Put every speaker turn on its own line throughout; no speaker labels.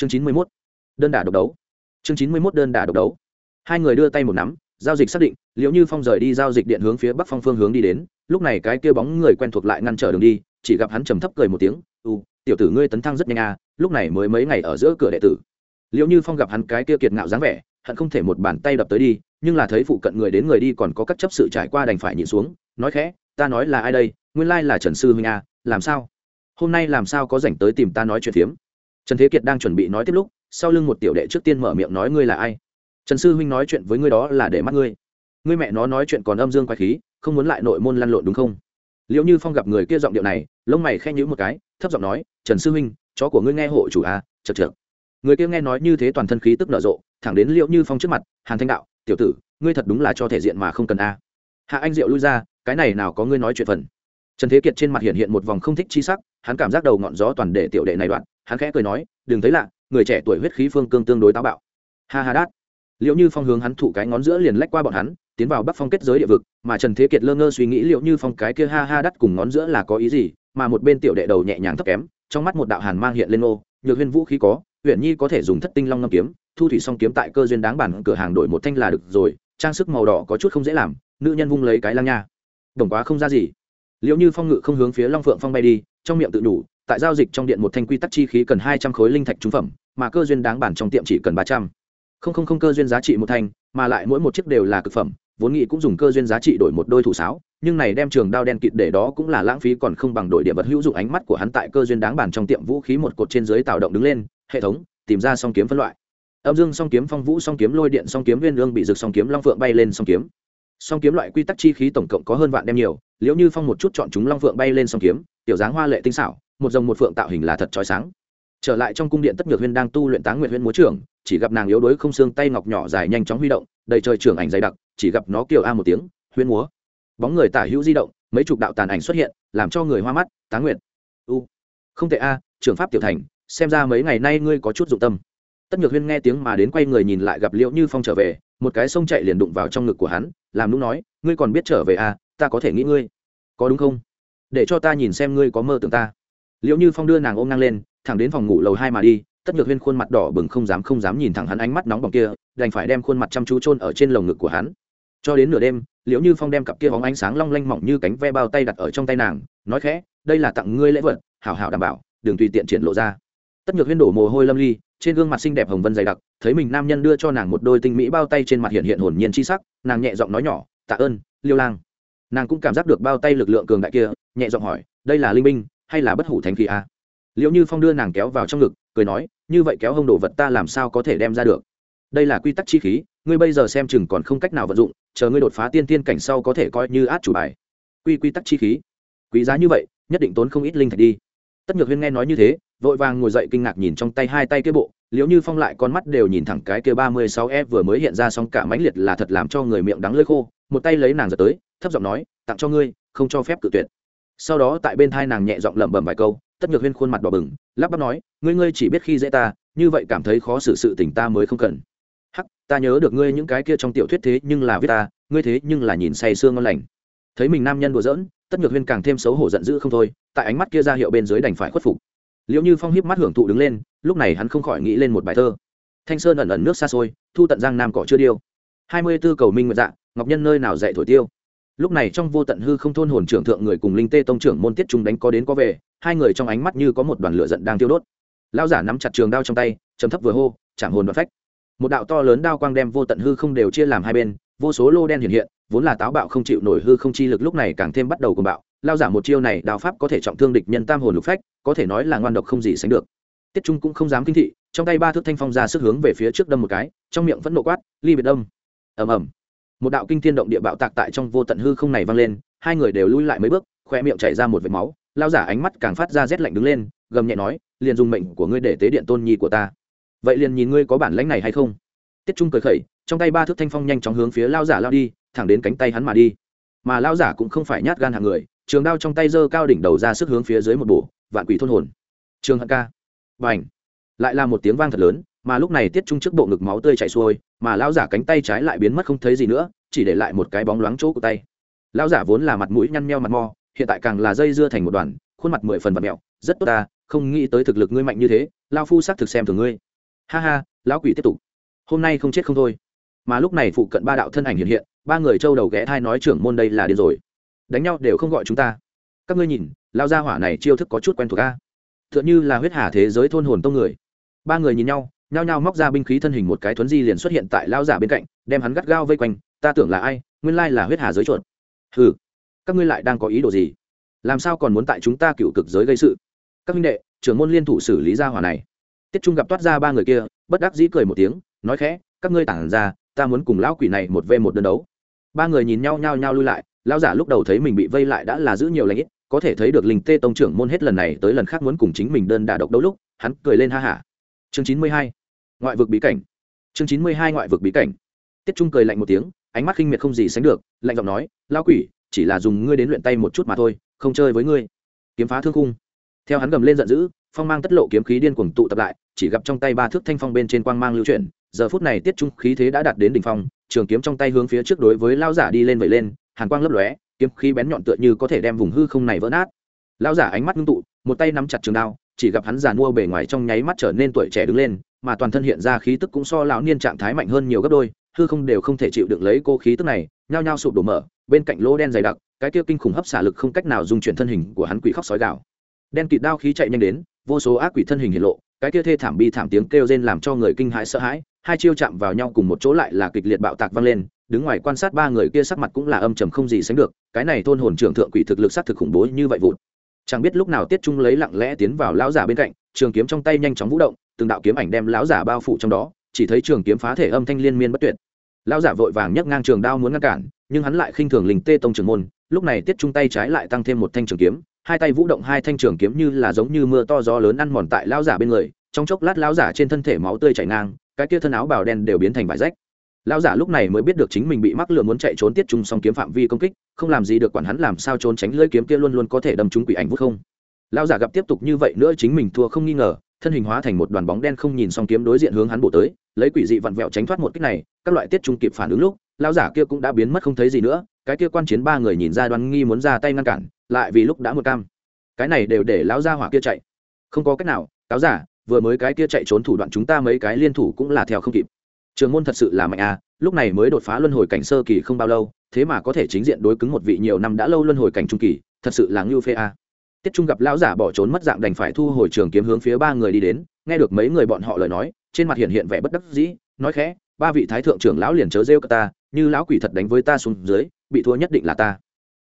chương chín mươi mốt, đơn đả độc đấu. Chương chín mươi mốt, đơn đả độc đấu. Hai người đưa tay một nắm, giao dịch xác định liệu như phong rời đi giao dịch điện hướng phía bắc phong phương hướng đi đến, lúc này cái kia bóng người quen thuộc lại ngăn trở đường đi, chỉ gặp hắn trầm thấp cười một tiếng, u, tiểu tử ngươi tấn thăng rất nhanh à lúc này mới mấy ngày ở giữa cửa đệ tử. Liệu như phong gặp hắn cái kia kiệt ngạo dáng vẻ, hận không thể một bàn tay đập tới đi, nhưng là thấy phụ cận người đến người đi còn có các chấp sự trải qua đành phải nhịn xuống, nói khẽ, ta nói là ai đây? Nguyên lai là trần sư huynh à làm sao? Hôm nay làm sao có rảnh tới tìm ta nói chuyện phiếm? Trần thế kiệt đang chuẩn bị nói tiếp lúc, sau lưng một tiểu đệ trước tiên mở miệng nói ngươi là ai? Trần sư huynh nói chuyện với ngươi đó là để mắt ngươi. Ngươi mẹ nó nói chuyện còn âm dương quái khí, không muốn lại nội môn lăn lộn đúng không? Liệu như phong gặp người kia giọng điệu này, lông mày khen nhữ một cái, thấp giọng nói, trần sư huynh, chó của ngươi nghe hộ chủ à chật chật người kia nghe nói như thế toàn thân khí tức nở rộ, thẳng đến liệu như phong trước mặt, hàn thanh đạo, tiểu tử, ngươi thật đúng là cho thể diện mà không cần a. Hạ anh diệu lui ra, cái này nào có ngươi nói chuyện phần. Trần thế kiệt trên mặt hiện hiện một vòng không thích chi sắc, hắn cảm giác đầu ngọn gió toàn để tiểu đệ này đoạn hắn khẽ cười nói, đừng thấy lạ, người trẻ tuổi huyết khí phương cương tương đối táo bạo. Ha ha đát. Liệu như phong hướng hắn thụ cái ngón giữa liền lách qua bọn hắn, tiến vào bắc phong kết giới địa vực, mà trần thế kiệt lơ ngơ suy nghĩ liệu như phong cái kia ha ha đắt cùng ngón giữa là có ý gì, mà một bên tiểu đệ đầu nhẹ nhàng thấp kém, trong mắt một đạo hàn mang hiện lên ô nhược huyên vũ khí có huyện nhi có thể dùng thất tinh long ngâm kiếm, thu thủy song kiếm tại cơ duyên đáng bản cửa hàng đổi một thanh là được rồi, trang sức màu đỏ có chút không dễ làm, nữ nhân vung lấy cái lăng nha. Đồng quá không ra gì. Liệu như phong ngự không hướng phía long phượng phong bay đi, trong miệng tự đủ tại giao dịch trong điện một thanh quy tắc chi khí cần hai trăm khối linh thạch trúng phẩm, mà cơ duyên đáng bản trong tiệm chỉ cần ba trăm. Không không không cơ duyên giá trị một thanh, mà lại mỗi một chiếc đều là cực phẩm, vốn nghĩ cũng dùng cơ duyên giá trị đổi một đôi thủ sáo, nhưng này đem trường đao đen kịt để đó cũng là lãng phí còn không bằng đổi địa vật hữu dụng ánh mắt của hắn tại cơ duyên đáng bản trong tiệm vũ khí một cột trên dưới tạo động đứng lên, hệ thống, tìm ra song kiếm phân loại. Âm dương song kiếm, phong vũ song kiếm, lôi điện song kiếm, viên lương bị rực song kiếm, long phượng bay lên song kiếm. Song kiếm loại quy tắc chi khí tổng cộng có hơn vạn đem nhiều liễu như phong một chút chọn chúng long phượng bay lên song kiếm, tiểu dáng hoa lệ tinh xảo một dòng một phượng tạo hình là thật trói sáng. Trở lại trong cung điện tất nhược huyên đang tu luyện táng nguyện huyên múa trưởng, chỉ gặp nàng yếu đuối không xương tay ngọc nhỏ dài nhanh chóng huy động, đầy trời trưởng ảnh dày đặc, chỉ gặp nó kêu a một tiếng, huyên múa. Bóng người tả hữu di động, mấy chục đạo tàn ảnh xuất hiện, làm cho người hoa mắt, táng nguyện u. Không thể a, trưởng pháp tiểu thành, xem ra mấy ngày nay ngươi có chút dụng tâm. Tất nhược huyên nghe tiếng mà đến quay người nhìn lại gặp liễu như phong trở về, một cái sông chạy liền đụng vào trong ngực của hắn, làm lúc nói, ngươi còn biết trở về à ta có thể nghĩ ngươi. Có đúng không? Để cho ta nhìn xem ngươi có mơ tưởng ta liệu như phong đưa nàng ôm ngang lên, thẳng đến phòng ngủ lầu hai mà đi, tất nhược huyên khuôn mặt đỏ bừng không dám không dám nhìn thẳng hắn ánh mắt nóng bỏng kia, đành phải đem khuôn mặt chăm chú chôn ở trên lồng ngực của hắn cho đến nửa đêm, liễu như phong đem cặp kia bóng ánh sáng long lanh mỏng như cánh ve bao tay đặt ở trong tay nàng, nói khẽ, đây là tặng ngươi lễ vật, hảo hảo đảm bảo, đừng tùy tiện triển lộ ra tất nhược huyên đổ mồ hôi lâm ly, trên gương mặt xinh đẹp hồng vân dày đặc, thấy mình nam nhân đưa cho nàng một đôi tinh mỹ bao tay trên mặt hiện hiện hồn nhiên chi sắc, nàng nhẹ giọng nói nhỏ, tạ ơn, liêu lang nàng cũng cảm giác được bao tay lực lượng cường đại kia, nhẹ giọng hỏi, đây là linh minh hay là bất hủ thánh khí a? À? liệu như phong đưa nàng kéo vào trong ngực, cười nói, như vậy kéo hông đồ vật ta làm sao có thể đem ra được? Đây là quy tắc chi khí, ngươi bây giờ xem chừng còn không cách nào vận dụng, chờ ngươi đột phá tiên tiên cảnh sau có thể coi như át chủ bài. Quy quy tắc chi khí. Quý giá như vậy, nhất định tốn không ít linh thạch đi. Tất nhược huyên nghe nói như thế, vội vàng ngồi dậy kinh ngạc nhìn trong tay hai tay kia bộ liệu như phong lại con mắt đều nhìn thẳng cái kia ba mươi sáu e vừa mới hiện ra xong cả mãnh liệt là thật làm cho người miệng đắng lưỡi khô, một tay lấy nàng giật tới, thấp giọng nói, tặng cho ngươi, không cho phép cự tuyệt sau đó tại bên thai nàng nhẹ giọng lẩm bẩm vài câu, tất nhược huyên khuôn mặt đỏ bừng, lắp bắp nói, ngươi ngươi chỉ biết khi dễ ta, như vậy cảm thấy khó xử sự tình ta mới không cần. Hắc, ta nhớ được ngươi những cái kia trong tiểu thuyết thế nhưng là viết ta, ngươi thế nhưng là nhìn say sương ngon lành. Thấy mình nam nhân đùa giỡn, tất nhược huyên càng thêm xấu hổ giận dữ không thôi, tại ánh mắt kia ra hiệu bên dưới đành phải khuất phục. Liệu như phong hiếp mắt hưởng thụ đứng lên, lúc này hắn không khỏi nghĩ lên một bài thơ. Thanh sơn ẩn ẩn nước xa xôi, thu tận giang nam cỏ chưa điêu. Hai mươi b ố cầu minh nguyện dạ ngọc nhân nơi nào dạy thổi tiêu? Lúc này trong vô tận hư không thôn hồn trưởng thượng người cùng linh tê tông trưởng môn tiết trung đánh có đến có về, hai người trong ánh mắt như có một đoàn lửa giận đang tiêu đốt. Lao giả nắm chặt trường đao trong tay chấm thấp vừa hô, chạm hồn và phách. Một đạo to lớn đao quang đem vô tận hư không đều chia làm hai bên, vô số lô đen hiện hiện, vốn là táo bạo không chịu nổi hư không chi lực lúc này càng thêm bắt đầu cùng bạo. Lao giả một chiêu này đao pháp có thể trọng thương địch nhân tam hồn lục phách, có thể nói là ngoan độc không gì sánh được. Tiết trung cũng không dám kinh thị, trong tay ba thước thanh phong ra sức hướng về phía trước đâm một cái, trong miệng vẫn nộ quát, ly biệt đông ầm ầm một đạo kinh thiên động địa bạo tạc tại trong vô tận hư không này vang lên, hai người đều lui lại mấy bước, khoe miệng chảy ra một vệt máu, lao giả ánh mắt càng phát ra rét lạnh đứng lên, gầm nhẹ nói, liền dùng mệnh của ngươi để tế điện tôn nhi của ta. Vậy liền nhìn ngươi có bản lãnh này hay không? Tiết trung cười khẩy, trong tay ba thước thanh phong nhanh chóng hướng phía lao giả lao đi, thẳng đến cánh tay hắn mà đi. Mà lao giả cũng không phải nhát gan hàng người, trường đao trong tay giơ cao đỉnh đầu ra sức hướng phía dưới một bổ, vạn quỷ thôn hồn. Trường hận ca. Và ảnh lại là một tiếng vang thật lớn mà lúc này tiết trung trước bộ ngực máu tươi chảy xuôi, mà lão giả cánh tay trái lại biến mất không thấy gì nữa, chỉ để lại một cái bóng loáng chỗ của tay. Lão giả vốn là mặt mũi nhăn meo mặt mò hiện tại càng là dây dưa thành một đoàn, khuôn mặt mười phần vật mẹo, rất tốt ta, không nghĩ tới thực lực ngươi mạnh như thế lao phu xác thực xem thường ngươi. Ha ha, lão quỷ tiếp tục. Hôm nay không chết không thôi. Mà lúc này phụ cận ba đạo thân ảnh hiện hiện, ba người trâu đầu ghé thai nói trưởng môn đây là điên rồi. Đánh nhau đều không gọi chúng ta. Các ngươi nhìn lao gia hỏa này chiêu thức có chút quen thuộc a. T h ư ợ n h ư là huyết hà thế giới thôn hồn tông người. Ba người nhìn nhau nhao nhao móc ra binh khí thân hình một cái thuấn di liền xuất hiện tại lao giả bên cạnh, đem hắn gắt gao vây quanh. Ta tưởng là ai? Nguyên lai là huyết hà giới chuột. Hừ, các ngươi lại đang có ý đồ gì? Làm sao còn muốn tại chúng ta cựu cực giới gây sự? Các minh đệ, trưởng môn liên thủ xử lý gia hỏa này. Tiết trung gặp toát ra ba người kia, bất đắc dĩ cười một tiếng, nói khẽ, các ngươi tản ra, ta muốn cùng lão quỷ này một v một đơn đấu. Ba người nhìn nhau nhau nhau lui lại, lão giả lúc đầu thấy mình bị vây lại đã là giữ nhiều lãnh ít, có thể thấy được linh tê tông trưởng môn hết lần này tới lần khác muốn cùng chính mình đơn đả độc đấu lúc, hắn cười lên ha hả chương chín mươi hai, ngoại vực bí cảnh. Chương chín mươi hai, ngoại vực bí cảnh. Tiết trung cười lạnh một tiếng, ánh mắt khinh miệt không gì sánh được, lạnh giọng nói lao quỷ, chỉ là dùng ngươi đến luyện tay một chút mà thôi, không chơi với ngươi. Kiếm phá thương khung. Theo hắn gầm lên giận dữ, phong mang tất lộ kiếm khí điên cuồng tụ tập lại, chỉ gặp trong tay ba thước thanh phong bên trên quang mang lưu chuyển, giờ phút này tiết trung khí thế đã đạt đến đỉnh phong, trường kiếm trong tay hướng phía trước đối với lao giả đi lên vậy lên, hàn quang lấp lóe, kiếm khí bén nhọn tựa như có thể đem vùng hư không này vỡ nát. Lao giả ánh mắt ngưng tụ, một tay nắm chặt trường đao chỉ gặp hắn giàn mua bề ngoài trong nháy mắt trở nên tuổi trẻ đứng lên, mà toàn thân hiện ra khí tức cũng so lão niên trạng thái mạnh hơn nhiều gấp đôi, hư không đều không thể chịu được lấy cô khí tức này, nhao nhao sụp đổ mở, bên cạnh lỗ đen dày đặc, cái kia kinh khủng hấp xả lực không cách nào dung chuyển thân hình của hắn quỷ khóc sói gạo đen kịt đao khí chạy nhanh đến, vô số ác quỷ thân hình hiện lộ, cái kia thê thảm bi thảm tiếng kêu rên làm cho người kinh hãi sợ hãi, hai chiêu chạm vào nhau cùng một chỗ lại là kịch liệt bạo tạc vang lên, đứng ngoài quan sát ba người kia sắc mặt cũng là âm trầm không gì sánh được, cái này thôn hồn trưởng thượng quỷ thực lực sát thực khủng bố như vậy vụt chẳng biết lúc nào tiết trung lấy lặng lẽ tiến vào lão giả bên cạnh, trường kiếm trong tay nhanh chóng vũ động, từng đạo kiếm ảnh đem lão giả bao phủ trong đó, chỉ thấy trường kiếm phá thể âm thanh liên miên bất tuyệt. Lão giả vội vàng nhấc ngang trường đao muốn ngăn cản, nhưng hắn lại khinh thường linh tê tông trường môn, lúc này tiết trung tay trái lại tăng thêm một thanh trường kiếm, hai tay vũ động hai thanh trường kiếm như là giống như mưa to gió lớn ăn mòn tại lão giả bên người, trong chốc lát lão giả trên thân thể máu tươi chảy ngang, cái kia thân áo bào đen đều biến thành vải rách lão giả lúc này mới biết được chính mình bị mắc lừa muốn chạy trốn tiết trung song kiếm phạm vi công kích, không làm gì được quản hắn làm sao trốn tránh lưỡi kiếm kia luôn luôn có thể đâm trúng quỷ ảnh vút không. Lão giả gặp tiếp tục như vậy nữa chính mình thua không nghi ngờ, thân hình hóa thành một đoàn bóng đen không nhìn song kiếm đối diện hướng hắn bổ tới, lấy quỷ dị vặn vẹo tránh thoát một kích này, các loại tiết trung kịp phản ứng lúc, lão giả kia cũng đã biến mất không thấy gì nữa, cái kia quan chiến ba người nhìn ra đoan nghi muốn ra tay ngăn cản, lại vì lúc đã một cam. Cái này đều để lão gia hỏa kia chạy. Không có cách nào, cáo giả, vừa mới cái kia chạy trốn thủ đoạn chúng ta mấy cái liên thủ cũng là theo không kịp trường môn thật sự là mạnh à lúc này mới đột phá luân hồi cảnh sơ kỳ không bao lâu, thế mà có thể chính diện đối cứng một vị nhiều năm đã lâu luân hồi cảnh trung kỳ, thật sự là ngưu phê à. tiết trung gặp lão giả bỏ trốn mất dạng đành phải thu hồi trường kiếm hướng phía ba người đi đến, nghe được mấy người bọn họ lời nói, trên mặt hiện hiện vẻ bất đắc dĩ, nói khẽ, ba vị thái thượng trưởng lão liền chớ rêu cả ta, như lão quỷ thật đánh với ta xuống dưới, bị thua nhất định là ta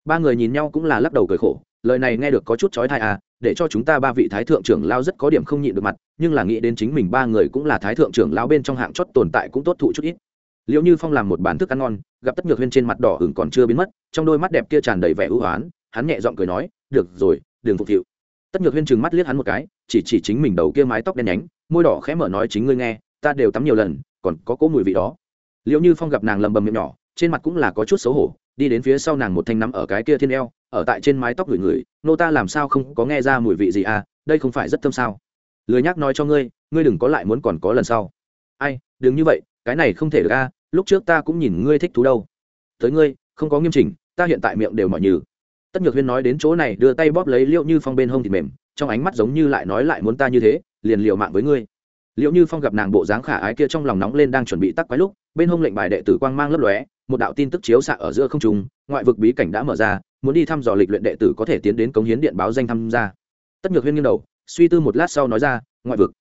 ba người nhìn nhau cũng là lắc đầu cười khổ lời này nghe được có chút chói tai à để cho chúng ta ba vị thái thượng trưởng lao rất có điểm không nhịn được mặt, nhưng là nghĩ đến chính mình ba người cũng là thái thượng trưởng lao bên trong hạng chót tồn tại cũng tốt thụ chút ít. Liệu như phong làm một bản thức ăn ngon, gặp tất nhược huyên trên mặt đỏ hửng còn chưa biến mất, trong đôi mắt đẹp kia tràn đầy vẻ ưu hoán, hắn nhẹ giọng cười nói, được rồi, đừng phục vụ tất nhược huyên trừng mắt liếc hắn một cái, chỉ chỉ chính mình đầu kia mái tóc đen nhánh, môi đỏ khẽ mở nói, chính ngươi nghe, ta đều tắm nhiều lần, còn có cỗ mùi vị đó. Liệu như phong gặp nàng lầm bầm miệng nhỏ, trên mặt cũng là có chút xấu hổ, đi đến phía sau nàng một thanh nắm ở cái kia thiên eo ở tại trên mái tóc người người, nô ta làm sao không có nghe ra mùi vị gì à? Đây không phải rất thơm sao? Lười nhắc nói cho ngươi ngươi đừng có lại muốn còn có lần sau. Ai, đừng như vậy, cái này không thể được a, lúc trước ta cũng nhìn ngươi thích thú đâu. Tới ngươi, không có nghiêm chỉnh, ta hiện tại miệng đều mọi như tất nhược huyên nói đến chỗ này, đưa tay bóp lấy liệu như phong bên hông thịt mềm, trong ánh mắt giống như lại nói lại muốn ta như thế, liền liều mạng với ngươi. Liệu như phong gặp nàng bộ dáng khả ái kia trong lòng nóng lên đang chuẩn bị tắc quái lúc, bên hông lệnh bài đệ tử quang mang lấp lóe, một đạo tin tức chiếu xạ ở giữa không trung, ngoại vực bí cảnh đã mở ra muốn đi thăm dò lịch luyện đệ tử có thể tiến đến cống hiến điện báo danh tham gia. Tất nhược huyên nghiêng đầu, suy tư một lát sau nói ra, ngoại vực,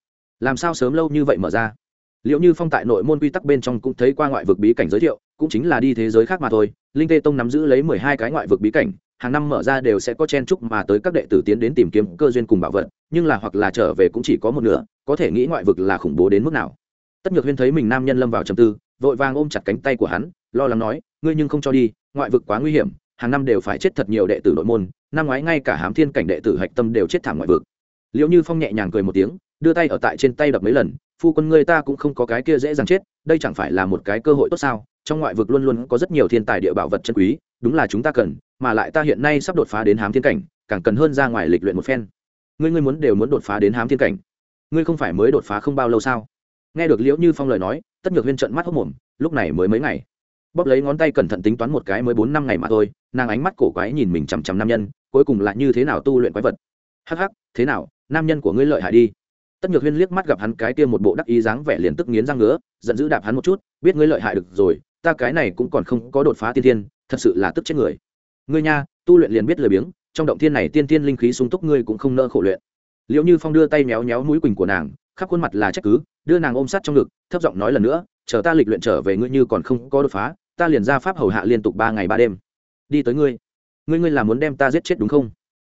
làm sao sớm lâu như vậy mở ra? Liệu như phong tại nội môn quy tắc bên trong cũng thấy qua ngoại vực bí cảnh giới thiệu, cũng chính là đi thế giới khác mà thôi. Linh tê tông nắm giữ lấy mười hai cái ngoại vực bí cảnh, hàng năm mở ra đều sẽ có chen chúc mà tới các đệ tử tiến đến tìm kiếm cơ duyên cùng bảo vật, nhưng là hoặc là trở về cũng chỉ có một nửa, có thể nghĩ ngoại vực là khủng bố đến mức nào. Tất nhược huyên thấy mình nam nhân lâm vào trầm tư, vội vàng ôm chặt cánh tay của hắn, lo lắng nói, ngươi nhưng không cho đi, ngoại vực quá nguy hiểm hàng năm đều phải chết thật nhiều đệ tử nội môn, năm ngoái ngay cả hám thiên cảnh đệ tử hạch tâm đều chết thảm ngoại vực. Liệu như phong nhẹ nhàng cười một tiếng, đưa tay ở tại trên tay đập mấy lần, phu quân ngươi ta cũng không có cái kia dễ dàng chết, đây chẳng phải là một cái cơ hội tốt sao? Trong ngoại vực luôn luôn có rất nhiều thiên tài địa bảo vật chân quý, đúng là chúng ta cần, mà lại ta hiện nay sắp đột phá đến hám thiên cảnh, càng cần hơn ra ngoài lịch luyện một phen. Ngươi ngươi muốn đều muốn đột phá đến hám thiên cảnh. Ngươi không phải mới đột phá không bao lâu sao? Nghe được liễu như phong lời nói, tất nhược huyên trận mắt hốc mồm, lúc này mới mấy ngày bóp lấy ngón tay cẩn thận tính toán một cái mới bốn năm ngày mà thôi, nàng ánh mắt cổ quái nhìn mình chằm chằm nam nhân, cuối cùng là như thế nào tu luyện quái vật? Hắc hắc, thế nào, nam nhân của ngươi lợi hại đi. Tất nhược huyên liếc mắt gặp hắn cái kia một bộ đắc ý dáng vẻ liền tức nghiến răng ngứa, giận dữ đạp hắn một chút, biết ngươi lợi hại được rồi, ta cái này cũng còn không có đột phá tiên thiên, thật sự là tức chết người. Ngươi nha, tu luyện liền biết lười biếng, trong động thiên này tiên thiên linh khí sung túc ngươi cũng không nỡ khổ luyện. Liệu như phong đưa tay méo méo mũi quỳnh của nàng, khắp khuôn mặt là trách cứ, đưa nàng ôm sát trong ngực, thấp giọng nói lần nữa, chờ ta lịch luyện trở về ngươi như còn không có đột phá ta liền ra pháp hầu hạ liên tục ba ngày ba đêm. Đi tới ngươi. Ngươi ngươi là muốn đem ta giết chết đúng không?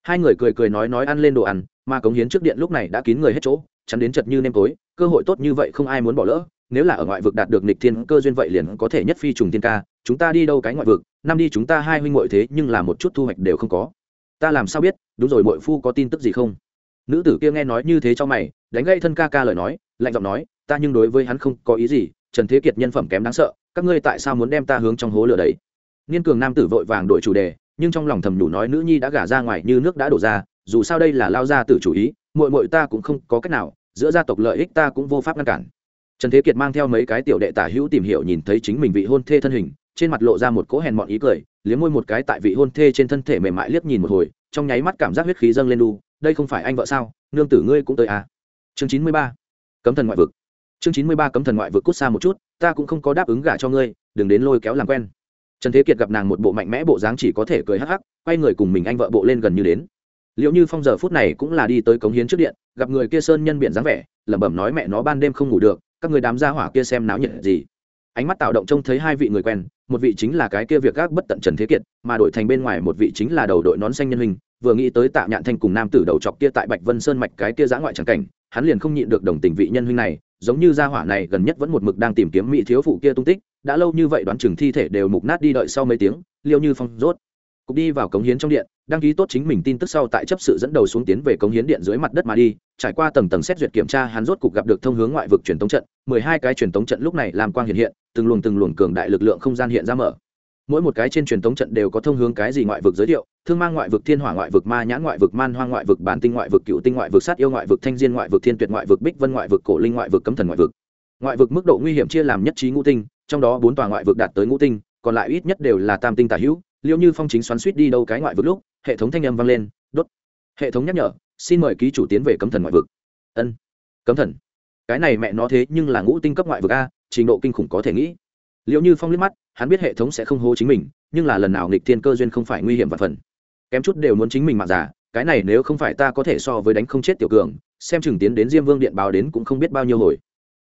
Hai người cười cười nói nói ăn lên đồ ăn, mà cống hiến trước điện lúc này đã kín người hết chỗ, chắn đến chật như nêm tối, cơ hội tốt như vậy không ai muốn bỏ lỡ, nếu là ở ngoại vực đạt được nịch thiên cơ duyên vậy liền có thể nhất phi trùng thiên ca, chúng ta đi đâu cái ngoại vực, năm đi chúng ta hai huynh muội thế nhưng là một chút thu hoạch đều không có. Ta làm sao biết, đúng rồi muội phu có tin tức gì không? Nữ tử kia nghe nói như thế cho mày, đánh gây thân ca ca lời nói, lạnh giọng nói, ta nhưng đối với hắn không có ý gì trần thế kiệt nhân phẩm kém đáng sợ, các ngươi tại sao muốn đem ta hướng trong hố lửa đấy? Niên cường nam tử vội vàng đổi chủ đề, nhưng trong lòng thầm nhủ nói nữ nhi đã gả ra ngoài như nước đã đổ ra, dù sao đây là lao ra tử chủ ý, muội muội ta cũng không có cách nào, giữa gia tộc lợi ích ta cũng vô pháp ngăn cản. Trần thế kiệt mang theo mấy cái tiểu đệ tả hữu tìm hiểu nhìn thấy chính mình vị hôn thê thân hình, trên mặt lộ ra một cỗ hèn mọn ý cười, liếm môi một cái tại vị hôn thê trên thân thể mềm mại liếc nhìn một hồi, trong nháy mắt cảm giác huyết khí dâng lên đu, đây không phải anh vợ sao, nương tử ngươi cũng tới à. chương chín mươi ba, cấm thần ngoại vực chương chín mươi ba cấm thần ngoại vực cút xa một chút, ta cũng không có đáp ứng gả cho ngươi, đừng đến lôi kéo làm quen. Trần thế kiệt gặp nàng một bộ mạnh mẽ bộ dáng chỉ có thể cười hắc hắc, quay người cùng mình anh vợ bộ lên gần như đến. Liệu như phong giờ phút này cũng là đi tới cống hiến trước điện, gặp người kia sơn nhân biện dáng vẻ, lẩm bẩm nói mẹ nó ban đêm không ngủ được, các người đám gia hỏa kia xem náo nhiệt gì. Ánh mắt tạo động trông thấy hai vị người quen, một vị chính là cái kia việc gác bất tận trần thế kiệt, mà đổi thành bên ngoài một vị chính là đầu đội nón xanh nhân hình, vừa nghĩ tới tạ nhạn thanh cùng nam tử đầu chọc kia tại bạch vân sơn mạch cái kia giã ngoại tràng cảnh, hắn liền không nhịn được đồng tình vị nhân huynh này giống như gia hỏa này gần nhất vẫn một mực đang tìm kiếm mỹ thiếu phụ kia tung tích, đã lâu như vậy đoán chừng thi thể đều mục nát đi đợi sau mấy tiếng, liêu như phong rốt. Cục đi vào cống hiến trong điện, đăng ký tốt chính mình tin tức sau tại chấp sự dẫn đầu xuống tiến về cống hiến điện dưới mặt đất mà đi, trải qua tầng tầng xét duyệt kiểm tra hắn rốt cục gặp được thông hướng ngoại vực truyền tống trận, mười hai cái truyền tống trận lúc này làm quang hiện hiện, từng luồng từng luồng cường đại lực lượng không gian hiện ra mở. Mỗi một cái trên truyền tống trận đều có thông hướng cái gì ngoại vực giới thiệu thương mang ngoại vực thiên hỏa ngoại vực ma nhãn ngoại vực man hoang ngoại vực bản tinh ngoại vực cựu tinh ngoại vực sát yêu ngoại vực thanh diên ngoại vực thiên tuyệt ngoại vực bích vân ngoại vực cổ linh ngoại vực cấm thần ngoại vực ngoại vực mức độ nguy hiểm chia làm nhất trí ngũ tinh trong đó bốn tòa ngoại vực đạt tới ngũ tinh còn lại ít nhất đều là tam tinh tả hữu liệu như phong chính xoắn suýt đi đâu cái ngoại vực lúc hệ thống thanh âm vang lên đốt hệ thống nhắc nhở xin mời ký chủ tiến về cấm thần ngoại vực ân cấm thần cái này mẹ nó thế nhưng là ngũ tinh cấp ngoại vực a trình độ kinh khủng có thể nghĩ liệu như phong liếc mắt hắn biết hệ thống sẽ không hô chính mình nhưng là lần nào nghịch thiên cơ duyên không phải nguy hiểm và phần kém chút đều muốn chính mình mạng giả cái này nếu không phải ta có thể so với đánh không chết tiểu cường, xem chừng tiến đến diêm vương điện báo đến cũng không biết bao nhiêu hồi.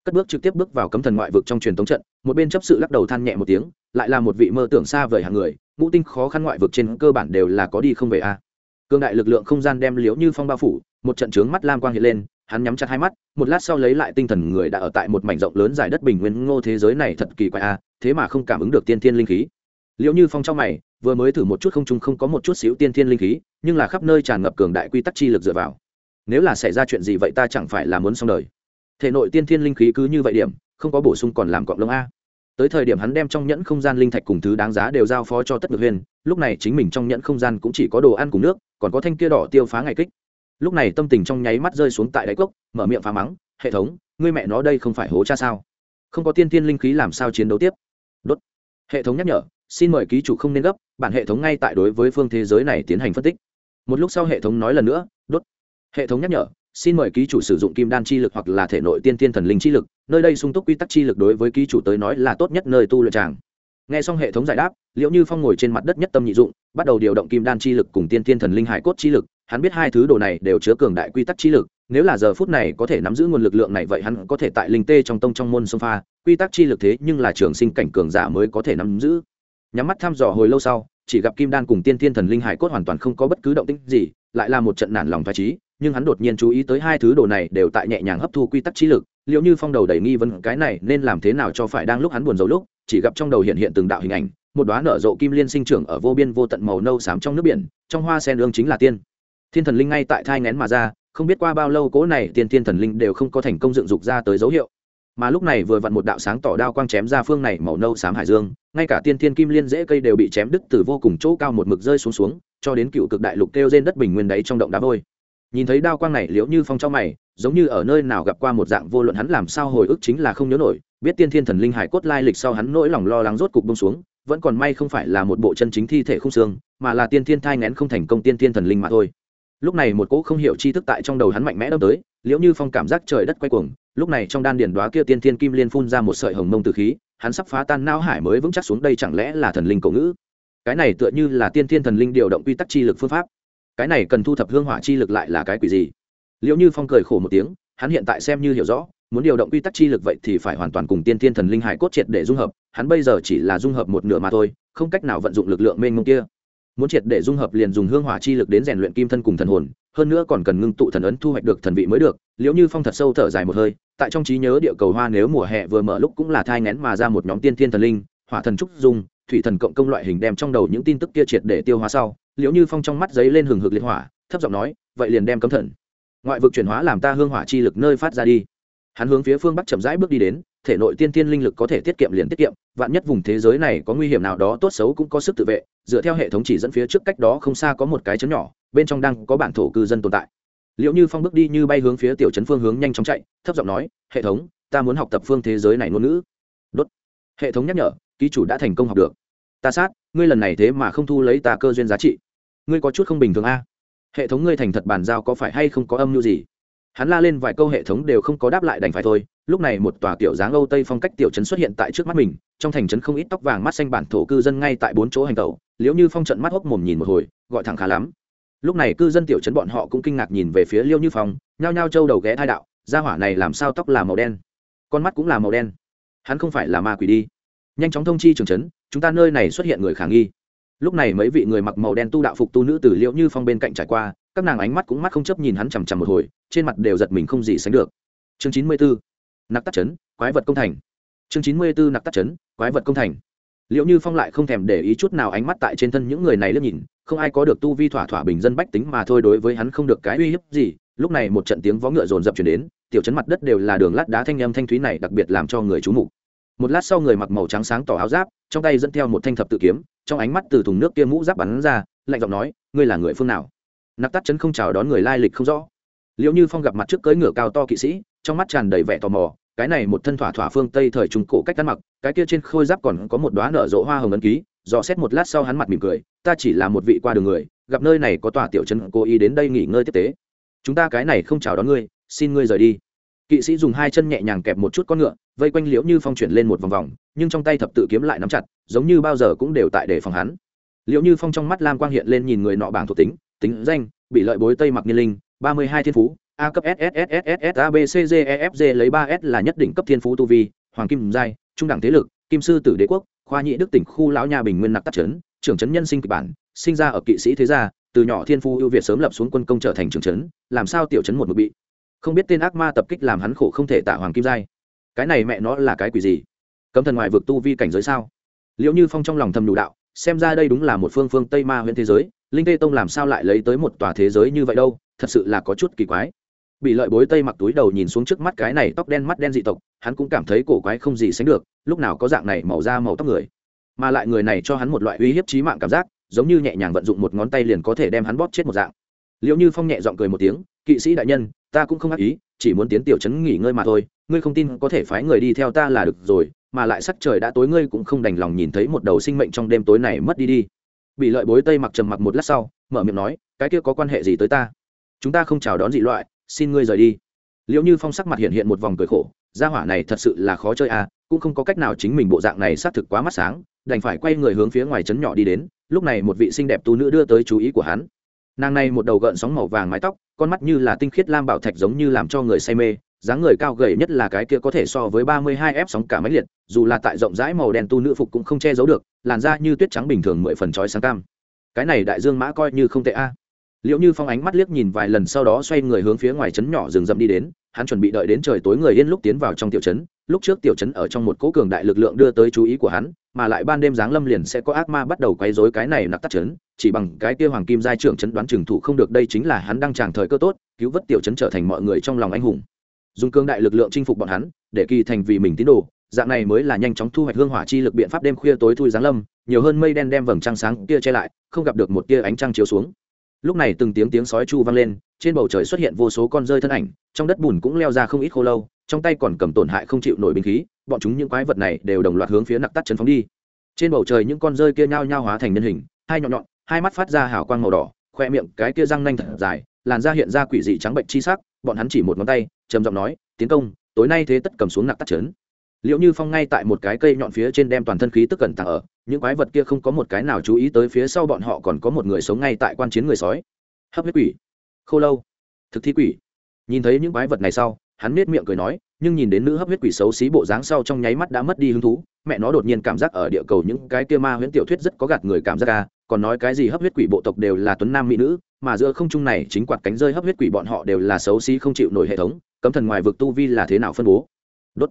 Cất bước trực tiếp bước vào cấm thần ngoại vực trong truyền thống trận, một bên chấp sự lắc đầu than nhẹ một tiếng, lại là một vị mơ tưởng xa vời hàng người, ngũ tinh khó khăn ngoại vực trên cơ bản đều là có đi không về a. À. cương đại lực lượng không gian đem liễu như phong bao phủ, một trận trướng mắt lam quang hiện lên, hắn nhắm chặt hai mắt, một lát sau lấy lại tinh thần người đã ở tại một mảnh rộng lớn dài đất bình nguyên ngô thế giới này thật kỳ quái a, thế mà không cảm ứng được tiên thiên linh khí. Liễu như phong trong mày vừa mới thử một chút không trung không có một chút xíu tiên thiên linh khí, nhưng là khắp nơi tràn ngập cường đại quy tắc chi lực dựa vào. Nếu là xảy ra chuyện gì vậy ta chẳng phải là muốn xong đời. Thể nội tiên thiên linh khí cứ như vậy điểm, không có bổ sung còn làm cọng lông a. Tới thời điểm hắn đem trong nhẫn không gian linh thạch cùng thứ đáng giá đều giao phó cho tất ngược huyền, lúc này chính mình trong nhẫn không gian cũng chỉ có đồ ăn cùng nước, còn có thanh kia đỏ tiêu phá ngày kích. Lúc này tâm tình trong nháy mắt rơi xuống tại đáy cốc, mở miệng phá mắng, hệ thống, ngươi mẹ nó đây không phải hố cha sao? Không có tiên tiên linh khí làm sao chiến đấu tiếp? Đốt. Hệ thống nhắc nhở xin mời ký chủ không nên gấp, bản hệ thống ngay tại đối với phương thế giới này tiến hành phân tích. Một lúc sau hệ thống nói lần nữa, đốt. Hệ thống nhắc nhở, xin mời ký chủ sử dụng kim đan chi lực hoặc là thể nội tiên tiên thần linh chi lực, nơi đây sung túc quy tắc chi lực đối với ký chủ tới nói là tốt nhất nơi tu luyện tràng. Nghe xong hệ thống giải đáp liệu như phong ngồi trên mặt đất nhất tâm nhị dụng, bắt đầu điều động kim đan chi lực cùng tiên tiên thần linh hải cốt chi lực, hắn biết hai thứ đồ này đều chứa cường đại quy tắc chi lực, nếu là giờ phút này có thể nắm giữ nguồn lực lượng này vậy hắn có thể tại linh tê trong tông trong môn sông pha, quy tắc chi lực thế nhưng là trường sinh cảnh cường giả mới có thể nắm giữ nhắm mắt thăm dò hồi lâu sau, chỉ gặp kim đan cùng tiên Thiên thần linh hải cốt hoàn toàn không có bất cứ động tĩnh gì, lại là một trận nản lòng thoải trí nhưng hắn đột nhiên chú ý tới hai thứ đồ này đều tại nhẹ nhàng hấp thu quy tắc trí lực, liệu như phong đầu đầy nghi vấn cái này nên làm thế nào cho phải đang lúc hắn buồn rầu lúc, chỉ gặp trong đầu hiện hiện từng đạo hình ảnh, một đoá nở rộ kim liên sinh trưởng ở vô biên vô tận màu nâu xám trong nước biển, trong hoa sen ương chính là tiên. Thiên thần linh ngay tại thai ngén mà ra, không biết qua bao lâu cỗ này tiên thiên thần linh đều không có thành công dựng dục ra tới dấu hiệu mà lúc này vừa vặn một đạo sáng tỏ đao quang chém ra phương này màu nâu xám hải dương, ngay cả tiên thiên kim liên dễ cây đều bị chém đứt từ vô cùng chỗ cao một mực rơi xuống xuống, cho đến cựu cực đại lục kêu trên đất bình nguyên đáy trong động đá vôi. Nhìn thấy đao quang này, liễu như phong trong mày, giống như ở nơi nào gặp qua một dạng vô luận hắn làm sao hồi ức chính là không nhớ nổi, biết tiên thiên thần linh hải cốt lai lịch sau hắn nỗi lòng lo lắng rốt cục bông xuống, vẫn còn may không phải là một bộ chân chính thi thể không xương, mà là tiên thiên thai ngén không thành công tiên thiên thần linh mà thôi. Lúc này một cỗ không hiểu chi thức tại trong đầu hắn mạnh mẽ đâm tới, liễu như phong cảm giác trời đất quay cuồng lúc này trong đan điền đoá kia tiên thiên kim liên phun ra một sợi hồng mông từ khí, hắn sắp phá tan não hải mới vững chắc xuống đây chẳng lẽ là thần linh cổ ngữ? Cái này tựa như là tiên thiên thần linh điều động quy tắc chi lực phương pháp. Cái này cần thu thập hương hỏa chi lực lại là cái quỷ gì? Liệu như phong cười khổ một tiếng, hắn hiện tại xem như hiểu rõ, muốn điều động quy tắc chi lực vậy thì phải hoàn toàn cùng tiên thiên thần linh hải cốt triệt để dung hợp, hắn bây giờ chỉ là dung hợp một nửa mà thôi, không cách nào vận dụng lực lượng mênh mông kia muốn triệt để dung hợp liền dùng hương hỏa chi lực đến rèn luyện kim thân cùng thần hồn, hơn nữa còn cần ngưng tụ thần ấn thu hoạch được thần vị mới được, liễu như phong thật sâu thở dài một hơi, tại trong trí nhớ địa cầu hoa nếu mùa hè vừa mở lúc cũng là thai ngén mà ra một nhóm tiên thiên thần linh, hỏa thần trúc dung, thủy thần cộng công loại hình đem trong đầu những tin tức kia triệt để tiêu hóa sau, liễu như phong trong mắt giấy lên hừng hực liệt hỏa, thấp giọng nói, vậy liền đem cấm thần, ngoại vực chuyển hóa làm ta hương hỏa chi lực nơi phát ra đi. Hắn hướng phía phương bắc chậm rãi bước đi đến thể nội tiên tiên linh lực có thể tiết kiệm liền tiết kiệm, vạn nhất vùng thế giới này có nguy hiểm nào đó tốt xấu cũng có sức tự vệ, dựa theo hệ thống chỉ dẫn phía trước cách đó không xa có một cái chấn nhỏ, bên trong đang có bản thổ cư dân tồn tại. Liệu như phong bước đi như bay hướng phía tiểu trấn phương hướng nhanh chóng chạy, thấp giọng nói, hệ thống, ta muốn học tập phương thế giới này ngôn ngữ. Đốt. Hệ thống nhắc nhở, ký chủ đã thành công học được. Ta sát, ngươi lần này thế mà không thu lấy ta cơ duyên giá trị. Ngươi có chút không bình thường a. Hệ thống ngươi thành thật bàn giao có phải hay không có âm mưu gì? Hắn la lên vài câu hệ thống đều không có đáp lại đành phải thôi lúc này một tòa kiểu dáng âu tây phong cách tiểu trấn xuất hiện tại trước mắt mình, trong thành trấn không ít tóc vàng mắt xanh bản thổ cư dân ngay tại bốn chỗ hành tẩu, liễu như phong trận mắt hốc mồm nhìn một hồi, gọi thẳng khá lắm. Lúc này cư dân tiểu trấn bọn họ cũng kinh ngạc nhìn về phía liêu như phong, nhao nhao trâu đầu ghé thai đạo, gia hỏa này làm sao tóc là màu đen? Con mắt cũng là màu đen. Hắn không phải là ma quỷ đi. Nhanh chóng thông chi trường trấn, chúng ta nơi này xuất hiện người khả nghi. Lúc này mấy vị người mặc màu đen tu đạo phục tu nữ từ liễu như phong bên cạnh trải qua, các nàng ánh mắt cũng mắt không chấp nhìn hắn chằm chằm một hồi, trên mặt đều giật mình không gì sánh được. Chương chín mươi bốn nặc tắc chấn, quái vật công thành. Chương chín mươi bốn nặc tắc chấn, quái vật công thành. Liệu như phong lại không thèm để ý chút nào ánh mắt tại trên thân những người này lướt nhìn, không ai có được tu vi thỏa thỏa bình dân bách tính mà thôi đối với hắn không được cái uy hiếp gì. Lúc này một trận tiếng vó ngựa rồn rập chuyển đến, tiểu chấn mặt đất đều là đường lát đá thanh âm thanh thúy này đặc biệt làm cho người chú mục. Một lát sau người mặc màu trắng sáng tỏ áo giáp, trong tay dẫn theo một thanh thập tự kiếm, trong ánh mắt từ thùng nước kia mũ giáp bắn ra, lạnh giọng nói, ngươi là người phương nào? Nặc tắt chấn không chào đón người lai lịch không rõ liệu như phong gặp mặt trước cưỡi ngựa cao to kỵ sĩ, trong mắt tràn đầy vẻ tò mò, cái này một thân thỏa thỏa phương tây thời trung cổ cách ăn mặc, cái kia trên khôi giáp còn có một đoá nở rộ hoa hồng ấn ký, dò xét một lát sau hắn mặt mỉm cười, ta chỉ là một vị qua đường người, gặp nơi này có tòa tiểu trấn cố ý đến đây nghỉ ngơi tiếp tế. Chúng ta cái này không chào đón ngươi, xin ngươi rời đi. Kỵ sĩ dùng hai chân nhẹ nhàng kẹp một chút con ngựa, vây quanh liễu như phong chuyển lên một vòng vòng, nhưng trong tay thập tự kiếm lại nắm chặt, giống như bao giờ cũng đều tại để phòng hắn. Liễu như phong trong mắt lam quang hiện lên nhìn người nọ bảng thuộc tính tính danh, bị lợi bối tây mặc niên linh ba mươi hai thiên phú, a cấp sssss a, b, c, d e f, g lấy ba s là nhất định cấp thiên phú tu vi, hoàng kim giai, trung đẳng thế lực, kim sư tử đế quốc, khoa nhị đức tỉnh khu lão nhà bình nguyên nặc tắc trấn, trưởng trấn nhân sinh kịch bản, sinh ra ở kỵ sĩ thế gia, từ nhỏ thiên phú ưu việt sớm lập xuống quân công trở thành trưởng trấn, làm sao tiểu trấn một mực bị không biết tên ác ma tập kích làm hắn khổ không thể tạ hoàng kim giai. Cái này mẹ nó là cái quỷ gì? Cấm thần ngoại vực tu vi cảnh giới sao? Liệu như phong trong lòng thầm đủ đạo, xem ra đây đúng là một phương phương tây ma huyện thế giới, linh tê tông làm sao lại lấy tới một tòa thế giới như vậy đâu? Thật sự là có chút kỳ quái. Bị lợi bối tây mặc túi đầu nhìn xuống trước mắt cái này tóc đen mắt đen dị tộc, hắn cũng cảm thấy cổ quái không gì sánh được, lúc nào có dạng này màu da màu tóc người. Mà lại người này cho hắn một loại uy hiếp trí mạng cảm giác, giống như nhẹ nhàng vận dụng một ngón tay liền có thể đem hắn bóp chết một dạng. Liệu như phong nhẹ giọng cười một tiếng, kỵ sĩ đại nhân, ta cũng không ác ý, chỉ muốn tiến tiểu trấn nghỉ ngơi mà thôi, ngươi không tin có thể phái người đi theo ta là được rồi, mà lại sắc trời đã tối ngươi cũng không đành lòng nhìn thấy một đầu sinh mệnh trong đêm tối này mất đi đi. Bị lợi bối tây mặc trầm mặc một lát sau, mở miệng nói, cái kia có quan hệ gì tới ta? Chúng ta không chào đón dị loại, xin ngươi rời đi. Liệu như phong sắc mặt hiện hiện một vòng cười khổ, gia hỏa này thật sự là khó chơi à cũng không có cách nào chính mình bộ dạng này xác thực quá mắt sáng, đành phải quay người hướng phía ngoài trấn nhỏ đi đến, lúc này một vị xinh đẹp tu nữ đưa tới chú ý của hắn. Nàng này một đầu gợn sóng màu vàng mái tóc, con mắt như là tinh khiết lam bảo thạch giống như làm cho người say mê, dáng người cao gầy nhất là cái kia có thể so với ba mươi hai ép sóng cả máy liệt, dù là tại rộng rãi màu đen tu nữ phục cũng không che giấu được, làn da như tuyết trắng bình thường mười phần trói sáng cam. Cái này đại dương mã coi như không tệ a liệu như phong ánh mắt liếc nhìn vài lần sau đó xoay người hướng phía ngoài trấn nhỏ rừng rậm đi đến, hắn chuẩn bị đợi đến trời tối người yên lúc tiến vào trong tiểu trấn, lúc trước tiểu trấn ở trong một cỗ cường đại lực lượng đưa tới chú ý của hắn, mà lại ban đêm giáng lâm liền sẽ có ác ma bắt đầu quấy rối cái này nặc tắt trấn, chỉ bằng cái kia hoàng kim giai trưởng trấn đoán trừng thủ không được, đây chính là hắn đang tràng thời cơ tốt, cứu vớt tiểu trấn trở thành mọi người trong lòng anh hùng. Dùng cường đại lực lượng chinh phục bọn hắn, để kỳ thành vì mình tín đồ, dạng này mới là nhanh chóng thu hoạch hương hỏa chi lực biện pháp đêm khuya tối thui giáng lâm, nhiều hơn mây đen đem vầng trăng sáng kia che lại, không gặp được một tia ánh trăng chiếu xuống lúc này từng tiếng tiếng sói chu vang lên, trên bầu trời xuất hiện vô số con rơi thân ảnh, trong đất bùn cũng leo ra không ít khô lâu, trong tay còn cầm tổn hại không chịu nổi binh khí, bọn chúng những quái vật này đều đồng loạt hướng phía nặc tắt chấn phóng đi. Trên bầu trời những con rơi kia nhao nhao hóa thành nhân hình, hai nhọn nhọn, hai mắt phát ra hào quang màu đỏ, khoe miệng cái kia răng nanh thật dài, làn da hiện ra quỷ dị trắng bệnh chi sắc, bọn hắn chỉ một ngón tay, trầm giọng nói, tiến công, tối nay thế tất cầm xuống nặc tắt chấn liệu như phong ngay tại một cái cây nhọn phía trên đem toàn thân khí tức cẩn tàng ở, những quái vật kia không có một cái nào chú ý tới phía sau bọn họ còn có một người sống ngay tại quan chiến người sói. Hấp huyết quỷ. Khô lâu. Thực thi quỷ. Nhìn thấy những quái vật này sau, hắn nết miệng cười nói, nhưng nhìn đến nữ hấp huyết quỷ xấu xí bộ dáng sau trong nháy mắt đã mất đi hứng thú, mẹ nó đột nhiên cảm giác ở địa cầu những cái kia ma huyễn tiểu thuyết rất có gạt người cảm giác ca còn nói cái gì hấp huyết quỷ bộ tộc đều là tuấn nam mỹ nữ, mà giữa không trung này chính quạt cánh rơi hấp huyết quỷ bọn họ đều là xấu xí không chịu nổi hệ thống, cấm thần ngoài vực tu vi là thế nào phân bố? Đốt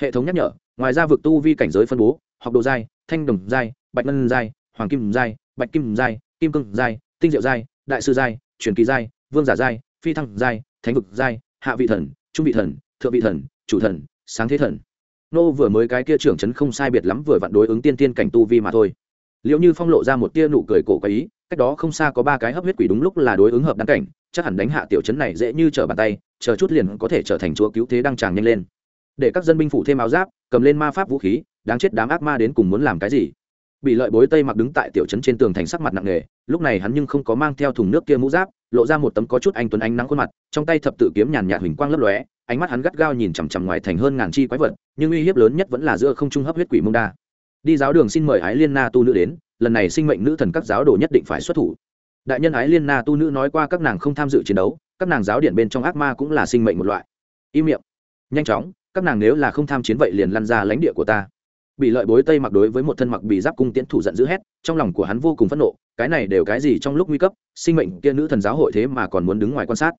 hệ thống nhắc nhở, ngoài ra vực tu vi cảnh giới phân bố, học đồ giai, thanh đồng giai, bạch ngân giai, hoàng kim giai, bạch kim giai, kim cương giai, tinh diệu giai, đại sư giai, truyền kỳ giai, vương giả giai, phi thăng giai, thánh vực giai, hạ vị thần, trung vị thần, thượng vị thần, chủ thần, sáng thế thần. Nô vừa mới cái kia trưởng chấn không sai biệt lắm vừa vặn đối ứng tiên tiên cảnh tu vi mà thôi. Liệu như phong lộ ra một tia nụ cười cổ quái ý, cách đó không xa có ba cái hấp huyết quỷ đúng lúc là đối ứng hợp đáng cảnh, chắc hẳn đánh hạ tiểu chấn này dễ như trở bàn tay, chờ chút liền có thể trở thành chúa cứu thế đăng tràng nhanh lên để các dân binh phủ thêm áo giáp, cầm lên ma pháp vũ khí, đáng chết đám ác ma đến cùng muốn làm cái gì? Bị lợi bối tây mặc đứng tại tiểu trấn trên tường thành sắc mặt nặng nề, lúc này hắn nhưng không có mang theo thùng nước kia mũ giáp, lộ ra một tấm có chút anh tuấn ánh nắng khuôn mặt, trong tay thập tự kiếm nhàn nhạt huỳnh quang lấp lóe, ánh mắt hắn gắt gao nhìn chằm chằm ngoài thành hơn ngàn chi quái vật, nhưng uy hiếp lớn nhất vẫn là giữa không trung hấp huyết quỷ mông đa. Đi giáo đường xin mời ái liên na tu nữ đến, lần này sinh mệnh nữ thần các giáo đồ nhất định phải xuất thủ. Đại nhân ái liên na tu nữ nói qua các nàng không tham dự chiến đấu, các nàng giáo điện bên trong ác ma cũng là sinh mệnh một loại. Im miệng. Nhanh chóng các nàng nếu là không tham chiến vậy liền lăn ra lãnh địa của ta. Bị lợi bối tây mặc đối với một thân mặc bị giáp cung tiễn thủ giận dữ hét, trong lòng của hắn vô cùng phẫn nộ, cái này đều cái gì trong lúc nguy cấp, sinh mệnh kia nữ thần giáo hội thế mà còn muốn đứng ngoài quan sát.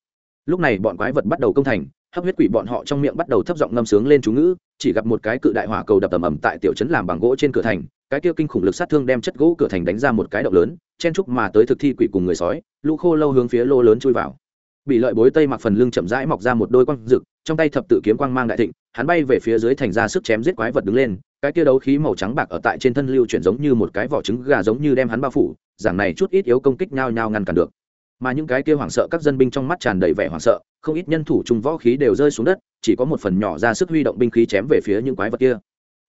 Lúc này bọn quái vật bắt đầu công thành, hấp huyết quỷ bọn họ trong miệng bắt đầu thấp giọng ngâm sướng lên chú ngữ, chỉ gặp một cái cự đại hỏa cầu đập ầm ầm tại tiểu trấn làm bằng gỗ trên cửa thành, cái kia kinh khủng lực sát thương đem chất gỗ cửa thành đánh ra một cái động lớn, chen trúc mà tới thực thi quỷ cùng người sói, lũ khô lâu hướng phía lô lớn chui vào bị lợi bối tây mặc phần lưng chậm rãi mọc ra một đôi quang rực, trong tay thập tự kiếm quang mang đại thịnh, hắn bay về phía dưới thành ra sức chém giết quái vật đứng lên, cái kia đấu khí màu trắng bạc ở tại trên thân lưu chuyển giống như một cái vỏ trứng gà giống như đem hắn bao phủ, giảng này chút ít yếu công kích nhao nhao ngăn cản được. Mà những cái kia hoảng sợ các dân binh trong mắt tràn đầy vẻ hoảng sợ, không ít nhân thủ trung võ khí đều rơi xuống đất, chỉ có một phần nhỏ ra sức huy động binh khí chém về phía những quái vật kia.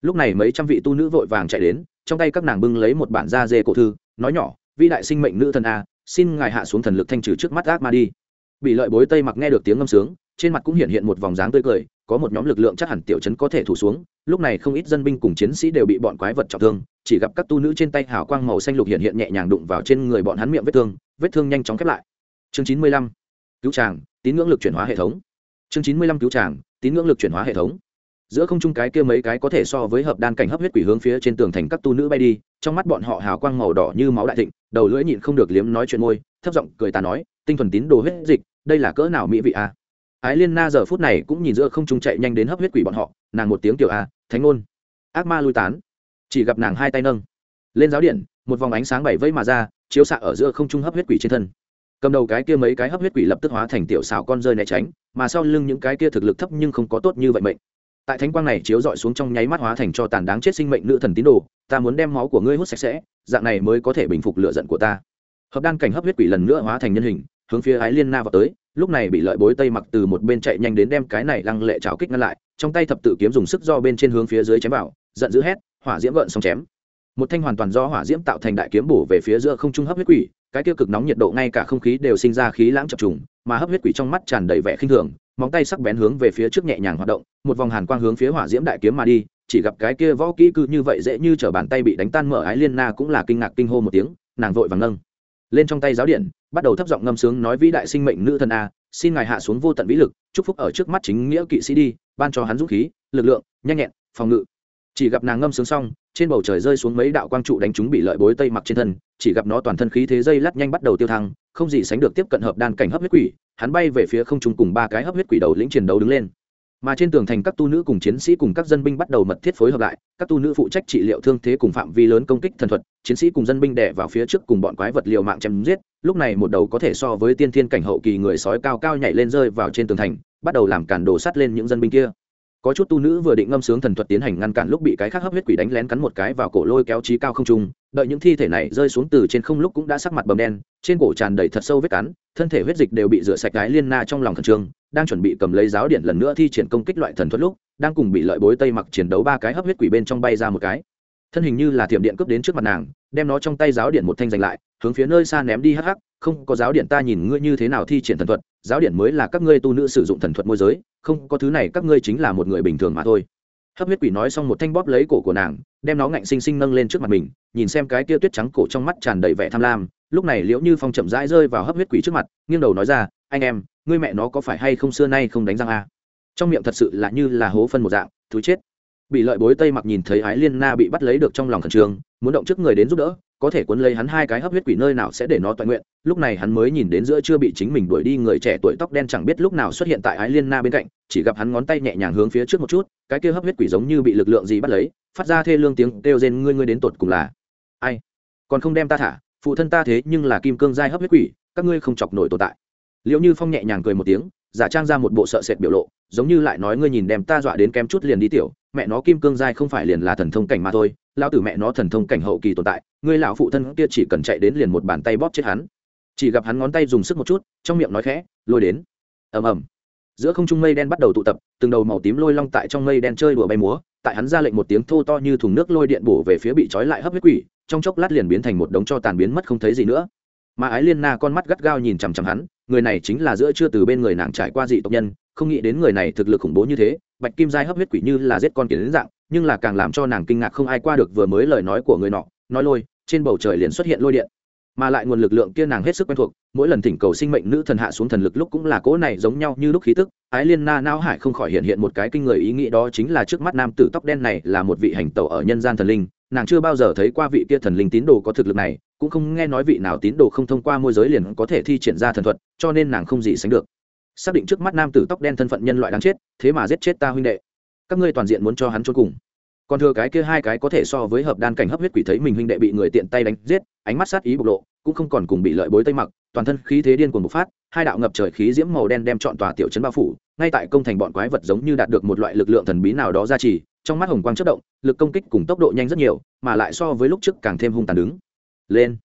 Lúc này mấy trăm vị tu nữ vội vàng chạy đến, trong tay các nàng bưng lấy một bản da dê cổ thư, nói nhỏ, vĩ đại sinh mệnh nữ thần a, xin ngài hạ xuống thần lực thanh trừ trước mắt ác ma đi bị lợi bối tây mặc nghe được tiếng ngâm sướng, trên mặt cũng hiện hiện một vòng dáng tươi cười, có một nhóm lực lượng chắc hẳn tiểu chấn có thể thủ xuống, lúc này không ít dân binh cùng chiến sĩ đều bị bọn quái vật trọng thương, chỉ gặp các tu nữ trên tay hào quang màu xanh lục hiện hiện nhẹ nhàng đụng vào trên người bọn hắn miệng vết thương vết thương nhanh chóng khép lại. Chương chín mươi lăm, cứu tràng tín ngưỡng lực chuyển hóa hệ thống. Chương chín mươi lăm, cứu tràng tín ngưỡng lực chuyển hóa hệ thống. Giữa không trung cái kia mấy cái có thể so với hợp đan cảnh hấp huyết quỷ hướng phía trên tường thành các tu nữ bay đi, trong mắt bọn họ hào quang màu đỏ như máu đại thịnh, đầu lưỡi nhịn không được liếm nói chuyện môi, thấp giọng cười ta nói tinh thuần tín đồ huyết dịch đây là cỡ nào mỹ vị a à? ái liên na giờ phút này cũng nhìn giữa không trung chạy nhanh đến hấp huyết quỷ bọn họ nàng một tiếng tiểu a thánh ngôn! Ác ma lui tán. Chỉ gặp nàng hai tay nâng. Lên giáo điện một vòng ánh sáng bảy vây mà ra chiếu xạ ở giữa không trung hấp huyết quỷ trên thân. Cầm đầu cái kia mấy cái hấp huyết quỷ lập tức hóa thành tiểu xào con rơi né tránh mà sau lưng những cái kia thực lực thấp nhưng không có tốt như vậy mệnh. Tại thánh quang này chiếu dọi xuống trong nháy mắt hóa thành cho tàn đáng chết sinh mệnh nữ thần tín đồ ta muốn đem máu của ngươi hút sạch sẽ dạng này mới có thể bình phục lựa giận của ta. Hợp đan cảnh hấp huyết quỷ lần nữa hóa thành nhân hình hướng phía ái liên na vào tới, lúc này bị lợi bối tây mặc từ một bên chạy nhanh đến đem cái này lăng lệ cháo kích ngăn lại, trong tay thập tự kiếm dùng sức do bên trên hướng phía dưới chém vào, giận dữ hét, hỏa diễm gợn xong chém. Một thanh hoàn toàn do hỏa diễm tạo thành đại kiếm bổ về phía giữa không trung hấp huyết quỷ, cái tiêu cực nóng nhiệt độ ngay cả không khí đều sinh ra khí lãng chập trùng, mà hấp huyết quỷ trong mắt tràn đầy vẻ khinh thường, móng tay sắc bén hướng về phía trước nhẹ nhàng hoạt động, một vòng hàn quang hướng phía hỏa diễm đại kiếm mà đi, chỉ gặp cái kia võ kỹ cư như vậy dễ như t bàn tay bị đánh tan mở ái liên na cũng là kinh ngạc kinh hô một tiếng, nàng vội vàng nâng lên trong tay giáo điện, bắt đầu thấp giọng ngâm sướng nói vĩ đại sinh mệnh nữ thần a, xin ngài hạ xuống vô tận vĩ lực, chúc phúc ở trước mắt chính nghĩa kỵ sĩ đi, ban cho hắn dũng khí, lực lượng, nhanh nhẹn, phòng ngự. Chỉ gặp nàng ngâm sướng xong, trên bầu trời rơi xuống mấy đạo quang trụ đánh chúng bị lợi bối tây mặc trên thân, chỉ gặp nó toàn thân khí thế dây lắt nhanh bắt đầu tiêu thăng, không gì sánh được tiếp cận hợp đan cảnh hấp huyết quỷ, hắn bay về phía không trung cùng ba cái hấp huyết quỷ đầu lĩnh chiến đấu đứng lên mà trên tường thành các tu nữ cùng chiến sĩ cùng các dân binh bắt đầu mật thiết phối hợp lại, các tu nữ phụ trách trị liệu thương thế cùng phạm vi lớn công kích thần thuật, chiến sĩ cùng dân binh đẻ vào phía trước cùng bọn quái vật liều mạng chém giết, lúc này một đầu có thể so với tiên thiên cảnh hậu kỳ người sói cao cao nhảy lên rơi vào trên tường thành, bắt đầu làm cản đổ sắt lên những dân binh kia. Có chút tu nữ vừa định ngâm sướng thần thuật tiến hành ngăn cản lúc bị cái khác hấp huyết quỷ đánh lén cắn một cái vào cổ lôi kéo trí cao không trung, đợi những thi thể này rơi xuống từ trên không lúc cũng đã sắc mặt bầm đen, trên cổ tràn đầy thật sâu vết cắn, thân thể huyết dịch đều bị rửa sạch cái liên na trong lòng khẩn trương đang chuẩn bị cầm lấy giáo điện lần nữa thi triển công kích loại thần thuật lúc, đang cùng bị lợi bối tây mặc chiến đấu ba cái hấp huyết quỷ bên trong bay ra một cái. Thân hình như là thiểm điện cướp đến trước mặt nàng, đem nó trong tay giáo điện một thanh giành lại, hướng phía nơi xa ném đi hắc hắc, không, có giáo điện ta nhìn ngươi như thế nào thi triển thần thuật, giáo điện mới là các ngươi tu nữ sử dụng thần thuật môi giới, không, có thứ này các ngươi chính là một người bình thường mà thôi. Hấp huyết quỷ nói xong một thanh bóp lấy cổ của nàng, đem nó ngạnh xinh xinh nâng lên trước mặt mình, nhìn xem cái tia tuyết trắng cổ trong mắt tràn đầy vẻ tham lam, lúc này liễu như phong chậm rãi rơi vào hấp huyết quỷ trước mặt, nghiêng đầu nói ra anh em, ngươi mẹ nó có phải hay không xưa nay không đánh răng à? trong miệng thật sự là như là hố phân một dạng thứ chết. Bị lợi bối tây mặc nhìn thấy ái liên na bị bắt lấy được trong lòng khẩn trương, muốn động trước người đến giúp đỡ, có thể cuốn lấy hắn hai cái hấp huyết quỷ nơi nào sẽ để nó toàn nguyện. Lúc này hắn mới nhìn đến giữa chưa bị chính mình đuổi đi người trẻ tuổi tóc đen chẳng biết lúc nào xuất hiện tại ái liên na bên cạnh, chỉ gặp hắn ngón tay nhẹ nhàng hướng phía trước một chút, cái kia hấp huyết quỷ giống như bị lực lượng gì bắt lấy, phát ra thê lương tiếng kêu rên, ngươi ngươi đến tột cùng là ai? Còn không đem ta thả, phụ thân ta thế nhưng là kim cương giai hấp huyết quỷ, các ngươi không chọc nổi tồn tại liệu như phong nhẹ nhàng cười một tiếng, giả trang ra một bộ sợ sệt biểu lộ, giống như lại nói ngươi nhìn đem ta dọa đến kém chút liền đi tiểu, mẹ nó kim cương giai không phải liền là thần thông cảnh mà thôi lao tử mẹ nó thần thông cảnh hậu kỳ tồn tại, ngươi lão phụ thân kia chỉ cần chạy đến liền một bàn tay bóp chết hắn. Chỉ gặp hắn ngón tay dùng sức một chút, trong miệng nói khẽ, lôi đến. Ầm ầm. Giữa không trung mây đen bắt đầu tụ tập, từng đầu màu tím lôi long tại trong mây đen chơi đùa bay múa, tại hắn ra lệnh một tiếng thô to như thùng nước lôi điện bổ về phía bị trói lại hấp huyết quỷ, trong chốc lát liền biến thành một đống cho tàn biến mất không thấy gì nữa mà ái liên na con mắt gắt gao nhìn chằm chằm hắn, người này chính là giữa chưa từ bên người nàng trải qua dị tộc nhân, không nghĩ đến người này thực lực khủng bố như thế, bạch kim giai hấp huyết quỷ như là giết con kiến dạng, nhưng là càng làm cho nàng kinh ngạc không ai qua được vừa mới lời nói của người nọ, nói lôi, trên bầu trời liền xuất hiện lôi điện. Mà lại nguồn lực lượng kia nàng hết sức quen thuộc, mỗi lần thỉnh cầu sinh mệnh nữ thần hạ xuống thần lực lúc cũng là cỗ này giống nhau như lúc khí tức, ái liên na não hải không khỏi hiện hiện một cái kinh người ý nghĩ đó chính là trước mắt nam tử tóc đen này là một vị hành tẩu ở nhân gian thần linh nàng chưa bao giờ thấy qua vị kia thần linh tín đồ có thực lực này, cũng không nghe nói vị nào tín đồ không thông qua môi giới liền có thể thi triển ra thần thuật, cho nên nàng không gì sánh được. Xác định trước mắt nam tử tóc đen thân phận nhân loại đáng chết, thế mà giết chết ta huynh đệ. Các ngươi toàn diện muốn cho hắn trốn cùng. Còn thừa cái kia hai cái có thể so với hợp đan cảnh hấp huyết quỷ thấy mình huynh đệ bị người tiện tay đánh giết, ánh mắt sát ý bộc lộ, cũng không còn cùng bị lợi bối tây mặc, toàn thân khí thế điên cuồng bộc phát, hai đạo ngập trời khí diễm màu đen đem trọn tòa tiểu trấn bao phủ, ngay tại công thành bọn quái vật giống như đạt được một loại lực lượng thần bí nào đó ra trì trong mắt hồng quang chất động, lực công kích cùng tốc độ nhanh rất nhiều, mà lại so với lúc trước càng thêm hung tàn đứng. Lên.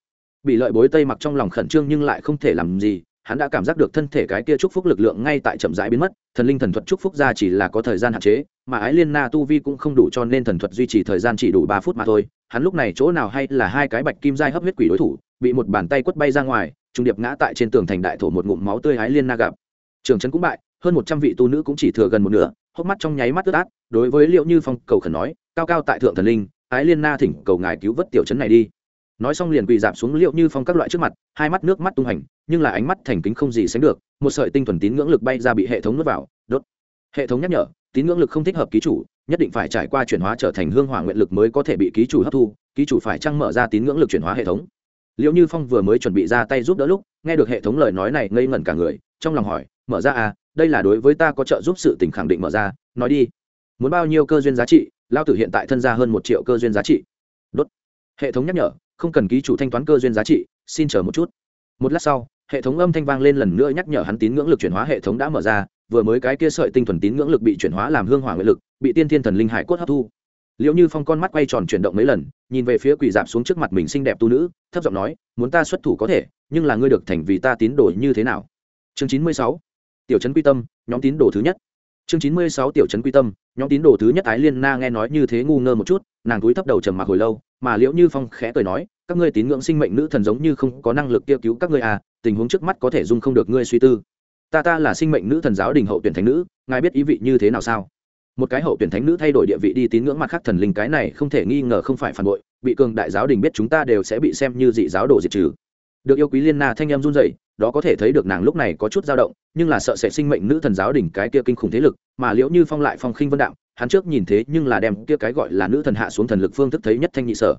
Bị lợi bối tây mặc trong lòng khẩn trương nhưng lại không thể làm gì, hắn đã cảm giác được thân thể cái kia chúc phúc lực lượng ngay tại chậm rãi biến mất, thần linh thần thuật chúc phúc ra chỉ là có thời gian hạn chế, mà ái liên na tu vi cũng không đủ cho nên thần thuật duy trì thời gian chỉ đủ ba phút mà thôi. Hắn lúc này chỗ nào hay là hai cái bạch kim dai hấp huyết quỷ đối thủ, bị một bàn tay quất bay ra ngoài, trung điệp ngã tại trên tường thành đại thổ một ngụm máu tươi ái liên na gặp. Trường trấn cũng bại, hơn một trăm vị tu nữ cũng chỉ thừa gần một nửa hốc mắt trong nháy mắt ướt át, đối với liệu như phong cầu khẩn nói, cao cao tại thượng thần linh, ái liên na thỉnh cầu ngài cứu vớt tiểu trấn này đi. Nói xong liền quỳ dạp xuống liệu như phong các loại trước mặt, hai mắt nước mắt tung hành, nhưng là ánh mắt thành kính không gì sánh được, một sợi tinh thuần tín ngưỡng lực bay ra bị hệ thống nuốt vào, đốt. Hệ thống nhắc nhở, tín ngưỡng lực không thích hợp ký chủ, nhất định phải trải qua chuyển hóa trở thành hương hỏa nguyện lực mới có thể bị ký chủ hấp thu, ký chủ phải trăng mở ra tín ngưỡng lực chuyển hóa hệ thống. Liệu như phong vừa mới chuẩn bị ra tay giúp đỡ lúc, nghe được hệ thống lời nói này ngây ngẩn cả người, trong lòng hỏi, mở ra à đây là đối với ta có trợ giúp sự tình khẳng định mở ra, nói đi. Muốn bao nhiêu cơ duyên giá trị lao tử hiện tại thân ra hơn một triệu cơ duyên giá trị. Đốt. Hệ thống nhắc nhở, không cần ký chủ thanh toán cơ duyên giá trị, xin chờ một chút. Một lát sau, hệ thống âm thanh vang lên lần nữa nhắc nhở hắn tín ngưỡng lực chuyển hóa hệ thống đã mở ra, vừa mới cái kia sợi tinh thuần tín ngưỡng lực bị chuyển hóa làm hương hỏa nguyện lực, bị tiên thiên thần linh hải cốt hấp thu. Liệu như phong con mắt quay tròn chuyển động mấy lần, nhìn về phía quỷ dạp xuống trước mặt mình xinh đẹp tu nữ, thấp giọng nói, muốn ta xuất thủ có thể, nhưng là ngươi được thành vì ta tín đồ như thế nào? Chương chín mươi sáu tiểu trấn quy tâm, nhóm tín đồ thứ nhất. Chương chín mươi sáu tiểu trấn quy tâm, nhóm tín đồ thứ nhất ái liên na nghe nói như thế ngu ngơ một chút, nàng túi thấp đầu trầm mặc hồi lâu, mà liễu như phong khẽ cười nói, các ngươi tín ngưỡng sinh mệnh nữ thần giống như không có năng lực kêu cứu các ngươi à tình huống trước mắt có thể dung không được ngươi suy tư. Ta ta là sinh mệnh nữ thần giáo đình hậu tuyển thánh nữ, ngài biết ý vị như thế nào sao? Một cái hậu tuyển thánh nữ thay đổi địa vị đi tín ngưỡng mặt khác thần linh cái này không thể nghi ngờ không phải phản bội, bị cường đại giáo đình biết chúng ta đều sẽ bị xem như dị giáo đồ diệt trừ. Được yêu quý liên na thanh em run rẩy đó có thể thấy được nàng lúc này có chút dao động, nhưng là sợ sẽ sinh mệnh nữ thần giáo đỉnh cái kia kinh khủng thế lực, mà liễu như phong lại phong khinh vân đạo hắn trước nhìn thế nhưng là đem kia cái gọi là nữ thần hạ xuống thần lực phương thức thấy nhất thanh nhị sở.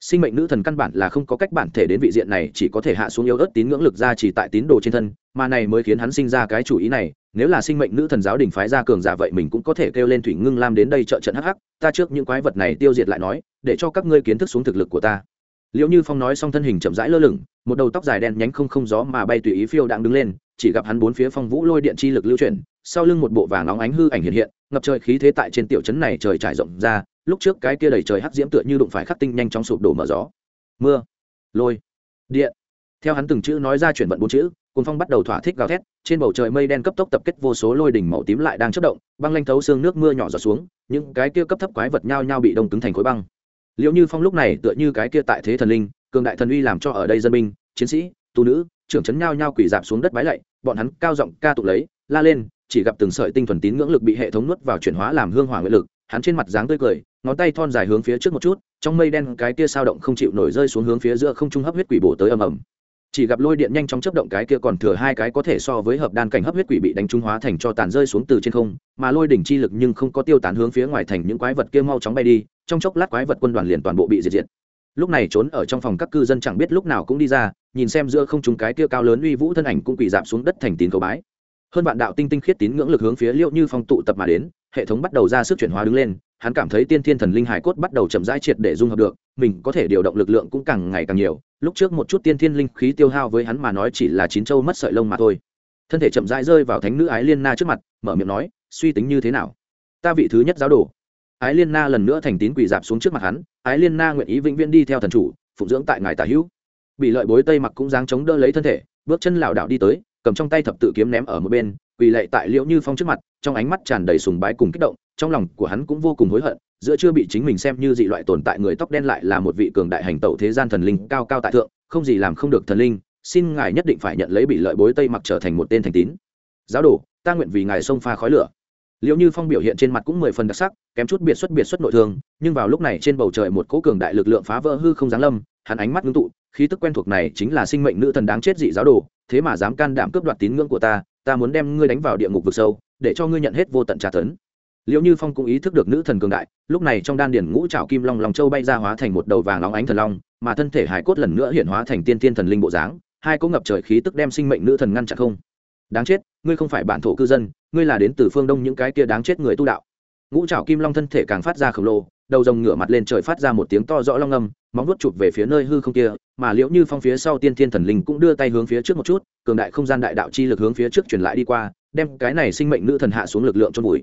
Sinh mệnh nữ thần căn bản là không có cách bản thể đến vị diện này, chỉ có thể hạ xuống yếu ớt tín ngưỡng lực ra chỉ tại tín đồ trên thân, mà này mới khiến hắn sinh ra cái chủ ý này, nếu là sinh mệnh nữ thần giáo đình phái ra cường giả vậy mình cũng có thể kêu lên thủy ngưng lam đến đây trợ trận hắc hắc, ta trước những quái vật này tiêu diệt lại nói, để cho các ngươi kiến thức xuống thực lực của ta liệu như phong nói xong thân hình chậm rãi lơ lửng, một đầu tóc dài đen nhánh không không gió mà bay tùy ý phiêu đang đứng lên, chỉ gặp hắn bốn phía phong vũ lôi điện chi lực lưu chuyển, sau lưng một bộ vàng óng ánh hư ảnh hiện hiện, ngập trời khí thế tại trên tiểu trấn này trời trải rộng ra, lúc trước cái kia đầy trời hắc diễm tựa như đụng phải khắc tinh nhanh chóng sụp đổ mở gió. Mưa, lôi, điện. Theo hắn từng chữ nói ra chuyển vận bốn chữ cồn phong bắt đầu thỏa thích gào thét, trên bầu trời mây đen cấp tốc tập kết vô số lôi đỉnh màu tím lại đang chất động, băng lanh thấu xương nước mưa nhỏ giọt xuống, những cái kia cấp thấp quái vật nhao nhao bị đông cứng thành khối băng liệu như phong lúc này tựa như cái kia tại thế thần linh, cường đại thần uy làm cho ở đây dân binh, chiến sĩ, tu nữ, trưởng trấn nhao nhao quỳ dạp xuống đất bái lạy, bọn hắn cao giọng ca tụng lấy, la lên, chỉ gặp từng sợi tinh thuần tín ngưỡng lực bị hệ thống nuốt vào chuyển hóa làm hương hỏa nguyện lực, hắn trên mặt dáng tươi cười, ngón tay thon dài hướng phía trước một chút, trong mây đen cái kia sao động không chịu nổi rơi xuống hướng phía giữa không trung hấp huyết quỷ bổ tới ầm ầm chỉ gặp lôi điện nhanh chóng chấp động cái kia còn thừa hai cái có thể so với hợp đan cảnh hấp huyết quỷ bị đánh trung hóa thành cho tàn rơi xuống từ trên không, mà lôi đỉnh chi lực nhưng không có tiêu tán hướng phía ngoài thành những quái vật kia mau chóng bay đi, trong chốc lát quái vật quân đoàn liền toàn bộ bị diệt diệt. Lúc này trốn ở trong phòng các cư dân chẳng biết lúc nào cũng đi ra, nhìn xem giữa không trung cái kia cao lớn uy vũ thân ảnh cũng quỳ dạp xuống đất thành tín cầu bái. Hơn vạn đạo tinh tinh khiết tín ngưỡng lực hướng phía liệu như phong tụ tập mà đến, hệ thống bắt đầu ra sức chuyển hóa đứng lên hắn cảm thấy tiên thiên thần linh hải cốt bắt đầu chậm rãi triệt để dung hợp được, mình có thể điều động lực lượng cũng càng ngày càng nhiều. Lúc trước một chút tiên thiên linh khí tiêu hao với hắn mà nói chỉ là chín châu mất sợi lông mà thôi. Thân thể chậm rãi rơi vào thánh nữ ái liên na trước mặt, mở miệng nói, suy tính như thế nào? Ta vị thứ nhất giáo đồ. Ái liên na lần nữa thành tín quỳ dạp xuống trước mặt hắn, ái liên na nguyện ý vĩnh viễn đi theo thần chủ, phụng dưỡng tại ngài tả hữu. Bị lợi bối tây mặc cũng dáng chống đỡ lấy thân thể, bước chân lảo đảo đi tới, cầm trong tay thập tự kiếm ném ở một bên, quỳ lệ tại liễu như phong trước mặt, trong ánh mắt tràn đầy sùng bái cùng kích động trong lòng của hắn cũng vô cùng hối hận, giữa chưa bị chính mình xem như dị loại tồn tại người tóc đen lại là một vị cường đại hành tẩu thế gian thần linh cao cao tại thượng, không gì làm không được thần linh, xin ngài nhất định phải nhận lấy bị lợi bối tây mặc trở thành một tên thành tín. Giáo đồ, ta nguyện vì ngài xông pha khói lửa. Liệu như phong biểu hiện trên mặt cũng mười phần đặc sắc, kém chút biệt xuất biệt xuất nội thương, nhưng vào lúc này trên bầu trời một cỗ cường đại lực lượng phá vỡ hư không giáng lâm, hắn ánh mắt ngưng tụ, khí tức quen thuộc này chính là sinh mệnh nữ thần đáng chết dị giáo đồ, thế mà dám can đảm cướp đoạt tín ngưỡng của ta ta muốn đem ngươi đánh vào địa ngục vực sâu, để cho ngươi nhận hết vô tận tra tấn liệu như phong cũng ý thức được nữ thần cường đại, lúc này trong đan điển ngũ trào kim long lòng châu bay ra hóa thành một đầu vàng óng ánh thần long, mà thân thể hải cốt lần nữa hiện hóa thành tiên tiên thần linh bộ dáng, hai cỗ ngập trời khí tức đem sinh mệnh nữ thần ngăn chặn không. Đáng chết, ngươi không phải bản thổ cư dân, ngươi là đến từ phương đông những cái kia đáng chết người tu đạo. Ngũ trào kim long thân thể càng phát ra khổng lồ, đầu rồng ngửa mặt lên trời phát ra một tiếng to rõ long âm, móng vuốt chụp về phía nơi hư không kia, mà liễu như phong phía sau tiên thiên thần linh cũng đưa tay hướng phía trước một chút, cường đại không gian đại đạo chi lực hướng phía trước truyền lại đi qua, đem cái này sinh mệnh nữ thần hạ xuống lực lượng cho bụi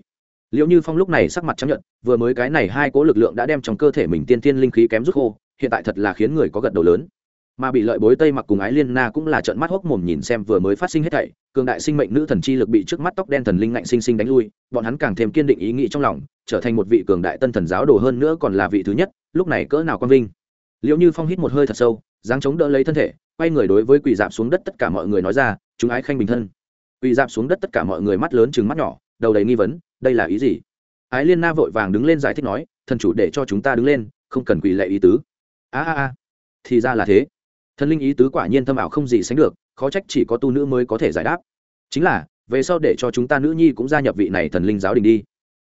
liệu như phong lúc này sắc mặt chấp nhận vừa mới cái này hai cố lực lượng đã đem trong cơ thể mình tiên tiên linh khí kém rút khô, hiện tại thật là khiến người có gật đầu lớn. Mà bị lợi bối tây mặc cùng ái liên na cũng là trận mắt hốc mồm nhìn xem vừa mới phát sinh hết thảy, cường đại sinh mệnh nữ thần chi lực bị trước mắt tóc đen thần linh ngạnh sinh sinh đánh lui, bọn hắn càng thêm kiên định ý nghĩ trong lòng, trở thành một vị cường đại tân thần giáo đồ hơn nữa còn là vị thứ nhất, lúc này cỡ nào quang vinh. Liệu như phong hít một hơi thật sâu, dáng chống đỡ lấy thân thể, quay người đối với quỳ dạp xuống đất tất cả mọi người nói ra, chúng ái khanh bình thân. Quỳ dạp xuống đất tất cả mọi người mắt lớn chừng mắt nhỏ, đầu đầy nghi vấn đây là ý gì? Ái liên na vội vàng đứng lên giải thích nói, thần chủ để cho chúng ta đứng lên, không cần quỳ lệ ý tứ. A a a, thì ra là thế. Thần linh ý tứ quả nhiên thâm ảo không gì sánh được, khó trách chỉ có tu nữ mới có thể giải đáp. Chính là, về sau để cho chúng ta nữ nhi cũng gia nhập vị này thần linh giáo đình đi.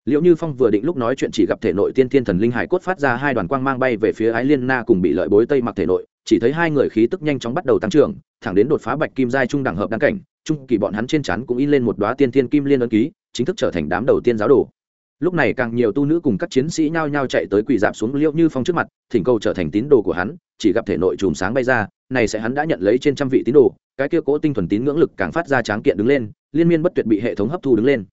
Liệu như phong vừa định lúc nói chuyện chỉ gặp thể nội tiên thiên thần linh hải cốt phát ra hai đoàn quang mang bay về phía ái liên na cùng bị lợi bối tây mặc thể nội, chỉ thấy hai người khí tức nhanh chóng bắt đầu tăng trưởng, thẳng đến đột phá bạch kim giai trung đẳng hợp đăng cảnh trung kỳ bọn hắn trên chắn cũng in lên một đoá tiên thiên kim liên ấn ký, chính thức trở thành đám đầu tiên giáo đồ. Lúc này càng nhiều tu nữ cùng các chiến sĩ nhao nhao chạy tới quỳ dạp xuống liễu như phong trước mặt, thỉnh cầu trở thành tín đồ của hắn, chỉ gặp thể nội chùm sáng bay ra, này sẽ hắn đã nhận lấy trên trăm vị tín đồ, cái kia cố tinh thuần tín ngưỡng lực càng phát ra tráng kiện đứng lên, liên miên bất tuyệt bị hệ thống hấp thu đứng lên.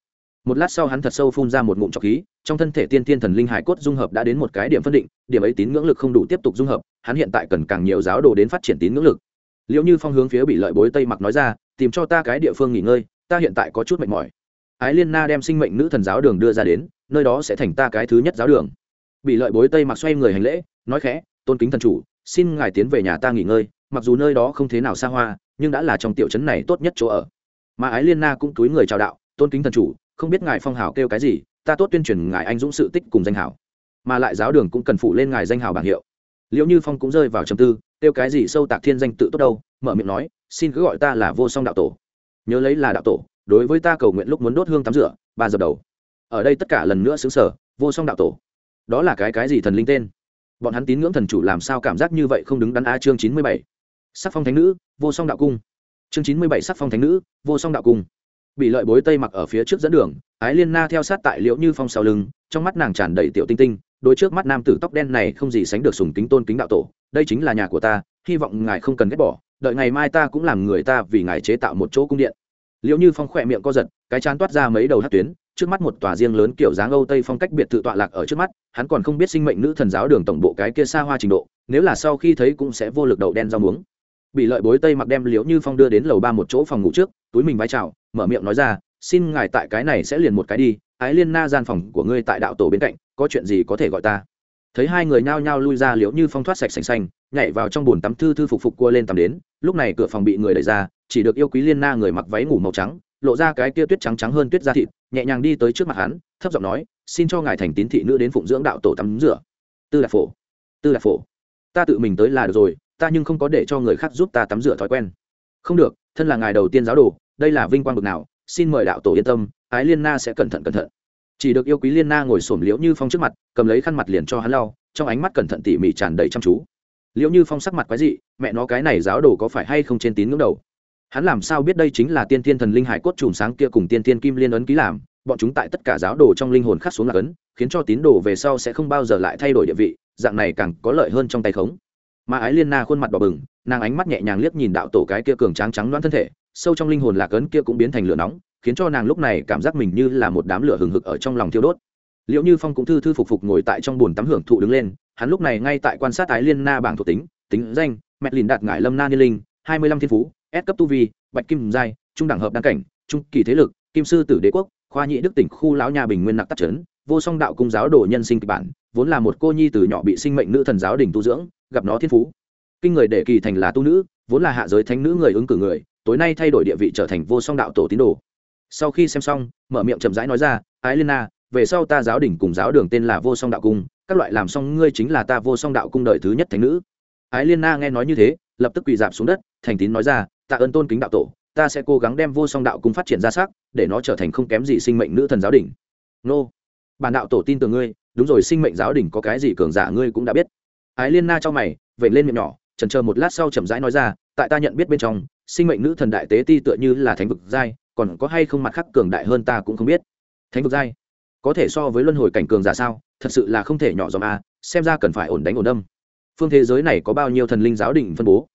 Một lát sau hắn thật sâu phun ra một ngụm trọc khí, trong thân thể tiên tiên thần linh hải cốt dung hợp đã đến một cái điểm phân định, điểm ấy tín ngưỡng lực không đủ tiếp tục dung hợp, hắn hiện tại cần càng nhiều giáo đồ đến phát triển tín ngưỡng lực. Liệu như phong hướng phía bị lợi bối tây mặc nói ra tìm cho ta cái địa phương nghỉ ngơi, ta hiện tại có chút mệt mỏi. Ái liên na đem sinh mệnh nữ thần giáo đường đưa ra đến, nơi đó sẽ thành ta cái thứ nhất giáo đường. Bị lợi bối tây mặc xoay người hành lễ, nói khẽ, tôn kính thần chủ, xin ngài tiến về nhà ta nghỉ ngơi, mặc dù nơi đó không thế nào xa hoa, nhưng đã là trong tiểu trấn này tốt nhất chỗ ở. Mà ái liên na cũng túi người chào đạo, tôn kính thần chủ, không biết ngài phong hào kêu cái gì, ta tốt tuyên truyền ngài anh dũng sự tích cùng danh hảo mà lại giáo đường cũng cần phụ lên ngài danh hào bảng hiệu. Liệu như phong cũng rơi vào trầm tư, kêu cái gì sâu tạc thiên danh tự tốt đâu mở miệng nói, xin cứ gọi ta là vô song đạo tổ. Nhớ lấy là đạo tổ, đối với ta cầu nguyện lúc muốn đốt hương tắm rửa, ba giờ đầu. Ở đây tất cả lần nữa xứng sở vô song đạo tổ. Đó là cái cái gì thần linh tên? Bọn hắn tín ngưỡng thần chủ làm sao cảm giác như vậy không đứng đắn a chương chín mươi bảy. Sắc phong thánh nữ, vô song đạo cung. Chương chín mươi bảy sắc phong thánh nữ, vô song đạo cung. Bị lợi bối tây mặc ở phía trước dẫn đường, ái liên na theo sát tại liễu như phong sau lưng, trong mắt nàng tràn đầy tiểu tinh tinh, đôi trước mắt nam tử tóc đen này không gì sánh được sùng kính tôn kính đạo tổ, đây chính là nhà của ta, hy vọng ngài không cần ghét bỏ đợi ngày mai ta cũng làm người ta vì ngài chế tạo một chỗ cung điện. Liệu như phong khỏe miệng co giật, cái chán toát ra mấy đầu hát tuyến, trước mắt một tòa riêng lớn kiểu dáng âu tây phong cách biệt thự tọa lạc ở trước mắt, hắn còn không biết sinh mệnh nữ thần giáo đường tổng bộ cái kia xa hoa trình độ, nếu là sau khi thấy cũng sẽ vô lực đậu đen rau muống. Bị lợi bối tây mặc đem liễu như phong đưa đến lầu ba một chỗ phòng ngủ trước, túi mình vai trào mở miệng nói ra, xin ngài tại cái này sẽ liền một cái đi, ái liên na gian phòng của ngươi tại đạo tổ bên cạnh, có chuyện gì có thể gọi ta? Thấy hai người nhao nhao lui ra liễu như phong thoát sạch sành xanh, nhảy vào trong bồn tắm thư thư phục phục cua lên tắm đến, lúc này cửa phòng bị người đẩy ra, chỉ được yêu quý liên na người mặc váy ngủ màu trắng, lộ ra cái kia tuyết trắng trắng hơn tuyết da thịt, nhẹ nhàng đi tới trước mặt hắn, thấp giọng nói, xin cho ngài thành tín thị nữ đến phụng dưỡng đạo tổ tắm rửa. Tư lạc phổ, tư lạc phổ, ta tự mình tới là được rồi, ta nhưng không có để cho người khác giúp ta tắm rửa thói quen. Không được, thân là ngài đầu tiên giáo đồ, đây là vinh quang bực nào, xin mời đạo tổ yên tâm, ái liên na sẽ cẩn thận cẩn thận chỉ được yêu quý liên na ngồi xổm liễu như phong trước mặt, cầm lấy khăn mặt liền cho hắn lau, trong ánh mắt cẩn thận tỉ mỉ tràn đầy chăm chú. Liễu như phong sắc mặt quái dị, mẹ nó cái này giáo đồ có phải hay không trên tín ngưỡng đầu? Hắn làm sao biết đây chính là tiên thiên thần linh hải cốt chùm sáng kia cùng tiên thiên kim liên ấn ký làm, bọn chúng tại tất cả giáo đồ trong linh hồn khắc xuống là ấn, khiến cho tín đồ về sau sẽ không bao giờ lại thay đổi địa vị, dạng này càng có lợi hơn trong tay khống. Mà ái liên na khuôn mặt đỏ bừng, nàng ánh mắt nhẹ nhàng liếc nhìn đạo tổ cái kia cường tráng trắng loãng thân thể, sâu trong linh hồn lạc ấn kia cũng biến thành lửa nóng khiến cho nàng lúc này cảm giác mình như là một đám lửa hừng hực ở trong lòng thiêu đốt. Liệu như phong cũng thư thư phục phục ngồi tại trong bồn tắm hưởng thụ đứng lên, hắn lúc này ngay tại quan sát ái liên na bảng thuộc tính tính danh, mẹ lìn đạt ngải lâm na niên linh, hai mươi lăm thiên phú, s cấp tu vi, bạch kim giai, trung đẳng hợp đăng cảnh, trung kỳ thế lực, kim sư tử đế quốc, khoa nhị đức tỉnh khu lão nhà bình nguyên nặc tắc trấn, vô song đạo cung giáo đồ nhân sinh kịch bản, vốn là một cô nhi từ nhỏ bị sinh mệnh nữ thần giáo đình tu dưỡng, gặp nó thiên phú. Kinh người để kỳ thành là tu nữ, vốn là hạ giới thánh nữ người ứng cử người, tối nay thay đổi địa vị trở thành vô song đạo tổ tín đồ sau khi xem xong, mở miệng chậm rãi nói ra, ái liên na, về sau ta giáo đình cùng giáo đường tên là vô song đạo cung, các loại làm xong ngươi chính là ta vô song đạo cung đời thứ nhất thánh nữ. Ái liên na nghe nói như thế, lập tức quỳ dạp xuống đất, thành tín nói ra, tạ ơn tôn kính đạo tổ, ta sẽ cố gắng đem vô song đạo cung phát triển ra sắc, để nó trở thành không kém gì sinh mệnh nữ thần giáo đình nô, bản đạo tổ tin tưởng ngươi, đúng rồi, sinh mệnh giáo đình có cái gì cường giả ngươi cũng đã biết. Ái liên na cho mày vậy lên miệng nhỏ trần chờ một lát sau chậm rãi nói ra, tại ta nhận biết bên trong, sinh mệnh nữ thần đại tế ti tựa như là thánh vực giai còn có hay không mặt khác cường đại hơn ta cũng không biết. Thánh vực giai, có thể so với luân hồi cảnh cường giả sao? Thật sự là không thể nhỏ dòm a, xem ra cần phải ổn đánh ổn đâm. Phương thế giới này có bao nhiêu thần linh giáo đình phân bố?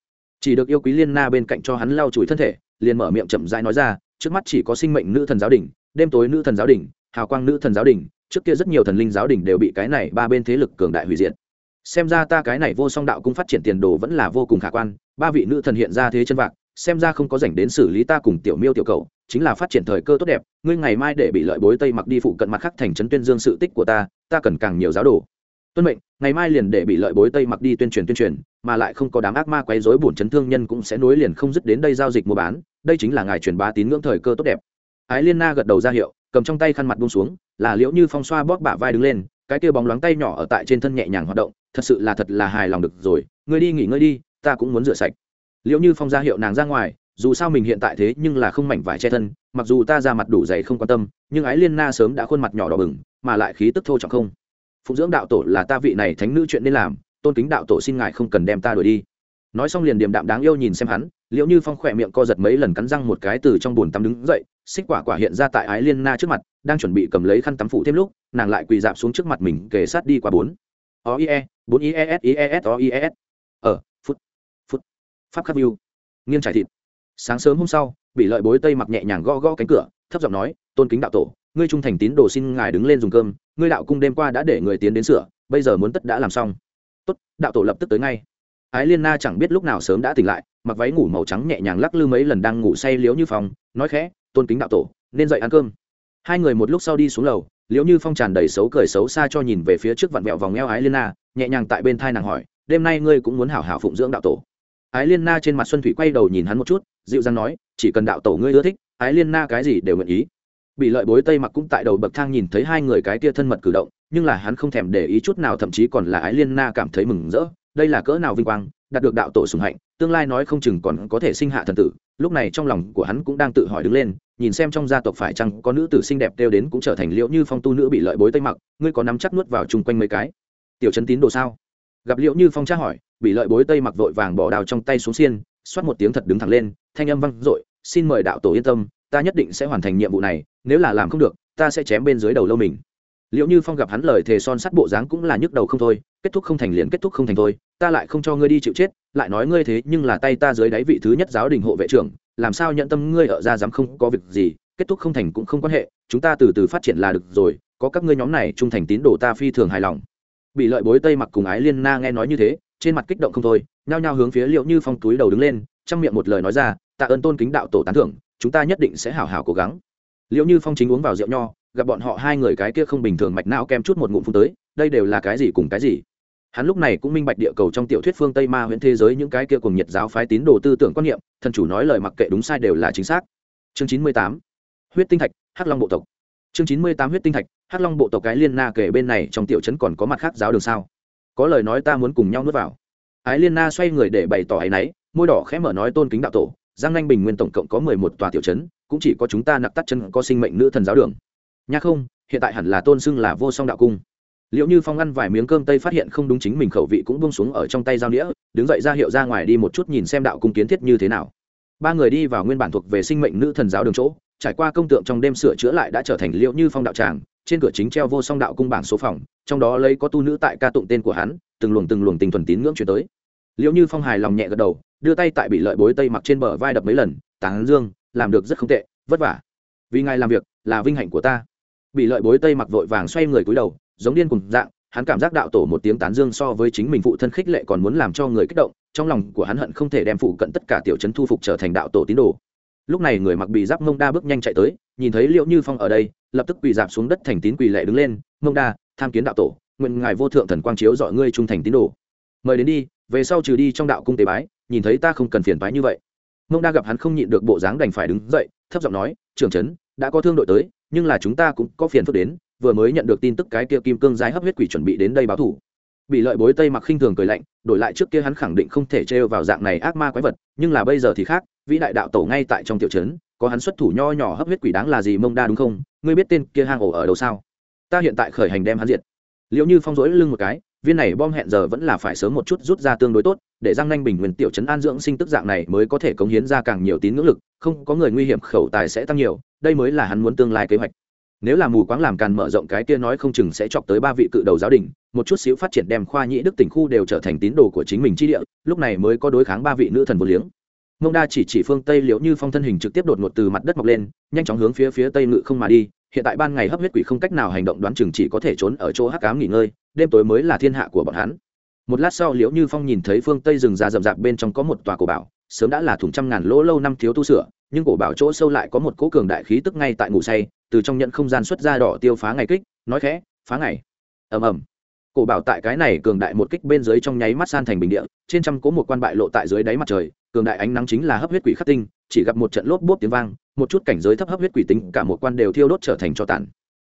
Chỉ được yêu quý liên na bên cạnh cho hắn lau chùi thân thể, liền mở miệng chậm rãi nói ra, trước mắt chỉ có sinh mệnh nữ thần giáo đình, đêm tối nữ thần giáo đình, hào quang nữ thần giáo đình, trước kia rất nhiều thần linh giáo đình đều bị cái này ba bên thế lực cường đại hủy diệt. Xem ra ta cái này vô song đạo cung phát triển tiền đồ vẫn là vô cùng khả quan, ba vị nữ thần hiện ra thế chân vạc, xem ra không có rảnh đến xử lý ta cùng tiểu miêu tiểu cầu chính là phát triển thời cơ tốt đẹp, ngươi ngày mai để bị lợi bối tây mặc đi phụ cận mặt khắc thành trấn tuyên dương sự tích của ta ta cần càng nhiều giáo đồ. Tuân mệnh, ngày mai liền để bị lợi bối tây mặc đi tuyên truyền tuyên truyền, mà lại không có đám ác ma quấy rối bổn chấn thương nhân cũng sẽ nối liền không dứt đến đây giao dịch mua bán, đây chính là ngài truyền bá tín ngưỡng thời cơ tốt đẹp. Ái liên na gật đầu ra hiệu, cầm trong tay khăn mặt buông xuống, là liễu như phong xoa bóp bả vai đứng lên, cái kia bóng loáng tay nhỏ ở tại trên thân nhẹ nhàng hoạt động, thật sự là thật là hài lòng được rồi, ngươi đi nghỉ ngơi đi, ta cũng muốn rửa sạch. Liễu như phong ra hiệu nàng ra ngoài dù sao mình hiện tại thế nhưng là không mảnh vải che thân, mặc dù ta ra mặt đủ dày không quan tâm, nhưng ái liên na sớm đã khuôn mặt nhỏ đỏ bừng, mà lại khí tức thô trọng không. Phụng dưỡng đạo tổ là ta vị này thánh nữ chuyện nên làm, tôn kính đạo tổ xin ngài không cần đem ta đuổi đi. Nói xong liền điềm đạm đáng yêu nhìn xem hắn liệu như phong khỏe miệng co giật mấy lần cắn răng một cái từ trong bồn tắm đứng dậy, xích quả quả hiện ra tại ái liên na trước mặt, đang chuẩn bị cầm lấy khăn tắm phụ thêm lúc, nàng lại quỳ dạp xuống trước mặt mình kề sát đi qua bốn. O ie bốn ies ies o ies ở ờ, phút phút. Pháp khắc view. Nghiêng trải thịt sáng sớm hôm sau bị lợi bối tây mặc nhẹ nhàng gõ gõ cánh cửa thấp giọng nói tôn kính đạo tổ ngươi trung thành tín đồ xin ngài đứng lên dùng cơm ngươi đạo cung đêm qua đã để người tiến đến sửa bây giờ muốn tất đã làm xong. Tốt đạo tổ lập tức tới ngay. Ái liên na chẳng biết lúc nào sớm đã tỉnh lại mặc váy ngủ màu trắng nhẹ nhàng lắc lư mấy lần đang ngủ say liếu như phong, nói khẽ tôn kính đạo tổ nên dậy ăn cơm. Hai người một lúc sau đi xuống lầu liếu như phong tràn đầy xấu cười xấu xa cho nhìn về phía trước vặn vẹo vòng eo ái liên na nhẹ nhàng tại bên thai nàng hỏi đêm nay ngươi cũng muốn hảo hảo phụng dưỡng đạo tổ? Ái liên na trên mặt xuân thủy quay đầu nhìn hắn một chút, dịu dàng nói, chỉ cần đạo tổ ngươi ưa thích, ái liên na cái gì đều nguyện ý. Bị lợi bối tây mặc cũng tại đầu bậc thang nhìn thấy hai người cái kia thân mật cử động, nhưng là hắn không thèm để ý chút nào, thậm chí còn là ái liên na cảm thấy mừng rỡ, đây là cỡ nào vinh quang, đạt được đạo tổ sùng hạnh, tương lai nói không chừng còn có thể sinh hạ thần tử. Lúc này trong lòng của hắn cũng đang tự hỏi đứng lên, nhìn xem trong gia tộc phải chăng có nữ tử xinh đẹp đeo đến cũng trở thành liệu như phong tu nữ bị lợi bối tây mặc, ngươi có nắm chắc nuốt vào chung quanh mấy cái? Tiểu chân tín đồ sao? Gặp liệu như phong tra hỏi bị lợi bối tây mặc vội vàng bỏ đào trong tay xuống xiên, xoát một tiếng thật đứng thẳng lên, thanh âm vang dội, xin mời đạo tổ yên tâm, ta nhất định sẽ hoàn thành nhiệm vụ này, nếu là làm không được, ta sẽ chém bên dưới đầu lâu mình. Liệu như phong gặp hắn lời thề son sắt bộ dáng cũng là nhức đầu không thôi, kết thúc không thành liền kết thúc không thành thôi, ta lại không cho ngươi đi chịu chết, lại nói ngươi thế nhưng là tay ta dưới đáy vị thứ nhất giáo đình hộ vệ trưởng, làm sao nhận tâm ngươi ở ra dám không có việc gì, kết thúc không thành cũng không quan hệ, chúng ta từ từ phát triển là được rồi, có các ngươi nhóm này trung thành tín đồ ta phi thường hài lòng. Bị lợi bối tây mặc cùng ái liên na nghe nói như thế trên mặt kích động không thôi, nhao nhao hướng phía liệu như phong túi đầu đứng lên, trong miệng một lời nói ra, tạ ơn tôn kính đạo tổ tán thưởng, chúng ta nhất định sẽ hảo hảo cố gắng. Liệu như phong chính uống vào rượu nho, gặp bọn họ hai người cái kia không bình thường mạch não kem chút một ngụm phun tới, đây đều là cái gì cùng cái gì? Hắn lúc này cũng minh bạch địa cầu trong tiểu thuyết phương tây ma huyện thế giới những cái kia cùng nhiệt giáo phái tín đồ tư tưởng quan niệm, thần chủ nói lời mặc kệ đúng sai đều là chính xác. Chương chín mươi tám, huyết tinh thạch, hắc long bộ tộc. Chương chín mươi tám, huyết tinh thạch, hắc long bộ tộc cái liên na kể bên này trong tiểu trấn còn có mặt khác giáo đường sao? Có lời nói ta muốn cùng nhau nuốt vào. Ái liên na xoay người để bày tỏ áy náy, môi đỏ khẽ mở nói tôn kính đạo tổ, giang Anh bình nguyên tổng cộng có mười một tòa tiểu trấn, cũng chỉ có chúng ta nặc tắt chân có sinh mệnh nữ thần giáo đường. Nha không, hiện tại hẳn là tôn xưng là vô song đạo cung. Liệu như phong ăn vài miếng cơm tây phát hiện không đúng chính mình khẩu vị cũng bông xuống ở trong tay dao đĩa đứng dậy ra hiệu ra ngoài đi một chút nhìn xem đạo cung kiến thiết như thế nào. Ba người đi vào nguyên bản thuộc về sinh mệnh nữ thần giáo đường chỗ, trải qua công tượng trong đêm sửa chữa lại đã trở thành liệu như phong đạo tràng trên cửa chính treo vô song đạo cung bảng số phòng, trong đó lấy có tu nữ tại ca tụng tên của hắn, từng luồng từng luồng tình thuần tín ngưỡng chuyển tới. Liệu như phong hài lòng nhẹ gật đầu, đưa tay tại bị lợi bối tây mặc trên bờ vai đập mấy lần, tán dương, làm được rất không tệ, vất vả. Vì ngài làm việc là vinh hạnh của ta. Bị lợi bối tây mặc vội vàng xoay người cúi đầu, giống điên cùng dạng, hắn cảm giác đạo tổ một tiếng tán dương so với chính mình phụ thân khích lệ còn muốn làm cho người kích động, trong lòng của hắn hận không thể đem phụ cận tất cả tiểu trấn thu phục trở thành đạo tổ tín đồ. Lúc này người mặc bị giáp mông đa bước nhanh chạy tới, nhìn thấy liệu như phong ở đây lập tức quỳ dạp xuống đất thành tín quỳ lệ đứng lên, mông đa, tham kiến đạo tổ, nguyện ngài vô thượng thần quang chiếu dọi ngươi trung thành tín đồ. Mời đến đi, về sau trừ đi trong đạo cung tế bái, nhìn thấy ta không cần phiền bái như vậy. Mông đa gặp hắn không nhịn được bộ dáng đành phải đứng dậy, thấp giọng nói, trưởng trấn, đã có thương đội tới, nhưng là chúng ta cũng có phiền phức đến, vừa mới nhận được tin tức cái kia kim cương giái hấp huyết quỷ chuẩn bị đến đây báo thủ. Bị lợi bối tây mặc khinh thường cười lạnh, đổi lại trước kia hắn khẳng định không thể trêu vào dạng này ác ma quái vật, nhưng là bây giờ thì khác, vĩ đại đạo tổ ngay tại trong tiểu trấn có hắn xuất thủ nho nhỏ hấp huyết quỷ đáng là gì mông đa đúng không? Ngươi biết tên kia hang ổ ở đâu sao? Ta hiện tại khởi hành đem hắn diệt. Liệu như phong rỗi lưng một cái, viên này bom hẹn giờ vẫn là phải sớm một chút rút ra tương đối tốt, để giang nanh bình nguyên tiểu chấn an dưỡng sinh tức dạng này mới có thể cống hiến ra càng nhiều tín ngưỡng lực, không có người nguy hiểm, khẩu tài sẽ tăng nhiều, đây mới là hắn muốn tương lai kế hoạch. Nếu là mù quáng làm càn mở rộng cái kia nói không chừng sẽ chọc tới ba vị cự đầu giáo đình, một chút xíu phát triển đem khoa nhĩ đức tỉnh khu đều trở thành tín đồ của chính mình chi địa, lúc này mới có đối kháng ba vị nữ thần vô liếng mông đa chỉ chỉ phương tây liễu như phong thân hình trực tiếp đột ngột từ mặt đất mọc lên, nhanh chóng hướng phía phía tây ngự không mà đi. Hiện tại ban ngày hấp huyết quỷ không cách nào hành động đoán chừng chỉ có thể trốn ở chỗ hắc cám nghỉ ngơi, đêm tối mới là thiên hạ của bọn hắn. Một lát sau liễu như phong nhìn thấy phương tây rừng ra rậm rạp bên trong có một tòa cổ bảo, sớm đã là thủng trăm ngàn lỗ lâu năm thiếu tu sửa, nhưng cổ bảo chỗ sâu lại có một cỗ cường đại khí tức ngay tại ngủ say, từ trong nhận không gian xuất ra đỏ tiêu phá ngày kích, nói khẽ, phá ngày. Ầm ầm. Cổ bảo tại cái này cường đại một kích bên dưới trong nháy mắt san thành bình địa, trên trăm cố một quan bại lộ tại dưới đáy mặt trời cường đại ánh nắng chính là hấp huyết quỷ khắc tinh, chỉ gặp một trận lốp bốp tiếng vang, một chút cảnh giới thấp hấp huyết quỷ tính cả một quan đều thiêu đốt trở thành cho tàn.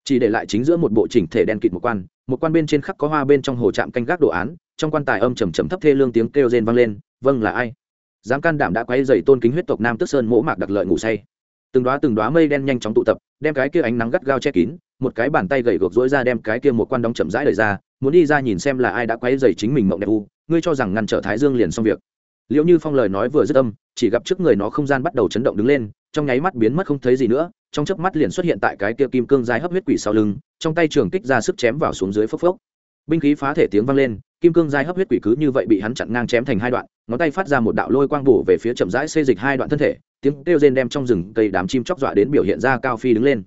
Chỉ để lại chính giữa một bộ chỉnh thể đen kịt một quan một quan bên trên khắc có hoa bên trong hồ trạm canh gác đồ án, trong quan tài âm trầm trầm thấp thê lương tiếng kêu rên vang lên vâng là ai? Dám can đảm đã quay dày tôn kính huyết tộc nam tức sơn mỗ mạc đặc lợi ngủ say. Từng đoá từng đoá mây đen nhanh chóng tụ tập, đem cái kia ánh nắng gắt gao che kín, một cái bàn tay gầy gộc dối ra đem cái kia một quan đóng chậm rãi đời ra, muốn đi ra nhìn xem là ai đã quay dày chính mình mộng đẹp u, ngươi cho rằng ngăn trở thái dương liền xong việc liệu như phong lời nói vừa dứt âm, chỉ gặp trước người nó không gian bắt đầu chấn động đứng lên, trong nháy mắt biến mất không thấy gì nữa, trong chớp mắt liền xuất hiện tại cái kia kim cương dài hấp huyết quỷ sau lưng, trong tay trường kích ra sức chém vào xuống dưới phốc phốc. Binh khí phá thể tiếng vang lên, kim cương dài hấp huyết quỷ cứ như vậy bị hắn chặn ngang chém thành hai đoạn, ngón tay phát ra một đạo lôi quang bổ về phía chậm rãi xê dịch hai đoạn thân thể, tiếng kêu rên đem trong rừng cây đám chim chóc dọa đến biểu hiện ra cao phi đứng lên.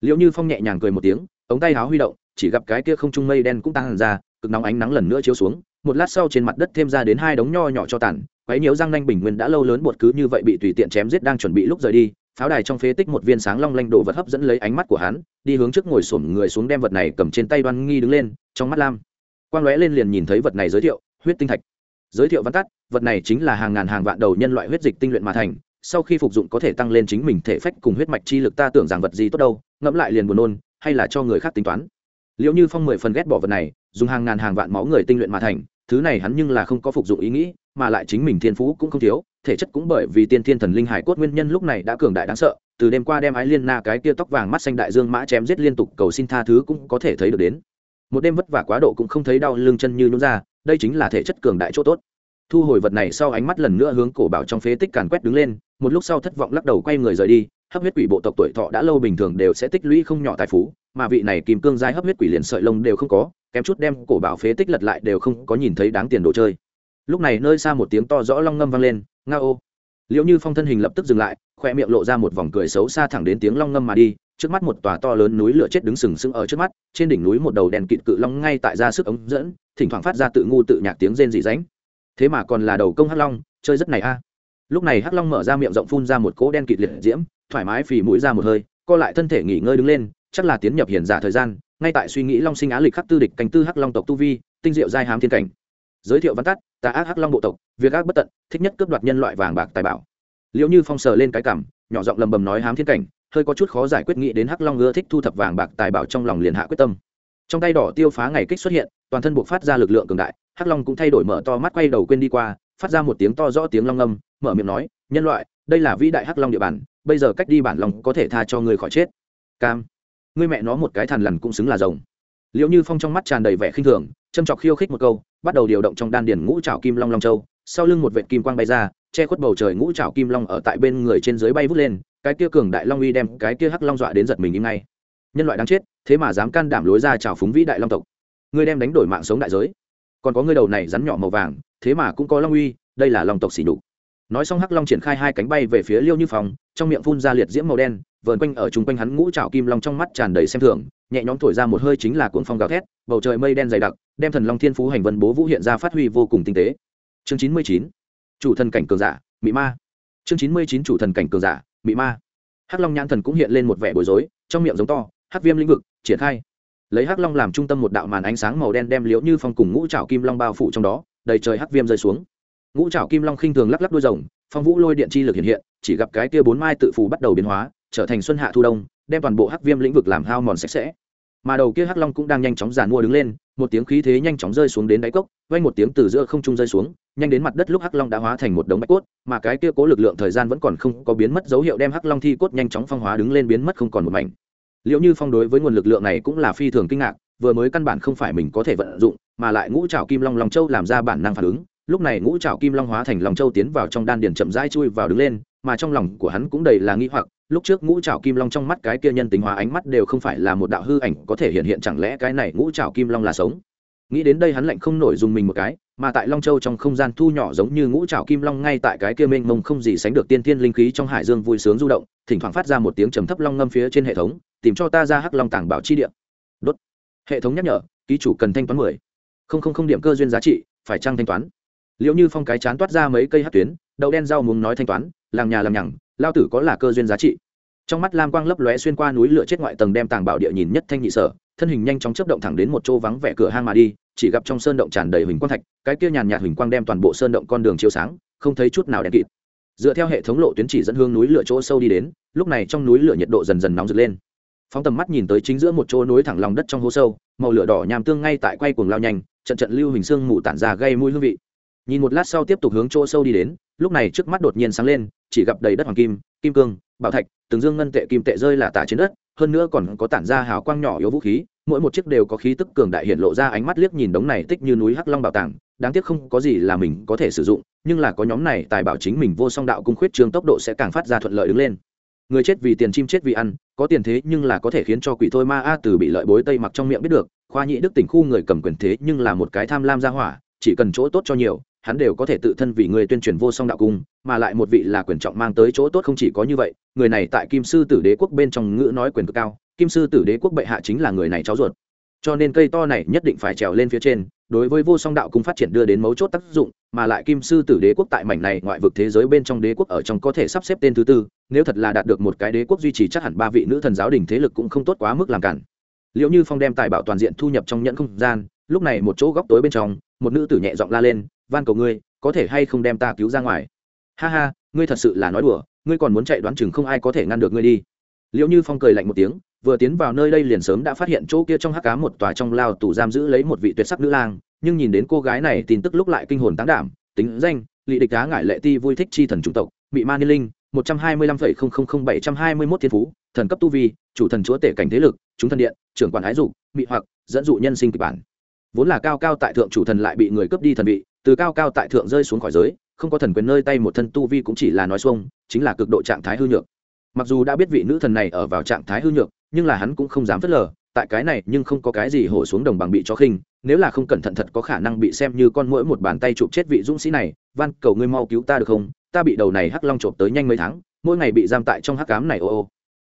Liệu như phong nhẹ nhàng cười một tiếng, ống tay háo huy động, chỉ gặp cái kia không trung mây đen cũng tăng ra, cực nóng ánh nắng lần nữa chiếu xuống, một lát sau trên mặt đất thêm ra đến hai đống nho nhỏ cho tàn quấy nhiễu răng nanh bình nguyên đã lâu lớn bột cứ như vậy bị tùy tiện chém giết đang chuẩn bị lúc rời đi, pháo đài trong phế tích một viên sáng long lanh đồ vật hấp dẫn lấy ánh mắt của hắn, đi hướng trước ngồi xổm người xuống đem vật này cầm trên tay đoan nghi đứng lên, trong mắt lam quang lóe lên liền nhìn thấy vật này giới thiệu, huyết tinh thạch. Giới thiệu văn tắt, vật này chính là hàng ngàn hàng vạn đầu nhân loại huyết dịch tinh luyện mà thành, sau khi phục dụng có thể tăng lên chính mình thể phách cùng huyết mạch chi lực, ta tưởng rằng vật gì tốt đâu, ngẫm lại liền buồn nôn, hay là cho người khác tính toán. Liệu như phong mười phần ghét bỏ vật này, dùng hàng ngàn hàng vạn máu người tinh luyện mà thành, thứ này hắn nhưng là không có phục dụng ý nghĩ mà lại chính mình thiên phú cũng không thiếu, thể chất cũng bởi vì tiên thiên thần linh hải cốt nguyên nhân lúc này đã cường đại đáng sợ, từ đêm qua đem ái liên na cái kia tóc vàng mắt xanh đại dương mã chém giết liên tục cầu xin tha thứ cũng có thể thấy được đến. Một đêm vất vả quá độ cũng không thấy đau lưng chân như nhún ra, đây chính là thể chất cường đại chỗ tốt. Thu hồi vật này sau ánh mắt lần nữa hướng cổ bảo trong phế tích càn quét đứng lên, một lúc sau thất vọng lắc đầu quay người rời đi, hấp huyết quỷ bộ tộc tuổi thọ đã lâu bình thường đều sẽ tích lũy không nhỏ tài phú, mà vị này kìm cương giai hấp huyết quỷ liền sợi lông đều không có, kém chút đem cổ bảo phế tích lật lại đều không có nhìn thấy đáng tiền đồ chơi lúc này nơi xa một tiếng to rõ long ngâm vang lên, nga ô. Liệu như phong thân hình lập tức dừng lại khoe miệng lộ ra một vòng cười xấu xa thẳng đến tiếng long ngâm mà đi, trước mắt một tòa to lớn núi lửa chết đứng sừng sững ở trước mắt, trên đỉnh núi một đầu đèn kịt cự long ngay tại ra sức ống dẫn, thỉnh thoảng phát ra tự ngu tự nhạc tiếng rên dị ránh. Thế mà còn là đầu công hắc long, chơi rất này a. Lúc này hắc long mở ra miệng rộng phun ra một cỗ đen kịt liệt diễm, thoải mái phì mũi ra một hơi, co lại thân thể nghỉ ngơi đứng lên, chắc là tiến nhập hiền giả thời gian, ngay tại suy nghĩ long sinh á lịch khắc tư địch canh tư hắc long tộc tu vi, tinh diệu giai hám thiên cảnh giới thiệu văn tắt, tà ác hắc long bộ tộc, việc ác bất tận, thích nhất cướp đoạt nhân loại vàng bạc tài bảo. Liệu như phong sờ lên cái cảm, nhỏ giọng lầm bầm nói hám thiên cảnh, hơi có chút khó giải quyết nghĩ đến hắc long ưa thích thu thập vàng bạc tài bảo trong lòng liền hạ quyết tâm. Trong tay đỏ tiêu phá ngày kích xuất hiện, toàn thân buộc phát ra lực lượng cường đại, hắc long cũng thay đổi mở to mắt quay đầu quên đi qua, phát ra một tiếng to rõ tiếng long âm, mở miệng nói, nhân loại, đây là vĩ đại hắc long địa bàn, bây giờ cách đi bản lòng có thể tha cho người khỏi chết. Cam người mẹ nó một cái thằn lằn cũng xứng là rồng. Liệu như phong trong mắt tràn đầy vẻ khinh thường châm chọc khiêu khích một câu, bắt đầu điều động trong đan điền ngũ trào kim long long châu, sau lưng một vệ kim quang bay ra, che khuất bầu trời ngũ trào kim long ở tại bên người trên dưới bay vút lên, cái kia cường đại long uy đem cái kia hắc long dọa đến giật mình im ngay. Nhân loại đáng chết, thế mà dám can đảm lối ra trào phúng vĩ đại long tộc. Ngươi đem đánh đổi mạng sống đại giới. Còn có ngươi đầu này rắn nhỏ màu vàng, thế mà cũng có long uy, đây là long tộc xỉ đục nói xong hắc long triển khai hai cánh bay về phía liêu như phòng trong miệng phun ra liệt diễm màu đen vờn quanh ở chung quanh hắn ngũ trào kim long trong mắt tràn đầy xem thường, nhẹ nhõm thổi ra một hơi chính là cuồng phong gào thét, bầu trời mây đen dày đặc, đem thần long thiên phú hành vân bố vũ hiện ra phát huy vô cùng tinh tế. Chương chín mươi chín, chủ thần cảnh cường giả mỹ ma. Chương chín mươi chín, chủ thần cảnh cường giả mỹ ma. Hắc long nhãn thần cũng hiện lên một vẻ bối rối, trong miệng giống to, hắc viêm lĩnh vực, triển khai. Lấy hắc long làm trung tâm một đạo màn ánh sáng màu đen đem liễu như phong cùng ngũ trảo kim long bao phủ trong đó, đầy trời hắc viêm rơi xuống. Ngũ trảo kim long khinh thường lắc lắc đuôi rồng, phong vũ lôi điện chi lực hiện hiện, chỉ gặp cái kia bốn mai tự phù bắt đầu biến hóa trở thành xuân hạ thu đông, đem toàn bộ hắc viêm lĩnh vực làm hao mòn sạch sẽ. Mà đầu kia hắc long cũng đang nhanh chóng giàn mua đứng lên, một tiếng khí thế nhanh chóng rơi xuống đến đáy cốc vay một tiếng từ giữa không trung rơi xuống, nhanh đến mặt đất lúc hắc long đã hóa thành một đống bạch cốt, mà cái kia cố lực lượng thời gian vẫn còn không có biến mất dấu hiệu đem hắc long thi cốt nhanh chóng phong hóa đứng lên biến mất không còn một mảnh. Liệu như phong đối với nguồn lực lượng này cũng là phi thường kinh ngạc, vừa mới căn bản không phải mình có thể vận dụng, mà lại ngũ trào kim long long châu làm ra bản năng phản ứng, lúc này ngũ trảo kim long hóa thành long châu tiến vào trong đan điền chậm rãi chui vào đứng lên, mà trong lòng của hắn cũng đầy là nghi hoặc lúc trước ngũ trảo kim long trong mắt cái kia nhân tính hóa ánh mắt đều không phải là một đạo hư ảnh có thể hiện hiện, chẳng lẽ cái này ngũ trảo kim long là sống? Nghĩ đến đây hắn lạnh không nổi dùng mình một cái, mà tại long châu trong không gian thu nhỏ giống như ngũ trảo kim long ngay tại cái kia mênh mông không gì sánh được tiên thiên linh khí trong hải dương vui sướng du động, thỉnh thoảng phát ra một tiếng trầm thấp long ngâm phía trên hệ thống, tìm cho ta ra hắc long tàng bảo chi địa. Đốt. Hệ thống nhắc nhở, ký chủ cần thanh toán mười. Không không không điểm cơ duyên giá trị, phải trăng thanh toán? Liệu như phong cái chán toát ra mấy cây hát tuyến, đậu đen rau muốn nói thanh toán, làng nhà làm nhằng, lao tử có là cơ duyên giá trị. Trong mắt lam quang lấp lóe xuyên qua núi lửa chết ngoại tầng đem tàng bảo địa nhìn nhất thanh nhị sở, thân hình nhanh chóng chấp động thẳng đến một chỗ vắng vẻ cửa hang mà đi, chỉ gặp trong sơn động tràn đầy huỳnh quang thạch, cái kia nhàn nhạt huỳnh quang đem toàn bộ sơn động con đường chiếu sáng, không thấy chút nào đen kịt. Dựa theo hệ thống lộ tuyến chỉ dẫn hương núi lửa chỗ sâu đi đến, lúc này trong núi lửa nhiệt độ dần dần nóng rực lên. Phóng tầm mắt nhìn tới chính giữa một chỗ núi thẳng lòng đất trong hố sâu, màu lửa đỏ nhàm tương ngay tại quay cuồng lao nhanh, trận trận lưu hình xương mù tản ra gây mũi hương vị nhìn một lát sau tiếp tục hướng chỗ sâu đi đến, lúc này trước mắt đột nhiên sáng lên, chỉ gặp đầy đất hoàng kim kim cương, bảo thạch, từng dương ngân tệ, kim tệ rơi là tả trên đất, hơn nữa còn có tản ra hào quang nhỏ yếu vũ khí, mỗi một chiếc đều có khí tức cường đại hiện lộ ra ánh mắt liếc nhìn đống này tích như núi hắc long bảo tàng, đáng tiếc không có gì là mình có thể sử dụng, nhưng là có nhóm này tài bảo chính mình vô song đạo cung khuyết trường tốc độ sẽ càng phát ra thuận lợi đứng lên. Người chết vì tiền, chim chết vì ăn, có tiền thế nhưng là có thể khiến cho quỷ thôi ma a từ bị lợi bối tây mặc trong miệng biết được, khoa nhị đức tỉnh khu người cầm quyền thế nhưng là một cái tham lam gia hỏa, chỉ cần chỗ tốt cho nhiều hắn đều có thể tự thân vì người tuyên truyền vô song đạo cung, mà lại một vị là quyền trọng mang tới chỗ tốt không chỉ có như vậy, người này tại kim sư tử đế quốc bên trong ngữ nói quyền cực cao, kim sư tử đế quốc bệ hạ chính là người này cháu ruột. Cho nên cây to này nhất định phải trèo lên phía trên, đối với vô song đạo cung phát triển đưa đến mấu chốt tác dụng, mà lại kim sư tử đế quốc tại mảnh này ngoại vực thế giới bên trong đế quốc ở trong có thể sắp xếp tên thứ tư, nếu thật là đạt được một cái đế quốc duy trì chắc hẳn ba vị nữ thần giáo đình thế lực cũng không tốt quá mức làm cản. Liệu như phong đem tài bảo toàn diện thu nhập trong nhẫn không gian, lúc này một chỗ góc tối bên trong, một nữ tử nhẹ giọng la lên van cầu ngươi, có thể hay không đem ta cứu ra ngoài? Ha ha, ngươi thật sự là nói đùa, ngươi còn muốn chạy đoán chừng không ai có thể ngăn được ngươi đi. Liệu như phong cười lạnh một tiếng, vừa tiến vào nơi đây liền sớm đã phát hiện chỗ kia trong hắc cá một tòa trong lao tù giam giữ lấy một vị tuyệt sắc nữ lang, nhưng nhìn đến cô gái này tin tức lúc lại kinh hồn tán đảm, tính danh, lị địch cá ngại lệ ti vui thích chi thần chủng tộc bị ma niên linh, một trăm hai mươi lăm phẩy không không không bảy trăm hai mươi mốt thiên phú, thần cấp tu vi, chủ thần chúa tể cảnh thế lực, chúng thần điện, trưởng quản ái dục bị hoặc, dẫn dụ nhân sinh kịch bản. Vốn là cao cao tại thượng chủ thần lại bị người cướp đi thần vị từ cao cao tại thượng rơi xuống khỏi giới, không có thần quyền nơi tay một thân tu vi cũng chỉ là nói xuông, chính là cực độ trạng thái hư nhược. Mặc dù đã biết vị nữ thần này ở vào trạng thái hư nhược, nhưng là hắn cũng không dám phớt lờ, tại cái này nhưng không có cái gì hổ xuống đồng bằng bị cho khinh, nếu là không cẩn thận thật có khả năng bị xem như con mỗi một bàn tay chụp chết vị dũng sĩ này, van, cầu ngươi mau cứu ta được không? Ta bị đầu này hắc long trộm tới nhanh mấy tháng, mỗi ngày bị giam tại trong hắc cám này, ô ô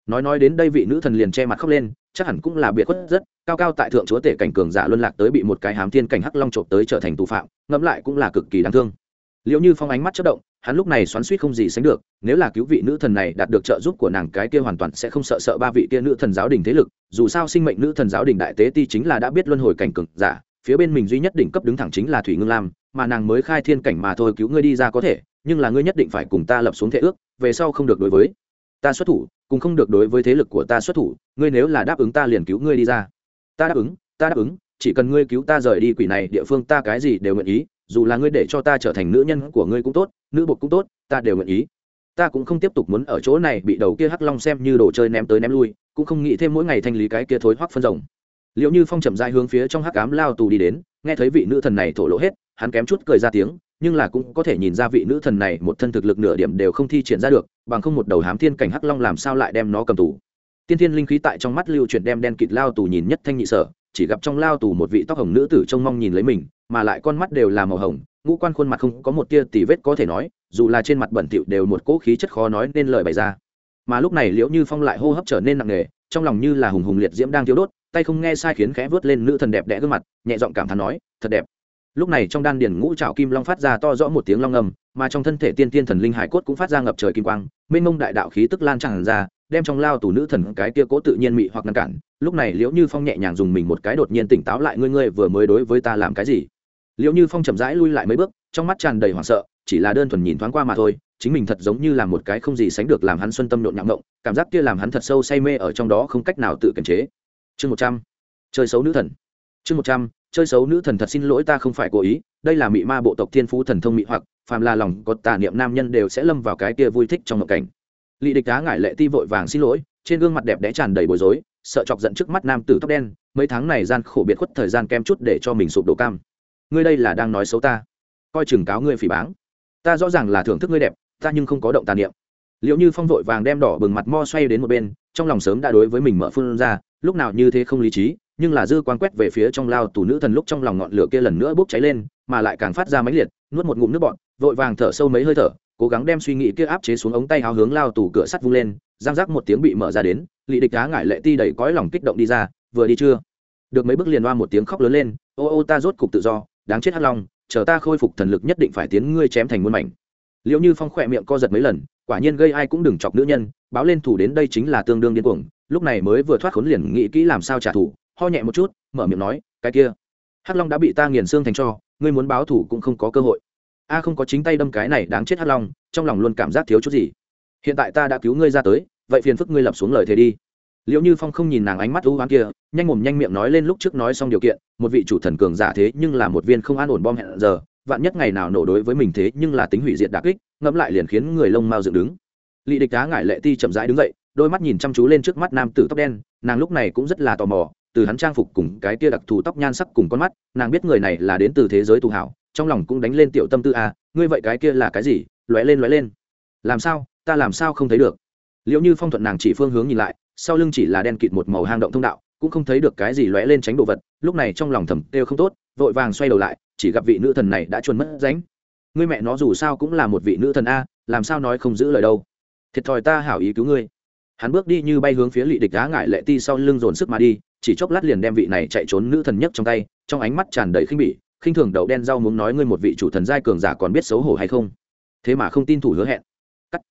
nói nói đến đây vị nữ thần liền che mặt khóc lên, chắc hẳn cũng là biệt khuất rất, cao cao tại thượng chúa tể cảnh cường giả luân lạc tới bị một cái hám thiên cảnh hắc long trộm tới trở thành tù phạm, ngẫm lại cũng là cực kỳ đáng thương. Liệu như phong ánh mắt chất động, hắn lúc này xoắn suýt không gì sánh được, nếu là cứu vị nữ thần này đạt được trợ giúp của nàng cái kia hoàn toàn sẽ không sợ sợ ba vị kia nữ thần giáo đình thế lực, dù sao sinh mệnh nữ thần giáo đình đại tế ti chính là đã biết luân hồi cảnh cực giả, phía bên mình duy nhất đỉnh cấp đứng thẳng chính là thủy ngưng lam, mà nàng mới khai thiên cảnh mà thôi cứu ngươi đi ra có thể, nhưng là ngươi nhất định phải cùng ta lập xuống thể ước, về sau không được đối với ta xuất thủ, cùng không được đối với thế lực của ta xuất thủ, ngươi nếu là đáp ứng ta liền cứu ngươi đi ra. Ta đáp ứng, ta đáp ứng, chỉ cần ngươi cứu ta rời đi quỷ này địa phương ta cái gì đều nguyện ý, dù là ngươi để cho ta trở thành nữ nhân của ngươi cũng tốt, nữ bột cũng tốt, ta đều nguyện ý. Ta cũng không tiếp tục muốn ở chỗ này bị đầu kia hắc long xem như đồ chơi ném tới ném lui, cũng không nghĩ thêm mỗi ngày thanh lý cái kia thối hoắc phân rồng. Liệu như phong chậm dai hướng phía trong hắc cám lao tù đi đến, nghe thấy vị nữ thần này thổ lộ hết, hắn kém chút cười ra tiếng nhưng là cũng có thể nhìn ra vị nữ thần này một thân thực lực nửa điểm đều không thi triển ra được, bằng không một đầu hám thiên cảnh hắc long làm sao lại đem nó cầm tù. Tiên thiên linh khí tại trong mắt lưu chuyển đem đen kịt lao tù nhìn nhất thanh nhị sở, chỉ gặp trong lao tù một vị tóc hồng nữ tử trông mong nhìn lấy mình, mà lại con mắt đều là màu hồng, ngũ quan khuôn mặt không có một tia tì vết có thể nói, dù là trên mặt bẩn thỉu đều một cỗ khí chất khó nói nên lời bày ra. Mà lúc này liễu như phong lại hô hấp trở nên nặng nề, trong lòng như là hùng hùng liệt diễm đang thiếu đốt, tay không nghe sai khiến khẽ vớt lên nữ thần đẹp đẽ gương mặt, nhẹ giọng cảm thán nói, thật đẹp lúc này trong đan điền ngũ trảo kim long phát ra to rõ một tiếng long ngầm mà trong thân thể tiên tiên thần linh hải cốt cũng phát ra ngập trời kim quang, mênh mông đại đạo khí tức lan tràn ra, đem trong lao tù nữ thần cái kia cố tự nhiên mị hoặc ngăn cản. Lúc này liễu như phong nhẹ nhàng dùng mình một cái đột nhiên tỉnh táo lại, ngươi ngươi vừa mới đối với ta làm cái gì? Liễu như phong chậm rãi lui lại mấy bước, trong mắt tràn đầy hoảng sợ, chỉ là đơn thuần nhìn thoáng qua mà thôi, chính mình thật giống như là một cái không gì sánh được làm hắn xuân tâm nhộn nhạo ngộng, cảm giác kia làm hắn thật sâu say mê ở trong đó không cách nào tự kiềm chế. Chương một trăm. Chơi xấu nữ thần. Chương một trăm chơi xấu nữ thần thật xin lỗi ta không phải cố ý, đây là mị ma bộ tộc thiên phú thần thông mị hoặc, phàm là lòng có tà niệm nam nhân đều sẽ lâm vào cái kia vui thích trong ngộng cảnh. Lị địch đá ngải lệ ti vội vàng xin lỗi, trên gương mặt đẹp đẽ tràn đầy bối rối, sợ chọc giận trước mắt nam tử tóc đen, mấy tháng này gian khổ biệt khuất thời gian kem chút để cho mình sụp đổ cam. Ngươi đây là đang nói xấu ta. Coi chừng cáo ngươi phỉ báng. Ta rõ ràng là thưởng thức ngươi đẹp, ta nhưng không có động tàn niệm. Liệu như phong vội vàng đem đỏ bừng mặt mo xoay đến một bên, trong lòng sớm đã đối với mình mở phương ra, lúc nào như thế không lý trí nhưng là dư quang quét về phía trong lao tù nữ thần lúc trong lòng ngọn lửa kia lần nữa bốc cháy lên, mà lại càng phát ra mãnh liệt, nuốt một ngụm nước bọn vội vàng thở sâu mấy hơi thở, cố gắng đem suy nghĩ kia áp chế xuống ống tay háo hướng lao tù cửa sắt vung lên, giang rác một tiếng bị mở ra đến lị địch đá ngại lệ ti đầy cõi lòng kích động đi ra, vừa đi chưa? Được mấy bước liền loa một tiếng khóc lớn lên, ô ô, ta rốt cục tự do, đáng chết hắt long, chờ ta khôi phục thần lực nhất định phải tiến ngươi chém thành muôn mảnh. Liệu như phong khỏe miệng co giật mấy lần, quả nhiên gây ai cũng đừng chọc nữ nhân, báo lên thủ đến đây chính là tương đương điên cuồng, lúc này mới vừa thoát khốn liền nghĩ kỹ làm sao trả thù ho nhẹ một chút, mở miệng nói, cái kia, hắc long đã bị ta nghiền xương thành cho, ngươi muốn báo thủ cũng không có cơ hội. A, không có chính tay đâm cái này đáng chết hắc long, trong lòng luôn cảm giác thiếu chút gì. Hiện tại ta đã cứu ngươi ra tới, vậy phiền phức ngươi lập xuống lời thế đi. Liệu như phong không nhìn nàng ánh mắt ưu hoán kia, nhanh mồm nhanh miệng nói lên lúc trước nói xong điều kiện, một vị chủ thần cường giả thế nhưng là một viên không an ổn bom hẹn giờ, vạn nhất ngày nào nổ đối với mình thế nhưng là tính hủy diệt đặc kích, ngẫm lại liền khiến người lông mau dựng đứng. Lị địch đá ngại lệ ti chậm rãi đứng dậy, đôi mắt nhìn chăm chú lên trước mắt nam tử tóc đen, nàng lúc này cũng rất là tò mò từ hắn trang phục cùng cái tia đặc thù tóc nhan sắc cùng con mắt nàng biết người này là đến từ thế giới tù hảo trong lòng cũng đánh lên tiểu tâm tư a à, ngươi vậy cái kia là cái gì? Lóe lên lóe lên. Làm sao? Ta làm sao không thấy được? Liệu như phong thuận nàng chỉ phương hướng nhìn lại sau lưng chỉ là đen kịt một màu hang động thông đạo cũng không thấy được cái gì lóe lên tránh đồ vật lúc này trong lòng thầm kêu không tốt vội vàng xoay đầu lại chỉ gặp vị nữ thần này đã chuồn mất ránh. Ngươi mẹ nó dù sao cũng là một vị nữ thần a làm sao nói không giữ lời đâu? Thiệt thòi ta hảo ý cứu ngươi. Hắn bước đi như bay hướng phía lị địch đá ngại lệ ti sau lưng dồn sức mà đi chỉ chốc lát liền đem vị này chạy trốn nữ thần nhất trong tay, trong ánh mắt tràn đầy khinh bỉ, khinh thường đậu đen rau muốn nói ngươi một vị chủ thần giai cường giả còn biết xấu hổ hay không? Thế mà không tin thủ hứa hẹn. Cắt.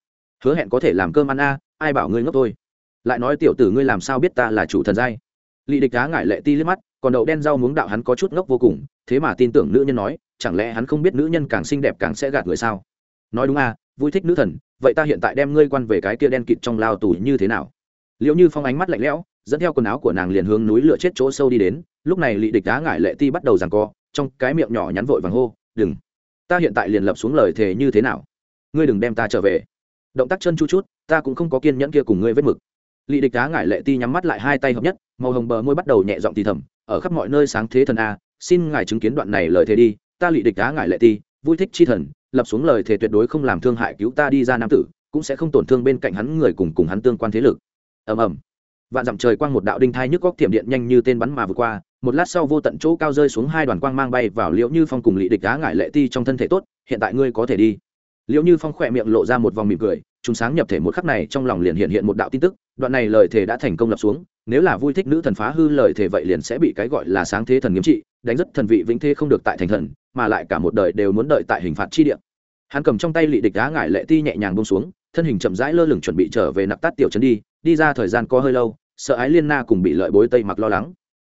Hứa hẹn có thể làm cơm ăn a, ai bảo ngươi ngốc thôi. Lại nói tiểu tử ngươi làm sao biết ta là chủ thần giai? Lị địch đá ngại lệ ti liếc mắt, còn đậu đen rau muống đạo hắn có chút ngốc vô cùng, thế mà tin tưởng nữ nhân nói, chẳng lẽ hắn không biết nữ nhân càng xinh đẹp càng sẽ gạt người sao? Nói đúng à vui thích nữ thần, vậy ta hiện tại đem ngươi quan về cái kia đen kịt trong lao tù như thế nào? Liệu như phong ánh mắt lạnh lẽo dẫn theo quần áo của nàng liền hướng núi lửa chết chỗ sâu đi đến. Lúc này lị địch đá ngại lệ ti bắt đầu giằng co, trong cái miệng nhỏ nhắn vội vàng hô, đừng, ta hiện tại liền lập xuống lời thề như thế nào? Ngươi đừng đem ta trở về. Động tác chân chu chút, ta cũng không có kiên nhẫn kia cùng ngươi vết mực. Lị địch đá ngại lệ ti nhắm mắt lại hai tay hợp nhất, màu hồng bờ môi bắt đầu nhẹ giọng thì thầm, ở khắp mọi nơi sáng thế thần a, xin ngài chứng kiến đoạn này lời thề đi. Ta lị địch đá ngại lệ ti, vui thích chi thần, lập xuống lời thề tuyệt đối không làm thương hại cứu ta đi ra nam tử, cũng sẽ không tổn thương bên cạnh hắn người cùng cùng hắn tương quan thế lực. Ầm ầm vạn dặm trời quang một đạo đinh thai nhức góc tiệm điện nhanh như tên bắn mà vừa qua, một lát sau vô tận chỗ cao rơi xuống hai đoàn quang mang bay vào liễu như phong cùng lị địch á ngại lệ ti trong thân thể tốt, hiện tại ngươi có thể đi. Liễu như phong khỏe miệng lộ ra một vòng mỉm cười, chúng sáng nhập thể một khắc này trong lòng liền hiện hiện một đạo tin tức, đoạn này lời thề đã thành công lập xuống, nếu là vui thích nữ thần phá hư lời thề vậy liền sẽ bị cái gọi là sáng thế thần nghiêm trị, đánh rất thần vị vĩnh thế không được tại thành thần, mà lại cả một đời đều muốn đợi tại hình phạt chi địa. Hắn cầm trong tay lị địch á ngại lệ ti nhẹ nhàng bông xuống, thân hình chậm rãi lơ lửng chuẩn bị trở về nặc tát tiểu trấn đi đi ra thời gian có hơi lâu sợ ái liên na cùng bị lợi bối tây mặc lo lắng.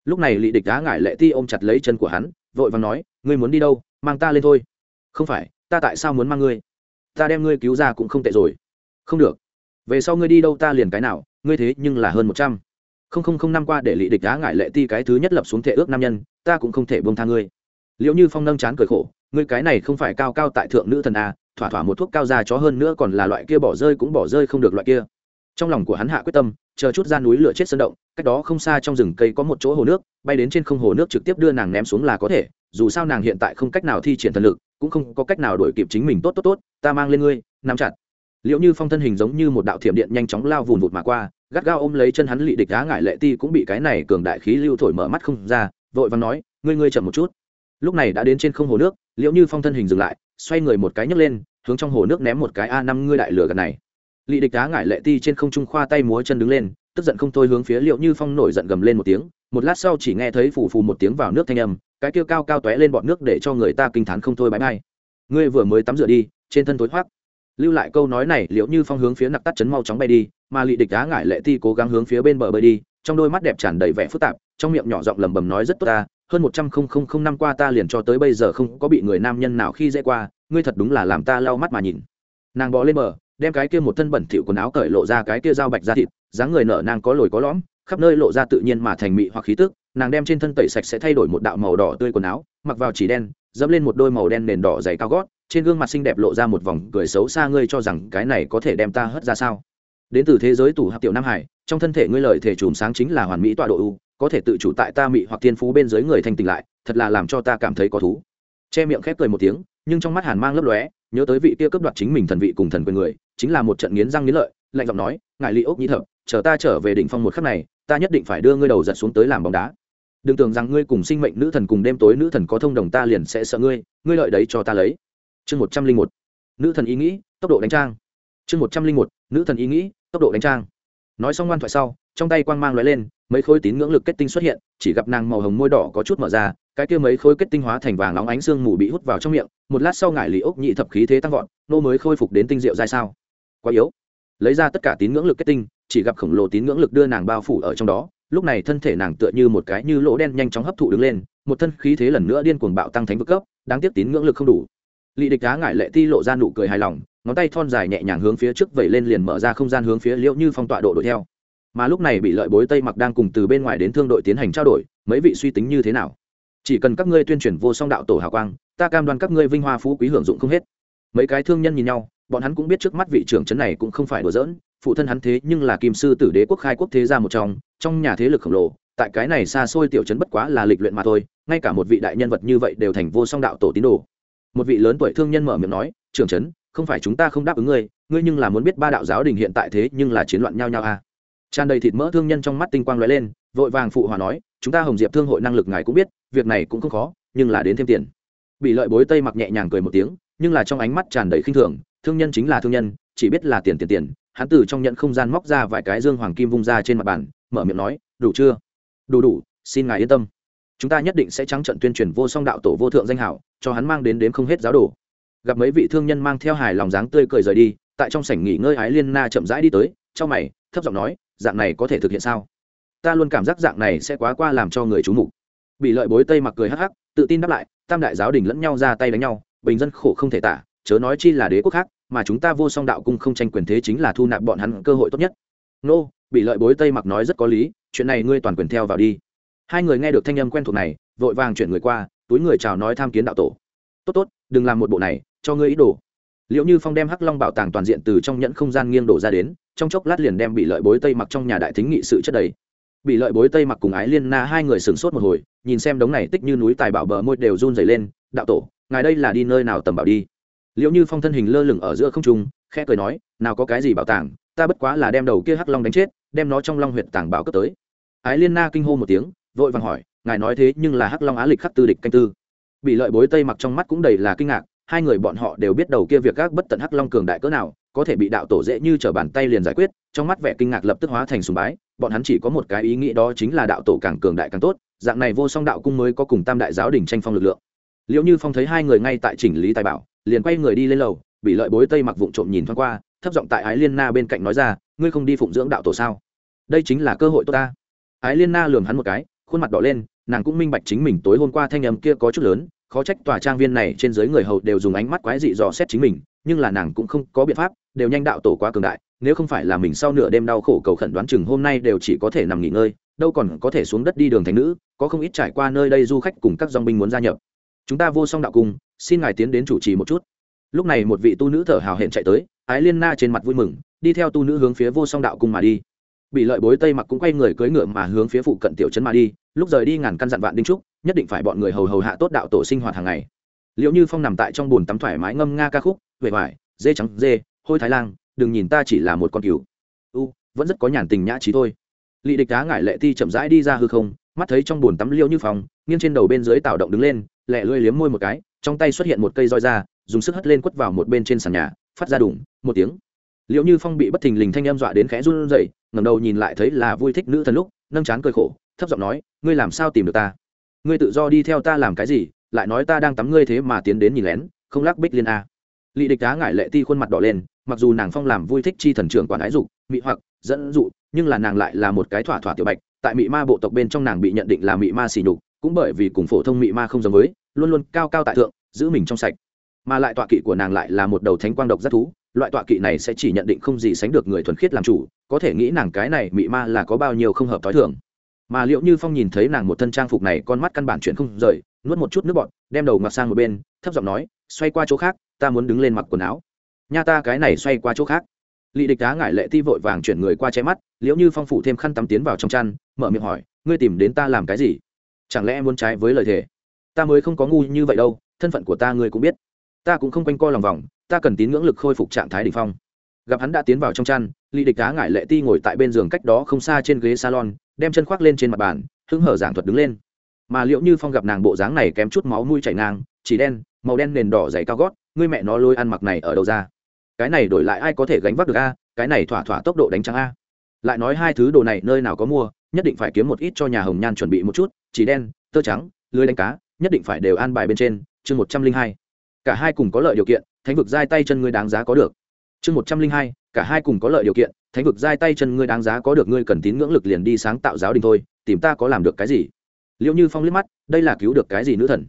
Lúc này lị địch đá ngải lệ ti ôm chặt lấy chân của hắn, vội vàng nói, ngươi muốn đi đâu? Mang ta lên thôi. Không phải, ta tại sao muốn mang ngươi? Ta đem ngươi cứu ra cũng không tệ rồi. Không được. Về sau ngươi đi đâu ta liền cái nào, ngươi thế nhưng là hơn một trăm. Không không không năm qua để lị địch đá ngại lệ ti cái thứ nhất lập xuống thể ước nam nhân, ta cũng không thể buông tha ngươi. Liệu như phong nâng chán cười khổ, ngươi cái này không phải cao cao tại thượng nữ thần a thỏa thỏa một thuốc cao già chó hơn nữa còn là loại kia bỏ rơi cũng bỏ rơi không được loại kia trong lòng của hắn hạ quyết tâm, chờ chút ra núi lửa chết sơn động, cách đó không xa trong rừng cây có một chỗ hồ nước, bay đến trên không hồ nước trực tiếp đưa nàng ném xuống là có thể, dù sao nàng hiện tại không cách nào thi triển thần lực, cũng không có cách nào đổi kịp chính mình tốt tốt tốt, ta mang lên ngươi, nắm chặt. Liệu như phong thân hình giống như một đạo thiểm điện nhanh chóng lao vùn vụt mà qua, gắt gao ôm lấy chân hắn lị địch đá ngại lệ ti cũng bị cái này cường đại khí lưu thổi mở mắt không ra, vội và nói, ngươi ngươi chậm một chút. Lúc này đã đến trên không hồ nước, liệu như phong thân hình dừng lại, xoay người một cái nhấc lên, hướng trong hồ nước ném một cái a năm ngươi đại lửa gần này lị địch đá ngại lệ ti trên không trung khoa tay múa chân đứng lên, tức giận không thôi hướng phía liệu như phong nổi giận gầm lên một tiếng, một lát sau chỉ nghe thấy phù phù một tiếng vào nước thanh âm, cái kia cao cao tóe lên bọn nước để cho người ta kinh t h á n không thôi bãi bay ngươi vừa mới tắm rửa đi, trên thân tối thoát lưu lại câu nói này, liệu như phong hướng phía nặc tắt chấn mau chóng bay đi, mà lị địch đá ngại lệ ti cố gắng hướng phía bên bờ bơi đi, trong đôi mắt đẹp tràn đầy vẻ phức tạp, trong miệng nhỏ giọng lầm bầm nói rất tốt ta, hơn một trăm không không không năm qua ta liền cho tới bây giờ không có bị người nam nhân nào khi dễ qua, ngươi thật đúng là làm ta lau mắt mà nhìn. Nàng bò lên bờ đem cái kia một thân bẩn thỉu quần áo cởi lộ ra cái kia dao bạch ra thịt, dáng người nở nàng có lồi có lõm, khắp nơi lộ ra tự nhiên mà thành mị hoặc khí tức, nàng đem trên thân tẩy sạch sẽ thay đổi một đạo màu đỏ tươi quần áo, mặc vào chỉ đen, dẫm lên một đôi màu đen nền đỏ dày cao gót, trên gương mặt xinh đẹp lộ ra một vòng cười xấu xa, ngươi cho rằng cái này có thể đem ta hất ra sao? Đến từ thế giới tủ hạp tiểu nam hải, trong thân thể ngươi lợi thể chùm sáng chính là hoàn mỹ tọa độ u, có thể tự chủ tại ta mị hoặc thiên phú bên dưới người thanh tỉnh lại, thật là làm cho ta cảm thấy có thú. Che miệng khép cười một tiếng, nhưng trong mắt hàn mang lấp lóe, nhớ tới vị kia cướp đoạt chính mình thần vị cùng thần quyền người chính là một trận nghiến răng nghiến lợi, lạnh giọng nói, ngài li ốc nhi thập, chờ ta trở về đỉnh phong một khắc này, ta nhất định phải đưa ngươi đầu giật xuống tới làm bóng đá. Đừng tưởng rằng ngươi cùng sinh mệnh nữ thần cùng đêm tối nữ thần có thông đồng, ta liền sẽ sợ ngươi ngươi lợi đấy cho ta lấy. Chương một trăm linh một, nữ thần ý nghĩ, tốc độ đánh trang. Chương một trăm linh một, nữ thần ý nghĩ, tốc độ đánh trang. Nói xong ngoan thoại sau, trong tay quang mang l lên, mấy khối tín ngưỡng lực kết tinh xuất hiện, chỉ gặp nàng màu hồng môi đỏ có chút mở ra, cái kia mấy khối kết tinh hóa thành vàng óng ánh xương mù bị hút vào trong miệng, một lát sau ngải lì ốc nhị thập khí thế tăng vọt, nô mới khôi phục đến tinh rượu ra sao quá yếu. Lấy ra tất cả tín ngưỡng lực kết tinh, chỉ gặp khổng lồ tín ngưỡng lực đưa nàng bao phủ ở trong đó. Lúc này thân thể nàng tựa như một cái như lỗ đen nhanh chóng hấp thụ đứng lên, một thân khí thế lần nữa điên cuồng bạo tăng thánh vực cấp, đáng tiếc tín ngưỡng lực không đủ. Lị địch đá ngại lệ ti lộ ra nụ cười hài lòng, ngón tay thon dài nhẹ nhàng hướng phía trước vẩy lên liền mở ra không gian hướng phía liễu như phong tọa độ đuổi theo. Mà lúc này bị lợi bối tây mặc đang cùng từ bên ngoài đến thương đội tiến hành trao đổi, mấy vị suy tính như thế nào? Chỉ cần các ngươi tuyên truyền vô song đạo tổ hào quang, ta cam đoan các ngươi vinh hoa phú quý hưởng dụng không hết. Mấy cái thương nhân nhìn nhau bọn hắn cũng biết trước mắt vị trưởng trấn này cũng không phải đùa giỡn, phụ thân hắn thế nhưng là kim sư tử đế quốc khai quốc thế gia một trong trong nhà thế lực khổng lồ, tại cái này xa xôi tiểu trấn bất quá là lịch luyện mà thôi, ngay cả một vị đại nhân vật như vậy đều thành vô song đạo tổ tín đồ một vị lớn tuổi thương nhân mở miệng nói, trưởng trấn, không phải chúng ta không đáp ứng ngươi ngươi nhưng là muốn biết ba đạo giáo đình hiện tại thế nhưng là chiến loạn nhau nhau à. tràn đầy thịt mỡ thương nhân trong mắt tinh quang lóe lên, vội vàng phụ hòa nói, chúng ta hồng diệp thương hội năng lực ngài cũng biết, việc này cũng không khó, nhưng là đến thêm tiền bị lợi bối tây mặc nhẹ nhàng cười một tiếng nhưng là trong ánh mắt tràn đầy khinh thường, thương nhân chính là thương nhân, chỉ biết là tiền tiền tiền, hắn từ trong nhận không gian móc ra vài cái dương hoàng kim vung ra trên mặt bàn, mở miệng nói, đủ chưa? Đủ đủ, xin ngài yên tâm. Chúng ta nhất định sẽ trắng trận tuyên truyền vô song đạo tổ vô thượng danh hảo, cho hắn mang đến đến không hết giáo đồ. Gặp mấy vị thương nhân mang theo hài lòng dáng tươi cười rời đi, tại trong sảnh nghỉ ngơi ái liên na chậm rãi đi tới trong mày, thấp giọng nói, dạng này có thể thực hiện sao? Ta luôn cảm giác dạng này sẽ quá qua làm cho người chú mục. Bị lợi bối tây mặc cười hắc hắc, tự tin đáp lại, tam đại giáo đình lẫn nhau ra tay đánh nhau bình dân khổ không thể tả, chớ nói chi là đế quốc khác, mà chúng ta vô song đạo cung không tranh quyền thế chính là thu nạp bọn hắn cơ hội tốt nhất. Nô, bị lợi bối tây mặc nói rất có lý, chuyện này ngươi toàn quyền theo vào đi. Hai người nghe được thanh âm quen thuộc này, vội vàng chuyển người qua, túi người chào nói tham kiến đạo tổ. Tốt tốt, đừng làm một bộ này, cho ngươi ý đồ. Liệu như phong đem hắc long bảo tàng toàn diện từ trong nhẫn không gian nghiêng đổ ra đến, trong chốc lát liền đem bị lợi bối tây mặc trong nhà đại thính nghị sự chất đầy. Bị lợi bối tây mặc cùng ái liên na hai người sửng sốt một hồi, nhìn xem đống này tích như núi tài bảo bờ môi đều run dày lên, đạo tổ ngài đây là đi nơi nào tầm bảo đi? Liệu như phong thân hình lơ lửng ở giữa không trung, khẽ cười nói, nào có cái gì bảo tàng, ta bất quá là đem đầu kia hắc long đánh chết, đem nó trong long huyện tàng bảo cấp tới. Ái liên na kinh hô một tiếng, vội vàng hỏi, ngài nói thế nhưng là hắc long á lịch khắc tư địch canh tư. Bị lợi bối tây mặc trong mắt cũng đầy là kinh ngạc, hai người bọn họ đều biết đầu kia việc các bất tận hắc long cường đại cỡ nào, có thể bị đạo tổ dễ như t r ở bàn tay liền giải quyết, trong mắt vẻ kinh ngạc lập tức hóa thành sùng bái, bọn hắn chỉ có một cái ý nghĩ đó chính là đạo tổ càng cường đại càng tốt, dạng này vô song đạo cung mới có cùng tam đại giáo đình tranh phong lực lượng liệu như phong thấy hai người ngay tại chỉnh lý tài bảo, liền quay người đi lên lầu, bị lợi bối tây mặc vụng trộm nhìn thoáng qua, thấp giọng tại ái liên na bên cạnh nói ra, ngươi không đi phụng dưỡng đạo tổ sao? Đây chính là cơ hội tốt ta. Ái liên na lường hắn một cái, khuôn mặt đỏ lên, nàng cũng minh bạch chính mình tối hôm qua thanh âm kia có chút lớn, khó trách tòa trang viên này trên dưới người hầu đều dùng ánh mắt quái dị dò xét chính mình, nhưng là nàng cũng không có biện pháp, đều nhanh đạo tổ quá cường đại, nếu không phải là mình sau nửa đêm đau khổ cầu khẩn đoán chừng hôm nay đều chỉ có thể nằm nghỉ ngơi, đâu còn có thể xuống đất đi đường thành nữ, có không ít trải qua nơi đây du khách cùng các dòng binh muốn gia nhập chúng ta vô song đạo cung xin ngài tiến đến chủ trì một chút. Lúc này một vị tu nữ thở hào hẹn chạy tới, ái liên na trên mặt vui mừng, đi theo tu nữ hướng phía vô song đạo cung mà đi. Bị lợi bối tây mặc cũng quay người cưỡi ngựa mà hướng phía phụ cận tiểu trấn mà đi, lúc rời đi ngàn căn dặn vạn đinh trúc, nhất định phải bọn người hầu hầu hạ tốt đạo tổ sinh hoạt hàng ngày. Liệu như phong nằm tại trong bồn tắm thoải mái ngâm nga ca khúc huệ hoài dê trắng, dê, hôi thái lan, đừng nhìn ta chỉ là một con cừu. U, vẫn rất có nhàn tình nhã trí thôi. Lị địch đá ngải lệ ti chậm rãi đi ra hư không mắt thấy trong bồn tắm liêu như phong, nghiêng trên đầu bên dưới tạo động đứng lên, lẹ lưỡi liếm môi một cái, trong tay xuất hiện một cây roi ra, dùng sức hất lên quất vào một bên trên sàn nhà, phát ra đủng một tiếng. Liệu như phong bị bất thình lình thanh em dọa đến khẽ run rẩy, ngẩng đầu nhìn lại thấy là vui thích nữ thần lúc, nâng chán cười khổ, thấp giọng nói, ngươi làm sao tìm được ta? Ngươi tự do đi theo ta làm cái gì? Lại nói ta đang tắm ngươi thế mà tiến đến nhìn lén, không lắc bích liên a. Lị địch đá ngải lệ ti khuôn mặt đỏ lên, mặc dù nàng phong làm vui thích chi thần trưởng quản ái dục, mị hoặc, dẫn dụ, nhưng là nàng lại là một cái thỏa thỏa tiểu bạch tại mị ma bộ tộc bên trong nàng bị nhận định là mị ma xỉ nhục, cũng bởi vì cùng phổ thông mị ma không giống với, luôn luôn cao cao tại thượng, giữ mình trong sạch. Mà lại tọa kỵ của nàng lại là một đầu thánh quang độc rất thú, loại tọa kỵ này sẽ chỉ nhận định không gì sánh được người thuần khiết làm chủ, có thể nghĩ nàng cái này mị ma là có bao nhiêu không hợp t h o i thường. Mà liệu như phong nhìn thấy nàng một thân trang phục này, con mắt căn bản chuyện không rời, nuốt một chút nước bọt, đem đầu ngặt sang một bên, thấp giọng nói, xoay qua chỗ khác, ta muốn đứng lên mặc quần áo. Nha ta, cái này xoay qua chỗ khác lị địch đá ngại lệ ti vội vàng chuyển người qua che mắt, liễu như phong phủ thêm khăn tắm tiến vào trong chăn, mở miệng hỏi, ngươi tìm đến ta làm cái gì? Chẳng lẽ muốn trái với lời thề? Ta mới không có ngu như vậy đâu, thân phận của ta ngươi cũng biết. Ta cũng không quanh coi lòng vòng, ta cần tín ngưỡng lực khôi phục trạng thái đ ỉ n h phong. Gặp hắn đã tiến vào trong chăn, lị địch đá ngại lệ ti ngồi tại bên giường cách đó không xa trên ghế salon, đem chân khoác lên trên mặt bàn, hứng hở giảng thuật đứng lên. Mà liệu như phong gặp nàng bộ dáng này kém chút máu mũi chảy ngang, chỉ đen, màu đen nền đỏ dày cao gót, ngươi mẹ nó lôi ăn mặc này ở đâu ra? Cái này đổi lại ai có thể gánh vác được a? Cái này thỏa thỏa tốc độ đánh trắng a. Lại nói hai thứ đồ này nơi nào có mua, nhất định phải kiếm một ít cho nhà hồng nhan chuẩn bị một chút, chỉ đen, tơ trắng, lưới đánh cá, nhất định phải đều an bài bên trên, chương một trăm linh hai. Cả hai cùng có lợi điều kiện, thánh vực giai tay chân ngươi đáng giá có được. Chương một trăm linh hai, cả hai cùng có lợi điều kiện, thánh vực giai tay chân ngươi đáng giá có được, ngươi cần tín ngưỡng lực liền đi sáng tạo giáo đình thôi, tìm ta có làm được cái gì? Liệu như phong liếc mắt, đây là cứu được cái gì nữ thần?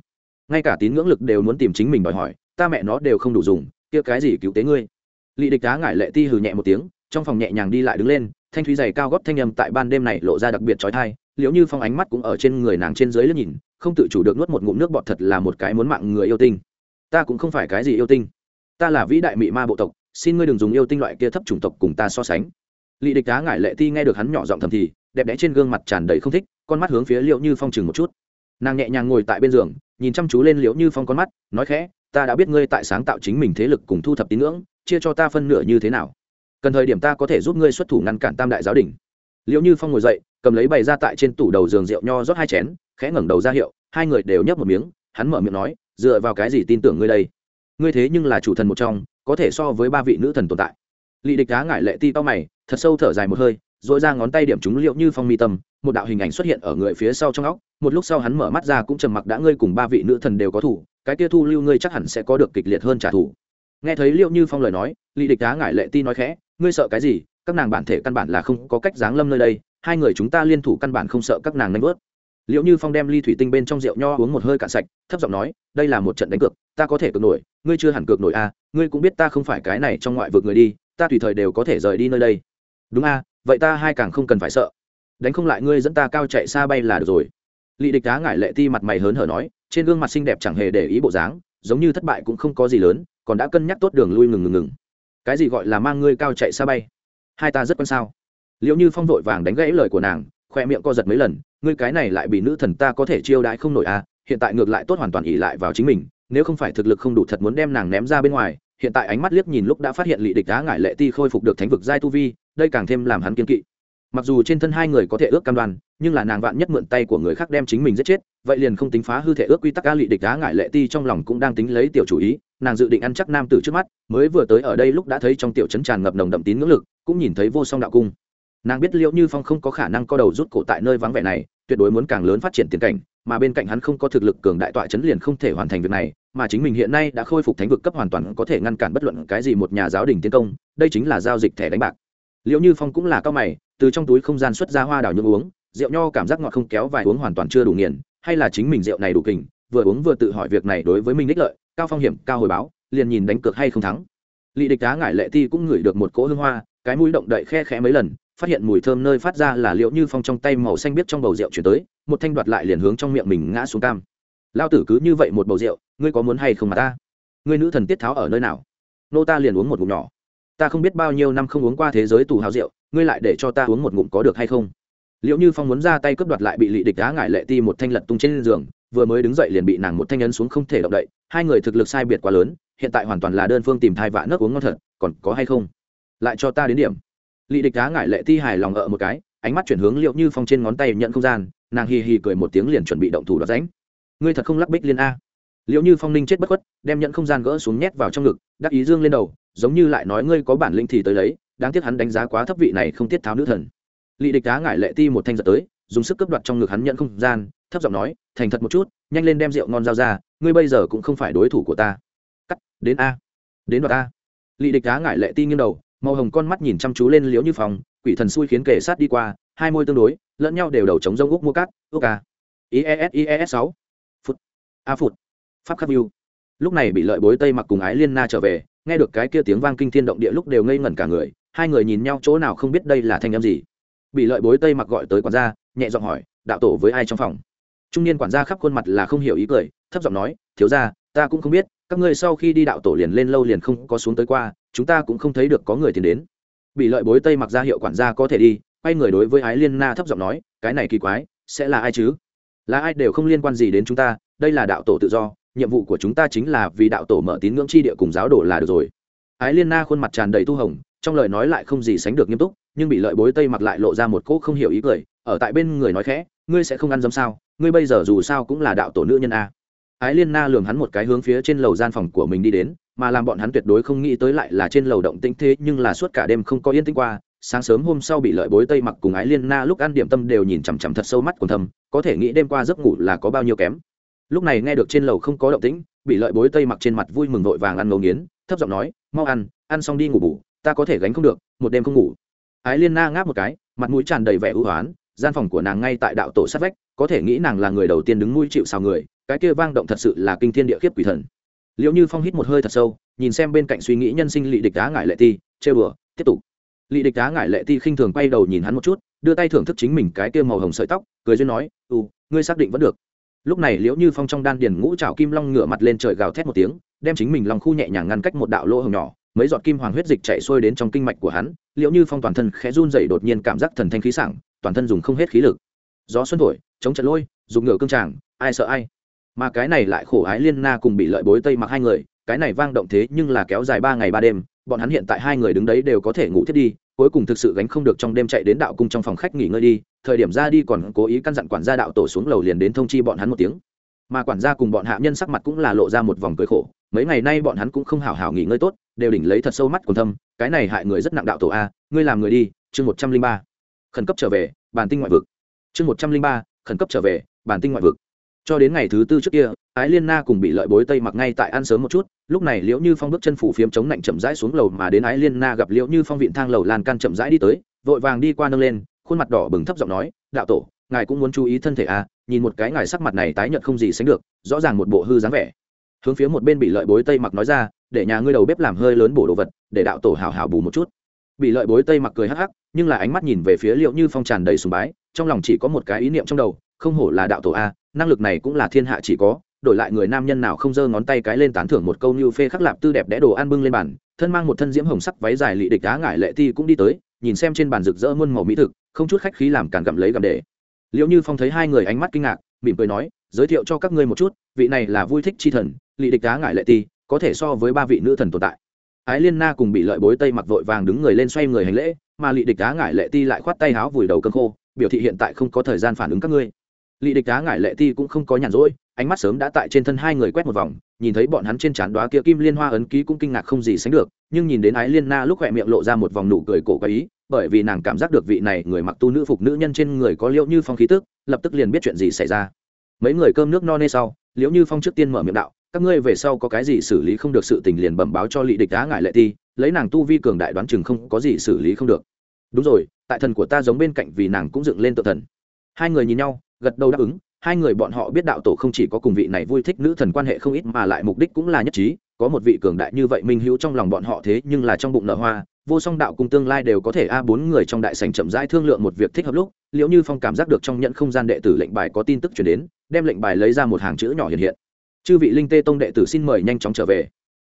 Ngay cả tín ngưỡng lực đều muốn tìm chính mình đòi hỏi, ta mẹ nó đều không đủ dùng, kia cái gì cứu tế ngươi? Lị địch đá ngại lệ ti hừ nhẹ một tiếng, trong phòng nhẹ nhàng đi lại đứng lên, thanh thúy dày cao góp thanh âm tại ban đêm này lộ ra đặc biệt trói thai liệu như phong ánh mắt cũng ở trên người nàng trên dưới liếc nhìn, không tự chủ được nuốt một ngụm nước bọt thật là một cái muốn mạng người yêu tinh. Ta cũng không phải cái gì yêu tinh. Ta là vĩ đại mị ma bộ tộc, xin ngươi đừng dùng yêu tinh loại kia thấp chủng tộc cùng ta so sánh. Lị địch đá ngại lệ ti nghe được hắn nhỏ giọng thầm thì, đẹp đẽ trên gương mặt tràn đầy không thích, con mắt hướng phía liệu như phong chừng một chút. Nàng nhẹ nhàng ngồi tại bên giường, nhìn chăm chú lên liễu như phong con mắt, nói khẽ, ta đã biết ngươi tại sáng tạo chính mình thế lực cùng thu thập tín ngưỡng chia cho ta phân nửa như thế nào? Cần thời điểm ta có thể giúp ngươi xuất thủ ngăn cản tam đại giáo đình. Liệu như phong ngồi dậy, cầm lấy bày ra tại trên tủ đầu giường rượu nho rót hai chén, khẽ ngẩng đầu ra hiệu, hai người đều nhấp một miếng, hắn mở miệng nói, dựa vào cái gì tin tưởng ngươi đây? Ngươi thế nhưng là chủ thần một trong, có thể so với ba vị nữ thần tồn tại. Lị địch đá ngại lệ ti to mày, thật sâu thở dài một hơi dội ra ngón tay điểm chúng liệu như phong mi tâm, một đạo hình ảnh xuất hiện ở người phía sau trong óc, một lúc sau hắn mở mắt ra cũng trầm mặc đã ngươi cùng ba vị nữ thần đều có thủ, cái kia thu lưu ngươi chắc hẳn sẽ có được kịch liệt hơn trả thù nghe thấy liệu như phong lời nói lị địch đá ngại lệ ti nói khẽ ngươi sợ cái gì? Các nàng bản thể căn bản là không có cách giáng lâm nơi đây hai người chúng ta liên thủ căn bản không sợ các nàng nanh vớt. Liệu như phong đem ly thủy tinh bên trong rượu nho uống một hơi cạn sạch thấp giọng nói đây là một trận đánh cược ta có thể cược nổi ngươi chưa hẳn cược nổi a à, ngươi cũng biết ta không phải cái này trong ngoại vực người đi ta tùy thời đều có thể rời đi nơi đây. Đúng a à, vậy ta hai càng không cần phải sợ. Đánh không lại ngươi dẫn ta cao chạy xa bay là được rồi. Lị địch đá ngại lệ ti mặt mày hớn hở nói trên gương mặt xinh đẹp chẳng hề để ý bộ dáng giống như thất bại cũng không có gì lớn còn đã cân nhắc tốt đường lui ngừng ngừng ngừng. Cái gì gọi là mang ngươi cao chạy xa bay? Hai ta rất quan sao? Liệu như phong vội vàng đánh gãy lời của nàng, khoe miệng co giật mấy lần, ngươi cái này lại bị nữ thần ta có thể chiêu đãi không nổi à hiện tại ngược lại tốt hoàn toàn ỉ lại vào chính mình, nếu không phải thực lực không đủ thật muốn đem nàng ném ra bên ngoài, hiện tại ánh mắt liếc nhìn lúc đã phát hiện lị địch đá ngải lệ ti khôi phục được thánh vực giai tu vi, đây càng thêm làm hắn kiên kỵ. Mặc dù trên thân hai người có thể ước cam đoan, nhưng là nàng vạn nhất mượn tay của người khác đem chính mình giết chết, vậy liền không tính phá hư thể ước quy tắc a lị địch đá ngải lệ ti trong lòng cũng đang tính lấy tiểu chủ ý nàng dự định ăn chắc nam tử trước mắt, mới vừa tới ở đây lúc đã thấy trong tiểu trấn tràn ngập nồng đậm tín ngưỡng lực, cũng nhìn thấy vô song đạo cung. Nàng biết liệu như phong không có khả năng co đầu rút cổ tại nơi vắng vẻ này, tuyệt đối muốn càng lớn phát triển tiền cảnh, mà bên cạnh hắn không có thực lực cường đại tọa chấn liền không thể hoàn thành việc này, mà chính mình hiện nay đã khôi phục thánh vực cấp hoàn toàn có thể ngăn cản bất luận cái gì một nhà giáo đình tiến công, đây chính là giao dịch thẻ đánh bạc. Liệu như phong cũng là cao mày, từ trong túi không gian xuất ra hoa đào nhung uống, rượu nho cảm giác ngọt không kéo vài uống hoàn toàn chưa đủ nghiền, hay là chính mình rượu này đủ kình vừa uống vừa tự hỏi việc này đối với mình đích lợi, cao phong hiểm, cao hồi báo, liền nhìn đánh cược hay không thắng. Lị địch đá ngải lệ ti cũng ngửi được một cỗ hương hoa, cái mũi động đậy khe khẽ mấy lần, phát hiện mùi thơm nơi phát ra là liệu như phong trong tay màu xanh biết trong bầu rượu chuyển tới, một thanh đoạt lại liền hướng trong miệng mình ngã xuống cam. Lao tử cứ như vậy một bầu rượu, ngươi có muốn hay không mà ta? Ngươi nữ thần tiết tháo ở nơi nào? Nô ta liền uống một ngụm nhỏ. Ta không biết bao nhiêu năm không uống qua thế giới tù hào rượu, ngươi lại để cho ta uống một ngụm có được hay không? Liệu như phong muốn ra tay cướp đoạt lại bị lị địch đá ngải lệ ti một thanh lật tung trên giường vừa mới đứng dậy liền bị nàng một thanh ấn xuống không thể động đậy, hai người thực lực sai biệt quá lớn, hiện tại hoàn toàn là đơn phương tìm thai vạ nước uống ngon thật, còn có hay không? Lại cho ta đến điểm. Lị địch đá ngải lệ ti hài lòng ở một cái, ánh mắt chuyển hướng liệu như phong trên ngón tay nhận không gian, nàng hì hì cười một tiếng liền chuẩn bị động thủ đoạt ránh. Ngươi thật không lắc bích liên a. Liệu như phong ninh chết bất khuất, đem nhận không gian gỡ xuống nhét vào trong ngực, đắc ý dương lên đầu, giống như lại nói ngươi có bản linh thì tới lấy, đáng tiếc hắn đánh giá quá thấp vị này không tiết tháo nữ thần. Lị địch đá ngải lệ ti một thanh giật tới, dùng sức cướp đoạt trong ngực hắn nhận không gian thấp giọng nói, thành thật một chút, nhanh lên đem rượu ngon giao ra, ngươi bây giờ cũng không phải đối thủ của ta. Cắt, đến a, đến đoạt a. Lị địch đá ngải lệ ti nghiêng đầu, màu hồng con mắt nhìn chăm chú lên liễu như phòng quỷ thần xui khiến kể sát đi qua, hai môi tương đối, lẫn nhau đều đầu chống rông úc mua cát, úc a. Ies ies sáu. Phút a phút pháp khắc view. Lúc này bị lợi bối tây mặc cùng ái liên na trở về, nghe được cái kia tiếng vang kinh thiên động địa lúc đều ngây ngẩn cả người, hai người nhìn nhau chỗ nào không biết đây là thanh âm gì. Bị lợi bối tây mặc gọi tới quản gia, nhẹ giọng hỏi, đạo tổ với ai trong phòng? Trung niên quản gia khắp khuôn mặt là không hiểu ý cười, thấp giọng nói, thiếu ra ta cũng không biết, các ngươi sau khi đi đạo tổ liền lên lâu liền không có xuống tới qua, chúng ta cũng không thấy được có người tiền đến. Bị lợi bối tây mặc ra hiệu quản gia có thể đi, quay người đối với ái liên na thấp giọng nói, cái này kỳ quái, sẽ là ai chứ? Là ai đều không liên quan gì đến chúng ta, đây là đạo tổ tự do, nhiệm vụ của chúng ta chính là vì đạo tổ mở tín ngưỡng chi địa cùng giáo đồ là được rồi. Ái liên na khuôn mặt tràn đầy tu hồng, trong lời nói lại không gì sánh được nghiêm túc, nhưng bị lợi bối tây mặc lại lộ ra một cỗ không hiểu ý cười, ở tại bên người nói khẽ, ngươi sẽ không ăn dấm sao? Ngươi bây giờ dù sao cũng là đạo tổ nữ nhân a. Ái liên na lường hắn một cái hướng phía trên lầu gian phòng của mình đi đến, mà làm bọn hắn tuyệt đối không nghĩ tới lại là trên lầu động tĩnh thế, nhưng là suốt cả đêm không có yên tĩnh qua, sáng sớm hôm sau bị lợi bối tây mặc cùng ái liên na lúc ăn điểm tâm đều nhìn chằm chằm thật sâu mắt còn thầm, có thể nghĩ đêm qua giấc ngủ là có bao nhiêu kém. Lúc này nghe được trên lầu không có động tĩnh, bị lợi bối tây mặc trên mặt vui mừng vội vàng ăn ngấu nghiến, thấp giọng nói, mau ăn ăn xong đi ngủ bủ ta có thể gánh không được, một đêm không ngủ. Ái liên na ngáp một cái, mặt mũi tràn đầy vẻ ưu hoán gian phòng của nàng ngay tại đạo tổ sát vách, có thể nghĩ nàng là người đầu tiên đứng mũi chịu sao người, cái kia vang động thật sự là kinh thiên địa khiếp quỷ thần. Liệu như phong hít một hơi thật sâu, nhìn xem bên cạnh suy nghĩ nhân sinh lị địch đá ngại lệ ti chê bừa tiếp tục. Lị địch đá ngại lệ ti khinh thường quay đầu nhìn hắn một chút, đưa tay thưởng thức chính mình cái kia màu hồng sợi tóc, cười duyên nói ừ ngươi xác định vẫn được. Lúc này liễu như phong trong đan điền ngũ trào kim long ngửa mặt lên trời gào thét một tiếng, đem chính mình lòng khu nhẹ nhàng ngăn cách một đạo lỗ hồng nhỏ, mấy giọt kim hoàng huyết dịch chạy xuôi đến trong kinh mạch của hắn. Liễu như phong toàn thân khẽ run dậy đột nhiên cảm giác thần thanh khí sảng toàn thân dùng không hết khí lực. Gió xuân thổi, chống trận lôi dùng ngựa cương tràng, ai sợ ai. Mà cái này lại khổ ái liên na cùng bị lợi bối tây mặc hai người, cái này vang động thế nhưng là kéo dài ba ngày ba đêm, bọn hắn hiện tại hai người đứng đấy đều có thể ngủ thiết đi, cuối cùng thực sự gánh không được trong đêm chạy đến đạo cung trong phòng khách nghỉ ngơi đi, thời điểm ra đi còn cố ý căn dặn quản gia đạo tổ xuống lầu liền đến thông chi bọn hắn một tiếng. Mà quản gia cùng bọn hạ nhân sắc mặt cũng là lộ ra một vòng cười khổ, mấy ngày nay bọn hắn cũng không hào hào nghỉ ngơi tốt, đều đỉnh lấy thật sâu mắt còn thâm, cái này hại người rất nặng đạo tổ a, ngươi làm người đi, chương một trăm linh ba khẩn cấp trở về, bản tinh ngoại vực. Chương một trăm linh ba, khẩn cấp trở về, bản tinh ngoại vực. Cho đến ngày thứ tư trước kia, ái liên na cùng bị lợi bối tây mặc ngay tại ăn sớm một chút, lúc này liễu như phong bước chân phủ phiếm chống lạnh chậm rãi xuống lầu mà đến ái liên na gặp liễu như phong viện thang lầu lan can chậm rãi đi tới, vội vàng đi qua nâng lên, khuôn mặt đỏ bừng thấp giọng nói, đạo tổ, ngài cũng muốn chú ý thân thể à nhìn một cái ngài sắc mặt này tái nhợt không gì sánh được, rõ ràng một bộ hư dáng vẻ. Hướng phía một bên bị lợi bối tây mặc nói ra, để nhà ngươi đầu bếp làm hơi lớn bổ đồ vật, để đạo tổ hào hào bù một chút bị lợi bối tây mặc cười hắc hắc, nhưng là ánh mắt nhìn về phía liệu như phong tràn đầy sùng bái, trong lòng chỉ có một cái ý niệm trong đầu, không hổ là đạo tổ a, năng lực này cũng là thiên hạ chỉ có, đổi lại người nam nhân nào không giơ ngón tay cái lên tán thưởng một câu như phê khắc lạp tư đẹp đẽ đồ ăn bưng lên bàn, thân mang một thân diễm hồng sắc váy dài lị địch đá ngải lệ ti cũng đi tới, nhìn xem trên bàn rực rỡ muôn màu mỹ thực, không chút khách khí làm càn gặm lấy gặm để. Liệu như phong thấy hai người ánh mắt kinh ngạc, mỉm cười nói, giới thiệu cho các ngươi một chút, vị này là vui thích chi thần, lị địch đá ngải lệ ti, có thể so với ba vị nữ thần tồn tại ái liên na cùng bị lợi bối tây mặc vội vàng đứng người lên xoay người hành lễ mà lị địch đá ngải lệ ti lại khoát tay háo vùi đầu cơn khô biểu thị hiện tại không có thời gian phản ứng các ngươi. Lị địch đá ngải lệ ti cũng không có nhàn rỗi ánh mắt sớm đã tại trên thân hai người quét một vòng nhìn thấy bọn hắn trên trán đoá kia kim liên hoa ấn ký cũng kinh ngạc không gì sánh được nhưng nhìn đến ái liên na lúc khỏe miệng lộ ra một vòng nụ cười cổ quái, ý bởi vì nàng cảm giác được vị này người mặc tu nữ phục nữ nhân trên người có liệu như phong khí tức lập tức liền biết chuyện gì xảy ra. Mấy người cơm nước no nê sau liễu như phong trước tiên mở miệng đạo các ngươi về sau có cái gì xử lý không được sự tình liền bẩm báo cho lị địch đá ngại lệ ti, lấy nàng tu vi cường đại đoán chừng không có gì xử lý không được. Đúng rồi, tại thần của ta giống bên cạnh vì nàng cũng dựng lên tự thần. Hai người nhìn nhau, gật đầu đáp ứng, hai người bọn họ biết đạo tổ không chỉ có cùng vị này vui thích nữ thần quan hệ không ít mà lại mục đích cũng là nhất trí, có một vị cường đại như vậy minh hữu trong lòng bọn họ thế nhưng là trong bụng nở hoa, vô song đạo cùng tương lai đều có thể a bốn người trong đại sành chậm rãi thương lượng một việc thích hợp lúc liệu như phong cảm giác được trong nhận không gian đệ tử lệnh bài có tin tức chuyển đến, đem lệnh bài lấy ra một hàng chữ nhỏ hiện hiện chư vị linh tê tông đệ tử xin mời nhanh chóng trở về.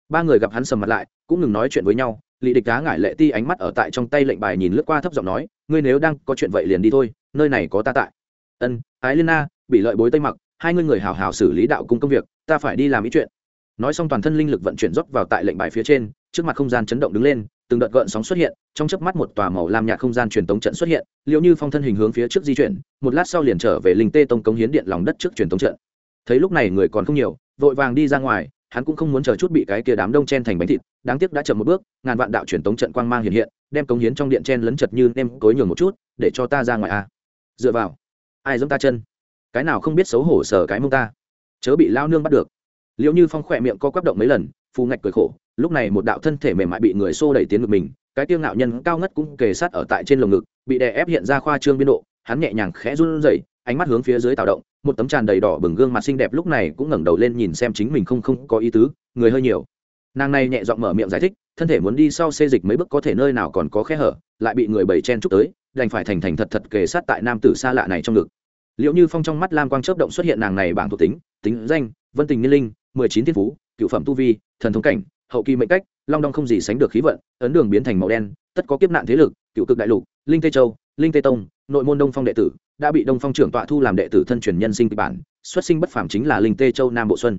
Ba người gặp hắn sầm mặt lại, cũng ngừng nói chuyện với nhau. Lị địch đá ngải lệ ti ánh mắt ở tại trong tay lệnh bài nhìn lướt qua thấp giọng nói, ngươi nếu đang có chuyện vậy liền đi thôi, nơi này có ta tại. Ân, ái liên na, bị lợi bối tây mặc, hai ngươi người hào hào xử lý đạo cung công việc, ta phải đi làm ý chuyện. Nói xong toàn thân linh lực vận chuyển rót vào tại lệnh bài phía trên, trước mặt không gian chấn động đứng lên, từng đợt gợn sóng xuất hiện, trong chớp mắt một tòa màu lam nhạt không gian truyền tống trận xuất hiện, liệu như phong thân hình hướng phía trước di chuyển, một lát sau liền trở về linh tê tông cống hiến điện lòng đất trước truyền tống trận. Thấy lúc này người còn không nhiều vội vàng đi ra ngoài, hắn cũng không muốn chờ chút bị cái kia đám đông chen thành bánh thịt, đáng tiếc đã chậm một bước, ngàn vạn đạo truyền tống trận quang mang hiện hiện, đem cống hiến trong điện chen lấn chật như nem cối nhường một chút, để cho ta ra ngoài a dựa vào, ai giống ta chân? Cái nào không biết xấu hổ sở cái mông ta? Chớ bị lao nương bắt được. Liệu như phong khỏe miệng co quắp động mấy lần, phù ngạch cười khổ, lúc này một đạo thân thể mềm mại bị người xô đẩy tiến ngực mình, cái tiêu ngạo nhân cao ngất cũng kề sát ở tại trên lồng ngực, bị đè ép hiện ra khoa trương biên độ, hắn nhẹ nhàng khẽ run rẩy ánh mắt hướng phía dưới tạo động, một tấm tràn đầy đỏ bừng gương mặt xinh đẹp lúc này cũng ngẩng đầu lên nhìn xem chính mình không không có ý tứ, người hơi nhiều. Nàng này nhẹ giọng mở miệng giải thích, thân thể muốn đi sau xê dịch mấy bước có thể nơi nào còn có khe hở, lại bị người bầy chen chúc tới, đành phải thành thành thật thật kề sát tại nam tử xa lạ này trong ngực. Liệu như phong trong mắt lam quang chớp động xuất hiện nàng này bảng thuộc tính tính danh, vân tình niên linh, mười chín thiên phú, cựu phẩm tu vi, thần thống cảnh, hậu kỳ mệnh cách, long đong không gì sánh được khí vận, ấn đường biến thành màu đen, tất có kiếp nạn thế lực, cựu cực đại lục, linh tây châu, linh tây tông, nội môn đông phong đệ tử đã bị đông phong trưởng tọa thu làm đệ tử thân truyền nhân sinh kịch bản, xuất sinh bất phàm chính là linh tê châu nam bộ xuân.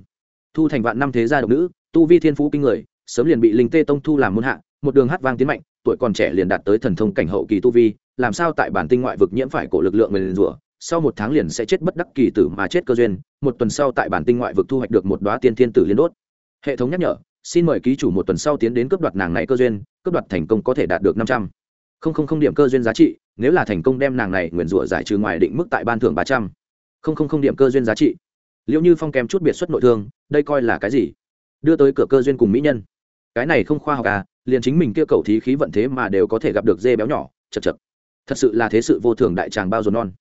Thu thành vạn năm thế gia độc nữ, tu vi thiên phú kinh người, sớm liền bị linh tê tông thu làm môn hạ, một đường hát vang tiến mạnh, tuổi còn trẻ liền đạt tới thần thông cảnh hậu kỳ tu vi, làm sao tại bản tinh ngoại vực nhiễm phải cổ lực lượng người liền rủa, sau một tháng liền sẽ chết bất đắc kỳ tử mà chết cơ duyên, một tuần sau tại bản tinh ngoại vực thu hoạch được một đoá tiên thiên tử liên đốt. Hệ thống nhắc nhở, xin mời ký chủ một tuần sau tiến đến cướp đoạt nàng này cơ duyên, cướp đoạt thành công có thể đạt được năm trăm không không không điểm cơ duyên giá trị, nếu là thành công đem nàng này nguyền rủa giải trừ ngoài định mức tại ban thưởng ba trăm. Không không không điểm cơ duyên giá trị. Liệu như phong kèm chút biệt xuất nội thương, đây coi là cái gì? Đưa tới cửa cơ duyên cùng mỹ nhân. Cái này không khoa học à liền chính mình kia cầu thí khí vận thế mà đều có thể gặp được dê béo nhỏ, chật chật. Thật sự là thế sự vô thường đại tràng bao dồn non.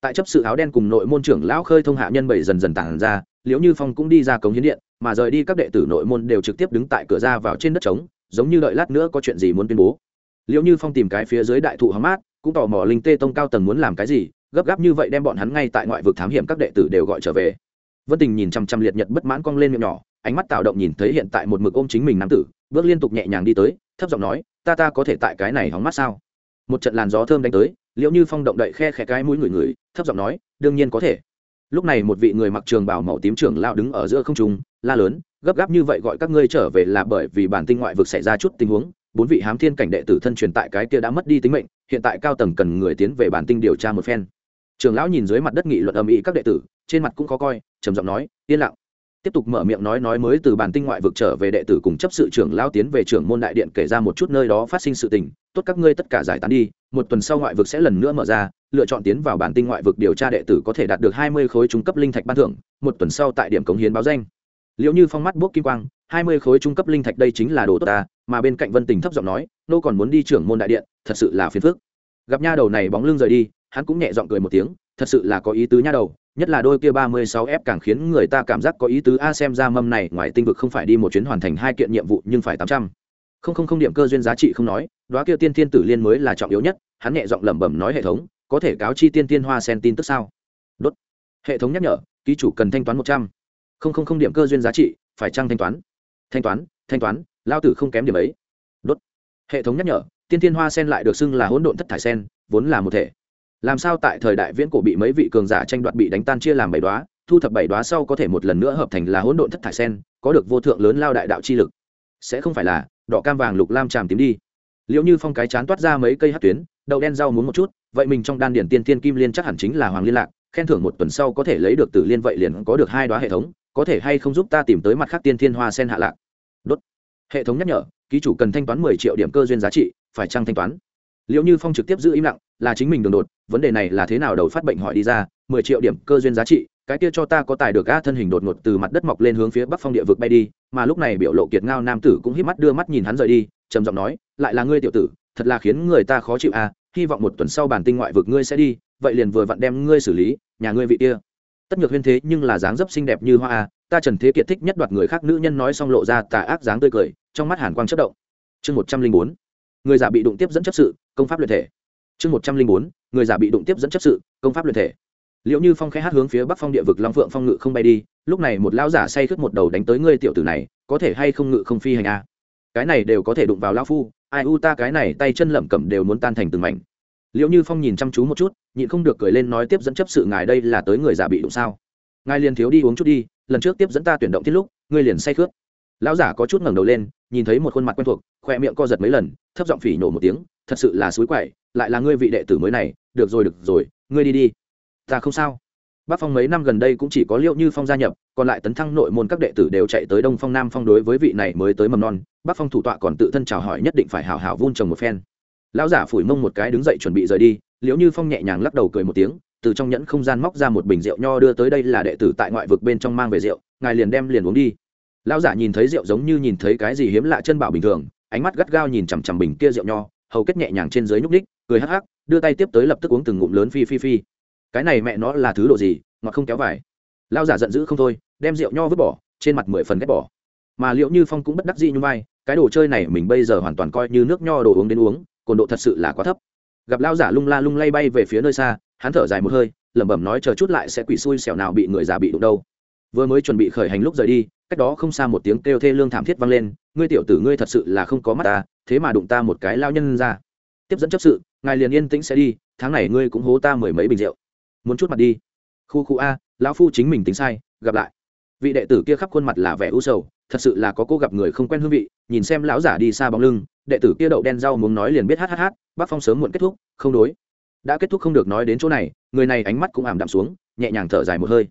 Tại chấp sự áo đen cùng nội môn trưởng lão khơi thông hạ nhân bảy dần dần tản ra, liễu như phong cũng đi ra cống hiến điện, mà rời đi các đệ tử nội môn đều trực tiếp đứng tại cửa ra vào trên đất trống, giống như đợi lát nữa có chuyện gì muốn tuyên bố liễu như phong tìm cái phía dưới đại thụ hóng mát, cũng tò mò linh tê tông cao tầng muốn làm cái gì, gấp gáp như vậy đem bọn hắn ngay tại ngoại vực thám hiểm các đệ tử đều gọi trở về. Vân tình nhìn chăm chăm liệt nhật bất mãn cong lên miệng nhỏ, ánh mắt tạo động nhìn thấy hiện tại một mực ôm chính mình nam tử, bước liên tục nhẹ nhàng đi tới, thấp giọng nói, ta ta có thể tại cái này hóng mát sao? Một trận làn gió thơm đánh tới, liễu như phong động đậy khe khẽ cái mũi người người thấp giọng nói, đương nhiên có thể. Lúc này một vị người mặc trường bảo màu tím trưởng lao đứng ở giữa không trung, la lớn, gấp gáp như vậy gọi các ngươi trở về là bởi vì bản tinh ngoại vực xảy ra chút tình huống bốn vị hám thiên cảnh đệ tử thân truyền tại cái kia đã mất đi tính mệnh, hiện tại cao tầng cần người tiến về bản tinh điều tra một phen. Trường lão nhìn dưới mặt đất nghị luận âm ý các đệ tử, trên mặt cũng khó coi, trầm giọng nói, yên lặng. Tiếp tục mở miệng nói nói mới từ bản tinh ngoại vực trở về đệ tử cùng chấp sự trưởng lão tiến về trưởng môn đại điện kể ra một chút nơi đó phát sinh sự tình, tốt các ngươi tất cả giải tán đi, một tuần sau ngoại vực sẽ lần nữa mở ra, lựa chọn tiến vào bản tinh ngoại vực điều tra đệ tử có thể đạt được hai mươi khối trung cấp linh thạch ban thưởng, một tuần sau tại điểm cống hiến báo danh liệu như phong mắt bốc kim quang, hai mươi khối trung cấp linh thạch đây chính là đồ tốt ta, mà bên cạnh vân tình thấp giọng nói, nô còn muốn đi trưởng môn đại điện, thật sự là phiền phức. Gặp nha đầu này bóng lưng rời đi, hắn cũng nhẹ giọng cười một tiếng, thật sự là có ý tứ nha đầu, nhất là đôi kia ba mươi sáu f càng khiến người ta cảm giác có ý tứ a, xem ra mâm này ngoài tinh vực không phải đi một chuyến hoàn thành hai kiện nhiệm vụ nhưng phải tám trăm. Không không không điểm cơ duyên giá trị không nói đoá kia tiên thiên tử liên mới là trọng yếu nhất, hắn nhẹ giọng lẩm bẩm nói hệ thống, có thể cáo chi tiên tiên hoa sen tin tức sao? Đốt. Hệ thống nhắc nhở, ký chủ cần thanh toán một trăm không không không điểm cơ duyên giá trị, phải trăng thanh toán? Thanh toán thanh toán, lao tử không kém điểm ấy. Đốt. Hệ thống nhắc nhở, tiên tiên hoa sen lại được xưng là hỗn độn thất thải sen, vốn là một thể. Làm sao tại thời đại viễn cổ bị mấy vị cường giả tranh đoạt bị đánh tan chia làm bảy đoá thu thập bảy đoá sau có thể một lần nữa hợp thành là hỗn độn thất thải sen, có được vô thượng lớn lao đại đạo chi lực? Sẽ không phải là, đỏ cam vàng lục lam tràm tím đi. Liệu như phong cái chán toát ra mấy cây hát tuyến, đậu đen rau muốn một chút, vậy mình trong đan điển tiên tiên kim liên chắc hẳn chính là hoàng liên lạc, khen thưởng một tuần sau có thể lấy được tử liên vậy liền có được hai đoá hệ thống có thể hay không giúp ta tìm tới mặt khác tiên thiên hoa sen hạ lạc? Đốt. Hệ thống nhắc nhở, ký chủ cần thanh toán mười triệu điểm cơ duyên giá trị, phải trăng thanh toán? Liệu như phong trực tiếp giữ im lặng, là chính mình đường đột, vấn đề này là thế nào đầu phát bệnh hỏi đi ra, mười triệu điểm cơ duyên giá trị, cái kia cho ta có tài được a thân hình đột ngột từ mặt đất mọc lên hướng phía bắc phong địa vực bay đi, mà lúc này biểu lộ kiệt ngao nam tử cũng hít mắt đưa mắt nhìn hắn rời đi, trầm giọng nói, lại là ngươi tiểu tử, thật là khiến người ta khó chịu a hy vọng một tuần sau bản tinh ngoại vực ngươi sẽ đi, vậy liền vừa vặn đem ngươi xử lý, nhà ngươi vị kia tất nhược huyên thế nhưng là dáng dấp xinh đẹp như hoa a, ta trần thế kiệt thích nhất đoạt người khác nữ nhân nói xong lộ ra tà ác dáng tươi cười, trong mắt hàn quang chất động. Chương một trăm linh bốn, người giả bị đụng tiếp dẫn chấp sự, công pháp luyện thể. Chương một trăm linh bốn, người giả bị đụng tiếp dẫn chấp sự, công pháp luyện thể. Liệu như phong khẽ hát hướng phía bắc phong địa vực long phượng phong ngự không bay đi, lúc này một lão giả say khướt một đầu đánh tới ngươi tiểu tử này, có thể hay không ngự không phi hành a? Cái này đều có thể đụng vào lão phu, ai u ta cái này tay chân lẩm cẩm đều muốn tan thành từng mảnh liệu như phong nhìn chăm chú một chút nhịn không được cười lên nói tiếp dẫn chấp sự ngài đây là tới người giả bị đụng sao? Ngài liền thiếu đi uống chút đi lần trước tiếp dẫn ta tuyển động thiết lúc ngươi liền say khướt. Lão giả có chút ngẩng đầu lên nhìn thấy một khuôn mặt quen thuộc khoe miệng co giật mấy lần thấp giọng phỉ nổ một tiếng thật sự là suối quậy lại là ngươi vị đệ tử mới này được rồi được rồi ngươi đi đi. Ta không sao. Bắc Phong mấy năm gần đây cũng chỉ có Liễu Như Phong gia nhập, còn lại tấn thăng nội môn các đệ tử đều chạy tới Đông Phong Nam Phong đối với vị này mới tới mầm non, Bắc Phong thủ tọa còn tự thân chào hỏi nhất định phải hào hào vun trồng một phen. Lão giả phủi mông một cái đứng dậy chuẩn bị rời đi, Liễu Như Phong nhẹ nhàng lắc đầu cười một tiếng, từ trong nhẫn không gian móc ra một bình rượu nho đưa tới đây là đệ tử tại ngoại vực bên trong mang về rượu, ngài liền đem liền uống đi. Lão giả nhìn thấy rượu giống như nhìn thấy cái gì hiếm lạ chân bảo bình thường, ánh mắt gắt gao nhìn chằm chằm bình kia rượu nho, hầu kết nhẹ nhàng trên dưới nhúc ních cười hắc hắc, đưa tay tiếp tới lập tức uống từng ngụm lớn phi phi phi. Cái này mẹ nó là thứ độ gì, ngọt không kéo vải Lão giả giận dữ không thôi đem rượu nho vứt bỏ trên mặt mười phần ghét bỏ mà liệu như phong cũng bất đắc dĩ như vai cái đồ chơi này mình bây giờ hoàn toàn coi như nước nho đồ uống đến uống cồn độ thật sự là quá thấp. Gặp lao giả lung la lung lay bay về phía nơi xa, hắn thở dài một hơi, lẩm bẩm nói, chờ chút lại sẽ quỷ xui xẻo nào bị người già bị đụng đâu. Vừa mới chuẩn bị khởi hành lúc rời đi, cách đó không xa một tiếng kêu thê lương thảm thiết vang lên, ngươi tiểu tử ngươi thật sự là không có mắt ta, thế mà đụng ta một cái lao nhân ra. Tiếp dẫn chấp sự, ngài liền yên tĩnh sẽ đi, tháng này ngươi cũng hố ta mười mấy bình rượu. Muốn chút mặt đi. Khu khu a, lão phu chính mình tính sai, gặp lại vị đệ tử kia khắp khuôn mặt là vẻ u sầu, thật sự là có cô gặp người không quen hương vị, nhìn xem lão giả đi xa bóng lưng, đệ tử kia đậu đen rau muốn nói liền biết hát hát hát, bác phong sớm muộn kết thúc, không đối. Đã kết thúc không được nói đến chỗ này, người này ánh mắt cũng ảm đạm xuống, nhẹ nhàng thở dài một hơi.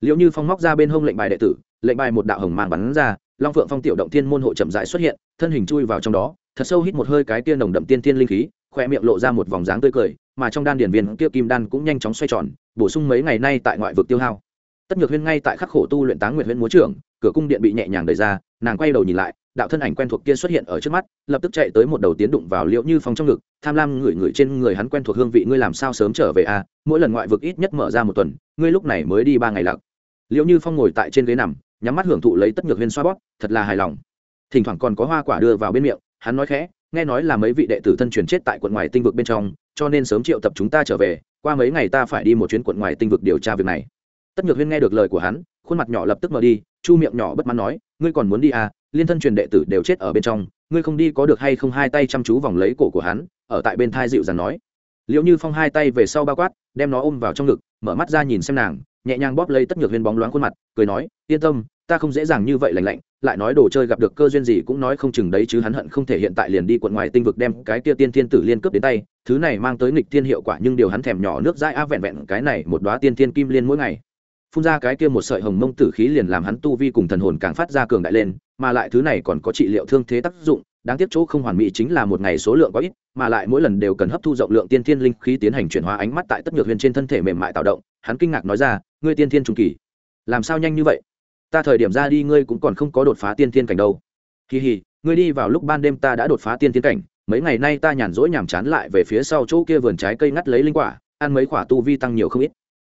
Liệu như phong móc ra bên hông lệnh bài đệ tử, lệnh bài một đạo hồng mang bắn ra, long phượng phong tiểu động tiên môn hộ chậm rãi xuất hiện, thân hình chui vào trong đó, thật sâu hít một hơi cái kia nồng đậm tiên tiên linh khí khoe miệng lộ ra một vòng dáng tươi cười, mà trong đan điển viên kia kim đan cũng nhanh chóng xoay tròn, bổ sung mấy ngày nay tại ngoại vực tiêu hao tất nhược huyên ngay tại khắc khổ tu luyện táng nguyệt huyên múa trưởng cửa cung điện bị nhẹ nhàng đẩy ra, nàng quay đầu nhìn lại, đạo thân ảnh quen thuộc kia xuất hiện ở trước mắt, lập tức chạy tới một đầu tiến đụng vào liễu như phong trong ngực, tham lam ngửi ngửi trên người hắn quen thuộc hương vị, ngươi làm sao sớm trở về à? Mỗi lần ngoại vực ít nhất mở ra một tuần, ngươi lúc này mới đi ba ngày lặc liễu như phong ngồi tại trên ghế nằm, nhắm mắt hưởng thụ lấy tất nhược huyên xoa bóp, thật là hài lòng. Thỉnh thoảng còn có hoa quả đưa vào bên miệng, hắn nói khẽ, nghe nói là mấy vị đệ tử thân truyền chết tại quận ngoài tinh vực bên trong, cho nên sớm triệu tập chúng ta trở về, qua mấy ngày ta phải đi một chuyến quận ngoài tinh vực điều tra việc này tất nhược huyên nghe được lời của hắn, khuôn mặt nhỏ lập tức mở đi, chu miệng nhỏ bất mãn nói, ngươi còn muốn đi à? Liên thân truyền đệ tử đều chết ở bên trong, ngươi không đi có được hay không? Hai tay chăm chú vòng lấy cổ của hắn, ở tại bên thai dịu dàng nói. Liệu như phong hai tay về sau bao quát, đem nó ôm vào trong ngực, mở mắt ra nhìn xem nàng, nhẹ nhàng bóp lấy tất nhược huyên bóng loáng khuôn mặt, cười nói, yên tâm, ta không dễ dàng như vậy lành lạnh, lại nói đồ chơi gặp được cơ duyên gì cũng nói không chừng đấy chứ hắn hận không thể hiện tại liền đi quận ngoài tinh vực đem cái kia tiên thiên tử liên cướp đến tay, thứ này mang tới nghịch thiên hiệu quả nhưng điều hắn thèm nhỏ nước dai a vẹn vẹn cái này một đoá tiên thiên kim liên mỗi ngày phun ra cái kia một sợi hồng mông tử khí liền làm hắn tu vi cùng thần hồn càng phát ra cường đại lên, mà lại thứ này còn có trị liệu thương thế tác dụng, đáng tiếc chỗ không hoàn mỹ chính là một ngày số lượng có ít, mà lại mỗi lần đều cần hấp thu rộng lượng tiên thiên linh khí tiến hành chuyển hóa ánh mắt tại tất nhược huyền trên thân thể mềm mại tạo động, hắn kinh ngạc nói ra, ngươi tiên thiên trung kỳ, làm sao nhanh như vậy? Ta thời điểm ra đi ngươi cũng còn không có đột phá tiên thiên cảnh đâu. Kỳ hì ngươi đi vào lúc ban đêm ta đã đột phá tiên thiên cảnh, mấy ngày nay ta nhàn rỗi nhàm chán lại về phía sau chỗ kia vườn trái cây ngắt lấy linh quả, ăn mấy quả tu vi tăng nhiều không ít.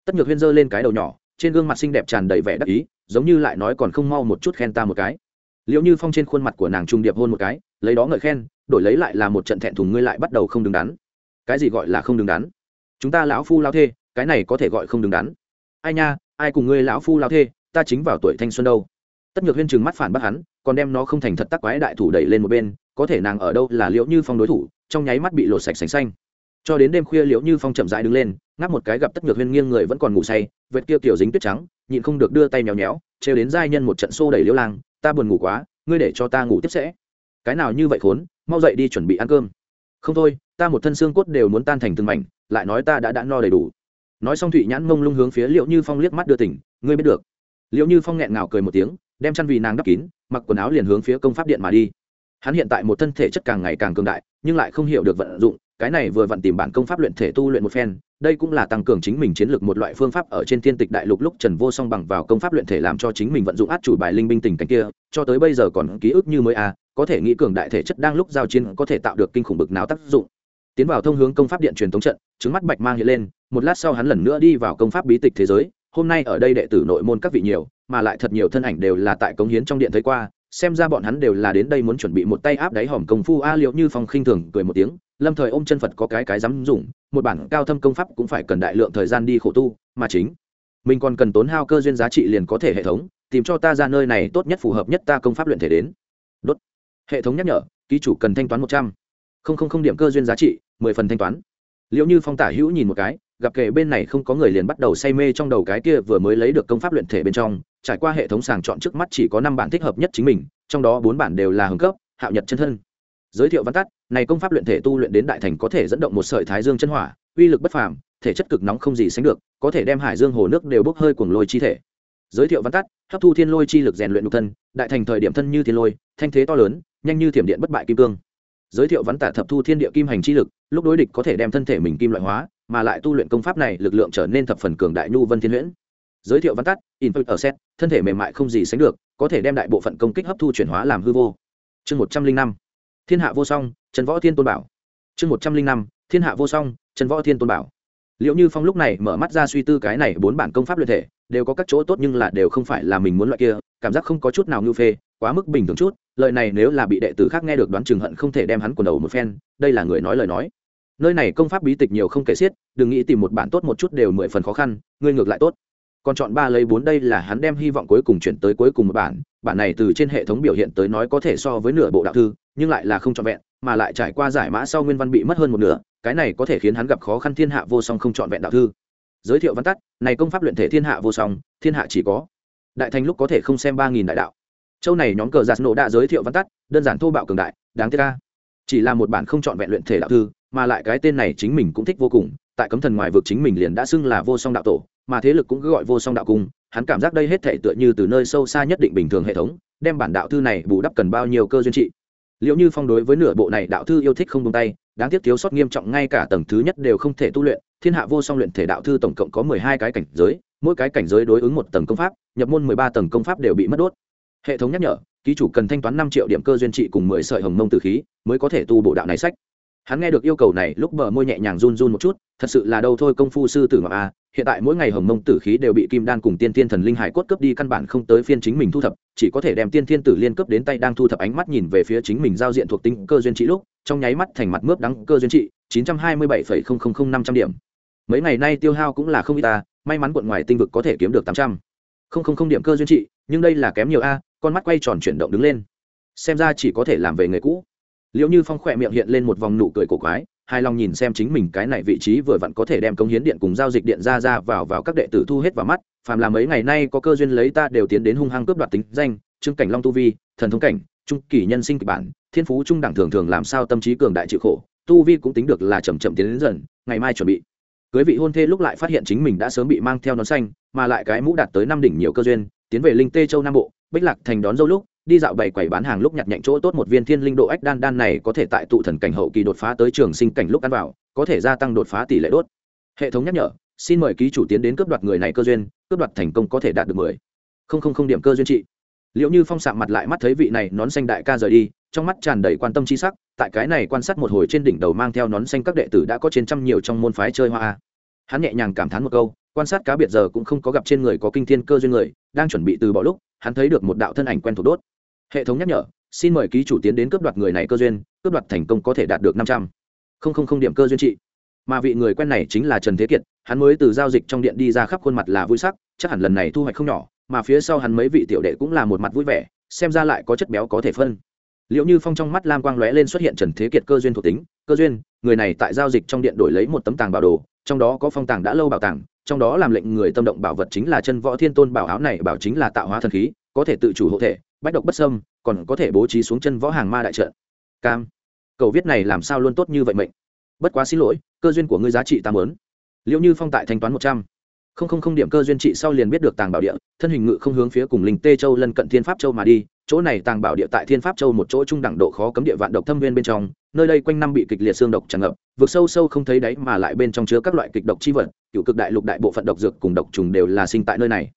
Tất nhược huyên giơ lên cái đầu nhỏ trên gương mặt xinh đẹp tràn đầy vẻ đắc ý, giống như lại nói còn không mau một chút khen ta một cái. Liệu như phong trên khuôn mặt của nàng trung điệp hôn một cái, lấy đó ngợi khen, đổi lấy lại là một trận thẹn thùng ngươi lại bắt đầu không đứng đắn. Cái gì gọi là không đứng đắn? Chúng ta lão phu lao thê, cái này có thể gọi không đứng đắn. Ai nha, ai cùng ngươi lão phu lao thê, ta chính vào tuổi thanh xuân đâu. Tất nhược huyên trừng mắt phản bác hắn, còn đem nó không thành thật tắc quái đại thủ đẩy lên một bên, có thể nàng ở đâu là liễu như phong đối thủ, trong nháy mắt bị lột sạch sành xanh. Cho đến đêm khuya liễu như phong chậm rãi đứng lên ngáp một cái gặp tất nhược huyên nghiêng người vẫn còn ngủ say, vệt kia kiểu dính tuyết trắng, nhịn không được đưa tay nhéo nhéo trêu đến giai nhân một trận xô đẩy liễu lang, ta buồn ngủ quá, ngươi để cho ta ngủ tiếp sẽ. Cái nào như vậy khốn, mau dậy đi chuẩn bị ăn cơm. Không thôi, ta một thân xương cốt đều muốn tan thành từng mảnh, lại nói ta đã đã no đầy đủ. Nói xong thụy nhãn mông lung hướng phía liệu như phong liếc mắt đưa tỉnh, ngươi biết được. Liệu như phong nghẹn ngào cười một tiếng, đem chăn vì nàng đắp kín, mặc quần áo liền hướng phía công pháp điện mà đi. Hắn hiện tại một thân thể chất càng ngày càng cường đại, nhưng lại không hiểu được vận dụng cái này vừa vặn tìm bản công pháp luyện thể tu luyện một phen, đây cũng là tăng cường chính mình chiến lược một loại phương pháp ở trên thiên tịch đại lục lúc trần vô song bằng vào công pháp luyện thể làm cho chính mình vận dụng át chủ bài linh binh tình cảnh kia, cho tới bây giờ còn ký ức như mới a có thể nghĩ cường đại thể chất đang lúc giao chiến có thể tạo được kinh khủng bực nào tác dụng. Tiến vào thông hướng công pháp điện truyền thống trận, trứng mắt bạch mang hiện lên, một lát sau hắn lần nữa đi vào công pháp bí tịch thế giới, hôm nay ở đây đệ tử nội môn các vị nhiều, mà lại thật nhiều thân ảnh đều là tại cống hiến trong điện thấy qua, xem ra bọn hắn đều là đến đây muốn chuẩn bị một tay áp đáy hòm công phu a liệu như phong khinh thường cười một tiếng lâm thời ôm chân phật có cái cái dám dùng một bản cao thâm công pháp cũng phải cần đại lượng thời gian đi khổ tu mà chính mình còn cần tốn hao cơ duyên giá trị liền có thể hệ thống tìm cho ta ra nơi này tốt nhất phù hợp nhất ta công pháp luyện thể đến đốt hệ thống nhắc nhở ký chủ cần thanh toán một trăm linh điểm cơ duyên giá trị mười phần thanh toán liệu như phong tả hữu nhìn một cái gặp kệ bên này không có người liền bắt đầu say mê trong đầu cái kia vừa mới lấy được công pháp luyện thể bên trong trải qua hệ thống sàng chọn trước mắt chỉ có năm bản thích hợp nhất chính mình trong đó bốn bản đều là hưng cấp hạo nhật chân thân giới thiệu văn tắt, này công pháp luyện thể tu luyện đến đại thành có thể dẫn động một sợi thái dương chân hỏa, uy lực bất phàm, thể chất cực nóng không gì sánh được, có thể đem hải dương hồ nước đều bốc hơi cuồng lôi chi thể. Giới thiệu văn tắt, hấp thu thiên lôi chi lực rèn luyện nhục thân, đại thành thời điểm thân như thiên lôi, thanh thế to lớn, nhanh như thiểm điện bất bại kim cương. Giới thiệu văn tả thập thu thiên địa kim hành chi lực, lúc đối địch có thể đem thân thể mình kim loại hóa, mà lại tu luyện công pháp này lực lượng trở nên thập phần cường đại nhu vân thiên huyễn. Giới thiệu văn tắt input ở set, thân thể mềm mại không gì sánh được, có thể đem đại bộ phận công kích hấp thu chuyển hóa làm hư vô. Chương một trăm linh năm thiên hạ vô song, trần võ thiên tôn bảo. Chương một trăm linh năm, thiên hạ vô song, trần võ thiên tôn bảo. Liệu như phong lúc này mở mắt ra suy tư cái này bốn bản công pháp luyện thể, đều có các chỗ tốt nhưng là đều không phải là mình muốn loại kia, cảm giác không có chút nào ngưu phê, quá mức bình thường chút, lời này nếu là bị đệ tử khác nghe được đoán chừng hận không thể đem hắn quần đầu một phen, đây là người nói lời nói. Nơi này công pháp bí tịch nhiều không kể xiết, đừng nghĩ tìm một bản tốt một chút đều mười phần khó khăn, ngươi ngược lại tốt còn chọn ba lấy bốn đây là hắn đem hy vọng cuối cùng chuyển tới cuối cùng một bản. Bản này từ trên hệ thống biểu hiện tới nói có thể so với nửa bộ đạo thư, nhưng lại là không trọn vẹn, mà lại trải qua giải mã sau nguyên văn bị mất hơn một nửa, cái này có thể khiến hắn gặp khó khăn thiên hạ vô song không trọn vẹn đạo thư. Giới thiệu văn tắt, này công pháp luyện thể thiên hạ vô song, thiên hạ chỉ có. Đại thành lúc có thể không xem ba nghìn đại đạo. Châu này nhóm cờ giạt nổ đã giới thiệu văn tắt, đơn giản thô bạo cường đại, đáng tiếc ca chỉ là một bản không trọn vẹn luyện thể đạo thư, mà lại cái tên này chính mình cũng thích vô cùng tại cấm thần ngoài vực chính mình liền đã xưng là vô song đạo tổ, mà thế lực cũng cứ gọi vô song đạo cung, hắn cảm giác đây hết thể tựa như từ nơi sâu xa nhất định bình thường hệ thống, đem bản đạo thư này bù đắp cần bao nhiêu cơ duyên trị. Liệu như phong đối với nửa bộ này đạo thư yêu thích không tung tay, đáng tiếc thiếu sót nghiêm trọng ngay cả tầng thứ nhất đều không thể tu luyện, thiên hạ vô song luyện thể đạo thư tổng cộng có mười hai cái cảnh giới, mỗi cái cảnh giới đối ứng một tầng công pháp, nhập môn mười ba tầng công pháp đều bị mất đốt. Hệ thống nhắc nhở, ký chủ cần thanh toán năm triệu điểm cơ duyên trị cùng mười sợi hồng mông từ khí, mới có thể tu bộ đạo này sách hắn nghe được yêu cầu này, lúc bờ môi nhẹ nhàng run run một chút, thật sự là đâu thôi công phu sư tử ngọc a à, hiện tại mỗi ngày hồng mông tử khí đều bị kim đan cùng tiên thiên thần linh hải cốt cướp đi căn bản không tới phiên chính mình thu thập, chỉ có thể đem tiên thiên tử liên cấp đến tay đang thu thập ánh mắt nhìn về phía chính mình giao diện thuộc tính cơ duyên trị lúc, trong nháy mắt thành mặt mướp đắng cơ duyên trị, chín trăm hai mươi bảy phẩy không không không năm trăm điểm. Mấy ngày nay tiêu hao cũng là không ít ta may mắn quận ngoài tinh vực có thể kiếm được tám trăm. Không không không điểm cơ duyên trị, nhưng đây là kém nhiều a con mắt quay tròn chuyển động đứng lên. Xem ra chỉ có thể làm về nghề cũ liệu như phong khỏe miệng hiện lên một vòng nụ cười cổ quái, hài lòng nhìn xem chính mình cái này vị trí vừa vặn có thể đem công hiến điện cùng giao dịch điện ra ra vào vào các đệ tử thu hết vào mắt, phàm là mấy ngày nay có cơ duyên lấy ta đều tiến đến hung hăng cướp đoạt tính danh, trương cảnh long tu vi, thần thống cảnh, trung kỳ nhân sinh kịch bản, thiên phú trung đẳng thường thường làm sao tâm trí cường đại chịu khổ, tu vi cũng tính được là chậm chậm tiến đến dần, ngày mai chuẩn bị. Cưới vị hôn thê lúc lại phát hiện chính mình đã sớm bị mang theo nón xanh, mà lại cái mũ đạt tới năm đỉnh nhiều cơ duyên, tiến về linh tê châu nam bộ, bích lạc thành đón dâu lúc đi dạo bày quầy bán hàng lúc nhặt nhạnh chỗ tốt một viên thiên linh độ ách đan đan này có thể tại tụ thần cảnh hậu kỳ đột phá tới trường sinh cảnh lúc ăn vào, có thể gia tăng đột phá tỷ lệ đốt. Hệ thống nhắc nhở, xin mời ký chủ tiến đến cướp đoạt người này cơ duyên, cướp đoạt thành công có thể đạt được mười. Không không không điểm cơ duyên trị. Liệu như phong sạm mặt lại mắt thấy vị này nón xanh đại ca rời đi, trong mắt tràn đầy quan tâm chi sắc, tại cái này quan sát một hồi trên đỉnh đầu mang theo nón xanh các đệ tử đã có trên trăm nhiều trong môn phái chơi hoa. Hắn nhẹ nhàng cảm thán một câu, quan sát cá biệt giờ cũng không có gặp trên người có kinh thiên cơ duyên người, đang chuẩn bị từ bỏ lúc, hắn thấy được một đạo thân ảnh quen thuộc đốt hệ thống nhắc nhở, xin mời ký chủ tiến đến cướp đoạt người này cơ duyên, cướp đoạt thành công có thể đạt được năm trăm. Linh điểm cơ duyên trị. Mà vị người quen này chính là trần thế kiệt, hắn mới từ giao dịch trong điện đi ra khắp khuôn mặt là vui sắc, chắc hẳn lần này thu hoạch không nhỏ, mà phía sau hắn mấy vị tiểu đệ cũng là một mặt vui vẻ, xem ra lại có chất béo có thể phân. Liệu như phong trong mắt lam quang lóe lên xuất hiện trần thế kiệt cơ duyên thuộc tính, cơ duyên, người này tại giao dịch trong điện đổi lấy một tấm tàng bảo đồ, trong đó có phong tàng đã lâu bảo tàng, trong đó làm lệnh người tâm động bảo vật chính là chân võ thiên tôn bảo áo này, bảo chính là tạo hóa thần khí có thể tự chủ hộ thể, bách độc bất sâm còn có thể bố trí xuống chân võ hàng ma đại trợ cam cầu viết này làm sao luôn tốt như vậy mệnh? Bất quá xin lỗi, cơ duyên của ngươi giá trị tam lớn liệu như phong tại thanh toán một trăm. Không không không điểm cơ duyên trị sau liền biết được tàng bảo địa, thân hình ngự không hướng phía cùng linh tê châu lân cận thiên pháp châu mà đi, chỗ này tàng bảo địa tại thiên pháp châu một chỗ trung đẳng độ khó cấm địa vạn độc thâm viên bên trong, nơi đây quanh năm bị kịch liệt xương độc tràn ngập, vực sâu sâu không thấy đáy mà lại bên trong chứa các loại kịch độc chi vật, cựu cực đại lục đại bộ phận độc dược cùng độc trùng đều là sinh tại nơi này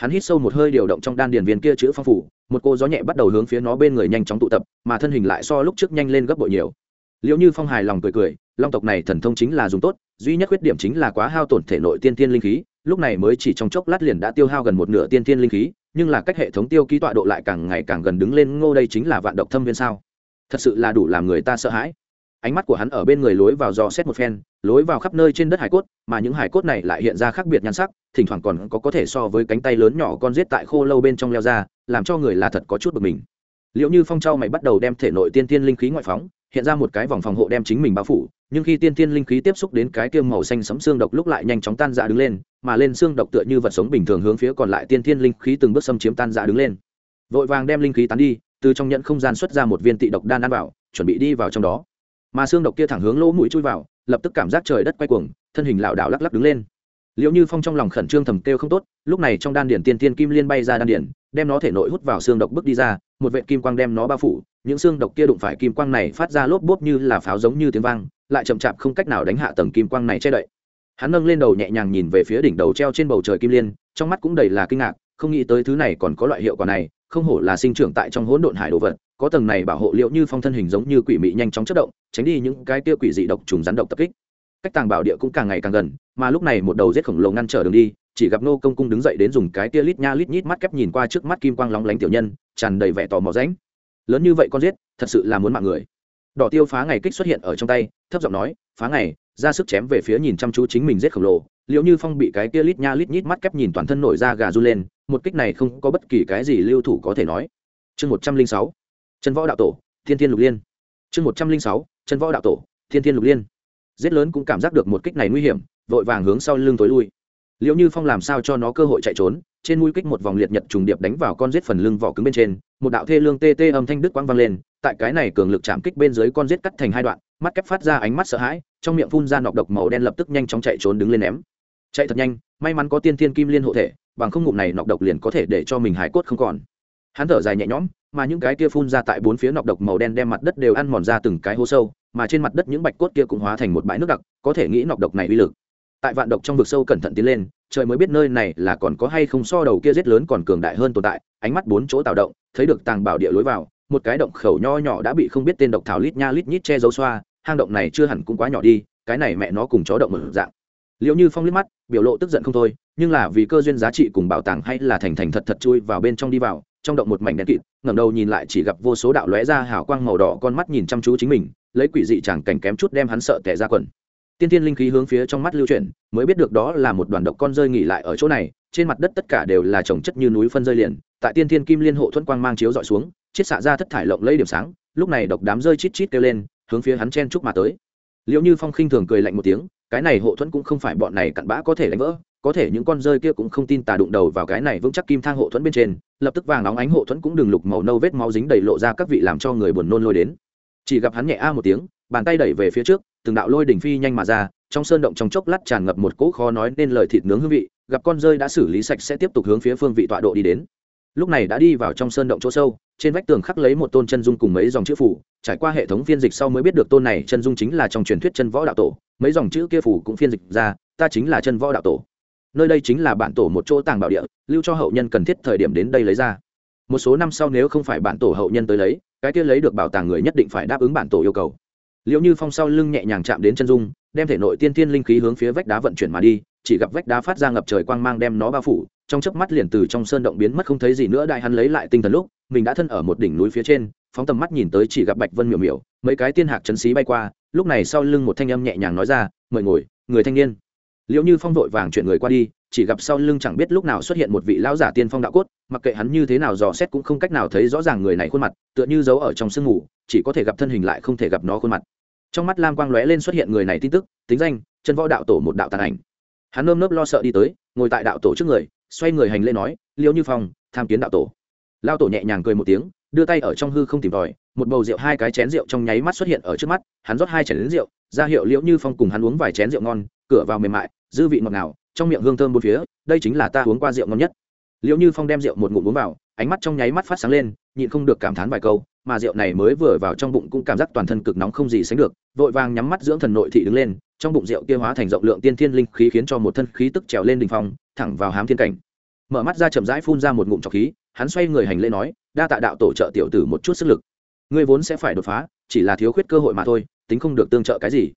hắn hít sâu một hơi điều động trong đan điền viên kia chữ phong phủ, một cô gió nhẹ bắt đầu hướng phía nó bên người nhanh chóng tụ tập, mà thân hình lại so lúc trước nhanh lên gấp bội nhiều. Liệu như phong hài lòng cười cười, long tộc này thần thông chính là dùng tốt, duy nhất khuyết điểm chính là quá hao tổn thể nội tiên tiên linh khí, lúc này mới chỉ trong chốc lát liền đã tiêu hao gần một nửa tiên tiên linh khí, nhưng là cách hệ thống tiêu ký tọa độ lại càng ngày càng gần đứng lên, ngô đây chính là vạn độc thâm viên sao? Thật sự là đủ làm người ta sợ hãi ánh mắt của hắn ở bên người lối vào dò xét một phen, lối vào khắp nơi trên đất hải cốt, mà những hải cốt này lại hiện ra khác biệt nhan sắc, thỉnh thoảng còn có có thể so với cánh tay lớn nhỏ con giết tại khô lâu bên trong leo ra, làm cho người là thật có chút bực mình. Liệu như phong trao mày bắt đầu đem thể nội tiên tiên linh khí ngoại phóng, hiện ra một cái vòng phòng hộ đem chính mình bao phủ, nhưng khi tiên tiên linh khí tiếp xúc đến cái kiêm màu xanh sấm xương độc lúc lại nhanh chóng tan dạ đứng lên, mà lên xương độc tựa như vật sống bình thường hướng phía còn lại tiên tiên linh khí từng bước xâm chiếm tan dạ đứng lên. Vội vàng đem linh khí tán đi, từ trong nhận không gian xuất ra một viên tị độc đan ăn vào, chuẩn bị đi vào trong đó mà xương độc kia thẳng hướng lỗ mũi chui vào, lập tức cảm giác trời đất quay cuồng, thân hình lảo đảo lắc lắc đứng lên. Liệu như phong trong lòng khẩn trương thầm kêu không tốt, lúc này trong đan điển tiên tiên kim liên bay ra đan điển đem nó thể nội hút vào xương độc bước đi ra, một vệ kim quang đem nó bao phủ, những xương độc kia đụng phải kim quang này phát ra lốp bốp như là pháo giống như tiếng vang, lại chậm chạp không cách nào đánh hạ tầng kim quang này che đậy. Hắn nâng lên đầu nhẹ nhàng nhìn về phía đỉnh đầu treo trên bầu trời kim liên, trong mắt cũng đầy là kinh ngạc không nghĩ tới thứ này còn có loại hiệu quả này, không hổ là sinh trưởng tại trong hỗn độn hải đồ vật, có tầng này bảo hộ liệu như phong thân hình giống như quỷ mị nhanh chóng chất động, tránh đi những cái tia quỷ dị độc trùng rắn độc tập kích. Cách tàng bảo địa cũng càng ngày càng gần, mà lúc này một đầu rết khổng lồ ngăn trở đường đi, chỉ gặp nô công cung đứng dậy đến dùng cái tia lít nha lít nhít mắt kép nhìn qua trước mắt kim quang lóng lánh tiểu nhân, tràn đầy vẻ tò mò ránh lớn như vậy con giết, thật sự là muốn mạng người. Đỏ tiêu phá ngày kích xuất hiện ở trong tay, thấp giọng nói, phá ngày, ra sức chém về phía nhìn chăm chú chính mình giết khổng lồ. Liệu như phong bị cái tia lít nha lít nhít mắt kép nhìn toàn thân nổi ra gà run lên một kích này không có bất kỳ cái gì lưu thủ có thể nói. Chương một trăm linh sáu chân võ đạo tổ, thiên thiên lục liên. Chương một trăm linh sáu chân võ đạo tổ, thiên thiên lục liên. Giết lớn cũng cảm giác được một kích này nguy hiểm, vội vàng hướng sau lưng tối lui. Liệu như phong làm sao cho nó cơ hội chạy trốn, trên mũi kích một vòng liệt nhật trùng điệp đánh vào con giết phần lưng vỏ cứng bên trên, một đạo thê lương tê tê âm thanh đức quang vang lên, tại cái này cường lực chạm kích bên dưới con giết cắt thành hai đoạn, mắt kép phát ra ánh mắt sợ hãi, trong miệng phun ra nọc độc màu đen lập tức nhanh chóng chạy trốn đứng lên ném chạy thật nhanh, may mắn có tiên thiên kim liên hộ thể, bằng không ngụm này nọc độc liền có thể để cho mình hải cốt không còn. Hắn thở dài nhẹ nhõm, mà những cái kia phun ra tại bốn phía nọc độc màu đen đem mặt đất đều ăn mòn ra từng cái hố sâu, mà trên mặt đất những bạch cốt kia cũng hóa thành một bãi nước đặc, có thể nghĩ nọc độc này uy lực. Tại vạn độc trong vực sâu cẩn thận tiến lên, trời mới biết nơi này là còn có hay không so đầu kia giết lớn còn cường đại hơn tồn tại, ánh mắt bốn chỗ tạo động, thấy được tàng bảo địa lối vào, một cái động khẩu nho nhỏ đã bị không biết tên độc thảo lít nha lít nhít che dấu xoa, hang động này chưa hẳn cũng quá nhỏ đi, cái này mẹ nó cùng chó động một dạng liệu như phong liếc mắt, biểu lộ tức giận không thôi, nhưng là vì cơ duyên giá trị cùng bảo tàng hay là thành thành thật thật chui vào bên trong đi vào, trong động một mảnh đen kịt, ngẩng đầu nhìn lại chỉ gặp vô số đạo lóe ra hào quang màu đỏ con mắt nhìn chăm chú chính mình, lấy quỷ dị chẳng cảnh kém chút đem hắn sợ tẻ ra quần. Tiên tiên linh khí hướng phía trong mắt lưu chuyển, mới biết được đó là một đoàn độc con rơi nghỉ lại ở chỗ này, trên mặt đất tất cả đều là trồng chất như núi phân rơi liền, tại tiên thiên kim liên hộ thuẫn quang mang chiếu dọi xuống, chiết xạ ra thất thải lộng lấy điểm sáng, lúc này độc đám rơi chít chít kêu lên, hướng phía hắn chen chúc mà tới. Liệu như phong khinh thường cười lạnh một tiếng cái này hộ thuẫn cũng không phải bọn này cặn bã có thể đánh vỡ, có thể những con rơi kia cũng không tin tà đụng đầu vào cái này vững chắc kim thang hộ thuẫn bên trên, lập tức vàng óng ánh hộ thuẫn cũng đừng lục màu nâu vết máu dính đầy lộ ra các vị làm cho người buồn nôn lôi đến. Chỉ gặp hắn nhẹ a một tiếng, bàn tay đẩy về phía trước, từng đạo lôi đỉnh phi nhanh mà ra, trong sơn động trong chốc lát tràn ngập một cỗ khó nói nên lời thịt nướng hương vị, gặp con rơi đã xử lý sạch sẽ tiếp tục hướng phía phương vị tọa độ đi đến lúc này đã đi vào trong sơn động chỗ sâu, trên vách tường khắc lấy một tôn chân dung cùng mấy dòng chữ phủ trải qua hệ thống phiên dịch sau mới biết được tôn này chân dung chính là trong truyền thuyết chân võ đạo tổ, mấy dòng chữ kia phủ cũng phiên dịch ra, ta chính là chân võ đạo tổ. Nơi đây chính là bản tổ một chỗ tàng bảo địa, lưu cho hậu nhân cần thiết thời điểm đến đây lấy ra. Một số năm sau nếu không phải bản tổ hậu nhân tới lấy, cái kia lấy được bảo tàng người nhất định phải đáp ứng bản tổ yêu cầu. Liệu như phong sau lưng nhẹ nhàng chạm đến chân dung, đem thể nội tiên tiên linh khí hướng phía vách đá vận chuyển mà đi chỉ gặp vách đá phát ra ngập trời quang mang đem nó bao phủ, trong chớp mắt liền từ trong sơn động biến mất không thấy gì nữa, đại hắn lấy lại tinh thần lúc, mình đã thân ở một đỉnh núi phía trên, phóng tầm mắt nhìn tới chỉ gặp bạch vân miểu miểu, mấy cái tiên hạc chấn xí bay qua, lúc này sau lưng một thanh âm nhẹ nhàng nói ra, mời ngồi, người thanh niên. Liệu như phong vội vàng chuyển người qua đi, chỉ gặp sau lưng chẳng biết lúc nào xuất hiện một vị lão giả tiên phong đạo cốt, mặc kệ hắn như thế nào dò xét cũng không cách nào thấy rõ ràng người này khuôn mặt, tựa như giấu ở trong sương mù, chỉ có thể gặp thân hình lại không thể gặp nó khuôn mặt. Trong mắt lam quang lóe lên xuất hiện người này tin tức, tính danh, chân võ đạo tổ một đạo tàn ảnh hắn nơm nớp lo sợ đi tới, ngồi tại đạo tổ trước người, xoay người hành lễ nói, liêu như phong, tham kiến đạo tổ. Lao tổ nhẹ nhàng cười một tiếng, đưa tay ở trong hư không tìm tòi, một bầu rượu hai cái chén rượu trong nháy mắt xuất hiện ở trước mắt, hắn rót hai chén đến rượu, ra hiệu liễu như phong cùng hắn uống vài chén rượu ngon, cửa vào mềm mại, dư vị ngọt ngào, trong miệng hương thơm bốn phía, đây chính là ta uống qua rượu ngon nhất. Liễu như phong đem rượu một ngụm uống vào, ánh mắt trong nháy mắt phát sáng lên, nhịn không được cảm thán vài câu mà rượu này mới vừa vào trong bụng cũng cảm giác toàn thân cực nóng không gì sánh được, vội vàng nhắm mắt dưỡng thần nội thị đứng lên, trong bụng rượu kia hóa thành rộng lượng tiên thiên linh khí khiến cho một thân khí tức trèo lên đỉnh phong, thẳng vào hám thiên cảnh. Mở mắt ra chậm rãi phun ra một ngụm trọc khí, hắn xoay người hành lễ nói, đa tạ đạo tổ trợ tiểu tử một chút sức lực. Ngươi vốn sẽ phải đột phá, chỉ là thiếu khuyết cơ hội mà thôi, tính không được tương trợ cái gì.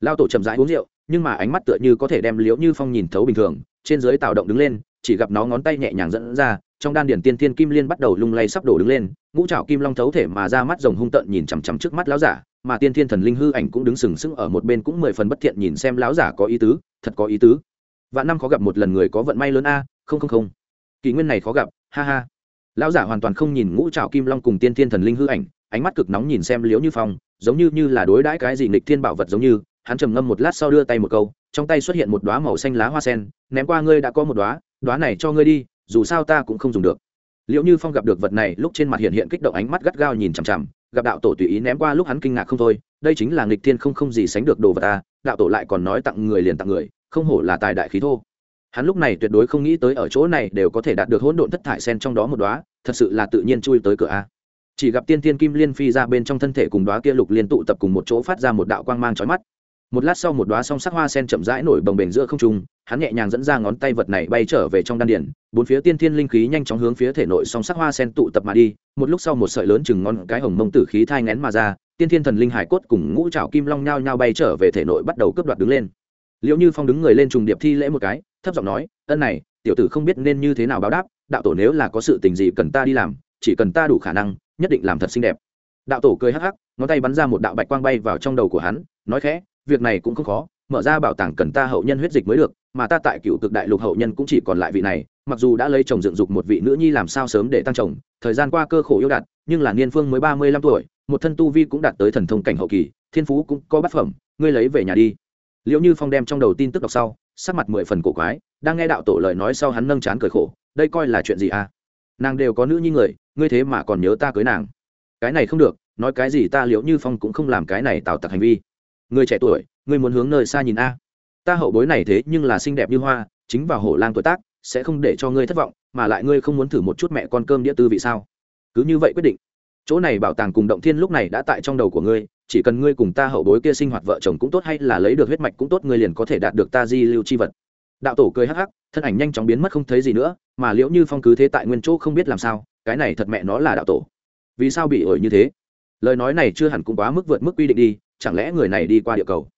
Lao tổ chậm rãi uống rượu, nhưng mà ánh mắt tựa như có thể đem liễu như phong nhìn thấu bình thường, trên dưới tạo động đứng lên, chỉ gặp nó ngón tay nhẹ nhàng dẫn ra trong đan điển tiên thiên kim liên bắt đầu lung lay sắp đổ đứng lên, ngũ trảo kim long thấu thể mà ra mắt rồng hung tợn nhìn chằm chằm trước mắt lão giả, mà tiên thiên thần linh hư ảnh cũng đứng sừng sững ở một bên cũng mười phần bất thiện nhìn xem lão giả có ý tứ, thật có ý tứ. Vạn năm khó gặp một lần người có vận may lớn a, không không không. Kỷ nguyên này khó gặp, ha ha. Lão giả hoàn toàn không nhìn ngũ trảo kim long cùng tiên thiên thần linh hư ảnh, ánh mắt cực nóng nhìn xem liễu như phong, giống như như là đối đãi cái gì nghịch thiên bảo vật giống như, hắn trầm ngâm một lát sau đưa tay một câu, trong tay xuất hiện một đoá màu xanh lá hoa sen, ném qua ngươi đã có một đoá đoá này cho ngươi đi dù sao ta cũng không dùng được. Liệu như phong gặp được vật này lúc trên mặt hiện hiện kích động ánh mắt gắt gao nhìn chằm chằm gặp đạo tổ tùy ý ném qua lúc hắn kinh ngạc không thôi đây chính là nghịch thiên không không gì sánh được đồ vật ta đạo tổ lại còn nói tặng người liền tặng người không hổ là tài đại khí thô. Hắn lúc này tuyệt đối không nghĩ tới ở chỗ này đều có thể đạt được hỗn độn thất thải sen trong đó một đóa, thật sự là tự nhiên chui tới cửa a. Chỉ gặp tiên tiên kim liên phi ra bên trong thân thể cùng đoá kia lục liên tụ tập cùng một chỗ phát ra một đạo quang mang chói mắt. Một lát sau một đoá song sắc hoa sen chậm rãi nổi bồng bềnh giữa không trung hắn nhẹ nhàng dẫn ra ngón tay vật này bay trở về trong đan điển bốn phía tiên thiên linh khí nhanh chóng hướng phía thể nội song sắc hoa sen tụ tập mà đi, một lúc sau một sợi lớn chừng ngón cái hồng mông tử khí thai ngén mà ra, tiên thiên thần linh hải cốt cùng ngũ trảo kim long nhao nhao bay trở về thể nội bắt đầu cướp đoạt đứng lên. Liệu như phong đứng người lên trùng điệp thi lễ một cái, thấp giọng nói, ân này, tiểu tử không biết nên như thế nào báo đáp, đạo tổ nếu là có sự tình gì cần ta đi làm, chỉ cần ta đủ khả năng, nhất định làm thật xinh đẹp. Đạo tổ cười hắc hắc, ngón tay bắn ra một đạo bạch quang bay vào trong đầu của hắn, nói khẽ, việc này cũng không khó, mở ra bảo tàng cần ta hậu nhân huyết dịch mới được mà ta tại cựu cực đại lục hậu nhân cũng chỉ còn lại vị này, mặc dù đã lấy chồng dựng dục một vị nữ nhi làm sao sớm để tăng chồng, thời gian qua cơ khổ yêu đạt nhưng là niên phương mới ba mươi lăm tuổi, một thân tu vi cũng đạt tới thần thông cảnh hậu kỳ, thiên phú cũng có bát phẩm, ngươi lấy về nhà đi. Liệu như phong đem trong đầu tin tức đọc sau, sắc mặt mười phần cổ quái, đang nghe đạo tổ lời nói sau hắn nâng chán cười khổ, đây coi là chuyện gì à? Nàng đều có nữ nhi người, ngươi thế mà còn nhớ ta cưới nàng. Cái này không được, nói cái gì ta liệu như phong cũng không làm cái này tạo tặc hành vi. Người trẻ tuổi, ngươi muốn hướng nơi xa nhìn a? Ta hậu bối này thế nhưng là xinh đẹp như hoa, chính vào hổ lang tuổi tác, sẽ không để cho ngươi thất vọng, mà lại ngươi không muốn thử một chút mẹ con cơm đĩa tư vị sao? Cứ như vậy quyết định. Chỗ này bảo tàng cùng động thiên lúc này đã tại trong đầu của ngươi, chỉ cần ngươi cùng ta hậu bối kia sinh hoạt vợ chồng cũng tốt hay là lấy được huyết mạch cũng tốt, ngươi liền có thể đạt được ta di lưu chi vật. Đạo tổ cười hắc hắc, thân ảnh nhanh chóng biến mất không thấy gì nữa, mà liễu như phong cứ thế tại nguyên chỗ không biết làm sao, cái này thật mẹ nó là đạo tổ. Vì sao bị ổi như thế? Lời nói này chưa hẳn cũng quá mức vượt mức quy định đi, chẳng lẽ người này đi qua địa cầu?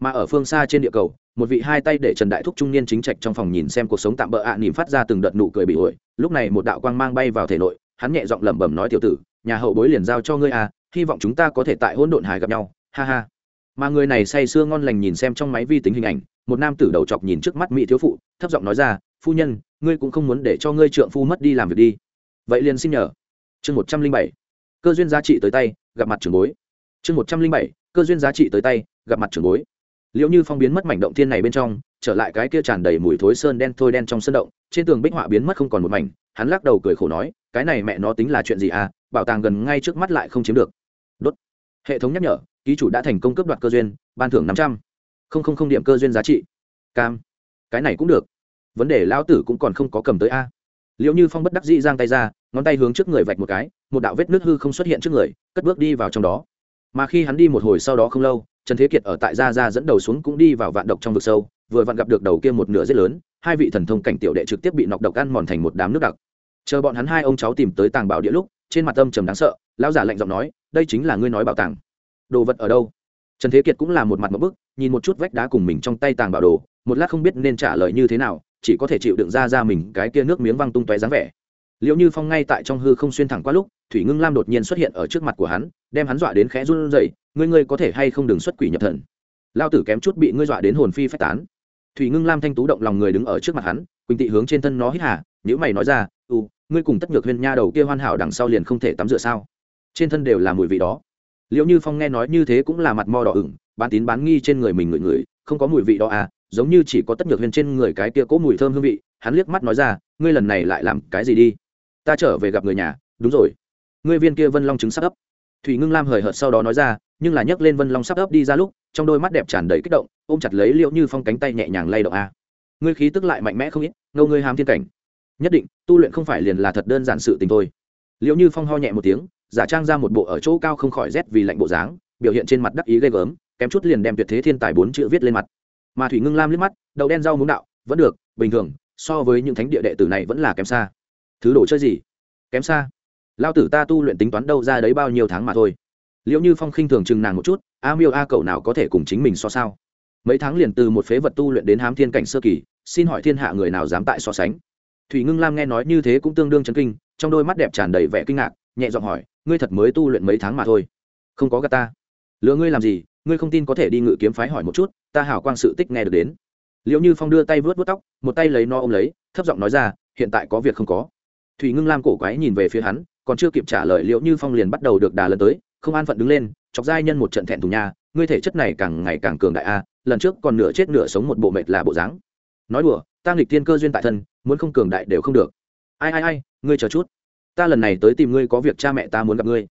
Mà ở phương xa trên địa cầu một vị hai tay để trần đại thúc trung niên chính trạch trong phòng nhìn xem cuộc sống tạm bỡ ạ à, nỉm phát ra từng đợt nụ cười bị ổi. Lúc này một đạo quang mang bay vào thể nội hắn nhẹ giọng lẩm bẩm nói tiểu tử nhà hậu bối liền giao cho ngươi à hy vọng chúng ta có thể tại hỗn độn hải gặp nhau. Ha ha. Mà người này say sưa ngon lành nhìn xem trong máy vi tính hình ảnh một nam tử đầu chọc nhìn trước mắt mỹ thiếu phụ thấp giọng nói ra phu nhân ngươi cũng không muốn để cho ngươi trượng phu mất đi làm việc đi. Vậy liền xin nhờ. Chương một trăm linh bảy. Cơ duyên giá trị tới tay gặp mặt trưởng bối. Chương một trăm linh bảy. Cơ duyên giá trị tới tay gặp mặt trưởng bối liệu như phong biến mất mảnh động thiên này bên trong, trở lại cái kia tràn đầy mùi thối sơn đen thôi đen trong sân động, trên tường bích họa biến mất không còn một mảnh, hắn lắc đầu cười khổ nói, cái này mẹ nó tính là chuyện gì à bảo tàng gần ngay trước mắt lại không chiếm được. Đốt. Hệ thống nhắc nhở, ký chủ đã thành công cấp đoạt cơ duyên, ban thưởng năm trăm. Không không không điểm cơ duyên giá trị. Cam. Cái này cũng được. Vấn đề lão tử cũng còn không có cầm tới a. Liệu như phong bất đắc dĩ giang tay ra, ngón tay hướng trước người vạch một cái, một đạo vết nước hư không xuất hiện trước người, cất bước đi vào trong đó. Mà khi hắn đi một hồi sau đó không lâu trần thế kiệt ở tại gia gia dẫn đầu xuống cũng đi vào vạn độc trong vực sâu, vừa vặn gặp được đầu kia một nửa rất lớn, hai vị thần thông cảnh tiểu đệ trực tiếp bị nọc độc ăn mòn thành một đám nước đặc. Chờ bọn hắn hai ông cháu tìm tới tàng bảo địa lúc, trên mặt âm trầm đáng sợ, lão giả lạnh giọng nói, đây chính là ngươi nói bảo tàng. Đồ vật ở đâu? Trần thế kiệt cũng là một mặt một bức, nhìn một chút vách đá cùng mình trong tay tàng bảo đồ, một lát không biết nên trả lời như thế nào, chỉ có thể chịu đựng ra ra mình cái kia nước miếng văng tung tóe dáng vẻ. Liệu như phong ngay tại trong hư không xuyên thẳng qua lúc, thủy ngưng lam đột nhiên xuất hiện ở trước mặt của hắn, đem hắn dọa đến khẽ run rẩy ngươi ngươi có thể hay không đừng xuất quỷ nhập thần? Lao tử kém chút bị ngươi dọa đến hồn phi phách tán. Thủy ngưng lam thanh tú động lòng người đứng ở trước mặt hắn, quỳnh tị hướng trên thân nó hít hà nếu mày nói ra u ngươi cùng tất nhược huyên nha đầu kia hoàn hảo đằng sau liền không thể tắm rửa sao? Trên thân đều là mùi vị đó. Liệu như phong nghe nói như thế cũng là mặt mo đỏ ửng, bán tín bán nghi trên người mình ngửi ngửi, không có mùi vị đó à giống như chỉ có tất nhược huyên trên người cái kia cố mùi thơm hương vị. Hắn liếc mắt nói ra, ngươi lần này lại làm cái gì đi? Ta trở về gặp người nhà, đúng rồi. Ngươi viên kia vân long trứng sắp ấp thủy ngưng lam hời hợt sau đó nói ra nhưng là nhấc lên vân long sắp ấp đi ra lúc, trong đôi mắt đẹp tràn đầy kích động, ôm chặt lấy liệu như phong cánh tay nhẹ nhàng lay động a. Ngươi khí tức lại mạnh mẽ không ít, ngâu ngươi hàm thiên cảnh. Nhất định, tu luyện không phải liền là thật đơn giản sự tình thôi. Liệu như phong ho nhẹ một tiếng, giả trang ra một bộ ở chỗ cao không khỏi rét vì lạnh bộ dáng, biểu hiện trên mặt đắc ý ghê gớm, kém chút liền đem tuyệt thế thiên tài bốn chữ viết lên mặt. Mà thủy ngưng lam liếc mắt, đậu đen rau muống đạo, vẫn được, bình thường, so với những thánh địa đệ tử này vẫn là kém xa. Thứ đồ chơi gì? Kém xa. Lao tử ta tu luyện tính toán đâu ra đấy bao nhiêu tháng mà thôi liệu như phong khinh thường chừng nàng một chút, a miêu, a cậu nào có thể cùng chính mình so sao? Mấy tháng liền từ một phế vật tu luyện đến hám thiên cảnh sơ kỳ, xin hỏi thiên hạ người nào dám tại so sánh? Thủy ngưng lam nghe nói như thế cũng tương đương chấn kinh, trong đôi mắt đẹp tràn đầy vẻ kinh ngạc, nhẹ giọng hỏi, ngươi thật mới tu luyện mấy tháng mà thôi? Không có gà ta. Lựa ngươi làm gì? Ngươi không tin có thể đi ngự kiếm phái hỏi một chút, ta hảo quang sự tích nghe được đến. Liệu như phong đưa tay vớt vớt tóc, một tay lấy no ôm lấy, thấp giọng nói ra, hiện tại có việc không có. Thủy ngưng lam cổ quái nhìn về phía hắn, còn chưa kịp trả lời liệu như phong liền bắt đầu được đà lần tới không an phận đứng lên, chọc giai nhân một trận thẹn thùng nhà ngươi thể chất này càng ngày càng cường đại a, lần trước còn nửa chết nửa sống một bộ mệt là bộ dáng. Nói đùa, ta nghịch thiên cơ duyên tại thân, muốn không cường đại đều không được. Ai ai ai, ngươi chờ chút. Ta lần này tới tìm ngươi có việc cha mẹ ta muốn gặp ngươi.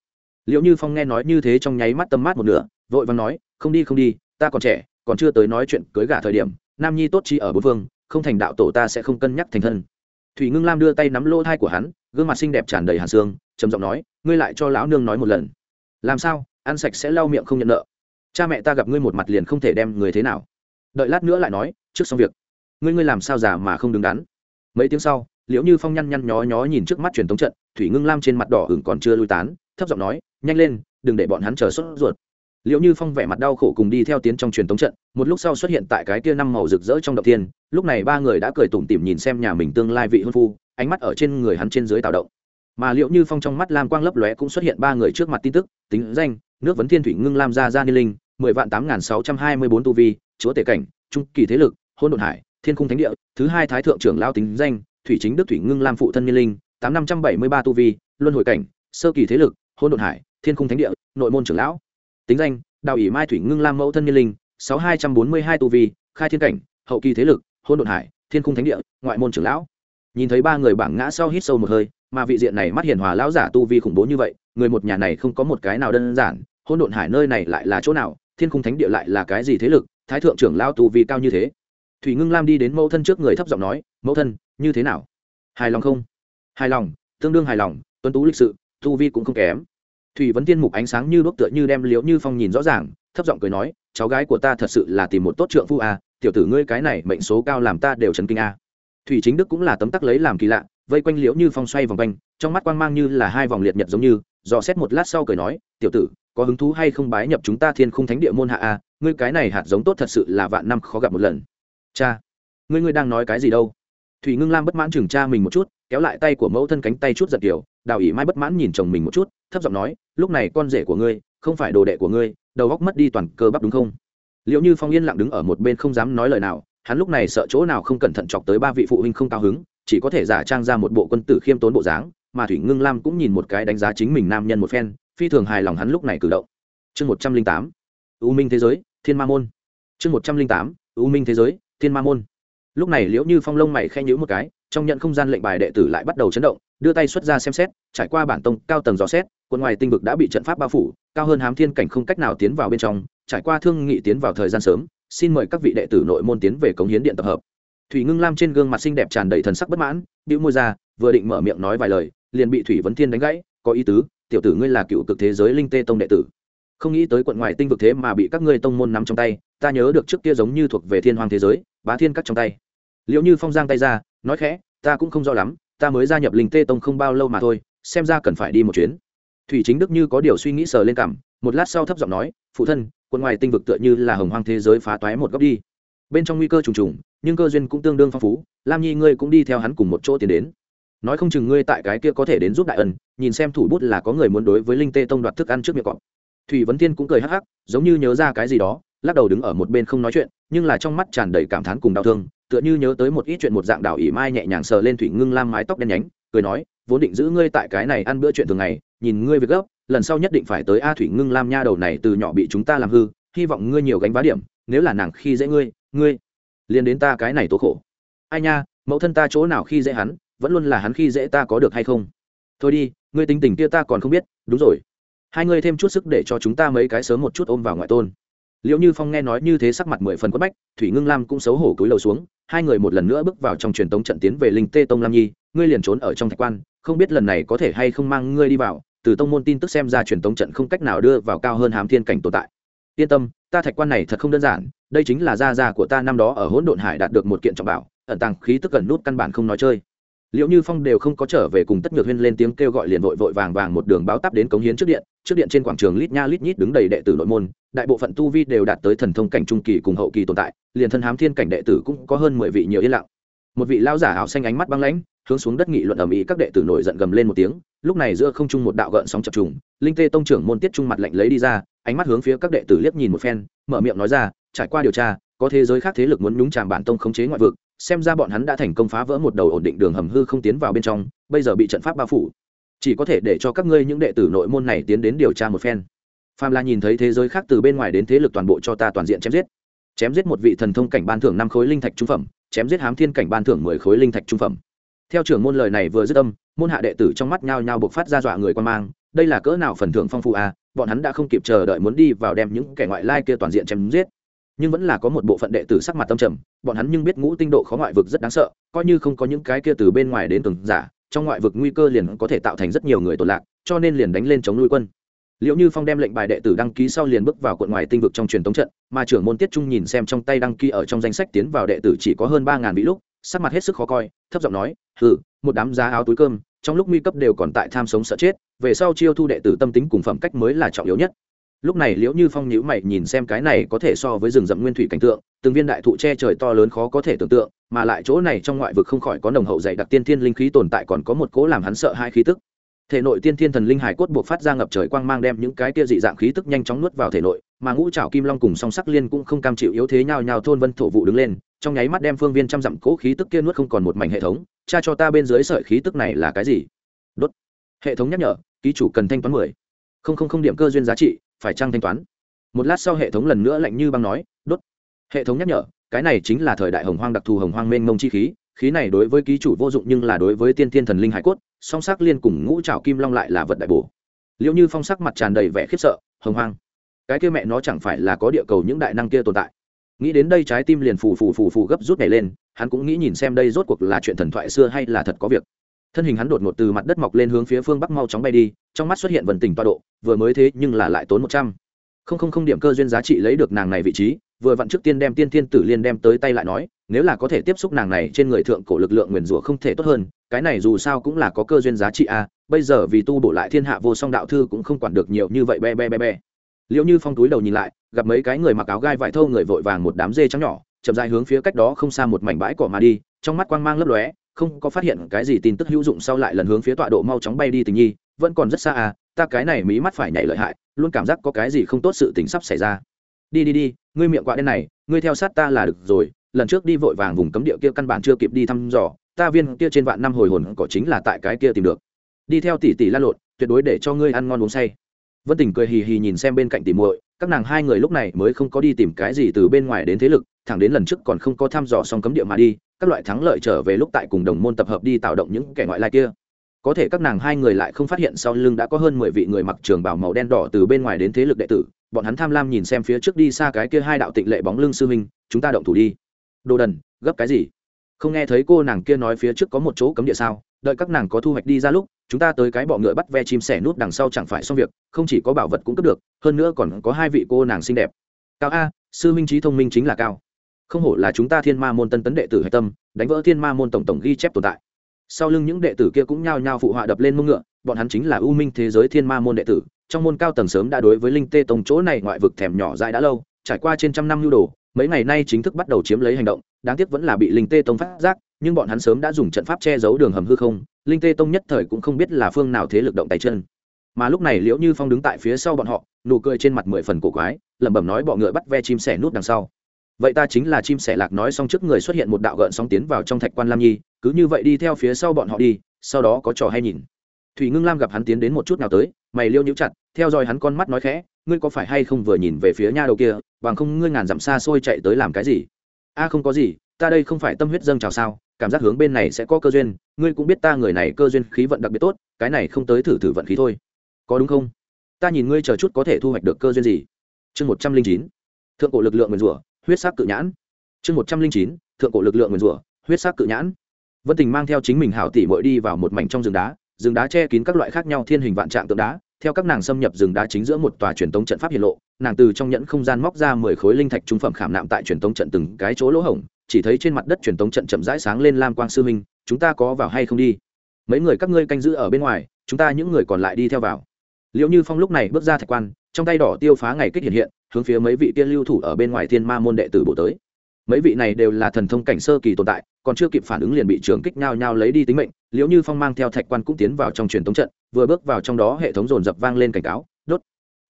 Liệu như phong nghe nói như thế trong nháy mắt tâm mát một nửa, vội vàng nói, không đi không đi, ta còn trẻ, còn chưa tới nói chuyện cưới gả thời điểm, nam nhi tốt chi ở bốn phương, không thành đạo tổ ta sẽ không cân nhắc thành thân. Thủy ngưng lam đưa tay nắm lỗ thai của hắn, gương mặt xinh đẹp tràn đầy hàn xương, trầm giọng nói, ngươi lại cho lão nương nói một lần làm sao? Ăn sạch sẽ lau miệng không nhận nợ. Cha mẹ ta gặp ngươi một mặt liền không thể đem người thế nào. Đợi lát nữa lại nói, trước xong việc. Ngươi ngươi làm sao già mà không đứng đắn? Mấy tiếng sau, liễu như phong nhăn nhăn nhó nhó nhìn trước mắt truyền thống trận, thủy ngưng lam trên mặt đỏ hửng còn chưa lui tán, thấp giọng nói, nhanh lên, đừng để bọn hắn chờ sốt ruột. Liễu như phong vẻ mặt đau khổ cùng đi theo tiến trong truyền thống trận, một lúc sau xuất hiện tại cái kia năm màu rực rỡ trong động thiên, lúc này ba người đã cười tủm tỉm nhìn xem nhà mình tương lai vị hôn phu, ánh mắt ở trên người hắn trên dưới tạo động mà liệu như phong trong mắt lam quang lấp lóe cũng xuất hiện ba người trước mặt tin tức, tính danh, nước vấn thiên thủy ngưng lam gia gia ni linh, mười vạn tám nghìn sáu trăm hai mươi bốn tu vi, chúa tể cảnh, trung kỳ thế lực, hôn đột hải, thiên cung thánh địa, thứ hai thái thượng trưởng lao tính danh, thủy chính đức thủy ngưng lam phụ thân ni linh, tám năm trăm bảy mươi ba tu vi, luân hồi cảnh, sơ kỳ thế lực, hôn đột hải, thiên cung thánh địa, nội môn trưởng lão. Tính danh, đào ỷ mai thủy ngưng lam mẫu thân ni linh, sáu hai trăm bốn mươi hai tu vi, khai thiên cảnh, hậu kỳ thế lực, hôn đột hải, thiên cung thánh địa, ngoại môn trưởng lão. Nhìn thấy ba người bảng ngã sau hít sâu một hơi mà vị diện này mắt hiền hòa lão giả tu vi khủng bố như vậy người một nhà này không có một cái nào đơn giản hôn độn hải nơi này lại là chỗ nào thiên cung thánh địa lại là cái gì thế lực thái thượng trưởng lao tu vi cao như thế. Thủy ngưng lam đi đến mẫu thân trước người thấp giọng nói mẫu thân như thế nào? Hài lòng không? Hài lòng tương đương hài lòng tuấn tú lịch sự tu vi cũng không kém. Thủy vấn tiên mục ánh sáng như đuốc tựa như đem liễu như phong nhìn rõ ràng thấp giọng cười nói cháu gái của ta thật sự là tìm một tốt trượng phu à, tiểu tử ngươi cái này mệnh số cao làm ta đều chấn kinh à. thủy chính đức cũng là tấm tắc lấy làm kỳ lạ vây quanh liễu như phong xoay vòng quanh, trong mắt quang mang như là hai vòng liệt nhật giống như, dò xét một lát sau cười nói, tiểu tử, có hứng thú hay không bái nhập chúng ta thiên khung thánh địa môn hạ a? Ngươi cái này hạt giống tốt thật sự là vạn năm khó gặp một lần. Cha, ngươi ngươi đang nói cái gì đâu? Thủy ngưng lam bất mãn chừng cha mình một chút, kéo lại tay của mẫu thân cánh tay chút giật kiểu, đào ỉ mai bất mãn nhìn chồng mình một chút, thấp giọng nói, lúc này con rể của ngươi, không phải đồ đệ của ngươi, đầu góc mất đi toàn cơ bắp đúng không? Liệu như phong yên lặng đứng ở một bên không dám nói lời nào, hắn lúc này sợ chỗ nào không cẩn thận chọc tới ba vị phụ huynh không cao hứng chỉ có thể giả trang ra một bộ quân tử khiêm tốn bộ dáng, mà thủy ngưng lam cũng nhìn một cái đánh giá chính mình nam nhân một phen, phi thường hài lòng hắn lúc này cử động. Chương một trăm linh tám, u minh thế giới, thiên ma môn. Chương một trăm linh tám, u minh thế giới, thiên ma môn. Lúc này liễu như phong lông mày khen nhữ một cái, trong nhận không gian lệnh bài đệ tử lại bắt đầu chấn động, đưa tay xuất ra xem xét, trải qua bản tông cao tầng dò xét, quân ngoài tinh vực đã bị trận pháp bao phủ, cao hơn hám thiên cảnh không cách nào tiến vào bên trong, trải qua thương nghị tiến vào thời gian sớm, xin mời các vị đệ tử nội môn tiến về cống hiến điện tập hợp thủy ngưng lam trên gương mặt xinh đẹp tràn đầy thần sắc bất mãn, bĩu môi ra, vừa định mở miệng nói vài lời, liền bị thủy vấn thiên đánh gãy, có ý tứ, tiểu tử ngươi là cựu cực thế giới linh tê tông đệ tử. Không nghĩ tới quận ngoài tinh vực thế mà bị các ngươi tông môn nắm trong tay, ta nhớ được trước kia giống như thuộc về thiên hoàng thế giới, bá thiên cắt trong tay. Liệu như phong giang tay ra, nói khẽ, ta cũng không rõ lắm, ta mới gia nhập linh tê tông không bao lâu mà thôi, xem ra cần phải đi một chuyến. Thủy chính đức như có điều suy nghĩ sờ lên cảm một lát sau thấp giọng nói, phụ thân, quận ngoài tinh vực tựa như là hồng hoang thế giới phá toái một góc đi bên trong nguy cơ trùng trùng, nhưng cơ duyên cũng tương đương phong phú. Lam nhi, ngươi cũng đi theo hắn cùng một chỗ tiến đến. Nói không chừng ngươi tại cái kia có thể đến giúp đại ân, nhìn xem thủ bút là có người muốn đối với linh tê tông đoạt thức ăn trước miệng cọp. Thủy vấn thiên cũng cười hắc hắc, giống như nhớ ra cái gì đó, lắc đầu đứng ở một bên không nói chuyện, nhưng là trong mắt tràn đầy cảm thán cùng đau thương, tựa như nhớ tới một ít chuyện một dạng đảo ỉ mai nhẹ nhàng sờ lên thủy ngưng lam mái tóc đen nhánh, cười nói, vốn định giữ ngươi tại cái này ăn bữa chuyện thường ngày, nhìn ngươi việc gấp, lần sau nhất định phải tới a thủy ngưng lam nha đầu này từ nhỏ bị chúng ta làm hư, hy vọng ngươi nhiều gánh vá điểm, nếu là nàng khi dễ ngươi ngươi liền đến ta cái này tố khổ. Ai nha, mẫu thân ta chỗ nào khi dễ hắn, vẫn luôn là hắn khi dễ ta có được hay không? Thôi đi, ngươi tính tình kia ta còn không biết, đúng rồi. Hai ngươi thêm chút sức để cho chúng ta mấy cái sớm một chút ôm vào ngoại tôn. Liệu như phong nghe nói như thế sắc mặt mười phần quất bách, thủy ngưng lam cũng xấu hổ cúi đầu xuống, hai người một lần nữa bước vào trong truyền tống trận tiến về linh tê tông lam nhi, ngươi liền trốn ở trong thạch quan, không biết lần này có thể hay không mang ngươi đi vào, từ tông môn tin tức xem ra truyền tống trận không cách nào đưa vào cao hơn hám thiên cảnh tồn tại yên tâm, ta thạch quan này thật không đơn giản, đây chính là gia gia của ta năm đó ở hỗn độn hải đạt được một kiện trọng bảo, ẩn tàng khí tức gần nút căn bản không nói chơi. Liệu như phong đều không có trở về cùng tất nhược huyên lên tiếng kêu gọi liền vội vội vàng vàng một đường báo tắp đến cống hiến trước điện trước điện trên quảng trường lít nha lít nhít đứng đầy đệ tử nội môn, đại bộ phận tu vi đều đạt tới thần thông cảnh trung kỳ cùng hậu kỳ tồn tại, liền thân hám thiên cảnh đệ tử cũng có hơn mười vị nhiều yên lặng. Một vị lao giả áo xanh ánh mắt băng lãnh, hướng xuống đất nghị luận ầm ĩ các đệ tử nổi giận gầm lên một tiếng, lúc này giữa không trung một đạo gợn sóng chập trùng, linh tê tông trưởng môn tiết trung mặt lạnh lấy đi ra ánh mắt hướng phía các đệ tử liếc nhìn một phen, mở miệng nói ra, trải qua điều tra, có thế giới khác thế lực muốn nhúng chàm bản tông khống chế ngoại vực, xem ra bọn hắn đã thành công phá vỡ một đầu ổn định đường hầm hư không tiến vào bên trong, bây giờ bị trận pháp bao phủ. Chỉ có thể để cho các ngươi những đệ tử nội môn này tiến đến điều tra một phen. Phàm là nhìn thấy thế giới khác từ bên ngoài đến thế lực toàn bộ cho ta toàn diện chém giết. Chém giết một vị thần thông cảnh ban thưởng năm khối linh thạch trung phẩm, chém giết hám thiên cảnh ban thưởng mười khối linh thạch trung phẩm. Theo trưởng môn lời này vừa dứt âm, môn hạ đệ tử trong mắt nhao nhao buộc phát ra dọa người quan mang, đây là cỡ nào phần thưởng phong phú à bọn hắn đã không kịp chờ đợi muốn đi vào đem những kẻ ngoại lai kia toàn diện chém giết. Nhưng vẫn là có một bộ phận đệ tử sắc mặt tâm trầm, bọn hắn nhưng biết ngũ tinh độ khó ngoại vực rất đáng sợ, coi như không có những cái kia từ bên ngoài đến từng giả, trong ngoại vực nguy cơ liền có thể tạo thành rất nhiều người tổn lạc, cho nên liền đánh lên chống nuôi quân. Liệu như phong đem lệnh bài đệ tử đăng ký sau liền bước vào quận ngoài tinh vực trong truyền thống trận, mà trưởng môn tiết trung nhìn xem trong tay đăng ký ở trong danh sách tiến vào đệ tử chỉ có hơn ba ngàn vị lúc, sắc mặt hết sức khó coi, thấp giọng nói, hừ, một đám giá áo túi cơm, trong lúc nguy cấp đều còn tại tham sống sợ chết về sau chiêu thu đệ tử tâm tính cùng phẩm cách mới là trọng yếu nhất. Lúc này liễu như phong nhữ mày nhìn xem cái này có thể so với rừng rậm nguyên thủy cảnh tượng, từng viên đại thụ che trời to lớn khó có thể tưởng tượng, mà lại chỗ này trong ngoại vực không khỏi có nồng hậu dày đặc tiên thiên linh khí tồn tại còn có một cố làm hắn sợ hai khí tức. Thể nội tiên thiên thần linh hải cốt buộc phát ra ngập trời quang mang đem những cái tia dị dạng khí tức nhanh chóng nuốt vào thể nội, mà ngũ trảo kim long cùng song sắc liên cũng không cam chịu yếu thế nhào nhào thôn vân thổ vụ đứng lên, trong nháy mắt đem phương viên trăm dặm cố khí tức kia nuốt không còn một mảnh hệ thống, cha cho ta bên dưới sợi khí tức này là cái gì? Đốt. Hệ thống nhắc nhở ký chủ cần thanh toán mười. Không không không điểm cơ duyên giá trị, phải trăng thanh toán? Một lát sau hệ thống lần nữa lạnh như băng nói, đốt. Hệ thống nhắc nhở, cái này chính là thời đại hồng hoang đặc thù hồng hoang mênh mông chi khí khí này đối với ký chủ vô dụng nhưng là đối với tiên thiên thần linh hải cốt, song sắc liên cùng ngũ trảo kim long lại là vật đại bổ. Liệu như phong sắc mặt tràn đầy vẻ khiếp sợ, hồng hoang. Cái kia mẹ nó chẳng phải là có địa cầu những đại năng kia tồn tại? Nghĩ đến đây trái tim liền phù phù phù phù gấp rút này lên, hắn cũng nghĩ nhìn xem đây rốt cuộc là chuyện thần thoại xưa hay là thật có việc thân hình hắn đột ngột từ mặt đất mọc lên hướng phía phương bắc mau chóng bay đi, trong mắt xuất hiện vần tình toa độ, vừa mới thế nhưng là lại tốn một trăm. Không không không điểm cơ duyên giá trị lấy được nàng này vị trí, vừa vặn trước tiên đem tiên thiên tử liên đem tới tay lại nói, nếu là có thể tiếp xúc nàng này trên người thượng cổ lực lượng nguyền rủa không thể tốt hơn, cái này dù sao cũng là có cơ duyên giá trị a, bây giờ vì tu bổ lại thiên hạ vô song đạo thư cũng không quản được nhiều như vậy be be be be. Liệu như phong túi đầu nhìn lại, gặp mấy cái người mặc áo gai vải thâu người vội vàng một đám dê trắng nhỏ, chậm dài hướng phía cách đó không xa một mảnh bãi cỏ mà đi, trong mắt quang mang lấp lóe không có phát hiện cái gì tin tức hữu dụng sau lại lần hướng phía tọa độ mau chóng bay đi tình nhi, vẫn còn rất xa à ta cái này mí mắt phải nhảy lợi hại, luôn cảm giác có cái gì không tốt sự tình sắp xảy ra. Đi đi đi, ngươi miệng quạ đen này, ngươi theo sát ta là được rồi, lần trước đi vội vàng vùng cấm địa kia căn bản chưa kịp đi thăm dò, ta viên kia trên vạn năm hồi hồn có chính là tại cái kia tìm được. Đi theo tỷ tỷ la lộn, tuyệt đối để cho ngươi ăn ngon uống say. Vân tình cười hì hì nhìn xem bên cạnh tỷ muội, các nàng hai người lúc này mới không có đi tìm cái gì từ bên ngoài đến thế lực, thẳng đến lần trước còn không có thăm dò xong cấm địa mà đi các loại thắng lợi trở về lúc tại cùng đồng môn tập hợp đi tạo động những kẻ ngoại lai kia. Có thể các nàng hai người lại không phát hiện sau lưng đã có hơn mười vị người mặc trường bảo màu đen đỏ từ bên ngoài đến thế lực đệ tử, bọn hắn tham lam nhìn xem phía trước đi xa cái kia hai đạo tịnh lệ bóng lưng sư huynh, chúng ta động thủ đi. Đồ đần, gấp cái gì? Không nghe thấy cô nàng kia nói phía trước có một chỗ cấm địa sao? Đợi các nàng có thu hoạch đi ra lúc, chúng ta tới cái bọ ngựa bắt ve chim sẻ nút đằng sau chẳng phải xong việc, không chỉ có bảo vật cũng cấp được, hơn nữa còn có hai vị cô nàng xinh đẹp. Cao a, sư minh trí thông minh chính là cao không hổ là chúng ta thiên ma môn tân tấn đệ tử hạch tâm, đánh vỡ thiên ma môn tổng tổng ghi chép tồn tại. Sau lưng những đệ tử kia cũng nhao nhao phụ họa đập lên mông ngựa, bọn hắn chính là ưu minh thế giới thiên ma môn đệ tử, trong môn cao tầng sớm đã đối với linh tê tông chỗ này ngoại vực thèm nhỏ dại đã lâu, trải qua trên trăm năm nhu đồ, mấy ngày nay chính thức bắt đầu chiếm lấy hành động, đáng tiếc vẫn là bị linh tê tông phát giác, nhưng bọn hắn sớm đã dùng trận pháp che giấu đường hầm hư không, linh tê tông nhất thời cũng không biết là phương nào thế lực động tay chân. Mà lúc này liễu như phong đứng tại phía sau bọn họ, nụ cười trên mặt mười phần cổ quái, lẩm bẩm nói bọ ngựa bắt ve chim sẻ nút đằng sau vậy ta chính là chim sẻ lạc nói xong trước người xuất hiện một đạo gợn sóng tiến vào trong thạch quan lam nhi, cứ như vậy đi theo phía sau bọn họ đi, sau đó có trò hay nhìn. Thủy ngưng lam gặp hắn tiến đến một chút nào tới, mày liêu nhũ chặt, theo dõi hắn con mắt nói khẽ, ngươi có phải hay không vừa nhìn về phía nha đầu kia, bằng không ngươi ngàn dặm xa xôi chạy tới làm cái gì? A, không có gì, ta đây không phải tâm huyết dâng chào sao, cảm giác hướng bên này sẽ có cơ duyên, ngươi cũng biết ta người này cơ duyên khí vận đặc biệt tốt, cái này không tới thử thử vận khí thôi. Có đúng không? Ta nhìn ngươi chờ chút có thể thu hoạch được cơ duyên gì? Chương một trăm linh chín. Thượng cổ lực lượng nguyền rủa huyết sắc cự nhãn. Chương một trăm linh chín, thượng cổ lực lượng nguyền rủa, huyết sắc cự nhãn. Vân tình mang theo chính mình hảo tỷ mội đi vào một mảnh trong rừng đá rừng đá che kín các loại khác nhau thiên hình vạn trạng tượng đá. Theo các nàng xâm nhập rừng đá chính giữa một tòa truyền tống trận pháp hiện lộ, nàng từ trong nhẫn không gian móc ra mười khối linh thạch trung phẩm khảm nạm tại truyền tống trận từng cái chỗ lỗ hổng, chỉ thấy trên mặt đất truyền tống trận chậm rãi sáng lên lam quang sư minh chúng ta có vào hay không đi? Mấy người các ngươi canh giữ ở bên ngoài, chúng ta những người còn lại đi theo vào. Liệu như phong lúc này bước ra thạch quan, trong tay đỏ tiêu phá ngày kích hiện hiện hướng phía mấy vị tiên lưu thủ ở bên ngoài thiên ma môn đệ tử bộ tới. Mấy vị này đều là thần thông cảnh sơ kỳ tồn tại, còn chưa kịp phản ứng liền bị trường kích nhau nhau lấy đi tính mệnh, liễu như phong mang theo thạch quan cũng tiến vào trong truyền thống trận, vừa bước vào trong đó hệ thống dồn dập vang lên cảnh cáo, đốt!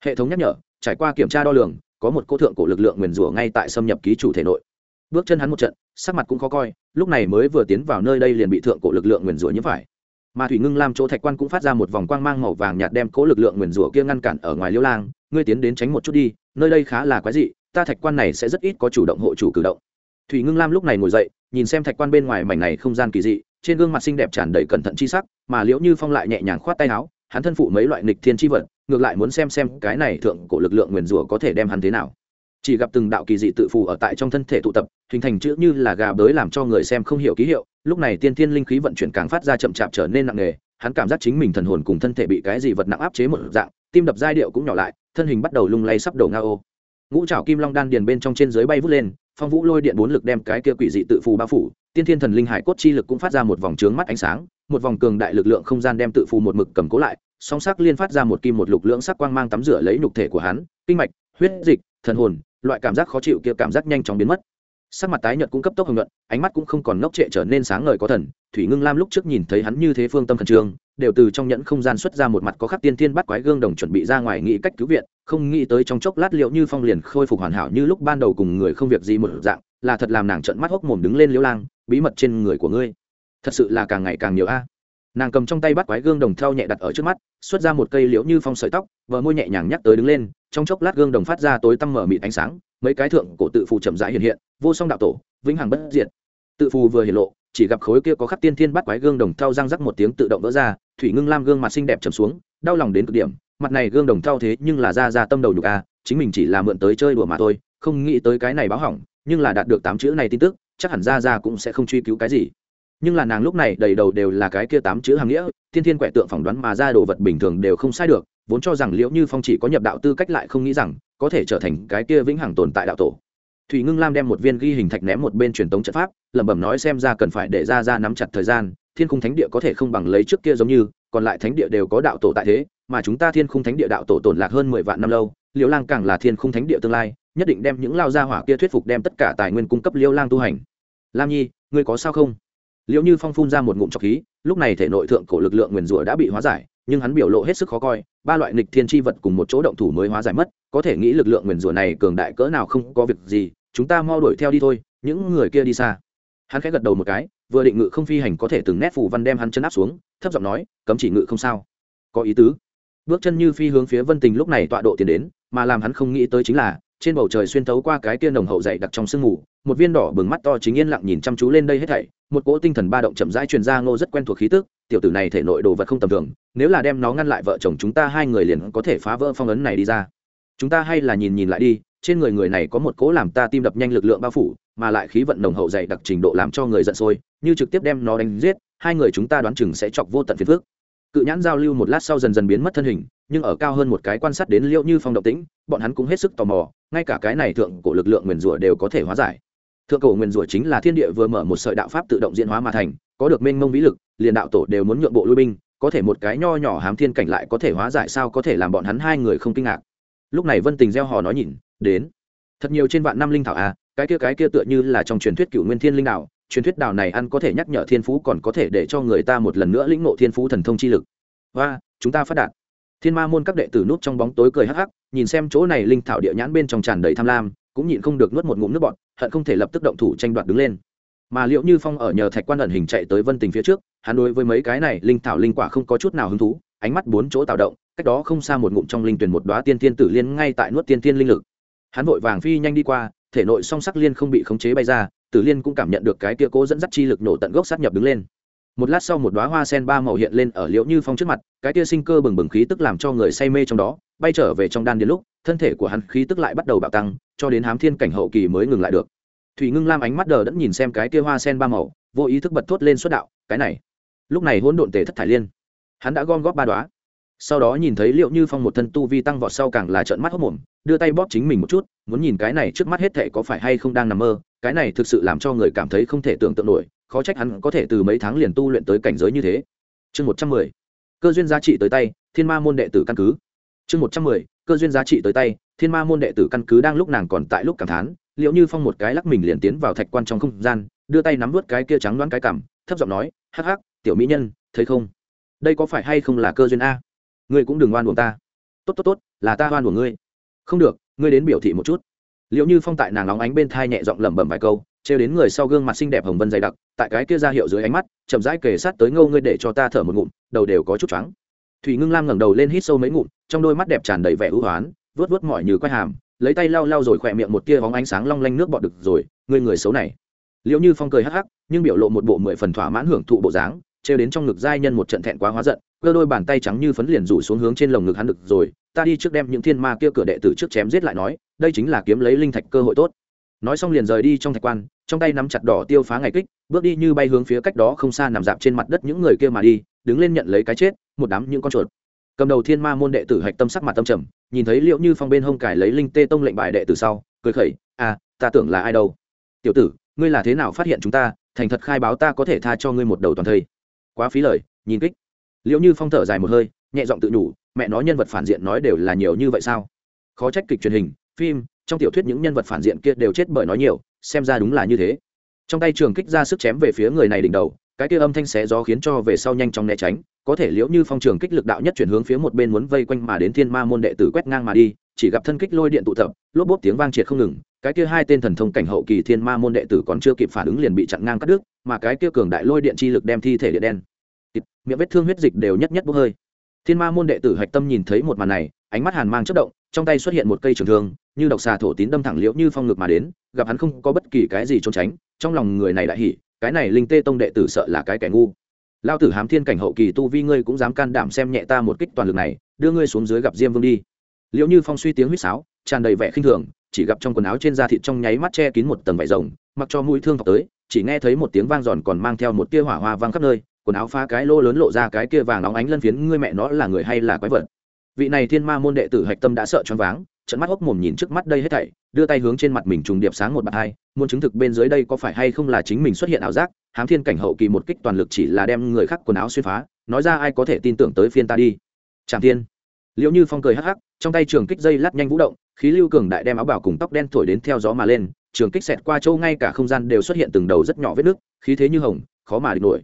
Hệ thống nhắc nhở, trải qua kiểm tra đo lường, có một cô thượng cổ lực lượng nguyền rủa ngay tại xâm nhập ký chủ thể nội. Bước chân hắn một trận, sắc mặt cũng khó coi, lúc này mới vừa tiến vào nơi đây liền bị thượng cổ lực lượng nguyền rủa nhiễm phải mà thủy ngưng lam chỗ thạch quan cũng phát ra một vòng quang mang màu vàng nhạt đem cố lực lượng nguyền rủa kia ngăn cản ở ngoài liêu lang. Ngươi tiến đến tránh một chút đi, nơi đây khá là quái dị, ta thạch quan này sẽ rất ít có chủ động hộ chủ cử động. Thủy ngưng lam lúc này ngồi dậy, nhìn xem thạch quan bên ngoài mảnh này không gian kỳ dị, trên gương mặt xinh đẹp tràn đầy cẩn thận chi sắc, mà liễu như phong lại nhẹ nhàng khoát tay áo, hắn thân phụ mấy loại nịch thiên chi vật, ngược lại muốn xem xem cái này thượng cổ lực lượng nguyền rủa có thể đem hắn thế nào chỉ gặp từng đạo kỳ dị tự phù ở tại trong thân thể tụ tập, hình thành chữ như là gà bới làm cho người xem không hiểu ký hiệu. Lúc này tiên thiên linh khí vận chuyển càng phát ra chậm chạp trở nên nặng nề, hắn cảm giác chính mình thần hồn cùng thân thể bị cái gì vật nặng áp chế một dạng, tim đập giai điệu cũng nhỏ lại, thân hình bắt đầu lung lay sắp đổ nga ô. Ngũ trảo kim long đan điền bên trong trên dưới bay vút lên, phong vũ lôi điện bốn lực đem cái kia quỷ dị tự phù bao phủ, tiên thiên thần linh hải cốt chi lực cũng phát ra một vòng trướng mắt ánh sáng, một vòng cường đại lực lượng không gian đem tự phù một mực cầm cố lại, song sắc liên phát ra một kim một lục lưỡng sắc quang mang tắm rửa lấy nhục thể của hắn, kinh mạch, huyết dịch, thần hồn loại cảm giác khó chịu kia cảm giác nhanh chóng biến mất. Sắc mặt tái nhợt cũng cấp tốc hồng nhuận, ánh mắt cũng không còn ngốc trệ trở nên sáng ngời có thần. Thủy ngưng lam lúc trước nhìn thấy hắn như thế phương tâm khẩn trương, đều từ trong nhẫn không gian xuất ra một mặt có khắc tiên thiên bắt quái gương đồng chuẩn bị ra ngoài nghĩ cách cứu viện, không nghĩ tới trong chốc lát liệu như phong liền khôi phục hoàn hảo như lúc ban đầu cùng người không việc gì một dạng, là thật làm nàng trợn mắt hốc mồm đứng lên liễu lang, bí mật trên người của ngươi. Thật sự là càng ngày càng nhiều a nàng cầm trong tay bắt quái gương đồng theo nhẹ đặt ở trước mắt, xuất ra một cây liễu như phong sợi tóc vợ môi nhẹ nhàng nhắc tới đứng lên, trong chốc lát gương đồng phát ra tối tăm mở mịt ánh sáng, mấy cái thượng cổ tự phù chậm rãi hiện hiện, vô song đạo tổ, vĩnh hằng bất diệt. Tự phù vừa hiện lộ, chỉ gặp khối kia có khắc tiên thiên bắt quái gương đồng thau răng rắc một tiếng tự động vỡ ra, thủy ngưng lam gương mặt xinh đẹp trầm xuống, đau lòng đến cực điểm, mặt này gương đồng thau thế nhưng là ra ra tâm đầu nhục a, chính mình chỉ là mượn tới chơi đùa mà thôi, không nghĩ tới cái này báo hỏng, nhưng là đạt được tám chữ này tin tức, chắc hẳn ra ra cũng sẽ không truy cứu cái gì nhưng là nàng lúc này đầy đầu đều là cái kia tám chữ hàng nghĩa, thiên thiên quẻ tượng phỏng đoán mà ra đồ vật bình thường đều không sai được, vốn cho rằng liễu như phong chỉ có nhập đạo tư cách lại không nghĩ rằng có thể trở thành cái kia vĩnh hằng tồn tại đạo tổ. Thủy ngưng lam đem một viên ghi hình thạch ném một bên truyền tống trận pháp, lẩm bẩm nói xem ra cần phải để ra ra nắm chặt thời gian, thiên khung thánh địa có thể không bằng lấy trước kia giống như, còn lại thánh địa đều có đạo tổ tại thế, mà chúng ta thiên khung thánh địa đạo tổ tổn lạc hơn mười vạn năm lâu, liễu lang càng là thiên khung thánh địa tương lai, nhất định đem những lao gia hỏa kia thuyết phục đem tất cả tài nguyên cung cấp liễu lang tu hành. Lam nhi, ngươi có sao không? Liệu như phong phun ra một ngụm trọc khí, lúc này thể nội thượng cổ lực lượng nguyền rủa đã bị hóa giải, nhưng hắn biểu lộ hết sức khó coi, ba loại nịch thiên tri vật cùng một chỗ động thủ mới hóa giải mất, có thể nghĩ lực lượng nguyền rủa này cường đại cỡ nào không có việc gì, chúng ta mau đuổi theo đi thôi, những người kia đi xa. Hắn khẽ gật đầu một cái, vừa định ngự không phi hành có thể từng nét phủ văn đem hắn chân áp xuống, thấp giọng nói, cấm chỉ ngự không sao. Có ý tứ. Bước chân như phi hướng phía vân tình lúc này tọa độ tiến đến, mà làm hắn không nghĩ tới chính là trên bầu trời xuyên thấu qua cái kia nồng hậu dày đặc trong sương mù, một viên đỏ bừng mắt to chính yên lặng nhìn chăm chú lên đây hết thảy, một cỗ tinh thần ba động chậm rãi truyền ra ngô rất quen thuộc khí tức, tiểu tử này thể nội đồ vật không tầm thường, nếu là đem nó ngăn lại vợ chồng chúng ta hai người liền có thể phá vỡ phong ấn này đi ra. Chúng ta hay là nhìn nhìn lại đi, trên người người này có một cỗ làm ta tim đập nhanh lực lượng bao phủ, mà lại khí vận nồng hậu dày đặc trình độ làm cho người giận sôi, như trực tiếp đem nó đánh giết, hai người chúng ta đoán chừng sẽ chọc vô tận phiền phước cự nhãn giao lưu một lát sau dần dần biến mất thân hình nhưng ở cao hơn một cái quan sát đến liệu như phong động tĩnh bọn hắn cũng hết sức tò mò ngay cả cái này thượng cổ lực lượng nguyền rủa đều có thể hóa giải. Thượng cổ nguyền rủa chính là thiên địa vừa mở một sợi đạo pháp tự động diễn hóa mà thành có được mênh mông vĩ lực liền đạo tổ đều muốn nhượng bộ lui binh có thể một cái nho nhỏ hám thiên cảnh lại có thể hóa giải sao có thể làm bọn hắn hai người không kinh ngạc. Lúc này vân tình gieo hò nói nhìn đến thật nhiều trên vạn năm linh thảo a à, cái kia cái kia tựa như là trong truyền thuyết cựu nguyên thiên linh đạo truyền thuyết đạo này ăn có thể nhắc nhở thiên phú còn có thể để cho người ta một lần nữa lĩnh ngộ thiên phú thần thông chi lực. Và chúng ta phát đạt thiên ma môn các đệ tử núp trong bóng tối cười hắc hắc, nhìn xem chỗ này linh thảo địa nhãn bên trong tràn đầy tham lam, cũng nhịn không được nuốt một ngụm nước bọt, hận không thể lập tức động thủ tranh đoạt đứng lên. Mà liệu như phong ở nhờ thạch quan ẩn hình chạy tới vân tình phía trước, hắn đối với mấy cái này linh thảo linh quả không có chút nào hứng thú, ánh mắt bốn chỗ tạo động, cách đó không xa một ngụm trong linh tuyển một đoá tiên tiên tử liên ngay tại nuốt tiên tiên linh lực. Hắn vội vàng phi nhanh đi qua, thể nội song sắc liên không bị khống chế bay ra, tử liên cũng cảm nhận được cái tia cố dẫn dắt chi lực nổ tận gốc sát nhập đứng lên một lát sau một đoá hoa sen ba màu hiện lên ở liễu như phong trước mặt, cái tia sinh cơ bừng bừng khí tức làm cho người say mê trong đó, bay trở về trong đan đến lúc, thân thể của hắn khí tức lại bắt đầu bạo tăng, cho đến hám thiên cảnh hậu kỳ mới ngừng lại được. Thủy ngưng lam ánh mắt đờ đẫn nhìn xem cái tia hoa sen ba màu, vô ý thức bật thốt lên xuất đạo, cái này, lúc này hỗn độn tề thất thải liên. Hắn đã gom góp ba đoá sau đó nhìn thấy liệu như phong một thân tu vi tăng vọt sau càng là trợn mắt hốc mồm, đưa tay bóp chính mình một chút, muốn nhìn cái này trước mắt hết thệ có phải hay không đang nằm mơ, cái này thực sự làm cho người cảm thấy không thể tưởng tượng nổi khó trách hắn có thể từ mấy tháng liền tu luyện tới cảnh giới như thế. Chương một trăm mười, cơ duyên giá trị tới tay, thiên ma môn đệ tử căn cứ. Chương một trăm mười, cơ duyên giá trị tới tay, thiên ma môn đệ tử căn cứ đang lúc nàng còn tại lúc cảm thán, liệu như phong một cái lắc mình liền tiến vào thạch quan trong không gian, đưa tay nắm vớt cái kia trắng đoán cái cảm thấp giọng nói, hắc hắc, tiểu mỹ nhân, thấy không? Đây có phải hay không là cơ duyên a? Ngươi cũng đừng oan buồn ta. Tốt tốt tốt, là ta oan uổng ngươi. Không được, ngươi đến biểu thị một chút. Liệu như phong tại nàng nóng ánh bên thai nhẹ giọng lẩm bẩm vài câu, trêu đến người sau gương mặt xinh đẹp hồng vân dày đặc tại cái kia ra hiệu dưới ánh mắt, chậm rãi kề sát tới ngâu ngươi để cho ta thở một ngụm, đầu đều có chút trắng. thủy ngưng lam ngẩng đầu lên hít sâu mấy ngụm, trong đôi mắt đẹp tràn đầy vẻ ưu hoán vớt vớt mỏi như quay hàm, lấy tay lau lau rồi khỏe miệng một tia bóng ánh sáng long lanh nước bọt được rồi ngươi người xấu này liệu như phong cười hắc hắc, nhưng biểu lộ một bộ mười phần thỏa mãn hưởng thụ bộ dáng, trêu đến trong ngực giai nhân một trận thẹn quá hóa giận, cơ đôi bàn tay trắng như phấn liền rủ xuống hướng trên lồng ngực hắn được rồi, ta đi trước đem những thiên ma kia cửa đệ tử trước chém giết lại nói, đây chính là kiếm lấy linh thạch cơ hội tốt nói xong liền rời đi trong thạch quan trong tay nắm chặt đỏ tiêu phá ngày kích, bước đi như bay hướng phía cách đó không xa nằm dạp trên mặt đất những người kia mà đi, đứng lên nhận lấy cái chết, một đám những con chuột. Cầm đầu thiên ma môn đệ tử hạch tâm sắc mặt tâm trầm, nhìn thấy liệu như phong bên hông cải lấy linh tê tông lệnh bài đệ tử sau, cười khẩy à ta tưởng là ai đâu. Tiểu tử, ngươi là thế nào phát hiện chúng ta, thành thật khai báo ta có thể tha cho ngươi một đầu toàn thây. Quá phí lời, nhìn kích. Liệu như phong thở dài một hơi, nhẹ giọng tự nhủ, mẹ nói nhân vật phản diện nói đều là nhiều như vậy sao? Khó trách kịch truyền hình, phim, trong tiểu thuyết những nhân vật phản diện kia đều chết bởi nói nhiều xem ra đúng là như thế. Trong tay trường kích ra sức chém về phía người này đỉnh đầu, cái kia âm thanh xé gió khiến cho về sau nhanh chóng né tránh, có thể liễu như phong trường kích lực đạo nhất chuyển hướng phía một bên muốn vây quanh mà đến thiên ma môn đệ tử quét ngang mà đi, chỉ gặp thân kích lôi điện tụ tập, lốp bốp tiếng vang triệt không ngừng, cái kia hai tên thần thông cảnh hậu kỳ thiên ma môn đệ tử còn chưa kịp phản ứng liền bị chặn ngang cắt đứt, mà cái kia cường đại lôi điện chi lực đem thi thể điện đen miệng vết thương huyết dịch đều nhất nhất bốc hơi. Thiên ma môn đệ tử hạch tâm nhìn thấy một màn này, ánh mắt hàn mang chất động, trong tay xuất hiện một cây trường thương, như độc xà thổ tín đâm thẳng liễu như phong ngực mà đến gặp hắn không có bất kỳ cái gì trốn tránh, trong lòng người này đại hỉ, cái này linh tê tông đệ tử sợ là cái kẻ ngu. Lao tử hám thiên cảnh hậu kỳ tu vi ngươi cũng dám can đảm xem nhẹ ta một kích toàn lực này, đưa ngươi xuống dưới gặp diêm vương đi. Liệu như phong suy tiếng huýt sáo, tràn đầy vẻ khinh thường, chỉ gặp trong quần áo trên da thịt trong nháy mắt che kín một tầng vải rồng, mặc cho mũi thương thọc tới, chỉ nghe thấy một tiếng vang giòn còn mang theo một tia hỏa hoa vang khắp nơi, quần áo phá cái lô lớn lộ ra cái kia vàng óng ánh lân phiến, ngươi mẹ nó là người hay là quái vật? Vị này thiên ma môn đệ tử hạch tâm đã sợ choáng váng trận mắt hốc mồm nhìn trước mắt đây hết thảy, đưa tay hướng trên mặt mình trùng điệp sáng một bạt hai, muốn chứng thực bên dưới đây có phải hay không là chính mình xuất hiện ảo giác, hám thiên cảnh hậu kỳ một kích toàn lực chỉ là đem người khác quần áo xuyên phá, nói ra ai có thể tin tưởng tới phiên ta đi. Tràng thiên. Liệu như phong cười hắc hắc, trong tay trường kích dây lát nhanh vũ động, khí lưu cường đại đem áo bảo cùng tóc đen thổi đến theo gió mà lên, trường kích xẹt qua châu ngay cả không gian đều xuất hiện từng đầu rất nhỏ vết nước, khí thế như hồng, khó mà địch nổi.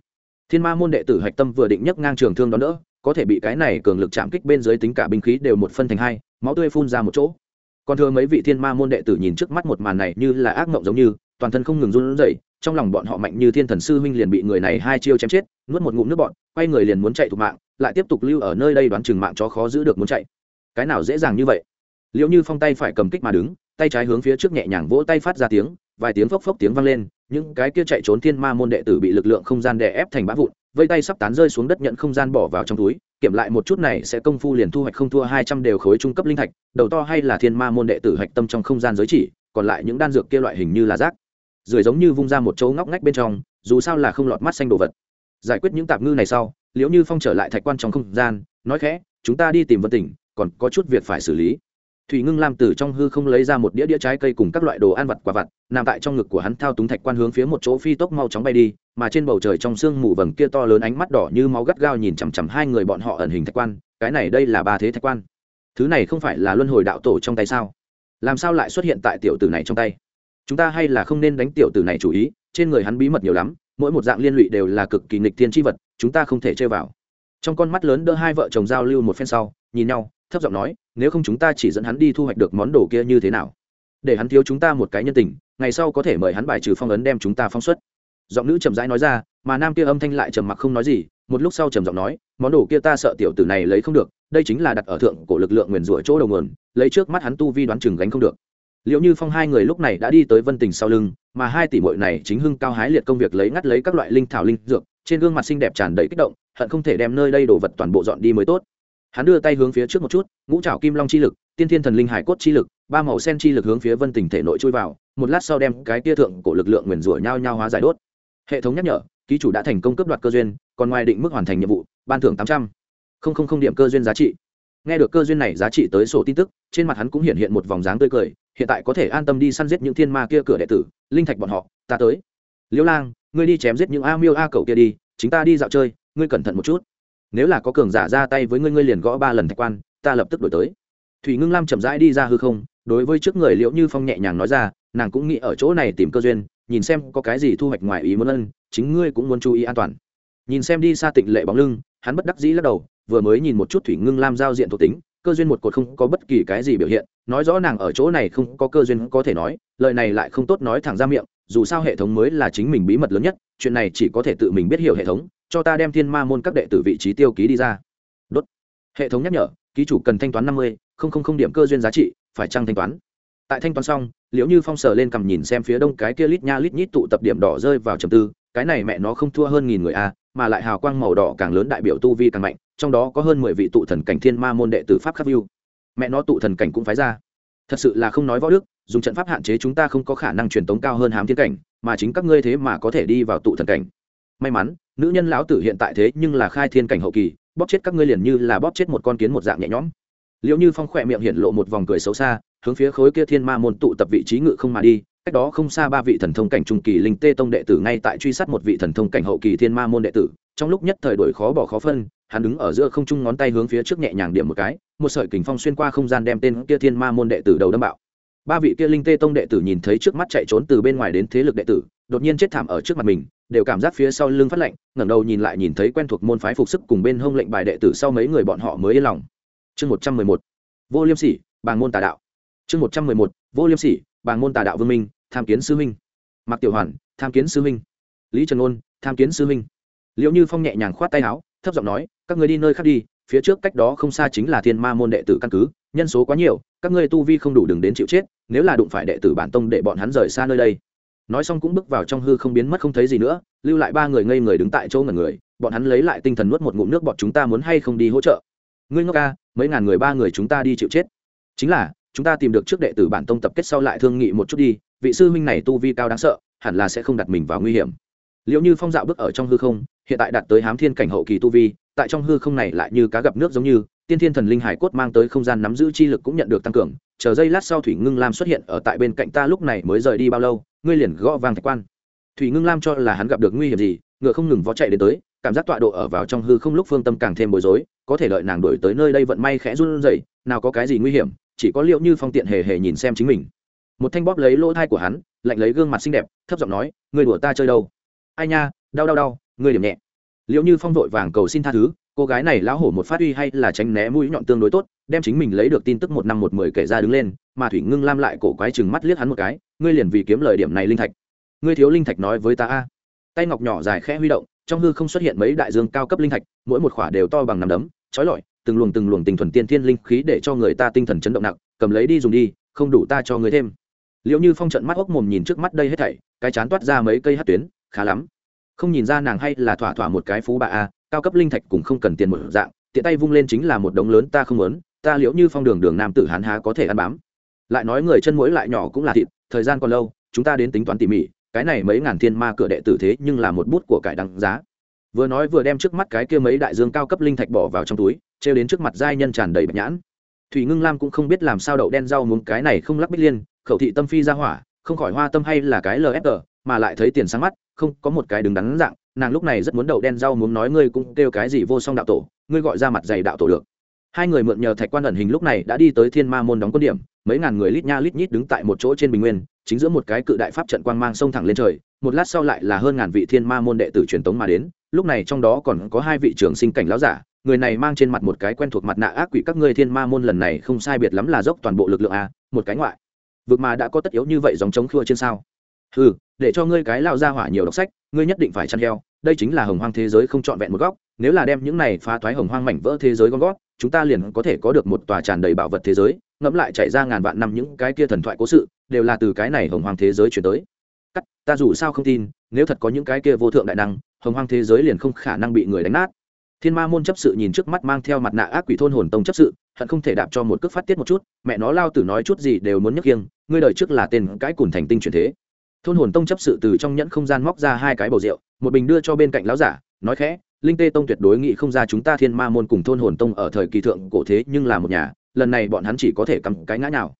Thiên ma môn đệ tử hạch tâm vừa định nhấc ngang trường thương đón đỡ có thể bị cái này cường lực chạm kích bên dưới tính cả binh khí đều một phân thành hai, máu tươi phun ra một chỗ. Còn thưa mấy vị thiên ma môn đệ tử nhìn trước mắt một màn này như là ác mộng giống như, toàn thân không ngừng run rẩy, trong lòng bọn họ mạnh như thiên thần sư huynh liền bị người này hai chiêu chém chết, nuốt một ngụm nước bọn quay người liền muốn chạy thục mạng, lại tiếp tục lưu ở nơi đây đoán chừng mạng cho khó giữ được muốn chạy. Cái nào dễ dàng như vậy? Liệu như phong tay phải cầm kích mà đứng, tay trái hướng phía trước nhẹ nhàng vỗ tay phát ra tiếng, vài tiếng phốc phốc tiếng vang lên những cái kia chạy trốn thiên ma môn đệ tử bị lực lượng không gian đè ép thành bã vụn, vây tay sắp tán rơi xuống đất nhận không gian bỏ vào trong túi, kiểm lại một chút này sẽ công phu liền thu hoạch không thua hai trăm đều khối trung cấp linh thạch, đầu to hay là thiên ma môn đệ tử hạch tâm trong không gian giới chỉ, còn lại những đan dược kia loại hình như là rác. Rười giống như vung ra một chỗ ngóc ngách bên trong, dù sao là không lọt mắt xanh đồ vật. Giải quyết những tạp ngư này sau, liễu như phong trở lại thạch quan trong không gian, nói khẽ, chúng ta đi tìm vân tỉnh, còn có chút việc phải xử lý thủy ngưng lam từ trong hư không lấy ra một đĩa đĩa trái cây cùng các loại đồ ăn vặt quả vặt, nằm tại trong ngực của hắn thao túng thạch quan hướng phía một chỗ phi tốc mau chóng bay đi, mà trên bầu trời trong sương mù vầng kia to lớn ánh mắt đỏ như máu gắt gao nhìn chằm chằm hai người bọn họ ẩn hình thạch quan, cái này đây là ba thế thạch quan. Thứ này không phải là luân hồi đạo tổ trong tay sao? Làm sao lại xuất hiện tại tiểu tử này trong tay? Chúng ta hay là không nên đánh tiểu tử này chủ ý, trên người hắn bí mật nhiều lắm, mỗi một dạng liên lụy đều là cực kỳ nghịch thiên tri vật, chúng ta không thể chơi vào. Trong con mắt lớn đỡ hai vợ chồng giao lưu một phen sau, nhìn nhau, thấp giọng nói nếu không chúng ta chỉ dẫn hắn đi thu hoạch được món đồ kia như thế nào? Để hắn thiếu chúng ta một cái nhân tình, ngày sau có thể mời hắn bài trừ phong ấn đem chúng ta phong xuất. Giọng nữ chậm rãi nói ra, mà nam kia âm thanh lại trầm mặc không nói gì, một lúc sau trầm giọng nói, món đồ kia ta sợ tiểu tử này lấy không được, đây chính là đặt ở thượng của lực lượng nguyền rủa chỗ đầu nguồn, lấy trước mắt hắn tu vi đoán chừng gánh không được. Liệu như phong hai người lúc này đã đi tới vân tình sau lưng, mà hai tỷ muội này chính hưng cao hái liệt công việc lấy ngắt lấy các loại linh thảo linh dược, trên gương mặt xinh đẹp tràn đầy kích động, hận không thể đem nơi đây đồ vật toàn bộ dọn đi mới tốt hắn đưa tay hướng phía trước một chút, ngũ trào kim long chi lực, tiên thiên thần linh hải cốt chi lực, ba màu sen chi lực hướng phía vân tình thể nội chui vào, một lát sau đem cái tia thượng của lực lượng nguyền rủa nhau nhau hóa giải đốt. Hệ thống nhắc nhở, ký chủ đã thành công cấp đoạt cơ duyên, còn ngoài định mức hoàn thành nhiệm vụ, ban thưởng tám trăm. Không không không điểm cơ duyên giá trị. Nghe được cơ duyên này giá trị tới sổ tin tức, trên mặt hắn cũng hiện hiện một vòng dáng tươi cười, hiện tại có thể an tâm đi săn giết những thiên ma kia cửa đệ tử, linh thạch bọn họ, ta tới. Liễu lang, ngươi đi chém giết những a miêu a cầu kia đi chúng ta đi dạo chơi, ngươi cẩn thận một chút nếu là có cường giả ra tay với ngươi ngươi liền gõ ba lần thạch quan, ta lập tức đổi tới. Thủy ngưng lam chậm rãi đi ra hư không, đối với trước người liễu như phong nhẹ nhàng nói ra, nàng cũng nghĩ ở chỗ này tìm cơ duyên, nhìn xem có cái gì thu hoạch ngoài ý muốn ân, chính ngươi cũng muốn chú ý an toàn. Nhìn xem đi xa tịnh lệ bóng lưng, hắn bất đắc dĩ lắc đầu, vừa mới nhìn một chút thủy ngưng lam giao diện thuộc tính, cơ duyên một cột không có bất kỳ cái gì biểu hiện, nói rõ nàng ở chỗ này không có cơ duyên có thể nói, lời này lại không tốt nói thẳng ra miệng dù sao hệ thống mới là chính mình bí mật lớn nhất, chuyện này chỉ có thể tự mình biết hiểu hệ thống, cho ta đem thiên ma môn các đệ tử vị trí tiêu ký đi ra. Đốt. Hệ thống nhắc nhở, ký chủ cần thanh toán năm mươi, không không không điểm cơ duyên giá trị, phải trăng thanh toán? Tại thanh toán xong, liễu như phong sờ lên cầm nhìn xem phía đông cái kia lít nha lít nhít tụ tập điểm đỏ rơi vào trầm tư, cái này mẹ nó không thua hơn nghìn người a, mà lại hào quang màu đỏ càng lớn đại biểu tu vi càng mạnh, trong đó có hơn mười vị tụ thần cảnh thiên ma môn đệ tử pháp khắc view. Mẹ nó tụ thần cảnh cũng phái ra thật sự là không nói võ đức, dùng trận pháp hạn chế chúng ta không có khả năng truyền tống cao hơn hám thiên cảnh, mà chính các ngươi thế mà có thể đi vào tụ thần cảnh. May mắn, nữ nhân lão tử hiện tại thế nhưng là khai thiên cảnh hậu kỳ, bóp chết các ngươi liền như là bóp chết một con kiến một dạng nhẹ nhõm. Liệu như phong khỏe miệng hiện lộ một vòng cười xấu xa, hướng phía khối kia thiên ma môn tụ tập vị trí ngự không mà đi, cách đó không xa ba vị thần thông cảnh trung kỳ linh tê tông đệ tử ngay tại truy sát một vị thần thông cảnh hậu kỳ thiên ma môn đệ tử, trong lúc nhất thời đổi khó bỏ khó phân hắn đứng ở giữa không trung ngón tay hướng phía trước nhẹ nhàng điểm một cái, một sợi kình phong xuyên qua không gian đem tên kia thiên ma môn đệ tử đầu đâm bạo. Ba vị kia linh tê tông đệ tử nhìn thấy trước mắt chạy trốn từ bên ngoài đến thế lực đệ tử, đột nhiên chết thảm ở trước mặt mình, đều cảm giác phía sau lưng phát lạnh, ngẩng đầu nhìn lại nhìn thấy quen thuộc môn phái phục sức cùng bên hông lệnh bài đệ tử sau mấy người bọn họ mới yên lòng. Chương một trăm mười một, vô liêm sỉ, bàng môn tà đạo. Chương một trăm mười một, vô liêm sỉ, bàng môn tà đạo vương minh, tham kiến sư huynh mạc tiểu hoàn, tham kiến sư huynh lý trần ôn, tham kiến sư huynh liệu như phong nhẹ nhàng khoát tay áo thấp giọng nói, các người đi nơi khác đi, phía trước cách đó không xa chính là thiên ma môn đệ tử căn cứ, nhân số quá nhiều, các ngươi tu vi không đủ đừng đến chịu chết, nếu là đụng phải đệ tử bản tông để bọn hắn rời xa nơi đây. Nói xong cũng bước vào trong hư không biến mất không thấy gì nữa, lưu lại ba người ngây người đứng tại chỗ ngẩn người, bọn hắn lấy lại tinh thần nuốt một ngụm nước bọn chúng ta muốn hay không đi hỗ trợ. Ngươi ngốc ca, mấy ngàn người ba người chúng ta đi chịu chết. Chính là, chúng ta tìm được trước đệ tử bản tông tập kết sau lại thương nghị một chút đi, vị sư huynh này tu vi cao đáng sợ, hẳn là sẽ không đặt mình vào nguy hiểm liệu như phong dạo bước ở trong hư không, hiện tại đạt tới hám thiên cảnh hậu kỳ tu vi, tại trong hư không này lại như cá gặp nước giống như, tiên thiên thần linh hải cốt mang tới không gian nắm giữ chi lực cũng nhận được tăng cường, chờ giây lát sau thủy ngưng lam xuất hiện ở tại bên cạnh ta lúc này mới rời đi bao lâu, ngươi liền gõ vàng thạch quan. Thủy ngưng lam cho là hắn gặp được nguy hiểm gì, ngựa không ngừng vó chạy đến tới, cảm giác tọa độ ở vào trong hư không lúc phương tâm càng thêm bối rối, có thể lợi nàng đổi tới nơi đây vận may khẽ run rẩy, nào có cái gì nguy hiểm, chỉ có liệu như phong tiện hề hề nhìn xem chính mình. Một thanh bóp lấy lỗ thai của hắn, lạnh lấy gương mặt xinh đẹp, thấp giọng nói người đùa ta chơi đâu? Ai nha, đau đau đau, người điểm nhẹ. Liệu như phong vội vàng cầu xin tha thứ, cô gái này lão hổ một phát uy hay là tránh né mũi nhọn tương đối tốt, đem chính mình lấy được tin tức một năm một mười kể ra đứng lên, mà thủy ngưng lam lại cổ quái chừng mắt liếc hắn một cái, ngươi liền vì kiếm lời điểm này linh thạch. Ngươi thiếu linh thạch nói với ta a. Tay ngọc nhỏ dài khẽ huy động, trong hư không xuất hiện mấy đại dương cao cấp linh thạch, mỗi một khỏa đều to bằng nằm đấm, trói lọi, từng luồng từng luồng tình thuần tiên thiên linh khí để cho người ta tinh thần chấn động nặng, cầm lấy đi dùng đi, không đủ ta cho người thêm. Liệu như phong trận mắt ốc mồm nhìn trước mắt đây hết thảy, cái chán toát ra mấy cây hát tuyến khá lắm. Không nhìn ra nàng hay là thỏa thỏa một cái phú bà a, cao cấp linh thạch cũng không cần tiền một dạng, tiện tay vung lên chính là một đống lớn ta không muốn, ta liễu như phong đường đường nam tử hán há có thể ăn bám. Lại nói người chân mũi lại nhỏ cũng là thịt, thời gian còn lâu, chúng ta đến tính toán tỉ mỉ, cái này mấy ngàn thiên ma cửa đệ tử thế nhưng là một bút của cải đăng giá. Vừa nói vừa đem trước mắt cái kia mấy đại dương cao cấp linh thạch bỏ vào trong túi, trêu đến trước mặt giai nhân tràn đầy bạch nhãn. Thủy ngưng lam cũng không biết làm sao đậu đen rau muống cái này không lắc bích liên, khẩu thị tâm phi ra hỏa, không khỏi hoa tâm hay là cái lfg mà lại thấy tiền sáng mắt, không có một cái đứng đắn dạng, nàng lúc này rất muốn đậu đen rau muốn nói ngươi cũng kêu cái gì vô song đạo tổ, ngươi gọi ra mặt dày đạo tổ được. Hai người mượn nhờ thạch quan ẩn hình lúc này đã đi tới thiên ma môn đóng quân điểm, mấy ngàn người lít nha lít nhít đứng tại một chỗ trên bình nguyên, chính giữa một cái cự đại pháp trận quang mang sông thẳng lên trời, một lát sau lại là hơn ngàn vị thiên ma môn đệ tử truyền tống mà đến, lúc này trong đó còn có hai vị trưởng sinh cảnh lão giả, người này mang trên mặt một cái quen thuộc mặt nạ ác quỷ các ngươi thiên ma môn lần này không sai biệt lắm là dốc toàn bộ lực lượng a, một cái ngoại. Vực mà đã có tất yếu như vậy dòng chống khua trên sao? Ừ để cho ngươi cái lao ra hỏa nhiều đọc sách, ngươi nhất định phải chăn heo, đây chính là hồng hoang thế giới không trọn vẹn một góc, nếu là đem những này phá thoái hồng hoang mảnh vỡ thế giới gom gót, chúng ta liền có thể có được một tòa tràn đầy bảo vật thế giới, ngẫm lại chạy ra ngàn vạn năm những cái kia thần thoại cố sự, đều là từ cái này hồng hoang thế giới chuyển tới. Cắt, ta dù sao không tin, nếu thật có những cái kia vô thượng đại năng, hồng hoang thế giới liền không khả năng bị người đánh nát. Thiên ma môn chấp sự nhìn trước mắt mang theo mặt nạ ác quỷ thôn hồn tông chấp sự, hận không thể đạp cho một cước phát tiết một chút, mẹ nó lao tử nói chút gì đều muốn nhấc kiêng, ngươi đời trước là tên cái cùn thành tinh chuyển thế thôn hồn tông chấp sự từ trong nhẫn không gian móc ra hai cái bầu rượu, một bình đưa cho bên cạnh lão giả, nói khẽ, linh tê tông tuyệt đối nghĩ không ra chúng ta thiên ma môn cùng thôn hồn tông ở thời kỳ thượng cổ thế nhưng là một nhà, lần này bọn hắn chỉ có thể cầm cái ngã nào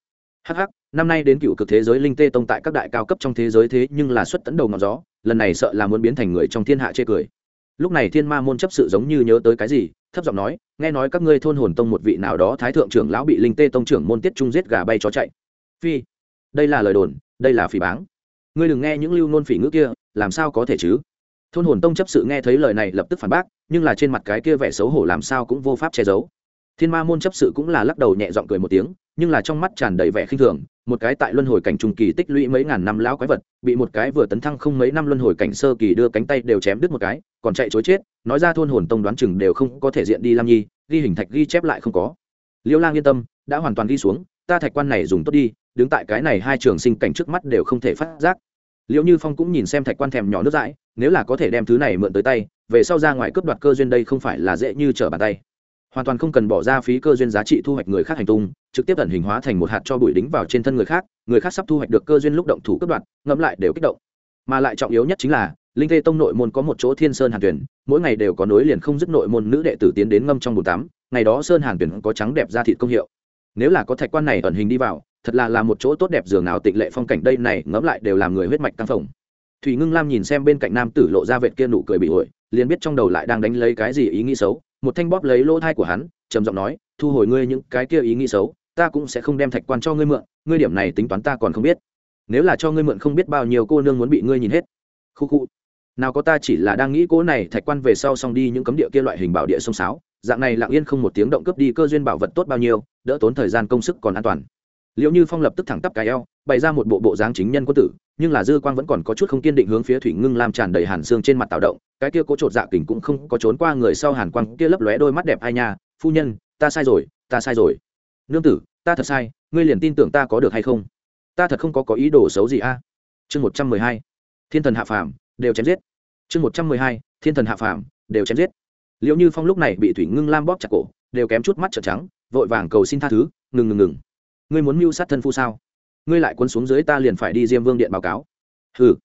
hh năm nay đến cựu cực thế giới linh tê tông tại các đại cao cấp trong thế giới thế nhưng là xuất tấn đầu ngọn gió, lần này sợ là muốn biến thành người trong thiên hạ chê cười. Lúc này thiên ma môn chấp sự giống như nhớ tới cái gì, thấp giọng nói, nghe nói các ngươi thôn hồn tông một vị nào đó thái thượng trưởng lão bị linh tê tông trưởng môn tiết trung giết gà bay chó chạy. Phi, đây là lời đồn, đây là phỉ báng ngươi đừng nghe những lưu nôn phỉ ngữ kia, làm sao có thể chứ? Thôn hồn tông chấp sự nghe thấy lời này lập tức phản bác, nhưng là trên mặt cái kia vẻ xấu hổ làm sao cũng vô pháp che giấu. Thiên ma môn chấp sự cũng là lắc đầu nhẹ giọng cười một tiếng, nhưng là trong mắt tràn đầy vẻ khinh thường, một cái tại luân hồi cảnh trung kỳ tích lũy mấy ngàn năm lão quái vật, bị một cái vừa tấn thăng không mấy năm luân hồi cảnh sơ kỳ đưa cánh tay đều chém đứt một cái, còn chạy chối chết, nói ra thôn hồn tông đoán chừng đều không có thể diện đi lam nhi, ghi hình thạch ghi chép lại không có. Liêu lang yên tâm, đã hoàn toàn ghi xuống ta thạch quan này dùng tốt đi, đứng tại cái này hai trường sinh cảnh trước mắt đều không thể phát giác. Liệu như phong cũng nhìn xem thạch quan thèm nhỏ nước dãi, nếu là có thể đem thứ này mượn tới tay, về sau ra ngoài cướp đoạt cơ duyên đây không phải là dễ như trở bàn tay. Hoàn toàn không cần bỏ ra phí cơ duyên giá trị thu hoạch người khác hành tung, trực tiếp ẩn hình hóa thành một hạt cho bụi đính vào trên thân người khác người khác sắp thu hoạch được cơ duyên lúc động thủ cướp đoạt, ngẫm lại đều kích động. Mà lại trọng yếu nhất chính là, linh tê tông nội môn có một chỗ thiên sơn hàn tuyển, mỗi ngày đều có nối liền không dứt nội môn nữ đệ tử tiến đến ngâm trong bồn tắm, ngày đó sơn hàn tuyển có trắng đẹp ra thịt công hiệu nếu là có thạch quan này ẩn hình đi vào, thật là là một chỗ tốt đẹp giường nào tịnh lệ phong cảnh đây này ngẫm lại đều làm người huyết mạch căng phồng. Thủy ngưng lam nhìn xem bên cạnh nam tử lộ ra vệt kia nụ cười bị ổi, liền biết trong đầu lại đang đánh lấy cái gì ý nghĩ xấu. Một thanh bóp lấy lỗ thai của hắn, trầm giọng nói, thu hồi ngươi những cái kia ý nghĩ xấu, ta cũng sẽ không đem thạch quan cho ngươi mượn, ngươi điểm này tính toán ta còn không biết. Nếu là cho ngươi mượn không biết bao nhiêu cô nương muốn bị ngươi nhìn hết. Khu khu. Nào có ta chỉ là đang nghĩ cố này thạch quan về sau xong đi những cấm địa kia loại hình bảo địa sông sáo dạng này lặng yên không một tiếng động cướp đi cơ duyên bảo vật tốt bao nhiêu, đỡ tốn thời gian công sức còn an toàn. Liệu như phong lập tức thẳng tắp cái eo, bày ra một bộ bộ dáng chính nhân quân tử, nhưng là dư quang vẫn còn có chút không kiên định hướng phía thủy ngưng lam tràn đầy hàn xương trên mặt tạo động, cái kia cố trột dạ kình cũng không có trốn qua người sau hàn quang kia lấp lóe đôi mắt đẹp ai nha, phu nhân, ta sai rồi, ta sai rồi. Nương tử, ta thật sai, ngươi liền tin tưởng ta có được hay không? Ta thật không có có ý đồ xấu gì a. Chương một trăm mười hai, thiên thần hạ phàm, đều chém giết. Chương một trăm mười hai, thiên thần hạ phàm, đều chém giết liệu như phong lúc này bị thủy ngưng lam bóp chặt cổ, đều kém chút mắt trợn trắng, vội vàng cầu xin tha thứ, ngừng ngừng ngừng. Ngươi muốn mưu sát thân phu sao? Ngươi lại quân xuống dưới ta liền phải đi diêm vương điện báo cáo. Hừ.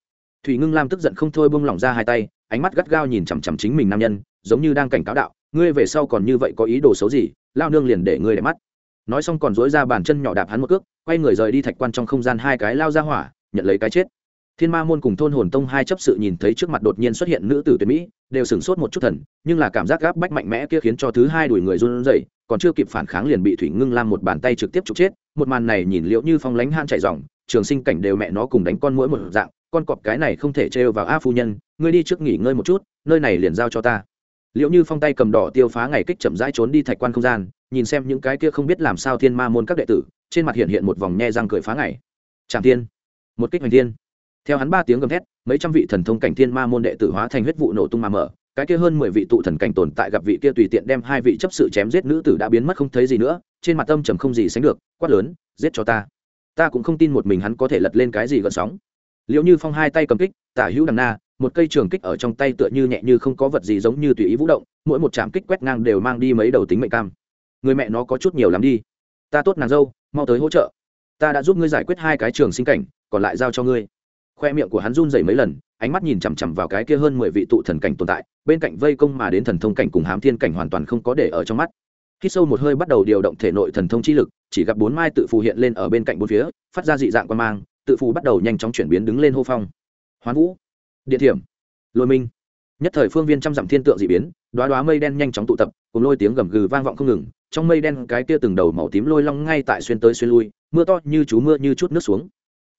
Thủy ngưng lam tức giận không thôi bông lỏng ra hai tay, ánh mắt gắt gao nhìn chằm chằm chính mình nam nhân, giống như đang cảnh cáo đạo, ngươi về sau còn như vậy có ý đồ xấu gì, lao nương liền để ngươi để mắt. Nói xong còn dối ra bàn chân nhỏ đạp hắn một cước, quay người rời đi thạch quan trong không gian hai cái lao ra hỏa, nhận lấy cái chết thiên ma môn cùng thôn hồn tông hai chấp sự nhìn thấy trước mặt đột nhiên xuất hiện nữ tử tuyệt mỹ, đều sửng sốt một chút thần, nhưng là cảm giác gáp bách mạnh mẽ kia khiến cho thứ hai đuổi người run rẩy, còn chưa kịp phản kháng liền bị thủy ngưng lam một bàn tay trực tiếp trục chết, một màn này nhìn liệu như phong lánh han chạy dòng, trường sinh cảnh đều mẹ nó cùng đánh con mũi một dạng, con cọp cái này không thể trêu vào a phu nhân, ngươi đi trước nghỉ ngơi một chút, nơi này liền giao cho ta. Liệu như phong tay cầm đỏ tiêu phá ngày kích chậm rãi trốn đi thạch quan không gian, nhìn xem những cái kia không biết làm sao thiên ma môn các đệ tử, trên mặt hiện hiện một vòng nhe răng cười phá ngày. Tràng thiên. Một kích hoành thiên theo hắn ba tiếng gầm thét, mấy trăm vị thần thông cảnh thiên ma môn đệ tử hóa thành huyết vụ nổ tung mà mở, cái kia hơn mười vị tụ thần cảnh tồn tại gặp vị kia tùy tiện đem hai vị chấp sự chém giết nữ tử đã biến mất không thấy gì nữa, trên mặt tâm trầm không gì sánh được, quát lớn, giết cho ta. Ta cũng không tin một mình hắn có thể lật lên cái gì gợn sóng. Liệu như phong hai tay cầm kích, tả hữu đằng na, một cây trường kích ở trong tay tựa như nhẹ như không có vật gì giống như tùy ý vũ động, mỗi một trạm kích quét ngang đều mang đi mấy đầu tính mệnh cam. Người mẹ nó có chút nhiều lắm đi. Ta tốt nàng dâu, mau tới hỗ trợ. Ta đã giúp ngươi giải quyết hai cái trường sinh cảnh, còn lại giao cho ngươi khoe miệng của hắn run dày mấy lần, ánh mắt nhìn chằm chằm vào cái kia hơn mười vị tụ thần cảnh tồn tại, bên cạnh vây công mà đến thần thông cảnh cùng hám thiên cảnh hoàn toàn không có để ở trong mắt. Khi sâu một hơi bắt đầu điều động thể nội thần thông chi lực, chỉ gặp bốn mai tự phù hiện lên ở bên cạnh bốn phía, phát ra dị dạng quan mang, tự phù bắt đầu nhanh chóng chuyển biến đứng lên hô phong. Hoán vũ, điện thiểm, lôi minh. Nhất thời phương viên trăm dặm thiên tượng dị biến đoá đoá mây đen nhanh chóng tụ tập, cùng lôi tiếng gầm gừ vang vọng không ngừng, trong mây đen cái kia từng đầu màu tím lôi long ngay tại xuyên tới xuyên lui, mưa to như chú mưa như chút nước xuống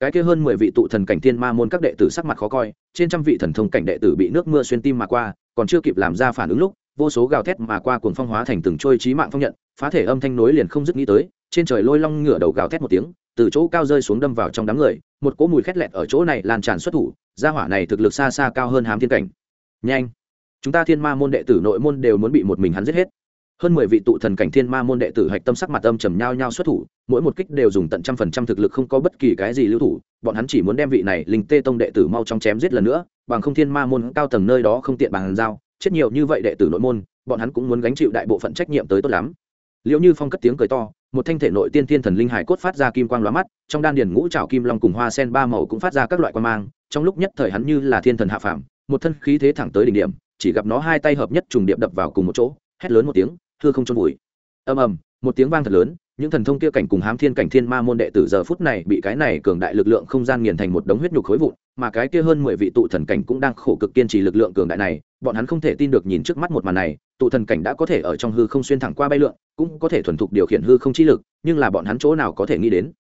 cái kia hơn mười vị tụ thần cảnh thiên ma môn các đệ tử sắc mặt khó coi, trên trăm vị thần thông cảnh đệ tử bị nước mưa xuyên tim mà qua, còn chưa kịp làm ra phản ứng lúc, vô số gào thét mà qua cuồng phong hóa thành từng trôi trí mạng phong nhận, phá thể âm thanh nối liền không dứt nghĩ tới, trên trời lôi long ngửa đầu gào thét một tiếng, từ chỗ cao rơi xuống đâm vào trong đám người, một cỗ mùi khét lẹt ở chỗ này lan tràn xuất thủ, gia hỏa này thực lực xa xa cao hơn hám thiên cảnh. Nhanh! Chúng ta thiên ma môn đệ tử nội môn đều muốn bị một mình hắn giết hết hơn mười vị tụ thần cảnh thiên ma môn đệ tử hạch tâm sắc mặt âm trầm nhao nhao xuất thủ, mỗi một kích đều dùng tận trăm phần trăm thực lực không có bất kỳ cái gì lưu thủ, bọn hắn chỉ muốn đem vị này linh tê tông đệ tử mau trong chém giết lần nữa, bằng không thiên ma môn cao tầng nơi đó không tiện bàn giao, chết nhiều như vậy đệ tử nội môn, bọn hắn cũng muốn gánh chịu đại bộ phận trách nhiệm tới tốt lắm. Liệu như phong cất tiếng cười to, một thanh thể nội tiên thiên thần linh hải cốt phát ra kim quang lóa mắt, trong đan điền ngũ trào kim long cùng hoa sen ba màu cũng phát ra các loại quan mang, trong lúc nhất thời hắn như là thiên thần hạ phàm, một thân khí thế thẳng tới đỉnh điểm, chỉ gặp nó hai tay hợp nhất trùng điệp đập vào cùng một chỗ, hét lớn một tiếng hư không trôn vùi. Ầm ầm, một tiếng vang thật lớn, những thần thông kia cảnh cùng hám thiên cảnh thiên ma môn đệ tử giờ phút này bị cái này cường đại lực lượng không gian nghiền thành một đống huyết nhục khối vụn, mà cái kia hơn mười vị tụ thần cảnh cũng đang khổ cực kiên trì lực lượng cường đại này, bọn hắn không thể tin được nhìn trước mắt một màn này, tụ thần cảnh đã có thể ở trong hư không xuyên thẳng qua bay lượn, cũng có thể thuần thục điều khiển hư không chi lực, nhưng là bọn hắn chỗ nào có thể nghĩ đến?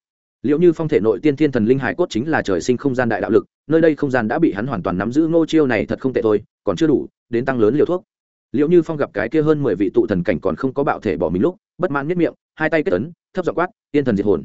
Liệu như phong thể nội tiên thiên thần linh hải cốt chính là trời sinh không gian đại đạo lực, nơi đây không gian đã bị hắn hoàn toàn nắm giữ ngô chiêu này thật không tệ thôi, còn chưa đủ, đến tăng lớn liều thuốc liệu như phong gặp cái kia hơn mười vị tụ thần cảnh còn không có bạo thể bỏ mình lúc, bất mãn nhất miệng, hai tay kết ấn, thấp giọng quát, tiên thần diệt hồn.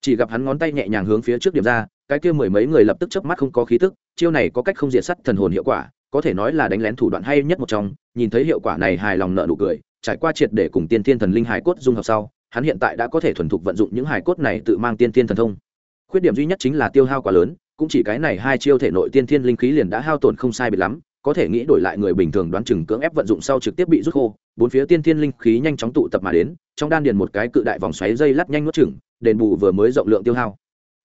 Chỉ gặp hắn ngón tay nhẹ nhàng hướng phía trước điểm ra, cái kia mười mấy người lập tức chớp mắt không có khí tức, chiêu này có cách không diệt sắt thần hồn hiệu quả, có thể nói là đánh lén thủ đoạn hay nhất một trong, nhìn thấy hiệu quả này hài lòng nợ nụ cười, trải qua triệt để cùng tiên thiên thần linh hải cốt dung hợp sau, hắn hiện tại đã có thể thuần thục vận dụng những hải cốt này tự mang tiên thiên thần thông. Khuyết điểm duy nhất chính là tiêu hao quá lớn, cũng chỉ cái này hai chiêu thể nội tiên thiên linh khí liền đã hao tổn không sai biệt lắm có thể nghĩ đổi lại người bình thường đoán chừng cưỡng ép vận dụng sau trực tiếp bị rút khô, bốn phía tiên thiên linh khí nhanh chóng tụ tập mà đến, trong đan điền một cái cự đại vòng xoáy dây lắt nhanh nuốt chừng đền bù vừa mới rộng lượng tiêu hao.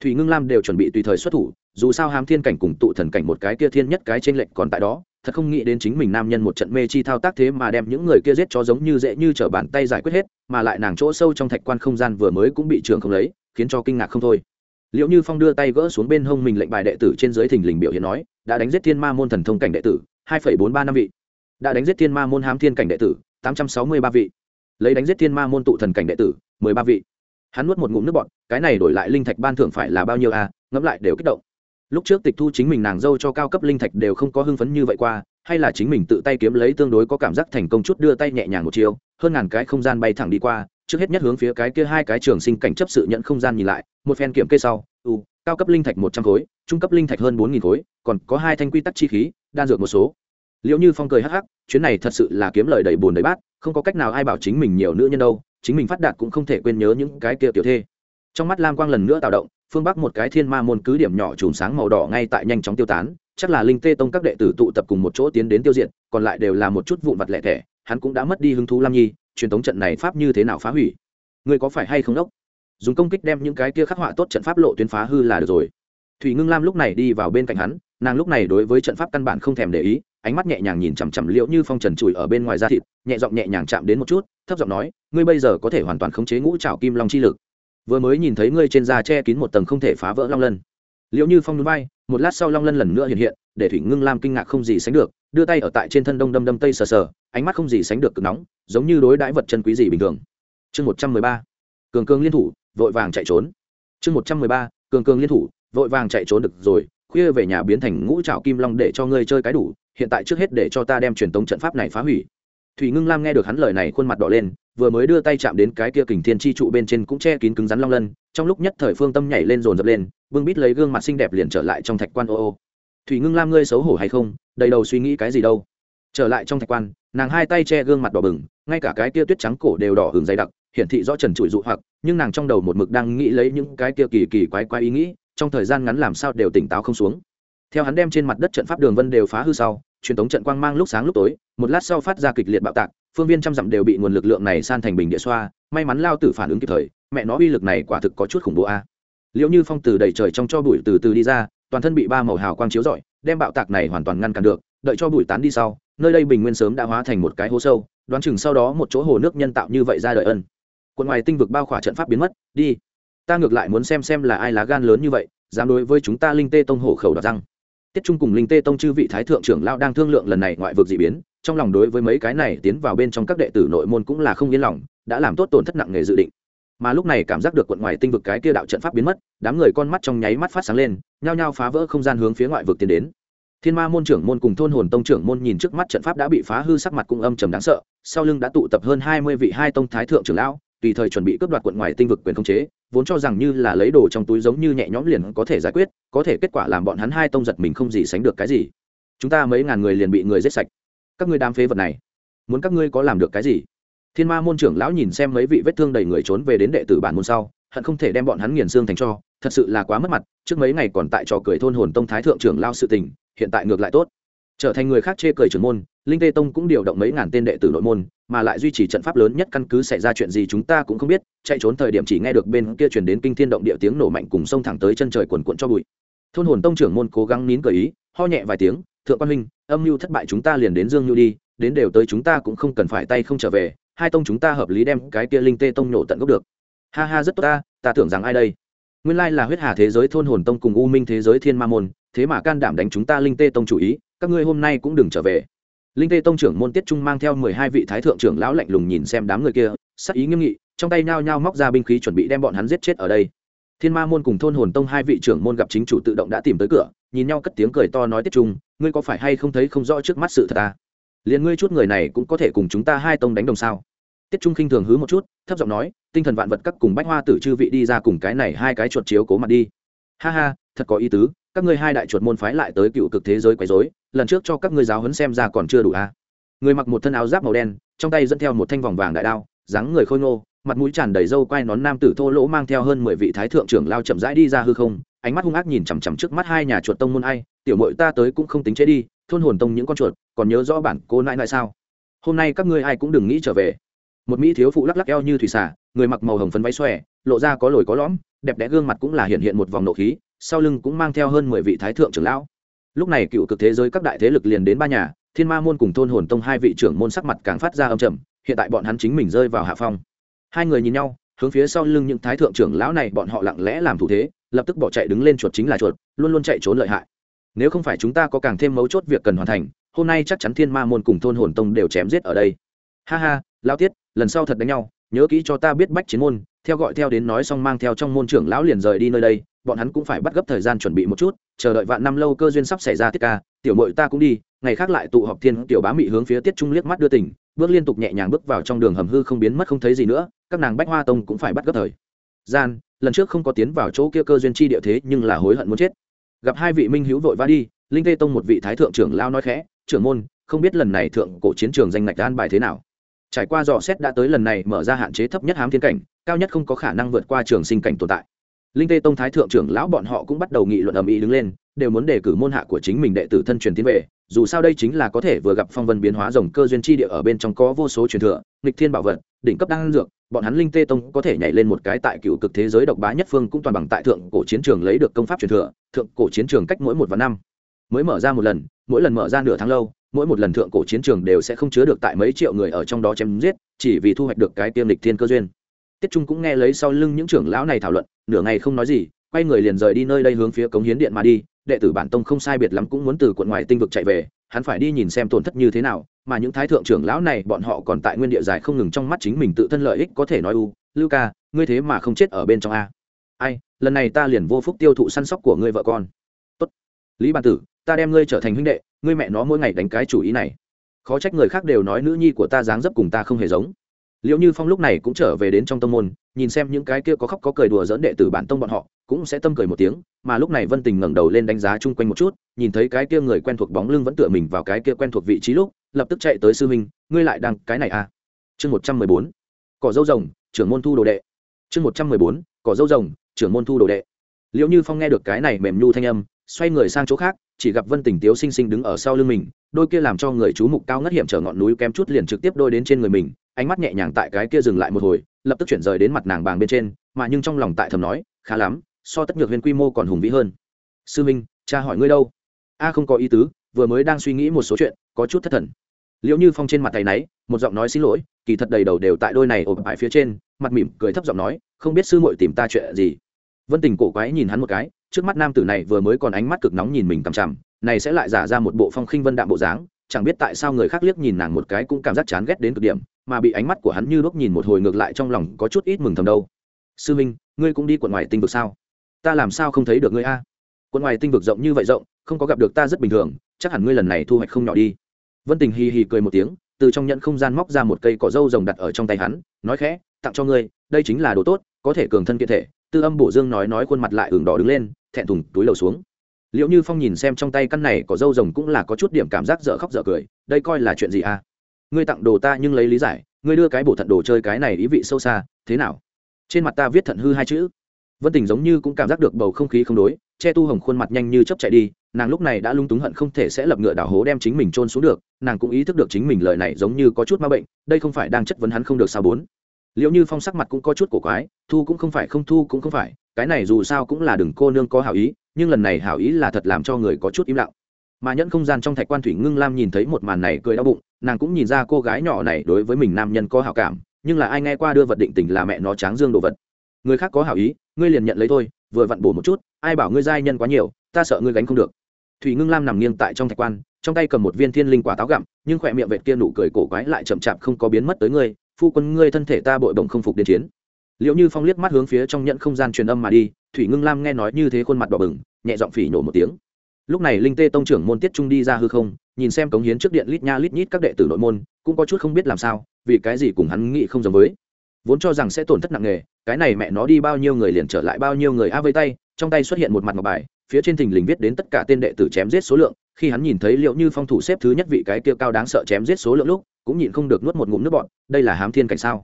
Thủy ngưng lam đều chuẩn bị tùy thời xuất thủ, dù sao hám thiên cảnh cùng tụ thần cảnh một cái kia thiên nhất cái trên lệnh còn tại đó, thật không nghĩ đến chính mình nam nhân một trận mê chi thao tác thế mà đem những người kia giết cho giống như dễ như t bàn tay giải quyết hết, mà lại nàng chỗ sâu trong thạch quan không gian vừa mới cũng bị trường không lấy, khiến cho kinh ngạc không thôi liệu như phong đưa tay gỡ xuống bên hông mình lệnh bài đệ tử trên dưới thình lình biểu hiện nói, đã đánh giết thiên ma môn thần thông cảnh đệ tử, hai phẩy bốn ba năm vị. Đã đánh giết thiên ma môn hám thiên cảnh đệ tử, tám trăm sáu mươi ba vị. Lấy đánh giết thiên ma môn tụ thần cảnh đệ tử, mười ba vị. Hắn nuốt một ngụm nước bọn cái này đổi lại linh thạch ban thưởng phải là bao nhiêu à? Ngẫm lại đều kích động. Lúc trước tịch thu chính mình nàng dâu cho cao cấp linh thạch đều không có hưng phấn như vậy qua, hay là chính mình tự tay kiếm lấy tương đối có cảm giác thành công chút đưa tay nhẹ nhàng một chiều, hơn ngàn cái không gian bay thẳng đi qua trước hết nhất hướng phía cái kia hai cái trường sinh cảnh chấp sự nhận không gian nhìn lại, một phen kiểm kê sau u cao cấp linh thạch một trăm khối, trung cấp linh thạch hơn bốn nghìn khối, còn có hai thanh quy tắc chi khí, đan dược một số. Liệu như phong cười hắc hắc, chuyến này thật sự là kiếm lời đầy bùn đầy bát, không có cách nào ai bảo chính mình nhiều nữ nhân đâu, chính mình phát đạt cũng không thể quên nhớ những cái kia tiểu thê. Trong mắt lam quang lần nữa tạo động, phương bắc một cái thiên ma môn cứ điểm nhỏ chùm sáng màu đỏ ngay tại nhanh chóng tiêu tán, chắc là linh tê tông các đệ tử tụ tập cùng một chỗ tiến đến tiêu diệt, còn lại đều là một chút vụn vặt lẻ thẻ, hắn cũng đã mất đi hứng thú lam nhi truyền thống trận này pháp như thế nào phá hủy? Ngươi có phải hay không đốc? Dùng công kích đem những cái kia khắc họa tốt trận pháp lộ tuyến phá hư là được rồi. Thủy ngưng lam lúc này đi vào bên cạnh hắn, nàng lúc này đối với trận pháp căn bản không thèm để ý, ánh mắt nhẹ nhàng nhìn chằm chằm liễu như phong trần chùi ở bên ngoài da thịt, nhẹ giọng nhẹ nhàng chạm đến một chút, thấp giọng nói, ngươi bây giờ có thể hoàn toàn khống chế ngũ trào kim long chi lực. Vừa mới nhìn thấy ngươi trên da che kín một tầng không thể phá vỡ long lân liệu như phong núi bay một lát sau long lân lần nữa hiện hiện, để thủy ngưng lam kinh ngạc không gì sánh được, đưa tay ở tại trên thân đông đâm đâm tây sờ sờ, ánh mắt không gì sánh được cực nóng, giống như đối đãi vật chân quý gì bình thường. Chương một trăm mười ba, cường cường liên thủ, vội vàng chạy trốn. Chương một trăm mười ba, cường cường liên thủ, vội vàng chạy trốn được rồi, khuya về nhà biến thành ngũ trào kim long để cho ngươi chơi cái đủ, hiện tại trước hết để cho ta đem truyền tống trận pháp này phá hủy thủy ngưng lam nghe được hắn lời này khuôn mặt đỏ lên, vừa mới đưa tay chạm đến cái kia kình thiên chi trụ bên trên cũng che kín cứng rắn long lân, trong lúc nhất thời phương tâm nhảy lên dồn dập lên, bưng bít lấy gương mặt xinh đẹp liền trở lại trong thạch quan. Ô ô, thủy ngưng lam ngươi xấu hổ hay không? Đầy đầu suy nghĩ cái gì đâu? Trở lại trong thạch quan, nàng hai tay che gương mặt đỏ bừng, ngay cả cái kia tuyết trắng cổ đều đỏ hừng dày đặc, hiển thị rõ trần trụi dụ hoặc, nhưng nàng trong đầu một mực đang nghĩ lấy những cái kia kỳ kỳ quái quái ý nghĩ, trong thời gian ngắn làm sao đều tỉnh táo không xuống. Theo hắn đem trên mặt đất trận pháp đường vân đều phá hư sau truyền thống trận quang mang lúc sáng lúc tối, một lát sau phát ra kịch liệt bạo tạc, phương viên trăm dặm đều bị nguồn lực lượng này san thành bình địa xoa, may mắn lao tử phản ứng kịp thời, mẹ nó uy lực này quả thực có chút khủng bố a. Liệu như phong từ đầy trời trong cho bụi từ từ đi ra, toàn thân bị ba màu hào quang chiếu rọi, đem bạo tạc này hoàn toàn ngăn cản được, đợi cho bụi tán đi sau, nơi đây bình nguyên sớm đã hóa thành một cái hố sâu, đoán chừng sau đó một chỗ hồ nước nhân tạo như vậy ra đời ân. Quần ngoài tinh vực bao khỏa trận pháp biến mất, đi. Ta ngược lại muốn xem xem là ai lá gan lớn như vậy, dám đối với chúng ta linh tê tông hổ khẩu đoạt răng tiết trung cùng linh tê tông chư vị thái thượng trưởng lao đang thương lượng lần này ngoại vực d ị biến, trong lòng đối với mấy cái này tiến vào bên trong các đệ tử nội môn cũng là không yên lòng, đã làm tốt tổn thất nặng nề dự định. Mà lúc này cảm giác được quận ngoài tinh vực cái kia đạo trận pháp biến mất, đám người con mắt trong nháy mắt phát sáng lên, nhao nhao phá vỡ không gian hướng phía ngoại vực tiến đến. Thiên ma môn trưởng môn cùng thôn hồn tông trưởng môn nhìn trước mắt trận pháp đã bị phá hư sắc mặt cũng âm trầm đáng sợ, sau lưng đã tụ tập hơn hai mươi vị hai tông thái thượng trưởng lão, tùy thời chuẩn bị cướp đoạt quận ngoài tinh vực quyền khống chế vốn cho rằng như là lấy đồ trong túi giống như nhẹ nhõm liền có thể giải quyết, có thể kết quả làm bọn hắn hai tông giật mình không gì sánh được cái gì. Chúng ta mấy ngàn người liền bị người giết sạch. Các ngươi đám phế vật này, muốn các ngươi có làm được cái gì? Thiên ma môn trưởng lão nhìn xem mấy vị vết thương đầy người trốn về đến đệ tử bản môn sau, hận không thể đem bọn hắn nghiền xương thành cho, thật sự là quá mất mặt, trước mấy ngày còn tại trò cười thôn hồn tông thái thượng trưởng lao sự tình, hiện tại ngược lại tốt trở thành người khác chê cười trưởng môn, linh tê tông cũng điều động mấy ngàn tên đệ tử nội môn, mà lại duy trì trận pháp lớn nhất căn cứ xảy ra chuyện gì chúng ta cũng không biết, chạy trốn thời điểm chỉ nghe được bên kia chuyển đến kinh thiên động địa tiếng nổ mạnh cùng sông thẳng tới chân trời quần quận cho bụi. Thôn hồn tông trưởng môn cố gắng nín cười ý, ho nhẹ vài tiếng, thượng quan huynh, âm mưu thất bại chúng ta liền đến dương nhu đi, đến đều tới chúng ta cũng không cần phải tay không trở về, hai tông chúng ta hợp lý đem cái kia linh tê tông nổ tận gốc được. Ha ha, rất tốt ta ta tưởng rằng ai đây? Nguyên lai là huyết hà thế giới thôn hồn tông cùng u minh thế giới thiên ma môn, thế mà can đảm đánh chúng ta linh tê tông chủ ý các ngươi hôm nay cũng đừng trở về. Linh tê tông trưởng môn tiết trung mang theo mười hai vị thái thượng trưởng lão lạnh lùng nhìn xem đám người kia, sắc ý nghiêm nghị, trong tay nhao nhao móc ra binh khí chuẩn bị đem bọn hắn giết chết ở đây. Thiên ma môn cùng thôn hồn tông hai vị trưởng môn gặp chính chủ tự động đã tìm tới cửa, nhìn nhau cất tiếng cười to nói tiết trung, ngươi có phải hay không thấy không rõ trước mắt sự thật ta liền ngươi chút người này cũng có thể cùng chúng ta hai tông đánh đồng sao? Tiết trung khinh thường hứ một chút, thấp giọng nói, tinh thần vạn vật các cùng bách hoa tử chư vị đi ra cùng cái này hai cái chuột chiếu cố mặt đi. Ha ha thật có ý tứ, các ngươi hai đại chuột môn phái lại tới cựu cực thế giới quấy rối, lần trước cho các ngươi giáo huấn xem ra còn chưa đủ a à. người mặc một thân áo giáp màu đen, trong tay dẫn theo một thanh vòng vàng đại đao, dáng người khôi ngô, mặt mũi tràn đầy râu quai nón nam tử thô lỗ mang theo hơn mười vị thái thượng trưởng lao chậm rãi đi ra hư không, ánh mắt hung ác nhìn chằm chằm trước mắt hai nhà chuột tông môn ai, tiểu mội ta tới cũng không tính chế đi, thôn hồn tông những con chuột, còn nhớ rõ bản cô nãi nãi sao hôm nay các ngươi ai cũng đừng nghĩ trở về một mỹ thiếu phụ lắc lắc eo như thủy xả người mặc màu hồng phấn váy xòe, lộ ra có lồi có lõm, đẹp đẽ gương mặt cũng là hiện hiện một vòng nộ khí sau lưng cũng mang theo hơn mười vị thái thượng trưởng lão. Lúc này cựu cực thế giới các đại thế lực liền đến ba nhà, thiên ma môn cùng thôn hồn tông hai vị trưởng môn sắc mặt càng phát ra âm trầm, hiện tại bọn hắn chính mình rơi vào hạ phong. Hai người nhìn nhau, hướng phía sau lưng những thái thượng trưởng lão này bọn họ lặng lẽ làm thủ thế, lập tức bỏ chạy đứng lên chuột chính là chuột, luôn luôn chạy trốn lợi hại. Nếu không phải chúng ta có càng thêm mấu chốt việc cần hoàn thành, hôm nay chắc chắn thiên ma môn cùng thôn hồn tông đều chém giết ở đây. Ha ha lao tiết, lần sau thật đánh nhau nhớ kỹ cho ta biết bách chiến môn, theo gọi theo đến nói xong mang theo trong môn trưởng lão liền rời đi nơi đây, bọn hắn cũng phải bắt gấp thời gian chuẩn bị một chút, chờ đợi vạn năm lâu cơ duyên sắp xảy ra tiết ca, tiểu mội ta cũng đi, ngày khác lại tụ họp thiên tiểu bá mị hướng phía tiết trung liếc mắt đưa tỉnh bước liên tục nhẹ nhàng bước vào trong đường hầm hư không biến mất không thấy gì nữa, các nàng bách hoa tông cũng phải bắt gấp thời. Gian, lần trước không có tiến vào chỗ kia cơ duyên chi địa thế nhưng là hối hận muốn chết. Gặp hai vị minh hữu vội vã đi, linh tê tông một vị thái thượng trưởng lao nói khẽ, trưởng môn, không biết lần này thượng cổ chiến trường danh ngạch an bài thế nào? Trải qua dò xét đã tới lần này mở ra hạn chế thấp nhất hám thiên cảnh, cao nhất không có khả năng vượt qua trường sinh cảnh tồn tại. Linh tê tông thái thượng trưởng lão bọn họ cũng bắt đầu nghị luận ầm ĩ đứng lên, đều muốn đề cử môn hạ của chính mình đệ tử thân truyền tiến về, dù sao đây chính là có thể vừa gặp phong vân biến hóa rồng cơ duyên chi địa ở bên trong có vô số truyền thừa, nghịch thiên bảo vật, đỉnh cấp đan dược, bọn hắn linh tê tông có thể nhảy lên một cái tại cựu cực thế giới độc bá nhất phương cũng toàn bằng tại thượng cổ chiến trường lấy được công pháp truyền thừa, thượng cổ chiến trường cách mỗi một và năm. Mới mở ra một lần, mỗi lần mở ra nửa tháng lâu mỗi một lần thượng cổ chiến trường đều sẽ không chứa được tại mấy triệu người ở trong đó chém giết, chỉ vì thu hoạch được cái tiêm lịch thiên cơ duyên. Tiết trung cũng nghe lấy sau lưng những trưởng lão này thảo luận, nửa ngày không nói gì, quay người liền rời đi nơi đây hướng phía cống hiến điện mà đi. Đệ tử bản tông không sai biệt lắm cũng muốn từ quận ngoài tinh vực chạy về, hắn phải đi nhìn xem tổn thất như thế nào, mà những thái thượng trưởng lão này bọn họ còn tại nguyên địa dài không ngừng trong mắt chính mình tự thân lợi ích có thể nói u, lưu ca, ngươi thế mà không chết ở bên trong a. Ai, lần này ta liền vô phúc tiêu thụ săn sóc của ngươi vợ con. Tốt. Lý bản tử, ta đem ngươi trở thành huynh đệ ngươi mẹ nó mỗi ngày đánh cái chủ ý này. Khó trách người khác đều nói nữ nhi của ta dáng dấp cùng ta không hề giống. Liệu như phong lúc này cũng trở về đến trong tông môn, nhìn xem những cái kia có khóc có cười đùa dỡn đệ tử bản tông bọn họ, cũng sẽ tâm cười một tiếng, mà lúc này vân tình ngẩng đầu lên đánh giá chung quanh một chút, nhìn thấy cái kia người quen thuộc bóng lưng vẫn tựa mình vào cái kia quen thuộc vị trí lúc, lập tức chạy tới sư huynh, ngươi lại đăng cái này à? Chương một trăm mười bốn, cỏ dâu rồng, trưởng môn thu đồ đệ. Chương một trăm mười bốn, cỏ dâu rồng, trưởng môn thu đồ đệ. Liệu như phong nghe được cái này mềm nhu thanh âm, xoay người sang chỗ khác chỉ gặp vân tình tiếu xinh xinh đứng ở sau lưng mình, đôi kia làm cho người chú mục cao ngất hiểm trở ngọn núi kém chút liền trực tiếp đôi đến trên người mình, ánh mắt nhẹ nhàng tại cái kia dừng lại một hồi, lập tức chuyển rời đến mặt nàng bàng bên trên, mà nhưng trong lòng tại thầm nói, khá lắm, so tất nhược huyền quy mô còn hùng vĩ hơn. Sư minh, cha hỏi ngươi đâu? A, không có ý tứ, vừa mới đang suy nghĩ một số chuyện, có chút thất thần. Liệu như phong trên mặt tay náy, một giọng nói xin lỗi, kỳ thật đầy đầu đều tại đôi này ộp bại phía trên, mặt mỉm cười thấp giọng nói, không biết sư muội tìm ta chuyện gì? Vân tình cổ quái nhìn hắn một cái trước mắt nam tử này vừa mới còn ánh mắt cực nóng nhìn mình cằm chằm, này sẽ lại giả ra một bộ phong khinh vân đạm bộ dáng, chẳng biết tại sao người khác liếc nhìn nàng một cái cũng cảm giác chán ghét đến cực điểm, mà bị ánh mắt của hắn như đốc nhìn một hồi ngược lại trong lòng có chút ít mừng thầm đâu. Sư minh, ngươi cũng đi quận ngoài tinh vực sao? Ta làm sao không thấy được ngươi a? Quận ngoài tinh vực rộng như vậy rộng, không có gặp được ta rất bình thường, chắc hẳn ngươi lần này thu hoạch không nhỏ đi. Vân tình hì hì cười một tiếng, từ trong nhận không gian móc ra một cây cỏ dâu rồng đặt ở trong tay hắn, nói khẽ, tặng cho ngươi, đây chính là đồ tốt, có thể cường thân kiện thể. Tư âm bổ dương nói nói khuôn mặt lại ửng đỏ đứng lên thẹn thùng túi lầu xuống. Liệu như phong nhìn xem trong tay căn này có dâu rồng cũng là có chút điểm cảm giác dở khóc dở cười, đây coi là chuyện gì à? Ngươi tặng đồ ta nhưng lấy lý giải, ngươi đưa cái bổ thận đồ chơi cái này ý vị sâu xa, thế nào? Trên mặt ta viết thận hư hai chữ. Vân tình giống như cũng cảm giác được bầu không khí không đối, che tu hồng khuôn mặt nhanh như chấp chạy đi, nàng lúc này đã lung túng hận không thể sẽ lập ngựa đảo hố đem chính mình trôn xuống được, nàng cũng ý thức được chính mình lời này giống như có chút ma bệnh, đây không phải đang chất vấn hắn không được sao bốn. Liệu như phong sắc mặt cũng có chút cổ quái, thu cũng không phải không thu cũng không phải cái này dù sao cũng là đừng cô nương có hảo ý, nhưng lần này hảo ý là thật làm cho người có chút im lặng. Mà nhẫn không gian trong thạch quan thủy ngưng lam nhìn thấy một màn này cười đau bụng, nàng cũng nhìn ra cô gái nhỏ này đối với mình nam nhân có hảo cảm, nhưng là ai nghe qua đưa vật định tình là mẹ nó tráng dương đồ vật. Người khác có hảo ý, ngươi liền nhận lấy thôi, vừa vặn bổ một chút, ai bảo ngươi giai nhân quá nhiều, ta sợ ngươi gánh không được. Thủy ngưng lam nằm nghiêng tại trong thạch quan, trong tay cầm một viên thiên linh quả táo gặm, nhưng khỏe miệng vệt kia nụ cười cổ quái lại chậm chạp không có biến mất tới ngươi, phu quân ngươi thân thể ta bội bổng không phục đến chiến liệu như phong liếc mắt hướng phía trong nhận không gian truyền âm mà đi, thủy ngưng lam nghe nói như thế khuôn mặt đỏ bừng, nhẹ giọng phỉ nổ một tiếng. Lúc này linh tê tông trưởng môn tiết trung đi ra hư không, nhìn xem cống hiến trước điện lít nha lít nhít các đệ tử nội môn, cũng có chút không biết làm sao, vì cái gì cùng hắn nghĩ không giống với. Vốn cho rằng sẽ tổn thất nặng nề, cái này mẹ nó đi bao nhiêu người liền trở lại bao nhiêu người a vây tay, trong tay xuất hiện một mặt ngọc bài, phía trên thình lình viết đến tất cả tên đệ tử chém giết số lượng, khi hắn nhìn thấy liệu như phong thủ xếp thứ nhất vị cái kia cao đáng sợ chém giết số lượng lúc, cũng nhịn không được nuốt một ngụm nước bọn đây là hám thiên cảnh sao?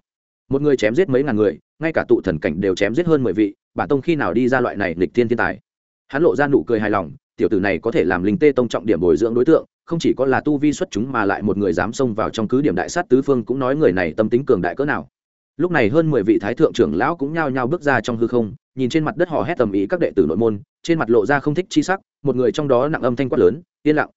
Một người chém giết mấy ngàn người, ngay cả tụ thần cảnh đều chém giết hơn mười vị bản tông khi nào đi ra loại này lịch thiên thiên tài? Hắn lộ ra nụ cười hài lòng, tiểu tử này có thể làm linh tê tông trọng điểm bồi dưỡng đối tượng, không chỉ có là tu vi xuất chúng mà lại một người dám xông vào trong cứ điểm đại sát tứ phương cũng nói người này tâm tính cường đại cỡ nào. Lúc này hơn mười vị thái thượng trưởng lão cũng nhao nhao bước ra trong hư không, nhìn trên mặt đất họ hét tầm ý các đệ tử nội môn, trên mặt lộ ra không thích chi sắc, một người trong đó nặng âm thanh quát lớn, yên lặng.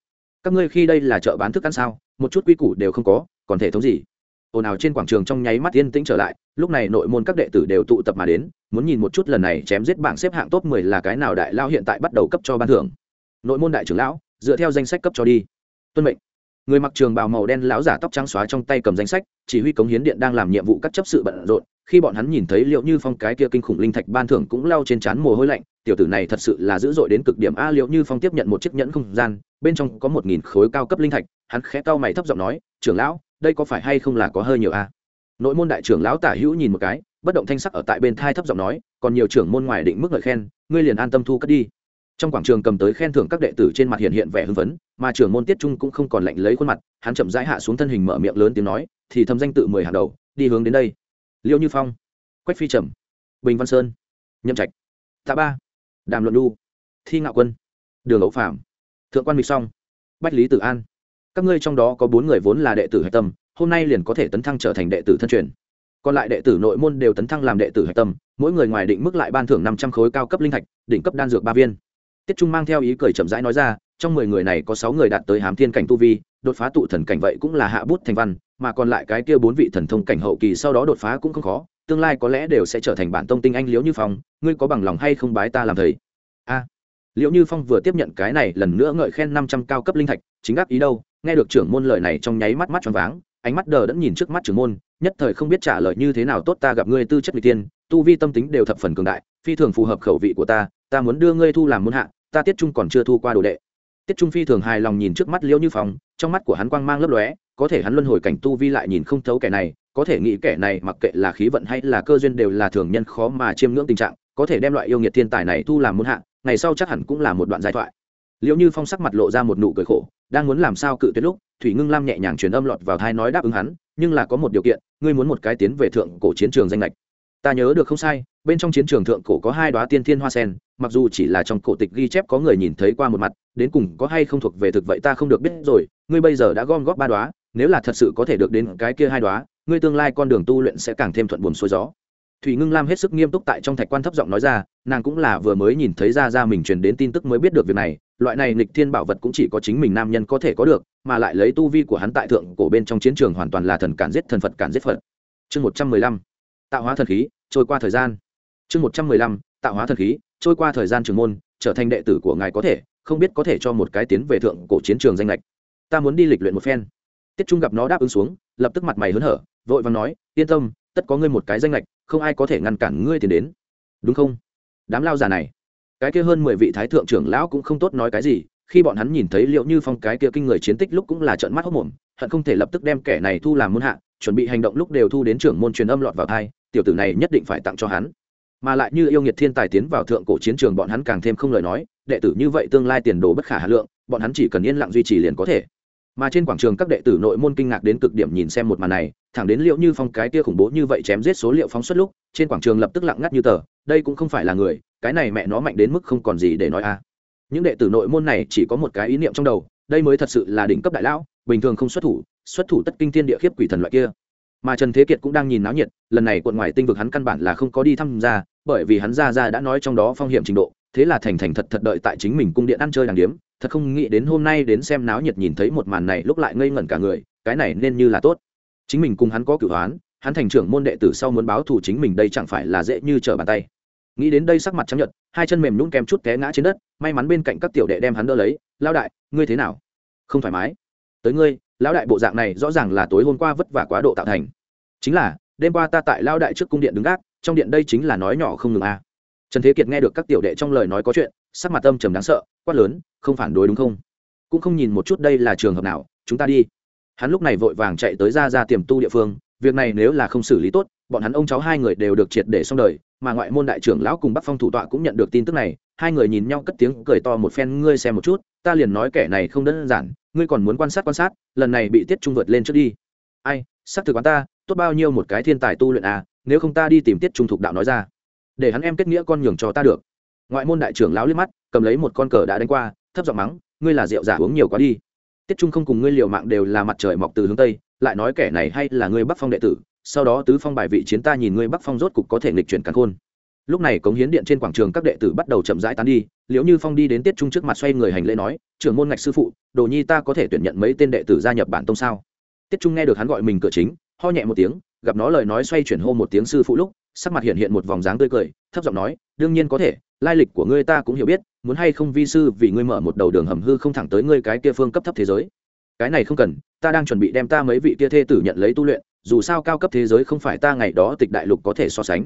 Các ngươi khi đây là chợ bán thức ăn sao? Một chút quy củ đều không có, còn thể thống gì? Ồn ào trên quảng trường trong nháy mắt yên tĩnh trở lại, lúc này nội môn các đệ tử đều tụ tập mà đến, muốn nhìn một chút lần này chém giết bảng xếp hạng top mười là cái nào đại lao hiện tại bắt đầu cấp cho ban thưởng. Nội môn đại trưởng lão, dựa theo danh sách cấp cho đi. Tuân mệnh. Người mặc trường bào màu đen lão giả tóc trắng xóa trong tay cầm danh sách, chỉ huy cống hiến điện đang làm nhiệm vụ cắt chấp sự bận rộn, khi bọn hắn nhìn thấy liệu như phong cái kia kinh khủng linh thạch ban thưởng cũng lao trên trán mồ hôi lạnh, tiểu tử này thật sự là dữ dội đến cực điểm. A, liệu như phong tiếp nhận một chiếc nhẫn không gian, bên trong có một nghìn khối cao cấp linh thạch, hắn khẽ cau mày thấp giọng nói, trưởng lão đây có phải hay không là có hơi nhiều a nội môn đại trưởng lão tả hữu nhìn một cái, bất động thanh sắc ở tại bên thai thấp giọng nói, còn nhiều trưởng môn ngoài định mức lời khen, ngươi liền an tâm thu cất đi. Trong quảng trường cầm tới khen thưởng các đệ tử trên mặt hiện hiện vẻ hưng phấn, mà trưởng môn tiết trung cũng không còn lạnh lấy khuôn mặt, hắn chậm rãi hạ xuống thân hình mở miệng lớn tiếng nói, thì thầm danh tự mười hàng đầu, đi hướng đến đây. Liêu như phong, quách phi trầm, bình văn sơn, nhậm trạch, tạ ba, đàm luận lu thi ngạo quân, đường ấu phạm thượng quan mịch song, bách lý tử an các ngươi trong đó có bốn người vốn là đệ tử hạch tâm, hôm nay liền có thể tấn thăng trở thành đệ tử thân truyền. Còn lại đệ tử nội môn đều tấn thăng làm đệ tử hạch tâm, mỗi người ngoài định mức lại ban thưởng năm trăm khối cao cấp linh thạch, đỉnh cấp đan dược ba viên. Tiết trung mang theo ý cười chậm rãi nói ra, trong mười người này có sáu người đạt tới hám thiên cảnh tu vi, đột phá tụ thần cảnh vậy cũng là hạ bút thành văn, mà còn lại cái kia bốn vị thần thông cảnh hậu kỳ sau đó đột phá cũng không khó, tương lai có lẽ đều sẽ trở thành bản tông tinh anh liễu như phong, ngươi có bằng lòng hay không bái ta làm thầy? A. Liễu như phong vừa tiếp nhận cái này, lần nữa ngợi khen năm trăm cao cấp linh thạch, chính đáp ý đâu? Nghe được trưởng môn lời này trong nháy mắt mắt tròn váng, ánh mắt đờ đẫn nhìn trước mắt trưởng môn, nhất thời không biết trả lời như thế nào tốt ta gặp ngươi tư chất vị tiên tu vi tâm tính đều thập phần cường đại, phi thường phù hợp khẩu vị của ta ta muốn đưa ngươi thu làm môn hạ, ta tiết trung còn chưa thu qua đồ đệ. Tiết trung phi thường hài lòng nhìn trước mắt liễu như phong, trong mắt của hắn quang mang lấp lóe, có thể hắn luân hồi cảnh tu vi lại nhìn không thấu kẻ này, có thể nghĩ kẻ này mặc kệ là khí vận hay là cơ duyên đều là thường nhân khó mà chiêm ngưỡng tình trạng, có thể đem loại yêu nghiệt thiên tài này thu làm môn hạ, ngày sau chắc hẳn cũng là một đoạn giai thoại. Liễu như phong sắc mặt lộ ra một nụ cười khổ đang muốn làm sao cự tuyệt lúc, thủy ngưng lam nhẹ nhàng truyền âm lọt vào thai nói đáp ứng hắn, nhưng là có một điều kiện, ngươi muốn một cái tiến về thượng cổ chiến trường danh lệch. Ta nhớ được không sai, bên trong chiến trường thượng cổ có hai đoá tiên thiên hoa sen, mặc dù chỉ là trong cổ tịch ghi chép có người nhìn thấy qua một mặt, đến cùng có hay không thuộc về thực vậy ta không được biết rồi, ngươi bây giờ đã gom góp ba đoá nếu là thật sự có thể được đến cái kia hai đoá ngươi tương lai con đường tu luyện sẽ càng thêm thuận buồm xuôi gió thủy ngưng lam hết sức nghiêm túc tại trong thạch quan thấp giọng nói ra, nàng cũng là vừa mới nhìn thấy ra ra mình truyền đến tin tức mới biết được việc này, loại này nịch thiên bảo vật cũng chỉ có chính mình nam nhân có thể có được, mà lại lấy tu vi của hắn tại thượng cổ bên trong chiến trường hoàn toàn là thần cản giết thần phật cản giết phật. Chương một trăm mười lăm, tạo hóa thần khí, trôi qua thời gian. Chương một trăm mười lăm, tạo hóa thần khí, trôi qua thời gian trường môn, trở thành đệ tử của ngài có thể, không biết có thể cho một cái tiến về thượng cổ chiến trường danh lệch. Ta muốn đi lịch luyện một phen. Tiết trung gặp nó đáp ứng xuống, lập tức mặt mày hớn hở, vội vàng nói, yên tâm, tất có ngươi một cái danh lệch không ai có thể ngăn cản ngươi tiền đến. Đúng không? Đám lao già này. Cái kia hơn mười vị thái thượng trưởng lão cũng không tốt nói cái gì, khi bọn hắn nhìn thấy liệu như phong cái kia kinh người chiến tích lúc cũng là trận mắt hốc mồm, hận không thể lập tức đem kẻ này thu làm môn hạ, chuẩn bị hành động lúc đều thu đến trưởng môn truyền âm lọt vào thai tiểu tử này nhất định phải tặng cho hắn. Mà lại như yêu nghiệt thiên tài tiến vào thượng cổ chiến trường bọn hắn càng thêm không lời nói, đệ tử như vậy tương lai tiền đồ bất khả hà lượng, bọn hắn chỉ cần yên lặng duy trì liền có thể mà trên quảng trường các đệ tử nội môn kinh ngạc đến cực điểm nhìn xem một màn này, thẳng đến liệu như phong cái tia khủng bố như vậy chém giết số liệu phóng xuất lúc, trên quảng trường lập tức lặng ngắt như tờ, đây cũng không phải là người, cái này mẹ nó mạnh đến mức không còn gì để nói a những đệ tử nội môn này chỉ có một cái ý niệm trong đầu, đây mới thật sự là đỉnh cấp đại lão, bình thường không xuất thủ xuất thủ tất kinh thiên địa khiếp quỷ thần loại kia. Mà trần thế kiệt cũng đang nhìn náo nhiệt, lần này quận ngoài tinh vực hắn căn bản là không có đi thăm ra bởi vì hắn ra ra đã nói trong đó phong hiểm trình độ, thế là thành thành thật thật đợi tại chính mình cung điện ăn chơi đàng điếm thật không nghĩ đến hôm nay đến xem náo nhiệt nhìn thấy một màn này lúc lại ngây ngẩn cả người, cái này nên như là tốt. Chính mình cùng hắn có cửu hoán hắn thành trưởng môn đệ tử sau muốn báo thù chính mình đây chẳng phải là dễ như trở bàn tay. Nghĩ đến đây sắc mặt trắng nhợt, hai chân mềm nhún kèm chút té ngã trên đất, may mắn bên cạnh các tiểu đệ đem hắn đỡ lấy lao đại, ngươi thế nào? Không thoải mái. Tới ngươi, lão đại bộ dạng này rõ ràng là tối hôm qua vất vả quá độ tạo thành. Chính là, đêm qua ta tại lao đại trước cung điện đứng gác, trong điện đây chính là nói nhỏ không ngừng a. À. trần thế kiệt nghe được các tiểu đệ trong lời nói có chuyện, sắc mặt tâm trầm đáng sợ, quát lớn không phản đối đúng không? Cũng không nhìn một chút đây là trường hợp nào, chúng ta đi. Hắn lúc này vội vàng chạy tới ra ra tiềm tu địa phương, việc này nếu là không xử lý tốt, bọn hắn ông cháu hai người đều được triệt để xong đời, mà ngoại môn đại trưởng lão cùng bắc phong thủ tọa cũng nhận được tin tức này, hai người nhìn nhau cất tiếng cười to một phen, ngươi xem một chút, ta liền nói kẻ này không đơn giản, ngươi còn muốn quan sát quan sát, lần này bị tiết trung vượt lên trước đi. Ai, xác thực quán ta, tốt bao nhiêu một cái thiên tài tu luyện à nếu không ta đi tìm tiết trung thục đạo nói ra, để hắn em kết nghĩa con nhường cho ta được. Ngoại môn đại trưởng lão liếc mắt, cầm lấy một con cờ đã đánh qua thấp giọng mắng, ngươi là rượu giả uống nhiều quá đi. Tiết trung không cùng ngươi liều mạng đều là mặt trời mọc từ hướng tây, lại nói kẻ này hay là ngươi bắc phong đệ tử, sau đó tứ phong bài vị chiến ta nhìn ngươi bắc phong rốt cục có thể nghịch chuyển cắn khôn. Lúc này cống hiến điện trên quảng trường các đệ tử bắt đầu chậm rãi tán đi liệu như phong đi đến tiết trung trước mặt xoay người hành lễ nói, trưởng môn ngạch sư phụ, đồ nhi ta có thể tuyển nhận mấy tên đệ tử gia nhập bản tông sao? Tiết trung nghe được hắn gọi mình cửa chính, ho nhẹ một tiếng, gặp nó lời nói xoay chuyển hô một tiếng sư phụ lúc, sắc mặt hiện hiện một vòng dáng tươi cười, thấp giọng nói, đương nhiên có thể lai lịch của ngươi ta cũng hiểu biết, muốn hay không vi sư vì ngươi mở một đầu đường hầm hư không thẳng tới ngươi cái kia phương cấp thấp thế giới. Cái này không cần, ta đang chuẩn bị đem ta mấy vị kia thê tử nhận lấy tu luyện, dù sao cao cấp thế giới không phải ta ngày đó tịch đại lục có thể so sánh.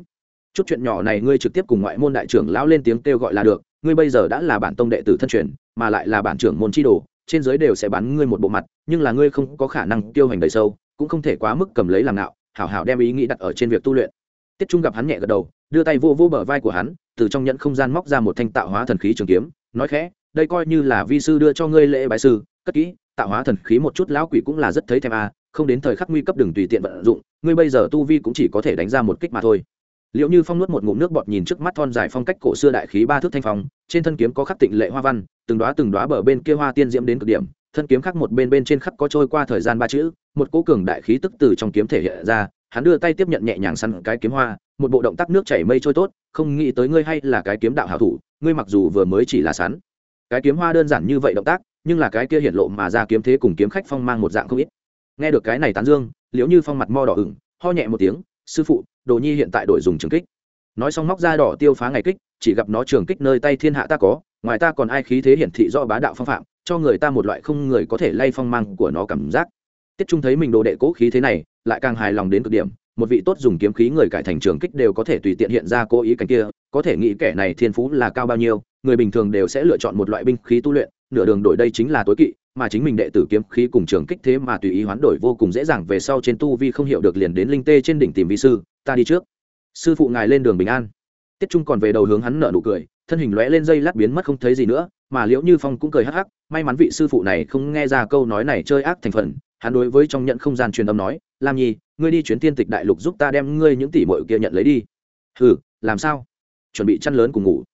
Chút chuyện nhỏ này ngươi trực tiếp cùng ngoại môn đại trưởng lão lên tiếng kêu gọi là được, ngươi bây giờ đã là bản tông đệ tử thân truyền, mà lại là bản trưởng môn chi đồ, trên giới đều sẽ bắn ngươi một bộ mặt, nhưng là ngươi không có khả năng tiêu hành đầy sâu, cũng không thể quá mức cầm lấy làm nạo, hảo hảo đem ý nghĩ đặt ở trên việc tu luyện. Tiết trung gặp hắn nhẹ gật đầu đưa tay vô vô bờ vai của hắn từ trong nhận không gian móc ra một thanh tạo hóa thần khí trường kiếm nói khẽ đây coi như là vi sư đưa cho ngươi lễ bái sư cất kỹ tạo hóa thần khí một chút lão quỷ cũng là rất thấy thèm a à, không đến thời khắc nguy cấp đừng tùy tiện vận dụng ngươi bây giờ tu vi cũng chỉ có thể đánh ra một kích mà thôi. Liệu như phong nuốt một ngụm nước bọt nhìn trước mắt thon dài phong cách cổ xưa đại khí ba thước thanh phong trên thân kiếm có khắc tịnh lệ hoa văn từng đoá từng đoá bờ bên kia hoa tiên diễm đến cực điểm thân kiếm khắc một bên bên trên khắc có trôi qua thời gian ba chữ một cố cường đại khí tức từ trong kiếm thể hiện ra hắn đưa tay tiếp nhận nhẹ nhàng săn cái kiếm hoa, một bộ động tác nước chảy mây trôi tốt, không nghĩ tới ngươi hay là cái kiếm đạo hảo thủ, ngươi mặc dù vừa mới chỉ là sắn. Cái kiếm hoa đơn giản như vậy động tác, nhưng là cái kia hiện lộ mà ra kiếm thế cùng kiếm khách phong mang một dạng không ít. Nghe được cái này tán dương, liễu như phong mặt mo đỏ ửng, ho nhẹ một tiếng, sư phụ, đồ nhi hiện tại đội dùng trường kích. Nói xong móc ra đỏ tiêu phá ngày kích, chỉ gặp nó trường kích nơi tay thiên hạ ta có, ngoài ta còn ai khí thế hiển thị do bá đạo phong phạm, cho người ta một loại không người có thể lay phong mang của nó cảm giác. Tiết trung thấy mình đồ đệ cố khí thế này lại càng hài lòng đến cực điểm. Một vị tốt dùng kiếm khí người cải thành trường kích đều có thể tùy tiện hiện ra cố ý cảnh kia, có thể nghĩ kẻ này thiên phú là cao bao nhiêu, người bình thường đều sẽ lựa chọn một loại binh khí tu luyện, nửa đường đổi đây chính là tối kỵ, mà chính mình đệ tử kiếm khí cùng trường kích thế mà tùy ý hoán đổi vô cùng dễ dàng, về sau trên tu vi không hiểu được liền đến linh tê trên đỉnh tìm vi sư, ta đi trước. Sư phụ ngài lên đường bình an. Tiết trung còn về đầu hướng hắn nợ nụ cười, thân hình lóe lên dây lát biến mất không thấy gì nữa, mà liễu như phong cũng cười hắc hắc, may mắn vị sư phụ này không nghe ra câu nói này chơi ác thành phần hắn đối với trong nhận không gian truyền âm nói, lam nhi, ngươi đi chuyến tiên tịch đại lục giúp ta đem ngươi những tỷ mội kia nhận lấy đi. Ừ làm sao? Chuẩn bị chăn lớn cùng ngủ.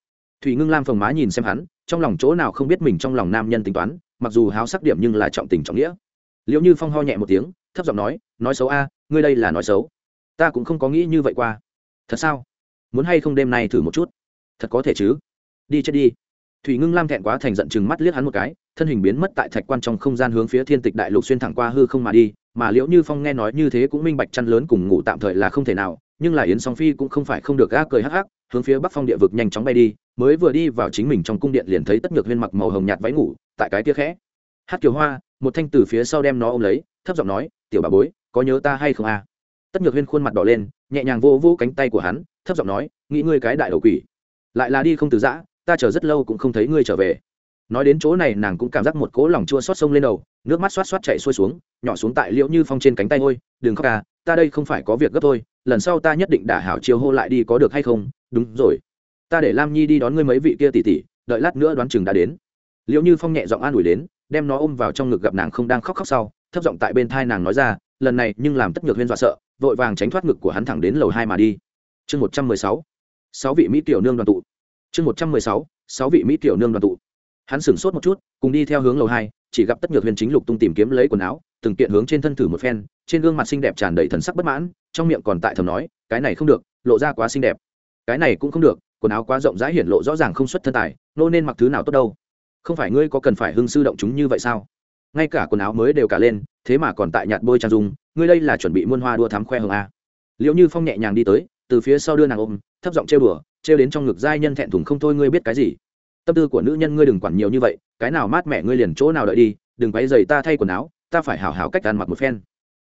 Thủy ngưng lam phồng má nhìn xem hắn, trong lòng chỗ nào không biết mình trong lòng nam nhân tính toán, mặc dù háo sắc điểm nhưng là trọng tình trọng nghĩa. Liệu như phong ho nhẹ một tiếng, thấp giọng nói nói xấu a, ngươi đây là nói xấu. Ta cũng không có nghĩ như vậy qua. Thật sao? Muốn hay không đêm nay thử một chút? Thật có thể chứ. Đi chết đi. Thủy ngưng lam thẹn quá thành giận chừng mắt liếc hắn một cái thân hình biến mất tại thạch quan trong không gian hướng phía thiên tịch đại lục xuyên thẳng qua hư không mà đi, mà liễu như phong nghe nói như thế cũng minh bạch chăn lớn cùng ngủ tạm thời là không thể nào, nhưng là yến song phi cũng không phải không được gác cười hắc hắc, hướng phía bắc phong địa vực nhanh chóng bay đi, mới vừa đi vào chính mình trong cung điện liền thấy tất nhược huyên mặc màu hồng nhạt váy ngủ, tại cái kia khẽ. Hát kiều hoa, một thanh từ phía sau đem nó ôm lấy, thấp giọng nói, tiểu bà bối, có nhớ ta hay không à? Tất nhược huyên khuôn mặt đỏ lên, nhẹ nhàng vô vô cánh tay của hắn, thấp giọng nói, nghĩ ngươi cái đại đầu quỷ. Lại là đi không từ giã, ta chờ rất lâu cũng không thấy ngươi trở về nói đến chỗ này nàng cũng cảm giác một cỗ lòng chua xót sông lên đầu, nước mắt xoát xoát chạy xuôi xuống, nhỏ xuống tại liễu như phong trên cánh tay, ôi, đừng khóc à ta đây không phải có việc gấp thôi, lần sau ta nhất định đả hảo chiều hô lại đi có được hay không? Đúng rồi. Ta để lam nhi đi đón ngươi mấy vị kia tỉ tỉ đợi lát nữa đoán chừng đã đến. Liễu như phong nhẹ giọng an ủi đến, đem nó ôm vào trong ngực gặp nàng không đang khóc khóc sau, thấp giọng tại bên thai nàng nói ra, lần này nhưng làm tất nhược huyên dọa sợ, vội vàng tránh thoát ngực của hắn thẳng đến lầu hai mà đi. Chương một trăm mười sáu sáu vị mỹ tiểu nương đoàn tụ. Chương một trăm mười sáu sáu vị mỹ tiểu nương đoàn tụ hắn sửng sốt một chút, cùng đi theo hướng lầu hai, chỉ gặp tất nhược huyền chính lục tung tìm kiếm lấy quần áo, từng kiện hướng trên thân thử một phen, trên gương mặt xinh đẹp tràn đầy thần sắc bất mãn, trong miệng còn tại thầm nói, cái này không được, lộ ra quá xinh đẹp. Cái này cũng không được, quần áo quá rộng rãi hiển lộ rõ ràng không xuất thân tài, nô nên mặc thứ nào tốt đâu. Không phải ngươi có cần phải hưng sư động chúng như vậy sao? Ngay cả quần áo mới đều cả lên, thế mà còn tại nhạt bôi trang dung, ngươi đây là chuẩn bị muôn hoa đua thám khoe hồng à? a liệu như phong nhẹ nhàng đi tới, từ phía sau đưa nàng ôm, thấp giọng trêu đùa, trêu đến trong ngực giai nhân thẹn thùng không thôi, ngươi biết cái gì? Tâm tư của nữ nhân ngươi đừng quản nhiều như vậy, cái nào mát mẹ ngươi liền chỗ nào đợi đi, đừng quấy giày ta thay quần áo, ta phải hảo hảo cách ăn mặc một phen.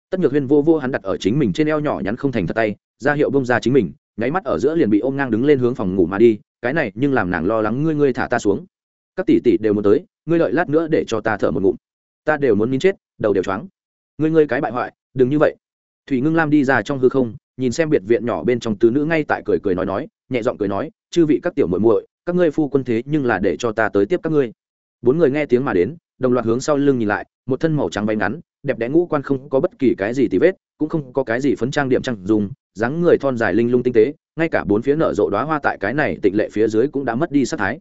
Tất nhược huyên vô vô hắn đặt ở chính mình trên eo nhỏ nhắn không thành thật tay, ra hiệu bông ra chính mình, nháy mắt ở giữa liền bị ôm ngang đứng lên hướng phòng ngủ mà đi, cái này nhưng làm nàng lo lắng ngươi ngươi thả ta xuống. Các tỷ tỷ đều muốn tới, ngươi đợi lát nữa để cho ta thở một ngụm. Ta đều muốn nín chết, đầu đều choáng. Ngươi ngươi cái bại hoại, đừng như vậy. Thủy ngưng lam đi ra trong hư không, nhìn xem biệt viện nhỏ bên trong tứ nữ ngay tại cười cười nói nói, nhẹ giọng cười nói, chư vị các tiểu muội muội các ngươi phu quân thế nhưng là để cho ta tới tiếp các ngươi. Bốn người nghe tiếng mà đến, đồng loạt hướng sau lưng nhìn lại, một thân màu trắng váy ngắn, đẹp đẽ ngũ quan không có bất kỳ cái gì tì vết, cũng không có cái gì phấn trang điểm trang dùng, dáng người thon dài linh lung tinh tế, ngay cả bốn phía nở rộ đóa hoa tại cái này tịnh lệ phía dưới cũng đã mất đi sắc thái.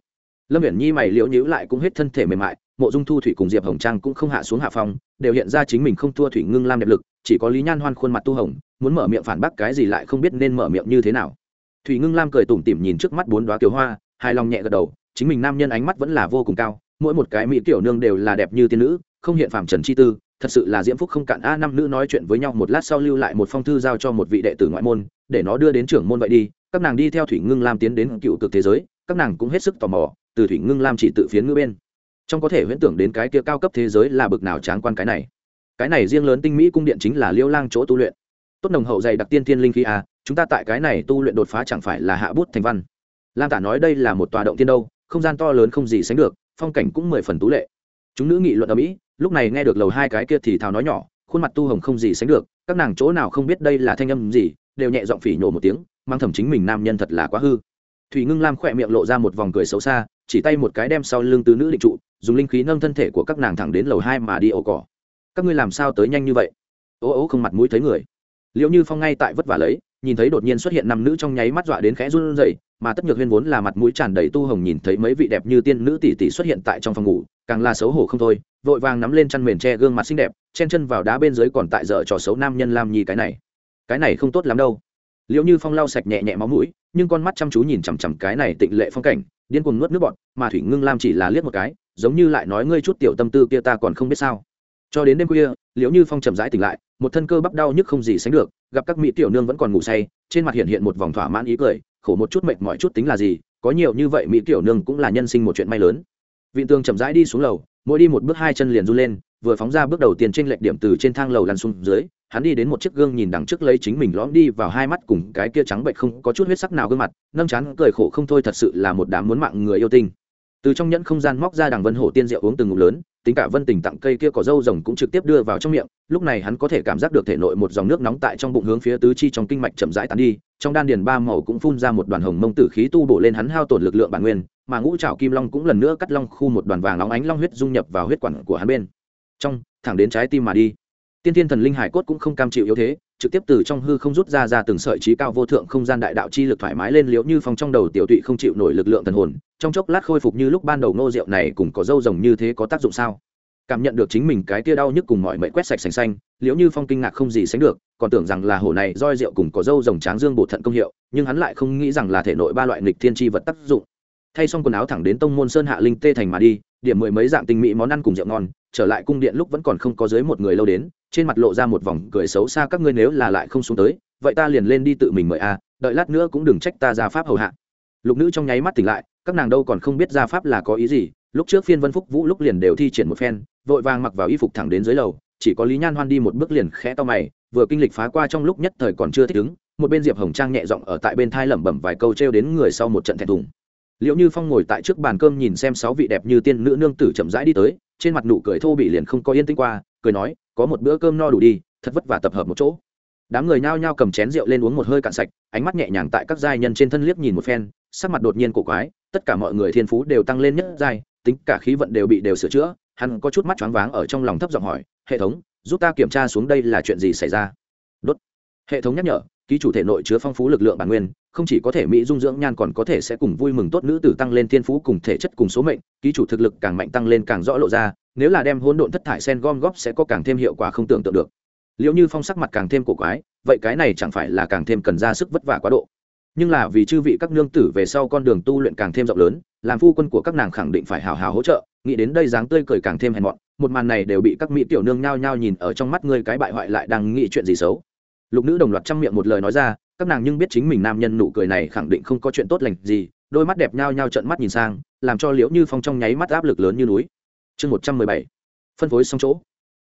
Lâm viễn nhi mày liễu nhíu lại cũng hết thân thể mềm mại, mộ dung thu thủy cùng diệp hồng trang cũng không hạ xuống hạ phong, đều hiện ra chính mình không thua thủy ngưng lam đẹp lực, chỉ có lý nhan hoan khuôn mặt tu hồng, muốn mở miệng phản bác cái gì lại không biết nên mở miệng như thế nào. Thủy ngưng lam cười tủm tỉm nhìn trước mắt bốn đoá kiều hoa hài lòng nhẹ gật đầu, chính mình nam nhân ánh mắt vẫn là vô cùng cao, mỗi một cái mỹ tiểu nương đều là đẹp như tiên nữ, không hiện phàm trần chi tư, thật sự là diễm phúc không cạn. A, năm nữ nói chuyện với nhau một lát sau lưu lại một phong thư giao cho một vị đệ tử ngoại môn, để nó đưa đến trưởng môn vậy đi. Các nàng đi theo thủy ngưng lam tiến đến cựu cực thế giới, các nàng cũng hết sức tò mò, từ thủy ngưng lam chỉ tự phiến ngư bên. Trong có thể huyễn tưởng đến cái kia cao cấp thế giới là bực nào tráng quan cái này. Cái này riêng lớn tinh mỹ cung điện chính là liêu lang chỗ tu luyện. Tốt nồng hậu dày đặc tiên thiên linh khí a, chúng ta tại cái này tu luyện đột phá chẳng phải là hạ bút thành văn lam tả nói đây là một tòa động tiên đâu, không gian to lớn không gì sánh được, phong cảnh cũng mười phần tú lệ. Chúng nữ nghị luận ở mỹ lúc này nghe được lầu hai cái kia thì thào nói nhỏ, khuôn mặt tu hồng không gì sánh được, các nàng chỗ nào không biết đây là thanh âm gì, đều nhẹ giọng phỉ nhổ một tiếng, mang thầm chính mình nam nhân thật là quá hư. Thủy ngưng lam khỏe miệng lộ ra một vòng cười xấu xa, chỉ tay một cái đem sau lưng tứ nữ định trụ, dùng linh khí nâng thân thể của các nàng thẳng đến lầu hai mà đi ổ cỏ. Các ngươi làm sao tới nhanh như vậy? Ố ố không mặt mũi thấy người. Liệu như phong ngay tại vất vả lấy nhìn thấy đột nhiên xuất hiện năm nữ trong nháy mắt dọa đến khẽ run rẩy, mà tất nhược huyên vốn là mặt mũi tràn đầy tu hồng nhìn thấy mấy vị đẹp như tiên nữ tỷ tỷ xuất hiện tại trong phòng ngủ, càng là xấu hổ không thôi, vội vàng nắm lên chăn mền che gương mặt xinh đẹp, chen chân vào đá bên dưới còn tại dở trò xấu nam nhân lam nhi cái này. Cái này không tốt lắm đâu. Liễu như phong lau sạch nhẹ nhẹ máu mũi, nhưng con mắt chăm chú nhìn chằm chằm cái này tịnh lệ phong cảnh, điên cuồng nuốt nước bọt, mà thủy ngưng lam chỉ là liếc một cái, giống như lại nói ngươi chút tiểu tâm tư kia ta còn không biết sao. Cho đến đêm khuya liễu như phong chậm rãi tỉnh lại, một thân cơ bắp đau nhức không gì sánh được, gặp các mỹ tiểu nương vẫn còn ngủ say, trên mặt hiện hiện một vòng thỏa mãn ý cười, khổ một chút mệt mọi chút tính là gì, có nhiều như vậy mỹ tiểu nương cũng là nhân sinh một chuyện may lớn. Vị tường chậm rãi đi xuống lầu, mỗi đi một bước hai chân liền run lên, vừa phóng ra bước đầu tiên trên lệch điểm từ trên thang lầu lăn xuống dưới, hắn đi đến một chiếc gương nhìn đằng trước lấy chính mình lõm đi vào hai mắt cùng cái kia trắng bệnh không có chút huyết sắc nào gương mặt, nâng chán cười khổ không thôi thật sự là một đám muốn mạng người yêu tinh. Từ trong nhẫn không gian móc ra đằng vân hổ tiên rượu uống từng ngụm lớn tính cả vân tình tặng cây kia có dâu rồng cũng trực tiếp đưa vào trong miệng, lúc này hắn có thể cảm giác được thể nội một dòng nước nóng tại trong bụng hướng phía tứ chi trong kinh mạch chậm rãi tán đi, trong đan điền ba màu cũng phun ra một đoàn hồng mông tử khí tu bổ lên hắn hao tổn lực lượng bản nguyên, mà ngũ trảo kim long cũng lần nữa cắt long khu một đoàn vàng nóng ánh long huyết dung nhập vào huyết quản của hắn bên trong, thẳng đến trái tim mà đi. Tiên tiên thần linh hải cốt cũng không cam chịu yếu thế trực tiếp từ trong hư không rút ra ra từng sợi trí cao vô thượng không gian đại đạo chi lực thoải mái lên liễu như phong trong đầu tiểu tụy không chịu nổi lực lượng thần hồn, trong chốc lát khôi phục như lúc ban đầu nô rượu này cùng có dâu rồng như thế có tác dụng sao? Cảm nhận được chính mình cái tia đau nhức cùng mọi mệnh quét sạch sành xanh, liễu như phong kinh ngạc không gì sánh được, còn tưởng rằng là hổ này roi rượu cùng có dâu rồng tráng dương bổ thận công hiệu, nhưng hắn lại không nghĩ rằng là thể nội ba loại nghịch thiên tri vật tác dụng. Thay xong quần áo thẳng đến tông môn sơn hạ linh tê thành mà đi, điểm mười mấy dạng tinh mỹ món ăn cùng rượu ngon, trở lại cung điện lúc vẫn còn không có dưới một người lâu đến trên mặt lộ ra một vòng cười xấu xa, các ngươi nếu là lại không xuống tới, vậy ta liền lên đi tự mình mời a, đợi lát nữa cũng đừng trách ta ra pháp hầu hạ. Lục nữ trong nháy mắt tỉnh lại, các nàng đâu còn không biết ra pháp là có ý gì, lúc trước phiên vân phúc vũ lúc liền đều thi triển một phen, vội vàng mặc vào y phục thẳng đến dưới lầu, chỉ có lý nhan hoan đi một bước liền khẽ to mày, vừa kinh lịch phá qua trong lúc nhất thời còn chưa thích ứng, một bên diệp hồng trang nhẹ giọng ở tại bên thai lẩm bẩm vài câu t đến người sau một trận thẹn thùng. Liệu như phong ngồi tại trước bàn cơm nhìn xem sáu vị đẹp như tiên nữ nương tử chậm rãi đi tới trên mặt nụ cười thô bị liền không có yên tĩnh qua, cười nói, có một bữa cơm no đủ đi, thật vất vả tập hợp một chỗ. Đám người nhao nhao cầm chén rượu lên uống một hơi cạn sạch, ánh mắt nhẹ nhàng tại các giai nhân trên thân liếc nhìn một phen, sắc mặt đột nhiên cổ quái, tất cả mọi người thiên phú đều tăng lên nhất giai, tính cả khí vận đều bị đều sửa chữa, hắn có chút mắt choáng váng ở trong lòng thấp giọng hỏi, hệ thống, giúp ta kiểm tra xuống đây là chuyện gì xảy ra? Đốt. Hệ thống nhắc nhở ký chủ thể nội chứa phong phú lực lượng bản nguyên, không chỉ có thể mỹ dung dưỡng nhan còn có thể sẽ cùng vui mừng tốt nữ tử tăng lên thiên phú cùng thể chất cùng số mệnh, ký chủ thực lực càng mạnh tăng lên càng rõ lộ ra, nếu là đem hỗn độn thất thải sen gom góp sẽ có càng thêm hiệu quả không tưởng tượng được. Liệu như phong sắc mặt càng thêm cổ quái, vậy cái này chẳng phải là càng thêm cần ra sức vất vả quá độ. Nhưng là vì chư vị các nương tử về sau con đường tu luyện càng thêm rộng lớn, làm phu quân của các nàng khẳng định phải hào hào hỗ trợ, nghĩ đến đây dáng tươi cười càng thêm hèn mọn, một màn này đều bị các mỹ tiểu nương nhao nhao nhìn ở trong mắt ngươi cái bại hoại lại đang nghĩ chuyện gì xấu lục nữ đồng loạt chăm miệng một lời nói ra, các nàng nhưng biết chính mình nam nhân nụ cười này khẳng định không có chuyện tốt lành gì, đôi mắt đẹp nhao nhao trận mắt nhìn sang, làm cho liễu như phong trong nháy mắt áp lực lớn như núi. Chương một trăm mười bảy, phân phối xong chỗ.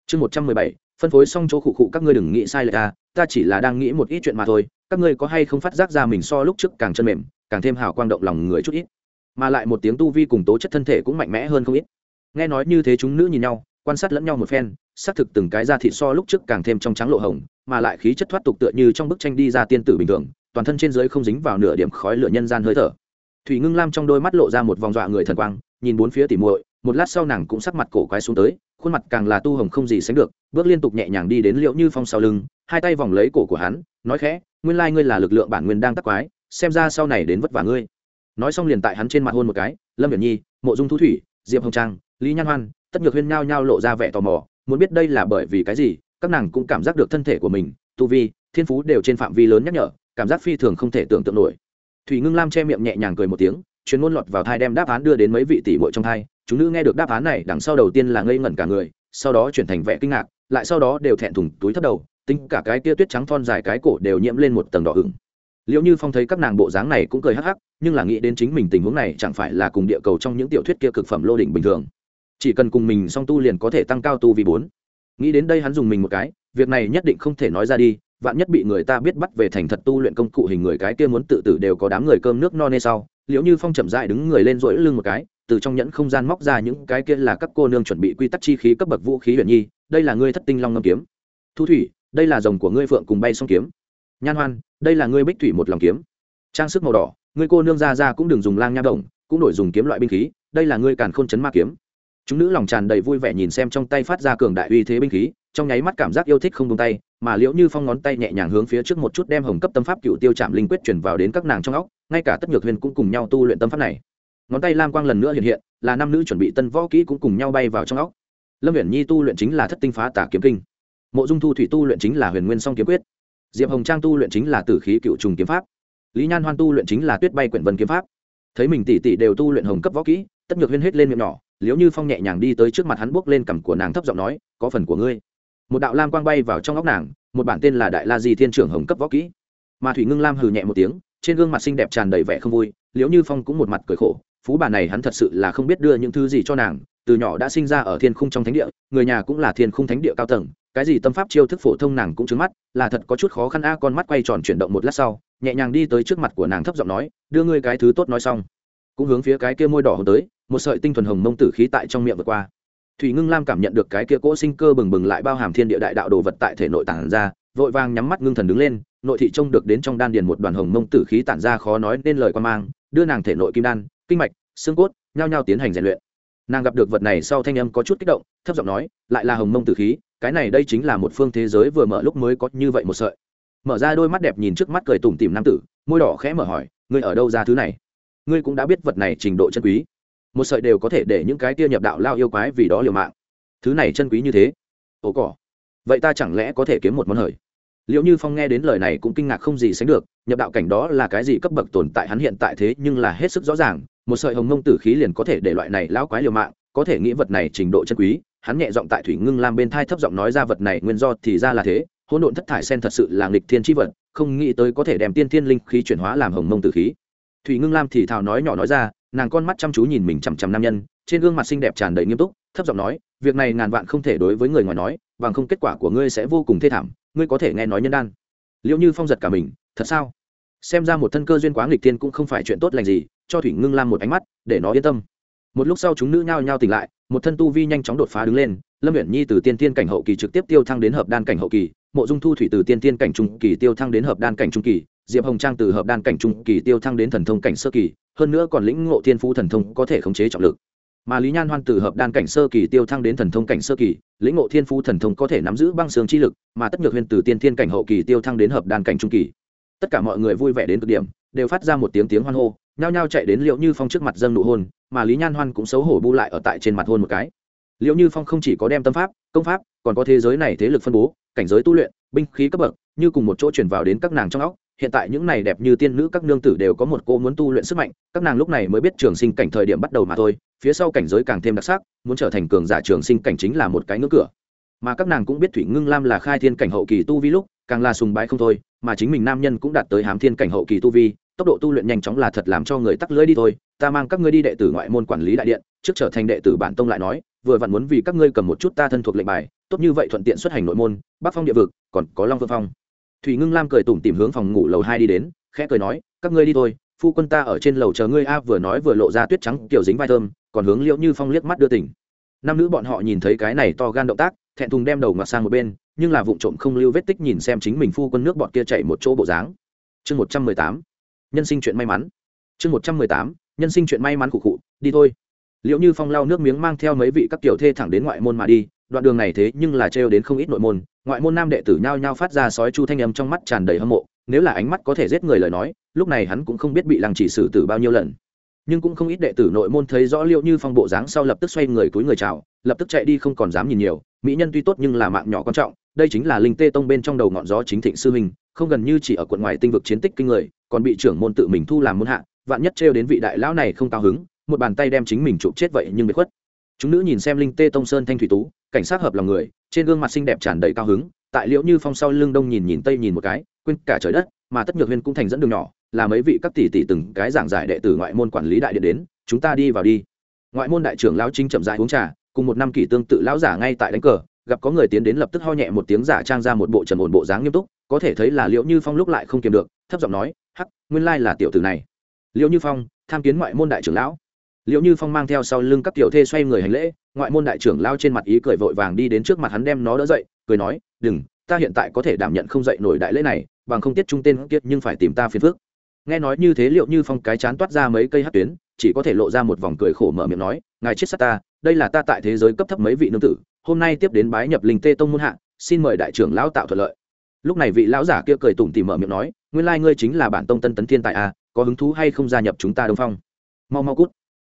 Chương một trăm mười bảy, phân phối xong chỗ khụ khụ, các ngươi đừng nghĩ sai lệch ta ta chỉ là đang nghĩ một ít chuyện mà thôi, các ngươi có hay không phát giác ra mình so lúc trước càng chân mềm, càng thêm hào quang động lòng người chút ít. Mà lại một tiếng tu vi cùng tố chất thân thể cũng mạnh mẽ hơn không ít. Nghe nói như thế chúng nữ nhìn nhau, quan sát lẫn nhau một phen, xác thực từng cái da thịt so lúc trước càng thêm trong trắng lộ hồng mà lại khí chất thoát tục tựa như trong bức tranh đi ra tiên tử bình thường, toàn thân trên dưới không dính vào nửa điểm khói lửa nhân gian hơi thở. Thủy ngưng lam trong đôi mắt lộ ra một vòng dọa người thần quang, nhìn bốn phía tỉ muội, một lát sau nàng cũng sắc mặt cổ quái xuống tới, khuôn mặt càng là tu hồng không gì sánh được, bước liên tục nhẹ nhàng đi đến liệu như phong sau lưng, hai tay vòng lấy cổ của hắn, nói khẽ, nguyên lai ngươi là lực lượng bản nguyên đang tắc quái, xem ra sau này đến vất vả ngươi. Nói xong liền tại hắn trên mặt hôn một cái, lâm viễn nhi, mộ dung thu thủy, diệp hồng trang, lý nhan hoan, tất nhược huyên nhao nhao lộ ra vẻ tò mò, muốn biết đây là bởi vì cái gì các nàng cũng cảm giác được thân thể của mình, tu vi, thiên phú đều trên phạm vi lớn nhắc nhở, cảm giác phi thường không thể tưởng tượng nổi. Thủy ngưng lam che miệng nhẹ nhàng cười một tiếng, chuyên ngôn lọt vào thai đem đáp án đưa đến mấy vị tỷ muội trong thai. Chúng nữ nghe được đáp án này, đằng sau đầu tiên là ngây ngẩn cả người, sau đó chuyển thành vẻ kinh ngạc, lại sau đó đều thẹn thùng, túi thấp đầu, tính cả cái tia tuyết trắng thon dài cái cổ đều nhiễm lên một tầng đỏ ửng. Liệu như phong thấy các nàng bộ dáng này cũng cười hắc hắc, nhưng là nghĩ đến chính mình tình huống này, chẳng phải là cùng địa cầu trong những tiểu thuyết kia cực phẩm lô đỉnh bình thường. Chỉ cần cùng mình song tu liền có thể tăng cao tu vì bốn nghĩ đến đây hắn dùng mình một cái, việc này nhất định không thể nói ra đi, vạn nhất bị người ta biết bắt về thành thật tu luyện công cụ hình người cái kia muốn tự tử đều có đám người cơm nước no nê sau liệu như phong chậm dại đứng người lên rỗi lưng một cái, từ trong nhẫn không gian móc ra những cái kia là các cô nương chuẩn bị quy tắc chi khí cấp bậc vũ khí huyền nhi, đây là ngươi thất tinh long ngâm kiếm. Thu thủy, đây là dòng của ngươi phượng cùng bay song kiếm. Nhan hoan, đây là ngươi bích thủy một lòng kiếm. Trang sức màu đỏ, ngươi cô nương ra ra cũng đừng dùng lang nha đồng, cũng đổi dùng kiếm loại binh khí, đây là ngươi càn khôn chấn ma kiếm chúng nữ lòng tràn đầy vui vẻ nhìn xem trong tay phát ra cường đại uy thế binh khí, trong nháy mắt cảm giác yêu thích không tung tay, mà liễu như phong ngón tay nhẹ nhàng hướng phía trước một chút đem hồng cấp tâm pháp cựu tiêu chạm linh quyết chuyển vào đến các nàng trong óc, ngay cả tất nhược huyền cũng cùng nhau tu luyện tâm pháp này. Ngón tay lam quang lần nữa hiện hiện, là năm nữ chuẩn bị tân võ kỹ cũng cùng nhau bay vào trong óc. Lâm huyền nhi tu luyện chính là thất tinh phá tả kiếm kinh. Mộ dung thu thủy tu luyện chính là huyền nguyên song kiếm quyết. Diệp hồng trang tu luyện chính là tử khí cựu trùng kiếm pháp. Lý nhan hoan tu luyện chính là tuyết bay quyển vân kiếm pháp. Thấy mình tỷ tỷ đều tu luyện hồng cấp võ kỹ, tất nhược huyên hết lên miệng nhỏ liếu như phong nhẹ nhàng đi tới trước mặt hắn buốc lên cằm của nàng thấp giọng nói, có phần của ngươi. Một đạo lam quang bay vào trong óc nàng, một bản tên là đại la di thiên trưởng hồng cấp võ kỹ. Mà thủy ngưng lam hừ nhẹ một tiếng, trên gương mặt xinh đẹp tràn đầy vẻ không vui liếu như phong cũng một mặt cười khổ, phú bà này hắn thật sự là không biết đưa những thứ gì cho nàng, từ nhỏ đã sinh ra ở thiên khung trong thánh địa, người nhà cũng là thiên khung thánh địa cao tầng, cái gì tâm pháp chiêu thức phổ thông nàng cũng trứng mắt, là thật có chút khó khăn a, con mắt quay tròn chuyển động một lát sau, nhẹ nhàng đi tới trước mặt của nàng thấp giọng nói, đưa ngươi cái thứ tốt nói xong. Cũng hướng phía cái kia môi đỏ hôn tới một sợi tinh thuần hồng mông tử khí tại trong miệng vượt qua. Thủy ngưng lam cảm nhận được cái kia cỗ sinh cơ bừng bừng lại bao hàm thiên địa đại đạo đồ vật tại thể nội tản ra, vội vàng nhắm mắt ngưng thần đứng lên, nội thị trông được đến trong đan điền một đoàn hồng mông tử khí tản ra khó nói nên lời quan mang, đưa nàng thể nội kim đan, kinh mạch, xương cốt, nhao nhao tiến hành rèn luyện. Nàng gặp được vật này sau thanh âm có chút kích động, thấp giọng nói, lại là hồng mông tử khí, cái này đây chính là một phương thế giới vừa mở lúc mới có như vậy một sợi. Mở ra đôi mắt đẹp nhìn trước mắt cười tủm tìm nam tử, môi đỏ khẽ mở hỏi, ngươi ở đâu ra thứ này? Ngươi cũng đã biết vật này trình độ chân quý một sợi đều có thể để những cái tia nhập đạo lao yêu quái vì đó liều mạng. Thứ này chân quý như thế. Ồ cỏ. Vậy ta chẳng lẽ có thể kiếm một món hời? Liệu như phong nghe đến lời này cũng kinh ngạc không gì sánh được, nhập đạo cảnh đó là cái gì cấp bậc tồn tại hắn hiện tại thế nhưng là hết sức rõ ràng, một sợi hồng mông tử khí liền có thể để loại này lão quái liều mạng, có thể nghĩ vật này trình độ chân quý, hắn nhẹ giọng tại thủy ngưng lam bên thai thấp giọng nói ra vật này nguyên do thì ra là thế, hỗn độn thất thải sen thật sự là nghịch thiên tri vật, không nghĩ tới có thể đem tiên thiên linh khí chuyển hóa làm hồng mông tử khí. Thủy ngưng lam thì thào nói nhỏ nói ra nàng con mắt chăm chú nhìn mình chằm chằm nam nhân, trên gương mặt xinh đẹp tràn đầy nghiêm túc, thấp giọng nói, việc này ngàn vạn không thể đối với người ngoài nói, bằng không kết quả của ngươi sẽ vô cùng thê thảm, ngươi có thể nghe nói nhân đan. Liệu như phong giật cả mình, thật sao? Xem ra một thân cơ duyên quá nghịch thiên cũng không phải chuyện tốt lành gì, cho thủy ngưng lam một ánh mắt, để nó yên tâm. Một lúc sau chúng nữ nhao nhao tỉnh lại, một thân tu vi nhanh chóng đột phá đứng lên, lâm uyển nhi từ tiên tiên cảnh hậu kỳ trực tiếp tiêu thăng đến hợp đan cảnh hậu kỳ, mộ dung thu thủy từ tiên tiên cảnh trung kỳ tiêu thăng đến hợp đan cảnh trung kỳ, diệp hồng trang từ hợp đan cảnh trung kỳ tiêu thăng đến thần thông cảnh sơ kỳ hơn nữa còn lĩnh ngộ thiên phú thần thông có thể khống chế trọng lực. Mà lý nhan hoan từ hợp đan cảnh sơ kỳ tiêu thăng đến thần thông cảnh sơ kỳ, lĩnh ngộ thiên phú thần thông có thể nắm giữ băng xương chi lực, mà tất nhược huyên từ tiên thiên cảnh hậu kỳ tiêu thăng đến hợp đan cảnh trung kỳ. Tất cả mọi người vui vẻ đến cực điểm, đều phát ra một tiếng tiếng hoan hô, nhao nhao chạy đến liệu như phong trước mặt dâng nụ hôn, mà lý nhan hoan cũng xấu hổ bu lại ở tại trên mặt hôn một cái. Liệu như phong không chỉ có đem tâm pháp, công pháp, còn có thế giới này thế lực phân bố, cảnh giới tu luyện, binh khí cấp bậc như cùng một chỗ chuyển vào đến các nàng trong óc, hiện tại những này đẹp như tiên nữ các nương tử đều có một cô muốn tu luyện sức mạnh, các nàng lúc này mới biết trường sinh cảnh thời điểm bắt đầu mà thôi, phía sau cảnh giới càng thêm đặc sắc, muốn trở thành cường giả trường sinh cảnh chính là một cái ngưỡng cửa. Mà các nàng cũng biết thủy ngưng lam là khai thiên cảnh hậu kỳ tu vi lúc, càng là sùng bái không thôi, mà chính mình nam nhân cũng đạt tới hám thiên cảnh hậu kỳ tu vi, tốc độ tu luyện nhanh chóng là thật làm cho người tắc lưỡi đi thôi. Ta mang các ngươi đi đệ tử ngoại môn quản lý đại điện, trước trở thành đệ tử bản tông lại nói, vừa vặn muốn vì các ngươi cầm một chút ta thân thuộc lệnh bài, tốt như vậy thuận tiện xuất hành nội môn, bắc phong địa vực, còn có long vương phong thủy ngưng lam cười tủm tìm hướng phòng ngủ lầu hai đi đến, khẽ cười nói, các ngươi đi thôi, phu quân ta ở trên lầu chờ ngươi. A vừa nói vừa lộ ra tuyết trắng kiểu dính vai thơm, còn hướng liễu như phong liếc mắt đưa tỉnh nam nữ bọn họ nhìn thấy cái này to gan động tác, thẹn thùng đem đầu ngọt sang một bên, nhưng là vụ trộm không lưu vết tích nhìn xem chính mình phu quân nước bọn kia chạy một chỗ bộ dáng. Chương một trăm mười tám, nhân sinh chuyện may mắn. Chương một trăm mười tám, nhân sinh chuyện may mắn cụ cụ đi thôi. Liệu như phong lau nước miếng mang theo mấy vị các kiểu thê thẳng đến ngoại môn mà đi đoạn đường này thế nhưng là trêu đến không ít nội môn ngoại môn nam đệ tử nhao nhao phát ra sói chu thanh âm trong mắt tràn đầy hâm mộ nếu là ánh mắt có thể giết người lời nói lúc này hắn cũng không biết bị lăng chỉ xử tử bao nhiêu lần. Nhưng cũng không ít đệ tử nội môn thấy rõ liệu như phong bộ dáng sau lập tức xoay người túi người chào lập tức chạy đi không còn dám nhìn nhiều mỹ nhân tuy tốt nhưng là mạng nhỏ quan trọng đây chính là linh tê tông bên trong đầu ngọn gió chính thịnh sư hình, không gần như chỉ ở quận ngoài tinh vực chiến tích kinh người còn bị trưởng môn tự mình thu làm môn hạ vạn nhất trêu đến vị đại lão này không cao hứng một bàn tay đem chính mình chụp chết vậy nhưng bị khuất. Chúng nữ nhìn xem linh tê tông sơn thanh thủy tú cảnh sát hợp lòng người, trên gương mặt xinh đẹp tràn đầy cao hứng, tại liễu như phong sau lưng đông nhìn nhìn tây nhìn một cái, quên cả trời đất, mà tất nhược huyên cũng thành dẫn đường nhỏ, là mấy vị các tỷ tỷ từng cái giảng giải đệ tử ngoại môn quản lý đại điện đến, chúng ta đi vào đi. Ngoại môn đại trưởng lão chính chậm dại uống trà, cùng một năm kỷ tương tự lão giả ngay tại đánh cờ, gặp có người tiến đến lập tức ho nhẹ một tiếng giả trang ra một bộ trần ổn bộ dáng nghiêm túc, có thể thấy là liễu như phong lúc lại không kiềm được, thấp giọng nói, hắc, nguyên lai là tiểu tử này. Liễu như phong, tham kiến ngoại môn đại trưởng lão liệu như phong mang theo sau lưng các tiểu thê xoay người hành lễ ngoại môn đại trưởng lao trên mặt ý cười vội vàng đi đến trước mặt hắn đem nó đỡ dậy cười nói đừng ta hiện tại có thể đảm nhận không dậy nổi đại lễ này bằng không tiết trung tên kiết nhưng phải tìm ta phiền phước nghe nói như thế liệu như phong cái chán toát ra mấy cây hát tuyến chỉ có thể lộ ra một vòng cười khổ mở miệng nói ngài chết sát ta đây là ta tại thế giới cấp thấp mấy vị nương tử hôm nay tiếp đến bái nhập linh tê tông môn hạ xin mời đại trưởng lão tạo thuận lợi. Lúc này vị lão giả kia cười tủm tỉm mở miệng nói nguyên lai ngươi chính là bản tông tân tấn thiên tại a à, có hứng thú hay không gia nhập chúng ta đông phong? Mau mau cút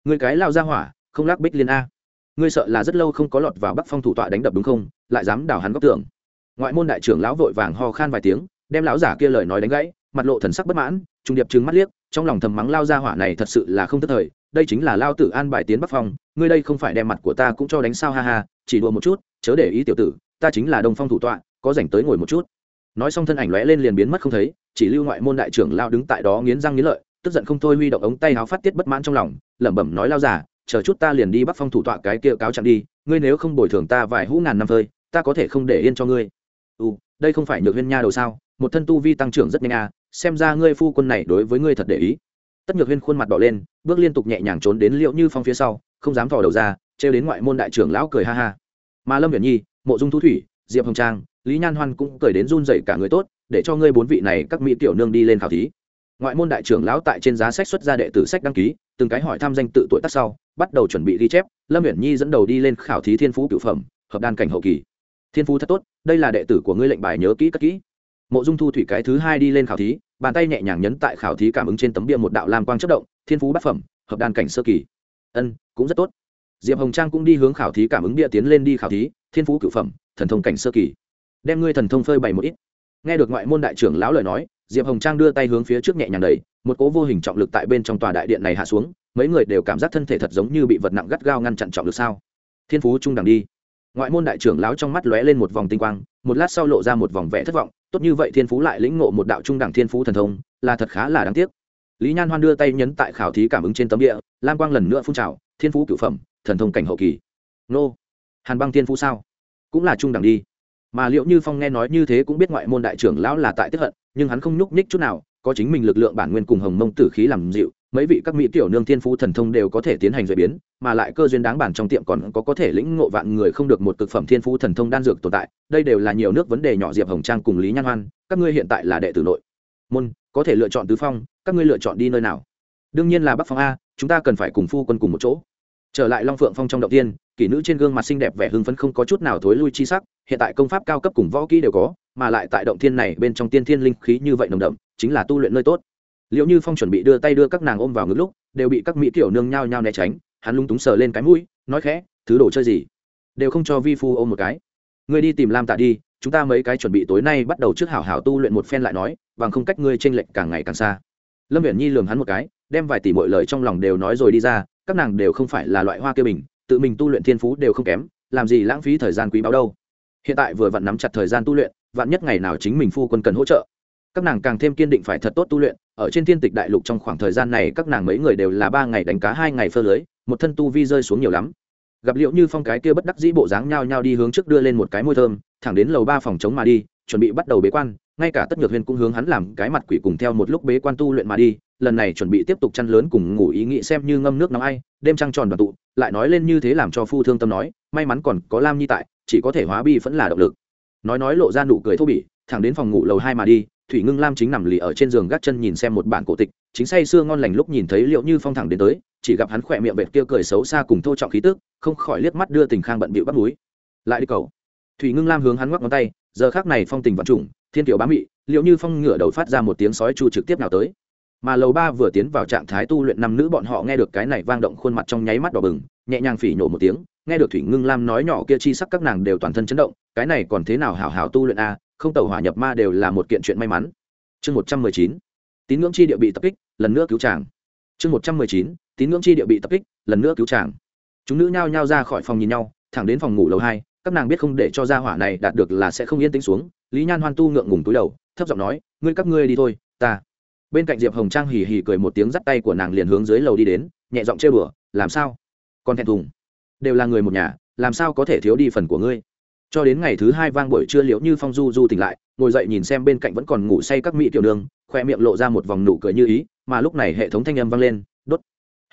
ngươi cái lao ra hỏa, không lắc bích liên a. Ngươi sợ là rất lâu không có lọt vào bắc phong thủ tọa đánh đập đúng không? Lại dám đào hắn góc tưởng ngoại môn đại trưởng lão vội vàng ho khan vài tiếng, đem lão giả kia lời nói đánh gãy, mặt lộ thần sắc bất mãn, trung điệp trừng mắt liếc, trong lòng thầm mắng lao ra hỏa này thật sự là không tức thời, đây chính là lao tử an bài tiến bắc phong, ngươi đây không phải đem mặt của ta cũng cho đánh sao ha ha, chỉ đùa một chút, chớ để ý tiểu tử, ta chính là đông phong thủ tọa, có rảnh tới ngồi một chút. Nói xong thân ảnh lóe lên liền biến mất không thấy, chỉ lưu ngoại môn đại trưởng lao đứng tại đó nghiến răng nghiến lợi tức giận không thôi huy động ống tay áo phát tiết bất mãn trong lòng, lẩm bẩm nói lao giả chờ chút ta liền đi bắc phong thủ tọa cái kia cáo chặn đi, ngươi nếu không bồi thường ta vài hũ ngàn năm phơi, ta có thể không để yên cho ngươi. Ừ đây không phải nhược huyên nha đầu sao, một thân tu vi tăng trưởng rất nhanh à xem ra ngươi phu quân này đối với ngươi thật để ý. Tất nhược huyên khuôn mặt đỏ lên, bước liên tục nhẹ nhàng trốn đến liệu như phong phía sau, không dám thò đầu ra, trêu đến ngoại môn đại trưởng lão cười ha ha. Mà lâm viễn nhi, mộ dung thu thủy, diệp hồng trang, lý nhan hoan cũng cười đến run dậy cả người tốt, để cho ngươi bốn vị này các mỹ tiểu nương đi lên khảo thí ngoại môn đại trưởng lão tại trên giá sách xuất ra đệ tử sách đăng ký, từng cái hỏi thăm danh tự tuổi tác sau, bắt đầu chuẩn bị ghi chép, lâm uyển nhi dẫn đầu đi lên khảo thí thiên phú cửu phẩm, hợp đan cảnh hậu kỳ. Thiên phú thật tốt, đây là đệ tử của ngươi lệnh bài nhớ kỹ cất kỹ. Mộ dung thu thủy cái thứ hai đi lên khảo thí, bàn tay nhẹ nhàng nhấn tại khảo thí cảm ứng trên tấm bia một đạo lam quang chất động, thiên phú bát phẩm, hợp đan cảnh sơ kỳ. Ân, cũng rất tốt. Diệp hồng trang cũng đi hướng khảo thí cảm ứng bia tiến lên đi khảo thí, thiên phú cửu phẩm, thần thông cảnh sơ kỳ. Đem ngươi thần thông phơi bày một ít. Nghe được ngoại môn đại trưởng lão lời nói diệp hồng trang đưa tay hướng phía trước nhẹ nhàng đẩy, một cố vô hình trọng lực tại bên trong tòa đại điện này hạ xuống, mấy người đều cảm giác thân thể thật giống như bị vật nặng gắt gao ngăn chặn trọng lực sao. Thiên phú trung đẳng đi. Ngoại môn đại trưởng láo trong mắt lóe lên một vòng tinh quang, một lát sau lộ ra một vòng vẻ thất vọng, tốt như vậy thiên phú lại lĩnh ngộ một đạo trung đẳng thiên phú thần thông, là thật khá là đáng tiếc. Lý nhan hoan đưa tay nhấn tại khảo thí cảm ứng trên tấm địa, lam quang lần nữa phun trào, thiên phú cửu phẩm, thần thông cảnh hậu kỳ. Nô, hàn băng thiên phú sao? Cũng là trung đẳng đi mà liệu như phong nghe nói như thế cũng biết ngoại môn đại trưởng lão là tại tiếp hận, nhưng hắn không nhúc nhích chút nào, có chính mình lực lượng bản nguyên cùng hồng mông tử khí làm dịu, mấy vị các mỹ tiểu nương thiên phú thần thông đều có thể tiến hành duy biến, mà lại cơ duyên đáng bản trong tiệm còn có có thể lĩnh ngộ vạn người không được một cực phẩm thiên phú thần thông đan dược tồn tại, đây đều là nhiều nước vấn đề nhỏ diệp hồng trang cùng lý nhan hoan, các ngươi hiện tại là đệ tử nội. Môn, có thể lựa chọn tứ phong, các ngươi lựa chọn đi nơi nào? Đương nhiên là bắc phong a, chúng ta cần phải cùng phu quân cùng một chỗ. Trở lại long phượng phong trong động tiên, kỷ nữ trên gương mặt xinh đẹp vẻ hưng phấn không có chút nào thối lui chi sắc hiện tại công pháp cao cấp cùng võ kỹ đều có, mà lại tại động thiên này bên trong tiên thiên linh khí như vậy nồng đậm, chính là tu luyện nơi tốt. Liệu như phong chuẩn bị đưa tay đưa các nàng ôm vào ngực lúc, đều bị các mỹ tiểu nương nhao nhao né tránh, hắn lung túng sờ lên cái mũi, nói khẽ, thứ đồ chơi gì? Đều không cho vi phu ôm một cái. Người đi tìm lam tạ đi, chúng ta mấy cái chuẩn bị tối nay bắt đầu trước hảo hảo tu luyện một phen lại nói, bằng không cách ngươi t r ê n lệch càng ngày càng xa. Lâm viễn nhi lường hắn một cái, đem vài tỷ mọi lời trong lòng đều nói rồi đi ra, các nàng đều không phải là loại hoa kia bình, tự mình tu luyện thiên phú đều không kém, làm gì lãng phí thời gian quý báu đâu hiện tại vừa vặn nắm chặt thời gian tu luyện, vạn nhất ngày nào chính mình phu quân cần hỗ trợ. Các nàng càng thêm kiên định phải thật tốt tu luyện, ở trên thiên tịch đại lục trong khoảng thời gian này, các nàng mấy người đều là ba ngày đánh cá, hai ngày phơ lưới, một thân tu vi rơi xuống nhiều lắm. Gặp liệu như phong cái kia bất đắc dĩ bộ dáng nhao nhao đi hướng trước đưa lên một cái môi thơm, thẳng đến lầu ba phòng chống mà đi, chuẩn bị bắt đầu bế quan, ngay cả tất nhược huyên cũng hướng hắn làm cái mặt quỷ cùng theo một lúc bế quan tu luyện mà đi, lần này chuẩn bị tiếp tục chăn lớn cùng ngủ ý nghĩ xem như ngâm nước nóng ai, đêm trăng tròn đoàn tụ, lại nói lên như thế làm cho phu thương tâm nói, may mắn còn có lam nhi tại chỉ có thể hóa bi vẫn là động lực. Nói nói lộ ra nụ cười thô bỉ, thẳng đến phòng ngủ lầu hai mà đi, thủy ngưng lam chính nằm lì ở trên giường gác chân nhìn xem một bản cổ tịch, chính say sưa ngon lành lúc nhìn thấy liệu như phong thẳng đến tới, chỉ gặp hắn khỏe miệng vệt kia cười xấu xa cùng thô trọng khí tức, không khỏi liếc mắt đưa tình khang bận bịu bắt núi lại đi cầu thủy ngưng lam hướng hắn ngoắc ngón tay, giờ khác này phong tình vận trùng, thiên tiểu bá mị, liệu như phong ngửa đầu phát ra một tiếng sói chu trực tiếp nào tới. Mà lầu ba vừa tiến vào trạng thái tu luyện, năm nữ bọn họ nghe được cái này vang động khuôn mặt trong nháy mắt đỏ bừng nhẹ nhàng phỉ nhổ một tiếng, nghe được thủy ngưng lam nói nhỏ kia chi sắc các nàng đều toàn thân chấn động, cái này còn thế nào hảo hảo tu luyện a, không tàu hỏa nhập ma đều là một kiện chuyện may mắn. Chương một trăm mười chín, tín ngưỡng chi địa bị tập kích, lần nữa cứu chàng. Chương một trăm mười chín, tín ngưỡng chi địa bị tập kích, lần nữa cứu chàng. Chúng nữ nhao nhao ra khỏi phòng nhìn nhau, thẳng đến phòng ngủ lầu hai, các nàng biết không để cho gia hỏa này đạt được là sẽ không yên tĩnh xuống, lý nhan hoan tu ngượng ngùng túi đầu, thấp giọng nói, ngươi các ngươi đi thôi, ta. Bên cạnh diệp hồng trang hì hì cười một tiếng dắt tay của nàng liền hướng dưới lầu đi đến, nhẹ giọng chê bửa làm sao? Còn thẹn thùng. Đều là người một nhà, làm sao có thể thiếu đi phần của ngươi? Cho đến ngày thứ hai vang buổi trưa liễu như phong du du tỉnh lại, ngồi dậy nhìn xem bên cạnh vẫn còn ngủ say các mỹ tiểu đường, khoe miệng lộ ra một vòng nụ cười như ý, mà lúc này hệ thống thanh âm vang lên, đốt.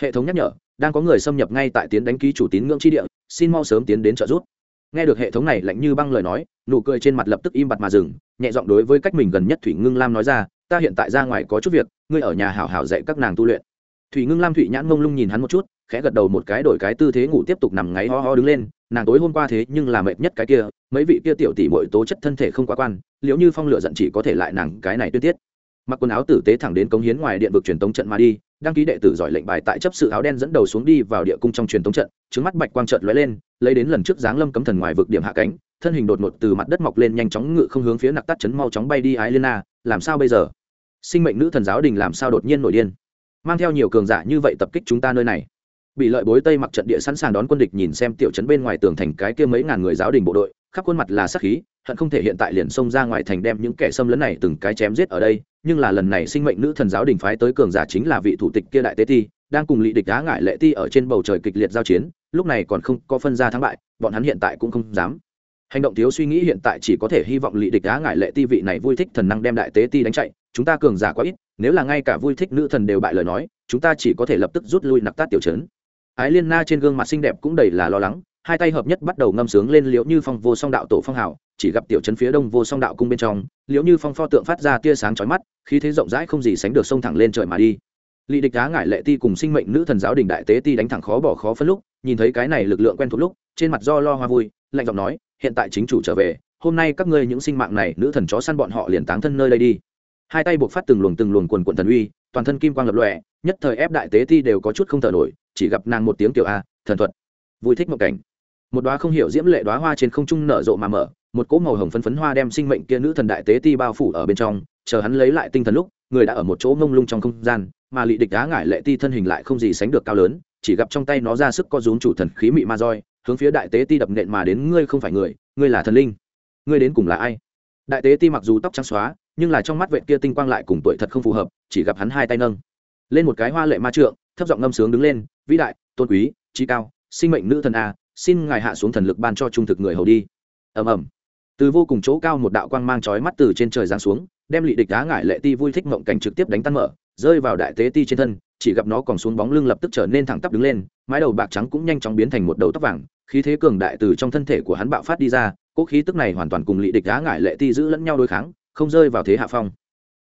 Hệ thống nhắc nhở, đang có người xâm nhập ngay tại tiến đánh ký chủ tín ngưỡng chi địa, xin mau sớm tiến đến trợ giúp. Nghe được hệ thống này lạnh như băng lời nói, nụ cười trên mặt lập tức im bặt mà dừng, nhẹ giọng đối với cách mình gần nhất thủy ngưng lam nói ra, ta hiện tại ra ngoài có chút việc, ngươi ở nhà hảo hảo dạy các nàng tu luyện. Thủy ngưng lam thụy nhãn mông lung nhìn hắn một chút khẽ gật đầu một cái đổi cái tư thế ngủ tiếp tục nằm ngáy ho ho đứng lên, nàng tối hôm qua thế nhưng là mệt nhất cái kia, mấy vị kia tiểu tỷ bội tố chất thân thể không quá quan, liệu như phong lựa giận chỉ có thể lại nàng cái này tuyết tiết. Mặc quần áo tử tế thẳng đến cống hiến ngoài điện vực truyền tống trận mà đi, đăng ký đệ tử giỏi lệnh bài tại chấp sự áo đen dẫn đầu xuống đi vào địa cung trong truyền tống trận trứng mắt bạch quang trận lóe lên, lấy đến lần trước giáng lâm cấm thần ngoài vực điểm hạ cánh, thân hình đột ngột từ mặt đất mọc lên nhanh chóng ngự không hướng phía nặc tắt chấn mau chóng bay đi ái lena làm sao bây giờ? Sinh mệnh nữ thần giáo đình làm sao đột nhiên nổi điên? Mang theo nhiều cường giả như vậy tập kích chúng ta nơi này bị lợi bối tây mặc trận địa sẵn sàng đón quân địch nhìn xem tiểu trấn bên ngoài tường thành cái kia mấy ngàn người giáo đình bộ đội, khắp khuôn mặt là sắc khí, hận không thể hiện tại liền xông ra ngoài thành đem những kẻ xâm lấn này từng cái chém giết ở đây, nhưng là lần này sinh mệnh nữ thần giáo đình phái tới cường giả chính là vị thủ tịch kia đại tế ti, đang cùng lị địch đá ngại lệ ti ở trên bầu trời kịch liệt giao chiến, lúc này còn không có phân ra thắng bại, bọn hắn hiện tại cũng không dám. Hành động thiếu suy nghĩ hiện tại chỉ có thể hy vọng lị địch đá ngại lệ ti vị này vui thích thần năng đem đại tế ti đánh chạy, chúng ta cường giả quá ít, nếu là ngay cả vui thích nữ thần đều bại lời nói, chúng ta chỉ có thể lập tức rút lui nặc tát tiểu trấn ái liên na trên gương mặt xinh đẹp cũng đầy là lo lắng, hai tay hợp nhất bắt đầu ngâm sướng lên liễu như phong vô song đạo tổ phong hào, chỉ gặp tiểu trấn phía đông vô song đạo cung bên trong, liễu như phong pho tượng phát ra tia sáng chói mắt, khí thế rộng rãi không gì sánh được sông thẳng lên trời mà đi. Lị địch đá ngải lệ ti cùng sinh mệnh nữ thần giáo đình đại tế ti đánh thẳng khó bỏ khó phân lúc, nhìn thấy cái này lực lượng quen thuộc lúc, trên mặt do lo hoa vui, lạnh giọng nói, hiện tại chính chủ trở về, hôm nay các ngươi những sinh mạng này, nữ thần chó săn bọn họ liền táng thân nơi đây đi. Hai tay buộc phát từng luồng từng luồng quần quần thần uy, toàn thân kim quang lập lòe, nhất thời ép đại tế ti đều có chút không thở nổi chỉ gặp nàng một tiếng kiểu a, thần thuật. Vui thích một cảnh. Một đoá không hiểu diễm lệ đoá hoa trên không trung nở rộ mà mở, một cỗ màu hồng phấn phấn hoa đem sinh mệnh kia nữ thần đại tế ti bao phủ ở bên trong, chờ hắn lấy lại tinh thần lúc, người đã ở một chỗ mông lung trong không gian, mà lị địch đá ngải lệ ti thân hình lại không gì sánh được cao lớn, chỉ gặp trong tay nó ra sức co rúm chủ thần khí mị ma roi, hướng phía đại tế ti đập nện mà đến, ngươi không phải người, ngươi là thần linh. Ngươi đến cùng là ai? Đại tế ti mặc dù tóc trắng xóa, nhưng là trong mắt vệ kia tinh quang lại cùng tuổi thật không phù hợp, chỉ gặp hắn hai tay nâng. Lên một cái hoa lệ ma trượng, thấp giọng ngâm sướng đứng lên vĩ đại, tôn quý, trí cao, sinh mệnh nữ thần a, xin ngài hạ xuống thần lực ban cho trung thực người hầu đi. Ầm ầm. Từ vô cùng chỗ cao một đạo quang mang chói mắt từ trên trời giáng xuống, đem lị địch đá ngải lệ ti vui thích mộng cảnh trực tiếp đánh tan mở, rơi vào đại tế ti trên thân, chỉ gặp nó còn xuống bóng lưng lập tức trở nên thẳng tắp đứng lên, mái đầu bạc trắng cũng nhanh chóng biến thành một đầu tóc vàng, khí thế cường đại từ trong thân thể của hắn bạo phát đi ra, cỗ khí tức này hoàn toàn cùng lị địch đá ngải lệ ti giữ lẫn nhau đối kháng, không rơi vào thế hạ phong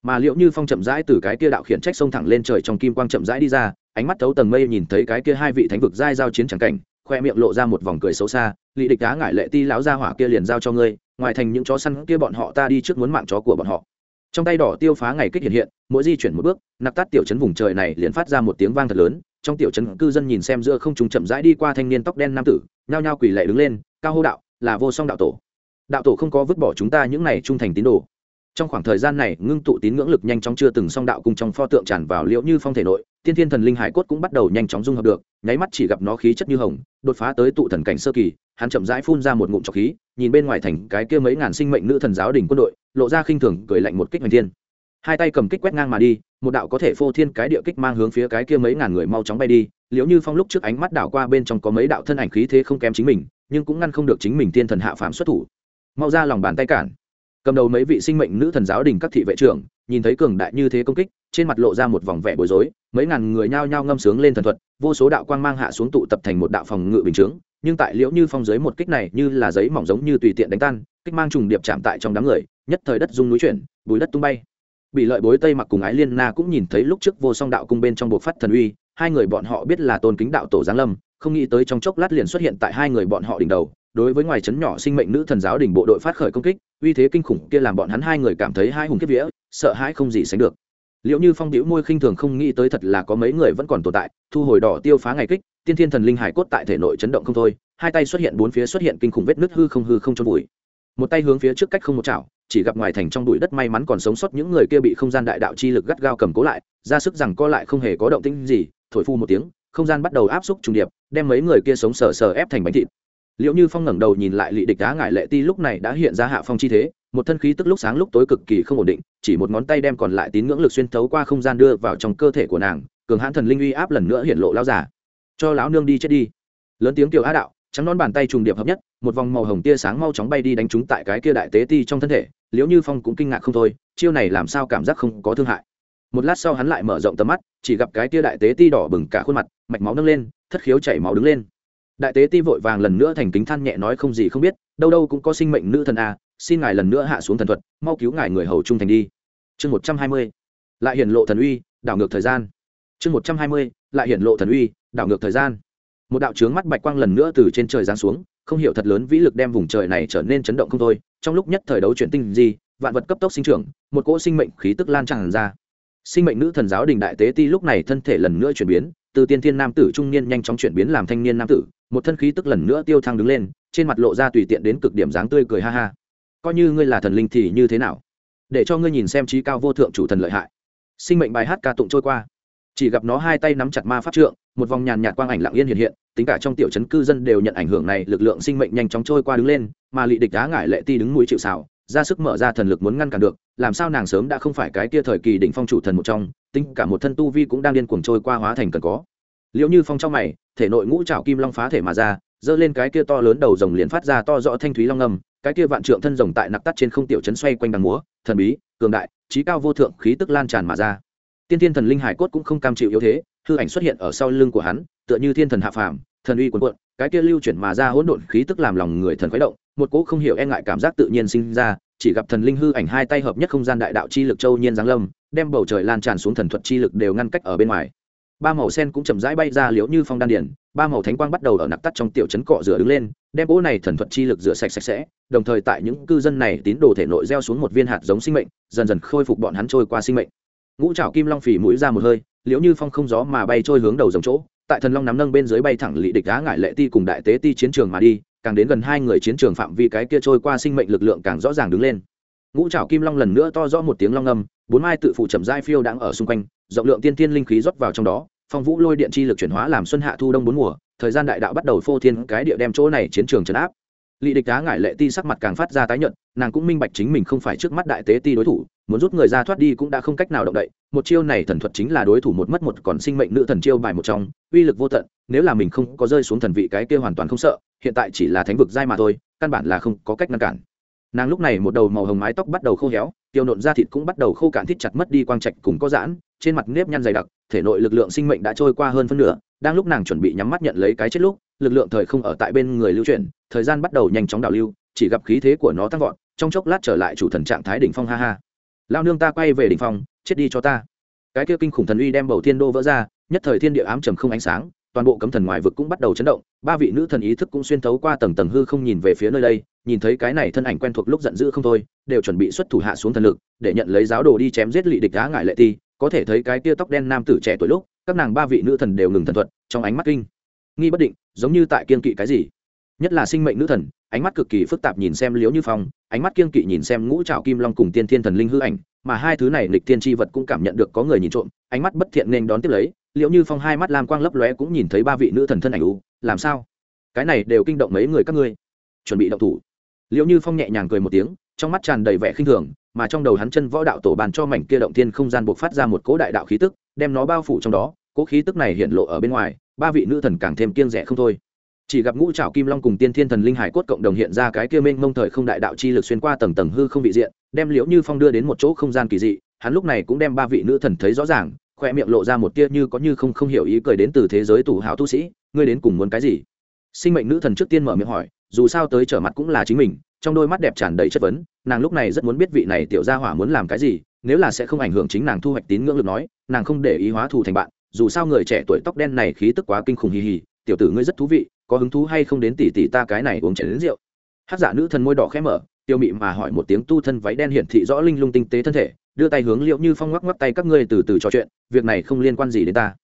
mà liệu như phong chậm rãi từ cái kia đạo khiển trách sông thẳng lên trời trong kim quang chậm rãi đi ra, ánh mắt thấu tầng mây nhìn thấy cái kia hai vị thánh vực giai giao chiến chẳng cảnh, khoe miệng lộ ra một vòng cười xấu xa, lị địch đá ngải lệ ti láo ra hỏa kia liền giao cho ngươi, ngoài thành những chó săn kia bọn họ ta đi trước muốn mạng chó của bọn họ. Trong tay đỏ tiêu phá ngày kích hiện hiện, mỗi di chuyển một bước, nặc tắt tiểu chấn vùng trời này liền phát ra một tiếng vang thật lớn, trong tiểu chấn cư dân nhìn xem giữa không trùng chậm rãi đi qua thanh niên tóc đen nam tử, nhao nhao quỳ lệ đứng lên, cao hô đạo, là vô song đạo tổ. Đạo tổ không có vứt bỏ chúng ta những này trung thành tín đồ trong khoảng thời gian này, ngưng tụ tín ngưỡng lực nhanh chóng chưa từng song đạo cùng trong pho tượng tràn vào liễu như phong thể nội, tiên thiên thần linh hải cốt cũng bắt đầu nhanh chóng dung hợp được, nháy mắt chỉ gặp nó khí chất như hồng, đột phá tới tụ thần cảnh sơ kỳ, hắn chậm rãi phun ra một ngụm trọc khí, nhìn bên ngoài thành cái kia mấy ngàn sinh mệnh nữ thần giáo đình quân đội, lộ ra khinh thường, cười lạnh một kích hoành thiên. Hai tay cầm kích quét ngang mà đi, một đạo có thể phô thiên cái địa kích mang hướng phía cái kia mấy ngàn người mau chóng bay đi, liễu như phong lúc trước ánh mắt đảo qua bên trong có mấy đạo thân ảnh khí thế không kém chính mình, nhưng cũng ngăn không được chính mình tiên thần hạ phàm xuất thủ. Mau ra lòng bàn tay cản cầm đầu mấy vị sinh mệnh nữ thần giáo đình các thị vệ trưởng, nhìn thấy cường đại như thế công kích, trên mặt lộ ra một vòng vẻ bối rối, mấy ngàn người nhao nhao ngâm sướng lên thần thuật, vô số đạo quang mang hạ xuống tụ tập thành một đạo phòng ngự bình chướng, nhưng tại liễu như phong dưới một kích này như là giấy mỏng giống như tùy tiện đánh tan, kích mang trùng điệp chạm tại trong đám người, nhất thời đất rung núi chuyển, bùi đất tung bay. Bị lợi bối tây mặc cùng ái liên na cũng nhìn thấy lúc trước vô song đạo cung bên trong buộc phát thần uy, hai người bọn họ biết là tôn kính đạo tổ giáng lâm, không nghĩ tới trong chốc lát liền xuất hiện tại hai người bọn họ đỉnh đầu đối với ngoài trấn nhỏ sinh mệnh nữ thần giáo đỉnh bộ đội phát khởi công kích, uy thế kinh khủng kia làm bọn hắn hai người cảm thấy hai hùng kiếp vía, sợ hãi không gì sánh được. Liệu như phong đĩu môi khinh thường không nghĩ tới thật là có mấy người vẫn còn tồn tại, thu hồi đỏ tiêu phá ngày kích, tiên thiên thần linh hải cốt tại thể nội chấn động không thôi, hai tay xuất hiện bốn phía xuất hiện kinh khủng vết nứt hư không hư không trôn vùi. Một tay hướng phía trước cách không một chảo, chỉ gặp ngoài thành trong bụi đất may mắn còn sống sót những người kia bị không gian đại đạo chi lực gắt gao cầm cố lại, ra sức rằng co lại không hề có động tĩnh gì, thổi phu một tiếng, không gian bắt đầu áp xúc trùng điệp, đem mấy người kia sống sờ sờ ép thành bánh thịt liệu như phong ngẩng đầu nhìn lại lị địch đá ngại lệ ti lúc này đã hiện ra hạ phong chi thế, một thân khí tức lúc sáng lúc tối cực kỳ không ổn định, chỉ một ngón tay đem còn lại tín ngưỡng lực xuyên thấu qua không gian đưa vào trong cơ thể của nàng, cường hãn thần linh uy áp lần nữa hiện lộ lao giả cho lão nương đi chết đi. Lớn tiếng kiểu á đạo, trắng non bàn tay trùng điệp hợp nhất, một vòng màu hồng tia sáng mau chóng bay đi đánh trúng tại cái kia đại tế ti trong thân thể, liễu như phong cũng kinh ngạc không thôi, chiêu này làm sao cảm giác không có thương hại. Một lát sau hắn lại mở rộng tầm mắt, chỉ gặp cái tia đại tế ti đỏ bừng cả khuôn mặt, mạch máu nâng lên, thất khiếu chảy máu đứng lên đại tế ti vội vàng lần nữa thành kính than nhẹ nói không gì không biết, đâu đâu cũng có sinh mệnh nữ thần a, xin ngài lần nữa hạ xuống thần thuật, mau cứu ngài người hầu trung thành đi. Chương một trăm hai mươi, lại hiển lộ thần uy, đảo ngược thời gian. Chương một trăm hai mươi, lại hiển lộ thần uy, đảo ngược thời gian. Một đạo trướng mắt bạch quang lần nữa từ trên trời giáng xuống, không hiểu thật lớn vĩ lực đem vùng trời này trở nên chấn động không thôi. Trong lúc nhất thời đấu chuyển tinh gì vạn vật cấp tốc sinh trưởng, một cỗ sinh mệnh khí tức lan tràn ra. Sinh mệnh nữ thần giáo đình đại tế ti lúc này thân thể lần nữa chuyển biến từ tiên thiên nam tử trung niên nhanh chóng chuyển biến làm thanh niên nam tử, một thân khí tức lần nữa tiêu thăng đứng lên, trên mặt lộ ra tùy tiện đến cực điểm dáng tươi cười ha ha. Coi như ngươi là thần linh thì như thế nào? Để cho ngươi nhìn xem trí cao vô thượng chủ thần lợi hại. Sinh mệnh bài hát ca tụng trôi qua. Chỉ gặp nó hai tay nắm chặt ma pháp trượng, một vòng nhàn nhạt quang ảnh lặng yên hiện hiện, tính cả trong tiểu chấn cư dân đều nhận ảnh hưởng này, lực lượng sinh mệnh nhanh chóng trôi qua đứng lên, mà lị địch đá ngải lệ ti đứng mũi chịu xào ra sức mở ra thần lực muốn ngăn cản được, làm sao nàng sớm đã không phải cái kia thời kỳ đỉnh phong chủ thần một trong tính cả một thân tu vi cũng đang điên cuồng trôi qua hóa thành cần có. Liệu như phong trong mày thể nội ngũ trảo kim long phá thể mà ra giơ lên cái kia to lớn đầu rồng liền phát ra to rõ thanh thúy long âm, cái kia vạn trượng thân rồng tại nặc tắt trên không tiểu trấn xoay quanh đằng múa thần bí cường đại trí cao vô thượng khí tức lan tràn mà ra. Tiên thiên thần linh hải cốt cũng không cam chịu yếu thế hư ảnh xuất hiện ở sau lưng của hắn tựa như thiên thần hạ phàm thần uy cuồn cuộn, cái kia lưu chuyển mà ra hỗn độn khí tức làm lòng người thần khuấy động một cỗ không hiểu e ngại cảm giác tự nhiên sinh ra chỉ gặp thần linh hư ảnh hai tay hợp nhất không gian đại đạo chi lực châu nhiên giáng lâm đem bầu trời lan tràn xuống thần thuật chi lực đều ngăn cách ở bên ngoài. Ba màu sen cũng chậm rãi bay ra liễu như phong đan điển ba màu thánh quang bắt đầu ở nặc tắt trong tiểu trấn cọ rửa đứng lên đem cỗ này thần thuật chi lực rửa sạch sạch sẽ đồng thời tại những cư dân này tín đồ thể nội gieo xuống một viên hạt giống sinh mệnh dần dần khôi phục bọn hắn trôi qua sinh mệnh. Ngũ trảo kim long phỉ mũi ra một hơi liễu như phong không gió mà bay trôi hướng đầu dòng chỗ tại thần long nắm nâng bên dưới bay thẳng lị địch đá ngải lệ ti cùng đại tế ti chiến trường mà đi, càng đến gần hai người chiến trường phạm vi cái kia trôi qua sinh mệnh lực lượng càng rõ ràng đứng lên. Ngũ trảo kim long lần nữa to rõ một tiếng long âm, bốn mai tự phụ chậm dai phiêu đang ở xung quanh, rộng lượng tiên tiên linh khí rót vào trong đó, phong vũ lôi điện chi lực chuyển hóa làm xuân hạ thu đông bốn mùa, thời gian đại đạo bắt đầu phô thiên cái địa đem chỗ này chiến trường trấn áp lị địch đá ngải lệ ti sắc mặt càng phát ra tái nhợt, nàng cũng minh bạch chính mình không phải trước mắt đại tế ti đối thủ, muốn rút người ra thoát đi cũng đã không cách nào động đậy, một chiêu này thần thuật chính là đối thủ một mất một còn sinh mệnh nữ thần chiêu bài một trong, uy lực vô tận, nếu là mình không có rơi xuống thần vị cái kia hoàn toàn không sợ, hiện tại chỉ là thánh vực giai mà thôi, căn bản là không có cách ngăn cản. Nàng lúc này một đầu màu hồng mái tóc bắt đầu khô héo, tiêu nộn da thịt cũng bắt đầu khô cạn thít chặt mất đi quang trạch cùng có giãn, trên mặt nếp nhăn dày đặc, thể nội lực lượng sinh mệnh đã trôi qua hơn phân nửa, đang lúc nàng chuẩn bị nhắm mắt nhận lấy cái chết lúc, lực lượng thời không ở tại bên người lưu chuyển thời gian bắt đầu nhanh chóng đảo lưu, chỉ gặp khí thế của nó tăng vọt, trong chốc lát trở lại chủ thần trạng thái đỉnh phong, ha ha. Lao nương ta quay về đỉnh phong, chết đi cho ta. Cái kia kinh khủng thần uy đem bầu thiên đô vỡ ra, nhất thời thiên địa ám trầm không ánh sáng, toàn bộ cấm thần ngoài vực cũng bắt đầu chấn động, ba vị nữ thần ý thức cũng xuyên thấu qua tầng tầng hư không nhìn về phía nơi đây, nhìn thấy cái này thân ảnh quen thuộc lúc giận dữ không thôi, đều chuẩn bị xuất thủ hạ xuống thần lực, để nhận lấy giáo đồ đi chém giết lị địch đá ngại lệ ti. Có thể thấy cái tia tóc đen nam tử trẻ tuổi lúc, các nàng ba vị nữ thần đều ngừng thần thuật, trong ánh mắt kinh nghi bất định, giống như tại kiên kỵ cái gì nhất là sinh mệnh nữ thần, ánh mắt cực kỳ phức tạp nhìn xem liễu như phong, ánh mắt kiên kỵ nhìn xem ngũ trào kim long cùng tiên thiên thần linh hư ảnh, mà hai thứ này lịch tiên tri vật cũng cảm nhận được có người nhìn trộm, ánh mắt bất thiện nên đón tiếp lấy, liễu như phong hai mắt lam quang lấp lóe cũng nhìn thấy ba vị nữ thần thân ảnh u, làm sao? Cái này đều kinh động mấy người các ngươi. Chuẩn bị động thủ. Liễu như phong nhẹ nhàng cười một tiếng, trong mắt tràn đầy vẻ khinh thường, mà trong đầu hắn chân võ đạo tổ bàn cho mảnh kia động thiên không gian buộc phát ra một cỗ đại đạo khí tức, đem nó bao phủ trong đó, cỗ khí tức này hiện lộ ở bên ngoài, ba vị nữ thần càng thêm kiêng rẻ không thôi chỉ gặp ngũ trảo kim long cùng tiên thiên thần linh hải cốt cộng đồng hiện ra cái kia mênh mông thời không đại đạo chi lực xuyên qua tầng tầng hư không vị diện, đem liễu như phong đưa đến một chỗ không gian kỳ dị, hắn lúc này cũng đem ba vị nữ thần thấy rõ ràng, khoe miệng lộ ra một tia như có như không không hiểu ý cười đến từ thế giới tù hảo tu sĩ, ngươi đến cùng muốn cái gì? Sinh mệnh nữ thần trước tiên mở miệng hỏi, dù sao tới trở mặt cũng là chính mình, trong đôi mắt đẹp tràn đầy chất vấn, nàng lúc này rất muốn biết vị này tiểu gia hỏa muốn làm cái gì, nếu là sẽ không ảnh hưởng chính nàng thu hoạch tín ngưỡng lực nói, nàng không để ý hóa thù thành bạn, dù sao người trẻ tuổi tóc đen này khí tức quá kinh khủng hì hì, tiểu tử ngươi rất thú vị có hứng thú hay không đến tỉ tỉ ta cái này uống chén đến rượu? Hát giả nữ thần môi đỏ khẽ mở, tiêu mị mà hỏi một tiếng tu thân váy đen hiển thị rõ linh lung tinh tế thân thể, đưa tay hướng liệu như phong ngoắc ngoắc tay các ngươi từ từ trò chuyện, việc này không liên quan gì đến ta.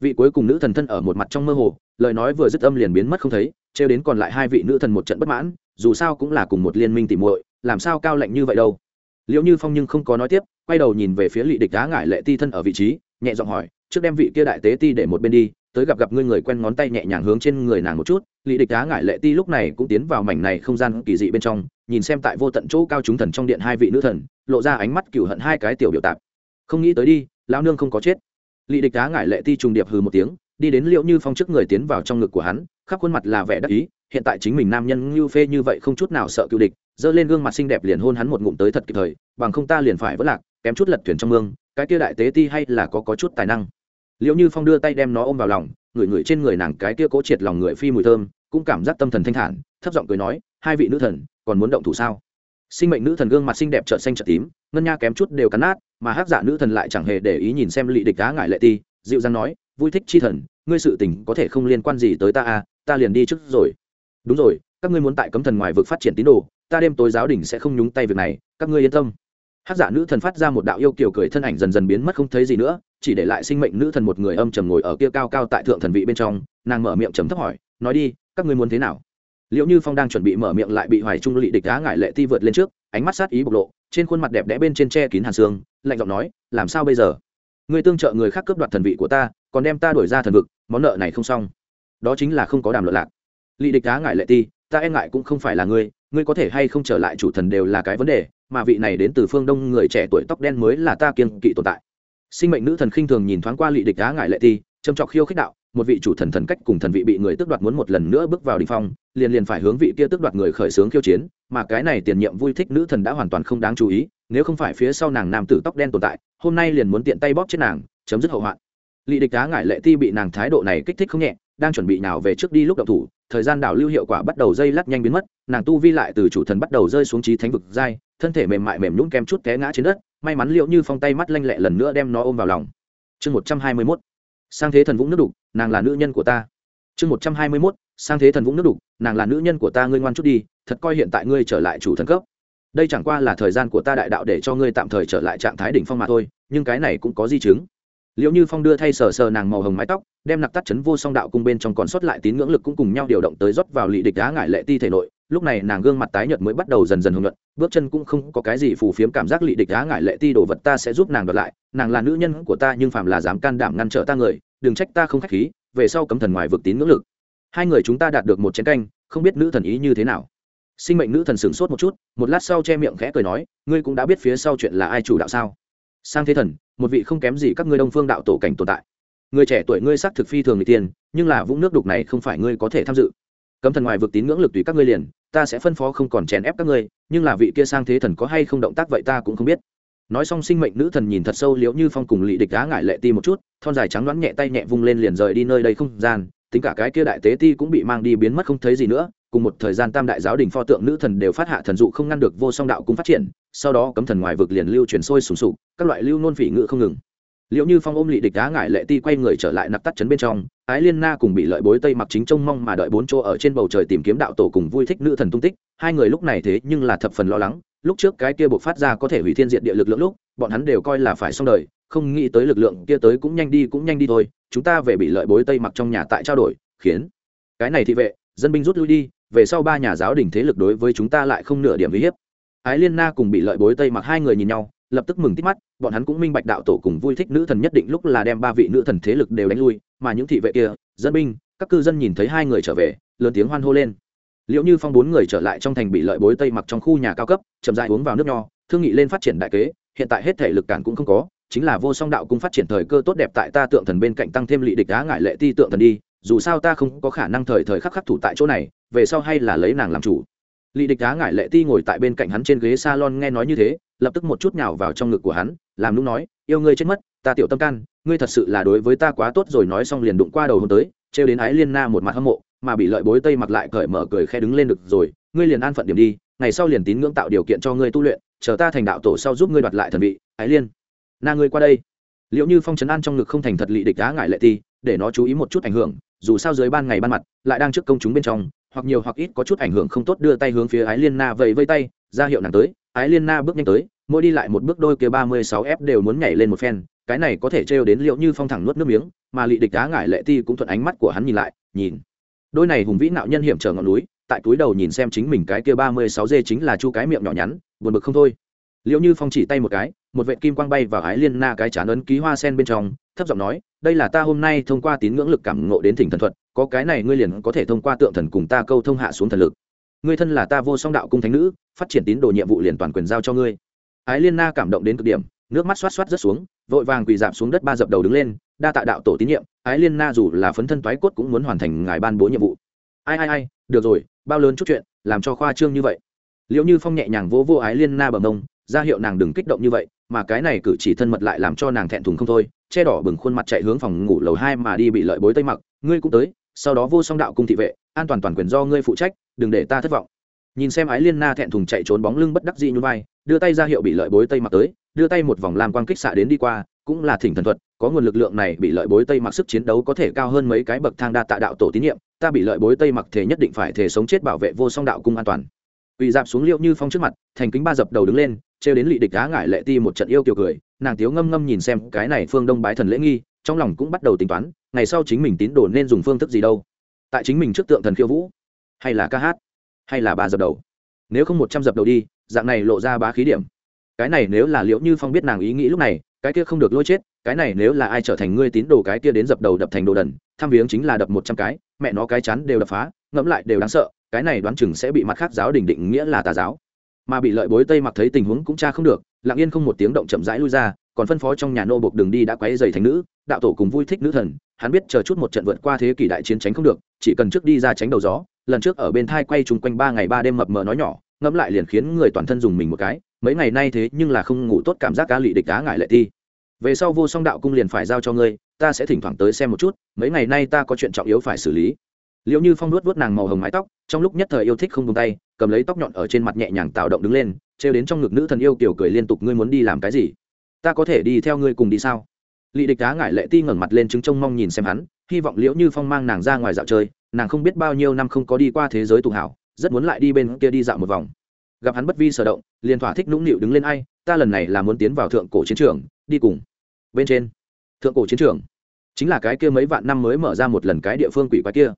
Vị cuối cùng nữ thần thân ở một mặt trong mơ hồ, lời nói vừa dứt âm liền biến mất không thấy, trêu đến còn lại hai vị nữ thần một trận bất mãn, dù sao cũng là cùng một liên minh tỉ muội, làm sao cao lạnh như vậy đâu? Liệu như phong nhưng không có nói tiếp, quay đầu nhìn về phía lị địch đá ngại lệ ti thân ở vị trí, nhẹ giọng hỏi, trước đem vị kia đại tế ti để một bên đi tới gặp gặp ngươi người quen ngón tay nhẹ nhàng hướng trên người nàng một chút, lý địch đá ngại lệ ti lúc này cũng tiến vào mảnh này không gian kỳ dị bên trong, nhìn xem tại vô tận chỗ cao chúng thần trong điện hai vị nữ thần, lộ ra ánh mắt cựu hận hai cái tiểu biểu tạp. Không nghĩ tới đi, lão nương không có chết. Lý địch đá ngại lệ ti trùng điệp hừ một tiếng, đi đến liệu như phong trước người tiến vào trong ngực của hắn, khắp khuôn mặt là vẻ đắc ý, hiện tại chính mình nam nhân ngưu phê như vậy không chút nào sợ cựu địch, giơ lên gương mặt xinh đẹp liền hôn hắn một ngụm tới thật kịp thời, bằng không ta liền phải vỡ lạc, kém chút lật thuyền trong mương, cái kia đại tế ti hay là có có chút tài năng liệu như phong đưa tay đem nó ôm vào lòng, ngửi ngửi trên người nàng cái kia cố triệt lòng người phi mùi thơm, cũng cảm giác tâm thần thanh thản, thấp giọng cười nói, hai vị nữ thần, còn muốn động thủ sao? Sinh mệnh nữ thần gương mặt xinh đẹp trợn xanh trợn tím, ngân nha kém chút đều cắn nát, mà hát giả dạ nữ thần lại chẳng hề để ý nhìn xem lị địch đá ngại lệ ti, dịu dàng nói, vui thích chi thần, ngươi sự tình có thể không liên quan gì tới ta à ta liền đi trước rồi. Đúng rồi, các ngươi muốn tại cấm thần ngoài vực phát triển tín đồ, ta đêm tối giáo đình sẽ không nhúng tay việc này, các ngươi yên tâm hát giả nữ thần phát ra một đạo yêu kiều cười thân ảnh dần dần biến mất không thấy gì nữa, chỉ để lại sinh mệnh nữ thần một người âm trầm ngồi ở kia cao cao tại thượng thần vị bên trong, nàng mở miệng trầm thấp hỏi, nói đi, các ngươi muốn thế nào? Liệu như phong đang chuẩn bị mở miệng lại bị hoài trung lị địch đá ngại lệ ti vượt lên trước, ánh mắt sát ý bộc lộ, trên khuôn mặt đẹp đẽ bên trên tre kín hàn xương, lạnh giọng nói, làm sao bây giờ? Người tương trợ người khác cướp đoạt thần vị của ta, còn đem ta đuổi ra thần vực, món nợ này không xong. Đó chính là không có đàm luận lạc. Lị địch đá ngại lệ ti, ta e ngại cũng không phải là ngươi ngươi có thể hay không trở lại chủ thần đều là cái vấn đề, mà vị này đến từ phương đông người trẻ tuổi tóc đen mới là ta kiên kỵ tồn tại. Sinh mệnh nữ thần khinh thường nhìn thoáng qua lị địch á ngại lệ ti châm trọc khiêu khích đạo, một vị chủ thần thần cách cùng thần vị bị người tước đoạt muốn một lần nữa bước vào đình phong, liền liền phải hướng vị kia tước đoạt người khởi xướng khiêu chiến, mà cái này tiền nhiệm vui thích nữ thần đã hoàn toàn không đáng chú ý, nếu không phải phía sau nàng nam tử tóc đen tồn tại, hôm nay liền muốn tiện tay bóp chết nàng, chấm dứt hậu hoạn. Lị địch á ngại lệ ti bị nàng thái độ này kích thích không nhẹ đang chuẩn bị nào về trước đi lúc đậu thủ, thời gian đảo lưu hiệu quả bắt đầu dây lắc nhanh biến mất, nàng tu vi lại từ chủ thần bắt đầu rơi xuống trí thánh vực dai thân thể mềm mại mềm nhún kem chút té ngã trên đất, may mắn liệu như phong tay mắt lanh lẹ lần nữa đem nó ôm vào lòng. Chương một trăm hai mươi mốt. Sang thế thần vũng nước đục, nàng là nữ nhân của ta. Chương một trăm hai mươi mốt. Sang thế thần vũng nước đục, nàng là nữ nhân của ta, ngươi ngoan chút đi, thật coi hiện tại ngươi trở lại chủ thần cấp. Đây chẳng qua là thời gian của ta đại đạo để cho ngươi tạm thời trở lại trạng thái đỉnh phong mà thôi, nhưng cái này cũng có di chứng liệu như phong đưa thay sờ sờ nàng màu hồng mái tóc, đem nặc tắt chấn vô song đạo cung bên trong còn sót lại tín ngưỡng lực cũng cùng nhau điều động tới rót vào lị địch đá ngại lệ ti thể nội. Lúc này nàng gương mặt tái nhợt mới bắt đầu dần dần hưởng luận, bước chân cũng không có cái gì phù phiếm cảm giác lị địch đá ngại lệ ti đồ vật ta sẽ giúp nàng đoạt lại. Nàng là nữ nhân của ta nhưng phàm là dám can đảm ngăn trở ta người, đừng trách ta không khách khí, về sau cấm thần ngoài vực tín ngưỡng lực. Hai người chúng ta đạt được một chén canh, không biết nữ thần ý như thế nào. Sinh mệnh nữ thần sửng sốt một chút, một lát sau che miệng khẽ cười nói, ngươi cũng đã biết phía sau chuyện là ai chủ đạo sao? Sang thế thần một vị không kém gì các ngươi đông phương đạo tổ cảnh tồn tại. Người trẻ tuổi ngươi xác thực phi thường người tiền nhưng là vũng nước đục này không phải ngươi có thể tham dự. Cấm thần ngoài vực tín ngưỡng lực tùy các ngươi liền, ta sẽ phân phó không còn chèn ép các ngươi, nhưng là vị kia sang thế thần có hay không động tác vậy ta cũng không biết. Nói xong sinh mệnh nữ thần nhìn thật sâu liễu như phong cùng lị địch đá ngại lệ ti một chút, thon dài trắng đoán nhẹ tay nhẹ vung lên liền rời đi nơi đây không gian, tính cả cái kia đại tế ti cũng bị mang đi biến mất không thấy gì nữa cùng một thời gian tam đại giáo đình pho tượng nữ thần đều phát hạ thần dụ không ngăn được vô song đạo cung phát triển, sau đó cấm thần ngoài vực liền lưu chuyển sôi sùng sục, các loại lưu nôn phỉ ngự không ngừng. Liệu như phong ôm lị địch đá ngại lệ ti quay người trở lại nặc tắt chấn bên trong, ái liên na cùng bị lợi bối tây mặc chính trông mong mà đợi bốn chỗ ở trên bầu trời tìm kiếm đạo tổ cùng vui thích nữ thần tung tích, hai người lúc này thế nhưng là thập phần lo lắng, lúc trước cái kia buộc phát ra có thể hủy thiên diện địa lực lượng lúc, bọn hắn đều coi là phải xong đời, không nghĩ tới lực lượng kia tới cũng nhanh đi cũng nhanh đi thôi, chúng ta về bị lợi bối tây mặc trong nhà tại trao đổi, khiến cái này thị vệ, dân binh rút lui đi về sau ba nhà giáo đình thế lực đối với chúng ta lại không nửa điểm uy hiếp. Ái liên na cùng bị lợi bối tây mặc hai người nhìn nhau, lập tức mừng tít mắt, bọn hắn cũng minh bạch đạo tổ cùng vui thích nữ thần nhất định lúc là đem ba vị nữ thần thế lực đều đánh lui, mà những thị vệ kia, dân binh, các cư dân nhìn thấy hai người trở về, lớn tiếng hoan hô lên. Liệu như phong bốn người trở lại trong thành bị lợi bối tây mặc trong khu nhà cao cấp, chậm dại uống vào nước nho, thương nghị lên phát triển đại kế, hiện tại hết thể lực cản cũng không có, chính là vô song đạo cung phát triển thời cơ tốt đẹp tại ta tượng thần bên cạnh tăng thêm lị địch đá ngại lệ ti tượng thần đi, dù sao ta không có khả năng thời thời khắc khắc thủ tại chỗ này về sau hay là lấy nàng làm chủ. Lị địch đá ngại lệ ti ngồi tại bên cạnh hắn trên ghế salon nghe nói như thế, lập tức một chút nhào vào trong ngực của hắn, làm lúc nói, yêu ngươi chết mất, ta tiểu tâm can, ngươi thật sự là đối với ta quá tốt rồi. Nói xong liền đụng qua đầu hôm tới, trêu đến ái liên na một mặt hâm mộ, mà bị lợi bối tây mặc lại cởi mở cười khe đứng lên được rồi, ngươi liền an phận điểm đi, ngày sau liền tín ngưỡng tạo điều kiện cho ngươi tu luyện, chờ ta thành đạo tổ sau giúp ngươi đoạt lại thần vị, ái liên, na ngươi qua đây. Liệu như phong trấn an trong ngực không thành thật lị địch đá ngại lệ ti, để nó chú ý một chút ảnh hưởng, dù sao dưới ban ngày ban mặt, lại đang trước công chúng bên trong hoặc nhiều hoặc ít có chút ảnh hưởng không tốt đưa tay hướng phía ái liên na vẫy vây tay, ra hiệu nàng tới. Ái liên na bước nhanh tới, mỗi đi lại một bước đôi kia ba mươi sáu f đều muốn nhảy lên một phen, cái này có thể trêu đến liệu như phong thẳng nuốt nước miếng, mà lị địch đá ngại lệ ti cũng thuận ánh mắt của hắn nhìn lại, nhìn. Đôi này hùng vĩ nạo nhân hiểm trở ngọn núi, tại túi đầu nhìn xem chính mình cái kia ba mươi sáu dê chính là chu cái miệng nhỏ nhắn, buồn bực không thôi. Liệu như phong chỉ tay một cái, một vệ kim quang bay vào ái liên na cái chán ấn ký hoa sen bên trong, thấp giọng nói, đây là ta hôm nay thông qua tín ngưỡng lực cảm ngộ đến thỉnh thần thuật có cái này ngươi liền có thể thông qua tượng thần cùng ta câu thông hạ xuống thần lực. Ngươi thân là ta vô song đạo cung thánh nữ, phát triển tín đồ nhiệm vụ liền toàn quyền giao cho ngươi. Ái liên na cảm động đến cực điểm, nước mắt xoát xoát rất xuống, vội vàng quỳ dạp xuống đất ba dập đầu đứng lên, đa tạ đạo tổ tín nhiệm, ái liên na dù là phấn thân toái cốt cũng muốn hoàn thành ngài ban bố nhiệm vụ. Ai ai ai, được rồi, bao lớn chút chuyện, làm cho khoa trương như vậy. Liệu như phong nhẹ nhàng vỗ vô ái liên na bằng mông, ra hiệu nàng đừng kích động như vậy, mà cái này cử chỉ thân mật lại làm cho nàng thẹn thùng không thôi, che đỏ bừng khuôn mặt chạy hướng phòng ngủ lầu hai mà đi bị lợi bối tây mặc, ngươi cũng tới sau đó vô song đạo cung thị vệ an toàn toàn quyền do ngươi phụ trách đừng để ta thất vọng. Nhìn xem ái liên na thẹn thùng chạy trốn bóng lưng bất đắc dĩ như vai đưa tay ra hiệu bị lợi bối tây mặc tới đưa tay một vòng làm quang kích xạ đến đi qua cũng là thỉnh thần thuật có nguồn lực lượng này bị lợi bối tây mặc sức chiến đấu có thể cao hơn mấy cái bậc thang đa tạ đạo tổ tín nhiệm ta bị lợi bối tây mặc thể nhất định phải thể sống chết bảo vệ vô song đạo cung an toàn. Ủy dạp xuống liệu như phong trước mặt, thành kính ba dập đầu đứng lên, trêu đến lị địch đá ngải lệ ti một trận yêu kiều cười, nàng tiếu ngâm ngâm nhìn xem cái này phương đông bái thần lễ nghi, trong lòng cũng bắt đầu tính toán, ngày sau chính mình tín đồ nên dùng phương thức gì đâu. Tại chính mình trước tượng thần khiêu vũ, hay là ca hát, hay là ba dập đầu. Nếu không một trăm dập đầu đi, dạng này lộ ra bá khí điểm. Cái này nếu là liệu Như Phong biết nàng ý nghĩ lúc này, cái kia không được lôi chết, cái này nếu là ai trở thành ngươi tín đồ cái kia đến dập đầu đập thành đồ đần, tham viếng chính là đập một trăm cái, mẹ nó cái chán đều đập phá, ngẫm lại đều đáng sợ, cái này đoán chừng sẽ bị mặt khác giáo đình định nghĩa là tà giáo mà bị lợi bối tây mặc thấy tình huống cũng cha không được lặng yên không một tiếng động chậm rãi lui ra còn phân phó trong nhà nô buộc đường đi đã quấy dày thành nữ, đạo tổ cùng vui thích nữ thần, hắn biết chờ chút một trận vượt qua thế kỷ đại chiến tránh không được, chỉ cần trước đi ra tránh đầu gió, lần trước ở bên thai quay chung quanh ba ngày ba đêm mập mờ nói nhỏ, ngẫm lại liền khiến người toàn thân dùng mình một cái, mấy ngày nay thế nhưng là không ngủ tốt cảm giác cá lị địch cá ngại lệ thi. Về sau vô song đạo cung liền phải giao cho ngươi, ta sẽ thỉnh thoảng tới xem một chút, mấy ngày nay ta có chuyện trọng yếu phải xử lý. Liệu như phong nuốt vuốt nàng màu hồng mái tóc, trong lúc nhất thời yêu thích không tung tay, cầm lấy tóc nhọn ở trên mặt nhẹ nhàng tạo động đứng lên, trêu đến trong ngực nữ thần yêu kiểu cười liên tục, ngươi muốn đi làm cái gì? Ta có thể đi theo ngươi cùng đi sao? Lị địch đá ngại lệ ti ngẩng mặt lên chứng trông mong nhìn xem hắn, hy vọng liễu như phong mang nàng ra ngoài dạo chơi, nàng không biết bao nhiêu năm không có đi qua thế giới tù hảo, rất muốn lại đi bên kia đi dạo một vòng. Gặp hắn bất vi sở động, liền thỏa thích nũng nịu đứng lên ai, ta lần này là muốn tiến vào thượng cổ chiến trường, đi cùng. Bên trên, thượng cổ chiến trường, chính là cái kia mấy vạn năm mới mở ra một lần cái địa phương quỷ quái kia.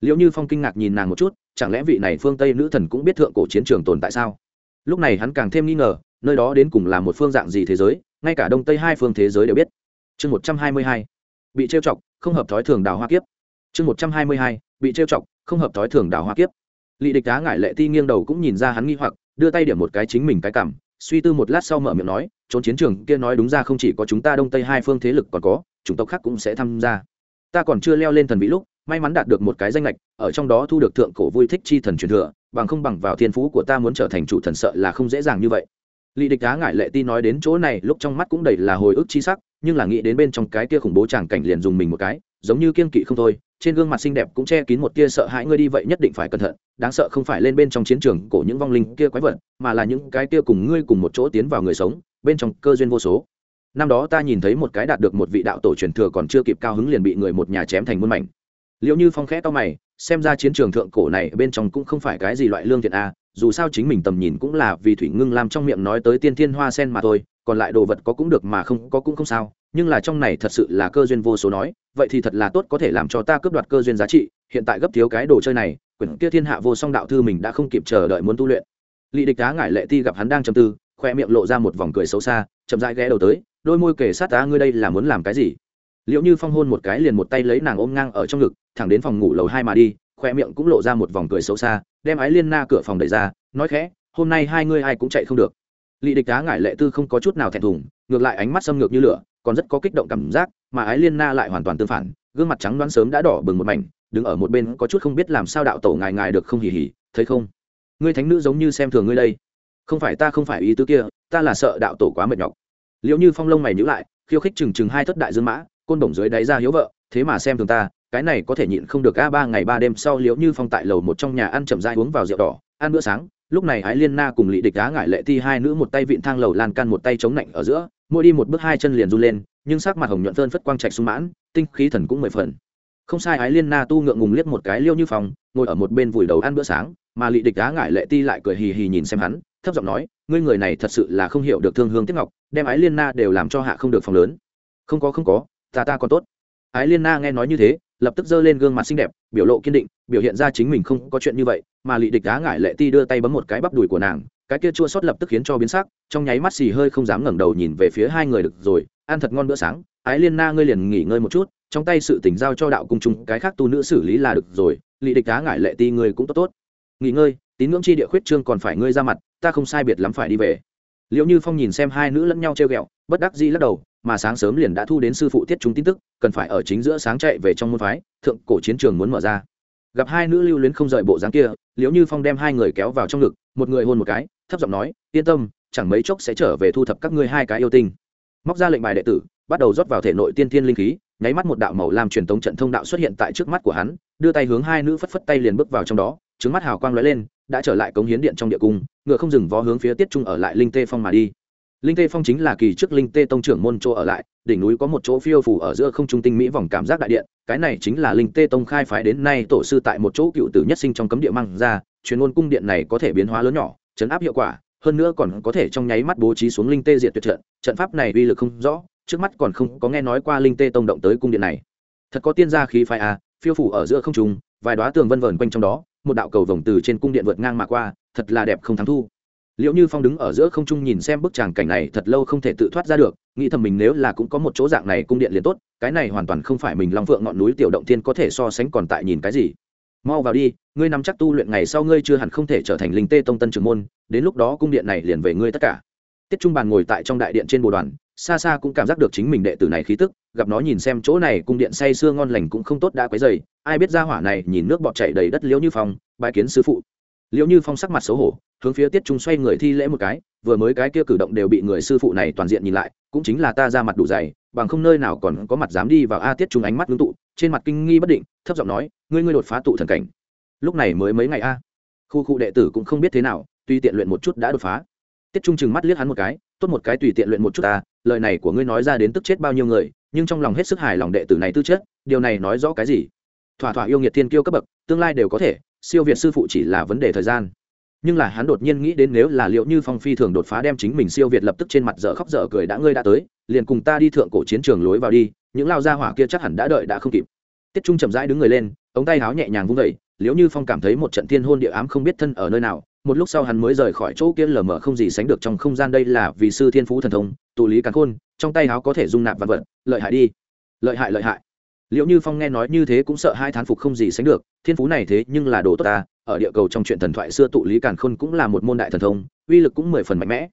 Liệu như phong kinh ngạc nhìn nàng một chút, chẳng lẽ vị này phương tây nữ thần cũng biết thượng cổ chiến trường tồn tại sao? Lúc này hắn càng thêm nghi ngờ, nơi đó đến cùng là một phương dạng gì thế giới ngay cả đông tây hai phương thế giới đều biết. Chương một trăm hai mươi hai, bị trêu chọc, không hợp thói thường đào hoa kiếp. Chương một trăm hai mươi hai, bị trêu chọc, không hợp thói thường đào hoa kiếp. Lị địch đá ngại lệ ti nghiêng đầu cũng nhìn ra hắn nghi hoặc, đưa tay điểm một cái chính mình cái cảm, suy tư một lát sau mở miệng nói, trốn chiến trường kia nói đúng ra không chỉ có chúng ta đông tây hai phương thế lực còn có, chủng tộc khác cũng sẽ tham gia. Ta còn chưa leo lên thần vĩ lúc, may mắn đạt được một cái danh lệch, ở trong đó thu được thượng cổ vui thích chi thần truyền thừa, bằng không bằng vào thiên phú của ta muốn trở thành chủ thần sợ là không dễ dàng như vậy lị địch Á ngại lệ ti nói đến chỗ này, lúc trong mắt cũng đầy là hồi ức chi sắc, nhưng là nghĩ đến bên trong cái kia khủng bố chàng cảnh liền dùng mình một cái, giống như kiên kỵ không thôi, trên gương mặt xinh đẹp cũng che kín một tia sợ hãi, ngươi đi vậy nhất định phải cẩn thận, đáng sợ không phải lên bên trong chiến trường của những vong linh kia quái vật, mà là những cái kia cùng ngươi cùng một chỗ tiến vào người sống, bên trong cơ duyên vô số. Năm đó ta nhìn thấy một cái đạt được một vị đạo tổ truyền thừa còn chưa kịp cao hứng liền bị người một nhà chém thành muôn mảnh. Liệu như phong khẽ to mày xem ra chiến trường thượng cổ này bên trong cũng không phải cái gì loại lương thiện a dù sao chính mình tầm nhìn cũng là vì thủy ngưng làm trong miệng nói tới tiên thiên hoa sen mà thôi, còn lại đồ vật có cũng được mà không, có cũng không sao, nhưng là trong này thật sự là cơ duyên vô số nói, vậy thì thật là tốt có thể làm cho ta cướp đoạt cơ duyên giá trị, hiện tại gấp thiếu cái đồ chơi này, quyển kia thiên hạ vô song đạo thư mình đã không kịp chờ đợi muốn tu luyện. Lị địch đá ngải lệ ti gặp hắn đang trầm tư, khoe miệng lộ ra một vòng cười xấu xa, chậm rãi ghé đầu tới, đôi môi kề sát tá ngươi đây là muốn làm cái gì? Liệu như phong hôn một cái liền một tay lấy nàng ôm ngang ở trong ngực, thẳng đến phòng ngủ lầu hai mà đi khoe miệng cũng lộ ra một vòng cười xấu xa, đem ái liên na cửa phòng đẩy ra, nói khẽ, hôm nay hai ngươi ai cũng chạy không được. Lị địch đá ngải lệ tư không có chút nào thẹn thùng, ngược lại ánh mắt xâm ngược như lửa, còn rất có kích động cảm giác, mà ái liên na lại hoàn toàn tương phản, gương mặt trắng đoán sớm đã đỏ bừng một mảnh, đứng ở một bên có chút không biết làm sao đạo tổ ngài ngài được không hỉ hỉ, thấy không? Ngươi thánh nữ giống như xem thường ngươi đây. Không phải ta không phải ý tứ kia, ta là sợ đạo tổ quá mệt nhọc. Liệu như phong lông mày nhữ lại, khiêu khích chừng chừng hai thất đại dương mã côn đồng dưới đáy ra hiếu vợ, thế mà xem thường ta, cái này có thể nhịn không được a ba ngày ba đêm sau liệu như phong tại lầu một trong nhà ăn chậm dai uống vào rượu đỏ, ăn bữa sáng, lúc này ái liên na cùng lị địch á ngại lệ thi hai nữ một tay vịn thang lầu lan can một tay chống lạnh ở giữa, mỗi đi một bước hai chân liền run lên, nhưng sắc mặt hồng nhuận phơn phất quang trạch sung mãn, tinh khí thần cũng mười phần. Không sai, ái liên na tu ngượng ngùng liếc một cái liêu như phong, ngồi ở một bên vùi đầu ăn bữa sáng, mà lị địch á ngại lệ ti lại cười hì hì nhìn xem hắn, thấp giọng nói, ngươi người này thật sự là không hiểu được thương hương tiếp ngọc, đem ái liên na đều làm cho hạ không được phòng lớn. Không có không có ta ta còn tốt. Ái liên na nghe nói như thế, lập tức giơ lên gương mặt xinh đẹp, biểu lộ kiên định, biểu hiện ra chính mình không có chuyện như vậy, mà lị địch đá ngại lệ ti đưa tay bấm một cái bắp đùi của nàng, cái kia chua sót lập tức khiến cho biến sắc, trong nháy mắt xì hơi không dám ngẩng đầu nhìn về phía hai người được rồi, ăn thật ngon bữa sáng. Ái liên na ngươi liền nghỉ ngơi một chút, trong tay sự tỉnh giao cho đạo cung chung cái khác tu nữ xử lý là được rồi, lị địch đá ngại lệ ti ngươi cũng tốt tốt. Nghỉ ngơi, tín ngưỡng chi địa khuyết trương còn phải ngươi ra mặt, ta không sai biệt lắm phải đi về liệu như phong nhìn xem hai nữ lẫn nhau treo ghẹo, bất đắc dĩ lắc đầu, mà sáng sớm liền đã thu đến sư phụ tiết chúng tin tức, cần phải ở chính giữa sáng chạy về trong môn phái, thượng cổ chiến trường muốn mở ra. Gặp hai nữ lưu luyến không rời bộ dáng kia liệu như phong đem hai người kéo vào trong ngực, một người hôn một cái, thấp giọng nói, yên tâm, chẳng mấy chốc sẽ trở về thu thập các ngươi hai cái yêu tinh. Móc ra lệnh bài đệ tử, bắt đầu rót vào thể nội tiên thiên linh khí, nháy mắt một đạo màu làm truyền tống trận thông đạo xuất hiện tại trước mắt của hắn, đưa tay hướng hai nữ phất phất tay liền bước vào trong đó, trứng mắt hào quang lóe lên đã trở lại cống hiến điện trong địa cung, ngựa không dừng vó hướng phía tiết trung ở lại linh tê phong mà đi. Linh tê phong chính là kỳ trước linh tê tông trưởng môn chỗ ở lại, đỉnh núi có một chỗ phiêu phủ ở giữa không trung tinh mỹ vòng cảm giác đại điện, cái này chính là linh tê tông khai phái đến nay tổ sư tại một chỗ cựu tử nhất sinh trong cấm địa mang ra, chuyên môn cung điện này có thể biến hóa lớn nhỏ, chấn áp hiệu quả, hơn nữa còn có thể trong nháy mắt bố trí xuống linh tê diệt tuyệt trận trận pháp này uy lực không rõ, trước mắt còn không có nghe nói qua linh tê tông động tới cung điện này. Thật có tiên gia khí phái à phiêu phủ ở giữa không trung, vài đóa tường vân vờn quanh trong đó một đạo cầu vồng từ trên cung điện vượt ngang mà qua, thật là đẹp không thắng thu. Liệu như phong đứng ở giữa không trung nhìn xem bức tràng cảnh này, thật lâu không thể tự thoát ra được, nghĩ thầm mình nếu là cũng có một chỗ dạng này cung điện liền tốt, cái này hoàn toàn không phải mình long phượng ngọn núi tiểu động thiên có thể so sánh còn tại nhìn cái gì. Mau vào đi, ngươi nắm chắc tu luyện ngày sau ngươi chưa hẳn không thể trở thành linh tê tông tân trưởng môn, đến lúc đó cung điện này liền về ngươi tất cả. Tiết trung bàn ngồi tại trong đại điện trên bồ đoàn xa xa cũng cảm giác được chính mình đệ tử này khí tức, gặp nó nhìn xem chỗ này cung điện say sưa ngon lành cũng không tốt đã quấy dày ai biết ra hỏa này nhìn nước bọt chảy đầy đất liễu như phong bài kiến sư phụ. Liễu như phong sắc mặt xấu hổ, hướng phía tiết trung xoay người thi lễ một cái, vừa mới cái kia cử động đều bị người sư phụ này toàn diện nhìn lại, cũng chính là ta ra mặt đủ dày, bằng không nơi nào còn có mặt dám đi vào a tiết trung ánh mắt ngưng tụ, trên mặt kinh nghi bất định, thấp giọng nói, ngươi ngươi đột phá tụ thần cảnh. Lúc này mới mấy ngày a. Khu khu đệ tử cũng không biết thế nào, tuy tiện luyện một chút đã đột phá tiết trung chừng mắt liếc hắn một cái, tốt một cái tùy tiện luyện một chút ta, lời này của ngươi nói ra đến tức chết bao nhiêu người, nhưng trong lòng hết sức hài lòng đệ tử này tư chất, điều này nói rõ cái gì? Thỏa thỏa yêu nghiệt thiên kiêu cấp bậc, tương lai đều có thể, siêu việt sư phụ chỉ là vấn đề thời gian. Nhưng là hắn đột nhiên nghĩ đến nếu là liệu như phong phi thường đột phá đem chính mình siêu việt lập tức trên mặt dở khóc dở cười đã ngươi đã tới, liền cùng ta đi thượng cổ chiến trường lối vào đi, những lao gia hỏa kia chắc hẳn đã đợi đã không kịp. Tiết trung chậm rãi đứng người lên, ống tay háo nhẹ nhàng vung vẩy liệu như phong cảm thấy một trận thiên hôn địa ám không biết thân ở nơi nào một lúc sau hắn mới rời khỏi chỗ kia lờ mờ không gì sánh được trong không gian đây là vì sư thiên phú thần thông, tụ lý càn khôn, trong tay háo có thể dung nạp vật vật, lợi hại đi. Lợi hại lợi hại. Liệu như phong nghe nói như thế cũng sợ hai thán phục không gì sánh được, thiên phú này thế nhưng là đồ tốt ta, ở địa cầu trong chuyện thần thoại xưa tụ lý càn khôn cũng là một môn đại thần thông, uy lực cũng mười phần mạnh mẽ.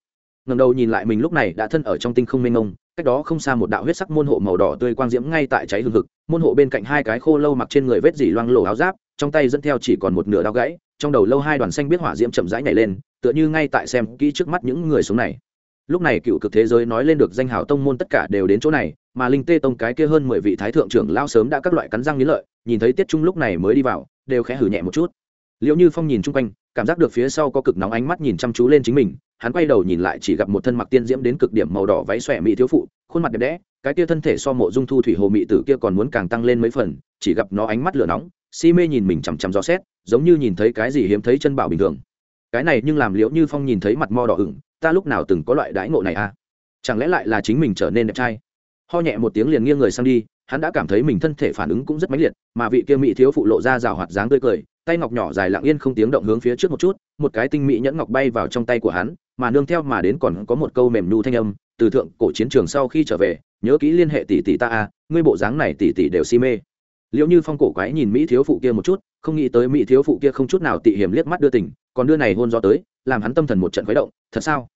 Ngầm đầu nhìn lại mình lúc này đã thân ở trong tinh không mênh mông, cách đó không xa một đạo huyết sắc môn hộ màu đỏ tươi quang diễm ngay tại cháy hương thực môn hộ bên cạnh hai cái khô lâu mặc trên người vết dỉ loang lổ áo giáp, trong tay dẫn theo chỉ còn một nửa đao gãy trong đầu lâu hai đoàn xanh biết hỏa diễm chậm rãi nhảy lên, tựa như ngay tại xem kỹ trước mắt những người sống này. Lúc này cựu cực thế giới nói lên được danh hào tông môn tất cả đều đến chỗ này, mà linh tê tông cái kia hơn mười vị thái thượng trưởng lao sớm đã các loại cắn răng nghĩ lợi, nhìn thấy tiết trung lúc này mới đi vào, đều khẽ hử nhẹ một chút. Liệu như phong nhìn chung quanh, cảm giác được phía sau có cực nóng ánh mắt nhìn chăm chú lên chính mình, hắn quay đầu nhìn lại chỉ gặp một thân mặc tiên diễm đến cực điểm màu đỏ váy xòe mỹ thiếu phụ, khuôn mặt đẹp đẽ, cái kia thân thể so mộ dung thu thủy hồ mỹ tử kia còn muốn càng tăng lên mấy phần, chỉ gặp nó ánh mắt lửa nóng si mê nhìn mình chằm chằm gió xét, giống như nhìn thấy cái gì hiếm thấy chân bảo bình thường. Cái này nhưng làm liễu như phong nhìn thấy mặt mo đỏ ửng, ta lúc nào từng có loại đãi ngộ này à? Chẳng lẽ lại là chính mình trở nên đẹp trai? Ho nhẹ một tiếng liền nghiêng người sang đi, hắn đã cảm thấy mình thân thể phản ứng cũng rất mãnh liệt, mà vị kia mỹ thiếu phụ lộ ra rào hoạt dáng tươi cười, tay ngọc nhỏ dài lặng yên không tiếng động hướng phía trước một chút, một cái tinh mỹ nhẫn ngọc bay vào trong tay của hắn, mà nương theo mà đến còn có một câu mềm nhu thanh âm, từ thượng cổ chiến trường sau khi trở về, nhớ kỹ liên hệ tỷ tỷ ta a ngươi bộ dáng này tỷ tỷ đều si mê liệu như phong cổ quái nhìn mỹ thiếu phụ kia một chút, không nghĩ tới mỹ thiếu phụ kia không chút nào tị hiểm liếc mắt đưa tình, còn đưa này hôn do tới, làm hắn tâm thần một trận khuấy động, thật sao?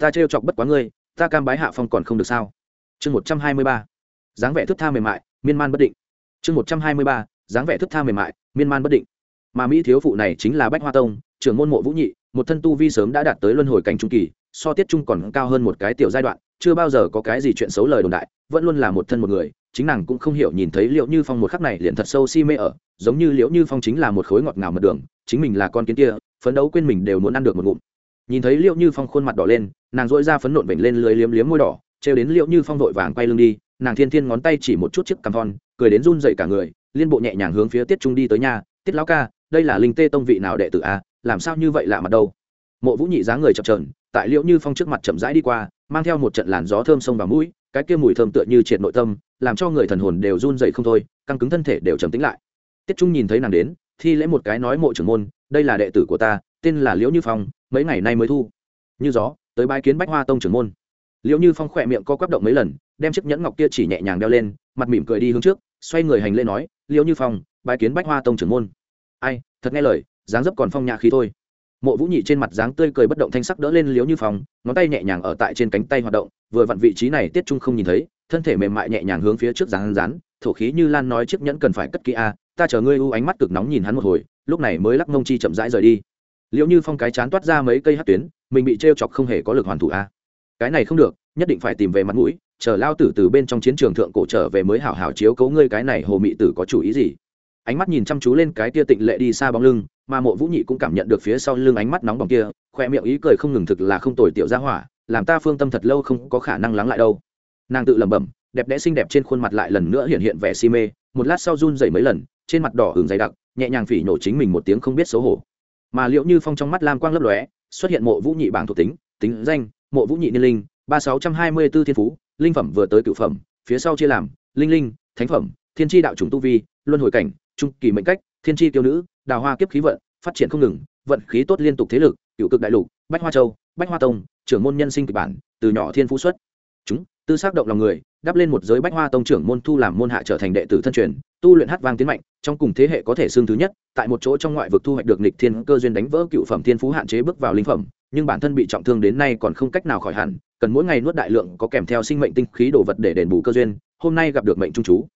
Ta trêu chọc bất quá ngươi, ta cam bái hạ phong còn không được sao? Chương một trăm hai mươi ba. Dáng vẻ thức tha mềm mại, miên man bất định. Chương một trăm hai mươi ba. Dáng vẻ thức tha mềm mại, miên man bất định. Mà mỹ thiếu phụ này chính là bách hoa tông, trưởng môn mộ vũ nhị, một thân tu vi sớm đã đạt tới luân hồi cảnh trung kỳ, so tiết trung còn cao hơn một cái tiểu giai đoạn, chưa bao giờ có cái gì chuyện xấu lời đồn đại, vẫn luôn là một thân một người chính nàng cũng không hiểu nhìn thấy liệu như phong một khắc này liền thật sâu si mê ở, giống như liệu như phong chính là một khối ngọt ngào mật đường, chính mình là con kiến kia, phấn đấu quên mình đều muốn ăn được một ngụm. Nhìn thấy liệu như phong khuôn mặt đỏ lên, nàng dội ra phấn nộn vểnh lên lưới liếm liếm môi đỏ, trêu đến liệu như phong vội vàng quay lưng đi, nàng thiên thiên ngón tay chỉ một chút chiếc cằm thon, cười đến run dậy cả người, liên bộ nhẹ nhàng hướng phía tiết trung đi tới nhà tiết lão ca, đây là linh tê tông vị nào đệ tử a, làm sao như vậy lạ mặt đâu? Mộ vũ nhị dáng người chập trờn tại liệu như phong trước mặt chậm rãi đi qua, mang theo một trận làn gió thơm sông vào mũi, cái kia mùi thơm tựa như triệt nội tâm làm cho người thần hồn đều run dậy không thôi căng cứng thân thể đều trầm tính lại. Tiết trung nhìn thấy nàng đến thi lễ một cái nói mộ trưởng môn đây là đệ tử của ta tên là liễu như phong mấy ngày nay mới thu. Như gió tới bãi kiến bách hoa tông trưởng môn. Liễu như phong khỏe miệng co quắp động mấy lần đem chiếc nhẫn ngọc kia chỉ nhẹ nhàng đeo lên mặt mỉm cười đi hướng trước xoay người hành lễ nói liễu như phong bãi kiến bách hoa tông trưởng môn. Ai thật nghe lời dáng dấp còn phong nhã khí thôi. Mộ vũ nhị trên mặt dáng tươi cười bất động thanh sắc đỡ lên Liễu như Phong, ngón tay nhẹ nhàng ở tại trên cánh tay hoạt động vừa vặn vị trí này tiết trung không nhìn thấy thân thể mềm mại nhẹ nhàng hướng phía trước rán rán, thổ khí như lan nói chiếc nhẫn cần phải cất kỹ a, ta chờ ngươi u ánh mắt cực nóng nhìn hắn một hồi, lúc này mới lắc mông chi chậm rãi rời đi. Liệu như phong cái chán toát ra mấy cây hát tuyến, mình bị t chọc không hề có lực hoàn thủ a. Cái này không được, nhất định phải tìm về mặt mũi, chờ lao tử từ bên trong chiến trường thượng cổ trở về mới hảo hảo chiếu cấu ngươi cái này hồ mị tử có chủ ý gì. Ánh mắt nhìn chăm chú lên cái tia tịnh lệ đi xa bóng lưng, mà mộ vũ nhị cũng cảm nhận được phía sau lưng ánh mắt nóng bỏng kia, khoe miệng ý cười không ngừng thực là không tồi tiểu ra hỏa, làm ta phương tâm thật lâu không có khả năng lắng lại đâu nàng tự lẩm bẩm, đẹp đẽ xinh đẹp trên khuôn mặt lại lần nữa hiện hiện vẻ si mê, một lát sau run dậy mấy lần, trên mặt đỏ hừng dày đặc, nhẹ nhàng phỉ nhổ chính mình một tiếng không biết xấu hổ. Mà liệu như phong trong mắt lam quang lấp lóe, xuất hiện mộ vũ nhị bảng thuộc tính tính danh, mộ vũ nhị niên linh, ba sáu trăm hai mươi b ố thiên phú, linh phẩm vừa tới cựu phẩm, phía sau chia làm, linh linh, thánh phẩm, thiên tri đạo trùng tu vi, luân hồi cảnh, trung kỳ mệnh cách, thiên tri tiêu nữ, đào hoa kiếp khí vận, phát triển không ngừng, vận khí tốt liên tục thế lực, cựu cực đại lục, bách hoa châu, bách hoa tông, trưởng môn nhân sinh kịch bản, từ nhỏ thiên phú xuất. Chúng tư xác động lòng người, đắp lên một giới bách hoa tông trưởng môn thu làm môn hạ trở thành đệ tử thân truyền, tu luyện hát vang tiến mạnh, trong cùng thế hệ có thể xương thứ nhất, tại một chỗ trong ngoại vực thu hoạch được nịch thiên cơ duyên đánh vỡ cựu phẩm thiên phú hạn chế bước vào linh phẩm, nhưng bản thân bị trọng thương đến nay còn không cách nào khỏi hẳn, cần mỗi ngày nuốt đại lượng có kèm theo sinh mệnh tinh khí đồ vật để đền bù cơ duyên, hôm nay gặp được mệnh trung chú.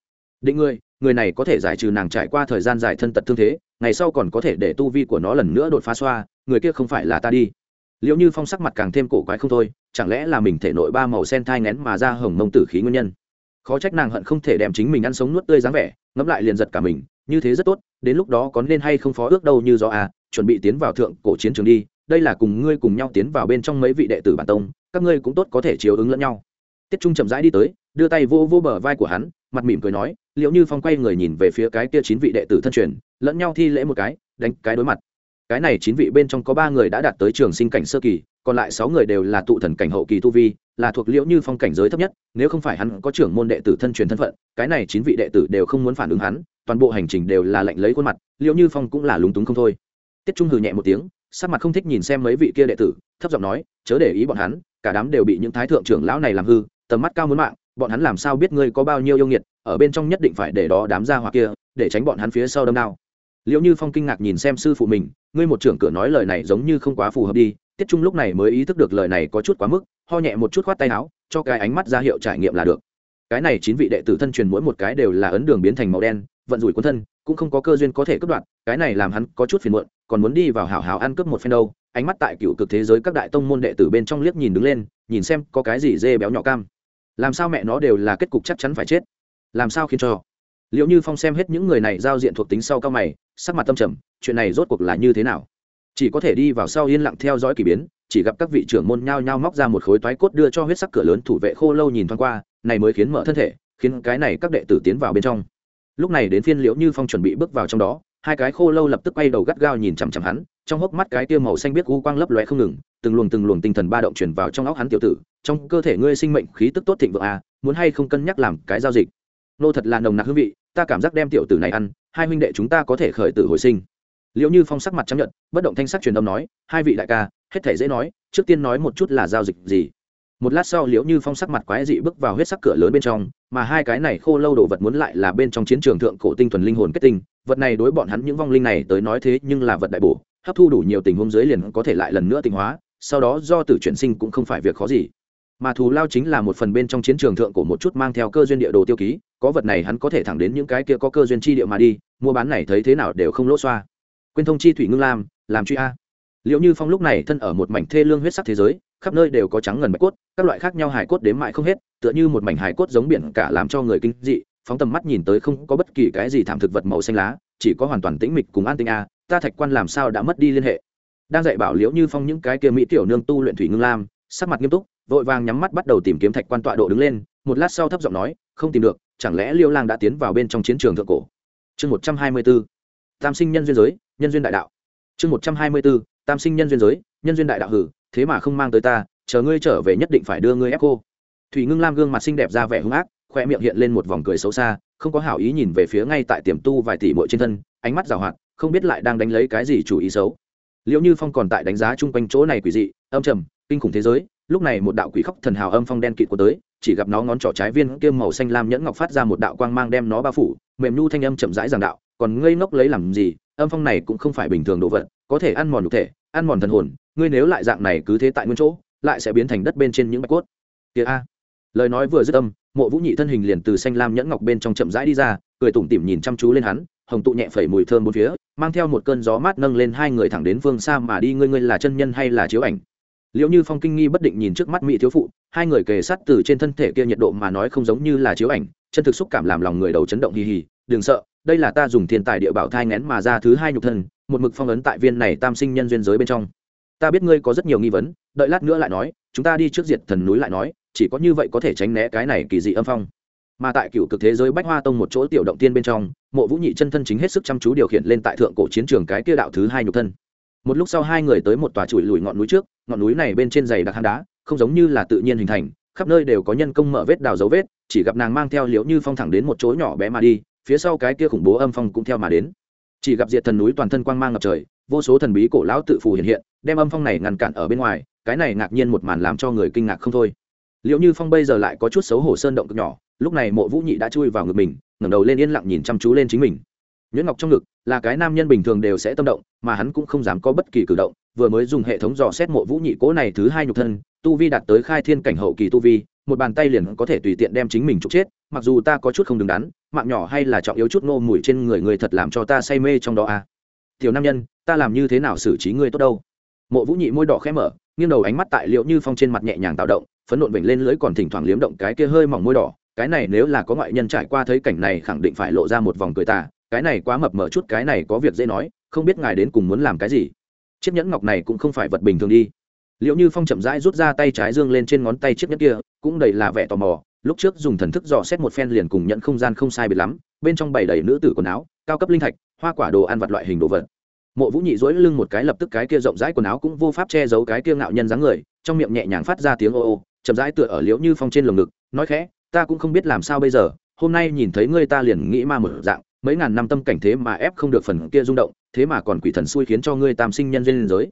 Định người người này có thể giải trừ nàng trải qua thời gian dài thân tật thương thế, ngày sau còn có thể để tu vi của nó lần nữa đột phá xoa, người kia không phải là ta đi liệu như phong sắc mặt càng thêm cổ quái không thôi, chẳng lẽ là mình thể nội ba màu sen thai ngén mà ra hồng mông tử khí nguyên nhân? Khó trách nàng hận không thể đem chính mình ăn sống nuốt tươi dáng vẻ, ngẫm lại liền giật cả mình, như thế rất tốt, đến lúc đó có nên hay không phó ước đâu như do à chuẩn bị tiến vào thượng cổ chiến trường đi, đây là cùng ngươi cùng nhau tiến vào bên trong mấy vị đệ tử bản tông, các ngươi cũng tốt có thể chiếu ứng lẫn nhau. Tiết trung chậm rãi đi tới, đưa tay vô vô bờ vai của hắn, mặt mỉm cười nói liệu như phong quay người nhìn về phía cái kia chín vị đệ tử thân truyền, lẫn nhau thi lễ một cái, đánh cái đối mặt cái này chín vị bên trong có ba người đã đạt tới trường sinh cảnh sơ kỳ, còn lại sáu người đều là tụ thần cảnh hậu kỳ tu vi, là thuộc liễu như phong cảnh giới thấp nhất, nếu không phải hắn có trưởng môn đệ tử thân truyền thân phận, cái này chín vị đệ tử đều không muốn phản ứng hắn, toàn bộ hành trình đều là lệnh lấy khuôn mặt, liễu như phong cũng là lúng túng không thôi. Tiết trung hừ nhẹ một tiếng, sắc mặt không thích nhìn xem mấy vị kia đệ tử, thấp giọng nói, chớ để ý bọn hắn, cả đám đều bị những thái thượng trưởng lão này làm hư, tầm mắt cao muốn mạng, bọn hắn làm sao biết ngươi có bao nhiêu yêu nghiệt, ở bên trong nhất định phải để đó đám ra hoặc kia, để tránh bọn hắn phía sau đâm đao liệu như phong kinh ngạc nhìn xem sư phụ mình, ngươi một trưởng cửa nói lời này giống như không quá phù hợp đi, tiết trung lúc này mới ý thức được lời này có chút quá mức, ho nhẹ một chút khoát tay áo, cho cái ánh mắt ra hiệu trải nghiệm là được. Cái này chín vị đệ tử thân truyền mỗi một cái đều là ấn đường biến thành màu đen, vận rủi quân thân, cũng không có cơ duyên có thể cướp đoạt, cái này làm hắn có chút phiền muộn, còn muốn đi vào hào hào ăn cướp một phen đâu. Ánh mắt tại cựu cực thế giới các đại tông môn đệ tử bên trong liếc nhìn đứng lên, nhìn xem có cái gì dê béo nhỏ cam. Làm sao mẹ nó đều là kết cục chắc chắn phải chết? Làm sao khiến cho? Liệu như phong xem hết những người này giao diện thuộc tính sau cao mày sắc mặt tâm trầm, chuyện này rốt cuộc là như thế nào? Chỉ có thể đi vào sau yên lặng theo dõi k ỳ biến, chỉ gặp các vị trưởng môn nhao nhao móc ra một khối toái cốt đưa cho huyết sắc cửa lớn thủ vệ khô lâu nhìn thoáng qua, này mới khiến mở thân thể, khiến cái này các đệ tử tiến vào bên trong. Lúc này đến phiên liễu như phong chuẩn bị bước vào trong đó, hai cái khô lâu lập tức quay đầu gắt gao nhìn chằm chằm hắn, trong hốc mắt cái tiêu màu xanh biết u quang lấp lóe không ngừng, từng luồng từng luồng tinh thần ba động chuyển vào trong óc hắn tiểu tử, trong cơ thể ngươi sinh mệnh khí tức tốt thịnh vượng à muốn hay không cân nhắc làm cái giao dịch? Nô thật là nồng nặc hương vị, ta cảm giác đem tiểu tử này ăn hai huynh đệ chúng ta có thể khởi tử hồi sinh. Liệu như phong sắc mặt chấp nhận bất động thanh sắc truyền âm nói, hai vị đại ca, hết thể dễ nói, trước tiên nói một chút là giao dịch gì. Một lát sau liễu như phong sắc mặt quái dị bước vào huyết sắc cửa lớn bên trong, mà hai cái này khô lâu đồ vật muốn lại là bên trong chiến trường thượng cổ tinh thuần linh hồn kết tinh, vật này đối bọn hắn những vong linh này tới nói thế nhưng là vật đại bổ, hấp thu đủ nhiều tình huống dưới liền có thể lại lần nữa tinh hóa, sau đó do tử chuyển sinh cũng không phải việc khó gì mà thù lao chính là một phần bên trong chiến trường thượng của một chút mang theo cơ duyên địa đồ tiêu ký, có vật này hắn có thể thẳng đến những cái kia có cơ duyên chi địa mà đi, mua bán này thấy thế nào đều không lỗ xoa. Quyên thông chi thủy ngưng lam, làm truy a. Liệu như phong lúc này thân ở một mảnh thê lương huyết sắc thế giới, khắp nơi đều có trắng ngần bạch cốt, các loại khác nhau hải cốt đếm mãi không hết, tựa như một mảnh hải cốt giống biển cả làm cho người kinh dị, phóng tầm mắt nhìn tới không có bất kỳ cái gì thảm thực vật màu xanh lá, chỉ có hoàn toàn tĩnh mịch cùng an tinh a, ta thạch quan làm sao đã mất đi liên hệ. Đang dạy bảo liễu như phong những cái kia mỹ tiểu nương tu luyện thủy ngưng lam, sắc mặt nghiêm túc vội vàng nhắm mắt bắt đầu tìm kiếm thạch quan tọa độ đứng lên, một lát sau thấp giọng nói, không tìm được, chẳng lẽ liêu lang đã tiến vào bên trong chiến trường thượng cổ? Chương một trăm hai mươi b ố tam sinh nhân duyên giới, nhân duyên đại đạo. Chương một trăm hai mươi b ố tam sinh nhân duyên giới, nhân duyên đại đạo hử, thế mà không mang tới ta, chờ ngươi trở về nhất định phải đưa ngươi ép cô. Thủy ngưng lam gương mặt xinh đẹp ra vẻ hung ác, khoe miệng hiện lên một vòng cười xấu xa, không có hảo ý nhìn về phía ngay tại tiềm tu vài tỷ mội trên thân, ánh mắt rào hoạt, không biết lại đang đánh lấy cái gì chủ ý xấu. Liệu như phong còn tại đánh giá chung quanh chỗ này quỷ dị, âm trầm, kinh khủng thế giới lúc này một đạo quỷ khóc thần hào âm phong đen kịt của tới, chỉ gặp nó ngón trỏ trái viên kia màu xanh lam nhẫn ngọc phát ra một đạo quang mang đem nó bao phủ, mềm nhu thanh âm chậm rãi giảng đạo, còn ngây ngốc lấy làm gì? Âm phong này cũng không phải bình thường đồ vật, có thể ăn mòn nhục thể, ăn mòn thần hồn, ngươi nếu lại dạng này cứ thế tại nguyên chỗ, lại sẽ biến thành đất bên trên những bạch cốt. Kia a. Lời nói vừa dứt âm, mộ vũ nhị thân hình liền từ xanh lam nhẫn ngọc bên trong chậm rãi đi ra, cười tủm tỉm nhìn chăm chú lên hắn, hồng tụ nhẹ phẩy mùi thơm bốn phía, mang theo một cơn gió mát nâng lên hai người thẳng đến phương xa mà đi, ngươi ngươi là chân nhân hay là chiếu ảnh? Liệu như phong kinh nghi bất định nhìn trước mắt mỹ thiếu phụ, hai người kề sát từ trên thân thể kia nhiệt độ mà nói không giống như là chiếu ảnh, chân thực xúc cảm làm lòng người đầu chấn động hì hì, đừng sợ, đây là ta dùng thiên tài địa bảo thai ngén mà ra thứ hai nhục thân, một mực phong ấn tại viên này tam sinh nhân duyên giới bên trong. Ta biết ngươi có rất nhiều nghi vấn, đợi lát nữa lại nói, chúng ta đi trước diệt thần núi lại nói, chỉ có như vậy có thể tránh né cái này kỳ dị âm phong. Mà tại cựu cực thế giới bách hoa tông một chỗ tiểu động tiên bên trong, mộ vũ nhị chân thân chính hết sức chăm chú điều khiển lên tại thượng cổ chiến trường cái kia đạo thứ hai nhục thân một lúc sau hai người tới một tòa chùi lùi ngọn núi trước, ngọn núi này bên trên dày đặc hang đá, không giống như là tự nhiên hình thành, khắp nơi đều có nhân công mở vết đào dấu vết, chỉ gặp nàng mang theo liễu như phong thẳng đến một chỗ nhỏ bé mà đi, phía sau cái kia khủng bố âm phong cũng theo mà đến. Chỉ gặp diệt thần núi toàn thân quang mang ngập trời, vô số thần bí cổ lão tự phù hiện hiện, đem âm phong này ngăn cản ở bên ngoài, cái này ngạc nhiên một màn làm cho người kinh ngạc không thôi. Liệu như phong bây giờ lại có chút xấu hổ sơn động cực nhỏ, lúc này mộ vũ nhị đã chui vào ngực mình, ngẩng đầu lên yên lặng nhìn chăm chú lên chính mình nhuyễn ngọc trong ngực là cái nam nhân bình thường đều sẽ tâm động, mà hắn cũng không dám có bất kỳ cử động, vừa mới dùng hệ thống dò xét mộ vũ nhị cố này thứ hai nhục thân, tu vi đạt tới khai thiên cảnh hậu kỳ tu vi, một bàn tay liền có thể tùy tiện đem chính mình trục chết, mặc dù ta có chút không đứng đắn, mạng nhỏ hay là trọng yếu chút nô mùi trên người người thật làm cho ta say mê trong đó à. tiểu nam nhân, ta làm như thế nào xử trí ngươi tốt đâu mộ vũ nhị môi đỏ khẽ mở, nghiêng đầu ánh mắt tại liệu như phong trên mặt nhẹ nhàng tạo động, phấn nộn vểnh lên lưỡi còn thỉnh thoảng liếm động cái kia hơi mỏng môi đỏ, cái này nếu là có ngoại nhân trải qua thấy cảnh này khẳng định phải lộ ra một vòng cười tà cái này quá mập mở chút, cái này có việc dễ nói, không biết ngài đến cùng muốn làm cái gì. Chiếc nhẫn ngọc này cũng không phải vật bình thường đi. Liệu như phong chậm rãi rút ra tay trái dương lên trên ngón tay chiếc nhẫn kia, cũng đầy là vẻ tò mò. Lúc trước dùng thần thức dò xét một phen liền cùng nhận không gian không sai biệt lắm, bên trong bày đầy nữ tử quần áo, cao cấp linh thạch, hoa quả đồ ăn vặt loại hình đồ vật. Mộ vũ nhị dỗi lưng một cái lập tức cái kia rộng rãi quần áo cũng vô pháp che giấu cái kia ngạo nhân dáng người, trong miệng nhẹ nhàng phát ra tiếng ô ô, chậm rãi tựa ở liễu như phong trên lồng ngực, nói khẽ, ta cũng không biết làm sao bây giờ, hôm nay nhìn thấy ngươi ta liền nghĩ ma một dạng mấy ngàn năm tâm cảnh thế mà ép không được phần kia rung động, thế mà còn quỷ thần xui khiến cho ngươi tam sinh nhân duyên giới.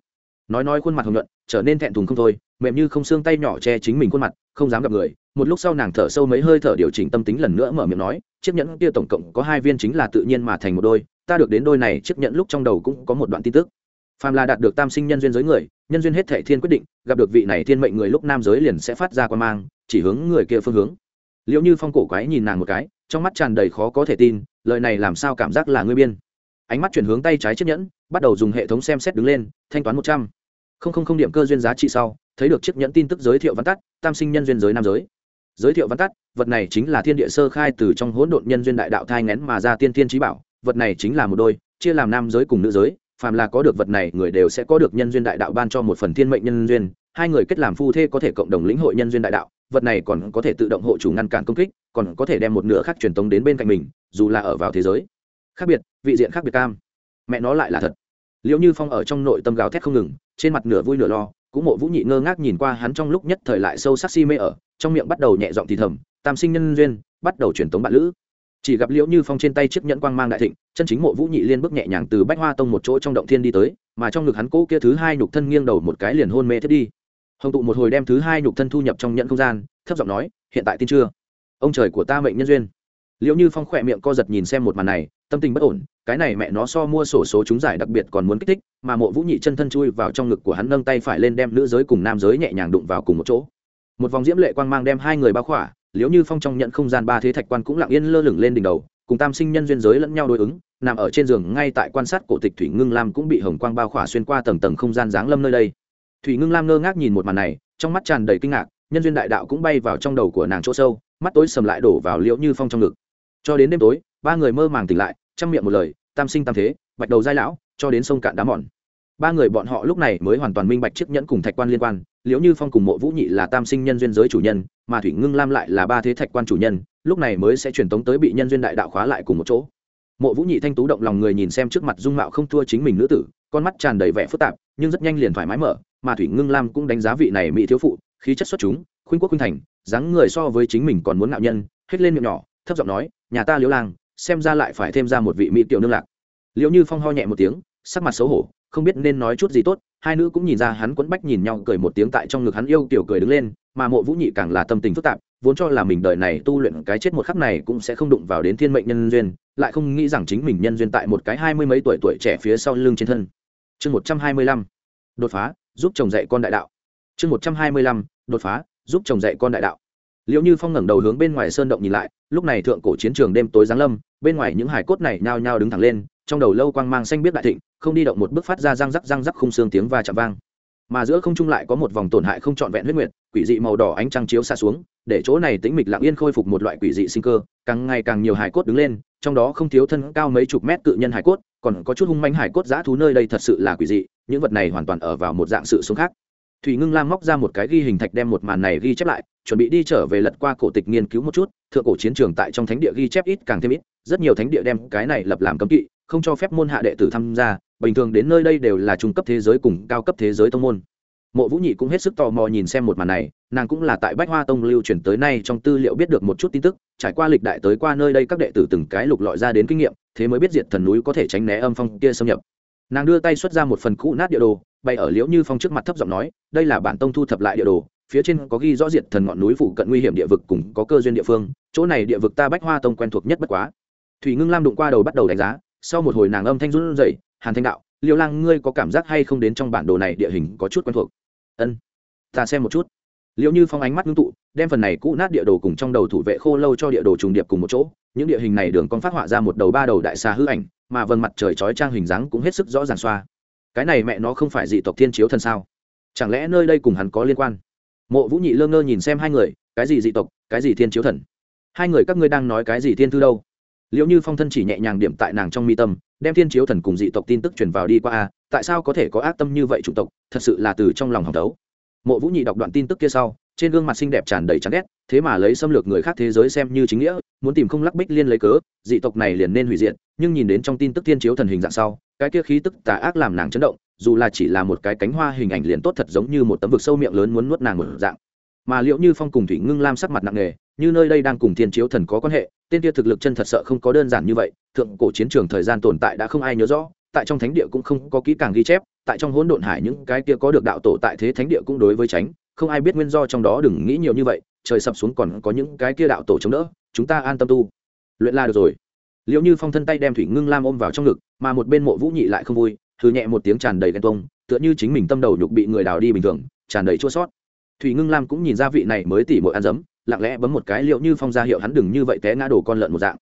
Nói nói khuôn mặt hồng nhuận, trở nên thẹn thùng không thôi, mềm như không xương tay nhỏ che chính mình khuôn mặt, không dám gặp người. Một lúc sau nàng thở sâu mấy hơi thở điều chỉnh tâm tính lần nữa mở miệng nói, chiếc nhẫn kia tổng cộng có hai viên chính là tự nhiên mà thành một đôi, ta được đến đôi này chiếc nhẫn lúc trong đầu cũng có một đoạn tin tức. Phàm là đạt được tam sinh nhân duyên giới người, nhân duyên hết thể thiên quyết định, gặp được vị này thiên mệnh người lúc nam giới liền sẽ phát ra quan mang, chỉ hướng người kia phương hướng. Liệu như phong cổ quái nhìn nàng một cái, trong mắt tràn đầy khó có thể tin lời này làm sao cảm giác là ngươi biên? Ánh mắt chuyển hướng tay trái chiếc nhẫn, bắt đầu dùng hệ thống xem xét đứng lên, thanh toán một trăm. Không không không điểm cơ duyên giá trị sau, thấy được chiếc nhẫn tin tức giới thiệu văn tắt, tam sinh nhân duyên giới nam giới. Giới thiệu văn tắt, vật này chính là thiên địa sơ khai từ trong hỗn độn nhân duyên đại đạo thai ngén mà ra tiên thiên trí bảo, vật này chính là một đôi, chia làm nam giới cùng nữ giới, phàm là có được vật này, người đều sẽ có được nhân duyên đại đạo ban cho một phần thiên mệnh nhân duyên, hai người kết làm phu thê có thể cộng đồng lĩnh hội nhân duyên đại đạo, vật này còn có thể tự động hộ chủ ngăn cản công kích, còn có thể đem một nửa khác truyền tống đến bên cạnh mình dù là ở vào thế giới. Khác biệt, vị diện khác biệt cam. Mẹ nó lại là thật. Liệu như phong ở trong nội tâm gào thét không ngừng, trên mặt nửa vui nửa lo, cũng mộ vũ nhị ngơ ngác nhìn qua hắn trong lúc nhất thời lại sâu sắc si mê ở, trong miệng bắt đầu nhẹ giọng thì thầm, tam sinh nhân duyên, bắt đầu truyền tống bạn lữ. Chỉ gặp liễu như phong trên tay chiếc nhẫn quang mang đại thịnh, chân chính mộ vũ nhị liên bước nhẹ nhàng từ bách hoa tông một chỗ trong động thiên đi tới, mà trong ngực hắn cỗ kia thứ hai nhục thân nghiêng đầu một cái liền hôn mê thiết đi. Hồng tụ một hồi đem thứ hai nhục thân thu nhập trong nhận không gian, thấp giọng nói, hiện tại tin chưa? Ông trời của ta mệnh nhân duyên liệu như phong khỏe miệng co giật nhìn xem một màn này, tâm tình bất ổn, cái này mẹ nó so mua sổ số chúng giải đặc biệt còn muốn kích thích, mà mộ vũ nhị chân thân chui vào trong ngực của hắn nâng tay phải lên đem nữ giới cùng nam giới nhẹ nhàng đụng vào cùng một chỗ. Một vòng diễm lệ quang mang đem hai người bao khỏa liệu như phong trong nhận không gian ba thế thạch quan cũng lặng yên lơ lửng lên đỉnh đầu, cùng tam sinh nhân duyên giới lẫn nhau đối ứng, nằm ở trên giường ngay tại quan sát cổ tịch thủy ngưng lam cũng bị hồng quang bao khỏa xuyên qua tầng tầng không gian giáng lâm nơi đây. Thủy ngưng lam ngơ ngác nhìn một màn này, trong mắt tràn đầy kinh ngạc, nhân duyên đại đạo cũng bay vào trong đầu của nàng chỗ sâu, mắt tối sầm lại đổ vào liễu như phong trong ngực cho đến đêm tối, ba người mơ màng tỉnh lại, chăm miệng một lời, tam sinh tam thế, bạch đầu giai lão, cho đến sông cạn đá mòn. Ba người bọn họ lúc này mới hoàn toàn minh bạch chiếc nhẫn cùng thạch quan liên quan, liễu như phong cùng mộ vũ nhị là tam sinh nhân duyên giới chủ nhân, mà thủy ngưng lam lại là ba thế thạch quan chủ nhân, lúc này mới sẽ truyền tống tới bị nhân duyên đại đạo khóa lại cùng một chỗ. Mộ vũ nhị thanh tú động lòng người nhìn xem trước mặt dung mạo không thua chính mình nữ tử, con mắt tràn đầy vẻ phức tạp, nhưng rất nhanh liền thoải mái mở, mà thủy ngưng lam cũng đánh giá vị này mỹ thiếu phụ, khí chất xuất chúng, khuynh quốc khuynh thành, dáng người so với chính mình còn muốn ngạo nhân hết lên miệng nhỏ, thấp giọng nói nhà ta liễu lang, xem ra lại phải thêm ra một vị mỹ tiểu nương lạc. Liễu như phong ho nhẹ một tiếng, sắc mặt xấu hổ, không biết nên nói chút gì tốt, hai nữ cũng nhìn ra hắn quấn bách nhìn nhau cười một tiếng tại trong ngực hắn yêu tiểu cười đứng lên, mà mộ vũ nhị càng là tâm tình phức tạp, vốn cho là mình đời này tu luyện cái chết một khắc này cũng sẽ không đụng vào đến thiên mệnh nhân duyên, lại không nghĩ rằng chính mình nhân duyên tại một cái hai mươi mấy tuổi tuổi trẻ phía sau lưng trên thân. Chương một trăm hai mươi lăm, đột phá, giúp chồng dạy con đại đạo. Chương một trăm hai mươi lăm, đột phá, giúp chồng dạy con đại đạo liệu như phong ngẩng đầu hướng bên ngoài sơn động nhìn lại, lúc này thượng cổ chiến trường đêm tối giáng lâm, bên ngoài những hải cốt này nhao nhao đứng thẳng lên, trong đầu lâu quang mang xanh biết đại thịnh, không đi động một bước phát ra răng rắc răng rắc khung xương tiếng và chạm vang. Mà giữa không trung lại có một vòng tổn hại không trọn vẹn huyết nguyệt, quỷ dị màu đỏ ánh trăng chiếu xa xuống, để chỗ này tĩnh mịch lặng yên khôi phục một loại quỷ dị sinh cơ, càng ngày càng nhiều hải cốt đứng lên, trong đó không thiếu thân cao mấy chục mét cự nhân hải cốt, còn có chút hung manh hải cốt giã thú nơi đây thật sự là quỷ dị, những vật này hoàn toàn ở vào một dạng sự sống khác thủy ngưng lam móc ra một cái ghi hình thạch đem một màn này ghi chép lại, chuẩn bị đi trở về lật qua cổ tịch nghiên cứu một chút, thượng cổ chiến trường tại trong thánh địa ghi chép ít càng thêm ít, rất nhiều thánh địa đem cái này lập làm cấm kỵ, không cho phép môn hạ đệ tử tham gia, bình thường đến nơi đây đều là trung cấp thế giới cùng cao cấp thế giới tông môn. Mộ vũ nhị cũng hết sức tò mò nhìn xem một màn này, nàng cũng là tại bách hoa tông lưu truyền tới nay trong tư liệu biết được một chút tin tức, trải qua lịch đại tới qua nơi đây các đệ tử từng cái lục lọi ra đến kinh nghiệm, thế mới biết diệt thần núi có thể tránh né âm phong kia xâm nhập nàng đưa tay xuất ra một phần cũ nát địa đồ bay ở liễu như phong trước mặt thấp giọng nói, đây là bản tông thu thập lại địa đồ, phía trên có ghi rõ diệt thần ngọn núi phụ cận nguy hiểm địa vực cùng có cơ duyên địa phương, chỗ này địa vực ta bách hoa tông quen thuộc nhất bất quá. Thủy ngưng lam đụng qua đầu bắt đầu đánh giá, sau một hồi nàng âm thanh run rẩy, hàn thanh đạo, liêu lang ngươi có cảm giác hay không đến trong bản đồ này địa hình có chút quen thuộc? Ân, ta xem một chút. Liệu như phong ánh mắt ngưng tụ, đem phần này cũ nát địa đồ cùng trong đầu thủ vệ khô lâu cho địa đồ trùng điệp cùng một chỗ, những địa hình này đường con phát họa ra một đầu ba đầu đại xà hư ảnh mà vầng mặt trời chói trang hình dáng cũng hết sức rõ ràng xoa. Cái này mẹ nó không phải dị tộc thiên chiếu thần sao? Chẳng lẽ nơi đây cùng hắn có liên quan? Mộ vũ nhị lơ ngơ nhìn xem hai người, cái gì dị tộc, cái gì thiên chiếu thần? Hai người các ngươi đang nói cái gì thiên thư đâu? Liệu như phong thân chỉ nhẹ nhàng điểm tại nàng trong mi tâm, đem thiên chiếu thần cùng dị tộc tin tức truyền vào đi qua a, tại sao có thể có ác tâm như vậy chủng tộc, thật sự là từ trong lòng hòng đấu. Mộ vũ nhị đọc đoạn tin tức kia sau trên gương mặt xinh đẹp tràn đầy chán ghét, thế mà lấy xâm lược người khác thế giới xem như chính nghĩa, muốn tìm không lắc bích liên lấy cớ, dị tộc này liền nên hủy diệt, nhưng nhìn đến trong tin tức thiên chiếu thần hình dạng sau, cái kia khí tức tà ác làm nàng chấn động, dù là chỉ là một cái cánh hoa hình ảnh liền tốt thật giống như một tấm vực sâu miệng lớn muốn nuốt nàng một dạng. Mà liệu như phong cùng thủy ngưng lam sắc mặt nặng nề, như nơi đây đang cùng thiên chiếu thần có quan hệ, tên kia thực lực chân thật sợ không có đơn giản như vậy, thượng cổ chiến trường thời gian tồn tại đã không ai nhớ rõ, tại trong thánh địa cũng không có kỹ càng ghi chép, tại trong hỗn độn hải những cái kia có được đạo tổ tại thế thánh địa cũng đối với tránh không ai biết nguyên do trong đó đừng nghĩ nhiều như vậy, trời sập xuống còn có những cái kia đạo tổ chống đỡ, chúng ta an tâm tu. Luyện la được rồi. Liệu như phong thân tay đem thủy ngưng lam ôm vào trong ngực, mà một bên mộ vũ nhị lại không vui thư nhẹ một tiếng tràn đầy ghen tông tựa như chính mình tâm đầu nhục bị người đào đi bình thường, tràn đầy chua sót. Thủy ngưng lam cũng nhìn ra vị này mới tỉ mỗi ăn dấm, lặng lẽ bấm một cái liệu như phong ra hiệu hắn đừng như vậy té ngã đổ con lợn một dạng.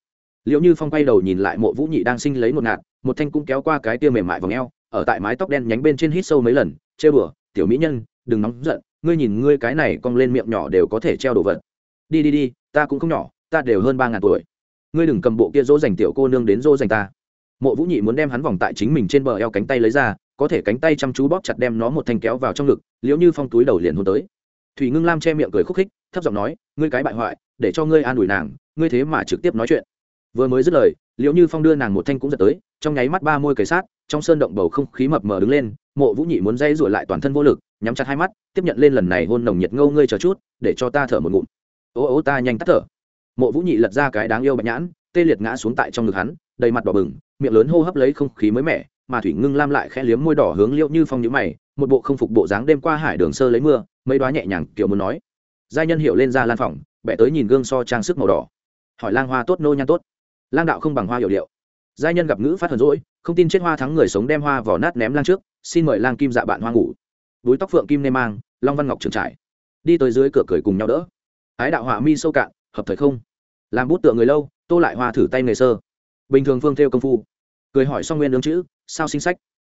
Liệu như phong quay đầu nhìn lại mộ vũ nhị đang sinh lấy một ngạt, một thanh cũng kéo qua cái tia mềm mại vòng eo, ở tại mái tóc đen nhánh bên trên hít sâu mấy lần, chê bửa tiểu mỹ nhân, đừng nóng giận ngươi nhìn ngươi cái này cong lên miệng nhỏ đều có thể treo đồ vật. Đi đi đi, ta cũng không nhỏ, ta đều hơn ba ngàn tuổi. Ngươi đừng cầm bộ kia dỗ dành tiểu cô nương đến dỗ dành ta. Mộ vũ nhị muốn đem hắn vòng tại chính mình trên bờ eo cánh tay lấy ra, có thể cánh tay chăm chú bóp chặt đem nó một thanh kéo vào trong ngực, liễu như phong túi đầu liền hôn tới. Thủy ngưng lam che miệng cười khúc khích, thấp giọng nói, ngươi cái bại hoại, để cho ngươi an ủi nàng, ngươi thế mà trực tiếp nói chuyện. Vừa mới dứt lời, liễu như phong đưa nàng một thanh cũng giật tới, trong nháy mắt ba môi cầy sát, trong sơn động bầu không khí mập mờ đứng lên, mộ vũ nhị muốn dây rủa lại toàn thân vô lực nhắm chặt hai mắt, tiếp nhận lên lần này hôn nồng nhiệt ngâu ngươi chờ chút, để cho ta thở một ngụm. Ô ô, ta nhanh tắt thở. Mộ vũ nhị lật ra cái đáng yêu bạch nhãn, tê liệt ngã xuống tại trong ngực hắn, đầy mặt đỏ bừng, miệng lớn hô hấp lấy không khí mới mẻ, mà thủy ngưng lam lại khẽ liếm môi đỏ hướng liệu như phong nhữ mày, một bộ không phục bộ dáng đêm qua hải đường sơ lấy mưa, mấy đoá nhẹ nhàng kiểu muốn nói. Giai nhân hiểu lên ra lan phòng bẻ tới nhìn gương so trang sức màu đỏ. Hỏi lang hoa tốt nô nhan tốt. Lang đạo không bằng hoa hiệu điệu. Giai nhân gặp ngữ phát hờn rỗi không tin chết hoa thắng người sống đem hoa vỏ nát ném lang trước, xin mời lang kim dạ bạn hoa ngủ búi tóc phượng kim nê mang, long văn ngọc trường trải. Đi tới dưới cửa cười cùng nhau đỡ. Ái đạo họa mi sâu cạn, hợp thời không. Làm bút tượng người lâu, tô lại hòa thử tay nghề sơ. Bình thường phương theo công phu. Cười hỏi xong nguyên ứng chữ, sao sinh sách?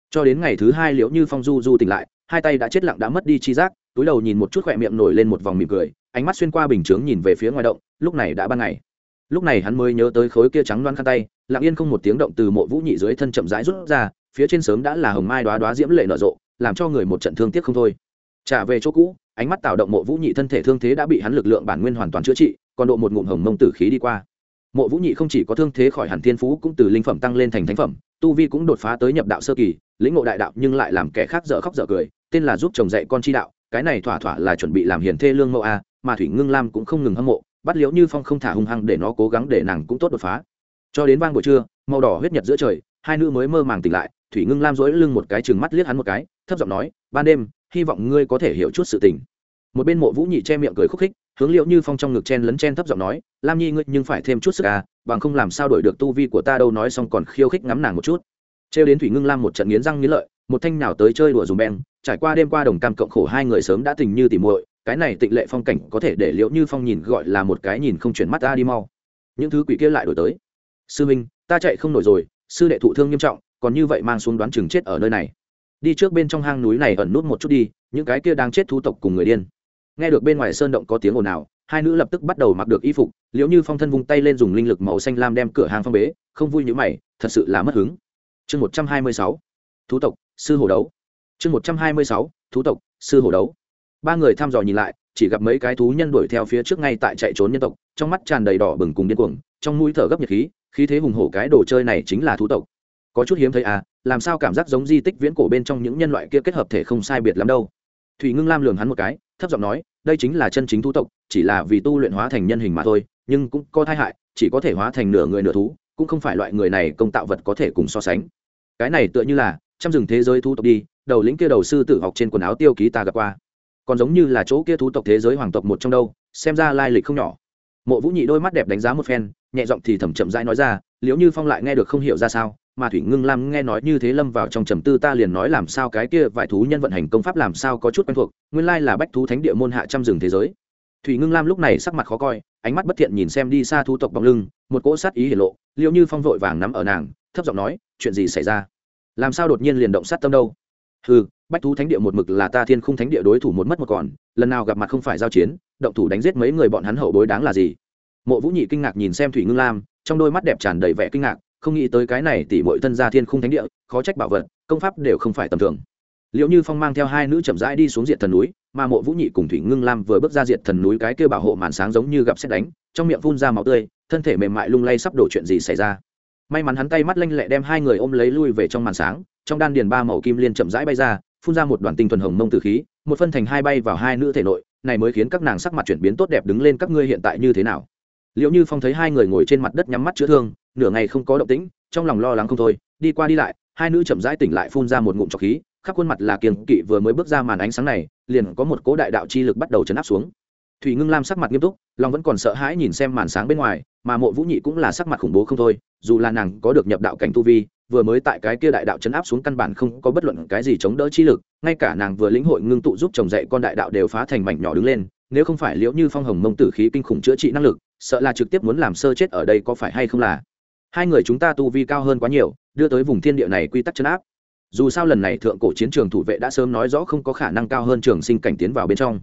Cho đến ngày thứ hai liễu như phong du du tỉnh lại, hai tay đã chết lặng đã mất đi chi giác, túi đầu nhìn một chút khỏe miệng nổi lên một vòng mỉm cười, ánh mắt xuyên qua bình chướng nhìn về phía ngoài động, lúc này đã ban ngày. Lúc này hắn mới nhớ tới khối kia trắng loan khăn tay, lặng yên không một tiếng động từ mộ vũ nhị dưới thân chậm rãi rút ra, phía trên sớm đã là hồng mai đoá đoá diễm lệ nở rộ làm cho người một trận thương tiếc không thôi. Trả về chỗ cũ, ánh mắt tạo động mộ vũ nhị thân thể thương thế đã bị hắn lực lượng bản nguyên hoàn toàn chữa trị, còn độ một ngụm hồng mông tử khí đi qua. Mộ vũ nhị không chỉ có thương thế khỏi hẳn thiên phú, cũng từ linh phẩm tăng lên thành thánh phẩm, tu vi cũng đột phá tới nhập đạo sơ kỳ, lĩnh ngộ đại đạo nhưng lại làm kẻ khác dở khóc dở cười, tên là giúp chồng dạy con chi đạo, cái này thỏa thỏa là chuẩn bị làm hiền thê lương mẫu a, mà thủy ngưng lam cũng không ngừng hâm mộ, bắt liễu như phong không thả hung hăng để nó cố gắng để nàng cũng tốt đột phá. Cho đến vang buổi trưa, màu đỏ huyết nhật giữa trời, hai nữ mới mơ màng tỉnh lại thủy ngưng lam dỗi lưng một cái chừng mắt liếc hắn một cái, thấp giọng nói, ban đêm, hy vọng ngươi có thể hiểu chút sự tình. Một bên mộ vũ nhị che miệng cười khúc khích, hướng liệu như phong trong ngực chen lấn chen thấp giọng nói, lam nhi ngươi nhưng phải thêm chút sức à bằng không làm sao đổi được tu vi của ta đâu. Nói xong còn khiêu khích ngắm nàng một chút. Trêu đến thủy ngưng lam một trận nghiến răng nghiến lợi, một thanh nào tới chơi đùa dùng beng, trải qua đêm qua đồng cam cộng khổ hai người sớm đã tình như tỉ muội, cái này tịnh lệ phong cảnh có thể để liệu như phong nhìn gọi là một cái nhìn không chuyển mắt ta đi mau. Những thứ quỷ kia lại đổi tới. Sư minh, ta chạy không nổi rồi, sư đệ thụ thương nghiêm trọng còn như vậy mang xuống đoán chừng chết ở nơi này. Đi trước bên trong hang núi này ẩn nút một chút đi, những cái kia đang chết thú tộc cùng người điên. Nghe được bên ngoài sơn động có tiếng ồn ào, hai nữ lập tức bắt đầu mặc được y phục, liễu như phong thân vung tay lên dùng linh lực màu xanh lam đem cửa hàng phong bế, không vui như mày, thật sự là mất hứng. Chương một trăm hai mươi sáu, thú tộc, sư hồ đấu. Chương một trăm hai mươi sáu, thú tộc, sư hồ đấu. Ba người thăm dò nhìn lại, chỉ gặp mấy cái thú nhân đuổi theo phía trước ngay tại chạy trốn nhân tộc, trong mắt tràn đầy đỏ bừng cùng điên cuồng, trong mũi thở gấp nhiệt khí khí thế hùng hổ cái đồ chơi này chính là thú tộc có chút hiếm thấy à làm sao cảm giác giống di tích viễn cổ bên trong những nhân loại kia kết hợp thể không sai biệt lắm đâu. Thủy ngưng lam lường hắn một cái, thấp giọng nói, đây chính là chân chính thú tộc, chỉ là vì tu luyện hóa thành nhân hình mà thôi, nhưng cũng có thai hại, chỉ có thể hóa thành nửa người nửa thú, cũng không phải loại người này công tạo vật có thể cùng so sánh. Cái này tựa như là trong rừng thế giới thú tộc đi, đầu lĩnh kia đầu sư tử học trên quần áo tiêu ký ta gặp qua. Còn giống như là chỗ kia thú tộc thế giới hoàng tộc một trong đâu, xem ra lai lịch không nhỏ. Mộ vũ nhị đôi mắt đẹp đánh giá một phen, nhẹ giọng thì thầm chậm rãi nói ra liếu như phong lại nghe được không hiểu ra sao mà thủy ngưng lam nghe nói như thế lâm vào trong trầm tư, ta liền nói làm sao cái kia vài thú nhân vận hành công pháp làm sao có chút quen thuộc, nguyên lai là bách thú thánh địa môn hạ trăm rừng thế giới. Thủy ngưng lam lúc này sắc mặt khó coi, ánh mắt bất thiện nhìn xem đi xa thú tộc bóng lưng, một cỗ sát ý hiển lộ liệu như phong vội vàng nắm ở nàng, thấp giọng nói, chuyện gì xảy ra? Làm sao đột nhiên liền động sát tâm đâu? Ừ bách thú thánh địa một mực là ta thiên khung thánh địa đối thủ một mất một còn, lần nào gặp mặt không phải giao chiến, động thủ đánh giết mấy người bọn hắn hậu bối đáng là gì? Mộ vũ nhị kinh ngạc nhìn xem thủy ngưng lam, trong đôi mắt đẹp tràn đầy vẻ kinh ngạc không nghĩ tới cái này tỷ mọi thân gia thiên khung thánh địa, khó trách bảo vật, công pháp đều không phải tầm thường. Liệu như phong mang theo hai nữ chậm rãi đi xuống diện thần núi, mà mộ vũ nhị cùng thủy ngưng lam vừa bước ra diện thần núi cái kia bảo hộ màn sáng giống như gặp xét đánh, trong miệng phun ra máu tươi, thân thể mềm mại lung lay sắp đổ chuyện gì xảy ra. May mắn hắn tay mắt lanh lẹ đem hai người ôm lấy lui về trong màn sáng, trong đan điền ba màu kim liên chậm rãi bay ra, phun ra một đoàn tinh thuần hồng mông từ khí, một phân thành hai bay vào hai nữ thể nội, này mới khiến các nàng sắc mặt chuyển biến tốt đẹp đứng lên, các ngươi hiện tại như thế nào? Liệu như phong thấy hai người ngồi trên mặt đất nhắm mắt chữa thương nửa ngày không có động tĩnh, trong lòng lo lắng không thôi, đi qua đi lại, hai nữ chậm rãi tỉnh lại phun ra một ngụm trọc khí, khắp khuôn mặt là kiềng kỵ vừa mới bước ra màn ánh sáng này, liền có một cố đại đạo chi lực bắt đầu chấn áp xuống. Thủy ngưng lam sắc mặt nghiêm túc, lòng vẫn còn sợ hãi nhìn xem màn sáng bên ngoài, mà mộ vũ nhị cũng là sắc mặt khủng bố không thôi, dù là nàng có được nhập đạo cảnh tu vi, vừa mới tại cái kia đại đạo chấn áp xuống căn bản không có bất luận cái gì chống đỡ chi lực, ngay cả nàng vừa lĩnh hội ngưng tụ giúp chồng dạy con đại đạo đều phá thành mảnh nhỏ đứng lên, nếu không phải liễu như phong hồng mông tử khí kinh khủng chữa trị năng lực, sợ là trực tiếp muốn làm sơ chết ở đây có phải hay không là? Hai người chúng ta tu vi cao hơn quá nhiều, đưa tới vùng thiên địa này quy tắc chấn áp. Dù sao lần này thượng cổ chiến trường thủ vệ đã sớm nói rõ không có khả năng cao hơn trường sinh cảnh tiến vào bên trong.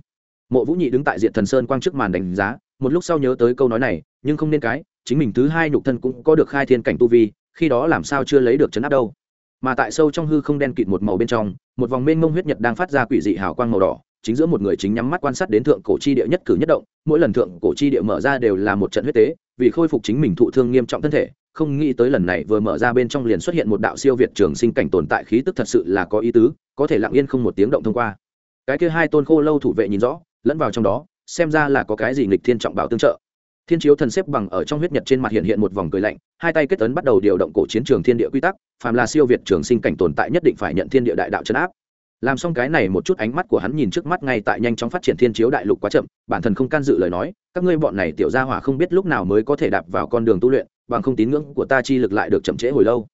Mộ vũ nhị đứng tại diện thần sơn quang trước màn đánh giá, một lúc sau nhớ tới câu nói này, nhưng không nên cái, chính mình thứ hai nhục thân cũng có được khai thiên cảnh tu vi, khi đó làm sao chưa lấy được chấn áp đâu. Mà tại sâu trong hư không đen kịt một màu bên trong, một vòng mênh mông huyết nhật đang phát ra quỷ dị hào quang màu đỏ, chính giữa một người chính nhắm mắt quan sát đến thượng cổ chi địa nhất cử nhất động, mỗi lần thượng cổ chi địa mở ra đều là một trận huyết tế, vì khôi phục chính mình thụ thương nghiêm trọng thân thể không nghĩ tới lần này vừa mở ra bên trong liền xuất hiện một đạo siêu việt trường sinh cảnh tồn tại khí tức thật sự là có ý tứ, có thể lặng yên không một tiếng động thông qua. Cái kia hai tôn khô lâu thủ vệ nhìn rõ, lẫn vào trong đó, xem ra là có cái gì nghịch thiên trọng bảo tương trợ. Thiên chiếu thần xếp bằng ở trong huyết nhật trên mặt hiện hiện một vòng cười lạnh, hai tay kết ấn bắt đầu điều động cổ chiến trường thiên địa quy tắc, phàm là siêu việt trường sinh cảnh tồn tại nhất định phải nhận thiên địa đại đạo chấn áp làm xong cái này một chút ánh mắt của hắn nhìn trước mắt ngay tại nhanh chóng phát triển thiên chiếu đại lục quá chậm, bản thân không can dự lời nói, các ngươi bọn này tiểu gia hỏa không biết lúc nào mới có thể đạp vào con đường tu luyện, bằng không tín ngưỡng của ta chi lực lại được chậm trễ hồi lâu.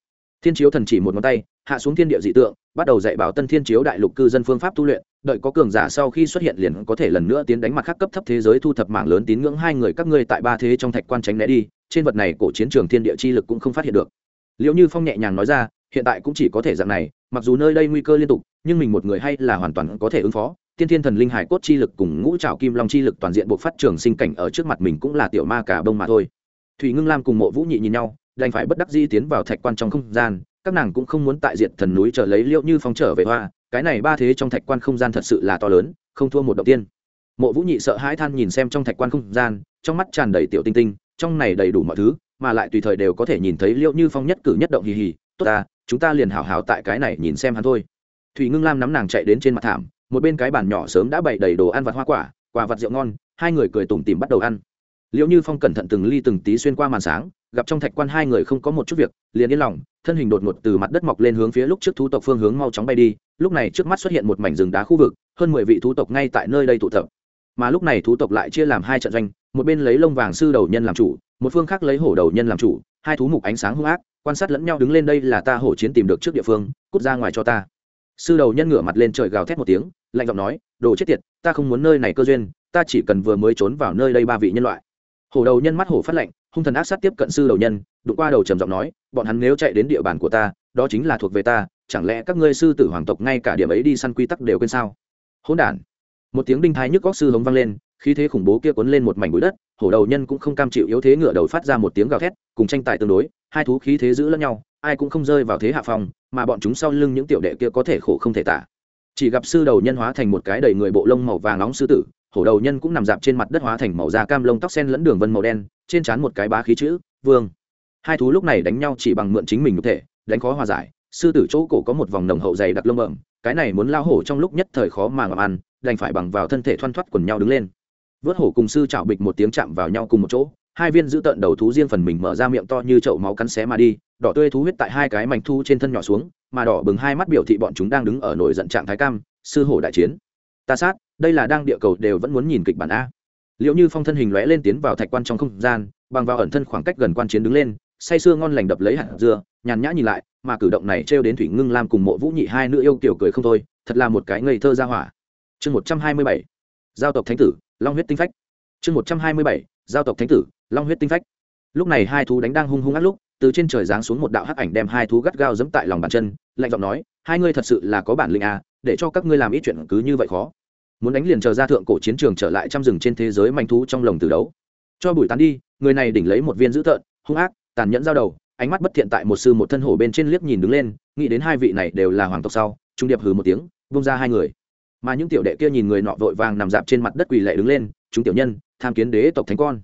Thiên chiếu thần chỉ một ngón tay, hạ xuống thiên địa dị tượng, bắt đầu dạy bảo tân thiên chiếu đại lục cư dân phương pháp tu luyện, đợi có cường giả sau khi xuất hiện liền có thể lần nữa tiến đánh mặt khác cấp thấp thế giới thu thập mạng lớn tín ngưỡng hai người các ngươi tại ba thế trong thạch quan tránh né đi, trên vật này cổ chiến trường thiên địa chi lực cũng không phát hiện được. Liệu như phong nhẹ nhàng nói ra hiện tại cũng chỉ có thể dạng này, mặc dù nơi đây nguy cơ liên tục, nhưng mình một người hay là hoàn toàn có thể ứng phó. Tiên thiên thần linh hải cốt chi lực cùng ngũ trào kim long chi lực toàn diện buộc phát trường sinh cảnh ở trước mặt mình cũng là tiểu ma cả bông mà thôi. Thủy ngưng lam cùng mộ vũ nhị nhìn nhau, đành phải bất đắc di tiến vào thạch quan trong không gian. Các nàng cũng không muốn tại diện thần núi chờ lấy liệu như phong trở về hoa. Cái này ba thế trong thạch quan không gian thật sự là to lớn, không thua một động tiên. Mộ vũ nhị sợ hãi than nhìn xem trong thạch quan không gian, trong mắt tràn đầy tiểu tinh tinh, trong này đầy đủ mọi thứ, mà lại tùy thời đều có thể nhìn thấy liệu như phong nhất cử nhất động hì hì. Tốt ta chúng ta liền hào hào tại cái này nhìn xem hắn thôi. Thủy ngưng lam nắm nàng chạy đến trên mặt thảm, một bên cái bàn nhỏ sớm đã bày đầy đồ ăn vặt hoa quả quả vặt rượu ngon, hai người cười tủm tìm bắt đầu ăn. Liệu như phong cẩn thận từng ly từng tí xuyên qua màn sáng, gặp trong thạch quan hai người không có một chút việc, liền yên lòng, thân hình đột ngột từ mặt đất mọc lên hướng phía lúc trước thú tộc phương hướng mau chóng bay đi, lúc này trước mắt xuất hiện một mảnh rừng đá khu vực, hơn mười vị thú tộc ngay tại nơi đây tụ tập. Mà lúc này thú tộc lại chia làm hai trận doanh, một bên lấy lông vàng sư đầu nhân làm chủ, một phương khác lấy hổ đầu nhân làm chủ, hai thú mục ánh sáng hung ác quan sát lẫn nhau đứng lên đây là ta hổ chiến tìm được trước địa phương, cút ra ngoài cho ta. Sư đầu nhân ngửa mặt lên trời gào thét một tiếng, lạnh giọng nói, đồ chết tiệt, ta không muốn nơi này cơ duyên, ta chỉ cần vừa mới trốn vào nơi đây ba vị nhân loại. Hổ đầu nhân mắt hổ phát lạnh, hung thần ác sát tiếp cận sư đầu nhân, đụng qua đầu trầm giọng nói, bọn hắn nếu chạy đến địa bàn của ta, đó chính là thuộc về ta, chẳng lẽ các ngươi sư tử hoàng tộc ngay cả điểm ấy đi săn quy tắc đều quên sao? Hỗn đản, một tiếng đinh thái nhức góc sư hống vang lên khí thế khủng bố kia cuốn lên một mảnh bụi đất, hổ đầu nhân cũng không cam chịu yếu thế ngựa đầu phát ra một tiếng gào thét, cùng tranh tài tương đối, hai thú khí thế giữ lẫn nhau, ai cũng không rơi vào thế hạ phòng mà bọn chúng sau lưng những tiểu đệ kia có thể khổ không thể tả. Chỉ gặp sư đầu nhân hóa thành một cái đầy người bộ lông màu vàng nóng sư tử, hổ đầu nhân cũng nằm dạp trên mặt đất hóa thành màu da cam lông tóc sen lẫn đường vân màu đen, trên trán một cái bá khí chữ, vương. Hai thú lúc này đánh nhau chỉ bằng mượn chính mình nhục thể, đánh khó hòa giải, sư tử chỗ cổ có một vòng nồng hậu dày đặc lông bẩm, cái này muốn lao hổ trong lúc nhất thời khó mà ngậm ăn, đành phải bằng vào thân thể thoăn thoắt quần nhau đứng lên vớt hổ cùng sư chảo bịch một tiếng chạm vào nhau cùng một chỗ, hai viên giữ tợn đầu thú riêng phần mình mở ra miệng to như chậu máu cắn xé mà đi, đỏ tươi thú huyết tại hai cái mảnh thu trên thân nhỏ xuống, mà đỏ bừng hai mắt biểu thị bọn chúng đang đứng ở nổi giận trạng thái cam, sư hổ đại chiến. Ta sát, đây là đang địa cầu đều vẫn muốn nhìn kịch bản a. Liệu như phong thân hình lóe lên tiến vào thạch quan trong không gian, bằng vào ẩn thân khoảng cách gần quan chiến đứng lên, say sưa ngon lành đập lấy hạt dưa, nhàn nhã nhìn lại, mà cử động này trêu đến thủy ngưng lam cùng mộ vũ nhị hai nữ yêu kiểu cười không thôi, thật là một cái ngây thơ ra hỏa. Chương một trăm hai mươi bảy, giao tộc thánh tử long huyết tinh phách. Chương một trăm hai mươi bảy, giao tộc thánh tử, long huyết tinh phách. Lúc này hai thú đánh đang hung hung ác lúc, từ trên trời giáng xuống một đạo hắc ảnh đem hai thú gắt gao giẫm tại lòng bàn chân, lạnh giọng nói, hai ngươi thật sự là có bản lĩnh à để cho các ngươi làm ít chuyện cứ như vậy khó. Muốn đánh liền chờ ra thượng cổ chiến trường trở lại trăm rừng trên thế giới manh thú trong lồng từ đấu. Cho bùi tán đi, người này đỉnh lấy một viên dữ tợn, hung ác, tàn nhẫn giao đầu, ánh mắt bất thiện tại một sư một thân hổ bên trên liếc nhìn đứng lên, nghĩ đến hai vị này đều là hoàng tộc sau, trung điệp hừ một tiếng bung ra hai người mà những tiểu đệ kia nhìn người nọ vội vàng nằm dạp trên mặt đất quỳ lệ đứng lên, chúng tiểu nhân, tham kiến đế tộc thánh con.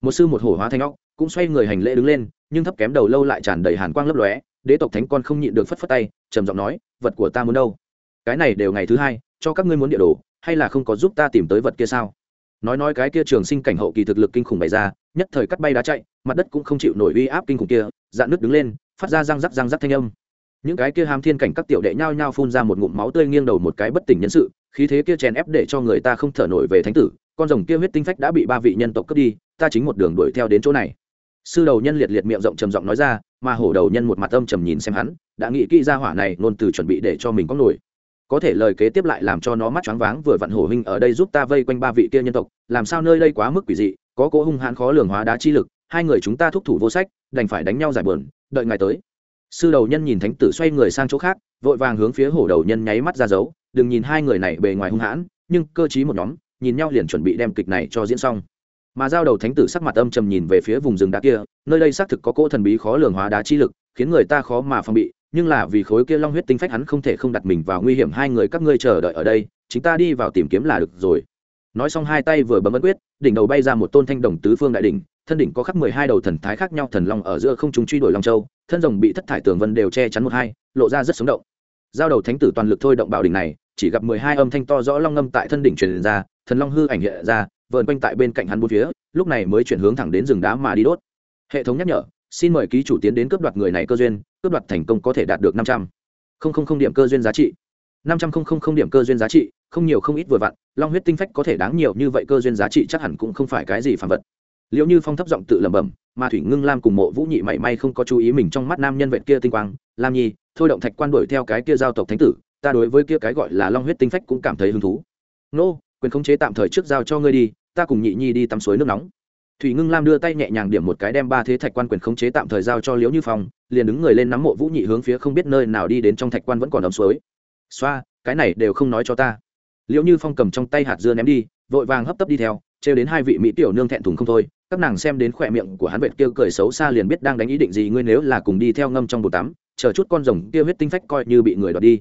Một sư một hổ hóa thanh óc, cũng xoay người hành lễ đứng lên, nhưng thấp kém đầu lâu lại tràn đầy hàn quang lấp lóe, đế tộc thánh con không nhịn được phất phất tay, trầm giọng nói, vật của ta muốn đâu? Cái này đều ngày thứ hai, cho các ngươi muốn địa đồ, hay là không có giúp ta tìm tới vật kia sao? Nói nói cái kia trường sinh cảnh hậu kỳ thực lực kinh khủng bày ra, nhất thời cắt bay đá chạy, mặt đất cũng không chịu nổi uy áp kinh khủng kia, dạn nước đứng lên, phát ra răng rắc răng rắc thanh âm. Những cái kia hàm thiên cảnh các tiểu đệ nhao nhao phun ra một ngụm máu tươi nghiêng đầu một cái bất tỉnh nhân sự khí thế kia chèn ép để cho người ta không thở nổi về thánh tử, con rồng kia huyết tinh phách đã bị ba vị nhân tộc cướp đi, ta chính một đường đuổi theo đến chỗ này. Sư đầu nhân liệt liệt miệng rộng trầm giọng nói ra, mà hổ đầu nhân một mặt âm trầm nhìn xem hắn, đã nghĩ kỹ ra hỏa này luôn từ chuẩn bị để cho mình có nổi. Có thể lời kế tiếp lại làm cho nó mắt choáng váng vừa vặn hổ huynh ở đây giúp ta vây quanh ba vị kia nhân tộc, làm sao nơi đây quá mức quỷ dị, có cỗ hung hãn khó lường hóa đá chi lực, hai người chúng ta thúc thủ vô sách, đành phải đánh nhau giải bờn đợi ngày tới. Sư đầu nhân nhìn thánh tử xoay người sang chỗ khác, vội vàng hướng phía hổ đầu nhân nháy mắt ra dấu đừng nhìn hai người này bề ngoài hung hãn, nhưng cơ t một nhóm, nhìn nhau liền chuẩn bị đem kịch này cho diễn xong. Mà giao đầu thánh tử sắc mặt âm trầm nhìn về phía vùng rừng đá kia, nơi đây xác thực có cỗ thần bí khó lường hóa đá chi lực, khiến người ta khó mà phòng bị, nhưng là vì khối kia long huyết tinh phách hắn không thể không đặt mình vào nguy hiểm, hai người các ngươi chờ đợi ở đây chúng ta đi vào tìm kiếm là được rồi. Nói xong hai tay vừa bấm ấn quyết, đỉnh đầu bay ra một tôn thanh đồng tứ phương đại đỉnh, thân đỉnh có khắc mười hai đầu thần thái khác nhau thần long ở giữa không chúng truy đuổi long châu, thân rồng bị thất thải tường vân đều che chắn một hai, lộ ra rất sống động giao đầu thánh tử toàn lực thôi động bảo đỉnh này, chỉ gặp mười hai âm thanh to rõ long ngâm tại thân đỉnh truyền ra, thần long hư ảnh hiện ra, vờn quanh tại bên cạnh hắn bốn phía, lúc này mới chuyển hướng thẳng đến rừng đá mà đi đốt. Hệ thống nhắc nhở, xin mời ký chủ tiến đến cướp đoạt người này cơ duyên, cướp đoạt thành công có thể đạt được năm trăm. Linh điểm cơ duyên giá trị. Năm trăm linh điểm cơ duyên giá trị, không nhiều không ít vừa vặn, long huyết tinh phách có thể đáng nhiều như vậy cơ duyên giá trị chắc hẳn cũng không phải cái gì phản vật liệu như phong thấp giọng tự lẩm bẩm, mà thủy ngưng lam cùng mộ vũ nhị mảy may không có chú ý mình trong mắt nam nhân vệ kia tinh quang. Lam nhi, thôi động thạch quan đuổi theo cái kia giao tộc thánh tử, ta đối với kia cái gọi là long huyết tinh phách cũng cảm thấy hứng thú. Nô, quyền khống chế tạm thời trước giao cho ngươi đi, ta cùng nhị nhi đi tắm suối nước nóng. Thủy ngưng lam đưa tay nhẹ nhàng điểm một cái đem ba thế thạch quan quyền khống chế tạm thời giao cho liễu như phong, liền đứng người lên nắm mộ vũ nhị hướng phía không biết nơi nào đi đến trong thạch quan vẫn còn ấm suối. Xoa, cái này đều không nói cho ta. Liễu như phong cầm trong tay hạt dưa ném đi, vội vàng hấp tấp đi theo, trêu đến hai vị mỹ tiểu nương thẹn thùng không thôi các nàng xem đến khỏe miệng của hắn vệt kia cười xấu xa liền biết đang đánh ý định gì, ngươi nếu là cùng đi theo ngâm trong bồn tắm, chờ chút con rồng kia huyết tinh phách coi như bị người đoạt đi.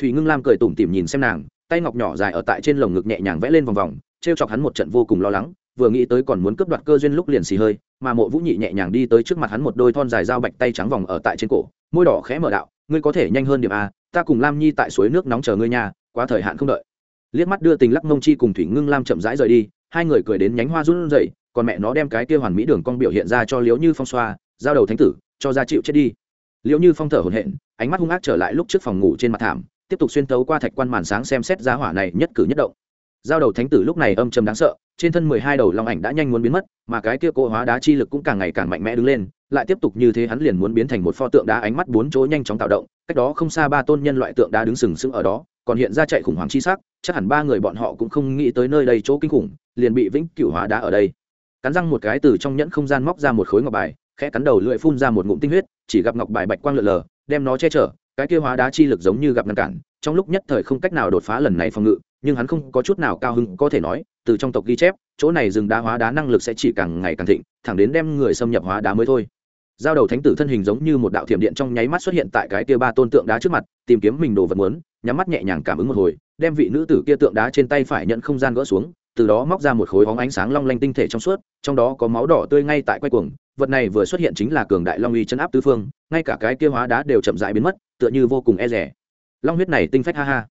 Thủy ngưng lam cười tủm tỉm nhìn xem nàng, tay ngọc nhỏ dài ở tại trên lồng ngực nhẹ nhàng vẽ lên vòng vòng, trêu chọc hắn một trận vô cùng lo lắng, vừa nghĩ tới còn muốn cướp đoạt cơ duyên lúc liền xì hơi, mà mộ vũ nhị nhẹ nhàng đi tới trước mặt hắn một đôi thon dài dao bạch tay trắng vòng ở tại trên cổ, môi đỏ khẽ mở đạo, ngươi có thể nhanh hơn điểm a, ta cùng lam nhi tại suối nước nóng chờ ngươi nhà quá thời hạn không đợi. Liếc mắt đưa tình lắc mông chi cùng thủy ngưng lam chậm rãi rời đi, hai người cười đến nhánh hoa run rẩy còn mẹ nó đem cái kia hoàn mỹ đường cong biểu hiện ra cho liếu như phong xoa, giao đầu thánh tử, cho ra chịu chết đi. Liếu như phong thở hổn hển, ánh mắt hung ác trở lại lúc trước phòng ngủ trên mặt thảm, tiếp tục xuyên tấu qua thạch quan màn sáng xem xét giá hỏa này nhất cử nhất động. Giao đầu thánh tử lúc này âm trầm đáng sợ, trên thân mười hai đầu long ảnh đã nhanh muốn biến mất, mà cái kia cỗ hóa đá chi lực cũng càng ngày càng mạnh mẽ đứng lên, lại tiếp tục như thế hắn liền muốn biến thành một pho tượng đá ánh mắt bốn chỗ nhanh chóng tạo động, cách đó không xa ba tôn nhân loại tượng đá đứng sừng sững ở đó, còn hiện ra chạy khủng hoảng chi sắc, chắc hẳn ba người bọn họ cũng không nghĩ tới nơi đây chỗ kinh khủng, liền bị vĩnh cửu hóa đá ở đây cắn răng một cái từ trong nhẫn không gian móc ra một khối ngọc bài, khẽ cắn đầu lưỡi phun ra một ngụm tinh huyết, chỉ gặp ngọc bài bạch quang lượn lờ, đem nó che chở, cái kia hóa đá chi lực giống như gặp ngăn cản, trong lúc nhất thời không cách nào đột phá lần này phòng ngự, nhưng hắn không có chút nào cao hứng có thể nói, từ trong tộc ghi chép, chỗ này rừng đá hóa đá năng lực sẽ chỉ càng ngày càng thịnh, thẳng đến đem người xâm nhập hóa đá mới thôi. Giao đầu thánh tử thân hình giống như một đạo thiểm điện trong nháy mắt xuất hiện tại cái kia ba tôn tượng đá trước mặt, tìm kiếm mình đồ vật muốn, nhắm mắt nhẹ nhàng cảm ứng một hồi, đem vị nữ tử kia tượng đá trên tay phải nhận không gian gỡ xuống từ đó móc ra một khối hóng ánh sáng long lanh tinh thể trong suốt, trong đó có máu đỏ tươi ngay tại quay cuồng, vật này vừa xuất hiện chính là cường đại long uy chấn áp tứ phương, ngay cả cái kia hóa đá đều chậm rãi biến mất, tựa như vô cùng e rẻ. Long huyết này tinh phách ha ha.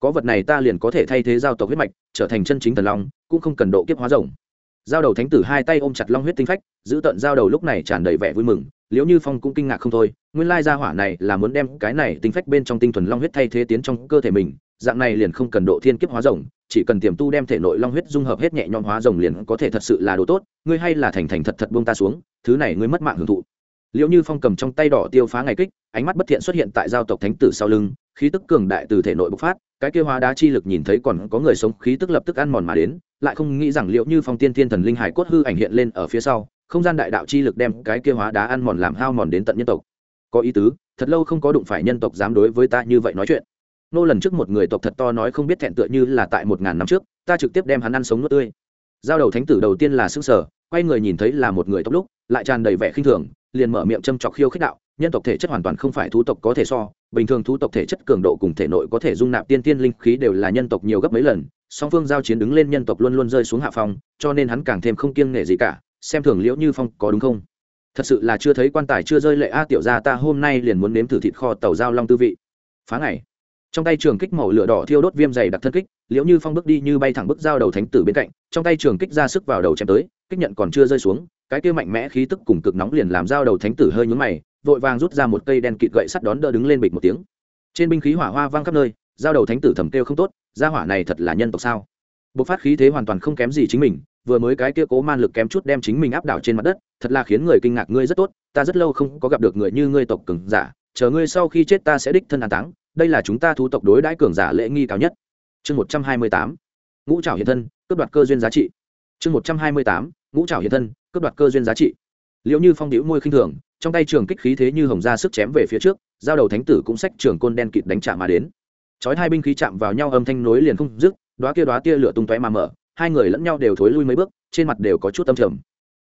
Có vật này ta liền có thể thay thế giao tộc huyết mạch, trở thành chân chính thần long, cũng không cần độ kiếp hóa rồng. Giao đầu thánh tử hai tay ôm chặt long huyết tinh phách, giữ tận giao đầu lúc này tràn đầy vẻ vui mừng, liễu như phong cũng kinh ngạc không thôi, nguyên lai gia hỏa này là muốn đem cái này tinh phách bên trong tinh thuần long huyết thay thế tiến trong cơ thể mình dạng này liền không cần độ thiên kiếp hóa rồng, chỉ cần tiềm tu đem thể nội long huyết dung hợp hết nhẹ nhõm hóa rồng liền có thể thật sự là đồ tốt, ngươi hay là thành thành thật thật buông ta xuống, thứ này ngươi mất mạng hưởng thụ. Liệu như phong cầm trong tay đỏ tiêu phá ngày kích, ánh mắt bất thiện xuất hiện tại giao tộc thánh tử sau lưng, khí tức cường đại từ thể nội bộc phát, cái kia hóa đá chi lực nhìn thấy còn có người sống, khí tức lập tức ăn mòn mà đến, lại không nghĩ rằng liệu như phong tiên thiên thần linh hải cốt hư ảnh hiện lên ở phía sau, không gian đại đạo chi lực đem cái kia hóa đá ăn mòn làm hao mòn đến tận nhân tộc. Có ý tứ, thật lâu không có đụng phải nhân tộc dám đối với ta như vậy nói chuyện nô lần trước một người tộc thật to nói không biết thẹn tựa như là tại một ngàn năm trước, ta trực tiếp đem hắn ăn sống nuốt tươi. Giao đầu thánh tử đầu tiên là xương sở quay người nhìn thấy là một người tộc lúc, lại tràn đầy vẻ khinh thường, liền mở miệng châm chọc khiêu khích đạo, nhân tộc thể chất hoàn toàn không phải thú tộc có thể so, bình thường thú tộc thể chất cường độ cùng thể nội có thể dung nạp tiên tiên linh khí đều là nhân tộc nhiều gấp mấy lần, song phương giao chiến đứng lên nhân tộc luôn luôn rơi xuống hạ phong, cho nên hắn càng thêm không kiêng nể gì cả, xem thường liễu như phong có đúng không? Thật sự là chưa thấy quan tài chưa rơi lệ a, tiểu gia ta hôm nay liền muốn nếm thử thịt kho tàu giao long tư vị. Phá ngày trong tay trường kích màu lửa đỏ thiêu đốt viêm dày đặc thân kích, liễu như phong bước đi như bay thẳng bước giao đầu thánh tử bên cạnh, trong tay trường kích ra sức vào đầu chém tới, kích nhận còn chưa rơi xuống, cái kia mạnh mẽ khí tức cùng cực nóng liền làm giao đầu thánh tử hơi nhún mày, vội vàng rút ra một cây đen kịt gậy sắt đón đỡ đứng lên bịch một tiếng. Trên binh khí hỏa hoa vang khắp nơi, giao đầu thánh tử thầm kêu không tốt, gia hỏa này thật là nhân tộc sao? Bộc phát khí thế hoàn toàn không kém gì chính mình, vừa mới cái kia cố man lực kém chút đem chính mình áp đảo trên mặt đất, thật là khiến người kinh ngạc, ngươi rất tốt, ta rất lâu không có gặp được người như ngươi tộc cường giả, chờ ngươi sau khi chết ta sẽ đích thân an táng đây là chúng ta thú tộc đối đãi cường giả lễ nghi cao nhất. Chương một trăm hai mươi tám, ngũ trảo hiện thân, cướp đoạt cơ duyên giá trị. Chương một trăm hai mươi tám, ngũ trảo hiện thân, cướp đoạt cơ duyên giá trị. Liệu như phong đĩu môi khinh thường, trong tay trường kích khí thế như hồng ra sức chém về phía trước, giao đầu thánh tử cũng xách trường côn đen kịt đánh trả mà đến. Chói hai binh khí chạm vào nhau âm thanh nối liền không dứt đoá kia đoá tia lửa tung tóe mà mở, hai người lẫn nhau đều thối lui mấy bước, trên mặt đều có chút tâm trầm.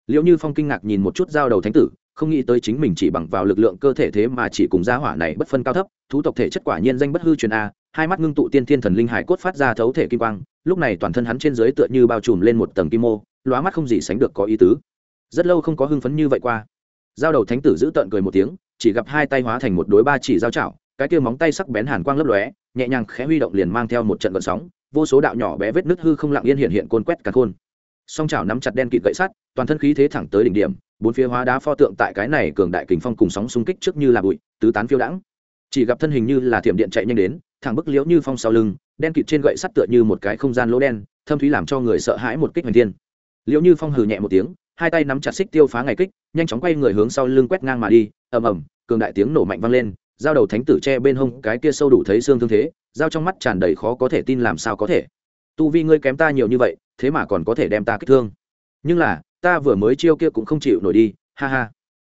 Liệu như phong kinh ngạc nhìn một chút giao đầu thánh tử không nghĩ tới chính mình chỉ bằng vào lực lượng cơ thể thế mà chỉ cùng gia hỏa này bất phân cao thấp, thú tộc thể chất quả nhiên danh bất hư truyền a, hai mắt ngưng tụ tiên thiên thần linh hải cốt phát ra thấu thể kim quang, lúc này toàn thân hắn trên dưới tựa như bao trùm lên một tầng kim mô lóa mắt không gì sánh được có ý tứ. Rất lâu không có hưng phấn như vậy qua. Giao đầu thánh tử giữ tợn cười một tiếng, chỉ gặp hai tay hóa thành một đối ba chỉ giao chảo cái kia móng tay sắc bén hàn quang lấp lóe, nhẹ nhàng khẽ huy động liền mang theo một trận vận sóng, vô số đạo nhỏ bé vết nứt hư không lặng yên hiện hiện côn quét cả khôn. Song chảo nắm chặt đen kịt gậy sắt, toàn thân khí thế thẳng tới đỉnh điểm bốn phía hóa đá pho tượng tại cái này cường đại kình phong cùng sóng xung kích trước như là bụi, tứ tán phiêu đãng. Chỉ gặp thân hình như là thiểm điện chạy nhanh đến, thẳng bức liễu như phong sau lưng, đen kịt trên gậy sắt tựa như một cái không gian lỗ đen, thâm thúy làm cho người sợ hãi một kích hoành thiên. Liễu như phong hừ nhẹ một tiếng, hai tay nắm chặt xích tiêu phá ngày kích, nhanh chóng quay người hướng sau lưng quét ngang mà đi, ầm ầm, cường đại tiếng nổ mạnh vang lên, giao đầu thánh tử che bên hông, cái kia sâu đủ thấy xương thương thế, giao trong mắt tràn đầy khó có thể tin làm sao có thể. Tu vi ngươi kém ta nhiều như vậy, thế mà còn có thể đem ta kích thương. Nhưng là ta vừa mới chiêu kia cũng không chịu nổi đi, ha ha.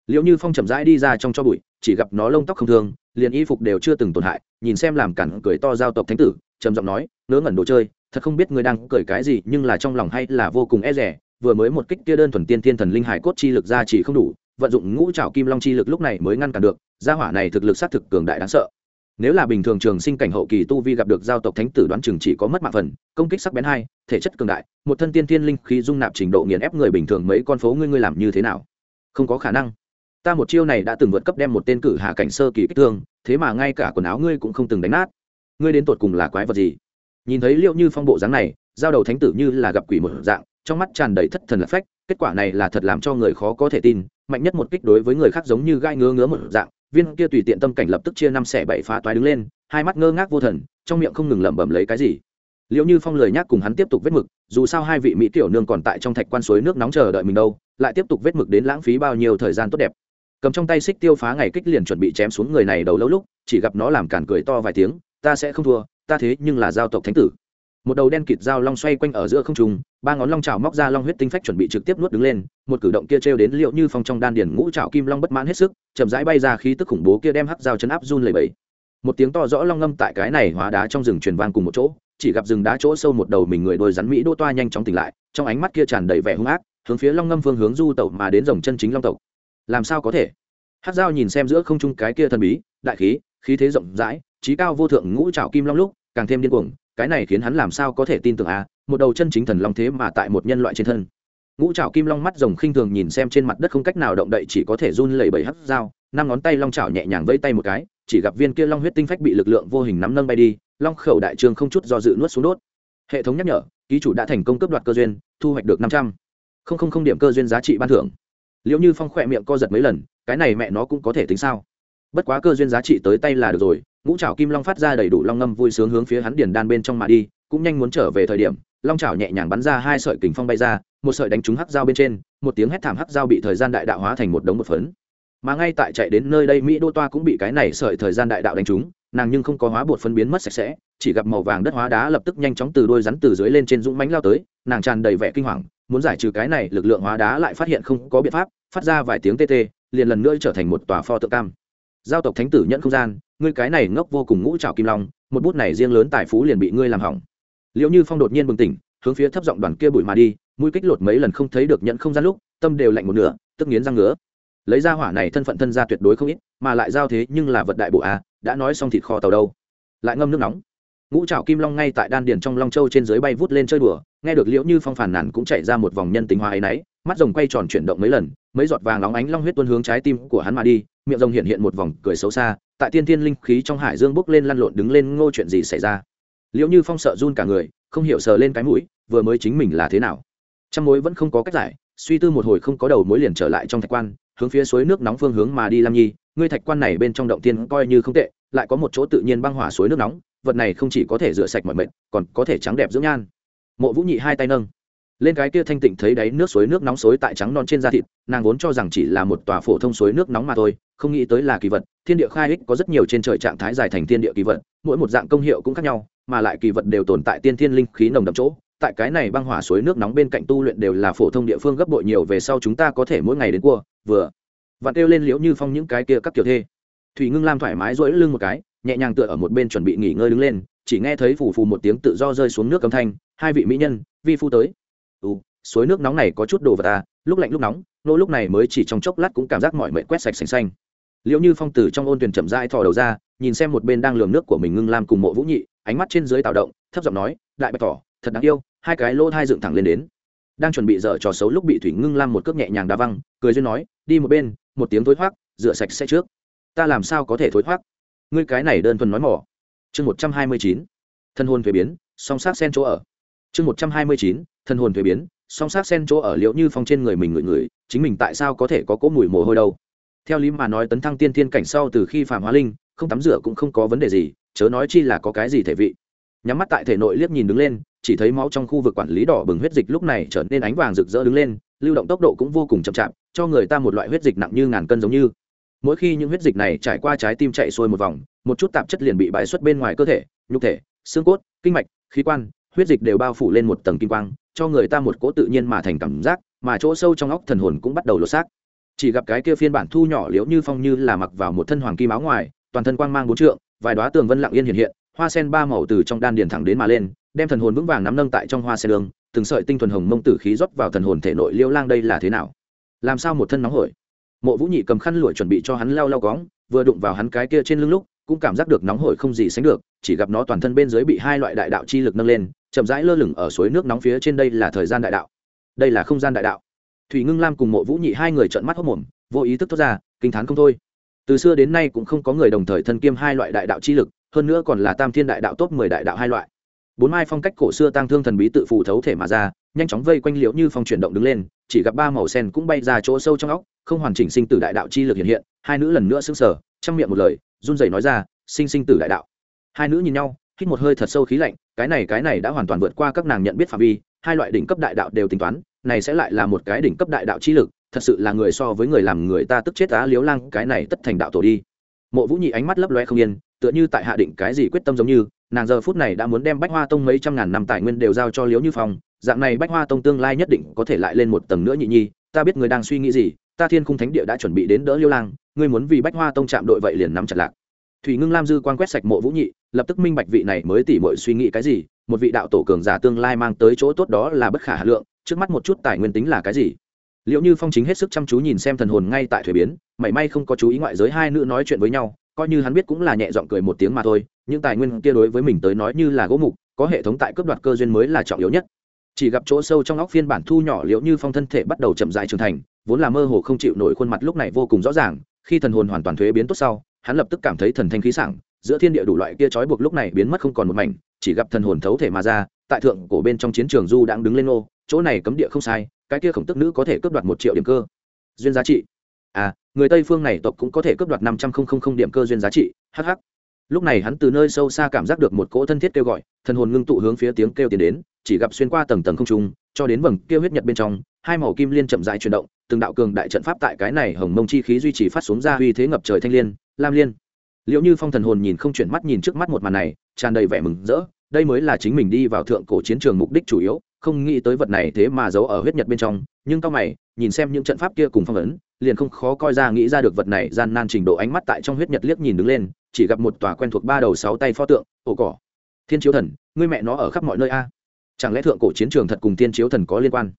Liệu như phong chậm rãi đi ra trong cho bụi, chỉ gặp nó lông tóc không thương liền y phục đều chưa từng tổn hại, nhìn xem làm cản cười to giao tộc thánh tử, trầm giọng nói, ngớ ngẩn đồ chơi, thật không biết ngươi đang cười cái gì, nhưng là trong lòng hay là vô cùng e rẻ vừa mới một kích kia đơn thuần tiên thiên thần linh hải cốt chi lực ra chỉ không đủ, vận dụng ngũ trảo kim long chi lực lúc này mới ngăn cản được, gia hỏa này thực lực sát thực cường đại đáng sợ nếu là bình thường trường sinh cảnh hậu kỳ tu vi gặp được giao tộc thánh tử đoán chừng chỉ có mất mạng phần, công kích sắc bén hai, thể chất cường đại, một thân tiên thiên linh khí dung nạp trình độ nghiền ép người bình thường mấy con phố ngươi ngươi làm như thế nào? Không có khả năng. Ta một chiêu này đã từng vượt cấp đem một tên cử hạ cảnh sơ kỳ kích thương, thế mà ngay cả quần áo ngươi cũng không từng đánh nát. Ngươi đến tột cùng là quái vật gì? Nhìn thấy liệu như phong bộ dáng này, giao đầu thánh tử như là gặp quỷ một dạng, trong mắt tràn đầy thất thần lập phách, kết quả này là thật làm cho người khó có thể tin, mạnh nhất một kích đối với người khác giống như gai ngứa ngứa một dạng viên kia tùy tiện tâm cảnh lập tức chia năm xẻ bảy phá toái đứng lên, hai mắt ngơ ngác vô thần, trong miệng không ngừng lẩm bẩm lấy cái gì. Liệu như phong lời nhắc cùng hắn tiếp tục vết mực, dù sao hai vị mỹ tiểu nương còn tại trong thạch quan suối nước nóng chờ đợi mình đâu, lại tiếp tục vết mực đến lãng phí bao nhiêu thời gian tốt đẹp. Cầm trong tay xích tiêu phá ngày kích liền chuẩn bị chém xuống người này đầu lâu lúc, chỉ gặp nó làm cản cười to vài tiếng, ta sẽ không thua, ta thế nhưng là giao tộc thánh tử một đầu đen kịt dao long xoay quanh ở giữa không trung, ba ngón long trào móc ra long huyết tinh phách chuẩn bị trực tiếp nuốt đứng lên, một cử động kia trêu đến liệu như phong trong đan điển ngũ trào kim long bất mãn hết sức, chậm rãi bay ra khí tức khủng bố kia đem hắc dao chấn áp run lầy bẫy một tiếng to rõ long ngâm tại cái này hóa đá trong rừng truyền vang cùng một chỗ, chỉ gặp rừng đá chỗ sâu một đầu mình người đôi rắn mỹ đô toa nhanh chóng tỉnh lại, trong ánh mắt kia tràn đầy vẻ hung ác, hướng phía long ngâm phương hướng du tẩu mà đến dòng chân chính long tộc. Làm sao có thể? Hát dao nhìn xem giữa không trung cái kia thần bí, đại khí khí thế rộng rãi, trí cao vô thượng ngũ trào kim long lúc, càng thêm điên cuồng cái này khiến hắn làm sao có thể tin tưởng à một đầu chân chính thần long thế mà tại một nhân loại trên thân. Ngũ trào kim long mắt rồng khinh thường nhìn xem trên mặt đất không cách nào động đậy chỉ có thể run lẩy bẩy hắt dao, năm ngón tay long trào nhẹ nhàng vẫy tay một cái, chỉ gặp viên kia long huyết tinh phách bị lực lượng vô hình nắm nâng bay đi, long khẩu đại trương không chút do dự nuốt xuống đốt. Hệ thống nhắc nhở, ký chủ đã thành công cấp đoạt cơ duyên, thu hoạch được năm trăm. Không không không điểm cơ duyên giá trị ban thưởng. Liệu như phong khỏe miệng co giật mấy lần, cái này mẹ nó cũng có thể tính sao? Bất quá cơ duyên giá trị tới tay là được rồi ngũ trảo kim long phát ra đầy đủ long ngâm vui sướng hướng phía hắn điền đan bên trong mà đi, cũng nhanh muốn trở về thời điểm, long trảo nhẹ nhàng bắn ra hai sợi kình phong bay ra, một sợi đánh trúng hắc dao bên trên, một tiếng hét thảm hắc dao bị thời gian đại đạo hóa thành một đống một phấn. Mà ngay tại chạy đến nơi đây, mỹ đô toa cũng bị cái này sợi thời gian đại đạo đánh trúng, nàng nhưng không có hóa bột phân biến mất sạch sẽ, chỉ gặp màu vàng đất hóa đá lập tức nhanh chóng từ đôi rắn từ dưới lên trên dũng mánh lao tới, nàng tràn đầy vẻ kinh hoàng, muốn giải trừ cái này, lực lượng hóa đá lại phát hiện không có biện pháp, phát ra vài tiếng tê tê, liền lần nữa trở thành một tòa pho tượng cam giao tộc thánh tử nhận không gian, ngươi cái này ngốc vô cùng ngũ trào kim long, một bút này riêng lớn tài phú liền bị ngươi làm hỏng. Liệu như phong đột nhiên bừng tỉnh, hướng phía thấp giọng đoàn kia bụi mà đi, mũi kích lột mấy lần không thấy được nhận không gian lúc, tâm đều lạnh một nửa, tức nghiến răng ngứa. Lấy ra hỏa này thân phận thân gia tuyệt đối không ít, mà lại giao thế nhưng là vật đại bộ a, đã nói xong thịt kho tàu đâu. Lại ngâm nước nóng. Ngũ trào kim long ngay tại đan điền trong long châu trên dưới bay vút lên chơi đùa, nghe được liễu như phong phản nản cũng chạy ra một vòng nhân tính hoa ấy náy mắt rồng quay tròn chuyển động mấy lần, mấy giọt vàng nóng ánh long huyết tuôn hướng trái tim của hắn mà đi miệng rồng hiện hiện một vòng cười xấu xa, tại tiên thiên linh khí trong hải dương bốc lên lăn lộn đứng lên ngô chuyện gì xảy ra? Liệu như phong sợ run cả người, không hiểu sờ lên cái mũi, vừa mới chính mình là thế nào? Trong mối vẫn không có cách giải, suy tư một hồi không có đầu mối liền trở lại trong thạch quan, hướng phía suối nước nóng phương hướng mà đi lam nhi. Ngươi thạch quan này bên trong động tiên coi như không tệ, lại có một chỗ tự nhiên băng hỏa suối nước nóng, vật này không chỉ có thể rửa sạch mọi mệt, còn có thể trắng đẹp dưỡng nhan. Mộ vũ nhị hai tay nâng lên cái kia thanh tịnh thấy đáy nước suối nước nóng suối tại trắng non trên da thịt, nàng vốn cho rằng chỉ là một tòa phổ thông suối nước nóng mà thôi, không nghĩ tới là kỳ vật, thiên địa khai ích có rất nhiều trên trời trạng thái dài thành thiên địa kỳ vật, mỗi một dạng công hiệu cũng khác nhau, mà lại kỳ vật đều tồn tại tiên thiên linh khí nồng đậm chỗ, tại cái này băng hỏa suối nước nóng bên cạnh tu luyện đều là phổ thông địa phương gấp bội nhiều, về sau chúng ta có thể mỗi ngày đến cua, vừa. Và kêu lên liễu như phong những cái kia các kiểu thê. Thủy ngưng lam thoải mái rỗi lưng một cái, nhẹ nhàng tựa ở một bên chuẩn bị nghỉ ngơi đứng lên, chỉ nghe thấy phù phù một tiếng tự do rơi xuống nước âm thanh, hai vị mỹ nhân, vi phu tới ừ suối nước nóng này có chút đồ vật à lúc lạnh lúc nóng, nô lúc này mới chỉ trong chốc lát cũng cảm giác mọi mệt quét sạch sành xanh. Liệu như phong tử trong ôn tuyển chậm rãi thò đầu ra, nhìn xem một bên đang lường nước của mình ngưng lam cùng mộ vũ nhị, ánh mắt trên dưới tạo động, thấp giọng nói, đại bạch tỏ thật đáng yêu, hai cái lỗ hai dựng thẳng lên đến. Đang chuẩn bị dở trò xấu lúc bị thủy ngưng lam một cước nhẹ nhàng đá văng, cười duyên nói, đi một bên, một tiếng thối thoát, rửa sạch sẽ trước. Ta làm sao có thể thối thoát? Ngươi cái này đơn thuần nói mỏ. Chương một trăm hai mươi chín. Thân hôn thuế biến, song sát sen chỗ ở chương một trăm hai mươi chín thân hồn thuế biến, song sát sen chỗ ở liễu như phong trên người mình ngửi ngửi, chính mình tại sao có thể có cỗ mùi mồ hôi đâu. Theo lý mà nói tấn thăng tiên thiên cảnh sau từ khi phạm hóa linh, không tắm rửa cũng không có vấn đề gì, chớ nói chi là có cái gì thể vị. Nhắm mắt tại thể nội liếc nhìn đứng lên, chỉ thấy máu trong khu vực quản lý đỏ bừng huyết dịch lúc này trở nên ánh vàng rực rỡ đứng lên, lưu động tốc độ cũng vô cùng chậm chạp, cho người ta một loại huyết dịch nặng như ngàn cân giống như. Mỗi khi những huyết dịch này trải qua trái tim chạy xuôi một vòng, một chút tạp chất liền bị bãi xuất bên ngoài cơ thể, nhục thể, xương cốt, kinh mạch, khí quan huyết dịch đều bao phủ lên một tầng kim quang, cho người ta một cỗ tự nhiên mà thành cảm giác, mà chỗ sâu trong óc thần hồn cũng bắt đầu lột xác. Chỉ gặp cái kia phiên bản thu nhỏ liễu như phong như là mặc vào một thân hoàng kim áo ngoài, toàn thân quang mang bốn trượng, vài đoá tường vân lặng yên hiện hiện, hoa sen ba màu từ trong đan điền thẳng đến mà lên, đem thần hồn vững vàng nắm nâng tại trong hoa sen đường, từng sợi tinh thuần hồng mông tử khí rót vào thần hồn thể nội liêu lang đây là thế nào? Làm sao một thân nóng hổi? Mộ vũ nhị cầm khăn lụi chuẩn bị cho hắn lau lau cóng, vừa đụng vào hắn cái kia trên lưng lúc, cũng cảm giác được nóng hổi không gì sánh được, chỉ gặp nó toàn thân bên dưới bị hai loại đại đạo chi lực nâng lên chậm rãi lơ lửng ở suối nước nóng phía trên đây là thời gian đại đạo. Đây là không gian đại đạo. Thủy ngưng lam cùng mộ vũ nhị hai người trợn mắt hốc mồm, vô ý thức thốt ra, kinh t h á n không thôi. Từ xưa đến nay cũng không có người đồng thời thân kiêm hai loại đại đạo chi lực, hơn nữa còn là tam thiên đại đạo top mười đại đạo hai loại. Bốn mai phong cách cổ xưa tăng thương thần bí tự phủ thấu thể mà ra, nhanh chóng vây quanh liễu như phong chuyển động đứng lên, chỉ gặp ba màu sen cũng bay ra chỗ sâu trong óc, không hoàn chỉnh sinh tử đại đạo chi lực hiện hiện, hai nữ lần nữa xứng sở trong miệng một lời, run rẩy nói ra, sinh sinh tử đại đạo. Hai nữ nhìn nhau hít một hơi thật sâu khí lạnh, cái này cái này đã hoàn toàn vượt qua các nàng nhận biết phạm vi, hai loại đỉnh cấp đại đạo đều tính toán, này sẽ lại là một cái đỉnh cấp đại đạo chi lực, thật sự là người so với người làm người ta tức chết á liếu lang, cái này tất thành đạo tổ đi. Mộ vũ nhị ánh mắt lấp loe không yên, tựa như tại hạ định cái gì quyết tâm giống như, nàng giờ phút này đã muốn đem bách hoa tông mấy trăm ngàn năm tài nguyên đều giao cho liếu như phong, dạng này bách hoa tông tương lai nhất định có thể lại lên một tầng nữa nhị nhi, ta biết người đang suy nghĩ gì, ta thiên khung thánh địa đã chuẩn bị đến đỡ liêu lang, ngươi muốn vì bách hoa tông chạm đội vậy liền nắm chặt lạc. Thủy ngưng lam dư quan quét sạch mộ vũ nhị lập tức minh bạch vị này mới tỉ mọi suy nghĩ cái gì, một vị đạo tổ cường giả tương lai mang tới chỗ tốt đó là bất khả hà lượng, trước mắt một chút tài nguyên tính là cái gì? Liệu như phong chính hết sức chăm chú nhìn xem thần hồn ngay tại thuế biến, mảy may không có chú ý ngoại giới hai nữ nói chuyện với nhau, coi như hắn biết cũng là nhẹ giọng cười một tiếng mà thôi, những tài nguyên kia đối với mình tới nói như là gỗ mục, có hệ thống tại cướp đoạt cơ duyên mới là trọng yếu nhất. Chỉ gặp chỗ sâu trong óc phiên bản thu nhỏ liệu như phong thân thể bắt đầu chậm dại trưởng thành, vốn là mơ hồ không chịu nổi khuôn mặt lúc này vô cùng rõ ràng, khi thần hồn hoàn toàn thuế biến tốt sau, hắn lập tức cảm thấy thần thanh khí sảng giữa thiên địa đủ loại kia trói buộc lúc này biến mất không còn một mảnh, chỉ gặp thần hồn thấu thể mà ra, tại thượng cổ bên trong chiến trường du đang đứng lên ô chỗ này cấm địa không sai, cái kia khổng tức nữ có thể cướp đoạt một triệu điểm cơ. Duyên giá trị. À người tây phương này tộc cũng có thể cướp đoạt năm trăm linh điểm cơ duyên giá trị hh lúc này hắn từ nơi sâu xa cảm giác được một cỗ thân thiết kêu gọi, thần hồn ngưng tụ hướng phía tiếng kêu tiến đến, chỉ gặp xuyên qua tầng tầng không trung, cho đến vầng kêu huyết nhật bên trong, hai màu kim liên chậm dại chuyển động, từng đạo cường đại trận pháp tại cái này hồng mông chi khí duy trì phát xuống ra uy thế ngập trời thanh liên, lam liên liệu như phong thần hồn nhìn không chuyển mắt nhìn trước mắt một màn này, tràn đầy vẻ mừng rỡ, đây mới là chính mình đi vào thượng cổ chiến trường mục đích chủ yếu, không nghĩ tới vật này thế mà giấu ở huyết nhật bên trong, nhưng cao mày, nhìn xem những trận pháp kia cùng phong ấn, liền không khó coi ra nghĩ ra được vật này gian nan trình độ ánh mắt tại trong huyết nhật liếc nhìn đứng lên, chỉ gặp một tòa quen thuộc ba đầu sáu tay pho tượng, ổ cỏ. Thiên chiếu thần, ngươi mẹ nó ở khắp mọi nơi a. Chẳng lẽ thượng cổ chiến trường thật cùng thiên chiếu thần có liên quan?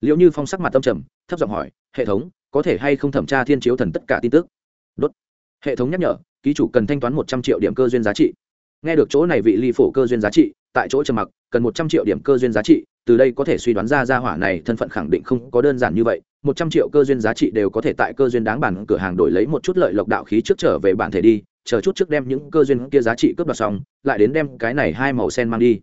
Liệu như phong sắc mặt tâm trầm, thấp giọng hỏi, hệ thống, có thể hay không thẩm tra thiên chiếu thần tất cả tin tức? Đốt. Hệ thống nhắc nhở ký chủ cần thanh toán một trăm triệu điểm cơ duyên giá trị. Nghe được chỗ này vị ly phổ cơ duyên giá trị, tại chỗ trầm mặc, cần một trăm triệu điểm cơ duyên giá trị, từ đây có thể suy đoán ra gia hỏa này thân phận khẳng định không có đơn giản như vậy, một trăm triệu cơ duyên giá trị đều có thể tại cơ duyên đáng bản cửa hàng đổi lấy một chút lợi lộc đạo khí trước trở về bản thể đi, chờ chút trước đem những cơ duyên kia giá trị cướp đoạt xong, lại đến đem cái này hai màu sen mang đi.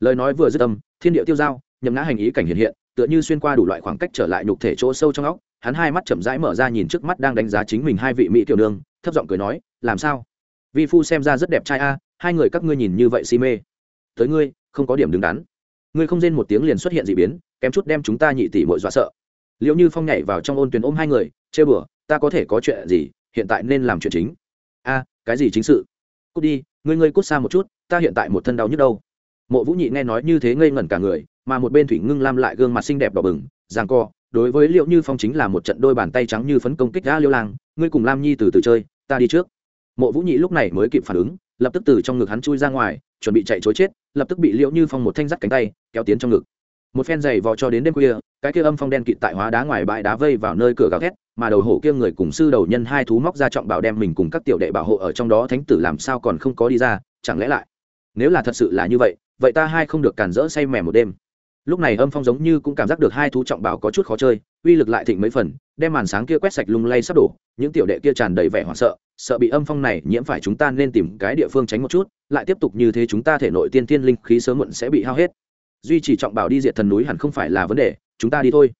Lời nói vừa dứt tâm thiên địa tiêu dao nhầm ngã hành ý cảnh hiện hiện, tựa như xuyên qua đủ loại khoảng cách trở lại nhục thể chỗ sâu trong óc, hắn hai mắt chậm rãi mở ra nhìn trước mắt đang đánh giá chính mình hai vị mỹ tiểu nương thấp giọng cười nói, làm sao? Vi phu xem ra rất đẹp trai a, hai người các ngươi nhìn như vậy si mê. Tới ngươi, không có điểm đứng đắn. Ngươi không rên một tiếng liền xuất hiện d ị biến, kém chút đem chúng ta nhị tỷ mội dọa sợ. Liệu như phong nhảy vào trong ôn tuyền ôm hai người, chê bửa ta có thể có chuyện gì, hiện tại nên làm chuyện chính. A, cái gì chính sự? Cút đi, ngươi ngươi cút xa một chút, ta hiện tại một thân đau nhức đâu. Mộ vũ nhị nghe nói như thế ngây ngẩn cả người, mà một bên thủy ngưng lam lại gương mặt xinh đẹp đỏ bừng ràng co, đối với liệu như phong chính là một trận đôi bàn tay trắng như phấn công kích đã liêu lang, ngươi cùng lam nhi từ từ chơi ta đi trước. Mộ vũ nhị lúc này mới kịp phản ứng, lập tức từ trong ngực hắn chui ra ngoài, chuẩn bị chạy chối chết, lập tức bị liễu như phong một thanh dắt cánh tay, kéo tiến trong ngực. Một phen giày vò cho đến đêm khuya, cái kia âm phong đen kịt tại hóa đá ngoài bãi đá vây vào nơi cửa gào thét, mà đầu hổ kia người cùng sư đầu nhân hai thú móc ra trọng bảo đem mình cùng các tiểu đệ bảo hộ ở trong đó thánh tử làm sao còn không có đi ra, chẳng lẽ lại? Nếu là thật sự là như vậy vậy ta hai không được cản rỡ say mẻ một đêm lúc này âm phong giống như cũng cảm giác được hai thú trọng bảo có chút khó chơi, uy lực lại thịnh mấy phần, đem màn sáng kia quét sạch lung lay sắp đổ, những tiểu đệ kia tràn đầy vẻ hoảng sợ sợ bị âm phong này nhiễm phải chúng ta nên tìm cái địa phương tránh một chút, lại tiếp tục như thế chúng ta thể nội tiên tiên linh khí sớm muộn sẽ bị hao hết. Duy trì trọng bảo đi diệt thần núi hẳn không phải là vấn đề, chúng ta đi thôi.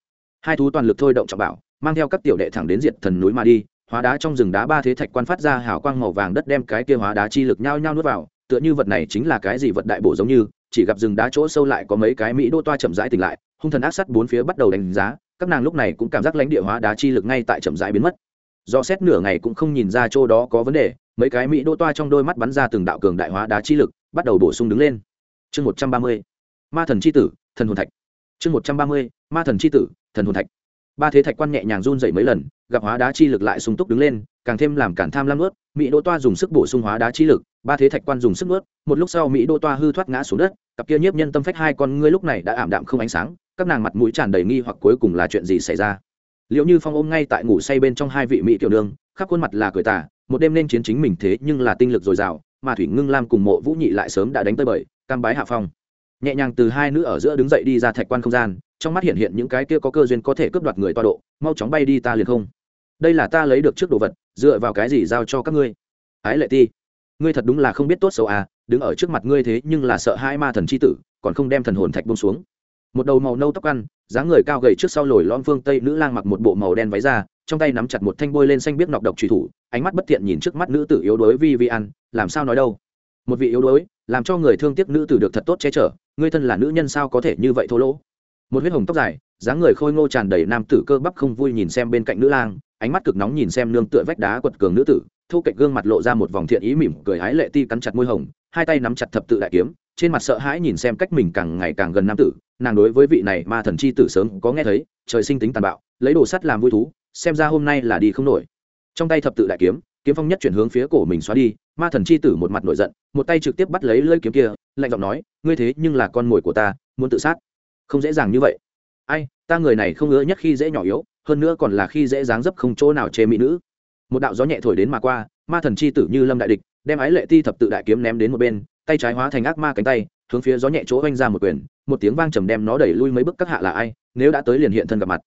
Hai thú toàn lực thôi động trọng bảo, mang theo các tiểu đệ thẳng đến diệt thần núi mà đi, hóa đá trong rừng đá ba thế thạch quan phát ra hào quang màu vàng đất đem cái kia hóa đá chi lực nhao nhao nuốt vào, tựa như vật này chính là cái gì vật đại bổ giống như chỉ gặp rừng đá chỗ sâu lại có mấy cái mỹ đô toa chậm rãi tỉnh lại, hung thần ác sắt bốn phía bắt đầu đánh giá, các nàng lúc này cũng cảm giác lãnh địa hóa đá chi lực ngay tại chậm rãi biến mất. Do xét nửa ngày cũng không nhìn ra chỗ đó có vấn đề, mấy cái mỹ đô toa trong đôi mắt bắn ra từng đạo cường đại hóa đá chi lực, bắt đầu bổ sung đứng lên. Chương một trăm ba mươi, ma thần c h i tử, thần hồn thạch. Chương một trăm ba mươi, ma thần c h i tử, thần hồn thạch. Ba thế thạch quan nhẹ nhàng run dậy mấy lần, gặp hóa đá chi lực lại sung túc đứng lên càng thêm làm cản tham lam ướt, mỹ đỗ toa dùng sức bổ sung hóa đá chi lực, ba thế thạch quan dùng sức ướt một lúc sau mỹ đỗ toa hư thoát ngã xuống đất, cặp kia nhiếp nhân tâm phách hai con ngươi lúc này đã ảm đạm không ánh sáng, các nàng mặt mũi tràn đầy nghi hoặc cuối cùng là chuyện gì xảy ra. Liệu như phong ôm ngay tại ngủ say bên trong hai vị mỹ tiểu nương khắp khuôn mặt là cười tả một đêm nên chiến chính mình thế nhưng là tinh lực dồi dào, mà thủy ngưng lam cùng mộ vũ nhị lại sớm đã đánh tới bời, cam bái hạ phong. Nhẹ nhàng từ hai nữ ở giữa đứng dậy đi ra thạch quan không gian, trong mắt hiện hiện những cái kia có cơ duyên có thể cướp đoạt người toa độ, mau chóng bay đi ta liền không đây là ta lấy được trước đồ vật, dựa vào cái gì giao cho các ngươi? Ái lệ ti, ngươi thật đúng là không biết tốt xấu à đứng ở trước mặt ngươi thế nhưng là sợ hai ma thần c h i tử, còn không đem thần hồn thạch bông xuống. Một đầu màu nâu tóc ăn, dáng người cao gầy trước sau lồi lon phương tây nữ lang mặc một bộ màu đen váy ra trong tay nắm chặt một thanh bôi lên xanh biết nọc độc trùy thủ, ánh mắt bất thiện nhìn trước mắt nữ tử yếu đuối vi vi ăn làm sao nói đâu? Một vị yếu đuối, làm cho người thương tiếc nữ tử được thật tốt che chở, ngươi thân là nữ nhân sao có thể như vậy thô lỗ? Một huyết hồng tóc dài, dáng người khôi ngô tràn đầy nam tử cơ bắp không vui nhìn xem bên cạnh nữ lang ánh mắt cực nóng nhìn xem nương tựa vách đá quật cường nữ tử, thu cạnh gương mặt lộ ra một vòng thiện ý mỉm cười hái lệ ti cắn chặt môi hồng, hai tay nắm chặt thập tự đại kiếm, trên mặt sợ hãi nhìn xem cách mình càng ngày càng gần nam tử, nàng đối với vị này ma thần chi tử sớm có nghe thấy, trời sinh tính tàn bạo, lấy đồ sắt làm vui thú, xem ra hôm nay là đi không nổi. Trong tay thập tự đại kiếm kiếm phong nhất chuyển hướng phía cổ mình xóa đi, ma thần chi tử một mặt nổi giận, một tay trực tiếp bắt lấy lưỡi kiếm kia, lạnh giọng nói, ngươi thế nhưng là con mồi của ta, muốn tự sát. Không dễ dàng như vậy. Ai, ta người này không ngứa nhất khi dễ nhỏ yếu hơn nữa còn là khi dễ dáng dấp không chỗ nào chê mỹ nữ. Một đạo gió nhẹ thổi đến mà qua, ma thần chi tử như lâm đại địch, đem ái lệ ti thập tự đại kiếm ném đến một bên, tay trái hóa thành ác ma cánh tay, hướng phía gió nhẹ chỗ oanh ra một quyền, một tiếng vang trầm đem nó đẩy lui mấy bước các hạ là ai, nếu đã tới liền hiện thân gặp mặt.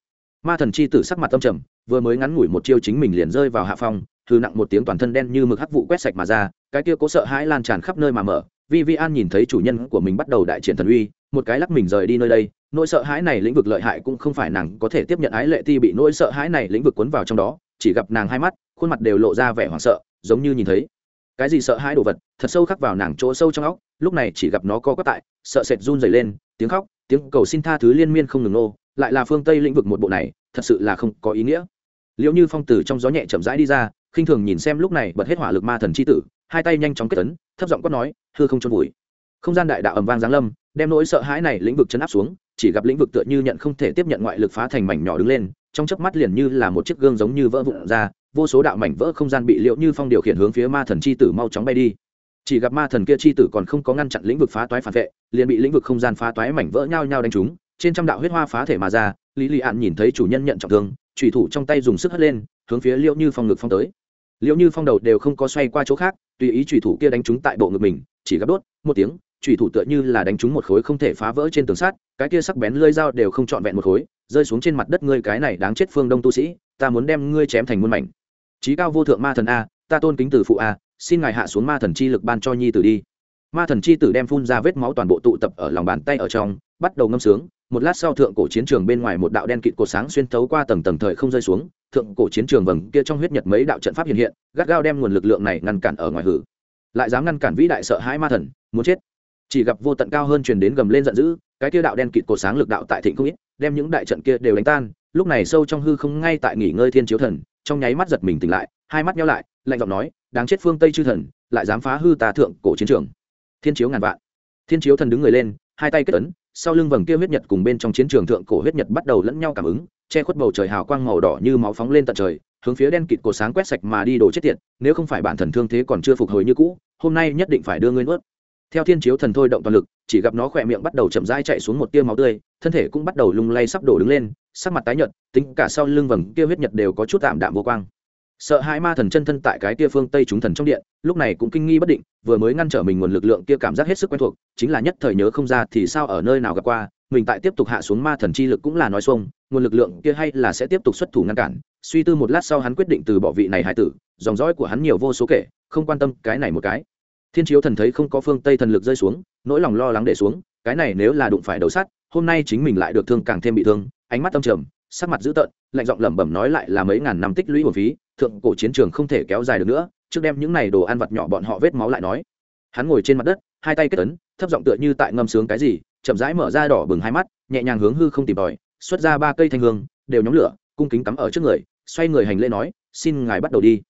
Ma thần chi tử sắc mặt tâm trầm, vừa mới ngắn ngủi một chiêu chính mình liền rơi vào hạ phong thư nặng một tiếng toàn thân đen như mực hắc vụ quét sạch mà ra, cái kia cố sợ hãi lan tràn khắp nơi mà mở. Vi vi an nhìn thấy chủ nhân của mình bắt đầu đại triển thần uy, một cái lắc mình rời đi nơi đây nỗi sợ hãi này lĩnh vực lợi hại cũng không phải nàng có thể tiếp nhận. Ái lệ ti bị nỗi sợ hãi này lĩnh vực cuốn vào trong đó, chỉ gặp nàng hai mắt, khuôn mặt đều lộ ra vẻ hoảng sợ, giống như nhìn thấy cái gì sợ hãi đồ vật, thật sâu khắc vào nàng chỗ sâu trong óc, lúc này chỉ gặp nó co quắp tại, sợ sệt run dày lên, tiếng khóc, tiếng cầu xin tha thứ liên miên không ngừng nô, lại là phương tây lĩnh vực một bộ này, thật sự là không có ý nghĩa. Liệu như phong tử trong gió nhẹ chậm rãi đi ra, khinh thường nhìn xem lúc này bật hết hỏa lực ma thần c h i tử, hai tay nhanh chóng kết tấn thấp giọng quát nói, hư không trôn vùi. Không gian đại đạo ầm vang giáng lâm, đem nỗi sợ hãi này lĩnh vực chấn áp xuống chỉ gặp lĩnh vực tựa như nhận không thể tiếp nhận ngoại lực phá thành mảnh nhỏ đứng lên, trong chớp mắt liền như là một chiếc gương giống như vỡ vụn ra, vô số đạo mảnh vỡ không gian bị liệu như phong điều khiển hướng phía ma thần c h i tử mau chóng bay đi. Chỉ gặp ma thần kia c h i tử còn không có ngăn chặn lĩnh vực phá toái phản vệ, liền bị lĩnh vực không gian phá toái mảnh vỡ nhau nhau đánh trúng, trên trăm đạo huyết hoa phá thể mà ra, lý lị ạn nhìn thấy chủ nhân nhận trọng thương trùy thủ trong tay dùng sức hất lên, hướng phía liệu như phong ngực phong tới. Liệu như phong đầu đều không có xoay qua chỗ khác, tùy ý trùy thủ kia đánh trúng tại bộ ngực mình, chỉ gặp đốt, một tiếng trùy thủ tựa như là đánh trúng một khối không thể phá vỡ trên tường sắt, cái kia sắc bén lơi dao đều không trọn vẹn một khối, rơi xuống trên mặt đất ngươi cái này đáng chết phương đông tu sĩ, ta muốn đem ngươi chém thành muôn mảnh. Trí cao vô thượng ma thần a, ta tôn kính từ phụ a, xin ngài hạ xuống ma thần chi lực ban cho nhi tử đi. Ma thần chi tử đem phun ra vết máu toàn bộ tụ tập ở lòng bàn tay ở trong, bắt đầu ngâm sướng, một lát sau thượng cổ chiến trường bên ngoài một đạo đen kịt cột sáng xuyên thấu qua tầng tầng thời không rơi xuống, thượng cổ chiến trường vầng kia trong huyết nhật mấy đạo trận pháp hiện hiện, gắt gao đem nguồn lực lượng này ngăn cản ở ngoài hử. Lại dám ngăn cản vĩ đại sợ hãi ma thần, muốn chết chỉ gặp vô tận cao hơn truyền đến gầm lên giận dữ, cái kia đạo đen kịt cột sáng lực đạo tại thịnh không ít, đem những đại trận kia đều đánh tan. Lúc này sâu trong hư không ngay tại nghỉ ngơi thiên chiếu thần, trong nháy mắt giật mình tỉnh lại, hai mắt nhau lại, lạnh giọng nói, đáng chết phương tây chư thần, lại dám phá hư tà thượng cổ chiến trường. Thiên chiếu ngàn vạn. Thiên chiếu thần đứng người lên, hai tay kết ấn, sau lưng vầng kia huyết nhật cùng bên trong chiến trường thượng cổ huyết nhật bắt đầu lẫn nhau cảm ứng, che khuất bầu trời hào quang màu đỏ như máu phóng lên tận trời, hướng phía đen kịt cổ sáng quét sạch mà đi đổ chết tiệt, nếu không phải bản thần thương thế còn chưa phục hồi như cũ, hôm nay nhất định phải đưa ngươi nuốt theo thiên chiếu thần thôi động toàn lực, chỉ gặp nó khỏe miệng bắt đầu chậm rãi chạy xuống một tia máu tươi, thân thể cũng bắt đầu lung lay sắp đổ đứng lên, sắc mặt tái nhợt, tính cả sau lưng vầng kia huyết nhật đều có chút tạm đạm vô quang. Sợ hai ma thần chân thân tại cái kia phương tây chúng thần trong điện, lúc này cũng kinh nghi bất định, vừa mới ngăn trở mình nguồn lực lượng kia cảm giác hết sức quen thuộc, chính là nhất thời nhớ không ra thì sao ở nơi nào gặp qua, mình tại tiếp tục hạ xuống ma thần chi lực cũng là nói xuông, nguồn lực lượng kia hay là sẽ tiếp tục xuất thủ ngăn cản, suy tư một lát sau hắn quyết định từ bỏ vị này hải tử, dòng dõi của hắn nhiều vô số kể, không quan tâm cái này một cái thiên chiếu thần thấy không có phương tây thần lực rơi xuống, nỗi lòng lo lắng để xuống, cái này nếu là đụng phải đầu sắt, hôm nay chính mình lại được thương càng thêm bị thương, ánh mắt tâm trầm, sắc mặt dữ tợn, lạnh giọng lẩm bẩm nói lại là mấy ngàn năm tích lũy hồn phí, thượng cổ chiến trường không thể kéo dài được nữa, trước đem những này đồ ăn vặt nhỏ bọn họ vết máu lại nói. Hắn ngồi trên mặt đất, hai tay kết ấn, thấp giọng tựa như tại ngâm sướng cái gì, chậm rãi mở ra đỏ bừng hai mắt, nhẹ nhàng hướng hư không tìm tòi, xuất ra ba cây thanh hương, đều nhóm lửa, cung kính cắm ở trước người, xoay người hành lễ nói, xin ngài bắt đầu đi.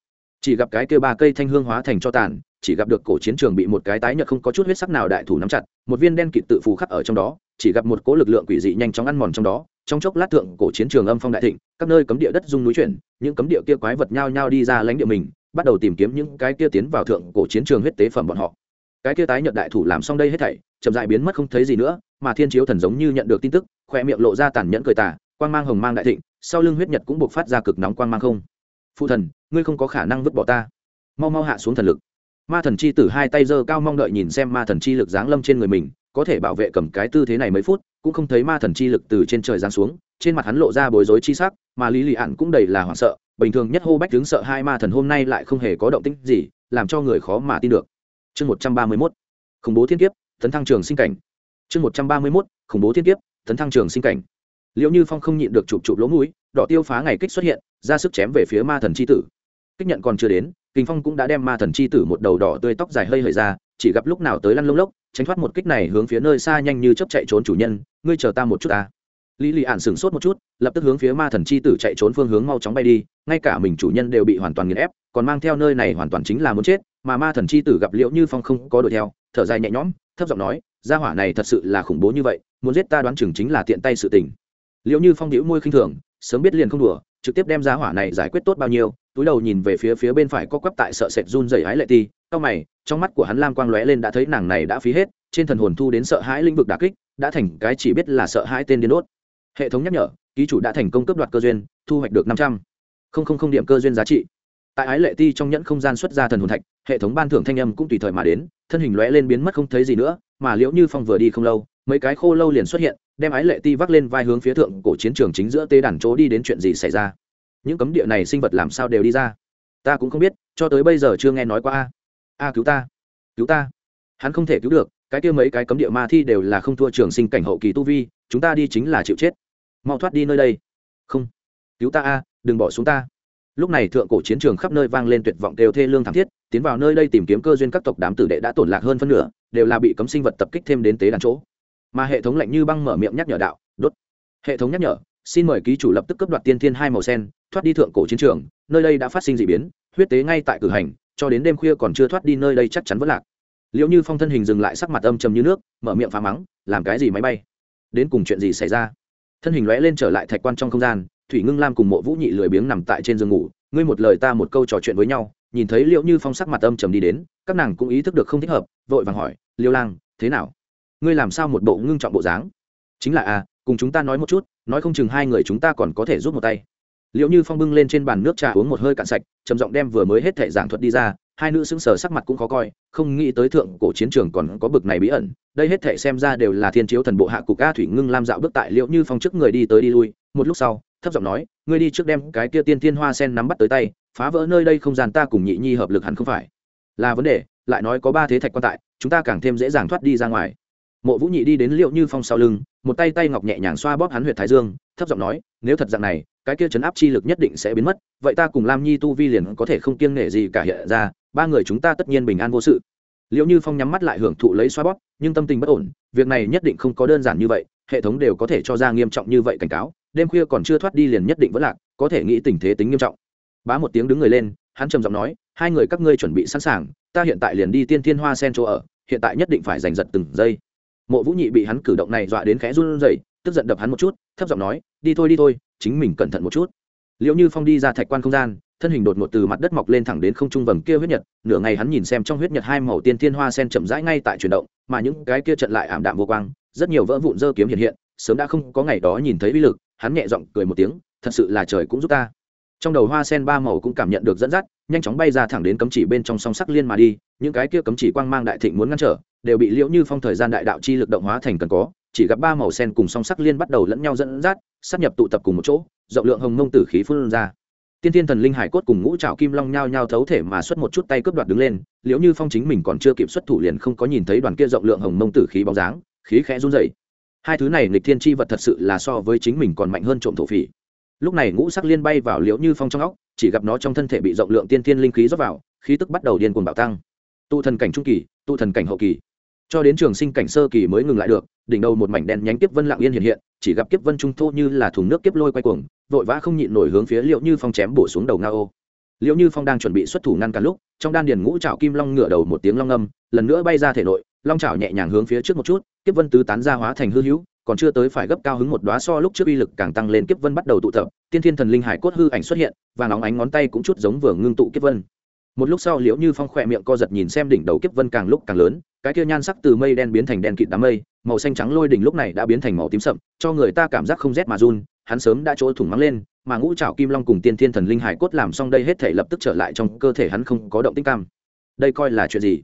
Chỉ gặp cái kia ba cây thanh hương hóa thành cho tàn chỉ gặp được cổ chiến trường bị một cái tái nhợt không có chút huyết sắc nào đại thủ nắm chặt, một viên đen kịt tự phù khắc ở trong đó, chỉ gặp một cỗ lực lượng quỷ dị nhanh chóng ăn mòn trong đó, trong chốc lát thượng cổ chiến trường âm phong đại thịnh, các nơi cấm địa đất dung núi chuyển, những cấm địa kia quái vật nhao nhao đi ra lãnh địa mình, bắt đầu tìm kiếm những cái kia tiến vào thượng cổ chiến trường huyết tế phẩm bọn họ. Cái kia tái nhợt đại thủ làm xong đây hết thảy, chậm rãi biến mất không thấy gì nữa, mà thiên chiếu thần giống như nhận được tin tức, khoe miệng lộ ra tàn nhẫn cười tà, quang mang hồng mang đại thịnh, sau lưng huyết nhật cũng buộc phát ra cực nóng quang mang không. Phụ thần, ngươi không có khả năng vứt bỏ ta. Mau mau hạ xuống thần lực ma thần chi tử hai tay giơ cao mong đợi nhìn xem ma thần chi lực giáng lâm trên người mình, có thể bảo vệ cầm cái tư thế này mấy phút, cũng không thấy ma thần chi lực từ trên trời giáng xuống, trên mặt hắn lộ ra bối rối chi sắc, mà lý lị ạn cũng đầy là hoảng sợ, bình thường nhất hô bách đứng sợ hai ma thần hôm nay lại không hề có động tĩnh gì, làm cho người khó mà tin được. Chương một trăm ba mươi mốt, khủng bố thiên kiếp, tấn thăng trường sinh cảnh. Chương một trăm ba mươi mốt, khủng bố thiên kiếp, tấn thăng trường sinh cảnh. Liệu như phong không nhịn được chụp chụp lỗ mũi, đỏ tiêu phá ngày kích xuất hiện, ra sức chém về phía ma thần c h i tử kích nhận còn chưa đến kinh phong cũng đã đem ma thần c h i tử một đầu đỏ tươi tóc dài hơi hơi ra, chỉ gặp lúc nào tới lăn lông lốc, tránh thoát một kích này hướng phía nơi xa nhanh như chấp chạy trốn chủ nhân, ngươi chờ ta một chút ta. Lý lì ạn sửng sốt một chút, lập tức hướng phía ma thần c h i tử chạy trốn phương hướng mau chóng bay đi, ngay cả mình chủ nhân đều bị hoàn toàn nghiền ép, còn mang theo nơi này hoàn toàn chính là muốn chết, mà ma thần c h i tử gặp liễu như phong không có đuổi theo, thở dài nhẹ nhõm, thấp giọng nói, gia hỏa này thật sự là khủng bố như vậy, muốn giết ta đoán chừng chính là tiện tay sự tình. Liệu như phong đĩu môi khinh thường, sớm biết liền không đùa trực tiếp đem giá hỏa này giải quyết tốt bao nhiêu, túi đầu nhìn về phía phía bên phải có quắp tại sợ sệt run rẩy hái lệ ti sau mày, trong mắt của hắn lam quang lóe lên đã thấy nàng này đã phí hết, trên thần hồn thu đến sợ hãi lĩnh vực đà kích, đã thành cái chỉ biết là sợ hãi tên điên đốt. Hệ thống nhắc nhở, ký chủ đã thành công cấp đoạt cơ duyên, thu hoạch được năm trăm. Linh điểm cơ duyên giá trị. Tại ái lệ ti trong nhẫn không gian xuất ra thần hồn thạch, hệ thống ban thưởng thanh âm cũng tùy thời mà đến, thân hình lóe lên biến mất không thấy gì nữa, mà liễu như phong vừa đi không lâu, mấy cái khô lâu liền xuất hiện đem ái lệ ti vác lên vai hướng phía thượng cổ chiến trường chính giữa tê đàn chỗ đi đến chuyện gì xảy ra? Những cấm địa này sinh vật làm sao đều đi ra? Ta cũng không biết, cho tới bây giờ chưa nghe nói qua a. A, cứu ta. Cứu ta. Hắn không thể cứu được, cái kia mấy cái cấm địa ma thi đều là không thua trường sinh cảnh hậu kỳ tu vi, chúng ta đi chính là chịu chết. Mau thoát đi nơi đây. Không. Cứu ta a, đừng bỏ xuống ta. Lúc này thượng cổ chiến trường khắp nơi vang lên tuyệt vọng đều thê lương thảm thiết, tiến vào nơi đây tìm kiếm cơ duyên các tộc đám tử đệ đã tổn lạc hơn phân nửa, đều là bị cấm sinh vật tập kích thêm đến tế đàn chỗ mà hệ thống lạnh như băng mở miệng nhắc nhở đạo, đốt. Hệ thống nhắc nhở, xin mời ký chủ lập tức cấp đoạt tiên thiên hai màu sen, thoát đi thượng cổ chiến trường, nơi đây đã phát sinh d ị biến, huyết tế ngay tại cử hành, cho đến đêm khuya còn chưa thoát đi nơi đây chắc chắn vẫn lạc. Liệu như phong thân hình dừng lại sắc mặt âm trầm như nước, mở miệng phá mắng, làm cái gì máy bay? Đến cùng chuyện gì xảy ra? Thân hình lóe lên trở lại thạch quan trong không gian, thủy ngưng lam cùng mộ vũ nhị lười biếng nằm tại trên giường ngủ, ngươi một lời ta một câu trò chuyện với nhau. Nhìn thấy liệu như phong sắc mặt âm trầm đi đến, các nàng cũng ý thức được không thích hợp, vội vàng hỏi, liêu lang, thế nào? Ngươi làm sao một bộ ngưng trọng bộ dáng? Chính là a à, cùng chúng ta nói một chút nói không chừng hai người chúng ta còn có thể giúp một tay. Liệu như phong bưng lên trên bàn nước trà uống một hơi cạn sạch trầm giọng đem vừa mới hết thể giảng thuật đi ra hai nữ xứng sờ sắc mặt cũng khó coi không nghĩ tới thượng cổ chiến trường còn có bực này bí ẩn đây hết thể xem ra đều là thiên chiếu thần bộ hạ cục a thủy ngưng lam dạo bước tại liệu như phong trước người đi tới đi lui một lúc sau thấp giọng nói ngươi đi trước đem cái kia tiên tiên hoa sen nắm bắt tới tay phá vỡ nơi đây không gian ta cùng nhị nhi hợp lực hẳn không phải. Là vấn đề lại nói có ba thế thạch quan tại chúng ta càng thêm dễ dàng thoát đi ra ngoài mộ vũ nhị đi đến liệu như phong sau lưng, một tay tay ngọc nhẹ nhàng xoa bóp hắn huyệt thái dương, thấp giọng nói, nếu thật dạng này, cái kia chấn áp chi lực nhất định sẽ biến mất, vậy ta cùng lam nhi tu vi liền có thể không kiêng nể gì cả hiện ra, ba người chúng ta tất nhiên bình an vô sự. Liệu như phong nhắm mắt lại hưởng thụ lấy xoa bóp, nhưng tâm tình bất ổn, việc này nhất định không có đơn giản như vậy, hệ thống đều có thể cho ra nghiêm trọng như vậy cảnh cáo, đêm khuya còn chưa thoát đi liền nhất định vẫn lạc, có thể nghĩ tình thế tính nghiêm trọng. Bá một tiếng đứng người lên, hắn trầm giọng nói, hai người các ngươi chuẩn bị sẵn sàng, ta hiện tại liền đi tiên thiên hoa sen chỗ ở, hiện tại nhất định phải giành giật từng giây mộ vũ nhị bị hắn cử động này dọa đến khẽ run rẩy, tức giận đập hắn một chút, thấp giọng nói, đi thôi đi thôi, chính mình cẩn thận một chút. Liệu như phong đi ra thạch quan không gian, thân hình đột ngột từ mặt đất mọc lên thẳng đến không trung vầng kia huyết nhật, nửa ngày hắn nhìn xem trong huyết nhật hai màu tiên thiên hoa sen chậm rãi ngay tại chuyển động, mà những cái kia trận lại ảm đạm vô quang, rất nhiều vỡ vụn dơ kiếm hiện hiện, sớm đã không có ngày đó nhìn thấy uy lực, hắn nhẹ giọng cười một tiếng, thật sự là trời cũng giúp ta trong đầu hoa sen ba màu cũng cảm nhận được dẫn dắt, nhanh chóng bay ra thẳng đến cấm chỉ bên trong song sắc liên mà đi, những cái kia cấm chỉ quang mang đại thịnh muốn ngăn trở, đều bị liễu như phong thời gian đại đạo chi lực động hóa thành cần có, chỉ gặp ba màu sen cùng song sắc liên bắt đầu lẫn nhau dẫn dắt sắp nhập tụ tập cùng một chỗ, rộng lượng hồng mông tử khí phun ra. Tiên tiên thần linh hải cốt cùng ngũ trảo kim long nhao nhao thấu thể mà xuất một chút tay cướp đoạt đứng lên, liễu như phong chính mình còn chưa kịp xuất thủ liền không có nhìn thấy đoàn kia rộng lượng hồng mông tử khí bóng dáng, khí khẽ run dày hai thứ này nghịch thiên chi vật thật sự là so với chính mình còn mạnh hơn trộm thổ phỉ lúc này ngũ sắc liên bay vào liễu như phong trong óc, chỉ gặp nó trong thân thể bị rộng lượng tiên thiên linh khí rót vào, khí tức bắt đầu điên cuồng bạo tăng. Tụ thần cảnh trung kỳ, tụ thần cảnh hậu kỳ. Cho đến trường sinh cảnh sơ kỳ mới ngừng lại được, đỉnh đầu một mảnh đen nhánh kiếp vân lặng yên hiện hiện, chỉ gặp kiếp vân trung thô như là thùng nước kiếp lôi quay cuồng, vội vã không nhịn nổi hướng phía liệu như phong chém bổ xuống đầu nga ô liệu như phong đang chuẩn bị xuất thủ ngăn cản lúc, trong đan điền ngũ trạo kim long ngửa đầu một tiếng long âm, lần nữa bay ra thể nội, long trào nhẹ nhàng hướng phía trước một chút, kiếp vân tứ tán ra hóa thành hư hữu còn chưa tới phải gấp cao hứng một đóa so lúc trước uy lực càng tăng lên kiếp vân bắt đầu tụ tập, tiên thiên thần linh hải cốt hư ảnh xuất hiện, và nóng ánh ngón tay cũng chút giống vừa ngưng tụ kiếp vân. Một lúc sau liễu như phong khỏe miệng co giật nhìn xem đỉnh đầu kiếp vân càng lúc càng lớn, cái kia nhan sắc từ mây đen biến thành đen kịt đám mây, màu xanh trắng lôi đỉnh lúc này đã biến thành màu tím sậm, cho người ta cảm giác không rét mà run, hắn sớm đã chỗ thủng mắng lên, mà ngũ trảo kim long cùng tiên thiên thần linh hải cốt làm xong đây hết thể lập tức trở lại trong cơ thể hắn không có động tích cam. Đây coi là chuyện gì?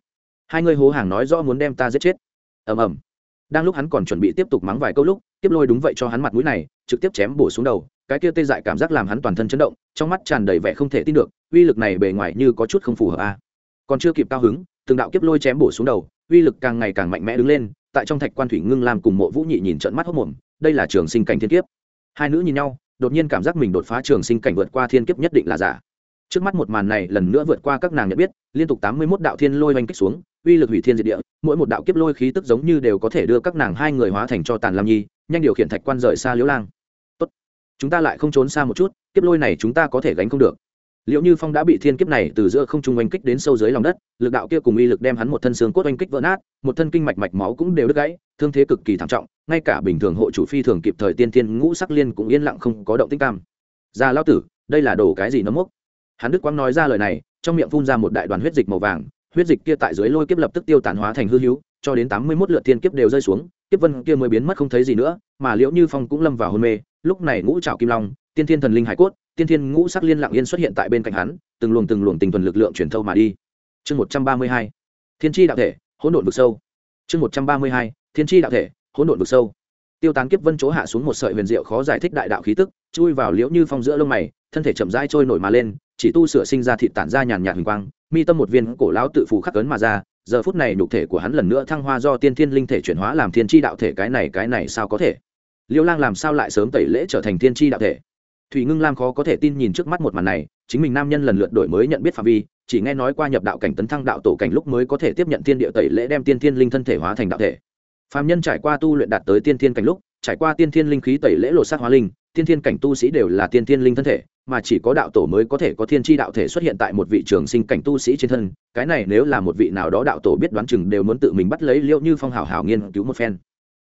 Hai người hố hàng nói rõ muốn đem ta giết chết. Ầm ầm đang lúc hắn còn chuẩn bị tiếp tục mắng vài câu lúc tiếp lôi đúng vậy cho hắn mặt mũi này, trực tiếp chém bổ xuống đầu, cái kia tê dại cảm giác làm hắn toàn thân chấn động, trong mắt tràn đầy vẻ không thể tin được, uy lực này bề ngoài như có chút không phù hợp a à. còn chưa kịp cao hứng, từng đạo kiếp lôi chém bổ xuống đầu, uy lực càng ngày càng mạnh mẽ đứng lên, tại trong thạch quan thủy ngưng làm cùng mộ vũ nhị nhìn trận mắt hốc mồm, đây là trường sinh cảnh thiên kiếp hai nữ nhìn nhau, đột nhiên cảm giác mình đột phá trường sinh cảnh vượt qua thiên kiếp nhất định là giả trước mắt một màn này lần nữa vượt qua các nàng nhận biết, liên tục tám mươi mốt đạo thiên lôi oanh kích xuống, uy lực hủy thiên diệt địa, mỗi một đạo kiếp lôi khí tức giống như đều có thể đưa các nàng hai người hóa thành cho tàn lam nhi, nhanh điều khiển thạch quan rời xa liễu lang. Tốt, chúng ta lại không trốn xa một chút, kiếp lôi này chúng ta có thể gánh không được. Liệu như phong đã bị thiên kiếp này từ giữa không trung oanh kích đến sâu dưới lòng đất, lực đạo kia cùng uy lực đem hắn một thân xương cốt oanh kích vỡ nát, một thân kinh mạch mạch máu cũng đều đứt gãy, thương thế cực kỳ thảm trọng, ngay cả bình thường hộ chủ phi thường kịp thời tiên thiên ngũ sắc liên cũng yên lặng không có động tích cam. Ra lao tử, đây là đồ cái gì nấm mốc? Hắn đức quang nói ra lời này, trong miệng phun ra một đại đoàn huyết dịch màu vàng, huyết dịch kia tại dưới lôi kiếp lập tức tiêu tản hóa thành hư hữu, cho đến tám mươi mốt lượt thiên kiếp đều rơi xuống, kiếp vân kia mới biến mất không thấy gì nữa, mà liễu như phong cũng lâm vào hôn mê, lúc này ngũ trào kim long, tiên thiên thần linh hải cốt, tiên thiên ngũ sắc liên lặng yên xuất hiện tại bên cạnh hắn, từng luồng từng luồng tình thuần lực lượng truyền thâu mà đi. Chương một trăm ba mươi hai, thiên tri đạo thể, hỗn độn vực sâu. Chương một trăm ba mươi hai, thiên tri đạo thể, hỗn độn vực sâu. Tiêu tán kiếp vân chỗ hạ xuống một sợi huyền diệu khó giải thích đại đạo khí tức, chui vào liễu như phong giữa lông mày, thân thể chậm rãi trôi nổi mà lên chỉ tu sửa sinh ra thịt tản ra nhàn nhạt hình quang, mi tâm một viên cổ lão tự phù khắc cấn mà ra, giờ phút này nhục thể của hắn lần nữa thăng hoa do tiên thiên linh thể chuyển hóa làm thiên tri đạo thể, cái này cái này sao có thể? Liêu lang làm sao lại sớm tẩy lễ trở thành thiên tri đạo thể? Thủy ngưng lam khó có thể tin nhìn trước mắt một màn này, chính mình nam nhân lần lượt đổi mới nhận biết phạm vi, chỉ nghe nói qua nhập đạo cảnh tấn thăng đạo tổ cảnh lúc mới có thể tiếp nhận thiên địa tẩy lễ đem tiên thiên linh thân thể hóa thành đạo thể. Phạm nhân trải qua tu luyện đạt tới tiên thiên cảnh lúc, trải qua tiên thiên linh khí tẩy lễ lột xác hóa linh, tiên thiên cảnh tu sĩ đều là tiên thiên linh thân thể mà chỉ có đạo tổ mới có thể có thiên tri đạo thể xuất hiện tại một vị trường sinh cảnh tu sĩ trên thân, cái này nếu là một vị nào đó đạo tổ biết đoán chừng đều muốn tự mình bắt lấy liệu như phong hào hào nghiên cứu một phen.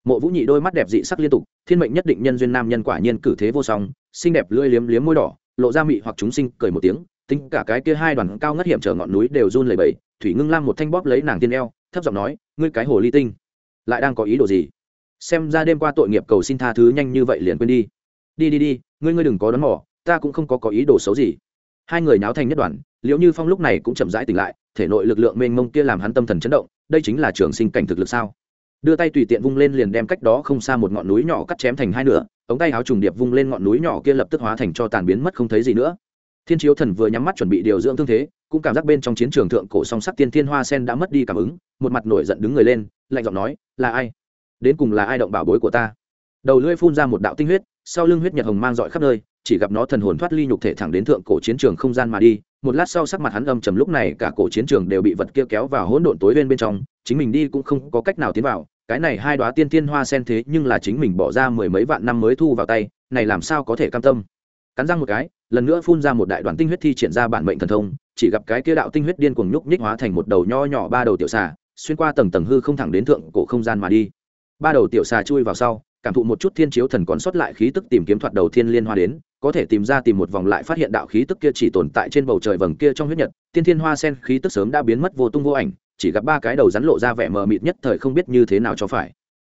Mộ vũ nhị đôi mắt đẹp dị sắc liên tục, thiên mệnh nhất định nhân duyên nam nhân quả nhiên cử thế vô song, xinh đẹp lưỡi liếm liếm môi đỏ, lộ ra mị hoặc chúng sinh, cười một tiếng, tính cả cái kia hai đoàn cao ngất hiểm trở ngọn núi đều run lẩy bẩy, thủy ngưng lam một thanh bóp lấy nàng tiên eo, thấp giọng nói, ngươi cái hồ ly tinh, lại đang có ý đồ gì? Xem ra đêm qua tội nghiệp cầu xin tha thứ nhanh như vậy liền quên đi. Đi đi đi, ngươi ngươi đừng có đón mỏ ta cũng không có có ý đồ xấu gì. Hai người náo thành nhất đoàn liệu như phong lúc này cũng chậm rãi tỉnh lại, thể nội lực lượng mênh mông kia làm hắn tâm thần chấn động, đây chính là trường sinh cảnh thực lực sao? Đưa tay tùy tiện vung lên liền đem cách đó không xa một ngọn núi nhỏ cắt chém thành hai nửa, ống tay áo trùng điệp vung lên ngọn núi nhỏ kia lập tức hóa thành cho tàn biến mất không thấy gì nữa. Thiên chiếu thần vừa nhắm mắt chuẩn bị điều dưỡng thương thế, cũng cảm giác bên trong chiến trường thượng cổ song sắc tiên thiên hoa sen đã mất đi cảm ứng, một mặt nổi giận đứng người lên, lạnh giọng nói, là ai? Đến cùng là ai động bảo bối của ta? Đầu lưỡi phun ra một đạo tinh huyết, sau lưng huyết nhật hồng mang dọi khắp nơi chỉ gặp nó thần hồn thoát ly nhục thể thẳng đến thượng cổ chiến trường không gian mà đi, một lát sau sắc mặt hắn âm trầm lúc này cả cổ chiến trường đều bị vật kia kéo vào hỗn độn tối bên bên trong, chính mình đi cũng không có cách nào tiến vào, cái này hai đoá tiên tiên hoa sen thế nhưng là chính mình bỏ ra mười mấy vạn năm mới thu vào tay, này làm sao có thể cam tâm. Cắn răng một cái, lần nữa phun ra một đại đoàn tinh huyết thi triển ra bản mệnh thần thông, chỉ gặp cái kia đạo tinh huyết điên cuồng nhúc nhích hóa thành một đầu nho nhỏ ba đầu tiểu xà, xuyên qua tầng tầng hư không thẳng đến thượng cổ không gian mà đi. Ba đầu tiểu xà chui vào sau cảm thụ một chút thiên chiếu thần còn sót lại khí tức tìm kiếm thoạt đầu thiên liên hoa đến, có thể tìm ra tìm một vòng lại phát hiện đạo khí tức kia chỉ tồn tại trên bầu trời vầng kia trong huyết nhật, tiên thiên hoa sen khí tức sớm đã biến mất vô tung vô ảnh, chỉ gặp ba cái đầu rắn lộ ra vẻ mờ mịt nhất thời không biết như thế nào cho phải.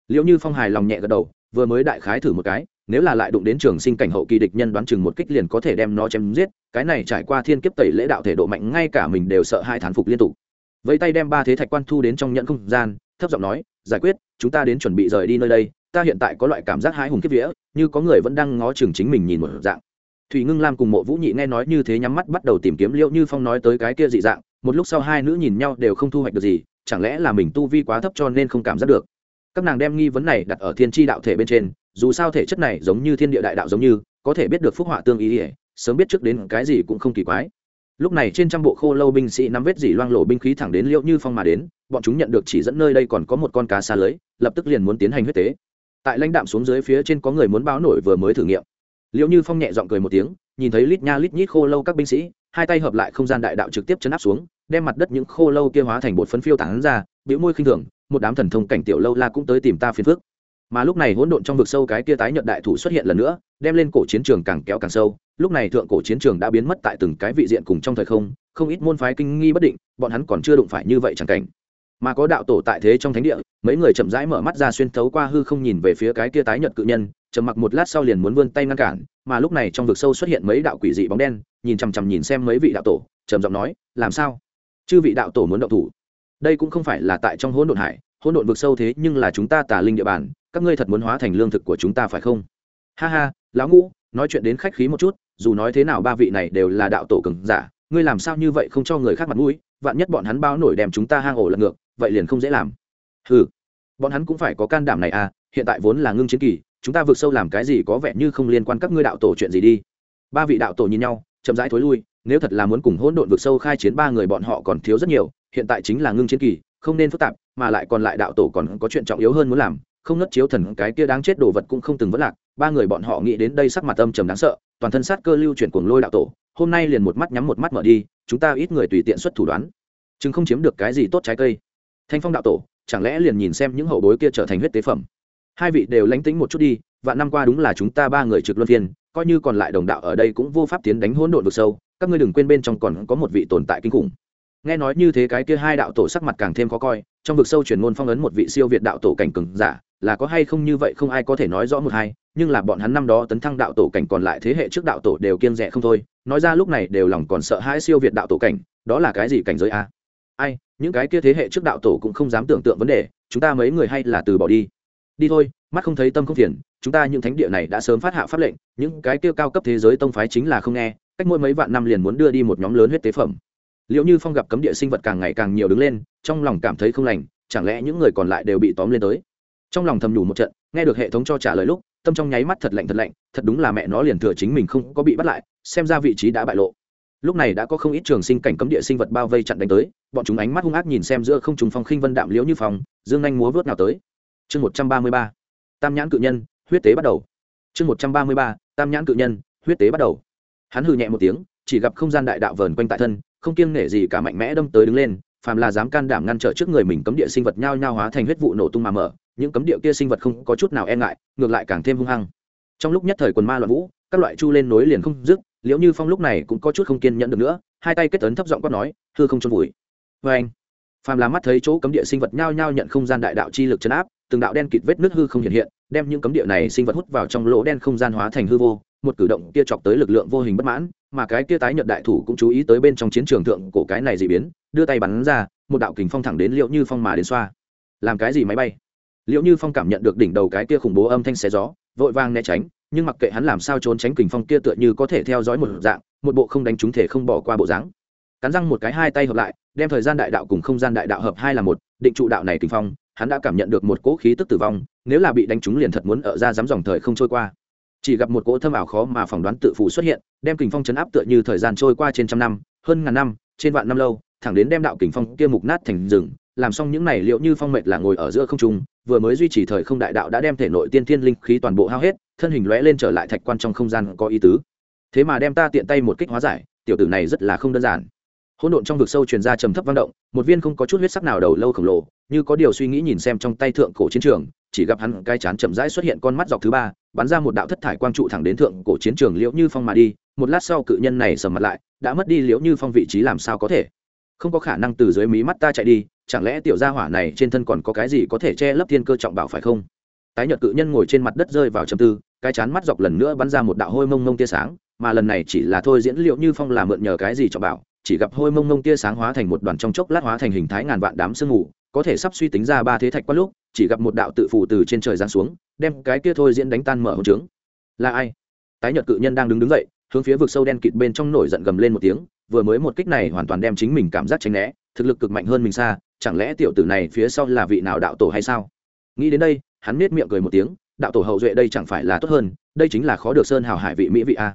Liệu như phong hài lòng nhẹ gật đầu, vừa mới đại khái thử một cái, nếu là lại đụng đến trường sinh cảnh hậu kỳ địch nhân đoán chừng một kích liền có thể đem nó chém giết, cái này trải qua thiên kiếp tẩy lễ đạo thể độ mạnh ngay cả mình đều sợ hai thán phục liên tục. Vẫy tay đem ba thế thạch quan thu đến trong nhận không gian, thấp giọng nói, giải quyết, chúng ta đến chuẩn bị rời đi nơi đây ta hiện tại có loại cảm giác hãi hùng kiếp vía, như có người vẫn đang ngó chừng chính mình nhìn một dạng. Thủy ngưng lam cùng mộ vũ nhị nghe nói như thế nhắm mắt bắt đầu tìm kiếm liệu như phong nói tới cái kia dị dạng, một lúc sau hai nữ nhìn nhau đều không thu hoạch được gì, chẳng lẽ là mình tu vi quá thấp cho nên không cảm giác được. Các nàng đem nghi vấn này đặt ở thiên tri đạo thể bên trên, dù sao thể chất này giống như thiên địa đại đạo giống như, có thể biết được phúc họa tương ý ỉa sớm biết trước đến cái gì cũng không kỳ quái. Lúc này trên trăm bộ khô lâu binh sĩ nắm vết dỉ loang lổ binh khí thẳng đến liệu như phong mà đến, bọn chúng nhận được chỉ dẫn nơi đây còn có một con cá xa lưới, lập tức liền muốn tiến hành huyết tế tại lãnh đạm xuống dưới phía trên có người muốn báo nổi vừa mới thử nghiệm. Liệu như phong nhẹ g i ọ n g cười một tiếng, nhìn thấy lít nha lít nhít khô lâu các binh sĩ, hai tay hợp lại không gian đại đạo trực tiếp chấn áp xuống, đem mặt đất những khô lâu kia hóa thành bột phấn phiêu tản ra, biểu môi khinh thường, một đám thần thông cảnh tiểu lâu la cũng tới tìm ta phiền phức. Mà lúc này hỗn độn trong vực sâu cái kia tái nhận đại thủ xuất hiện lần nữa, đem lên cổ chiến trường càng kéo càng sâu, lúc này thượng cổ chiến trường đã biến mất tại từng cái vị diện cùng trong thời không không ít môn phái kinh nghi bất định, bọn hắn còn chưa đụng phải như vậy chẳng cảnh mà có đạo tổ tại thế trong thánh địa, mấy người chậm rãi mở mắt ra xuyên thấu qua hư không nhìn về phía cái kia tái nhật cự nhân, trầm mặc một lát sau liền muốn vươn tay ngăn cản, mà lúc này trong vực sâu xuất hiện mấy đạo quỷ dị bóng đen, nhìn chằm chằm nhìn xem mấy vị đạo tổ, trầm giọng nói, làm sao? Chư vị đạo tổ muốn động thủ? Đây cũng không phải là tại trong hỗn độn hải, hỗn độn vực sâu thế nhưng là chúng ta tà linh địa bàn, các ngươi thật muốn hóa thành lương thực của chúng ta phải không? Ha ha, lão ngũ, nói chuyện đến khách khí một chút, dù nói thế nào ba vị này đều là đạo tổ cường giả, ngươi làm sao như vậy không cho người khác mặt mũi, vạn nhất bọn hắn bao nổi đem chúng ta hang ổ lật ngược vậy liền không dễ làm. Ừ bọn hắn cũng phải có can đảm này à hiện tại vốn là ngưng chiến kỳ, chúng ta vượt sâu làm cái gì có vẻ như không liên quan các ngươi đạo tổ chuyện gì đi. Ba vị đạo tổ nhìn nhau, chậm rãi thối lui, nếu thật là muốn cùng hỗn độn vượt sâu khai chiến ba người bọn họ còn thiếu rất nhiều, hiện tại chính là ngưng chiến kỳ, không nên phức tạp, mà lại còn lại đạo tổ còn có chuyện trọng yếu hơn muốn làm, không nất chiếu thần cái kia đáng chết đồ vật cũng không từng vất lạc, ba người bọn họ nghĩ đến đây sắc mặt âm trầm đáng sợ, toàn thân sát cơ lưu chuyển cuồng lôi đạo tổ, hôm nay liền một mắt nhắm một mắt mở đi, chúng ta ít người tùy tiện xuất thủ đoán. Chứng không chiếm được cái gì tốt trái cây thanh phong đạo tổ, chẳng lẽ liền nhìn xem những hậu bối kia trở thành huyết tế phẩm? Hai vị đều lánh tính một chút đi, vạn năm qua đúng là chúng ta ba người trực luân phiên, coi như còn lại đồng đạo ở đây cũng vô pháp tiến đánh hỗn độn vực sâu, các ngươi đừng quên bên trong còn có một vị tồn tại kinh khủng. Nghe nói như thế cái kia hai đạo tổ sắc mặt càng thêm khó coi, trong vực sâu truyền ngôn phong ấn một vị siêu việt đạo tổ cảnh cường giả, là có hay không như vậy không ai có thể nói rõ một hai, nhưng là bọn hắn năm đó tấn thăng đạo tổ cảnh còn lại thế hệ trước đạo tổ đều kiên rẻ không thôi, nói ra lúc này đều lòng còn sợ hãi siêu việt đạo tổ cảnh, đó là cái gì cảnh giới a? Ai, những cái kia thế hệ trước đạo tổ cũng không dám tưởng tượng vấn đề, chúng ta mấy người hay là từ bỏ đi. Đi thôi, mắt không thấy tâm không phiền, chúng ta những thánh địa này đã sớm phát hạ pháp lệnh, những cái kia cao cấp thế giới tông phái chính là không nghe, cách mỗi mấy vạn năm liền muốn đưa đi một nhóm lớn huyết tế phẩm. Liệu như phong gặp cấm địa sinh vật càng ngày càng nhiều đứng lên, trong lòng cảm thấy không lành, chẳng lẽ những người còn lại đều bị tóm lên tới? Trong lòng thầm đủ một trận, nghe được hệ thống cho trả lời lúc, tâm trong nháy mắt thật lạnh thật lạnh, thật đúng là mẹ nó liền thừa chính mình không có bị bắt lại, xem ra vị trí đã bại lộ lúc này đã có không ít trường sinh cảnh cấm địa sinh vật bao vây chặn đánh tới, bọn chúng ánh mắt hung ác nhìn xem giữa không trùng phong khinh vân đạm liễu như phòng dương anh múa vớt nào tới. Chương một trăm ba mươi ba, tam nhãn cự nhân, huyết tế bắt đầu. Chương một trăm ba mươi ba, tam nhãn cự nhân, huyết tế bắt đầu. Hắn hừ nhẹ một tiếng, chỉ gặp không gian đại đạo vờn quanh tại thân, không kiêng nể gì cả mạnh mẽ đâm tới đứng lên, phàm là dám can đảm ngăn trở trước người mình cấm địa sinh vật nhao nhao hóa thành huyết vụ nổ tung mà mở, những cấm địa kia sinh vật không có chút nào e ngại, ngược lại càng thêm hung hăng. Trong lúc nhất thời quần ma loạn vũ, các loại chu lên nối liền không dứt liệu như phong lúc này cũng có chút không kiên nhẫn được nữa, hai tay kết ấn thấp giọng quát nói, hư không trôn vùi. Vê anh, phàm là mắt thấy chỗ cấm địa sinh vật nhao nhao nhận không gian đại đạo chi lực chấn áp, từng đạo đen kịt vết nước hư không hiện hiện, đem những cấm địa này sinh vật hút vào trong lỗ đen không gian hóa thành hư vô, một cử động kia chọc tới lực lượng vô hình bất mãn, mà cái kia tái nhận đại thủ cũng chú ý tới bên trong chiến trường thượng cổ cái này dị biến, đưa tay bắn ra, một đạo kình phong thẳng đến liệu như phong mà đến xoa. Làm cái gì máy bay? Liệu như phong cảm nhận được đỉnh đầu cái kia khủng bố âm thanh xé gió, vội vang né tránh nhưng mặc kệ hắn làm sao trốn tránh kình phong kia tựa như có thể theo dõi một dạng, một bộ không đánh chúng thể không bỏ qua bộ dáng. Cắn răng một cái hai tay hợp lại, đem thời gian đại đạo cùng không gian đại đạo hợp hai là một, định trụ đạo này kình phong, hắn đã cảm nhận được một cỗ khí tức tử vong, nếu là bị đánh trúng liền thật muốn ở ra dám dòng thời không trôi qua. Chỉ gặp một cỗ thâm ảo khó mà phỏng đoán tự phủ xuất hiện, đem kình phong chấn áp tựa như thời gian trôi qua trên trăm năm, hơn ngàn năm, trên vạn năm lâu, thẳng đến đem đạo kình phong kia mục nát thành rừng làm xong những này liệu như phong mệt là ngồi ở giữa không trung, vừa mới duy trì thời không đại đạo đã đem thể nội tiên thiên linh khí toàn bộ hao hết, thân hình lóe lên trở lại thạch quan trong không gian có ý tứ. Thế mà đem ta tiện tay một kích hóa giải, tiểu tử này rất là không đơn giản. Hỗn độn trong vực sâu truyền ra trầm thấp vang động, một viên không có chút huyết sắc nào đầu lâu khổng lồ, như có điều suy nghĩ nhìn xem trong tay thượng cổ chiến trường, chỉ gặp hắn cai chán chậm rãi xuất hiện con mắt dọc thứ ba, bắn ra một đạo thất thải quang trụ thẳng đến thượng cổ chiến trường liễu như phong mà đi, một lát sau cự nhân này sầm mặt lại, đã mất đi liễu như phong vị trí làm sao có thể? Không có khả năng từ dưới mí mắt ta chạy đi chẳng lẽ tiểu gia hỏa này trên thân còn có cái gì có thể che lấp thiên cơ trọng bảo phải không? Tái nhợt cự nhân ngồi trên mặt đất rơi vào trầm tư, cái chán mắt dọc lần nữa bắn ra một đạo hôi mông mông tia sáng, mà lần này chỉ là thôi diễn liệu như phong là mượn nhờ cái gì trọng bảo, chỉ gặp hôi mông mông tia sáng hóa thành một đoàn trong chốc lát hóa thành hình thái ngàn vạn đám sương mù, có thể sắp suy tính ra ba thế thạch qua lúc, chỉ gặp một đạo tự phủ từ trên trời giáng xuống, đem cái kia thôi diễn đánh tan mở hồn trướng. Là ai? Tái nhợt cự nhân đang đứng đứng dậy, hướng phía vực sâu đen kịt bên trong nổi giận gầm lên một tiếng, vừa mới một kích này hoàn toàn đem chính mình cảm giác tránh né thực lực cực mạnh hơn mình xa, chẳng lẽ tiểu tử này phía sau là vị nào đạo tổ hay sao? Nghĩ đến đây, hắn nết miệng cười một tiếng, đạo tổ hậu duệ đây chẳng phải là tốt hơn, đây chính là khó được sơn hào hải vị mỹ vị a.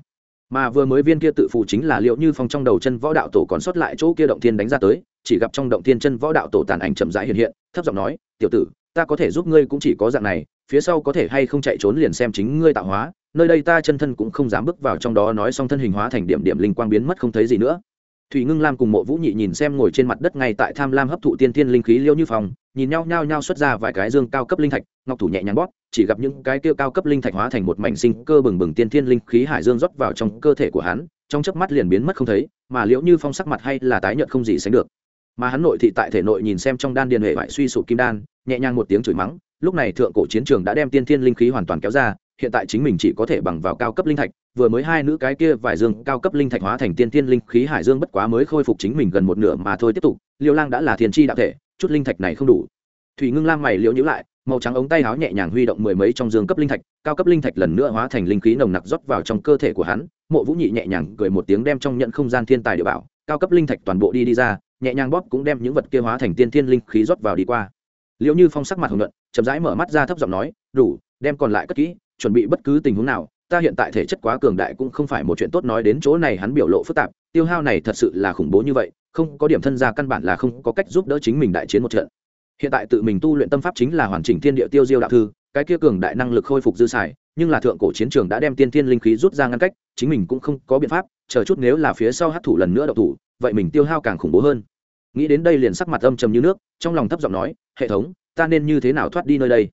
Mà vừa mới viên kia tự phụ chính là liệu như phong trong đầu chân võ đạo tổ còn sót lại chỗ kia động thiên đánh ra tới, chỉ gặp trong động thiên chân võ đạo tổ tàn ảnh chậm rãi hiện hiện, thấp giọng nói, tiểu tử, ta có thể giúp ngươi cũng chỉ có dạng này, phía sau có thể hay không chạy trốn liền xem chính ngươi tạo hóa, nơi đây ta chân thân cũng không dám bước vào trong đó nói xong thân hình hóa thành điểm điểm linh quang biến mất không thấy gì nữa thủy ngưng lam cùng mộ vũ nhị nhìn xem ngồi trên mặt đất ngay tại tham lam hấp thụ tiên thiên linh khí liêu như phòng nhìn nhau nhao nhao xuất ra vài cái dương cao cấp linh thạch, ngọc thủ nhẹ nhàng bóp, chỉ gặp những cái kia cao cấp linh thạch hóa thành một mảnh sinh cơ bừng bừng tiên thiên linh khí hải dương rót vào trong cơ thể của hắn, trong chớp mắt liền biến mất không thấy, mà liễu như phong sắc mặt hay là tái nhợt không gì sánh được. Mà hắn nội thị tại thể nội nhìn xem trong đan điền hệ vải suy sụp kim đan, nhẹ nhàng một tiếng chửi mắng, lúc này thượng cổ chiến trường đã đem tiên thiên linh khí hoàn toàn kéo ra hiện tại chính mình chỉ có thể bằng vào cao cấp linh thạch, vừa mới hai nữ cái kia vài dương cao cấp linh thạch hóa thành tiên tiên linh khí hải dương bất quá mới khôi phục chính mình gần một nửa mà thôi tiếp tục, liêu lang đã là thiên chi đạo thể, chút linh thạch này không đủ. Thủy ngưng lam mày liễu nhữ lại, màu trắng ống tay áo nhẹ nhàng huy động mười mấy trong dương cấp linh thạch, cao cấp linh thạch lần nữa hóa thành linh khí nồng nặc rót vào trong cơ thể của hắn, mộ vũ nhị nhẹ nhàng cười một tiếng đem trong nhận không gian thiên tài địa bảo, cao cấp linh thạch toàn bộ đi đi ra, nhẹ nhàng bóp cũng đem những vật kia hóa thành tiên thiên linh khí rót vào đi qua. Liễu như phong sắc mặt hồng nhuận, chậm rãi mở mắt ra thấp giọng nói, đủ, đem còn lại cất kỹ chuẩn bị bất cứ tình huống nào, ta hiện tại thể chất quá cường đại cũng không phải một chuyện tốt nói đến chỗ này, hắn biểu lộ phức tạp, tiêu hao này thật sự là khủng bố như vậy, không có điểm thân gia căn bản là không có cách giúp đỡ chính mình đại chiến một trận. Hiện tại tự mình tu luyện tâm pháp chính là hoàn chỉnh thiên địa tiêu diêu đạo thư, cái kia cường đại năng lực khôi phục dư xài, nhưng là thượng cổ chiến trường đã đem tiên thiên linh khí rút ra ngăn cách, chính mình cũng không có biện pháp, chờ chút nếu là phía sau hát thủ lần nữa đậu thủ, vậy mình tiêu hao càng khủng bố hơn. Nghĩ đến đây liền sắc mặt âm trầm như nước, trong lòng thấp giọng nói, hệ thống, ta nên như thế nào thoát đi nơi đây?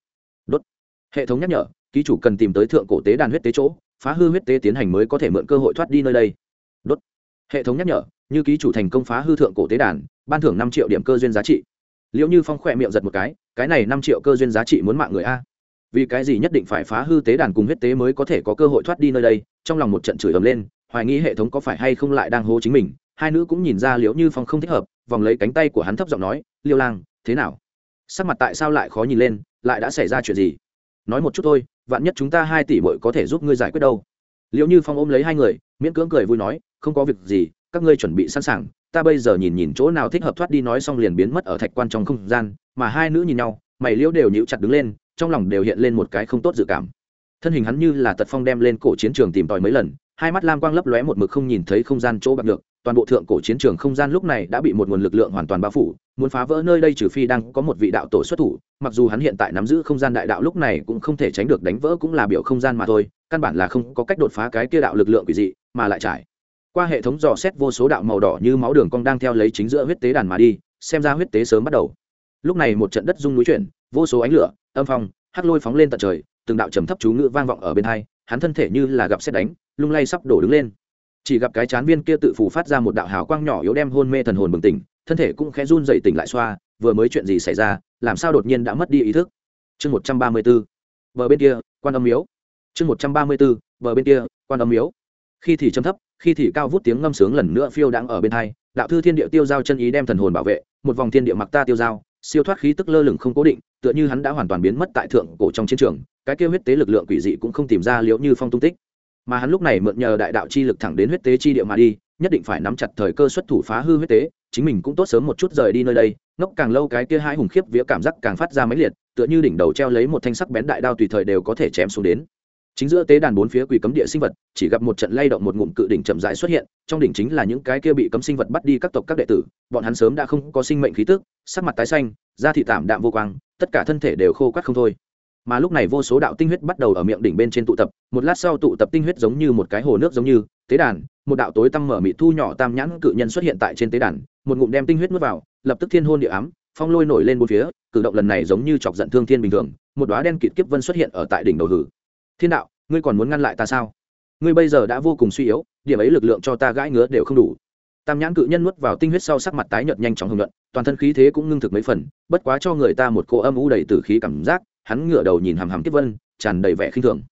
Đốt. Hệ thống nhắc nhở ký chủ cần tìm tới thượng cổ tế đàn huyết tế chỗ, phá hư huyết tế tiến hành mới có thể mượn cơ hội thoát đi nơi đây. Đốt. Hệ thống nhắc nhở, như ký chủ thành công phá hư thượng cổ tế đàn, ban thưởng năm triệu điểm cơ duyên giá trị. Liệu như phong khỏe miệng giật một cái cái này năm triệu cơ duyên giá trị muốn mạng người a. Vì cái gì nhất định phải phá hư tế đàn cùng huyết tế mới có thể có cơ hội thoát đi nơi đây? Trong lòng một trận chửi ầm lên, hoài nghi hệ thống có phải hay không lại đang hô chính mình. Hai nữ cũng nhìn ra liễu như phong không thích hợp, vòng lấy cánh tay của hắn thấp giọng nói, liêu lang, thế nào? Sắc mặt tại sao lại khó nhìn lên, lại đã xảy ra chuyện gì? Nói một chút thôi vạn nhất chúng ta hai tỷ bội có thể giúp ngươi giải quyết đâu. Liệu như phong ôm lấy hai người, miễn cưỡng cười vui nói, không có việc gì, các ngươi chuẩn bị sẵn sàng, ta bây giờ nhìn nhìn chỗ nào thích hợp thoát đi nói xong liền biến mất ở thạch quan trong không gian, mà hai nữ nhìn nhau, mày liễu đều nhíu chặt đứng lên, trong lòng đều hiện lên một cái không tốt dự cảm. Thân hình hắn như là tật phong đem lên cổ chiến trường tìm tòi mấy lần, hai mắt lam quang lấp lóe một mực không nhìn thấy không gian chỗ bạc được toàn bộ thượng cổ chiến trường không gian lúc này đã bị một nguồn lực lượng hoàn toàn bao phủ, muốn phá vỡ nơi đây trừ phi đang có một vị đạo tổ xuất thủ, mặc dù hắn hiện tại nắm giữ không gian đại đạo lúc này cũng không thể tránh được đánh vỡ cũng là biểu không gian mà thôi, căn bản là không có cách đột phá cái kia đạo lực lượng quỷ dị, mà lại trải qua hệ thống dò xét vô số đạo màu đỏ như máu đường cong đang theo lấy chính giữa huyết tế đàn mà đi, xem ra huyết tế sớm bắt đầu. Lúc này một trận đất rung núi chuyển, vô số ánh lửa, âm phong hắt lôi phóng lên tận trời, từng đạo trầm thấp chú ngữ vang vọng ở bên hai, hắn thân thể như là gặp xét đánh, lung lay sắp đổ đứng lên chỉ gặp cái chán viên kia tự phủ phát ra một đạo hào quang nhỏ yếu đem hôn mê thần hồn bừng tỉnh, thân thể cũng khẽ run dậy tỉnh lại xoa, vừa mới chuyện gì xảy ra, làm sao đột nhiên đã mất đi ý thức? Chương một trăm ba mươi b ố bờ bên kia, quan âm miếu. Chương một trăm ba mươi b ố bờ bên kia, quan âm miếu. Khi thì châm thấp, khi thì cao vút tiếng ngâm sướng lần nữa phiêu đang ở bên thai đạo thư thiên địa tiêu giao chân ý đem thần hồn bảo vệ, một vòng thiên địa mặc ta tiêu giao, siêu thoát khí tức lơ lửng không cố định, tựa như hắn đã hoàn toàn biến mất tại thượng cổ trong chiến trường, cái kêu huyết tế lực lượng quỷ dị cũng không tìm ra liệu như phong tung tích mà hắn lúc này mượn nhờ đại đạo chi lực thẳng đến huyết tế chi địa mà đi, nhất định phải nắm chặt thời cơ xuất thủ phá hư huyết tế, chính mình cũng tốt sớm một chút rời đi nơi đây. Ngốc càng lâu cái kia hai hùng khiếp vía cảm giác càng phát ra mấy liệt, tựa như đỉnh đầu treo lấy một thanh sắc bén đại đao tùy thời đều có thể chém xuống đến. Chính giữa tế đàn bốn phía quỷ cấm địa sinh vật, chỉ gặp một trận lay động một ngụm cự đỉnh chậm rãi xuất hiện, trong đỉnh chính là những cái kia bị cấm sinh vật bắt đi các tộc các đệ tử, bọn hắn sớm đã không có sinh mệnh khí tức, sắc mặt tái xanh, da thị tạm đạm vô quang, tất cả thân thể đều khô quắt không thôi mà lúc này vô số đạo tinh huyết bắt đầu ở miệng đỉnh bên trên tụ tập, một lát sau tụ tập tinh huyết giống như một cái hồ nước giống như, tế đàn, một đạo tối tăm mở mị thu nhỏ tam nhãn cự nhân xuất hiện tại trên tế đàn, một ngụm đem tinh huyết nuốt vào, lập tức thiên hôn địa ám, phong lôi nổi lên bốn phía, cử động lần này giống như chọc giận thương thiên bình thường, một đoá đen kịt kiếp vân xuất hiện ở tại đỉnh đầu hử. Thiên đạo, ngươi còn muốn ngăn lại ta sao? Ngươi bây giờ đã vô cùng suy yếu, điểm ấy lực lượng cho ta gãi ngứa đều không đủ. Tam nhãn cự nhân nuốt vào tinh huyết sau sắc mặt tái nhợt nhanh chóng hưng luận, toàn thân khí thế cũng ngưng thực mấy phần, bất quá cho người ta một cỗ âm u đầy tử khí cảm giác hắn ngửa đầu nhìn hằm hằm kiếp vân, tràn đầy vẻ khinh thường.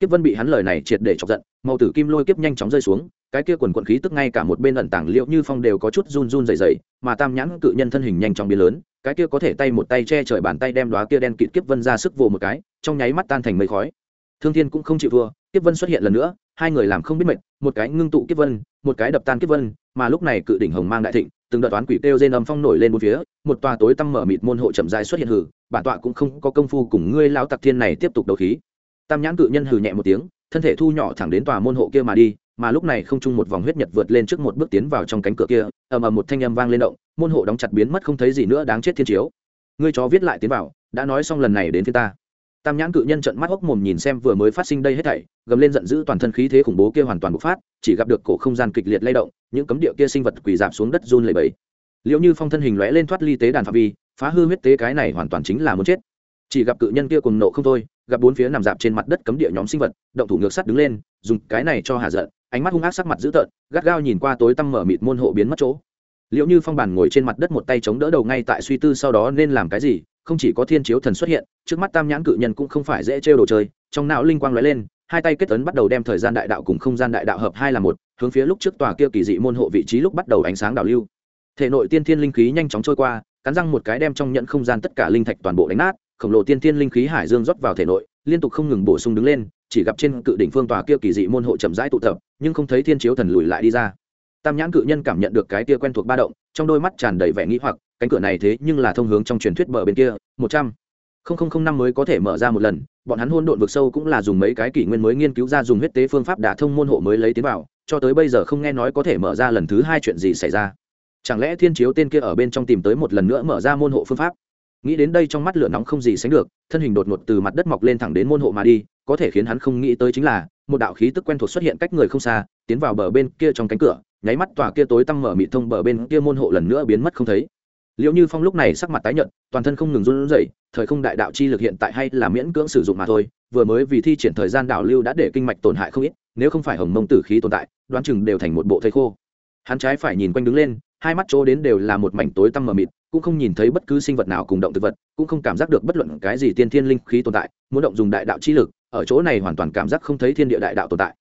Kiếp vân bị hắn lời này triệt để chọc giận, màu tử kim lôi kiếp nhanh chóng rơi xuống, cái kia quần quận khí tức ngay cả một bên ẩn tảng liệu như phong đều có chút run run dày dày mà tam nhãn cự nhân thân hình nhanh chóng biến lớn, cái kia có thể tay một tay che trời bàn tay đem đoá kia đen kịt kiếp vân ra sức vồ một cái, trong nháy mắt tan thành mây khói. Thương thiên cũng không chịu thua, kiếp vân xuất hiện lần nữa, hai người làm không biết mệt, một cái ngưng tụ kiếp vân, một cái đập tan kiếp vân mà lúc này cự đỉnh hồng mang đại thịnh, từng đợt toán quỷ kêu trên âm phong nổi lên một phía, một tòa tối tăm mở mịt môn hộ chậm dài xuất hiện hử bản tọa cũng không có công phu cùng ngươi lao tặc thiên này tiếp tục đấu khí. Tam nhãn cự nhân hừ nhẹ một tiếng, thân thể thu nhỏ thẳng đến tòa môn hộ kia mà đi, mà lúc này không chung một vòng huyết nhật vượt lên trước một bước tiến vào trong cánh cửa kia, ầm ầm một thanh âm vang lên động, môn hộ đóng chặt biến mất không thấy gì nữa, đáng chết thiên chiếu. Ngươi chó viết lại tiến vào, đã nói xong lần này đến phía ta tam nhãn cự nhân trận mắt hốc mồm nhìn xem vừa mới phát sinh đây hết thảy, gầm lên giận dữ toàn thân khí thế khủng bố kia hoàn toàn bộc phát, chỉ gặp được cổ không gian kịch liệt lay động, những cấm địa kia sinh vật quỳ dạp xuống đất run lẩy bẩy. Liệu như phong thân hình lóe lên thoát ly tế đàn phạm vi, phá hư huyết tế cái này hoàn toàn chính là muốn chết. Chỉ gặp cự nhân kia cùng nộ không thôi, gặp bốn phía nằm dạp trên mặt đất cấm địa nhóm sinh vật, động thủ ngược sắt đứng lên, dùng cái này cho hạ giận, ánh mắt hung ác sắc mặt dữ tợn, gắt gao nhìn qua tối tăm mở mịt môn hộ biến mất chỗ. Liệu như phong bàn ngồi trên mặt đất một tay chống đỡ đầu ngay tại suy tư sau đó nên làm cái gì không chỉ có thiên chiếu thần xuất hiện, trước mắt tam nhãn cự nhân cũng không phải dễ trêu đồ chơi, trong não linh quang lóe lên, hai tay kết ấn bắt đầu đem thời gian đại đạo cùng không gian đại đạo hợp hai là một, hướng phía lúc trước tòa kia kỳ dị môn hộ vị trí lúc bắt đầu ánh sáng đảo lưu. Thể nội tiên thiên linh khí nhanh chóng trôi qua, cắn răng một cái đem trong nhận không gian tất cả linh thạch toàn bộ đánh nát, khổng lồ tiên thiên linh khí hải dương rót vào thể nội, liên tục không ngừng bổ sung đứng lên, chỉ gặp trên cự đỉnh phương tòa kia kỳ dị môn hộ chậm rãi tụ tập, nhưng không thấy thiên chiếu thần lùi lại đi ra. Tam nhãn cự nhân cảm nhận được cái kia quen thuộc ba động, trong đôi mắt tràn đầy vẻ nghĩ hoặc cánh cửa này thế nhưng là thông hướng trong truyền thuyết bờ bên kia, một trăm. Không năm mới có thể mở ra một lần, bọn hắn hôn độn vực sâu cũng là dùng mấy cái kỷ nguyên mới nghiên cứu ra dùng huyết tế phương pháp đả thông môn hộ mới lấy tiến vào, cho tới bây giờ không nghe nói có thể mở ra lần thứ hai chuyện gì xảy ra. Chẳng lẽ thiên chiếu tên kia ở bên trong tìm tới một lần nữa mở ra môn hộ phương pháp? Nghĩ đến đây trong mắt lửa nóng không gì sánh được, thân hình đột ngột từ mặt đất mọc lên thẳng đến môn hộ mà đi, có thể khiến hắn không nghĩ tới chính là, một đạo khí tức quen thuộc xuất hiện cách người không xa, tiến vào bờ bên kia trong cánh cửa, nháy mắt tòa kia tối tăm mở mị thông bờ bên kia môn hộ lần nữa biến mất không thấy liệu như phong lúc này sắc mặt tái nhợt, toàn thân không ngừng run rẩy, thời không đại đạo chi lực hiện tại hay là miễn cưỡng sử dụng mà thôi, vừa mới vì thi triển thời gian đảo lưu đã để kinh mạch tổn hại không ít, nếu không phải hồng mông tử khí tồn tại, đoán chừng đều thành một bộ thây khô. Hắn trái phải nhìn quanh đứng lên, hai mắt chỗ đến đều là một mảnh tối tăm mờ mịt, cũng không nhìn thấy bất cứ sinh vật nào cùng động thực vật, cũng không cảm giác được bất luận cái gì tiên thiên linh khí tồn tại, muốn động dùng đại đạo chi lực, ở chỗ này hoàn toàn cảm giác không thấy thiên địa đại đạo tồn tại.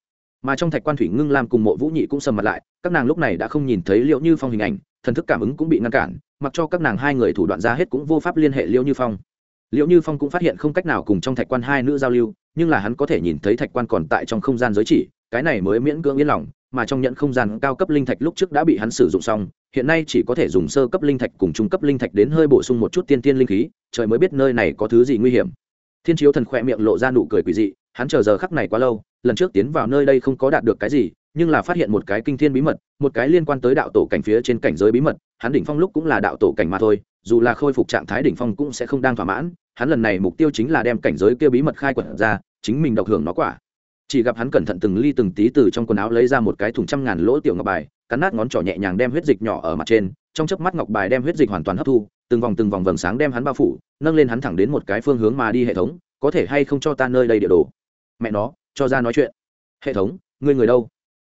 Mà trong thạch quan thủy ngưng lam cùng mộ vũ nhị cũng sầm mặt lại, các nàng lúc này đã không nhìn thấy liệu như phong hình ảnh, thần thức cảm ứng cũng bị ngăn cản mặc cho các nàng hai người thủ đoạn ra hết cũng vô pháp liên hệ liễu như phong. Liễu như phong cũng phát hiện không cách nào cùng trong thạch quan hai nữ giao lưu, nhưng là hắn có thể nhìn thấy thạch quan còn tại trong không gian giới chỉ, cái này mới miễn cưỡng yên lòng, mà trong nhận không gian cao cấp linh thạch lúc trước đã bị hắn sử dụng xong, hiện nay chỉ có thể dùng sơ cấp linh thạch cùng trung cấp linh thạch đến hơi bổ sung một chút tiên tiên linh khí, trời mới biết nơi này có thứ gì nguy hiểm. Thiên chiếu thần khỏe miệng lộ ra nụ cười quỷ dị, hắn chờ giờ khắc này quá lâu, lần trước tiến vào nơi đây không có đạt được cái gì nhưng là phát hiện một cái kinh thiên bí mật, một cái liên quan tới đạo tổ cảnh phía trên cảnh giới bí mật, hắn đỉnh phong lúc cũng là đạo tổ cảnh mà thôi, dù là khôi phục trạng thái đỉnh phong cũng sẽ không đang thỏa mãn, hắn lần này mục tiêu chính là đem cảnh giới kia bí mật khai quật ra, chính mình độc hưởng nó quả. Chỉ gặp hắn cẩn thận từng ly từng tí từ trong quần áo lấy ra một cái thùng trăm ngàn lỗ tiểu ngọc bài, cắn nát ngón trỏ nhẹ nhàng đem huyết dịch nhỏ ở mặt trên, trong chớp mắt ngọc bài đem huyết dịch hoàn toàn hấp thu, từng vòng từng vòng vầng sáng đem hắn bao phủ, nâng lên hắn thẳng đến một cái phương hướng mà đi hệ thống, có thể hay không cho ta nơi đây địa đồ? Mẹ nó, cho ra nói chuyện. Hệ thống, ngươi người đâu?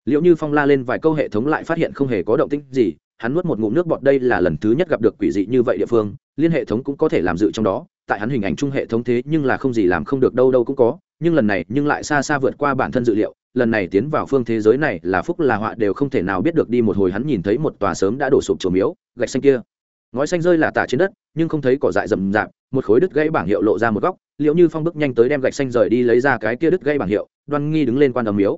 Liệu như phong la lên vài câu hệ thống lại phát hiện không hề có động tĩnh gì, hắn nuốt một ngụm nước bọt đây là lần thứ nhất gặp được quỷ dị như vậy địa phương, liên hệ thống cũng có thể làm dự trong đó, tại hắn hình ảnh chung hệ thống thế nhưng là không gì làm không được đâu đâu cũng có, nhưng lần này nhưng lại xa xa vượt qua bản thân dự liệu, lần này tiến vào phương thế giới này là phúc là họa đều không thể nào biết được đi một hồi hắn nhìn thấy một tòa sớm đã đổ sụp trổ miếu, gạch xanh kia. Ngói xanh rơi là tả trên đất, nhưng không thấy cỏ dại rậm rạp, một khối đứt gãy bảng hiệu lộ ra một góc liệu như phong bước nhanh tới đem gạch xanh rời đi lấy ra cái kia đứt gãy bảng hiệu, đoan nghi đứng lên quan âm miếu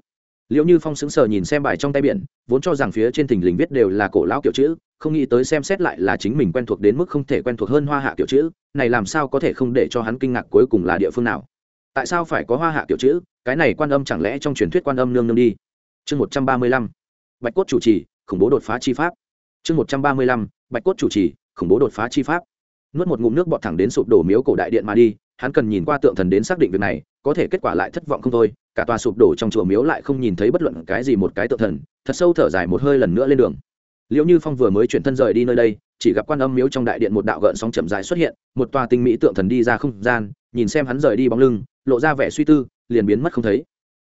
liệu như phong sững sờ nhìn xem bài trong tay biển, vốn cho rằng phía trên thình lình viết đều là cổ lão kiểu chữ, không nghĩ tới xem xét lại là chính mình quen thuộc đến mức không thể quen thuộc hơn hoa hạ kiểu chữ, này làm sao có thể không để cho hắn kinh ngạc cuối cùng là địa phương nào? Tại sao phải có hoa hạ kiểu chữ? Cái này quan âm chẳng lẽ trong truyền thuyết quan âm nương nương đi? Chương một trăm ba mươi lăm, bạch cốt chủ trì, khủng bố đột phá chi pháp. Chương một trăm ba mươi lăm, bạch cốt chủ trì, khủng bố đột phá chi pháp. Nuốt một ngụm nước bọt thẳng đến sụp đổ miếu cổ đại điện mà đi hắn cần nhìn qua tượng thần đến xác định việc này, có thể kết quả lại thất vọng không thôi, cả tòa sụp đổ trong chùa miếu lại không nhìn thấy bất luận cái gì một cái tượng thần, thật sâu thở dài một hơi lần nữa lên đường. Liệu như phong vừa mới chuyển thân rời đi nơi đây, chỉ gặp quan âm miếu trong đại điện một đạo gợn sóng chậm dài xuất hiện, một tòa tinh mỹ tượng thần đi ra không gian, nhìn xem hắn rời đi bóng lưng, lộ ra vẻ suy tư, liền biến mất không thấy.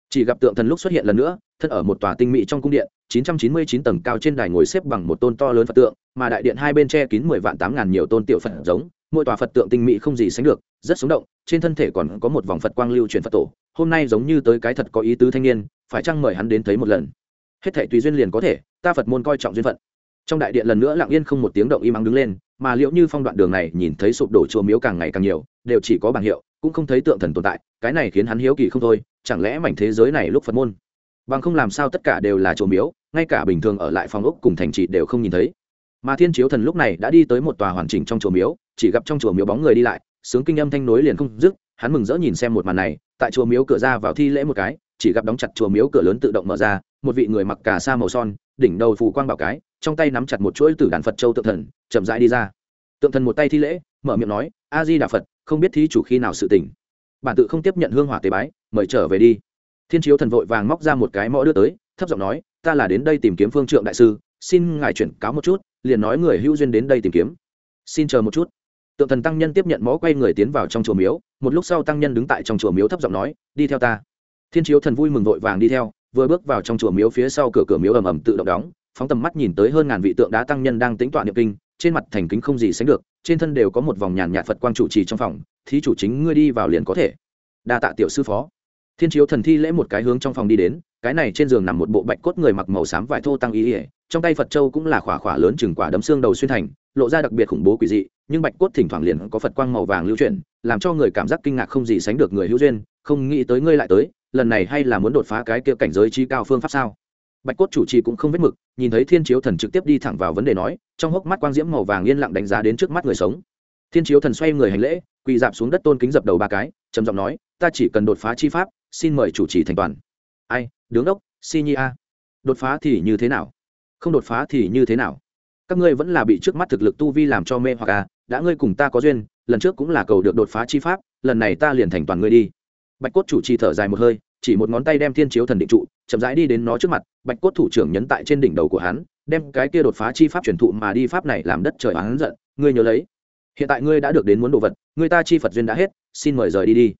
Chỉ gặp tượng thần lúc xuất hiện lần nữa, thân ở một tòa tinh mỹ trong cung điện 999 tầng cao trên đài ngồi xếp bằng một tôn to lớn phật tượng, mà đại điện hai bên che kín mười vạn tám ngàn nhiều tôn tiểu phật giống mỗi tòa phật tượng tinh mỹ không gì sánh được, rất sống động, trên thân thể còn có một vòng phật quang lưu truyền phật tổ, hôm nay giống như tới cái thật có ý tứ thanh niên, phải chăng mời hắn đến thấy một lần? Hết thể tùy duyên liền có thể, ta phật môn coi trọng duyên phận. Trong đại điện lần nữa lặng yên không một tiếng động im ắng đứng lên, mà liệu như phong đoạn đường này nhìn thấy sụp đổ chùa miếu càng ngày càng nhiều, đều chỉ có bảng hiệu, cũng không thấy tượng thần tồn tại, cái này khiến hắn hiếu kỳ không thôi, chẳng lẽ mảnh thế giới này lúc phật môn? Bằng không làm sao tất cả đều là chùa miếu, ngay cả bình thường ở lại phòng ốc cùng thành trị đều không nhìn thấy. Mà thiên chiếu thần lúc này đã đi tới một tòa hoàn chỉnh trong chùa miếu chỉ gặp trong chùa miếu bóng người đi lại, sướng kinh âm thanh nối liền không dứt, hắn mừng rỡ nhìn xem một màn này, tại chùa miếu cửa ra vào thi lễ một cái, chỉ gặp đóng chặt chùa miếu cửa lớn tự động mở ra, một vị người mặc cà sa màu son, đỉnh đầu phù quang bảo cái, trong tay nắm chặt một chuỗi tử đàn phật châu tượng thần, chậm rãi đi ra. Tượng thần một tay thi lễ, mở miệng nói, a di đà phật, không biết thí chủ khi nào sự tỉnh. Bản tự không tiếp nhận hương hỏa tế bái, mời trở về đi. Thiên chiếu thần vội vàng móc ra một cái mõ đưa tới, thấp giọng nói, ta là đến đây tìm kiếm phương trượng đại sư, xin ngài chuyển cáo một chút, liền nói người hữu duyên đến đây tìm kiếm. Xin chờ một chút tượng thần tăng nhân tiếp nhận mó quay người tiến vào trong chùa miếu, một lúc sau tăng nhân đứng tại trong chùa miếu thấp giọng nói, đi theo ta. Thiên chiếu thần vui mừng vội vàng đi theo, vừa bước vào trong chùa miếu phía sau cửa cửa miếu ầm ầm tự động đóng, phóng tầm mắt nhìn tới hơn ngàn vị tượng đá tăng nhân đang tính tọa niệm kinh, trên mặt thành kính không gì sánh được, trên thân đều có một vòng nhàn nhạt phật quang chủ trì trong phòng, thí chủ chính ngươi đi vào liền có thể. Đa tạ tiểu sư phó. Thiên chiếu thần thi lễ một cái hướng trong phòng đi đến, cái này trên giường nằm một bộ bạch cốt người mặc màu xám vải thô tăng ý ỉa trong tay phật châu cũng là khỏa khỏa lớn chừng quả đấm xương đầu xuyên thành lộ ra đặc biệt khủng bố quỷ dị, nhưng bạch cốt thỉnh thoảng liền có phật quang màu vàng lưu chuyển, làm cho người cảm giác kinh ngạc không gì sánh được người hữu duyên, không nghĩ tới ngươi lại tới, lần này hay là muốn đột phá cái kia cảnh giới trí cao phương pháp sao? Bạch cốt chủ trì cũng không vết mực, nhìn thấy thiên chiếu thần trực tiếp đi thẳng vào vấn đề nói, trong hốc mắt quang diễm màu vàng yên lặng đánh giá đến trước mắt người sống. Thiên chiếu thần xoay người hành lễ, quỳ dạp xuống đất tôn kính dập đầu ba cái, trầm giọng nói, ta chỉ cần đột phá chi pháp, xin mời chủ trì thành toàn. Ai, đứng đốc, si nhi a. Đột phá thì như thế nào? Không đột phá thì như thế nào? Các ngươi vẫn là bị trước mắt thực lực tu vi làm cho mê hoặc à đã ngươi cùng ta có duyên, lần trước cũng là cầu được đột phá chi pháp, lần này ta liền thành toàn ngươi đi. Bạch cốt chủ trì thở dài một hơi, chỉ một ngón tay đem thiên chiếu thần định trụ, chậm rãi đi đến nó trước mặt, bạch cốt thủ trưởng nhấn tại trên đỉnh đầu của hắn, đem cái kia đột phá chi pháp truyền thụ mà đi pháp này làm đất trời hắn giận, ngươi nhớ lấy. Hiện tại ngươi đã được đến muốn đồ vật, người ta chi phật duyên đã hết, xin mời rời đi đi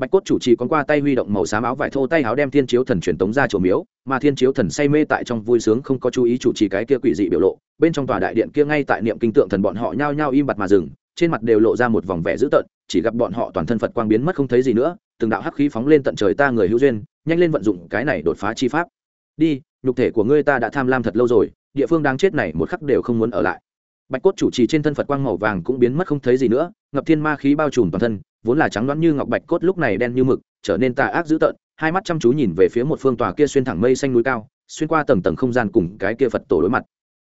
bạch cốt chủ trì con qua tay huy động màu xám áo vải thô tay áo đem thiên chiếu thần truyền tống ra chỗ miếu, mà thiên chiếu thần say mê tại trong vui sướng không có chú ý chủ trì cái kia quỷ dị biểu lộ, bên trong tòa đại điện kia ngay tại niệm kinh tượng thần bọn họ nhao nhao im bặt mà dừng, trên mặt đều lộ ra một vòng vẻ dữ tợn, chỉ gặp bọn họ toàn thân phật quang biến mất không thấy gì nữa, từng đạo hắc khí phóng lên tận trời ta người hữu duyên, nhanh lên vận dụng cái này đột phá chi pháp. Đi, nhục thể của ngươi ta đã tham lam thật lâu rồi, địa phương đáng chết này một khắc đều không muốn ở lại. Bạch cốt chủ trì trên thân phật quang màu vàng cũng biến mất không thấy gì nữa, ngập thiên ma khí bao trùm toàn thân vốn là trắng đoán như ngọc bạch cốt lúc này đen như mực, trở nên tà ác dữ tợn, hai mắt chăm chú nhìn về phía một phương tòa kia xuyên thẳng mây xanh núi cao, xuyên qua tầng tầng không gian cùng cái kia phật tổ đối mặt.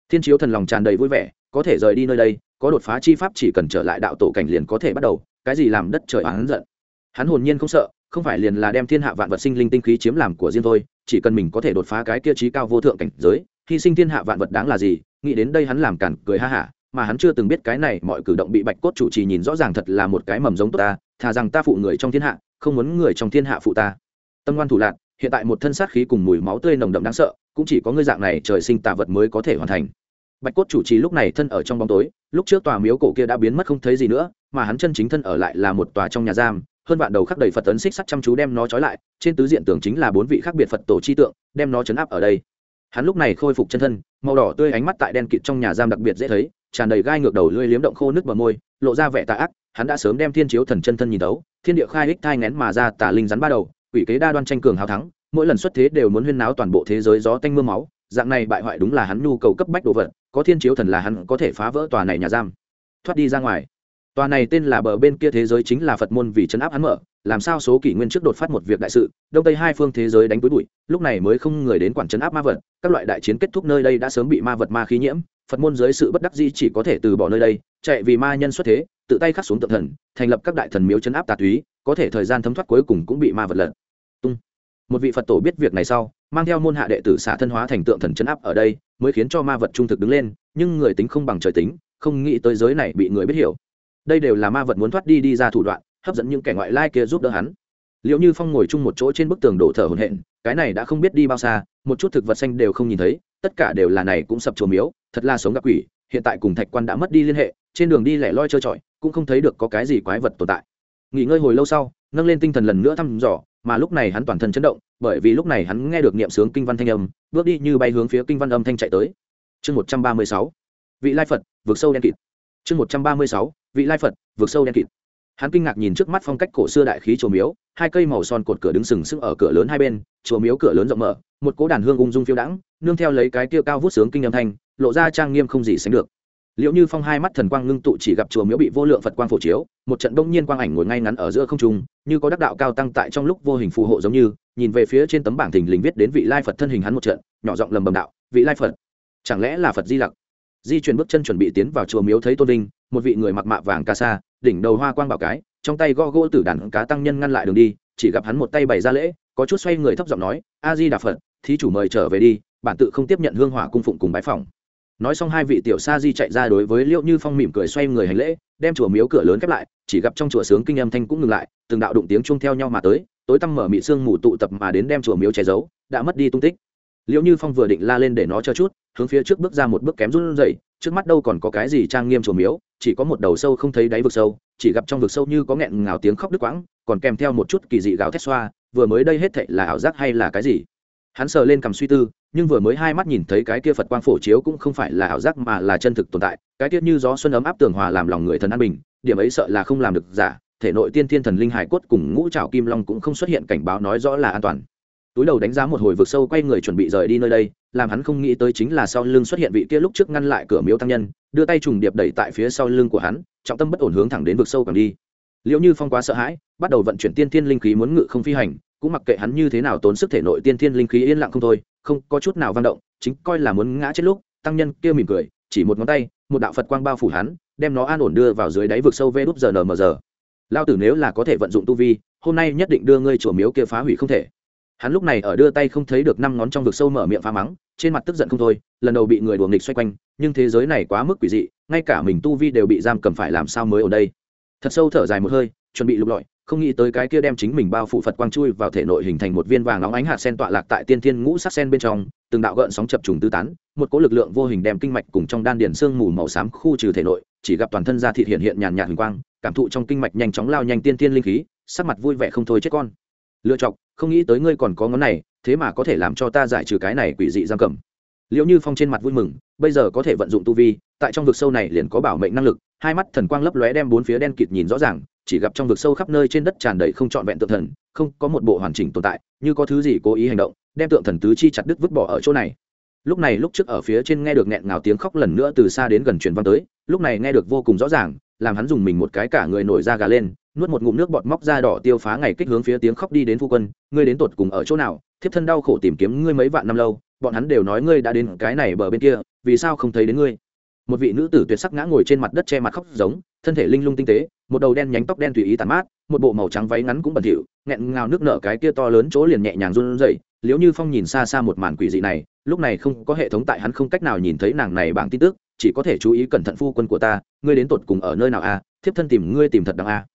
Thiên chiếu thần lòng tràn đầy vui vẻ, có thể rời đi nơi đây, có đột phá chi pháp chỉ cần trở lại đạo tổ cảnh liền có thể bắt đầu, cái gì làm đất trời hắn giận. Hắn hồn nhiên không sợ, không phải liền là đem thiên hạ vạn vật sinh linh tinh khí chiếm làm của riêng thôi, chỉ cần mình có thể đột phá cái kia trí cao vô thượng cảnh giới, hy sinh thiên hạ vạn vật đáng là gì, nghĩ đến đây hắn làm cản cười ha hả mà hắn chưa từng biết cái này mọi cử động bị bạch cốt chủ trì nhìn rõ ràng thật là một cái mầm giống tốt ta, thà rằng ta phụ người trong thiên hạ, không muốn người trong thiên hạ phụ ta. Tâm ngoan thủ lạc hiện tại một thân sát khí cùng mùi máu tươi nồng đậm đáng sợ, cũng chỉ có ngươi dạng này trời sinh tà vật mới có thể hoàn thành. Bạch cốt chủ trì lúc này thân ở trong bóng tối, lúc trước tòa miếu cổ kia đã biến mất không thấy gì nữa, mà hắn chân chính thân ở lại là một tòa trong nhà giam, hơn vạn đầu khắc đầy phật tấn xích sắt chăm chú đem nó trói lại, trên tứ diện tưởng chính là bốn vị khác biệt phật tổ chi tượng, đem nó chấn áp ở đây. Hắn lúc này khôi phục chân thân, màu đỏ tươi ánh mắt tại đen kịt trong nhà giam đặc biệt dễ thấy tràn đầy gai ngược đầu lưỡi liếm động khô nước bờ môi, lộ ra vẻ tà ác, hắn đã sớm đem thiên chiếu thần chân thân nhìn đấu thiên địa khai hích thai ngén mà ra tà linh rắn ba đầu, quỷ kế đa đoan tranh cường hào thắng, mỗi lần xuất thế đều muốn huyên náo toàn bộ thế giới gió tanh mưa máu, dạng này bại hoại đúng là hắn nhu cầu cấp bách đồ vật, có thiên chiếu thần là hắn có thể phá vỡ tòa này nhà giam. Thoát đi ra ngoài. Tòa này tên là bờ bên kia thế giới chính là phật môn vì chấn áp hắn mở, làm sao số kỷ nguyên trước đột phát một việc đại sự, đông tây hai phương thế giới đánh túi bụi, lúc này mới không người đến quản chấn áp ma vật, các loại đại chiến kết thúc nơi đây đã sớm bị ma vật ma khí nhiễm phật môn dưới sự bất đắc dĩ chỉ có thể từ bỏ nơi đây, chạy vì ma nhân xuất thế, tự tay khắc xuống tượng thần, thành lập các đại thần miếu chấn áp tà túy, có thể thời gian thấm thoát cuối cùng cũng bị ma vật lật. Tung. Một vị phật tổ biết việc này sau, mang theo môn hạ đệ tử xả thân hóa thành tượng thần chấn áp ở đây, mới khiến cho ma vật trung thực đứng lên, nhưng người tính không bằng trời tính, không nghĩ tới giới này bị người biết hiểu. Đây đều là ma vật muốn thoát đi đi ra thủ đoạn, hấp dẫn những kẻ ngoại lai kia giúp đỡ hắn. Liệu như phong ngồi chung một chỗ trên bức tường đổ thở hổn hển, cái này đã không biết đi bao xa, một chút thực vật xanh đều không nhìn thấy, tất cả đều là này cũng sập chùa miếu thật là sống gặp quỷ, hiện tại cùng thạch quan đã mất đi liên hệ, trên đường đi lẻ loi trơ trọi, cũng không thấy được có cái gì quái vật tồn tại. Nghỉ ngơi hồi lâu sau, nâng lên tinh thần lần nữa thăm dò, mà lúc này hắn toàn thân chấn động, bởi vì lúc này hắn nghe được niệm sướng kinh văn thanh âm, bước đi như bay hướng phía kinh văn âm thanh chạy tới. Chương một trăm ba mươi sáu, vị lai phật, vượt sâu đen kịt. Chương một trăm ba mươi sáu, vị lai phật, vượt sâu đen kịt hắn kinh ngạc nhìn trước mắt phong cách cổ xưa đại khí chùa miếu, hai cây màu son cột cửa đứng sừng sững ở cửa lớn hai bên, chùa miếu cửa lớn rộng mở, một cố đàn hương ung dung phiêu đãng, nương theo lấy cái kia cao vút sướng kinh âm thanh, lộ ra trang nghiêm không gì sánh được. Liệu như phong hai mắt thần quang ngưng tụ chỉ gặp chùa miếu bị vô lượng phật quang phổ chiếu, một trận đông nhiên quang ảnh ngồi ngay ngắn ở giữa không trung, như có đắc đạo cao tăng tại trong lúc vô hình phù hộ giống như, nhìn về phía trên tấm bảng thình lình viết đến vị lai phật thân hình hắn một trận, nhỏ giọng lầm bầm đạo, vị lai phật, chẳng lẽ là phật di lặc? Di chuyển bước chân chuẩn bị tiến vào chùa miếu thấy tôn linh một vị người mặc mạ vàng ca sa, đỉnh đầu hoa quang bảo cái, trong tay go gỗ tử đàn cá tăng nhân ngăn lại đường đi, chỉ gặp hắn một tay bày ra lễ, có chút xoay người thấp giọng nói, a di đà phật, thí chủ mời trở về đi, bản tự không tiếp nhận hương hỏa cung phụng cùng bái phòng nói xong hai vị tiểu sa di chạy ra đối với liệu như phong mỉm cười xoay người hành lễ, đem chùa miếu cửa lớn khép lại, chỉ gặp trong chùa sướng kinh âm thanh cũng ngừng lại, từng đạo đụng tiếng chung theo nhau mà tới, tối tăm mở mị sương mù tụ tập mà đến đem chùa miếu che giấu, đã mất đi tung tích. Liệu như phong vừa định la lên để nó cho chút hướng phía trước bước ra một bước kém run rẩy, trước mắt đâu còn có cái gì trang nghiêm chùa miếu, chỉ có một đầu sâu không thấy đáy vực sâu, chỉ gặp trong vực sâu như có nghẹn ngào tiếng khóc đứt quãng, còn kèm theo một chút kỳ dị gào thét xoa, vừa mới đây hết thệ là ảo giác hay là cái gì? Hắn sờ lên cầm suy tư, nhưng vừa mới hai mắt nhìn thấy cái kia phật quang phổ chiếu cũng không phải là ảo giác mà là chân thực tồn tại, cái kia như gió xuân ấm áp tường hòa làm lòng người thần an bình, điểm ấy sợ là không làm được giả, thể nội tiên thiên thần linh hải cốt cùng ngũ trào kim long cũng không xuất hiện cảnh báo nói rõ là an toàn túi đầu đánh giá một hồi vực sâu quay người chuẩn bị rời đi nơi đây, làm hắn không nghĩ tới chính là sau lưng xuất hiện vị kia lúc trước ngăn lại cửa miếu tăng nhân, đưa tay trùng điệp đẩy tại phía sau lưng của hắn, trọng tâm bất ổn hướng thẳng đến vực sâu càng đi. Liệu như phong quá sợ hãi, bắt đầu vận chuyển tiên thiên linh khí muốn ngự không phi hành, cũng mặc kệ hắn như thế nào tốn sức thể nội tiên thiên linh khí yên lặng không thôi, không có chút nào văn động, chính coi là muốn ngã chết lúc, tăng nhân kia mỉm cười, chỉ một ngón tay, một đạo phật quang bao phủ hắn, đem nó an ổn đưa vào dưới đáy vực sâu vê đúp giờ nờ mờ giờ. Lao tử nếu là có thể vận dụng tu vi, hôm nay nhất định đưa ngươi chùa miếu kia phá hủy không thể hắn lúc này ở đưa tay không thấy được năm ngón trong vực sâu mở miệng phá mắng, trên mặt tức giận không thôi, lần đầu bị người đùa nghịch xoay quanh, nhưng thế giới này quá mức quỷ dị, ngay cả mình tu vi đều bị giam cầm phải làm sao mới ở đây. Thật sâu thở dài một hơi, chuẩn bị lục lọi, không nghĩ tới cái kia đem chính mình bao phủ phật quang chui vào thể nội hình thành một viên vàng óng ánh hạt sen tọa lạc tại tiên thiên ngũ sắc sen bên trong, từng đạo gợn sóng chập trùng tứ tán, một cỗ lực lượng vô hình đem kinh mạch cùng trong đan điền xương mù màu xám khu trừ thể nội, chỉ gặp toàn thân da thịt hiện hiện nhàn nhạt hình quang, cảm thụ trong kinh mạch nhanh chóng lao nhanh tiên thiên linh khí, sắc mặt vui vẻ không thôi chết con lựa chọc, không nghĩ tới ngươi còn có ngón này, thế mà có thể làm cho ta giải trừ cái này quỷ dị giam cầm. Liệu như phong trên mặt vui mừng, bây giờ có thể vận dụng tu vi, tại trong vực sâu này liền có bảo mệnh năng lực, hai mắt thần quang lấp lóe đem bốn phía đen kịt nhìn rõ ràng, chỉ gặp trong vực sâu khắp nơi trên đất tràn đầy không trọn vẹn tượng thần, không có một bộ hoàn chỉnh tồn tại, như có thứ gì cố ý hành động, đem tượng thần tứ chi chặt đứt vứt bỏ ở chỗ này. Lúc này lúc trước ở phía trên nghe được nghẹn ngào tiếng khóc lần nữa từ xa đến gần truyền vang tới, lúc này nghe được vô cùng rõ ràng, làm hắn dùng mình một cái cả người nổi da gà lên nuốt một ngụm nước bọt móc ra đỏ tiêu phá ngày kích hướng phía tiếng khóc đi đến phu quân, ngươi đến tột cùng ở chỗ nào? Thiếp thân đau khổ tìm kiếm ngươi mấy vạn năm lâu, bọn hắn đều nói ngươi đã đến cái này bờ bên kia, vì sao không thấy đến ngươi? Một vị nữ tử tuyệt sắc ngã ngồi trên mặt đất che mặt khóc giống, thân thể linh lung tinh tế, một đầu đen nhánh tóc đen tùy ý tàn mát, một bộ màu trắng váy ngắn cũng bẩn thỉu, nghẹn ngào nước nở cái kia to lớn chỗ liền nhẹ nhàng run rẩy. Liếu như phong nhìn xa xa một màn quỷ dị này, lúc này không có hệ thống tại hắn không cách nào nhìn thấy nàng này bảng tin tức, chỉ có thể chú ý cẩn thận phu quân của ta, ngươi đến tột cùng ở nơi nào a thiếp thân tìm ngươi tìm thật đằng a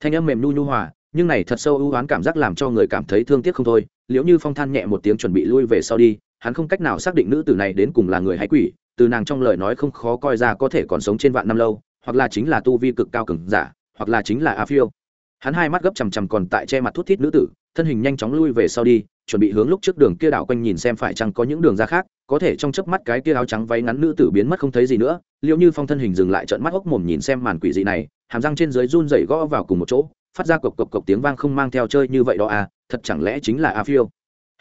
thanh âm mềm nu nhu hòa, nhưng này thật sâu ưu oán cảm giác làm cho người cảm thấy thương tiếc không thôi. Liếu như phong than nhẹ một tiếng chuẩn bị lui về sau đi, hắn không cách nào xác định nữ tử này đến cùng là người hay quỷ, từ nàng trong lời nói không khó coi ra có thể còn sống trên vạn năm lâu, hoặc là chính là tu vi cực cao cường giả, hoặc là chính là a phiêu. Hắn hai mắt gấp chằm chằm còn tại che mặt thút thít nữ tử, thân hình nhanh chóng lui về sau đi chuẩn bị hướng lúc trước đường kia đảo quanh nhìn xem phải chăng có những đường ra khác, có thể trong chớp mắt cái kia áo trắng váy ngắn nữ tử biến mất không thấy gì nữa, liệu như phong thân hình dừng lại trợn mắt hốc mồm nhìn xem màn quỷ dị này, hàm răng trên dưới run rẩy gõ vào cùng một chỗ, phát ra cộc cộc cộc tiếng vang không mang theo chơi như vậy đó à thật chẳng lẽ chính là a phiêu?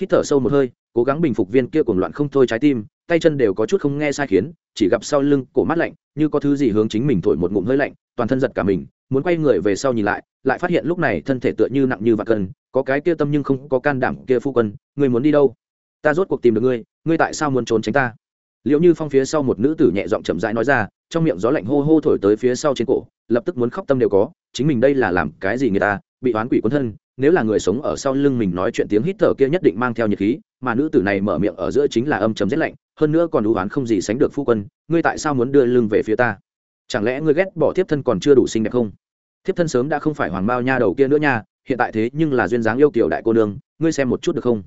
Hít thở sâu một hơi, cố gắng bình phục viên kia cuồng loạn không thôi trái tim, tay chân đều có chút không nghe sai khiến, chỉ gặp sau lưng cổ mắt lạnh, như có thứ gì hướng chính mình thổi một ngụm hơi lạnh, toàn thân giật cả mình muốn quay người về sau nhìn lại lại phát hiện lúc này thân thể tựa như nặng như vạc cân, có cái kia tâm nhưng không có can đảm kia phu quân ngươi muốn đi đâu? Ta rốt cuộc tìm được ngươi ngươi tại sao muốn trốn tránh ta? Liệu như phong phía sau một nữ tử nhẹ giọng chậm rãi nói ra, trong miệng gió lạnh hô hô thổi tới phía sau trên cổ, lập tức muốn khóc tâm đều có, chính mình đây là làm cái gì người ta, bị oán quỷ cuốn thân, nếu là người sống ở sau lưng mình nói chuyện tiếng hít thở kia nhất định mang theo nhiệt khí, mà nữ tử này mở miệng ở giữa chính là âm chấm rét lạnh, hơn nữa còn đủ oán không gì sánh được phu quân, ngươi tại sao muốn đưa lưng về phía ta? Chẳng lẽ ngươi ghét bỏ thiếp thân còn chưa đủ xinh đẹp không? Thiếp thân sớm đã không phải hoàng bao nha đầu kia nữa nha, hiện tại thế nhưng là duyên dáng yêu kiểu đại cô nương, ngươi xem một chút được không?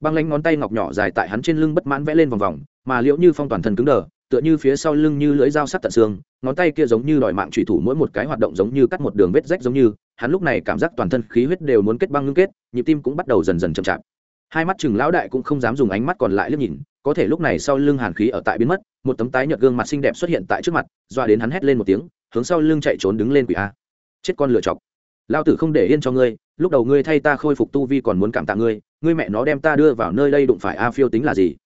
Băng lánh ngón tay ngọc nhỏ dài tại hắn trên lưng bất mãn vẽ lên vòng vòng, mà liễu như phong toàn thân cứng đờ, tựa như phía sau lưng như lưỡi dao sắt tận xương, ngón tay kia giống như đòi mạng trùy thủ mỗi một cái hoạt động giống như cắt một đường vết rách giống như, hắn lúc này cảm giác toàn thân khí huyết đều muốn kết băng ngưng kết, nhịp tim cũng bắt đầu dần dần chậm chạp. Hai mắt chừng lão đại cũng không dám dùng ánh mắt còn lại liếc nhìn có thể lúc này sau lưng hàn khí ở tại biến mất, một tấm tái nhợt gương mặt xinh đẹp xuất hiện tại trước mặt, doa đến hắn hét lên một tiếng, hướng sau lưng chạy trốn đứng lên quỷ a. Chết con lựa chọc. Lao tử không để yên cho ngươi, lúc đầu ngươi thay ta khôi phục tu vi còn muốn cảm tạ ngươi ngươi mẹ nó đem ta đưa vào nơi đây đụng phải a phiêu tính là gì?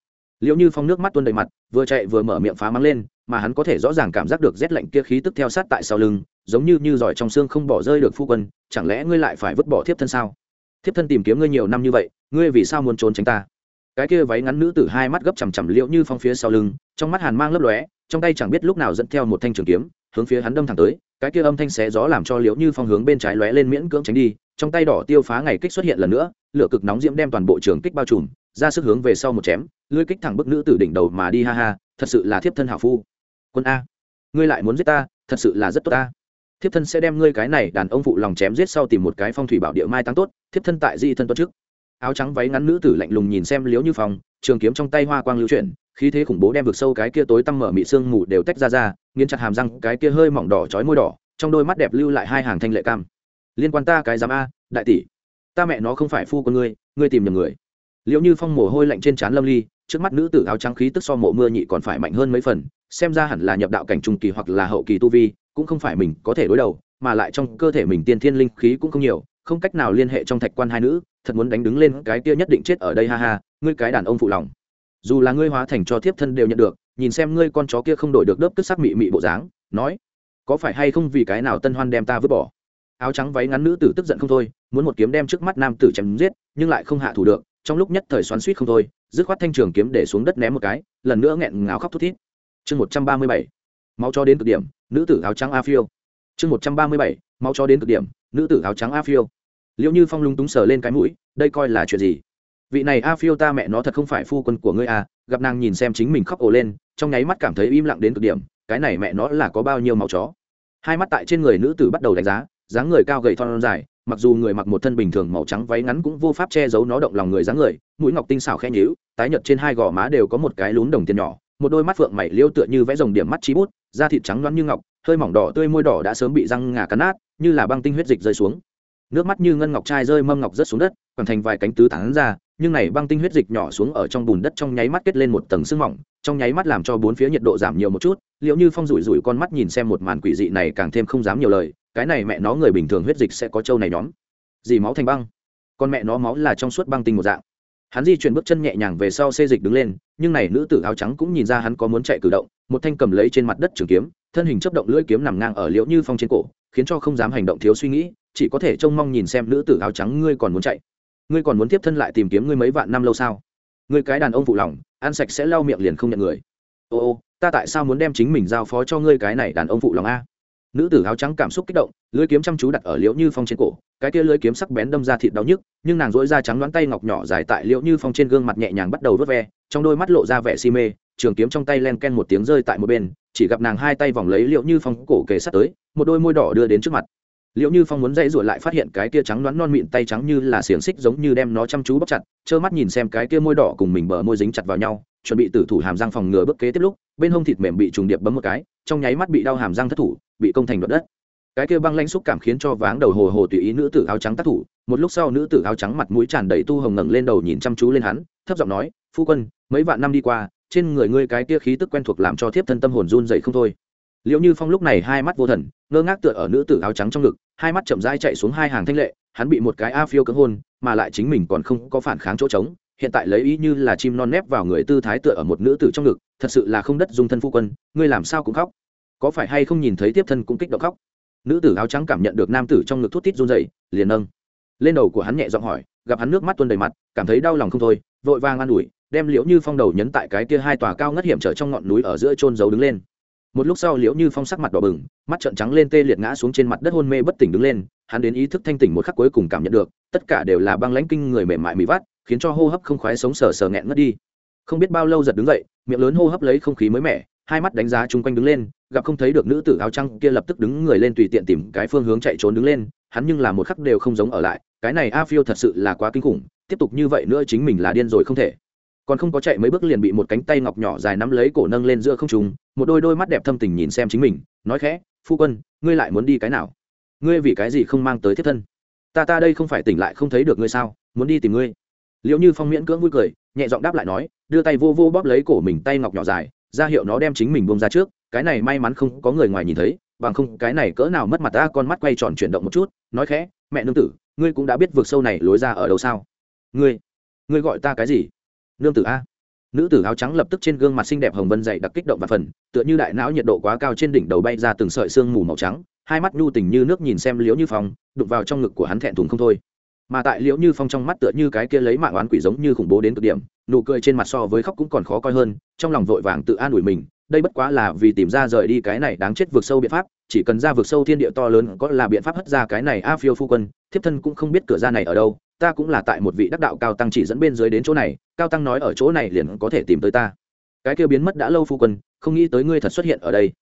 Liệu như phong nước mắt tuôn đầy mặt, vừa chạy vừa mở miệng phá mắng lên, mà hắn có thể rõ ràng cảm giác được rét lạnh kia khí tức theo sát tại sau lưng, giống như như giỏi trong xương không bỏ rơi được phu quân, chẳng lẽ ngươi lại phải vứt bỏ thiếp thân sao? Thiếp thân tìm kiếm ngươi nhiều năm như vậy, ngươi vì sao muốn trốn tránh ta? Cái kia váy ngắn nữ tử hai mắt gấp chằm chằm liễu như phong phía sau lưng, trong mắt hàn mang lấp lóe, trong tay chẳng biết lúc nào dẫn theo một thanh trường kiếm, hướng phía hắn đâm thẳng tới, cái kia âm thanh xé gió làm cho liễu như phong hướng bên trái lóe lên miễn cưỡng tránh đi, trong tay đỏ tiêu phá ngày kích xuất hiện lần nữa, lửa cực nóng diễm đem toàn bộ trường kích bao trùm, ra sức hướng về sau một chém, lưỡi kích thẳng bức nữ tử đỉnh đầu mà đi, ha ha, thật sự là thiếp thân hảo phu. Quân a, ngươi lại muốn giết ta, thật sự là rất tốt ta. Thiếp thân sẽ đem ngươi cái này đàn ông phụ lòng chém giết sau tìm một cái phong thủy bảo địa mai tăng tốt, thiếp thân tại di thân tuân trước áo trắng váy ngắn nữ tử lạnh lùng nhìn xem liếu như phòng trường kiếm trong tay hoa quang lưu chuyển, khí thế khủng bố đem vực sâu cái kia tối tăm mở mị sương mù đều tách ra ra, nghiến chặt hàm răng, cái kia hơi mỏng đỏ chói môi đỏ, trong đôi mắt đẹp lưu lại hai hàng thanh lệ cam. Liên quan ta cái giám a, đại tỷ, ta mẹ nó không phải phu con ngươi ngươi tìm nhầm người. Liệu như phong mồ hôi lạnh trên trán lâm ly, trước mắt nữ tử áo trắng khí tức so mộ mưa nhị còn phải mạnh hơn mấy phần, xem ra hẳn là nhập đạo cảnh trung kỳ hoặc là hậu kỳ tu vi, cũng không phải mình có thể đối đầu, mà lại trong cơ thể mình tiên thiên linh khí cũng không nhiều không cách nào liên hệ trong thạch quan hai nữ, thật muốn đánh đứng lên cái kia nhất định chết ở đây, ha ha, ngươi cái đàn ông phụ lòng. Dù là ngươi hóa thành cho thiếp thân đều nhận được, nhìn xem ngươi con chó kia không đổi được đớp tức sắc mị mị bộ dáng, nói, có phải hay không vì cái nào tân hoan đem ta vứt bỏ? Áo trắng váy ngắn nữ tử tức giận không thôi, muốn một kiếm đem trước mắt nam tử chém giết, nhưng lại không hạ thủ được, trong lúc nhất thời xoắn suýt không thôi, dứt khoát thanh trường kiếm để xuống đất ném một cái, lần nữa nghẹn ngào khóc thút thít. Chương một trăm ba mươi bảy, máu cho đến cực điểm, nữ tử áo trắng a phiêu chương một trăm ba mươi bảy, máu cho đến cực điểm, nữ tử áo trắng a phiêu. Liệu như phong lung túng sờ lên cái mũi, đây coi là chuyện gì? Vị này a phiêu ta mẹ nó thật không phải phu quân của ngươi à gặp nàng nhìn xem chính mình khóc ồ lên, trong nháy mắt cảm thấy im lặng đến cực điểm, cái này mẹ nó là có bao nhiêu máu chó? Hai mắt tại trên người nữ tử bắt đầu đánh giá, dáng người cao gầy thon dài, mặc dù người mặc một thân bình thường màu trắng váy ngắn cũng vô pháp che giấu nó động lòng người dáng người, mũi ngọc tinh xảo khen nhíu, tái nhợt trên hai gò má đều có một cái lún đồng tiền nhỏ một đôi mắt phượng mày liêu tựa như vẽ rồng điểm mắt trí bút, da thịt trắng loáng như ngọc, hơi mỏng đỏ tươi môi đỏ đã sớm bị răng ngà cắn nát, như là băng tinh huyết dịch rơi xuống. Nước mắt như ngân ngọc trai rơi mâm ngọc rớt xuống đất còn thành vài cánh tứ tán ra, nhưng này băng tinh huyết dịch nhỏ xuống ở trong bùn đất trong nháy mắt kết lên một tầng sương mỏng, trong nháy mắt làm cho bốn phía nhiệt độ giảm nhiều một chút liệu như phong rủi rủi con mắt nhìn xem một màn quỷ dị này càng thêm không dám nhiều lời, cái này mẹ nó người bình thường huyết dịch sẽ có trâu này nhóm. Dì máu thành băng. Con mẹ nó máu là trong suốt băng tinh một dạng hắn di chuyển bước chân nhẹ nhàng về sau xê dịch đứng lên, nhưng này nữ tử áo trắng cũng nhìn ra hắn có muốn chạy cử động, một thanh cầm lấy trên mặt đất trường kiếm, thân hình chấp động lưỡi kiếm nằm ngang ở liễu như phong trên cổ, khiến cho không dám hành động thiếu suy nghĩ, chỉ có thể trông mong nhìn xem nữ tử áo trắng ngươi còn muốn chạy. Ngươi còn muốn tiếp thân lại tìm kiếm ngươi mấy vạn năm lâu sao? Ngươi cái đàn ông phụ lòng, ăn sạch sẽ lau miệng liền không nhận người. Ô ô, ta tại sao muốn đem chính mình giao phó cho ngươi cái này đàn ông phụ lòng a? Nữ tử áo trắng cảm xúc kích động lưỡi kiếm chăm chú đặt ở liễu như phong trên cổ, cái kia lưỡi kiếm sắc bén đâm ra thịt đau nhức, nhưng nàng dỗi ra trắng đoán tay ngọc nhỏ dài tại liễu như phong trên gương mặt nhẹ nhàng bắt đầu vớt ve, trong đôi mắt lộ ra vẻ si mê, trường kiếm trong tay len ken một tiếng rơi tại một bên, chỉ gặp nàng hai tay vòng lấy liễu như phong cổ kề sát tới, một đôi môi đỏ đưa đến trước mặt. Liễu như phong muốn dãy ruột lại phát hiện cái kia trắng đoán non mịn tay trắng như là xiềng xích giống như đem nó chăm chú bóc chặt, trơ mắt nhìn xem cái kia môi đỏ cùng mình bờ môi dính chặt vào nhau, chuẩn bị tử thủ hàm răng phòng ngừa bước kế tiếp lúc, bên hông thịt mềm bị trùng điệp bấm một cái, trong nháy mắt bị đau hàm răng thất thủ bị công thành đoạt đất. Cái kia băng lãnh xúc cảm khiến cho váng đầu hồ hồ tùy ý nữ tử áo trắng tác thủ, một lúc sau nữ tử áo trắng mặt mũi tràn đầy tu hồng ngẩng lên đầu nhìn chăm chú lên hắn, thấp giọng nói, phu quân, mấy vạn năm đi qua, trên người ngươi cái kia khí tức quen thuộc làm cho thiếp thân tâm hồn run dậy không thôi. Liệu như phong lúc này hai mắt vô thần, ngơ ngác tựa ở nữ tử áo trắng trong ngực, hai mắt chậm rãi chạy xuống hai hàng thanh lệ, hắn bị một cái a phiêu cưỡng hôn, mà lại chính mình còn không có phản kháng chỗ trống, hiện tại lấy ý như là chim non nép vào người tư thái tựa ở một nữ tử trong ngực, thật sự là không đất dung thân phu quân, ngươi làm sao cũng khóc có phải hay không nhìn thấy tiếp thân cũng kích động khóc? Nữ tử áo trắng cảm nhận được nam tử trong ngực thút thít run dậy liền nâng. Lên đầu của hắn nhẹ giọng hỏi, gặp hắn nước mắt tuôn đầy mặt, cảm thấy đau lòng không thôi, vội vàng an ủi, đem liễu như phong đầu nhấn tại cái kia hai tòa cao ngất hiểm trở trong ngọn núi ở giữa trôn giấu đứng lên. Một lúc sau liễu như phong sắc mặt đỏ bừng, mắt trợn trắng lên tê liệt ngã xuống trên mặt đất hôn mê bất tỉnh đứng lên, hắn đến ý thức thanh tỉnh một khắc cuối cùng cảm nhận được, tất cả đều là băng lãnh kinh người mềm mại mị vắt, khiến cho hô hấp không khoái sống sờ sờ nghẹn ngất đi. Không biết bao lâu giật đứng dậy, miệng lớn hô hấp lấy không khí mới mẻ, hai mắt đánh giá chung quanh đứng lên gặp không thấy được nữ tử áo trăng kia lập tức đứng người lên tùy tiện tìm cái phương hướng chạy trốn đứng lên, hắn nhưng là một khắc đều không giống ở lại, cái này a phiêu thật sự là quá kinh khủng, tiếp tục như vậy nữa chính mình là điên rồi không thể. Còn không có chạy mấy bước liền bị một cánh tay ngọc nhỏ dài nắm lấy cổ nâng lên giữa không trùng một đôi đôi mắt đẹp thâm tình nhìn xem chính mình, nói khẽ, phu quân, ngươi lại muốn đi cái nào? Ngươi vì cái gì không mang tới thiết thân? Ta ta đây không phải tỉnh lại không thấy được ngươi sao, muốn đi tìm ngươi. Liệu như phong miễn cưỡng vui cười, nhẹ giọng đáp lại nói, đưa tay vô vô bóp lấy cổ mình tay ngọc nhỏ dài, ra hiệu nó đem chính mình bông ra trước cái này may mắn không có người ngoài nhìn thấy, bằng không cái này cỡ nào mất mặt ta con mắt quay tròn chuyển động một chút, nói khẽ, mẹ nương tử, ngươi cũng đã biết vượt sâu này lối ra ở đâu sao? Ngươi ngươi gọi ta cái gì? Nương tử a. Nữ tử áo trắng lập tức trên gương mặt xinh đẹp hồng vân dày đặc kích động và phần, tựa như đại não nhiệt độ quá cao trên đỉnh đầu bay ra từng sợi sương mù màu trắng, hai mắt nhu tình như nước nhìn xem liễu như phong, đụng vào trong ngực của hắn thẹn thùng không thôi. Mà tại liễu như phong trong mắt tựa như cái kia lấy mạng oán quỷ giống như khủng bố đến cực điểm, nụ cười trên mặt so với khóc cũng còn khó coi hơn, trong lòng vội vàng tự an ủi mình đây bất quá là vì tìm ra rời đi cái này đáng chết vượt sâu biện pháp, chỉ cần ra vượt sâu thiên địa to lớn có là biện pháp hất ra cái này a phiêu phu quân, thiếp thân cũng không biết cửa ra này ở đâu, ta cũng là tại một vị đắc đạo cao tăng chỉ dẫn bên dưới đến chỗ này, cao tăng nói ở chỗ này liền có thể tìm tới ta. Cái kia biến mất đã lâu phu quân, không nghĩ tới ngươi thật xuất hiện ở đây.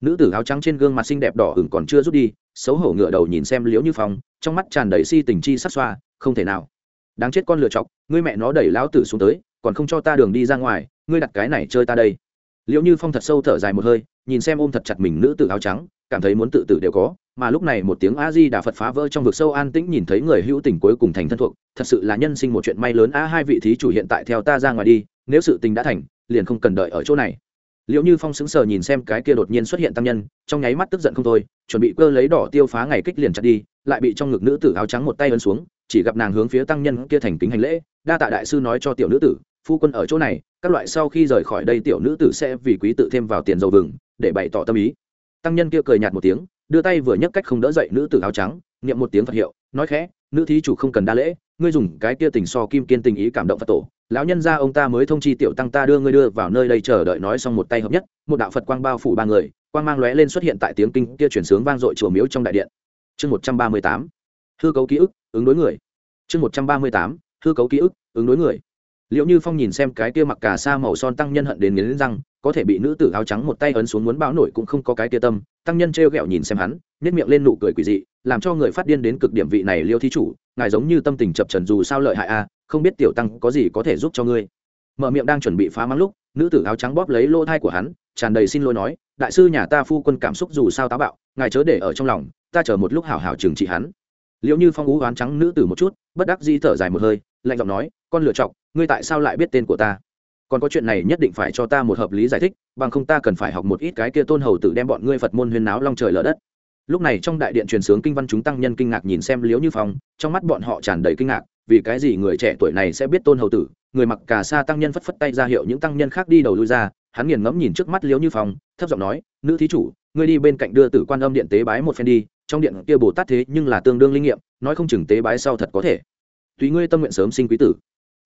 Nữ tử áo trắng trên gương mặt xinh đẹp đỏ ửng còn chưa rút đi, xấu hổ ngựa đầu nhìn xem liễu như phong, trong mắt tràn đầy si tình chi sắc xoa, không thể nào. Đáng chết con lựa chọc, ngươi mẹ nó đẩy lão tử xuống tới, còn không cho ta đường đi ra ngoài, ngươi đặt cái này chơi ta đây liệu như phong thật sâu thở dài một hơi, nhìn xem ôm thật chặt mình nữ tử áo trắng, cảm thấy muốn tự tử đều có, mà lúc này một tiếng a di đà phật phá vỡ trong vực sâu an tĩnh nhìn thấy người hữu tình cuối cùng thành thân thuộc, thật sự là nhân sinh một chuyện may lớn a, hai vị thí chủ hiện tại theo ta ra ngoài đi, nếu sự tình đã thành, liền không cần đợi ở chỗ này. Liệu như phong sững sờ nhìn xem cái kia đột nhiên xuất hiện tăng nhân, trong nháy mắt tức giận không thôi, chuẩn bị cơ lấy đỏ tiêu phá ngày kích liền chặt đi, lại bị trong ngực nữ tử áo trắng một tay ấn xuống, chỉ gặp nàng hướng phía tăng nhân kia thành kính hành lễ, đa tạ đại sư nói cho tiểu nữ tử phu quân ở chỗ này, các loại sau khi rời khỏi đây tiểu nữ tử sẽ vì quý tự thêm vào tiền dầu vừng, để bày tỏ tâm ý. Tăng nhân kia cười nhạt một tiếng, đưa tay vừa nhấc cách không đỡ dậy nữ tử áo trắng, niệm một tiếng phật hiệu, nói khẽ, nữ thí chủ không cần đa lễ, ngươi dùng cái kia tình so kim kiên tình ý cảm động phật tổ. Lão nhân gia ông ta mới thông chi tiểu tăng ta đưa ngươi đưa vào nơi đây chờ đợi nói xong một tay hợp nhất, một đạo phật quang bao phủ ba người, quang mang lóe lên xuất hiện tại tiếng kinh kia chuyển sướng vang dội chùa miếu trong đại điện. Chương một trăm ba mươi tám. Hư cấu ký ức, ứng đối người. Chương một trăm ba mươi tám. Hư cấu ký ức, ứng đối người liệu như phong nhìn xem cái kia mặc cả sa màu son tăng nhân hận đến nghiến răng, có thể bị nữ tử áo trắng một tay ấn xuống muốn báo nổi cũng không có cái tia tâm, tăng nhân trêu ghẹo nhìn xem hắn nếp miệng lên nụ cười quỷ dị, làm cho người phát điên đến cực điểm vị này liêu thí chủ, ngài giống như tâm tình chập trần dù sao lợi hại a không biết tiểu tăng có gì có thể giúp cho ngươi. Mở miệng đang chuẩn bị phá mắng lúc, nữ tử áo trắng bóp lấy lỗ thai của hắn, tràn đầy xin lỗi nói, đại sư nhà ta phu quân cảm xúc dù sao táo bạo, ngài chớ để ở trong lòng, ta chờ một lúc hảo hảo trừng trị hắn. Liệu như phong ú oán trắng nữ tử một chút, bất đắc di thở dài một hơi lạnh giọng nói, con lựa chọc, ngươi tại sao lại biết tên của ta? Còn có chuyện này nhất định phải cho ta một hợp lý giải thích, bằng không ta cần phải học một ít cái kia tôn hầu tử đem bọn ngươi phật môn huyên náo long trời lở đất. Lúc này trong đại điện truyền sướng kinh văn chúng tăng nhân kinh ngạc nhìn xem liếu như phong, trong mắt bọn họ tràn đầy kinh ngạc, vì cái gì người trẻ tuổi này sẽ biết tôn hầu tử? Người mặc cà sa tăng nhân phất phất tay ra hiệu những tăng nhân khác đi đầu lui ra, hắn nghiền ngẫm nhìn trước mắt liếu như phong, thấp giọng nói, nữ thí chủ, ngươi đi bên cạnh đưa tử quan âm điện tế bái một phen đi, trong điện kia bồ tát thế nhưng là tương đương linh nghiệm, nói không chừng tế bái sau thật có thể tùy ngươi tâm nguyện sớm sinh quý tử.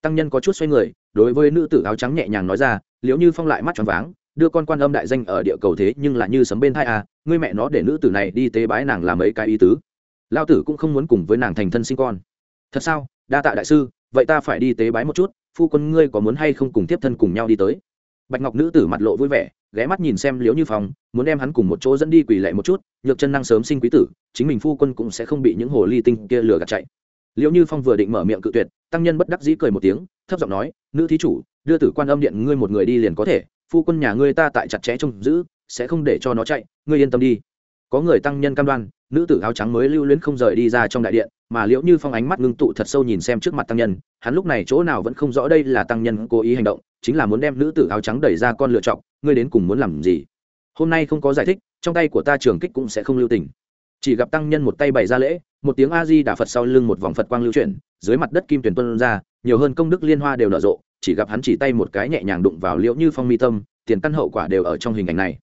Tăng nhân có chút xoay người, đối với nữ tử áo trắng nhẹ nhàng nói ra liếu như phong lại mắt tròn váng, đưa con quan âm đại danh ở địa cầu thế nhưng là như sấm bên thai à ngươi mẹ nó để nữ tử này đi tế bái nàng làm mấy cái ý tứ. Lao tử cũng không muốn cùng với nàng thành thân sinh con. Thật sao? Đa tạ đại sư, vậy ta phải đi tế bái một chút, phu quân ngươi có muốn hay không cùng tiếp thân cùng nhau đi tới? Bạch ngọc nữ tử mặt lộ vui vẻ, ghé mắt nhìn xem liếu như phong, muốn đem hắn cùng một chỗ dẫn đi quỳ lệ một chút, nhược chân năng sớm sinh quý tử, chính mình phu quân cũng sẽ không bị những hồ ly tinh kia lừa gạt chạy liệu như phong vừa định mở miệng cự tuyệt, tăng nhân bất đắc dĩ cười một tiếng, thấp giọng nói, nữ thí chủ, đưa tử quan âm điện ngươi một người đi liền có thể, phu quân nhà ngươi ta tại chặt chẽ trông giữ, sẽ không để cho nó chạy, ngươi yên tâm đi. Có người tăng nhân cam đoan, nữ tử áo trắng mới lưu luyến không rời đi ra trong đại điện, mà liễu như phong ánh mắt ngưng tụ thật sâu nhìn xem trước mặt tăng nhân, hắn lúc này chỗ nào vẫn không rõ đây là tăng nhân cố ý hành động, chính là muốn đem nữ tử áo trắng đẩy ra con lựa chọn, ngươi đến cùng muốn làm gì? Hôm nay không có giải thích, trong tay của ta trường kích cũng sẽ không lưu tình chỉ gặp tăng nhân một tay bày ra lễ, một tiếng a di đà phật sau lưng một vòng phật quang lưu chuyển, dưới mặt đất kim tuyển tuân ra, nhiều hơn công đức liên hoa đều nở rộ, chỉ gặp hắn chỉ tay một cái nhẹ nhàng đụng vào liễu như phong mi tâm, tiền căn hậu quả đều ở trong hình ảnh này.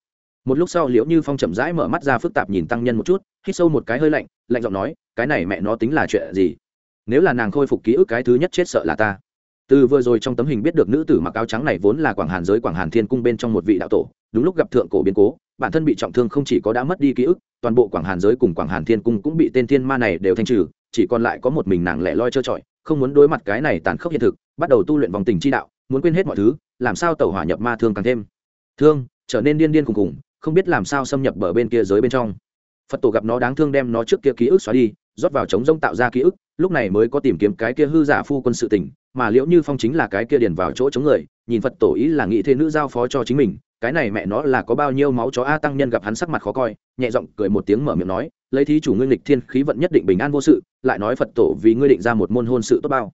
Một lúc sau liễu như phong chậm rãi mở mắt ra phức tạp nhìn tăng nhân một chút, hít sâu một cái hơi lạnh lạnh giọng nói, cái này mẹ nó tính là chuyện gì? Nếu là nàng khôi phục ký ức cái thứ nhất chết sợ là ta. Từ vừa rồi trong tấm hình biết được nữ tử mặc áo trắng này vốn là quảng hàn giới quảng hàn thiên cung bên trong một vị đạo tổ, đúng lúc gặp thượng cổ biến cố bản thân bị trọng thương không chỉ có đã mất đi ký ức toàn bộ quảng hàn giới cùng quảng hàn thiên cung cũng bị tên thiên ma này đều thanh trừ chỉ còn lại có một mình nàng lẻ loi trơ trọi không muốn đối mặt cái này tàn khốc hiện thực bắt đầu tu luyện vòng tình chi đạo muốn quên hết mọi thứ làm sao tẩu hỏa nhập ma thương càng thêm. Thương trở nên điên điên cùng cùng, không biết làm sao xâm nhập bờ bên kia giới bên trong. Phật tổ gặp nó đáng thương đem nó trước kia ký ức xóa đi rót vào trống rông tạo ra ký ức lúc này mới có tìm kiếm cái kia hư giả phu quân sự tình mà liễu như phong chính là cái kia điền vào chỗ chống người nhìn phật tổ ý là nghĩ thế nữ giao phó cho chính mình cái này mẹ nó là có bao nhiêu máu chó a tăng nhân gặp hắn sắc mặt khó coi, nhẹ giọng cười một tiếng mở miệng nói, lấy thí chủ ngươi lịch thiên khí vận nhất định bình an vô sự, lại nói phật tổ vì ngươi định ra một môn hôn sự tốt bao?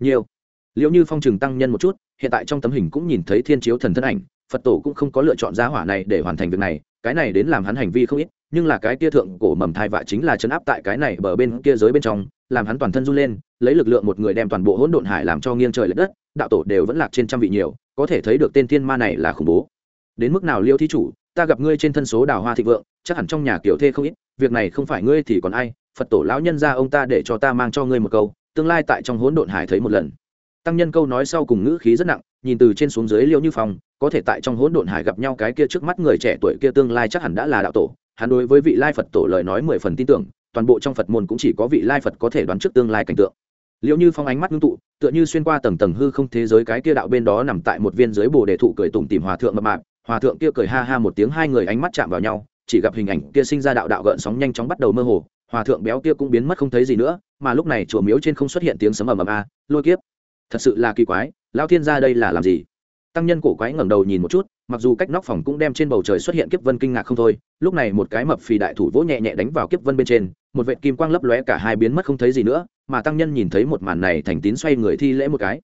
Nhiều. Liệu như phong trừng tăng nhân một chút, hiện tại trong tấm hình cũng nhìn thấy thiên chiếu thần thân ảnh, phật tổ cũng không có lựa chọn giá hỏa này để hoàn thành việc này, cái này đến làm hắn hành vi không ít, nhưng là cái kia thượng cổ mầm thai vạ chính là chấn áp tại cái này bờ bên kia giới bên trong, làm hắn toàn thân run lên, lấy lực lượng một người đem toàn bộ hỗn độn hải làm cho nghiêng trời l ệ đất, đạo tổ đều vẫn lạc trên trăm vị nhiều, có thể thấy được tên thiên ma này là khủng bố đến mức nào liêu thí chủ, ta gặp ngươi trên thân số đào hoa thịnh vượng, chắc hẳn trong nhà kiểu thê không ít, việc này không phải ngươi thì còn ai, phật tổ lão nhân ra ông ta để cho ta mang cho ngươi một câu, tương lai tại trong hỗn độn hải thấy một lần. Tăng nhân câu nói sau cùng ngữ khí rất nặng, nhìn từ trên xuống dưới liêu như phong, có thể tại trong hỗn độn hải gặp nhau cái kia trước mắt người trẻ tuổi kia tương lai chắc hẳn đã là đạo tổ, hắn đối với vị lai phật tổ lời nói mười phần tin tưởng, toàn bộ trong phật môn cũng chỉ có vị lai phật có thể đoán trước tương lai cảnh tượng. Liệu như phong ánh mắt ngưng tụ, tựa như xuyên qua tầng tầng hư không thế giới cái kia đạo bên đó nằm tại một viên dưới bồ đề thụ cười tùng tìm hòa thượng mập mạp hòa thượng kia cười ha ha một tiếng, hai người ánh mắt chạm vào nhau, chỉ gặp hình ảnh kia sinh ra đạo đạo gợn sóng nhanh chóng bắt đầu mơ hồ, hòa thượng béo kia cũng biến mất không thấy gì nữa, mà lúc này chùa miếu trên không xuất hiện tiếng sấm ầm ầm a, lôi kiếp. Thật sự là kỳ quái lao thiên ra đây là làm gì? Tăng nhân cổ quái ngẩng đầu nhìn một chút, mặc dù cách nóc phòng cũng đem trên bầu trời xuất hiện kiếp vân kinh ngạc không thôi, lúc này một cái mập phì đại thủ vỗ nhẹ nhẹ đánh vào kiếp vân bên trên, một vệt kim quang lấp lóe cả hai biến mất không thấy gì nữa, mà tăng nhân nhìn thấy một màn này thành tín xoay người thi lễ một cái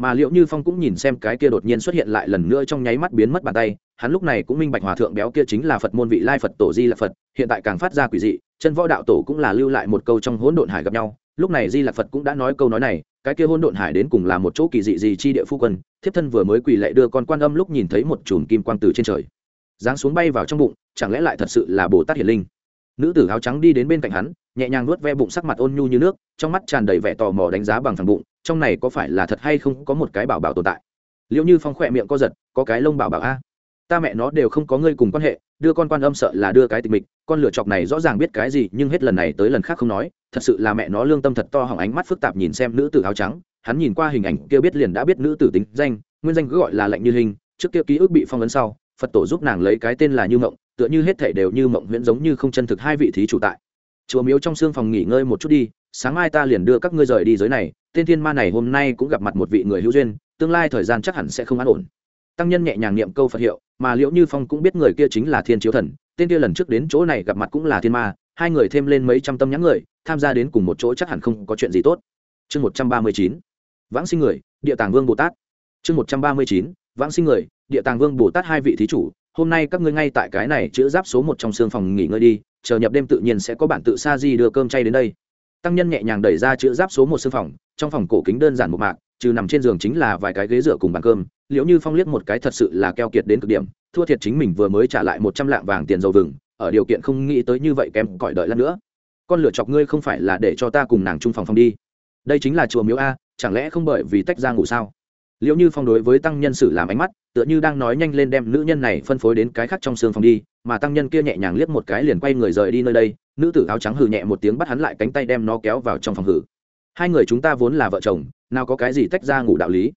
mà liệu như phong cũng nhìn xem cái kia đột nhiên xuất hiện lại lần nữa trong nháy mắt biến mất bàn tay, hắn lúc này cũng minh bạch hòa thượng béo kia chính là phật môn vị lai phật, tổ di là phật, hiện tại càng phát ra quỷ dị, chân võ đạo tổ cũng là lưu lại một câu trong hỗn độn hải gặp nhau, lúc này di lạc phật cũng đã nói câu nói này, cái kia hỗn độn hải đến cùng là một chỗ kỳ dị gì chi địa phu quân, thiếp thân vừa mới quỳ lệ đưa con quan âm lúc nhìn thấy một chùm kim quang từ trên trời, giáng xuống bay vào trong bụng, chẳng lẽ lại thật sự là bồ tát hiển linh? Nữ tử áo trắng đi đến bên cạnh hắn, nhẹ nhàng nuốt ve bụng sắc mặt ôn nhu như nước, trong mắt tràn đầy vẻ tò mò đánh giá bằng thằng bụng trong này có phải là thật hay không có một cái bảo bảo tồn tại? Liệu như phong khỏe miệng co giật, có cái lông bảo bảo a? Ta mẹ nó đều không có ngươi cùng quan hệ, đưa con quan âm sợ là đưa cái tịch mịch, con lửa chọc này rõ ràng biết cái gì, nhưng hết lần này tới lần khác không nói, thật sự là mẹ nó lương tâm thật to hỏng ánh mắt phức tạp nhìn xem nữ tử áo trắng, hắn nhìn qua hình ảnh kia biết liền đã biết nữ tử tính danh, nguyên danh cứ gọi là lệnh như hình, trước kia ký ức bị phong ấn sau, phật tổ giúp nàng lấy cái tên là như mộng, tựa như hết thể đều như mộng huyễn giống như không chân thực hai vị thí chủ tại. Chùa miếu trong xương phòng nghỉ ngơi một chút đi sáng mai ta liền đưa các ngươi rời đi giới này, tên thiên ma này hôm nay cũng gặp mặt một vị người hữu duyên, tương lai thời gian chắc hẳn sẽ không an ổn. Tăng nhân nhẹ nhàng niệm câu phật hiệu, mà liễu như phong cũng biết người kia chính là thiên chiếu thần, tên kia lần trước đến chỗ này gặp mặt cũng là thiên ma, hai người thêm lên mấy trăm tâm nhãn người, tham gia đến cùng một chỗ chắc hẳn không có chuyện gì tốt. Chương một trăm ba mươi chín, vãng sinh người, địa tàng vương bồ tát. Chương một trăm ba mươi chín, vãng sinh người, địa tàng vương bồ tát hai vị thí chủ, hôm nay các ngươi ngay tại cái này chữ giáp số một trong xương phòng nghỉ ngơi đi, chờ nhập đêm tự nhiên sẽ có bản tự sa di đưa cơm chay đến đây tăng nhân nhẹ nhàng đẩy ra chữ giáp số một xương phòng, trong phòng cổ kính đơn giản một mạc, trừ nằm trên giường chính là vài cái ghế dựa cùng bàn cơm, liệu như phong liếc một cái thật sự là keo kiệt đến cực điểm, thua thiệt chính mình vừa mới trả lại một trăm lạng vàng tiền dầu vừng, ở điều kiện không nghĩ tới như vậy kém cỏi đợi lát nữa. Con lửa chọc ngươi không phải là để cho ta cùng nàng chung phòng phòng đi. Đây chính là chùa miếu a, chẳng lẽ không bởi vì tách ra ngủ sao? Liệu như phong đối với tăng nhân sử làm ánh mắt, tựa như đang nói nhanh lên đem nữ nhân này phân phối đến cái khác trong xương phòng đi, mà tăng nhân kia nhẹ nhàng liếc một cái liền quay người rời đi nơi đây, nữ tử áo trắng hừ nhẹ một tiếng bắt hắn lại cánh tay đem nó kéo vào trong phòng hử. Hai người chúng ta vốn là vợ chồng, nào có cái gì tách ra ngủ đạo lý.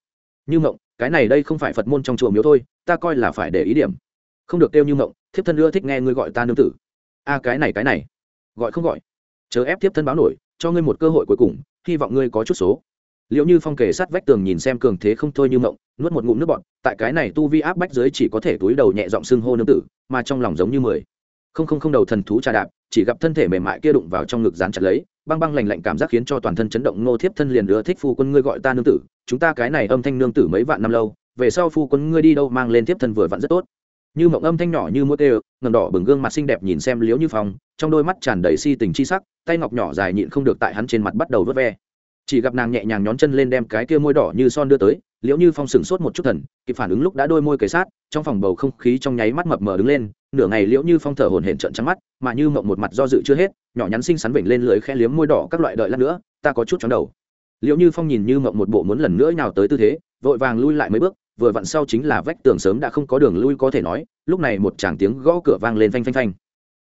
Như mộng, cái này đây không phải phật môn trong chùa miếu thôi, ta coi là phải để ý điểm. Không được kêu như mộng, thiếp thân ưa thích nghe ngươi gọi ta nương tử. A, cái này cái này. Gọi không gọi. Chớ ép thiếp thân báo nổi, cho ngươi một cơ hội cuối cùng, hy vọng ngươi có chút số liệu như phong kể sát vách tường nhìn xem cường thế không thôi như mộng, nuốt một ngụm nước bọn tại cái này tu vi áp bách dưới chỉ có thể túi đầu nhẹ giọng xưng hô nương tử, mà trong lòng giống như mười. Không không không đầu thần thú trà đạp, chỉ gặp thân thể mềm mại kia đụng vào trong ngực dán chặt lấy, băng băng lành lạnh cảm giác khiến cho toàn thân chấn động nô thiếp thân liền ưa thích phu quân ngươi gọi ta nương tử, chúng ta cái này âm thanh nương tử mấy vạn năm lâu, về sau phu quân ngươi đi đâu mang lên thiếp thân vừa vặn rất tốt. Như mộng âm thanh nhỏ như mua tê ngầm đỏ bừng gương mặt xinh đẹp nhìn xem liếu như phong, trong đôi mắt tràn đầy si tình chi sắc, tay ngọc nhỏ dài nhịn không được tại hắn trên mặt bắt đầu vớt ve chỉ gặp nàng nhẹ nhàng nhón chân lên đem cái kia môi đỏ như son đưa tới, liễu như phong sửng sốt một chút thần, kịp phản ứng lúc đã đôi môi kề sát, trong phòng bầu không khí trong nháy mắt mập mờ đứng lên, nửa ngày liễu như phong thở hổn hển trận trắng mắt, mà như mộng một mặt do dự chưa hết, nhỏ nhắn xinh xắn vểnh lên lưỡi khe liếm môi đỏ các loại đợi lát nữa, ta có chút chóng đầu. Liễu như phong nhìn như mộng một bộ muốn lần nữa nào tới tư thế, vội vàng lui lại mấy bước, vừa vặn sau chính là vách tường sớm đã không có đường lui có thể nói, lúc này một chàng tiếng gõ cửa vang lên phanh phanh phanh.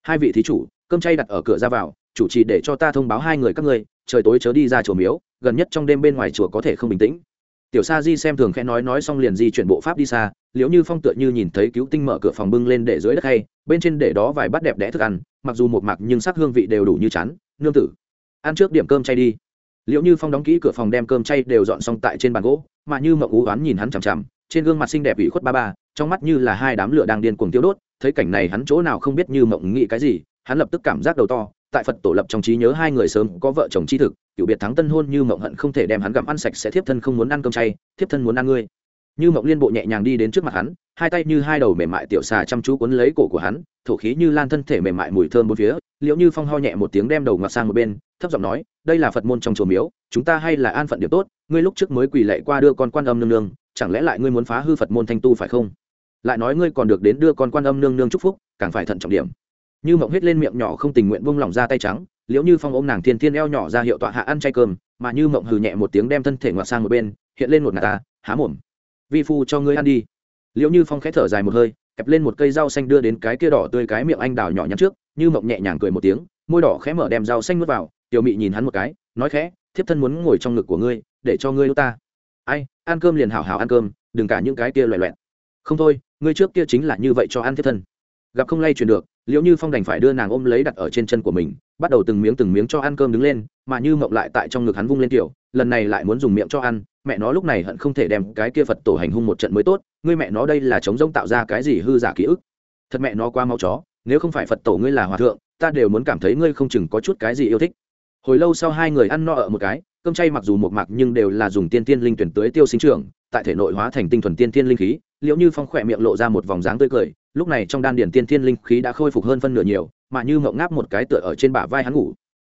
Hai vị thí chủ, cơm chay đặt ở cửa ra vào, chủ trì để cho ta thông báo hai người các ngươi, trời tối chớ đi ra chùa miếu gần nhất trong đêm bên ngoài chùa có thể không bình tĩnh. Tiểu sa di xem thường khẽ nói nói xong liền di chuyển bộ pháp đi xa liễu như phong tựa như nhìn thấy cứu tinh mở cửa phòng bưng lên để dưới đất hay, bên trên để đó vài bát đẹp đẽ thức ăn, mặc dù một mặc nhưng sắc hương vị đều đủ như chắn nương tử. Ăn trước điểm cơm chay đi. Liễu như phong đóng kỹ cửa phòng đem cơm chay đều dọn xong tại trên bàn gỗ, mà như mậu ú oán nhìn hắn chằm chằm, trên gương mặt xinh đẹp ủy khuất ba ba, trong mắt như là hai đám lửa đang điên cuồng tiêu đốt, thấy cảnh này hắn chỗ nào không biết như mộng nghĩ cái gì, hắn lập tức cảm giác đầu to, tại phật tổ lập trong trí nhớ hai người sớm có vợ chồng chi thực cựu biệt thắng tân hôn như mộng hận không thể đem hắn gặm ăn sạch sẽ, thiếp thân không muốn ăn cơm chay, thiếp thân muốn ăn ngươi. Như mộng liên bộ nhẹ nhàng đi đến trước mặt hắn, hai tay như hai đầu mềm mại tiểu xà chăm chú cuốn lấy cổ của hắn, thổ khí như lan thân thể mềm mại mùi thơm bốn phía liệu như phong ho nhẹ một tiếng đem đầu ngọt sang một bên, thấp giọng nói, đây là phật môn trong chùa miếu, chúng ta hay là an phận điều tốt, ngươi lúc trước mới quỳ lệ qua đưa con quan âm nương nương, chẳng lẽ lại ngươi muốn phá hư phật môn thanh tu phải không? Lại nói ngươi còn được đến đưa con quan âm nương nương chúc phúc, càng phải thận trọng điểm. Như mộng hết lên miệng nhỏ không tình nguyện buông lỏng ra tay trắng liễu như phong ôm nàng thiên thiên eo nhỏ ra hiệu tọa hạ ăn chay cơm, mà như mộng hừ nhẹ một tiếng đem thân thể ngoặt sang một bên, hiện lên một nạt ta, há mồm, vi phu cho ngươi ăn đi. Liễu như phong khẽ thở dài một hơi, kẹp lên một cây rau xanh đưa đến cái kia đỏ tươi cái miệng anh đào nhỏ nhắn trước, như mộng nhẹ nhàng cười một tiếng, môi đỏ khẽ mở đem rau xanh nuốt vào, tiểu mị nhìn hắn một cái, nói khẽ, thiếp thân muốn ngồi trong ngực của ngươi, để cho ngươi đ ta. Ai, ăn cơm liền hảo hảo ăn cơm, đừng cả những cái kia loẹ loẹt không thôi, ngươi trước kia chính là như vậy cho ăn thiếp thân gặp không lay chuyển được, liệu như phong đành phải đưa nàng ôm lấy đặt ở trên chân của mình, bắt đầu từng miếng từng miếng cho ăn cơm đứng lên, mà như mộng lại tại trong ngực hắn vung lên kiểu, lần này lại muốn dùng miệng cho ăn, mẹ nó lúc này hận không thể đem cái kia phật tổ hành hung một trận mới tốt, ngươi mẹ nó đây là chống rông tạo ra cái gì hư giả ký ức. Thật mẹ nó qua mau chó, nếu không phải phật tổ ngươi là hòa thượng, ta đều muốn cảm thấy ngươi không chừng có chút cái gì yêu thích. Hồi lâu sau hai người ăn no ở một cái, cơm chay mặc dù một mặc nhưng đều là dùng tiên tiên linh tuyển tưới tiêu sinh trưởng, tại thể nội hóa thành tinh thuần tiên tiên linh khí, liệu như phong khỏe miệng lộ ra một vòng dáng tươi cười lúc này trong đan điển tiên thiên linh khí đã khôi phục hơn phân nửa nhiều, mà như mộng ngáp một cái tựa ở trên bả vai hắn ngủ.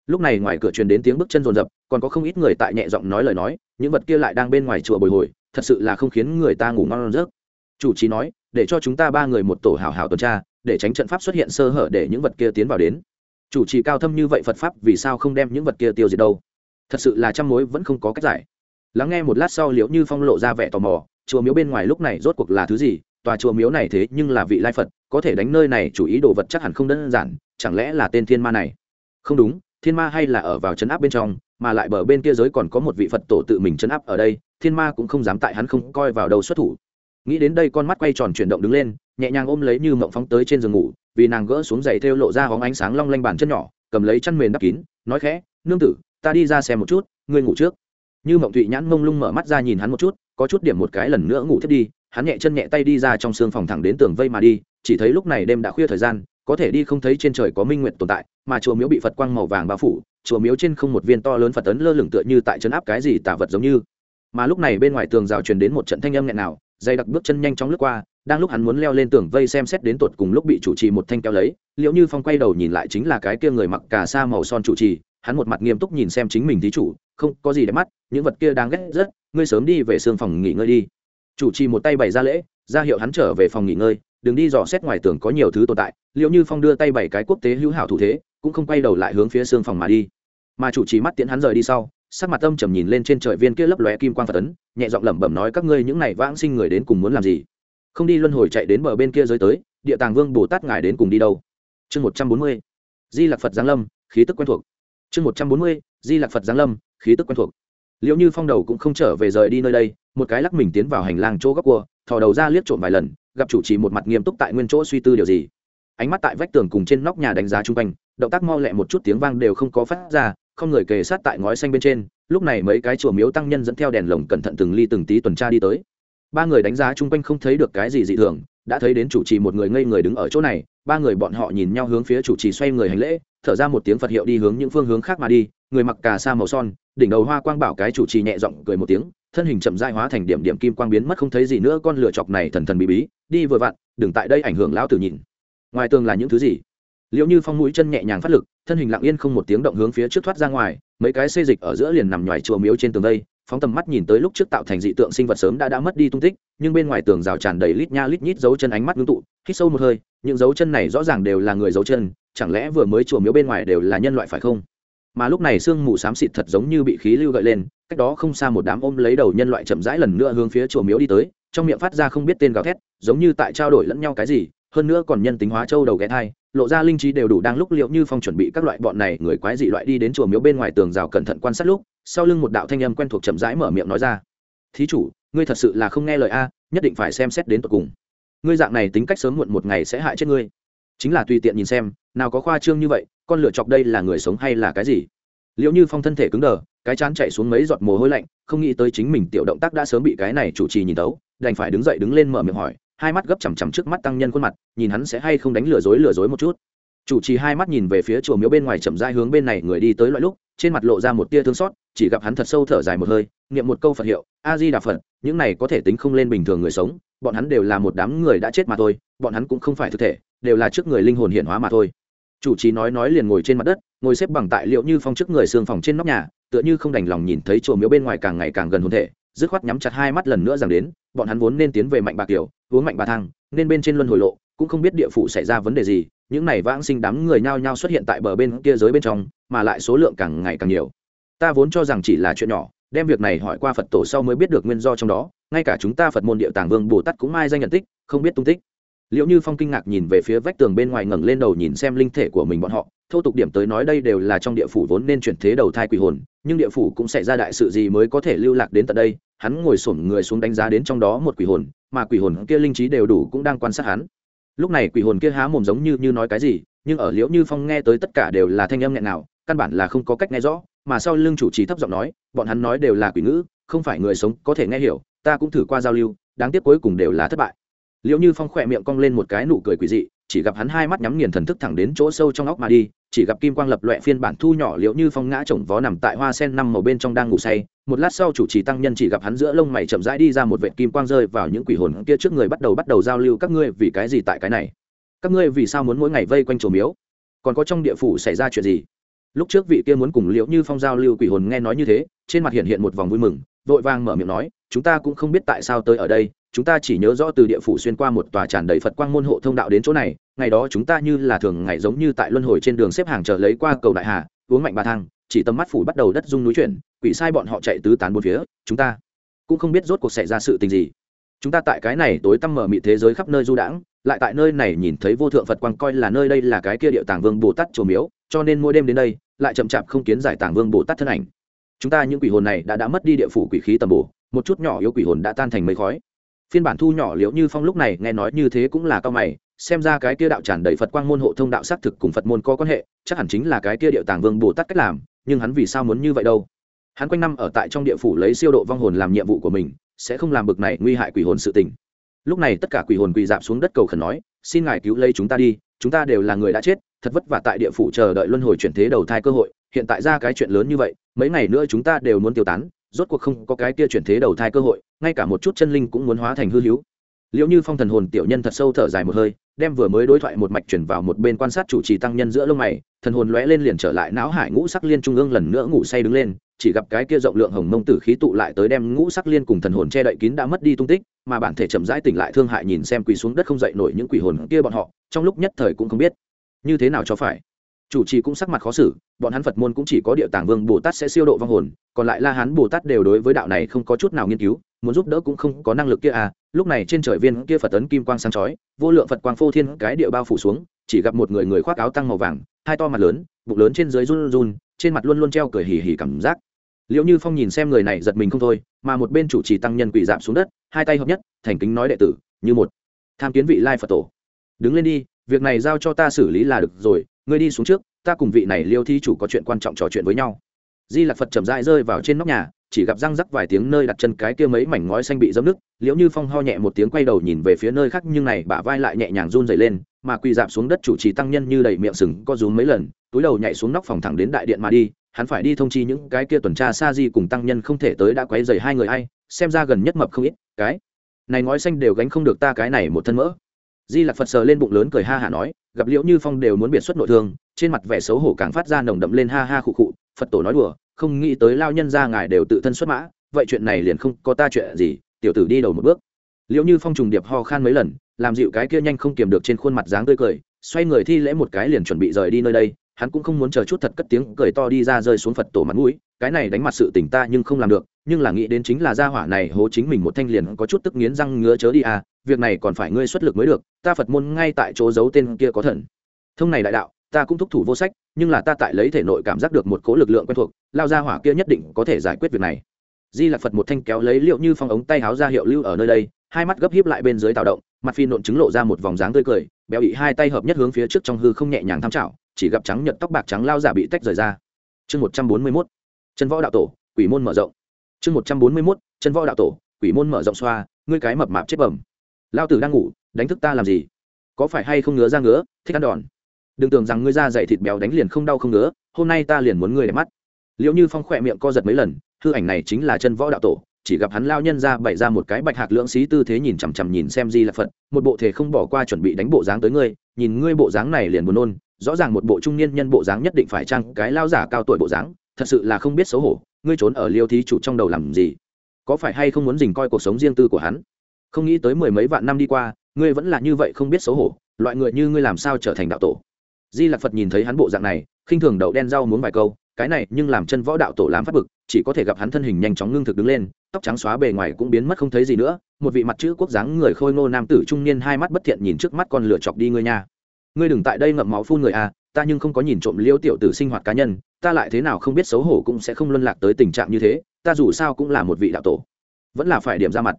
Lúc này ngoài cửa truyền đến tiếng bước chân rồn rập còn có không ít người tại nhẹ giọng nói lời nói, những vật kia lại đang bên ngoài chùa bồi hồi, thật sự là không khiến người ta ngủ ngon giấc. Chủ trì nói, để cho chúng ta ba người một tổ hảo hảo tuần tra, để tránh trận pháp xuất hiện sơ hở để những vật kia tiến vào đến. Chủ trì cao thâm như vậy phật pháp vì sao không đem những vật kia tiêu diệt đâu? Thật sự là trăm mối vẫn không có cách giải. Lắng nghe một lát sau liệu như phong lộ ra vẻ tò mò, chùa miếu bên ngoài lúc này rốt cuộc là thứ gì? Tòa chùa miếu này thế nhưng là vị lai phật, có thể đánh nơi này chủ ý đồ vật chắc hẳn không đơn giản, chẳng lẽ là tên thiên ma này? Không đúng, thiên ma hay là ở vào chấn áp bên trong, mà lại bờ bên kia giới còn có một vị phật tổ tự mình chấn áp ở đây, thiên ma cũng không dám tại hắn không coi vào đầu xuất thủ. Nghĩ đến đây con mắt quay tròn chuyển động đứng lên, nhẹ nhàng ôm lấy như mộng phóng tới trên giường ngủ, vì nàng gỡ xuống giày thêu lộ ra hóng ánh sáng long lanh bàn chân nhỏ, cầm lấy chăn mền đắp kín, nói khẽ, nương tử, ta đi ra xem một chút, ngươi ngủ trước. Như mộng thụy nhãn mông lung mở mắt ra nhìn hắn một chút, có chút điểm một cái lần nữa ngủ thiết đi hắn nhẹ chân nhẹ tay đi ra trong xương phòng thẳng đến tường vây mà đi, chỉ thấy lúc này đêm đã khuya thời gian, có thể đi không thấy trên trời có minh nguyện tồn tại, mà chùa miếu bị phật quang màu vàng bao phủ, chùa miếu trên không một viên to lớn phật ấn lơ lửng tựa như tại chân áp cái gì tả vật giống như. Mà lúc này bên ngoài tường rào truyền đến một trận thanh âm nghẹn nào, dây đặc bước chân nhanh chóng lướt qua, đang lúc hắn muốn leo lên tường vây xem xét đến tột cùng lúc bị chủ trì một thanh kéo lấy, liệu như phong quay đầu nhìn lại chính là cái kia người mặc cà sa màu son chủ trì, hắn một mặt nghiêm túc nhìn xem chính mình thí chủ, không có gì để mắt, những vật kia đang ghét rất ngươi sớm đi về xương phòng nghỉ ngơi đi chủ trì một tay bày ra lễ, ra hiệu hắn trở về phòng nghỉ ngơi, đừng đi dò xét ngoài tường có nhiều thứ tồn tại, liệu như phong đưa tay bảy cái quốc tế hữu hảo thủ thế, cũng không quay đầu lại hướng phía xương phòng mà đi. Mà chủ trì mắt tiễn hắn rời đi sau, sắc mặt âm trầm nhìn lên trên trời viên kia lấp lóe kim quang phật ấn, nhẹ giọng lẩm bẩm nói, các ngươi những này vãng sinh người đến cùng muốn làm gì? Không đi luân hồi chạy đến bờ bên kia giới tới, địa tàng vương bồ tát ngài đến cùng đi đâu? Chương một trăm bốn mươi, di lạc phật giáng lâm, khí tức quen thuộc. Chương một trăm bốn mươi, di lạc phật giáng lâm, khí tức quen thuộc liệu như phong đầu cũng không trở về rời đi nơi đây, một cái lắc mình tiến vào hành lang chỗ góc cua, thò đầu ra liếc trộm vài lần, gặp chủ trì một mặt nghiêm túc tại nguyên chỗ suy tư điều gì. Ánh mắt tại vách tường cùng trên nóc nhà đánh giá chung quanh, động tác mau lẹ một chút tiếng vang đều không có phát ra, không người kề sát tại ngói xanh bên trên, lúc này mấy cái chùa miếu tăng nhân dẫn theo đèn lồng cẩn thận từng ly từng tí tuần tra đi tới. Ba người đánh giá chung quanh không thấy được cái gì dị thường, đã thấy đến chủ trì một người ngây người đứng ở chỗ này, ba người bọn họ nhìn nhau hướng phía chủ trì xoay người hành lễ, thở ra một tiếng phật hiệu đi hướng những phương hướng khác mà đi người mặc cà sa màu son, đỉnh đầu hoa quang bảo cái chủ trì nhẹ giọng cười một tiếng, thân hình chậm dai hóa thành điểm điểm kim quang biến mất không thấy gì nữa, con lửa chọc này thần thần bí bí, đi vừa vặn, đừng tại đây ảnh hưởng lão tử nhìn. Ngoài tường là những thứ gì? Liệu như phong mũi chân nhẹ nhàng phát lực, thân hình lặng yên không một tiếng động hướng phía trước thoát ra ngoài, mấy cái xê dịch ở giữa liền nằm ngoài chùa miếu trên tường đây, phóng tầm mắt nhìn tới lúc trước tạo thành dị tượng sinh vật sớm đã đã mất đi tung tích, nhưng bên ngoài tường rào tràn đầy lít nha lít nhít dấu chân ánh mắt ngưng tụ, hít sâu một hơi, những dấu chân này rõ ràng đều là người dấu chân, chẳng lẽ vừa mới chùa miếu bên ngoài đều là nhân loại phải không? Mà lúc này sương mù xám xịt thật giống như bị khí lưu gợi lên, cách đó không xa một đám ôm lấy đầu nhân loại chậm rãi lần nữa hướng phía chùa miếu đi tới, trong miệng phát ra không biết tên gào thét, giống như tại trao đổi lẫn nhau cái gì, hơn nữa còn nhân tính hóa châu đầu ghé thai, lộ ra linh trí đều đủ đang lúc liệu như phong chuẩn bị các loại bọn này người quái dị loại đi đến chùa miếu bên ngoài tường rào cẩn thận quan sát lúc, sau lưng một đạo thanh âm quen thuộc chậm rãi mở miệng nói ra. Thí chủ, ngươi thật sự là không nghe lời a, nhất định phải xem xét đến tận cùng. Ngươi dạng này tính cách sớm muộn một ngày sẽ hại chết ngươi. Chính là tùy tiện nhìn xem nào có khoa trương như vậy, con lựa chọc đây là người sống hay là cái gì? Liệu như phong thân thể cứng đờ, cái chán chạy xuống mấy giọt mồ hôi lạnh, không nghĩ tới chính mình tiểu động tác đã sớm bị cái này chủ trì nhìn tấu, đành phải đứng dậy đứng lên mở miệng hỏi, hai mắt gấp chằm chằm trước mắt tăng nhân khuôn mặt, nhìn hắn sẽ hay không đánh lừa dối lừa dối một chút. Chủ trì hai mắt nhìn về phía chùa miếu bên ngoài chậm rãi hướng bên này người đi tới loại lúc, trên mặt lộ ra một tia thương xót, chỉ gặp hắn thật sâu thở dài một hơi, niệm một câu phật hiệu, a di đà phật, những này có thể tính không lên bình thường người sống, bọn hắn đều là một đám người đã chết mà thôi, bọn hắn cũng không phải thực thể, đều là trước người linh hồn hiện hóa mà thôi chủ trì nói nói liền ngồi trên mặt đất, ngồi xếp bằng tại liệu như phong trước người xương phòng trên nóc nhà, tựa như không đành lòng nhìn thấy chùa miếu bên ngoài càng ngày càng gần hồn thể, dứt khoát nhắm chặt hai mắt lần nữa rằng đến, bọn hắn vốn nên tiến về mạnh bạc kiều, uống mạnh bà thăng, nên bên trên luân hồi lộ, cũng không biết địa phủ xảy ra vấn đề gì, những này vãng sinh đám người nhao nhao xuất hiện tại bờ bên kia giới bên trong, mà lại số lượng càng ngày càng nhiều. Ta vốn cho rằng chỉ là chuyện nhỏ, đem việc này hỏi qua phật tổ sau mới biết được nguyên do trong đó, ngay cả chúng ta phật môn địa tàng vương bồ tát cũng mai danh nhận tích, không biết tung tích liệu như phong kinh ngạc nhìn về phía vách tường bên ngoài ngẩng lên đầu nhìn xem linh thể của mình bọn họ. Thô tục điểm tới nói đây đều là trong địa phủ vốn nên chuyển thế đầu thai quỷ hồn, nhưng địa phủ cũng xảy ra đại sự gì mới có thể lưu lạc đến tận đây. Hắn ngồi xổm người xuống đánh giá đến trong đó một quỷ hồn, mà quỷ hồn kia linh trí đều đủ cũng đang quan sát hắn. Lúc này quỷ hồn kia há mồm giống như như nói cái gì, nhưng ở liễu như phong nghe tới tất cả đều là thanh âm nghẹn nào căn bản là không có cách nghe rõ, mà sau lưng chủ trì thấp giọng nói, bọn hắn nói đều là quỷ ngữ, không phải người sống có thể nghe hiểu, ta cũng thử qua giao lưu, đáng tiếc cuối cùng đều là thất bại liệu như phong khỏe miệng cong lên một cái nụ cười quỷ dị, chỉ gặp hắn hai mắt nhắm nghiền thần thức thẳng đến chỗ sâu trong óc mà đi, chỉ gặp kim quang lập loẹ phiên bản thu nhỏ liệu như phong ngã chồng vó nằm tại hoa sen năm màu bên trong đang ngủ say. Một lát sau chủ trì tăng nhân chỉ gặp hắn giữa lông mày chậm rãi đi ra một vệ kim quang rơi vào những quỷ hồn kia trước người bắt đầu bắt đầu giao lưu, các ngươi vì cái gì tại cái này? Các ngươi vì sao muốn mỗi ngày vây quanh chùa miếu? Còn có trong địa phủ xảy ra chuyện gì? Lúc trước vị kia muốn cùng Liệu như phong giao lưu quỷ hồn nghe nói như thế, trên mặt hiện hiện một vòng vui mừng, vội vàng mở miệng nói, chúng ta cũng không biết tại sao tới ở đây chúng ta chỉ nhớ rõ từ địa phủ xuyên qua một tòa tràn đầy phật quang môn hộ thông đạo đến chỗ này, ngày đó chúng ta như là thường ngày giống như tại luân hồi trên đường xếp hàng chờ lấy qua cầu đại hà, uống mạnh ba thang, chỉ tầm mắt phủ bắt đầu đất rung núi chuyển, quỷ sai bọn họ chạy tứ tán bốn phía, chúng ta cũng không biết rốt cuộc xảy ra sự tình gì. Chúng ta tại cái này tối tăm mở mị thế giới khắp nơi du đãng, lại tại nơi này nhìn thấy vô thượng phật quang coi là nơi đây là cái kia điệu tàng vương bồ tát trồ miếu, cho nên mỗi đêm đến đây, lại chậm chạp không kiến giải tàng vương bồ tát thân ảnh. Chúng ta những quỷ hồn này đã đã mất đi địa phủ quỷ khí tầm bổ, một chút nhỏ yếu quỷ hồn đã tan thành mây khói phiên bản thu nhỏ liễu như phong lúc này nghe nói như thế cũng là cao mày, xem ra cái kia đạo tràn đầy phật quang môn hộ thông đạo xác thực cùng phật môn có quan hệ, chắc hẳn chính là cái kia điệu tàng vương bồ tát cách làm, nhưng hắn vì sao muốn như vậy đâu? Hắn quanh năm ở tại trong địa phủ lấy siêu độ vong hồn làm nhiệm vụ của mình, sẽ không làm bực này nguy hại quỷ hồn sự tình. Lúc này tất cả quỷ hồn quỳ dạp xuống đất cầu khẩn nói, xin ngài cứu lấy chúng ta đi, chúng ta đều là người đã chết, thật vất vả tại địa phủ chờ đợi luân hồi chuyển thế đầu thai cơ hội, hiện tại ra cái chuyện lớn như vậy, mấy ngày nữa chúng ta đều muốn tiêu tán rốt cuộc không có cái kia chuyển thế đầu thai cơ hội, ngay cả một chút chân linh cũng muốn hóa thành hư hữu. Liệu như phong thần hồn tiểu nhân thật sâu thở dài một hơi, đem vừa mới đối thoại một mạch chuyển vào một bên quan sát chủ trì tăng nhân giữa lông mày, thần hồn lóe lên liền trở lại não hải ngũ sắc liên trung ương lần nữa ngủ say đứng lên, chỉ gặp cái kia rộng lượng hồng mông tử khí tụ lại tới đem ngũ sắc liên cùng thần hồn che đậy kín đã mất đi tung tích, mà bản thể chậm rãi tỉnh lại thương hại nhìn xem quỳ xuống đất không dậy nổi những quỷ hồn kia bọn họ, trong lúc nhất thời cũng không biết, như thế nào cho phải chủ trì cũng sắc mặt khó xử, bọn hắn phật môn cũng chỉ có địa tàng vương bồ tát sẽ siêu độ vong hồn, còn lại la hán bồ tát đều đối với đạo này không có chút nào nghiên cứu, muốn giúp đỡ cũng không có năng lực kia à. Lúc này trên trời viên kia phật tấn kim quang sáng chói, vô lượng phật quang phô thiên cái địa bao phủ xuống, chỉ gặp một người người khoác áo tăng màu vàng, hai to mặt lớn, bụng lớn trên dưới run run, trên mặt luôn luôn treo cười hì hì cảm giác. Liệu như phong nhìn xem người này giật mình không thôi, mà một bên chủ trì tăng nhân quỷ giảm xuống đất, hai tay hợp nhất, thành kính nói đệ tử, như một tham kiến vị lai phật tổ. Đứng lên đi, việc này giao cho ta xử lý là được rồi ngươi đi xuống trước, ta cùng vị này liêu thi chủ có chuyện quan trọng trò chuyện với nhau. Di lạc phật chậm rãi rơi vào trên nóc nhà, chỉ gặp răng rắc vài tiếng nơi đặt chân cái kia mấy mảnh ngói xanh bị dấm nứt, liễu như phong ho nhẹ một tiếng quay đầu nhìn về phía nơi khác nhưng này bả vai lại nhẹ nhàng run dày lên, mà quỳ dạp xuống đất chủ trì tăng nhân như đầy miệng sừng co rúm mấy lần, túi đầu nhảy xuống nóc phòng thẳng đến đại điện mà đi, hắn phải đi thông chi những cái kia tuần tra xa di cùng tăng nhân không thể tới đã quấy dày hai người hay xem ra gần nhất mập không ít, cái này ngói xanh đều gánh không được ta cái này một thân mỡ di lạc phật sờ lên bụng lớn cười ha hả nói, gặp liễu như phong đều muốn biệt xuất nội thương, trên mặt vẻ xấu hổ càng phát ra nồng đậm lên ha ha khụ khụ, phật tổ nói đùa, không nghĩ tới lao nhân ra ngài đều tự thân xuất mã, vậy chuyện này liền không có ta chuyện gì, tiểu tử đi đầu một bước. Liễu như phong trùng điệp ho khan mấy lần, làm dịu cái kia nhanh không kiềm được trên khuôn mặt dáng tươi cười, xoay người thi lễ một cái liền chuẩn bị rời đi nơi đây hắn cũng không muốn chờ chút thật cất tiếng cười to đi ra rơi xuống phật tổ mặt mũi, cái này đánh mặt sự tỉnh ta nhưng không làm được, nhưng là nghĩ đến chính là gia hỏa này hố chính mình một thanh liền có chút tức nghiến răng ngứa chớ đi à việc này còn phải ngươi xuất lực mới được, ta phật môn ngay tại chỗ giấu tên kia có thần. Thông này đại đạo, ta cũng thúc thủ vô sách, nhưng là ta tại lấy thể nội cảm giác được một cố lực lượng quen thuộc, lao gia hỏa kia nhất định có thể giải quyết việc này. Di lạc phật một thanh kéo lấy liệu như phong ống tay háo ra hiệu lưu ở nơi đây, hai mắt gấp híp lại bên dưới tạo động, mặt phi nộn chứng lộ ra một vòng dáng tươi cười, béo ị hai tay hợp nhất hướng phía trước trong hư không nhẹ nhàng tham trảo chỉ gặp trắng nhật tóc bạc trắng lao giả bị tách rời ra. Chương một trăm bốn mươi mốt, chân võ đạo tổ, quỷ môn mở rộng. Chương một trăm bốn mươi mốt, chân võ đạo tổ, quỷ môn mở rộng xoa, ngươi cái mập mạp chết bẩm. Lao tử đang ngủ, đánh thức ta làm gì? Có phải hay không ngứa ra ngứa, thích ăn đòn? Đừng tưởng rằng ngươi ra dày thịt béo đánh liền không đau không ngứa, hôm nay ta liền muốn ngươi đẹp mắt. Liệu như phong khỏe miệng co giật mấy lần, hư ảnh này chính là chân võ đạo tổ, chỉ gặp hắn lao nhân ra bày ra một cái bạch hạc lưỡng xí tư thế nhìn chằm chằm nhìn xem di là phật, một bộ thể không bỏ qua chuẩn bị đánh bộ dáng tới ngươi, nhìn ngươi bộ dáng này liền buồn nôn rõ ràng một bộ trung niên nhân bộ dáng nhất định phải chăng cái lao giả cao tuổi bộ dáng, thật sự là không biết xấu hổ, ngươi trốn ở liêu thí chủ trong đầu làm gì? Có phải hay không muốn dình coi cuộc sống riêng tư của hắn? Không nghĩ tới mười mấy vạn năm đi qua, ngươi vẫn là như vậy không biết xấu hổ, loại người như ngươi làm sao trở thành đạo tổ? Di lạc phật nhìn thấy hắn bộ dạng này, khinh thường đậu đen rau muốn vài câu, cái này nhưng làm chân võ đạo tổ làm phát bực, chỉ có thể gặp hắn thân hình nhanh chóng ngưng thực đứng lên, tóc trắng xóa bề ngoài cũng biến mất không thấy gì nữa, một vị mặt chữ quốc dáng người khôi ngô nam tử trung niên hai mắt bất thiện nhìn trước mắt con lửa chọc đi ngươi nha ngươi đừng tại đây ngậm máu phun người à ta nhưng không có nhìn trộm liêu tiểu tử sinh hoạt cá nhân, ta lại thế nào không biết xấu hổ cũng sẽ không luân lạc tới tình trạng như thế, ta dù sao cũng là một vị đạo tổ. Vẫn là phải điểm ra mặt.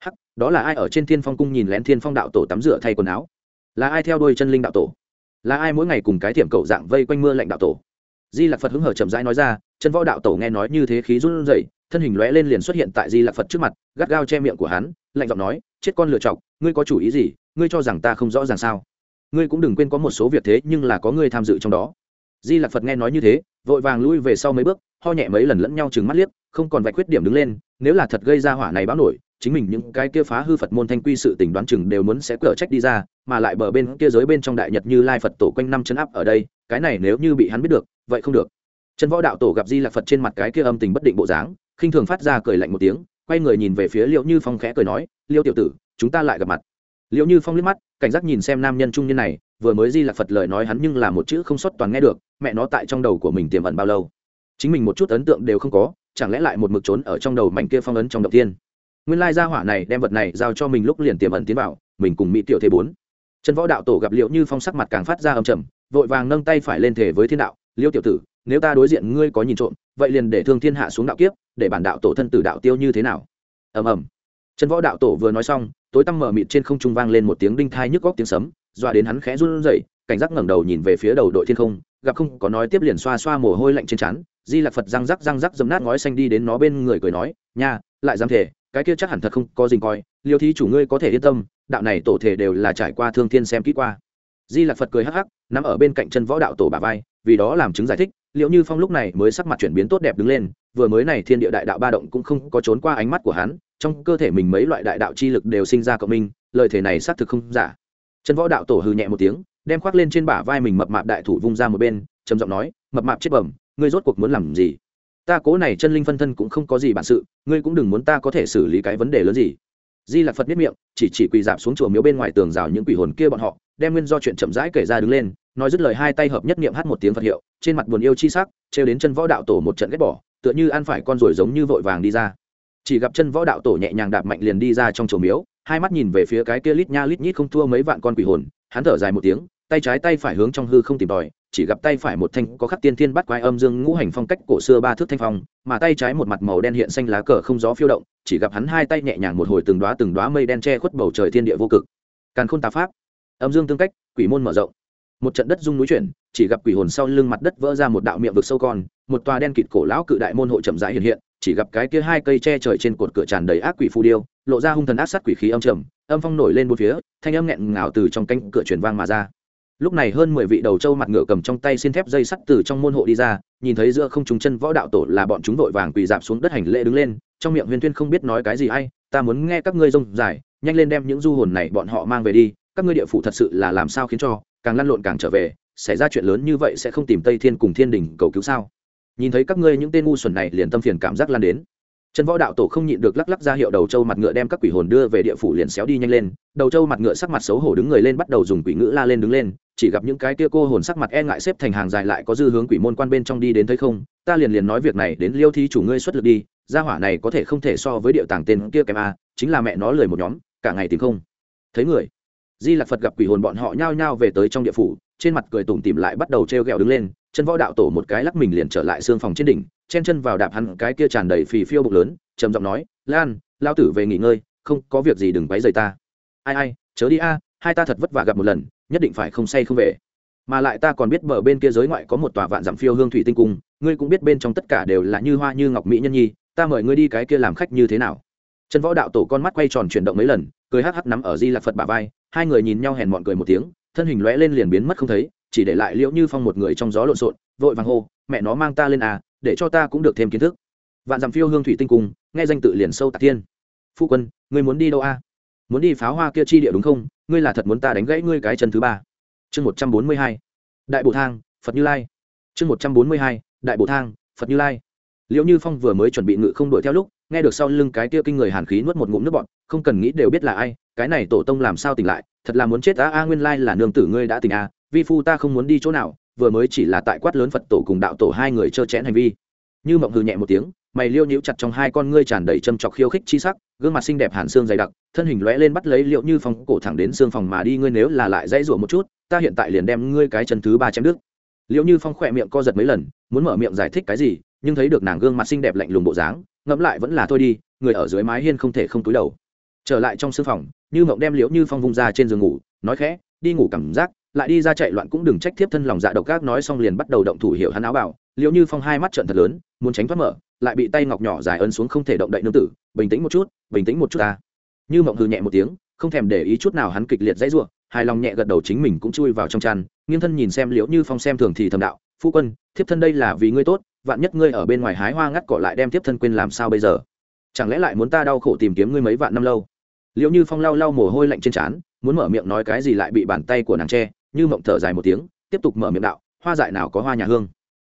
Hắc, đó là ai ở trên thiên phong cung nhìn lén thiên phong đạo tổ tắm rửa thay quần áo? Là ai theo đôi chân linh đạo tổ? Là ai mỗi ngày cùng cái thiểm cậu dạng vây quanh mưa lạnh đạo tổ? Di lạc phật hứng hở chậm rãi nói ra, chân võ đạo tổ nghe nói như thế khí run rẩy, thân hình lóe lên liền xuất hiện tại di lạc phật trước mặt, gắt gao che miệng của hắn, lạnh giọng nói, chết con lựa chọc, ngươi có chủ ý gì? Ngươi cho rằng ta không rõ ràng sao? Ngươi cũng đừng quên có một số việc thế nhưng là có ngươi tham dự trong đó. Di lạc phật nghe nói như thế, vội vàng lui về sau mấy bước, ho nhẹ mấy lần lẫn nhau chừng mắt liếc, không còn vạch khuyết điểm đứng lên, nếu là thật gây ra hỏa này báo nổi, chính mình những cái kia phá hư phật môn thanh quy sự tình đoán chừng đều muốn sẽ cở trách đi ra, mà lại bờ bên kia giới bên trong đại nhật như lai phật tổ quanh năm chấn áp ở đây, cái này nếu như bị hắn biết được, vậy không được. Chân võ đạo tổ gặp di lạc phật trên mặt cái kia âm tình bất định bộ dáng, khinh thường phát ra cười lạnh một tiếng, quay người nhìn về phía liệu như phong khẽ cười nói, liêu tiểu tử, chúng ta lại gặp mặt liệu như phong liếc mắt, cảnh giác nhìn xem nam nhân trung niên này, vừa mới di lạc phật lời nói hắn nhưng là một chữ không xuất toàn nghe được, mẹ nó tại trong đầu của mình tiềm ẩn bao lâu. Chính mình một chút ấn tượng đều không có, chẳng lẽ lại một mực trốn ở trong đầu mảnh kia phong ấn trong động tiên. Nguyên lai gia hỏa này đem vật này giao cho mình lúc liền tiềm ẩn tiến vào, mình cùng mỹ tiểu thế bốn. Trần võ đạo tổ gặp liệu như phong sắc mặt càng phát ra âm trầm, vội vàng nâng tay phải lên thể với thiên đạo liêu tiểu tử, nếu ta đối diện ngươi có nhìn trộm, vậy liền để thương thiên hạ xuống đạo kiếp, để bản đạo tổ thân tử đạo tiêu như thế nào? Ầm ầm. Trần võ đạo tổ vừa nói xong tối tăm mở mịt trên không trung vang lên một tiếng đinh thai nhức góc tiếng sấm, dọa đến hắn khẽ run rẩy, cảnh giác ngẩng đầu nhìn về phía đầu đội thiên không, gặp không có nói tiếp liền xoa xoa mồ hôi lạnh trên trán, di lạc phật răng rắc răng rắc dấm nát ngói xanh đi đến nó bên người cười nói, nha, lại dám thể cái kia chắc hẳn thật không có gì coi, liêu thí chủ ngươi có thể yên tâm, đạo này tổ thể đều là trải qua thương thiên xem kỹ qua. Di lạc phật cười hắc hắc, nằm ở bên cạnh chân võ đạo tổ bà vai, vì đó làm chứng giải thích, liệu như phong lúc này mới sắc mặt chuyển biến tốt đẹp đứng lên, vừa mới này thiên địa đại đạo ba động cũng không có trốn qua ánh mắt của hắn trong cơ thể mình mấy loại đại đạo chi lực đều sinh ra cộng minh, lời thể này xác thực không giả. Chân võ đạo tổ hư nhẹ một tiếng, đem khoác lên trên bả vai mình mập mạp đại thủ vung ra một bên, trầm giọng nói, mập mạp chết bẩm, ngươi rốt cuộc muốn làm gì? Ta cố này chân linh phân thân cũng không có gì bản sự, ngươi cũng đừng muốn ta có thể xử lý cái vấn đề lớn gì. Di lạc phật biết miệng, chỉ chỉ quỳ dạp xuống chùa miếu bên ngoài tường rào những quỷ hồn kia bọn họ, đem nguyên do chuyện chậm rãi kể ra đứng lên, nói dứt lời hai tay hợp nhất niệm hát một tiếng phật hiệu, trên mặt buồn yêu chi sắc, trêu đến chân võ đạo tổ một trận ghét bỏ, tựa như ăn phải con ruồi giống như vội vàng đi ra chỉ gặp chân võ đạo tổ nhẹ nhàng đạp mạnh liền đi ra trong chùa miếu, hai mắt nhìn về phía cái kia lít nha lít nhít không thua mấy vạn con quỷ hồn, hắn thở dài một tiếng, tay trái tay phải hướng trong hư không tìm tòi, chỉ gặp tay phải một thanh có khắc tiên thiên bắt quái âm dương ngũ hành phong cách cổ xưa ba thước thanh phong, mà tay trái một mặt màu đen hiện xanh lá cờ không gió phiêu động, chỉ gặp hắn hai tay nhẹ nhàng một hồi từng đoá từng đoá mây đen che khuất bầu trời thiên địa vô cực. Càn khôn tà pháp. Âm dương tương cách, quỷ môn mở rộng. Một trận đất rung núi chuyển, chỉ gặp quỷ hồn sau lưng mặt đất vỡ ra một đạo miệng vực sâu con, một tòa đen kịt cổ lão cự đại môn hộ chậm rãi hiện hiện chỉ gặp cái kia hai cây che trời trên cột cửa tràn đầy ác quỷ phù điêu, lộ ra hung thần ác sát quỷ khí âm trầm, âm phong nổi lên bốn phía, thanh âm nghẹn ngào từ trong cánh cửa truyền vang mà ra. Lúc này hơn mười vị đầu trâu mặt ngựa cầm trong tay xin thép dây sắt từ trong môn hộ đi ra, nhìn thấy giữa không trung chân võ đạo tổ là bọn chúng vội vàng quỳ dạp xuống đất hành lễ đứng lên, trong miệng huyền tuyên không biết nói cái gì hay ta muốn nghe các ngươi rông dài, nhanh lên đem những du hồn này bọn họ mang về đi, các ngươi địa phủ thật sự là làm sao khiến cho, càng lăn lộn càng trở về, xảy ra chuyện lớn như vậy sẽ không tìm tây thiên cùng thiên đình cầu cứu sao? Nhìn thấy các ngươi những tên ngu xuẩn này liền tâm phiền cảm giác lan đến. Trần võ đạo tổ không nhịn được lắc lắc ra hiệu đầu trâu mặt ngựa đem các quỷ hồn đưa về địa phủ liền xéo đi nhanh lên. Đầu trâu mặt ngựa sắc mặt xấu hổ đứng người lên bắt đầu dùng quỷ ngữ la lên đứng lên, chỉ gặp những cái kia cô hồn sắc mặt e ngại xếp thành hàng dài lại có dư hướng quỷ môn quan bên trong đi đến thấy không, ta liền liền nói việc này đến liêu thi chủ ngươi xuất lực đi, gia hỏa này có thể không thể so với điệu tàng tên kia kèm a, chính là mẹ nó lười một nhóm, cả ngày tìm không. Thấy người, di lạc phật gặp quỷ hồn bọn họ nhao nhao về tới trong địa phủ, trên mặt cười tủm tìm lại bắt đầu t r e o g ẹ o đứng lên chân võ đạo tổ một cái lắc mình liền trở lại xương phòng trên đỉnh, chen chân vào đạp hắn cái kia tràn đầy phì phiêu bụng lớn, trầm giọng nói, lan, lao tử về nghỉ ngơi, không có việc gì đừng quấy rầy ta. Ai ai, chớ đi a, hai ta thật vất vả gặp một lần, nhất định phải không say không về. Mà lại ta còn biết bờ bên kia giới ngoại có một tòa vạn dặm phiêu hương thủy tinh cung, ngươi cũng biết bên trong tất cả đều là như hoa như ngọc mỹ nhân nhi, ta mời ngươi đi cái kia làm khách như thế nào? Chân võ đạo tổ con mắt quay tròn chuyển động mấy lần, cười hắc hắc nắm ở di lạc phật bà vai, hai người nhìn nhau hèn mọn cười một tiếng, thân hình lóe lên liền biến mất không thấy chỉ để lại liễu như phong một người trong gió lộn xộn, vội vàng hô, mẹ nó mang ta lên à để cho ta cũng được thêm kiến thức. Vạn dặm phiêu hương thủy tinh cùng, nghe danh tự liền sâu tạc thiên. Phu quân, ngươi muốn đi đâu a? Muốn đi pháo hoa kia chi địa đúng không? Ngươi là thật muốn ta đánh gãy ngươi cái chân thứ ba. Chương một trăm bốn mươi hai. Đại bộ thang, phật như lai. Chương một trăm bốn mươi hai. Đại bộ thang, phật như lai. Liệu như phong vừa mới chuẩn bị ngự không đuổi theo lúc, nghe được sau lưng cái kia kinh người hàn khí nuốt một ngụm nước bọn không cần nghĩ đều biết là ai, cái này tổ tông làm sao tỉnh lại, thật là muốn chết a a nguyên lai là nương tử ngươi đã tỉnh a vi phu ta không muốn đi chỗ nào, vừa mới chỉ là tại quát lớn phật tổ cùng đạo tổ hai người trơ chẽn hành vi. Như mộng hừ nhẹ một tiếng, mày liêu nhíu chặt trong hai con ngươi tràn đầy châm chọc khiêu khích chi sắc, gương mặt xinh đẹp hàn xương dày đặc, thân hình lóe lên bắt lấy liệu như phong cổ thẳng đến xương phòng mà đi, ngươi nếu là lại dãy rủa một chút, ta hiện tại liền đem ngươi cái chân thứ ba chém đứt. Liệu như phong khỏe miệng co giật mấy lần, muốn mở miệng giải thích cái gì, nhưng thấy được nàng gương mặt xinh đẹp lạnh lùng bộ dáng, ngẫm lại vẫn là thôi đi, người ở dưới mái hiên không thể không túi đầu. Trở lại trong sương phòng, như mộng đem liễu như phong vung ra trên giường ngủ, nói khẽ đi ngủ cảm giác, lại đi ra chạy loạn cũng đừng trách thiếp thân lòng dạ độc ác, nói xong liền bắt đầu động thủ hiệu hắn áo bảo liễu như phong hai mắt trận thật lớn, muốn tránh thoát mở, lại bị tay ngọc nhỏ dài ấn xuống không thể động đậy nương tử, bình tĩnh một chút, bình tĩnh một chút ta. Như mộng hư nhẹ một tiếng, không thèm để ý chút nào hắn kịch liệt dãy ruộng hài lòng nhẹ gật đầu chính mình cũng chui vào trong chăn, nghiêng thân nhìn xem liễu như phong xem thường thì thầm đạo, phu quân, thiếp thân đây là vì ngươi tốt, vạn nhất ngươi ở bên ngoài hái hoa ngắt cỏ lại đem thiếp thân quên làm sao bây giờ? Chẳng lẽ lại muốn ta đau khổ tìm kiếm ngươi mấy vạn năm lâu? Liễu như phong lau lau mồ hôi lạnh trên trán muốn mở miệng nói cái gì lại bị bàn tay của nàng che, như mộng thở dài một tiếng, tiếp tục mở miệng đạo, hoa dại nào có hoa nhà hương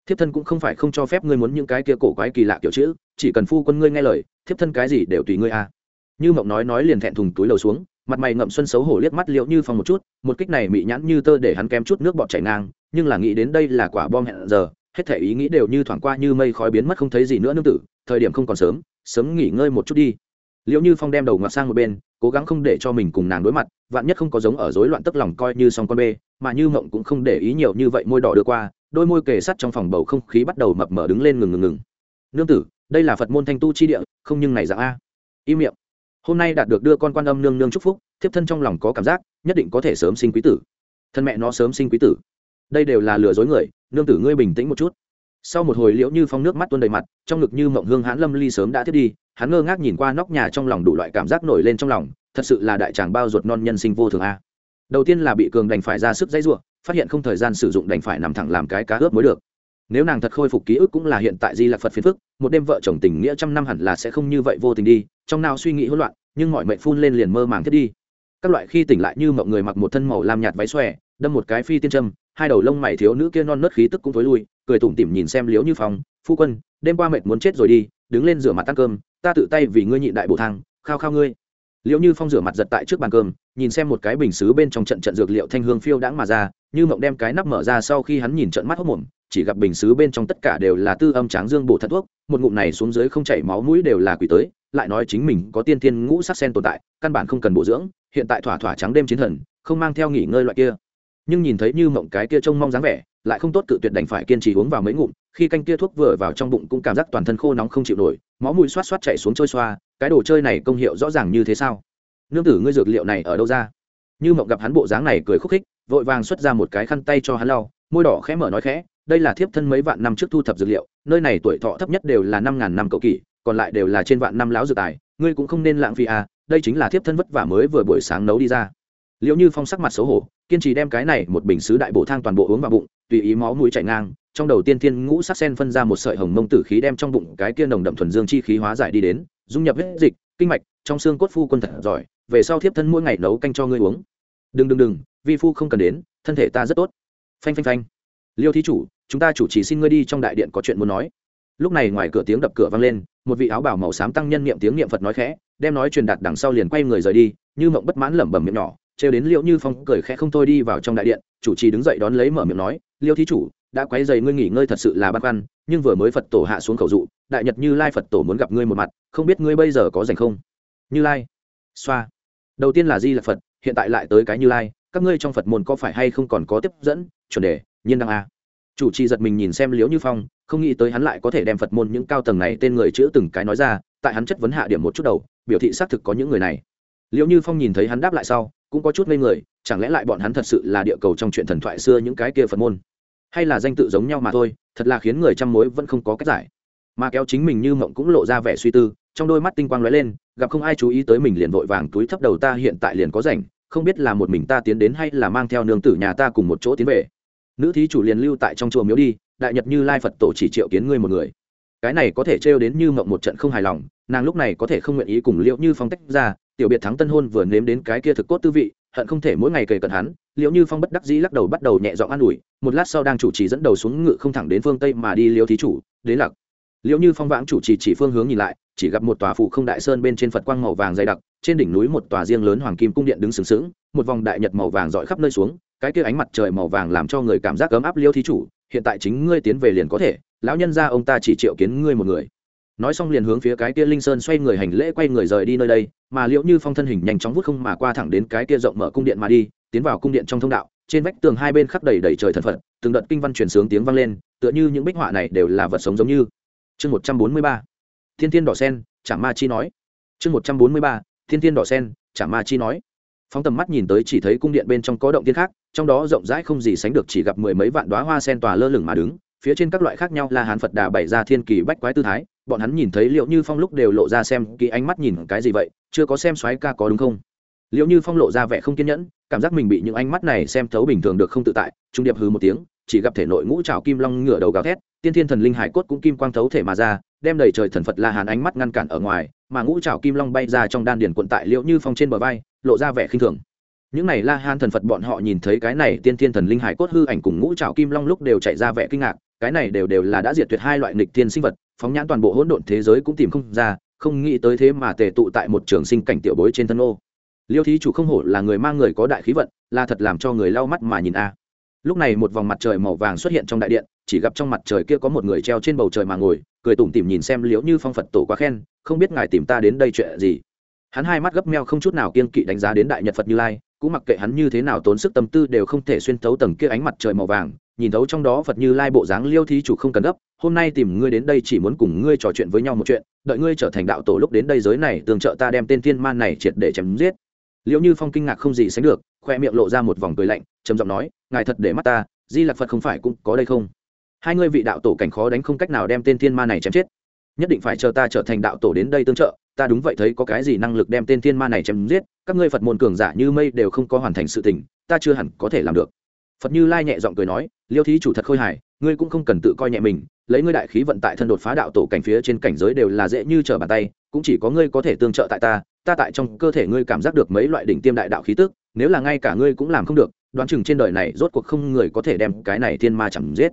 thiếp thân cũng không phải không cho phép ngươi muốn những cái kia cổ quái kỳ lạ kiểu chữ, chỉ cần phu quân ngươi nghe lời, thiếp thân cái gì đều tùy ngươi a à. như mộng nói nói liền thẹn thùng túi lầu xuống, mặt mày ngậm xuân xấu hổ liếc mắt liệu như phong một chút, một kích này mị nhãn như tơ để hắn kém chút nước bọt chảy ngang, nhưng là nghĩ đến đây là quả bom hẹn giờ, hết thể ý nghĩ đều như thoảng qua như mây khói biến mất không thấy gì nữa nương tử, thời điểm không còn sớm sớm nghỉ ngơi một chút đi liệu như phong đem đầu ngoặt sang một bên cố gắng không để cho mình cùng nàng đối mặt, vạn nhất không có giống ở rối loạn tức lòng coi như song con bê, mà như mộng cũng không để ý nhiều như vậy môi đỏ đưa qua, đôi môi kề sắt trong phòng bầu không khí bắt đầu mập mở đứng lên ngừng ngừng ngừng. Nương tử, đây là phật môn thanh tu chi địa, không nhưng này dạng a. Im miệng. Hôm nay đạt được đưa con quan âm nương nương chúc phúc, thiếp thân trong lòng có cảm giác, nhất định có thể sớm sinh quý tử. Thân mẹ nó sớm sinh quý tử. Đây đều là lừa dối người, nương tử ngươi bình tĩnh một chút sau một hồi liễu như phong nước mắt tuôn đầy mặt, trong ngực như mộng hương hãn lâm ly sớm đã thiết đi, hắn ngơ ngác nhìn qua nóc nhà trong lòng đủ loại cảm giác nổi lên trong lòng, thật sự là đại tràng bao ruột non nhân sinh vô thường a. Đầu tiên là bị cường đành phải ra sức dãy ruộng phát hiện không thời gian sử dụng đành phải nằm thẳng làm cái cá ướp mới được. Nếu nàng thật khôi phục ký ức cũng là hiện tại di lạc phật phiền phức, một đêm vợ chồng tình nghĩa trăm năm hẳn là sẽ không như vậy vô tình đi, trong nào suy nghĩ hỗn loạn, nhưng mọi mệnh phun lên liền mơ màng thiết đi. Các loại khi tỉnh lại như mọi người mặc một thân màu lam nhạt váy xòe, đâm một cái phi tiên trâm hai đầu lông mày thiếu nữ kia non nớt khí tức cũng thối lui, cười tủm tỉm nhìn xem liếu như phong, phu quân, đêm qua mệt muốn chết rồi đi, đứng lên rửa mặt ăn cơm, ta tự tay vì ngươi nhịn đại bộ thang, khao khao ngươi. Liễu như phong rửa mặt giật tại trước bàn cơm, nhìn xem một cái bình xứ bên trong trận trận dược liệu thanh hương phiêu đãng mà ra, như mộng đem cái nắp mở ra sau khi hắn nhìn trận mắt hốc mồm, chỉ gặp bình xứ bên trong tất cả đều là tư âm tráng dương bổ thật thuốc, một ngụm này xuống dưới không chảy máu mũi đều là quỷ tới, lại nói chính mình có tiên thiên ngũ sắc sen tồn tại, căn bản không cần bổ dưỡng, hiện tại thỏa thỏa trắng đêm chiến thần, không mang theo nghỉ ngơi loại kia nhưng nhìn thấy như mộng cái kia trông mong dáng vẻ, lại không tốt cự tuyệt đành phải kiên trì uống vào mấy ngụm, khi canh kia thuốc vừa vào trong bụng cũng cảm giác toàn thân khô nóng không chịu nổi, máu mùi xoát xoát chạy xuống trôi xoa, cái đồ chơi này công hiệu rõ ràng như thế sao? Nương tử ngươi dược liệu này ở đâu ra? Như mộng gặp hắn bộ dáng này cười khúc khích, vội vàng xuất ra một cái khăn tay cho hắn lau, môi đỏ khẽ mở nói khẽ, đây là thiếp thân mấy vạn năm trước thu thập dược liệu, nơi này tuổi thọ thấp nhất đều là năm ngàn năm cậu kỷ, còn lại đều là trên vạn năm láo dược tài, ngươi cũng không nên lãng phí à đây chính là thiếp thân vất vả mới vừa buổi sáng nấu đi ra. Liệu như phong sắc mặt xấu hổ kiên trì đem cái này một bình sứ đại bổ thang toàn bộ uống vào bụng, tùy ý máu mũi chảy ngang, trong đầu tiên thiên ngũ sắc sen phân ra một sợi hồng mông tử khí đem trong bụng cái kia nồng đậm thuần dương chi khí hóa giải đi đến, dung nhập huyết dịch, kinh mạch, trong xương cốt phu quân thật giỏi, về sau thiếp thân mỗi ngày nấu canh cho ngươi uống. Đừng đừng đừng, vi phu không cần đến, thân thể ta rất tốt. Phanh phanh phanh. Liêu thí chủ, chúng ta chủ trì xin ngươi đi trong đại điện có chuyện muốn nói. Lúc này ngoài cửa tiếng đập cửa vang lên, một vị áo bảo màu xám tăng nhân niệm tiếng niệm phật nói khẽ, đem nói truyền đạt đằng sau liền quay người rời đi, như mộng bất mãn lẩm bẩm miệng nhỏ trêu đến liệu như phong cười khẽ không thôi đi vào trong đại điện, chủ trì đứng dậy đón lấy mở miệng nói, liêu thí chủ, đã quấy dày ngươi nghỉ ngơi thật sự là băn khoăn, nhưng vừa mới phật tổ hạ xuống khẩu dụ, đại nhật như lai phật tổ muốn gặp ngươi một mặt, không biết ngươi bây giờ có dành không? Như lai? Xoa. Đầu tiên là di là phật, hiện tại lại tới cái như lai, các ngươi trong phật môn có phải hay không còn có tiếp dẫn, chuẩn đề, nhiên đăng a. Chủ trì giật mình nhìn xem liễu như phong, không nghĩ tới hắn lại có thể đem phật môn những cao tầng này tên người chữ từng cái nói ra, tại hắn chất vấn hạ điểm một chút đầu, biểu thị xác thực có những người này. Liễu như phong nhìn thấy hắn đáp lại sau cũng có chút ngây người, chẳng lẽ lại bọn hắn thật sự là địa cầu trong chuyện thần thoại xưa những cái kia phật môn? Hay là danh tự giống nhau mà thôi, thật là khiến người chăm mối vẫn không có cách giải. Mà kéo chính mình như mộng cũng lộ ra vẻ suy tư, trong đôi mắt tinh quang lóe lên, gặp không ai chú ý tới mình liền vội vàng túi thấp đầu ta hiện tại liền có rảnh, không biết là một mình ta tiến đến hay là mang theo nương tử nhà ta cùng một chỗ tiến về. Nữ thí chủ liền lưu tại trong chùa miếu đi, đại nhật như lai phật tổ chỉ triệu kiến ngươi một người. Cái này có thể trêu đến như mộng một trận không hài lòng, nàng lúc này có thể không nguyện ý cùng liệu như phong tách ra tiểu biệt thắng tân hôn vừa nếm đến cái kia thực cốt tư vị, hận không thể mỗi ngày kề cận hắn, liệu như phong bất đắc dĩ lắc đầu bắt đầu nhẹ giọng an ủi, một lát sau đang chủ trì dẫn đầu xuống ngự không thẳng đến phương tây mà đi liêu thí chủ, đến lạc. liệu như phong vãng chủ trì chỉ phương hướng nhìn lại, chỉ gặp một tòa phụ không đại sơn bên trên phật quang màu vàng dày đặc, trên đỉnh núi một tòa riêng lớn hoàng kim cung điện đứng sừng sững, một vòng đại nhật màu vàng dọi khắp nơi xuống, cái kia ánh mặt trời màu vàng làm cho người cảm giác ấm áp liêu thí chủ, hiện tại chính ngươi tiến về liền có thể, lão nhân ra ông ta chỉ triệu kiến ngươi một người nói xong liền hướng phía cái kia linh sơn xoay người hành lễ quay người rời đi nơi đây, mà liệu như phong thân hình nhanh chóng vút không mà qua thẳng đến cái kia rộng mở cung điện mà đi, tiến vào cung điện trong thông đạo, trên vách tường hai bên khắc đầy đầy trời thần phật, từng đợt kinh văn truyền sướng tiếng vang lên, tựa như những bích họa này đều là vật sống giống như. Chương một trăm bốn mươi ba, thiên thiên đỏ sen chả ma chi nói. Chương một trăm bốn mươi ba, thiên thiên đỏ sen chả ma chi nói. Phóng tầm mắt nhìn tới chỉ thấy cung điện bên trong có động tiên khác, trong đó rộng rãi không gì sánh được chỉ gặp mười mấy vạn đoá hoa sen tòa lơ lửng mà đứng phía trên các loại khác nhau là hán phật đà bày ra thiên kỳ bách quái tư thái, bọn hắn nhìn thấy liệu như phong lúc đều lộ ra xem kỳ ánh mắt nhìn cái gì vậy, chưa có xem xoáy ca có đúng không? Liệu như phong lộ ra vẻ không kiên nhẫn, cảm giác mình bị những ánh mắt này xem thấu bình thường được không tự tại, trung điệp hừ một tiếng, chỉ gặp thể nội ngũ trào kim long ngửa đầu gào thét, tiên thiên thần linh hải cốt cũng kim quang thấu thể mà ra, đem đầy trời thần phật la hàn ánh mắt ngăn cản ở ngoài, mà ngũ trào kim long bay ra trong đan điền quận tại liệu như phong trên bờ vai, lộ ra vẻ khinh thường. Những này la hàn thần phật bọn họ nhìn thấy cái này tiên thiên thần linh hải cốt hư ảnh cùng ngũ trào kim long lúc đều chạy ra vẻ kinh ngạc cái này đều đều là đã diệt tuyệt hai loại nghịch thiên sinh vật, phóng nhãn toàn bộ hỗn độn thế giới cũng tìm không ra, không nghĩ tới thế mà tề tụ tại một trường sinh cảnh tiểu bối trên thân ô. Liêu thí chủ không hổ là người mang người có đại khí vận, là thật làm cho người lau mắt mà nhìn a. À. Lúc này một vòng mặt trời màu vàng xuất hiện trong đại điện, chỉ gặp trong mặt trời kia có một người treo trên bầu trời mà ngồi, cười tủm tỉm nhìn xem liễu như phong phật tổ quá khen, không biết ngài tìm ta đến đây chuyện gì. Hắn hai mắt gấp meo không chút nào kiên kỵ đánh giá đến đại nhật phật như lai, cũng mặc kệ hắn như thế nào tốn sức tâm tư đều không thể xuyên thấu tầng kia ánh mặt trời màu vàng nhìn thấu trong đó phật như lai bộ dáng liêu thí chủ không cần gấp, hôm nay tìm ngươi đến đây chỉ muốn cùng ngươi trò chuyện với nhau một chuyện, đợi ngươi trở thành đạo tổ lúc đến đây giới này, tương trợ ta đem tên thiên man này triệt để chém giết. Liệu như phong kinh ngạc không gì sánh được, khoe miệng lộ ra một vòng cười lạnh, trầm giọng nói, ngài thật để mắt ta, di lạc phật không phải cũng có đây không? Hai ngươi vị đạo tổ cảnh khó đánh không cách nào đem tên thiên ma này chém chết. Nhất định phải chờ ta trở thành đạo tổ đến đây tương trợ, ta đúng vậy thấy có cái gì năng lực đem tên thiên ma này chém giết, các ngươi phật môn cường giả như mây đều không có hoàn thành sự tình, ta chưa hẳn có thể làm được. Phật như lai nhẹ giọng cười nói liêu thí chủ thật khôi hài, ngươi cũng không cần tự coi nhẹ mình, lấy ngươi đại khí vận tại thân đột phá đạo tổ cảnh phía trên cảnh giới đều là dễ như trở bàn tay, cũng chỉ có ngươi có thể tương trợ tại ta ta tại trong cơ thể ngươi cảm giác được mấy loại đỉnh tiêm đại đạo khí tức, nếu là ngay cả ngươi cũng làm không được, đoán chừng trên đời này rốt cuộc không người có thể đem cái này thiên ma chẳng giết.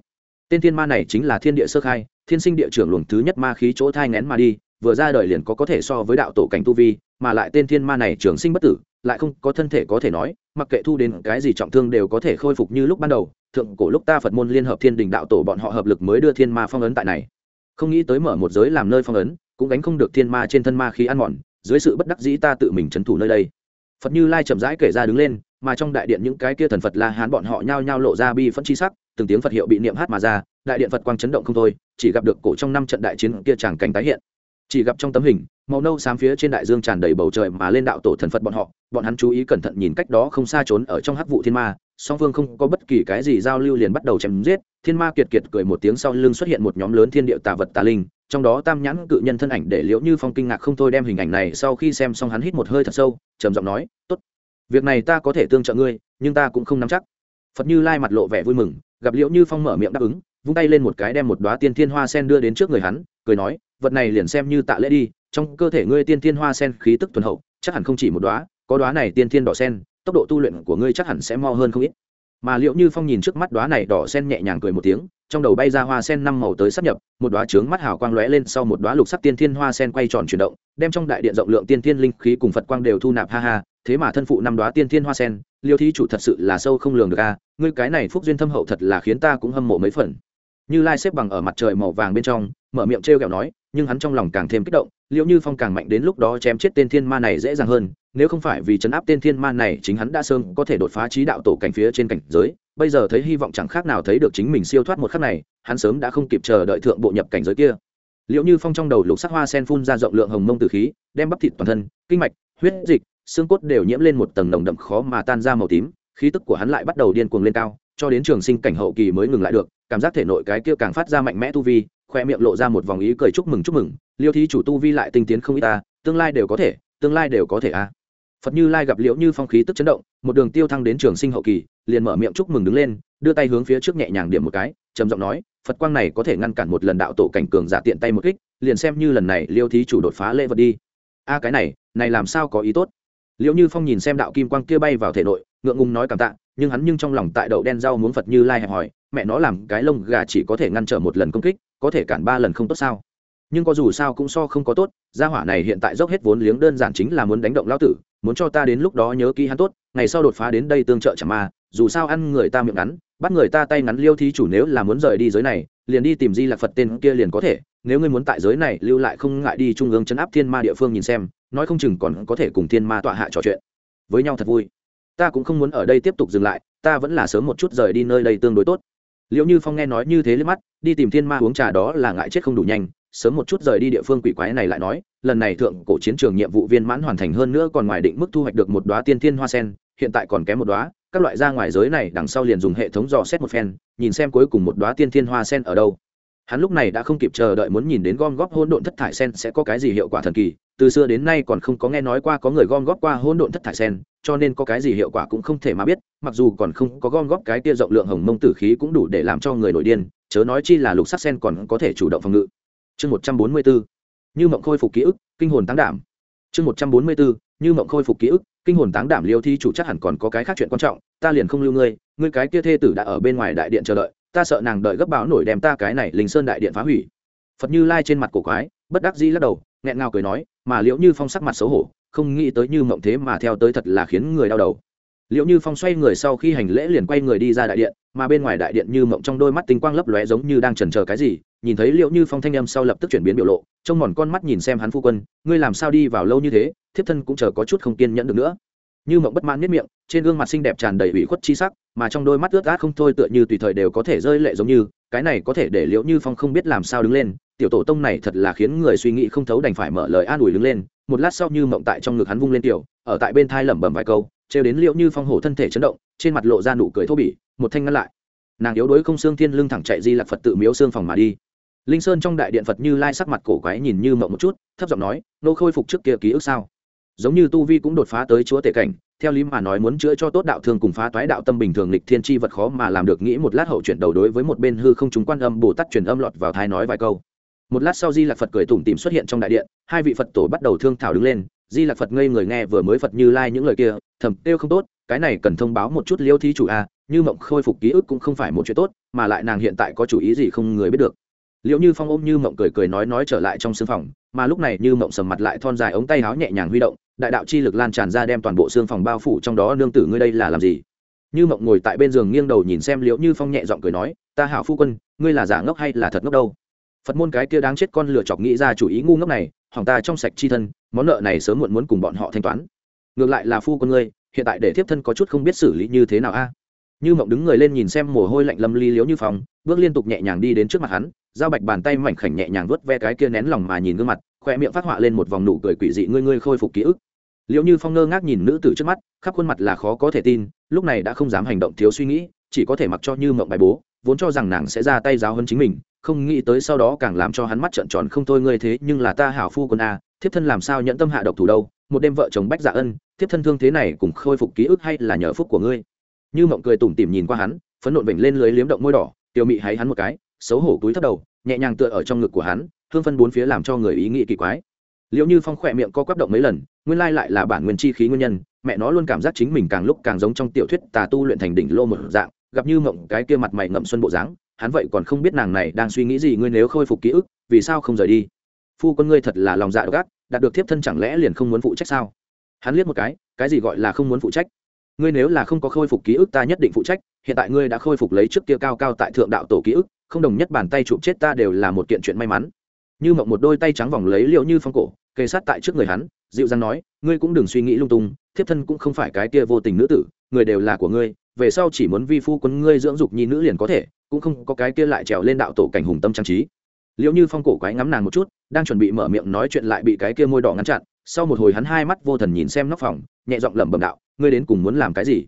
Tên thiên ma này chính là thiên địa sơ khai, thiên sinh địa trưởng luồng thứ nhất ma khí chỗ thai ngén ma đi, vừa ra đời liền có có thể so với đạo tổ cảnh tu vi, mà lại tên thiên ma này trường sinh bất tử lại không có thân thể có thể nói, mặc kệ thu đến cái gì trọng thương đều có thể khôi phục như lúc ban đầu, thượng cổ lúc ta phật môn liên hợp thiên đình đạo tổ bọn họ hợp lực mới đưa thiên ma phong ấn tại này. Không nghĩ tới mở một giới làm nơi phong ấn, cũng gánh không được thiên ma trên thân ma khí ăn mòn, dưới sự bất đắc dĩ ta tự mình trấn thủ nơi đây. Phật như lai chậm rãi kể ra đứng lên, mà trong đại điện những cái kia thần phật la hán bọn họ nhao nhao lộ ra bi phẫn chi sắc, từng tiếng phật hiệu bị niệm hát mà ra, đại điện phật quang chấn động không thôi, chỉ gặp được cổ trong năm trận đại chiến kia chẳng cảnh tái hiện chỉ gặp trong tấm hình, màu nâu xám phía trên đại dương tràn đầy bầu trời mà lên đạo tổ thần phật bọn họ, bọn hắn chú ý cẩn thận nhìn cách đó không xa trốn ở trong hắc vụ thiên ma, song phương không có bất kỳ cái gì giao lưu liền bắt đầu chém giết, thiên ma kiệt kiệt cười một tiếng sau lưng xuất hiện một nhóm lớn thiên địa tà vật tà linh, trong đó tam nhãn cự nhân thân ảnh để liễu như phong kinh ngạc không thôi đem hình ảnh này sau khi xem xong hắn hít một hơi thật sâu, trầm giọng nói, tốt, việc này ta có thể tương trợ ngươi, nhưng ta cũng không nắm chắc. Phật như lai mặt lộ vẻ vui mừng, gặp liễu như phong mở miệng đáp ứng, vung tay lên một cái đem một đoá tiên thiên hoa sen đưa đến trước người hắn cười nói, vật này liền xem như tạ lễ đi, trong cơ thể ngươi tiên thiên hoa sen khí tức thuần hậu, chắc hẳn không chỉ một đoá có đoá này tiên thiên đỏ sen, tốc độ tu luyện của ngươi chắc hẳn sẽ mo hơn không ít. Mà liệu như phong nhìn trước mắt đoá này đỏ sen nhẹ nhàng cười một tiếng, trong đầu bay ra hoa sen năm màu tới sắp nhập, một đoá trướng mắt hào quang lóe lên sau một đoá lục sắc tiên thiên hoa sen quay tròn chuyển động, đem trong đại điện rộng lượng tiên thiên linh khí cùng phật quang đều thu nạp, ha ha, thế mà thân phụ năm đoá tiên thiên hoa sen, liêu thí chủ thật sự là sâu không lường được a, ngươi cái này phúc duyên thâm hậu thật là khiến ta cũng hâm mộ mấy phần như lai xếp bằng ở mặt trời màu vàng bên trong, mở miệng t r kẹo nói, nhưng hắn trong lòng càng thêm kích động, liệu như phong càng mạnh đến lúc đó chém chết tên thiên ma này dễ dàng hơn, nếu không phải vì chấn áp tên thiên ma này, chính hắn đã sơn có thể đột phá trí đạo tổ cảnh phía trên cảnh giới, bây giờ thấy hy vọng chẳng khác nào thấy được chính mình siêu thoát một khắc này, hắn sớm đã không kịp chờ đợi thượng bộ nhập cảnh giới kia. Liệu như phong trong đầu lục sắc hoa sen phun ra rộng lượng hồng mông từ khí, đem bắp thịt toàn thân, kinh mạch, huyết dịch, xương cốt đều nhiễm lên một tầng nồng đậm khó mà tan ra màu tím, khí tức của hắn lại bắt đầu điên cuồng lên cao cho đến trường sinh cảnh hậu kỳ mới ngừng lại được, cảm giác thể nội cái kia càng phát ra mạnh mẽ tu vi, khoe miệng lộ ra một vòng ý cười chúc mừng chúc mừng, liêu thí chủ tu vi lại tinh tiến không ít ta, tương lai đều có thể, tương lai đều có thể a. À. Phật như lai gặp liễu như phong khí tức chấn động, một đường tiêu thăng đến trường sinh hậu kỳ, liền mở miệng chúc mừng đứng lên, đưa tay hướng phía trước nhẹ nhàng điểm một cái, trầm giọng nói, phật quang này có thể ngăn cản một lần đạo tổ cảnh cường giả tiện tay một kích, liền xem như lần này liêu thí chủ đột phá lễ vật đi. A à, cái này này làm sao có ý tốt? Liễu như phong nhìn xem đạo kim quang kia bay vào thể nội, ngượng ngùng nói cảm tạ nhưng hắn nhưng trong lòng tại đậu đen rau muốn phật như lai hẹp hỏi, mẹ nó làm cái lông gà chỉ có thể ngăn trở một lần công kích, có thể cản ba lần không tốt sao? Nhưng có dù sao cũng so không có tốt, gia hỏa này hiện tại dốc hết vốn liếng đơn giản chính là muốn đánh động lao tử, muốn cho ta đến lúc đó nhớ kỹ hắn tốt, ngày sau đột phá đến đây tương trợ chẳng ma dù sao ăn người ta miệng ngắn, bắt người ta tay ngắn liêu thí chủ nếu là muốn rời đi giới này, liền đi tìm di lạc phật tên kia liền có thể, nếu ngươi muốn tại giới này lưu lại không ngại đi trung ương chấn áp thiên ma địa phương nhìn xem, nói không chừng còn có thể cùng thiên ma tọa hạ trò chuyện. Với nhau thật vui ta cũng không muốn ở đây tiếp tục dừng lại, ta vẫn là sớm một chút rời đi nơi đây tương đối tốt. Liệu như phong nghe nói như thế lên mắt, đi tìm thiên ma uống trà đó là ngại chết không đủ nhanh, sớm một chút rời đi địa phương quỷ quái này lại nói, lần này thượng cổ chiến trường nhiệm vụ viên mãn hoàn thành hơn nữa còn ngoài định mức thu hoạch được một đoá tiên thiên hoa sen, hiện tại còn kém một đoá các loại ra ngoài giới này đằng sau liền dùng hệ thống dò xét một phen, nhìn xem cuối cùng một đoá tiên thiên hoa sen ở đâu. Hắn lúc này đã không kịp chờ đợi muốn nhìn đến gom góp hôn độn thất thải sen sẽ có cái gì hiệu quả thần kỳ, từ xưa đến nay còn không có nghe nói qua có người gom góp qua hôn độn thất thải sen cho nên có cái gì hiệu quả cũng không thể mà biết, mặc dù còn không có gom góp cái tia rộng lượng hồng mông tử khí cũng đủ để làm cho người nổi điên, chớ nói chi là lục sắc sen còn có thể chủ động phòng ngự. Chương một trăm bốn mươi bốn như mộng khôi phục ký ức, kinh hồn táng đảm. Chương một trăm bốn mươi bốn như mộng khôi phục ký ức, kinh hồn táng đảm liêu thi chủ chắc hẳn còn có cái khác chuyện quan trọng, ta liền không lưu ngươi ngươi cái kia thê tử đã ở bên ngoài đại điện chờ đợi, ta sợ nàng đợi gấp báo nổi đem ta cái này linh sơn đại điện phá hủy. Phật như lai trên mặt cổ quái, bất đắc dĩ lắc đầu, nghẹn ngào cười nói, mà liễu như phong sắc mặt xấu hổ không nghĩ tới như mộng thế mà theo tới thật là khiến người đau đầu. Liệu như phong xoay người sau khi hành lễ liền quay người đi ra đại điện, mà bên ngoài đại điện như mộng trong đôi mắt tinh quang lấp lóe giống như đang chần chờ cái gì, nhìn thấy liệu như phong thanh âm sau lập tức chuyển biến biểu lộ, trông mòn con mắt nhìn xem hắn phu quân, ngươi làm sao đi vào lâu như thế, thiếp thân cũng chờ có chút không kiên nhẫn được nữa. Như mộng bất mãn nhất miệng, trên gương mặt xinh đẹp tràn đầy ủy khuất chi sắc, mà trong đôi mắt ướt át không thôi tựa như tùy thời đều có thể rơi lệ giống như, cái này có thể để liệu như phong không biết làm sao đứng lên tiểu tổ tông này thật là khiến người suy nghĩ không thấu đành phải mở lời an ủi đứng lên, một lát sau như mộng tại trong ngực hắn vung lên tiểu, ở tại bên thai lẩm bẩm vài câu, trêu đến liệu như phong hổ thân thể chấn động, trên mặt lộ ra nụ cười thô bỉ, một thanh ngăn lại. Nàng yếu đuối không xương thiên lưng thẳng chạy di lạc phật tự miếu xương phòng mà đi. Linh sơn trong đại điện phật như lai sắc mặt cổ quái nhìn như mộng một chút, thấp giọng nói, nô khôi phục trước kia ký ức sao? Giống như tu vi cũng đột phá tới chúa tể cảnh, theo lý mà nói muốn chữa cho tốt đạo thương cùng phá toái đạo tâm bình thường lịch thiên tri vật khó mà làm được, nghĩ một lát hậu chuyển đầu đối với một bên hư không chúng quan âm bồ tát truyền âm lọt vào thai nói vài câu một lát sau di lạc phật cười tủm tìm xuất hiện trong đại điện, hai vị phật tổ bắt đầu thương thảo đứng lên. Di lạc phật ngây người nghe vừa mới phật như lai những lời kia, thầm kêu không tốt, cái này cần thông báo một chút liêu thí chủ a, như mộng khôi phục ký ức cũng không phải một chuyện tốt, mà lại nàng hiện tại có chủ ý gì không người biết được. Liệu như phong ôm như mộng cười cười nói nói trở lại trong sương phòng, mà lúc này như mộng sầm mặt lại thon dài ống tay áo nhẹ nhàng huy động, đại đạo chi lực lan tràn ra đem toàn bộ xương phòng bao phủ trong đó, nương tử ngươi đây là làm gì? Như mộng ngồi tại bên giường nghiêng đầu nhìn xem liệu như phong nhẹ giọng cười nói, ta hảo phu quân, ngươi là giả ngốc hay là thật ngốc đâu? Phật môn cái kia đáng chết con lửa chọc nghĩ ra chủ ý ngu ngốc này, hỏng ta trong sạch chi thân, món nợ này sớm muộn muốn cùng bọn họ thanh toán. Ngược lại là phu con ngươi, hiện tại để thiếp thân có chút không biết xử lý như thế nào a. Như mộng đứng người lên nhìn xem mồ hôi lạnh lâm ly liếu như phòng bước liên tục nhẹ nhàng đi đến trước mặt hắn, giao bạch bàn tay mảnh khảnh nhẹ nhàng vuốt ve cái kia nén lòng mà nhìn gương mặt, khoe miệng phát họa lên một vòng nụ cười quỷ dị ngươi ngươi khôi phục ký ức. Liệu như phong ngơ ngác nhìn nữ tử trước mắt, khắp khuôn mặt là khó có thể tin, lúc này đã không dám hành động thiếu suy nghĩ, chỉ có thể mặc cho như mộng bài bố, vốn cho rằng nàng sẽ ra tay giáo hơn chính mình không nghĩ tới sau đó càng làm cho hắn mắt trợn tròn, không thôi ngươi thế, nhưng là ta hảo phu quân a, thiếp thân làm sao nhận tâm hạ độc thủ đâu? Một đêm vợ chồng bách dạ ân, thiếp thân thương thế này cùng khôi phục ký ức hay là nhờ phúc của ngươi? Như mộng cười tủm tỉm nhìn qua hắn, phấn nộn vểnh lên lưới liếm động môi đỏ tiêu mị hay hắn một cái, xấu hổ cúi thấp đầu, nhẹ nhàng tựa ở trong ngực của hắn, hương phân bốn phía làm cho người ý nghĩ kỳ quái. Liệu như phong khỏe miệng co quắp động mấy lần, nguyên lai lại là bản nguyên chi khí nguyên nhân, mẹ nó luôn cảm giác chính mình càng lúc càng giống trong tiểu thuyết tà tu luyện thành đỉnh lô một dạng, gặp như mộng cái kia mặt mày ngậm xuân bộ dáng hắn vậy còn không biết nàng này đang suy nghĩ gì, ngươi nếu khôi phục ký ức, vì sao không rời đi? Phu quân ngươi thật là lòng dạ gác đạt được thiếp thân chẳng lẽ liền không muốn phụ trách sao? Hắn liếc một cái cái gì gọi là không muốn phụ trách? Ngươi nếu là không có khôi phục ký ức, ta nhất định phụ trách, hiện tại ngươi đã khôi phục lấy trước kia cao cao tại thượng đạo tổ ký ức, không đồng nhất bàn tay chụp chết ta đều là một kiện chuyện may mắn. Như mộng một đôi tay trắng vòng lấy liệu như phong cổ, kề sát tại trước người hắn, dịu dàng nói, ngươi cũng đừng suy nghĩ lung tung, thiếp thân cũng không phải cái kia vô tình nữ tử, người đều là của ngươi, về sau chỉ muốn vi phu quân ngươi dưỡng dục nhi nữ liền có thể cũng không có cái kia lại trèo lên đạo tổ cảnh hùng tâm trang trí. Liệu như phong cổ quái ngắm nàng một chút, đang chuẩn bị mở miệng nói chuyện lại bị cái kia môi đỏ ngăn chặn, sau một hồi hắn hai mắt vô thần nhìn xem nóc phòng, nhẹ giọng lẩm bẩm đạo, ngươi đến cùng muốn làm cái gì?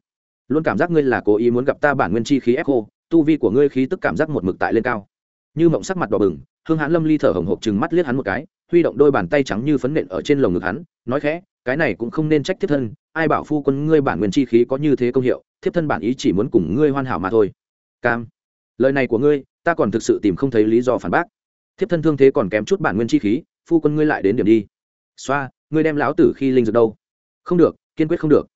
Luôn cảm giác ngươi là cố ý muốn gặp ta bản nguyên chi khí ép khô tu vi của ngươi khí tức cảm giác một mực tại lên cao. Như mộng sắc mặt đỏ bừng, hương hãn lâm ly thở hồng hộc chừng mắt liếc hắn một cái, huy động đôi bàn tay trắng như phấn nện ở trên lồng ngực hắn, nói khẽ, cái này cũng không nên trách thiếp thân, ai bảo phu quân ngươi bản nguyên chi khí có như thế công hiệu, thiếp thân bản ý chỉ muốn cùng ngươi hoàn hảo mà thôi. Cam lời này của ngươi, ta còn thực sự tìm không thấy lý do phản bác. Thiếp thân thương thế còn kém chút bản nguyên chi khí, phu quân ngươi lại đến điểm đi. Xoa, ngươi đem lão tử khi linh dược đâu? Không được, kiên quyết không được.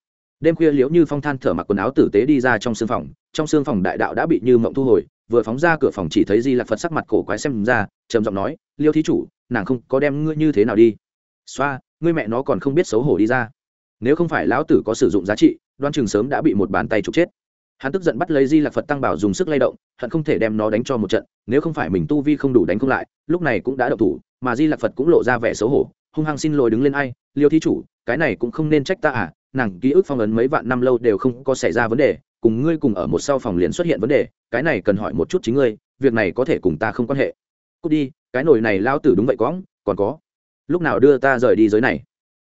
Đêm khuya liễu như phong than thở mặc quần áo tử tế đi ra trong sương phòng, trong sương phòng đại đạo đã bị như mộng thu hồi, vừa phóng ra cửa phòng chỉ thấy di lạc phật sắc mặt cổ quái xem ra, trầm giọng nói, liêu thí chủ, nàng không có đem ngươi như thế nào đi. Xoa, ngươi mẹ nó còn không biết xấu hổ đi ra. Nếu không phải lão tử có sử dụng giá trị, đoan chừng sớm đã bị một bàn tay trục chết hắn tức giận bắt lấy di lạc phật tăng bảo dùng sức lay động, hận không thể đem nó đánh cho một trận, nếu không phải mình tu vi không đủ đánh không lại, lúc này cũng đã đậu thủ, mà di lạc phật cũng lộ ra vẻ xấu hổ, hung hăng xin lỗi đứng lên ai, liêu thí chủ, cái này cũng không nên trách ta à nàng ký ức phong ấn mấy vạn năm lâu đều không có xảy ra vấn đề, cùng ngươi cùng ở một sau phòng liền xuất hiện vấn đề, cái này cần hỏi một chút chính ngươi, việc này có thể cùng ta không quan hệ. Cút đi, cái nồi này lao tử đúng vậy quõng, còn có. Lúc nào đưa ta rời đi giới này?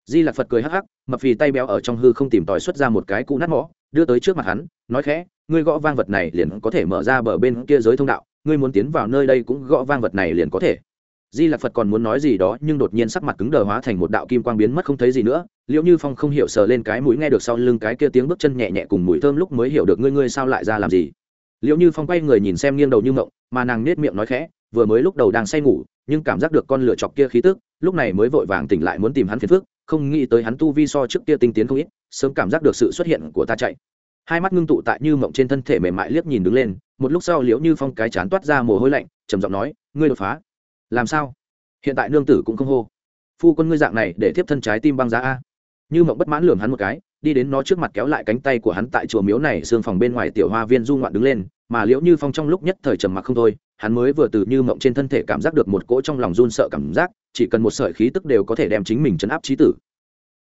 Di lạc phật cười hắc hắc, mập phì tay béo ở trong hư không tìm tòi xuất ra một cái cũ nát mõ đưa tới trước mặt hắn, nói khẽ, ngươi gõ vang vật này liền có thể mở ra bờ bên kia giới thông đạo, ngươi muốn tiến vào nơi đây cũng gõ vang vật này liền có thể. Di lạc phật còn muốn nói gì đó, nhưng đột nhiên sắc mặt cứng đờ hóa thành một đạo kim quang biến mất không thấy gì nữa liệu như phong không hiểu sờ lên cái mũi nghe được sau lưng cái kia tiếng bước chân nhẹ nhẹ cùng mùi thơm lúc mới hiểu được ngươi ngươi sao lại ra làm gì. Liệu như phong quay người nhìn xem nghiêng đầu như mộng mà nàng nết miệng nói khẽ, vừa mới lúc đầu đang say ngủ, nhưng cảm giác được con lửa chọc kia khí tức lúc này mới vội vàng tỉnh lại muốn tìm hắn phiền phước không nghĩ tới hắn tu vi so trước kia tinh tiến không ít, sớm cảm giác được sự xuất hiện của ta chạy. Hai mắt ngưng tụ tại như mộng trên thân thể mềm mại liếc nhìn đứng lên, một lúc sau liễu như phong cái chán toát ra mồ hôi lạnh, trầm giọng nói, ngươi đột phá. Làm sao? Hiện tại nương tử cũng không hô. Phu quân ngươi dạng này để tiếp thân trái tim băng giá a. Như mộng bất mãn lường hắn một cái, đi đến nó trước mặt kéo lại cánh tay của hắn tại chùa miếu này xương phòng bên ngoài tiểu hoa viên du ngoạn đứng lên, mà liễu như phong trong lúc nhất thời trầm mặc không thôi, hắn mới vừa từ như mộng trên thân thể cảm giác được một cỗ trong lòng run sợ cảm giác chỉ cần một sợi khí tức đều có thể đem chính mình chấn áp trí tử.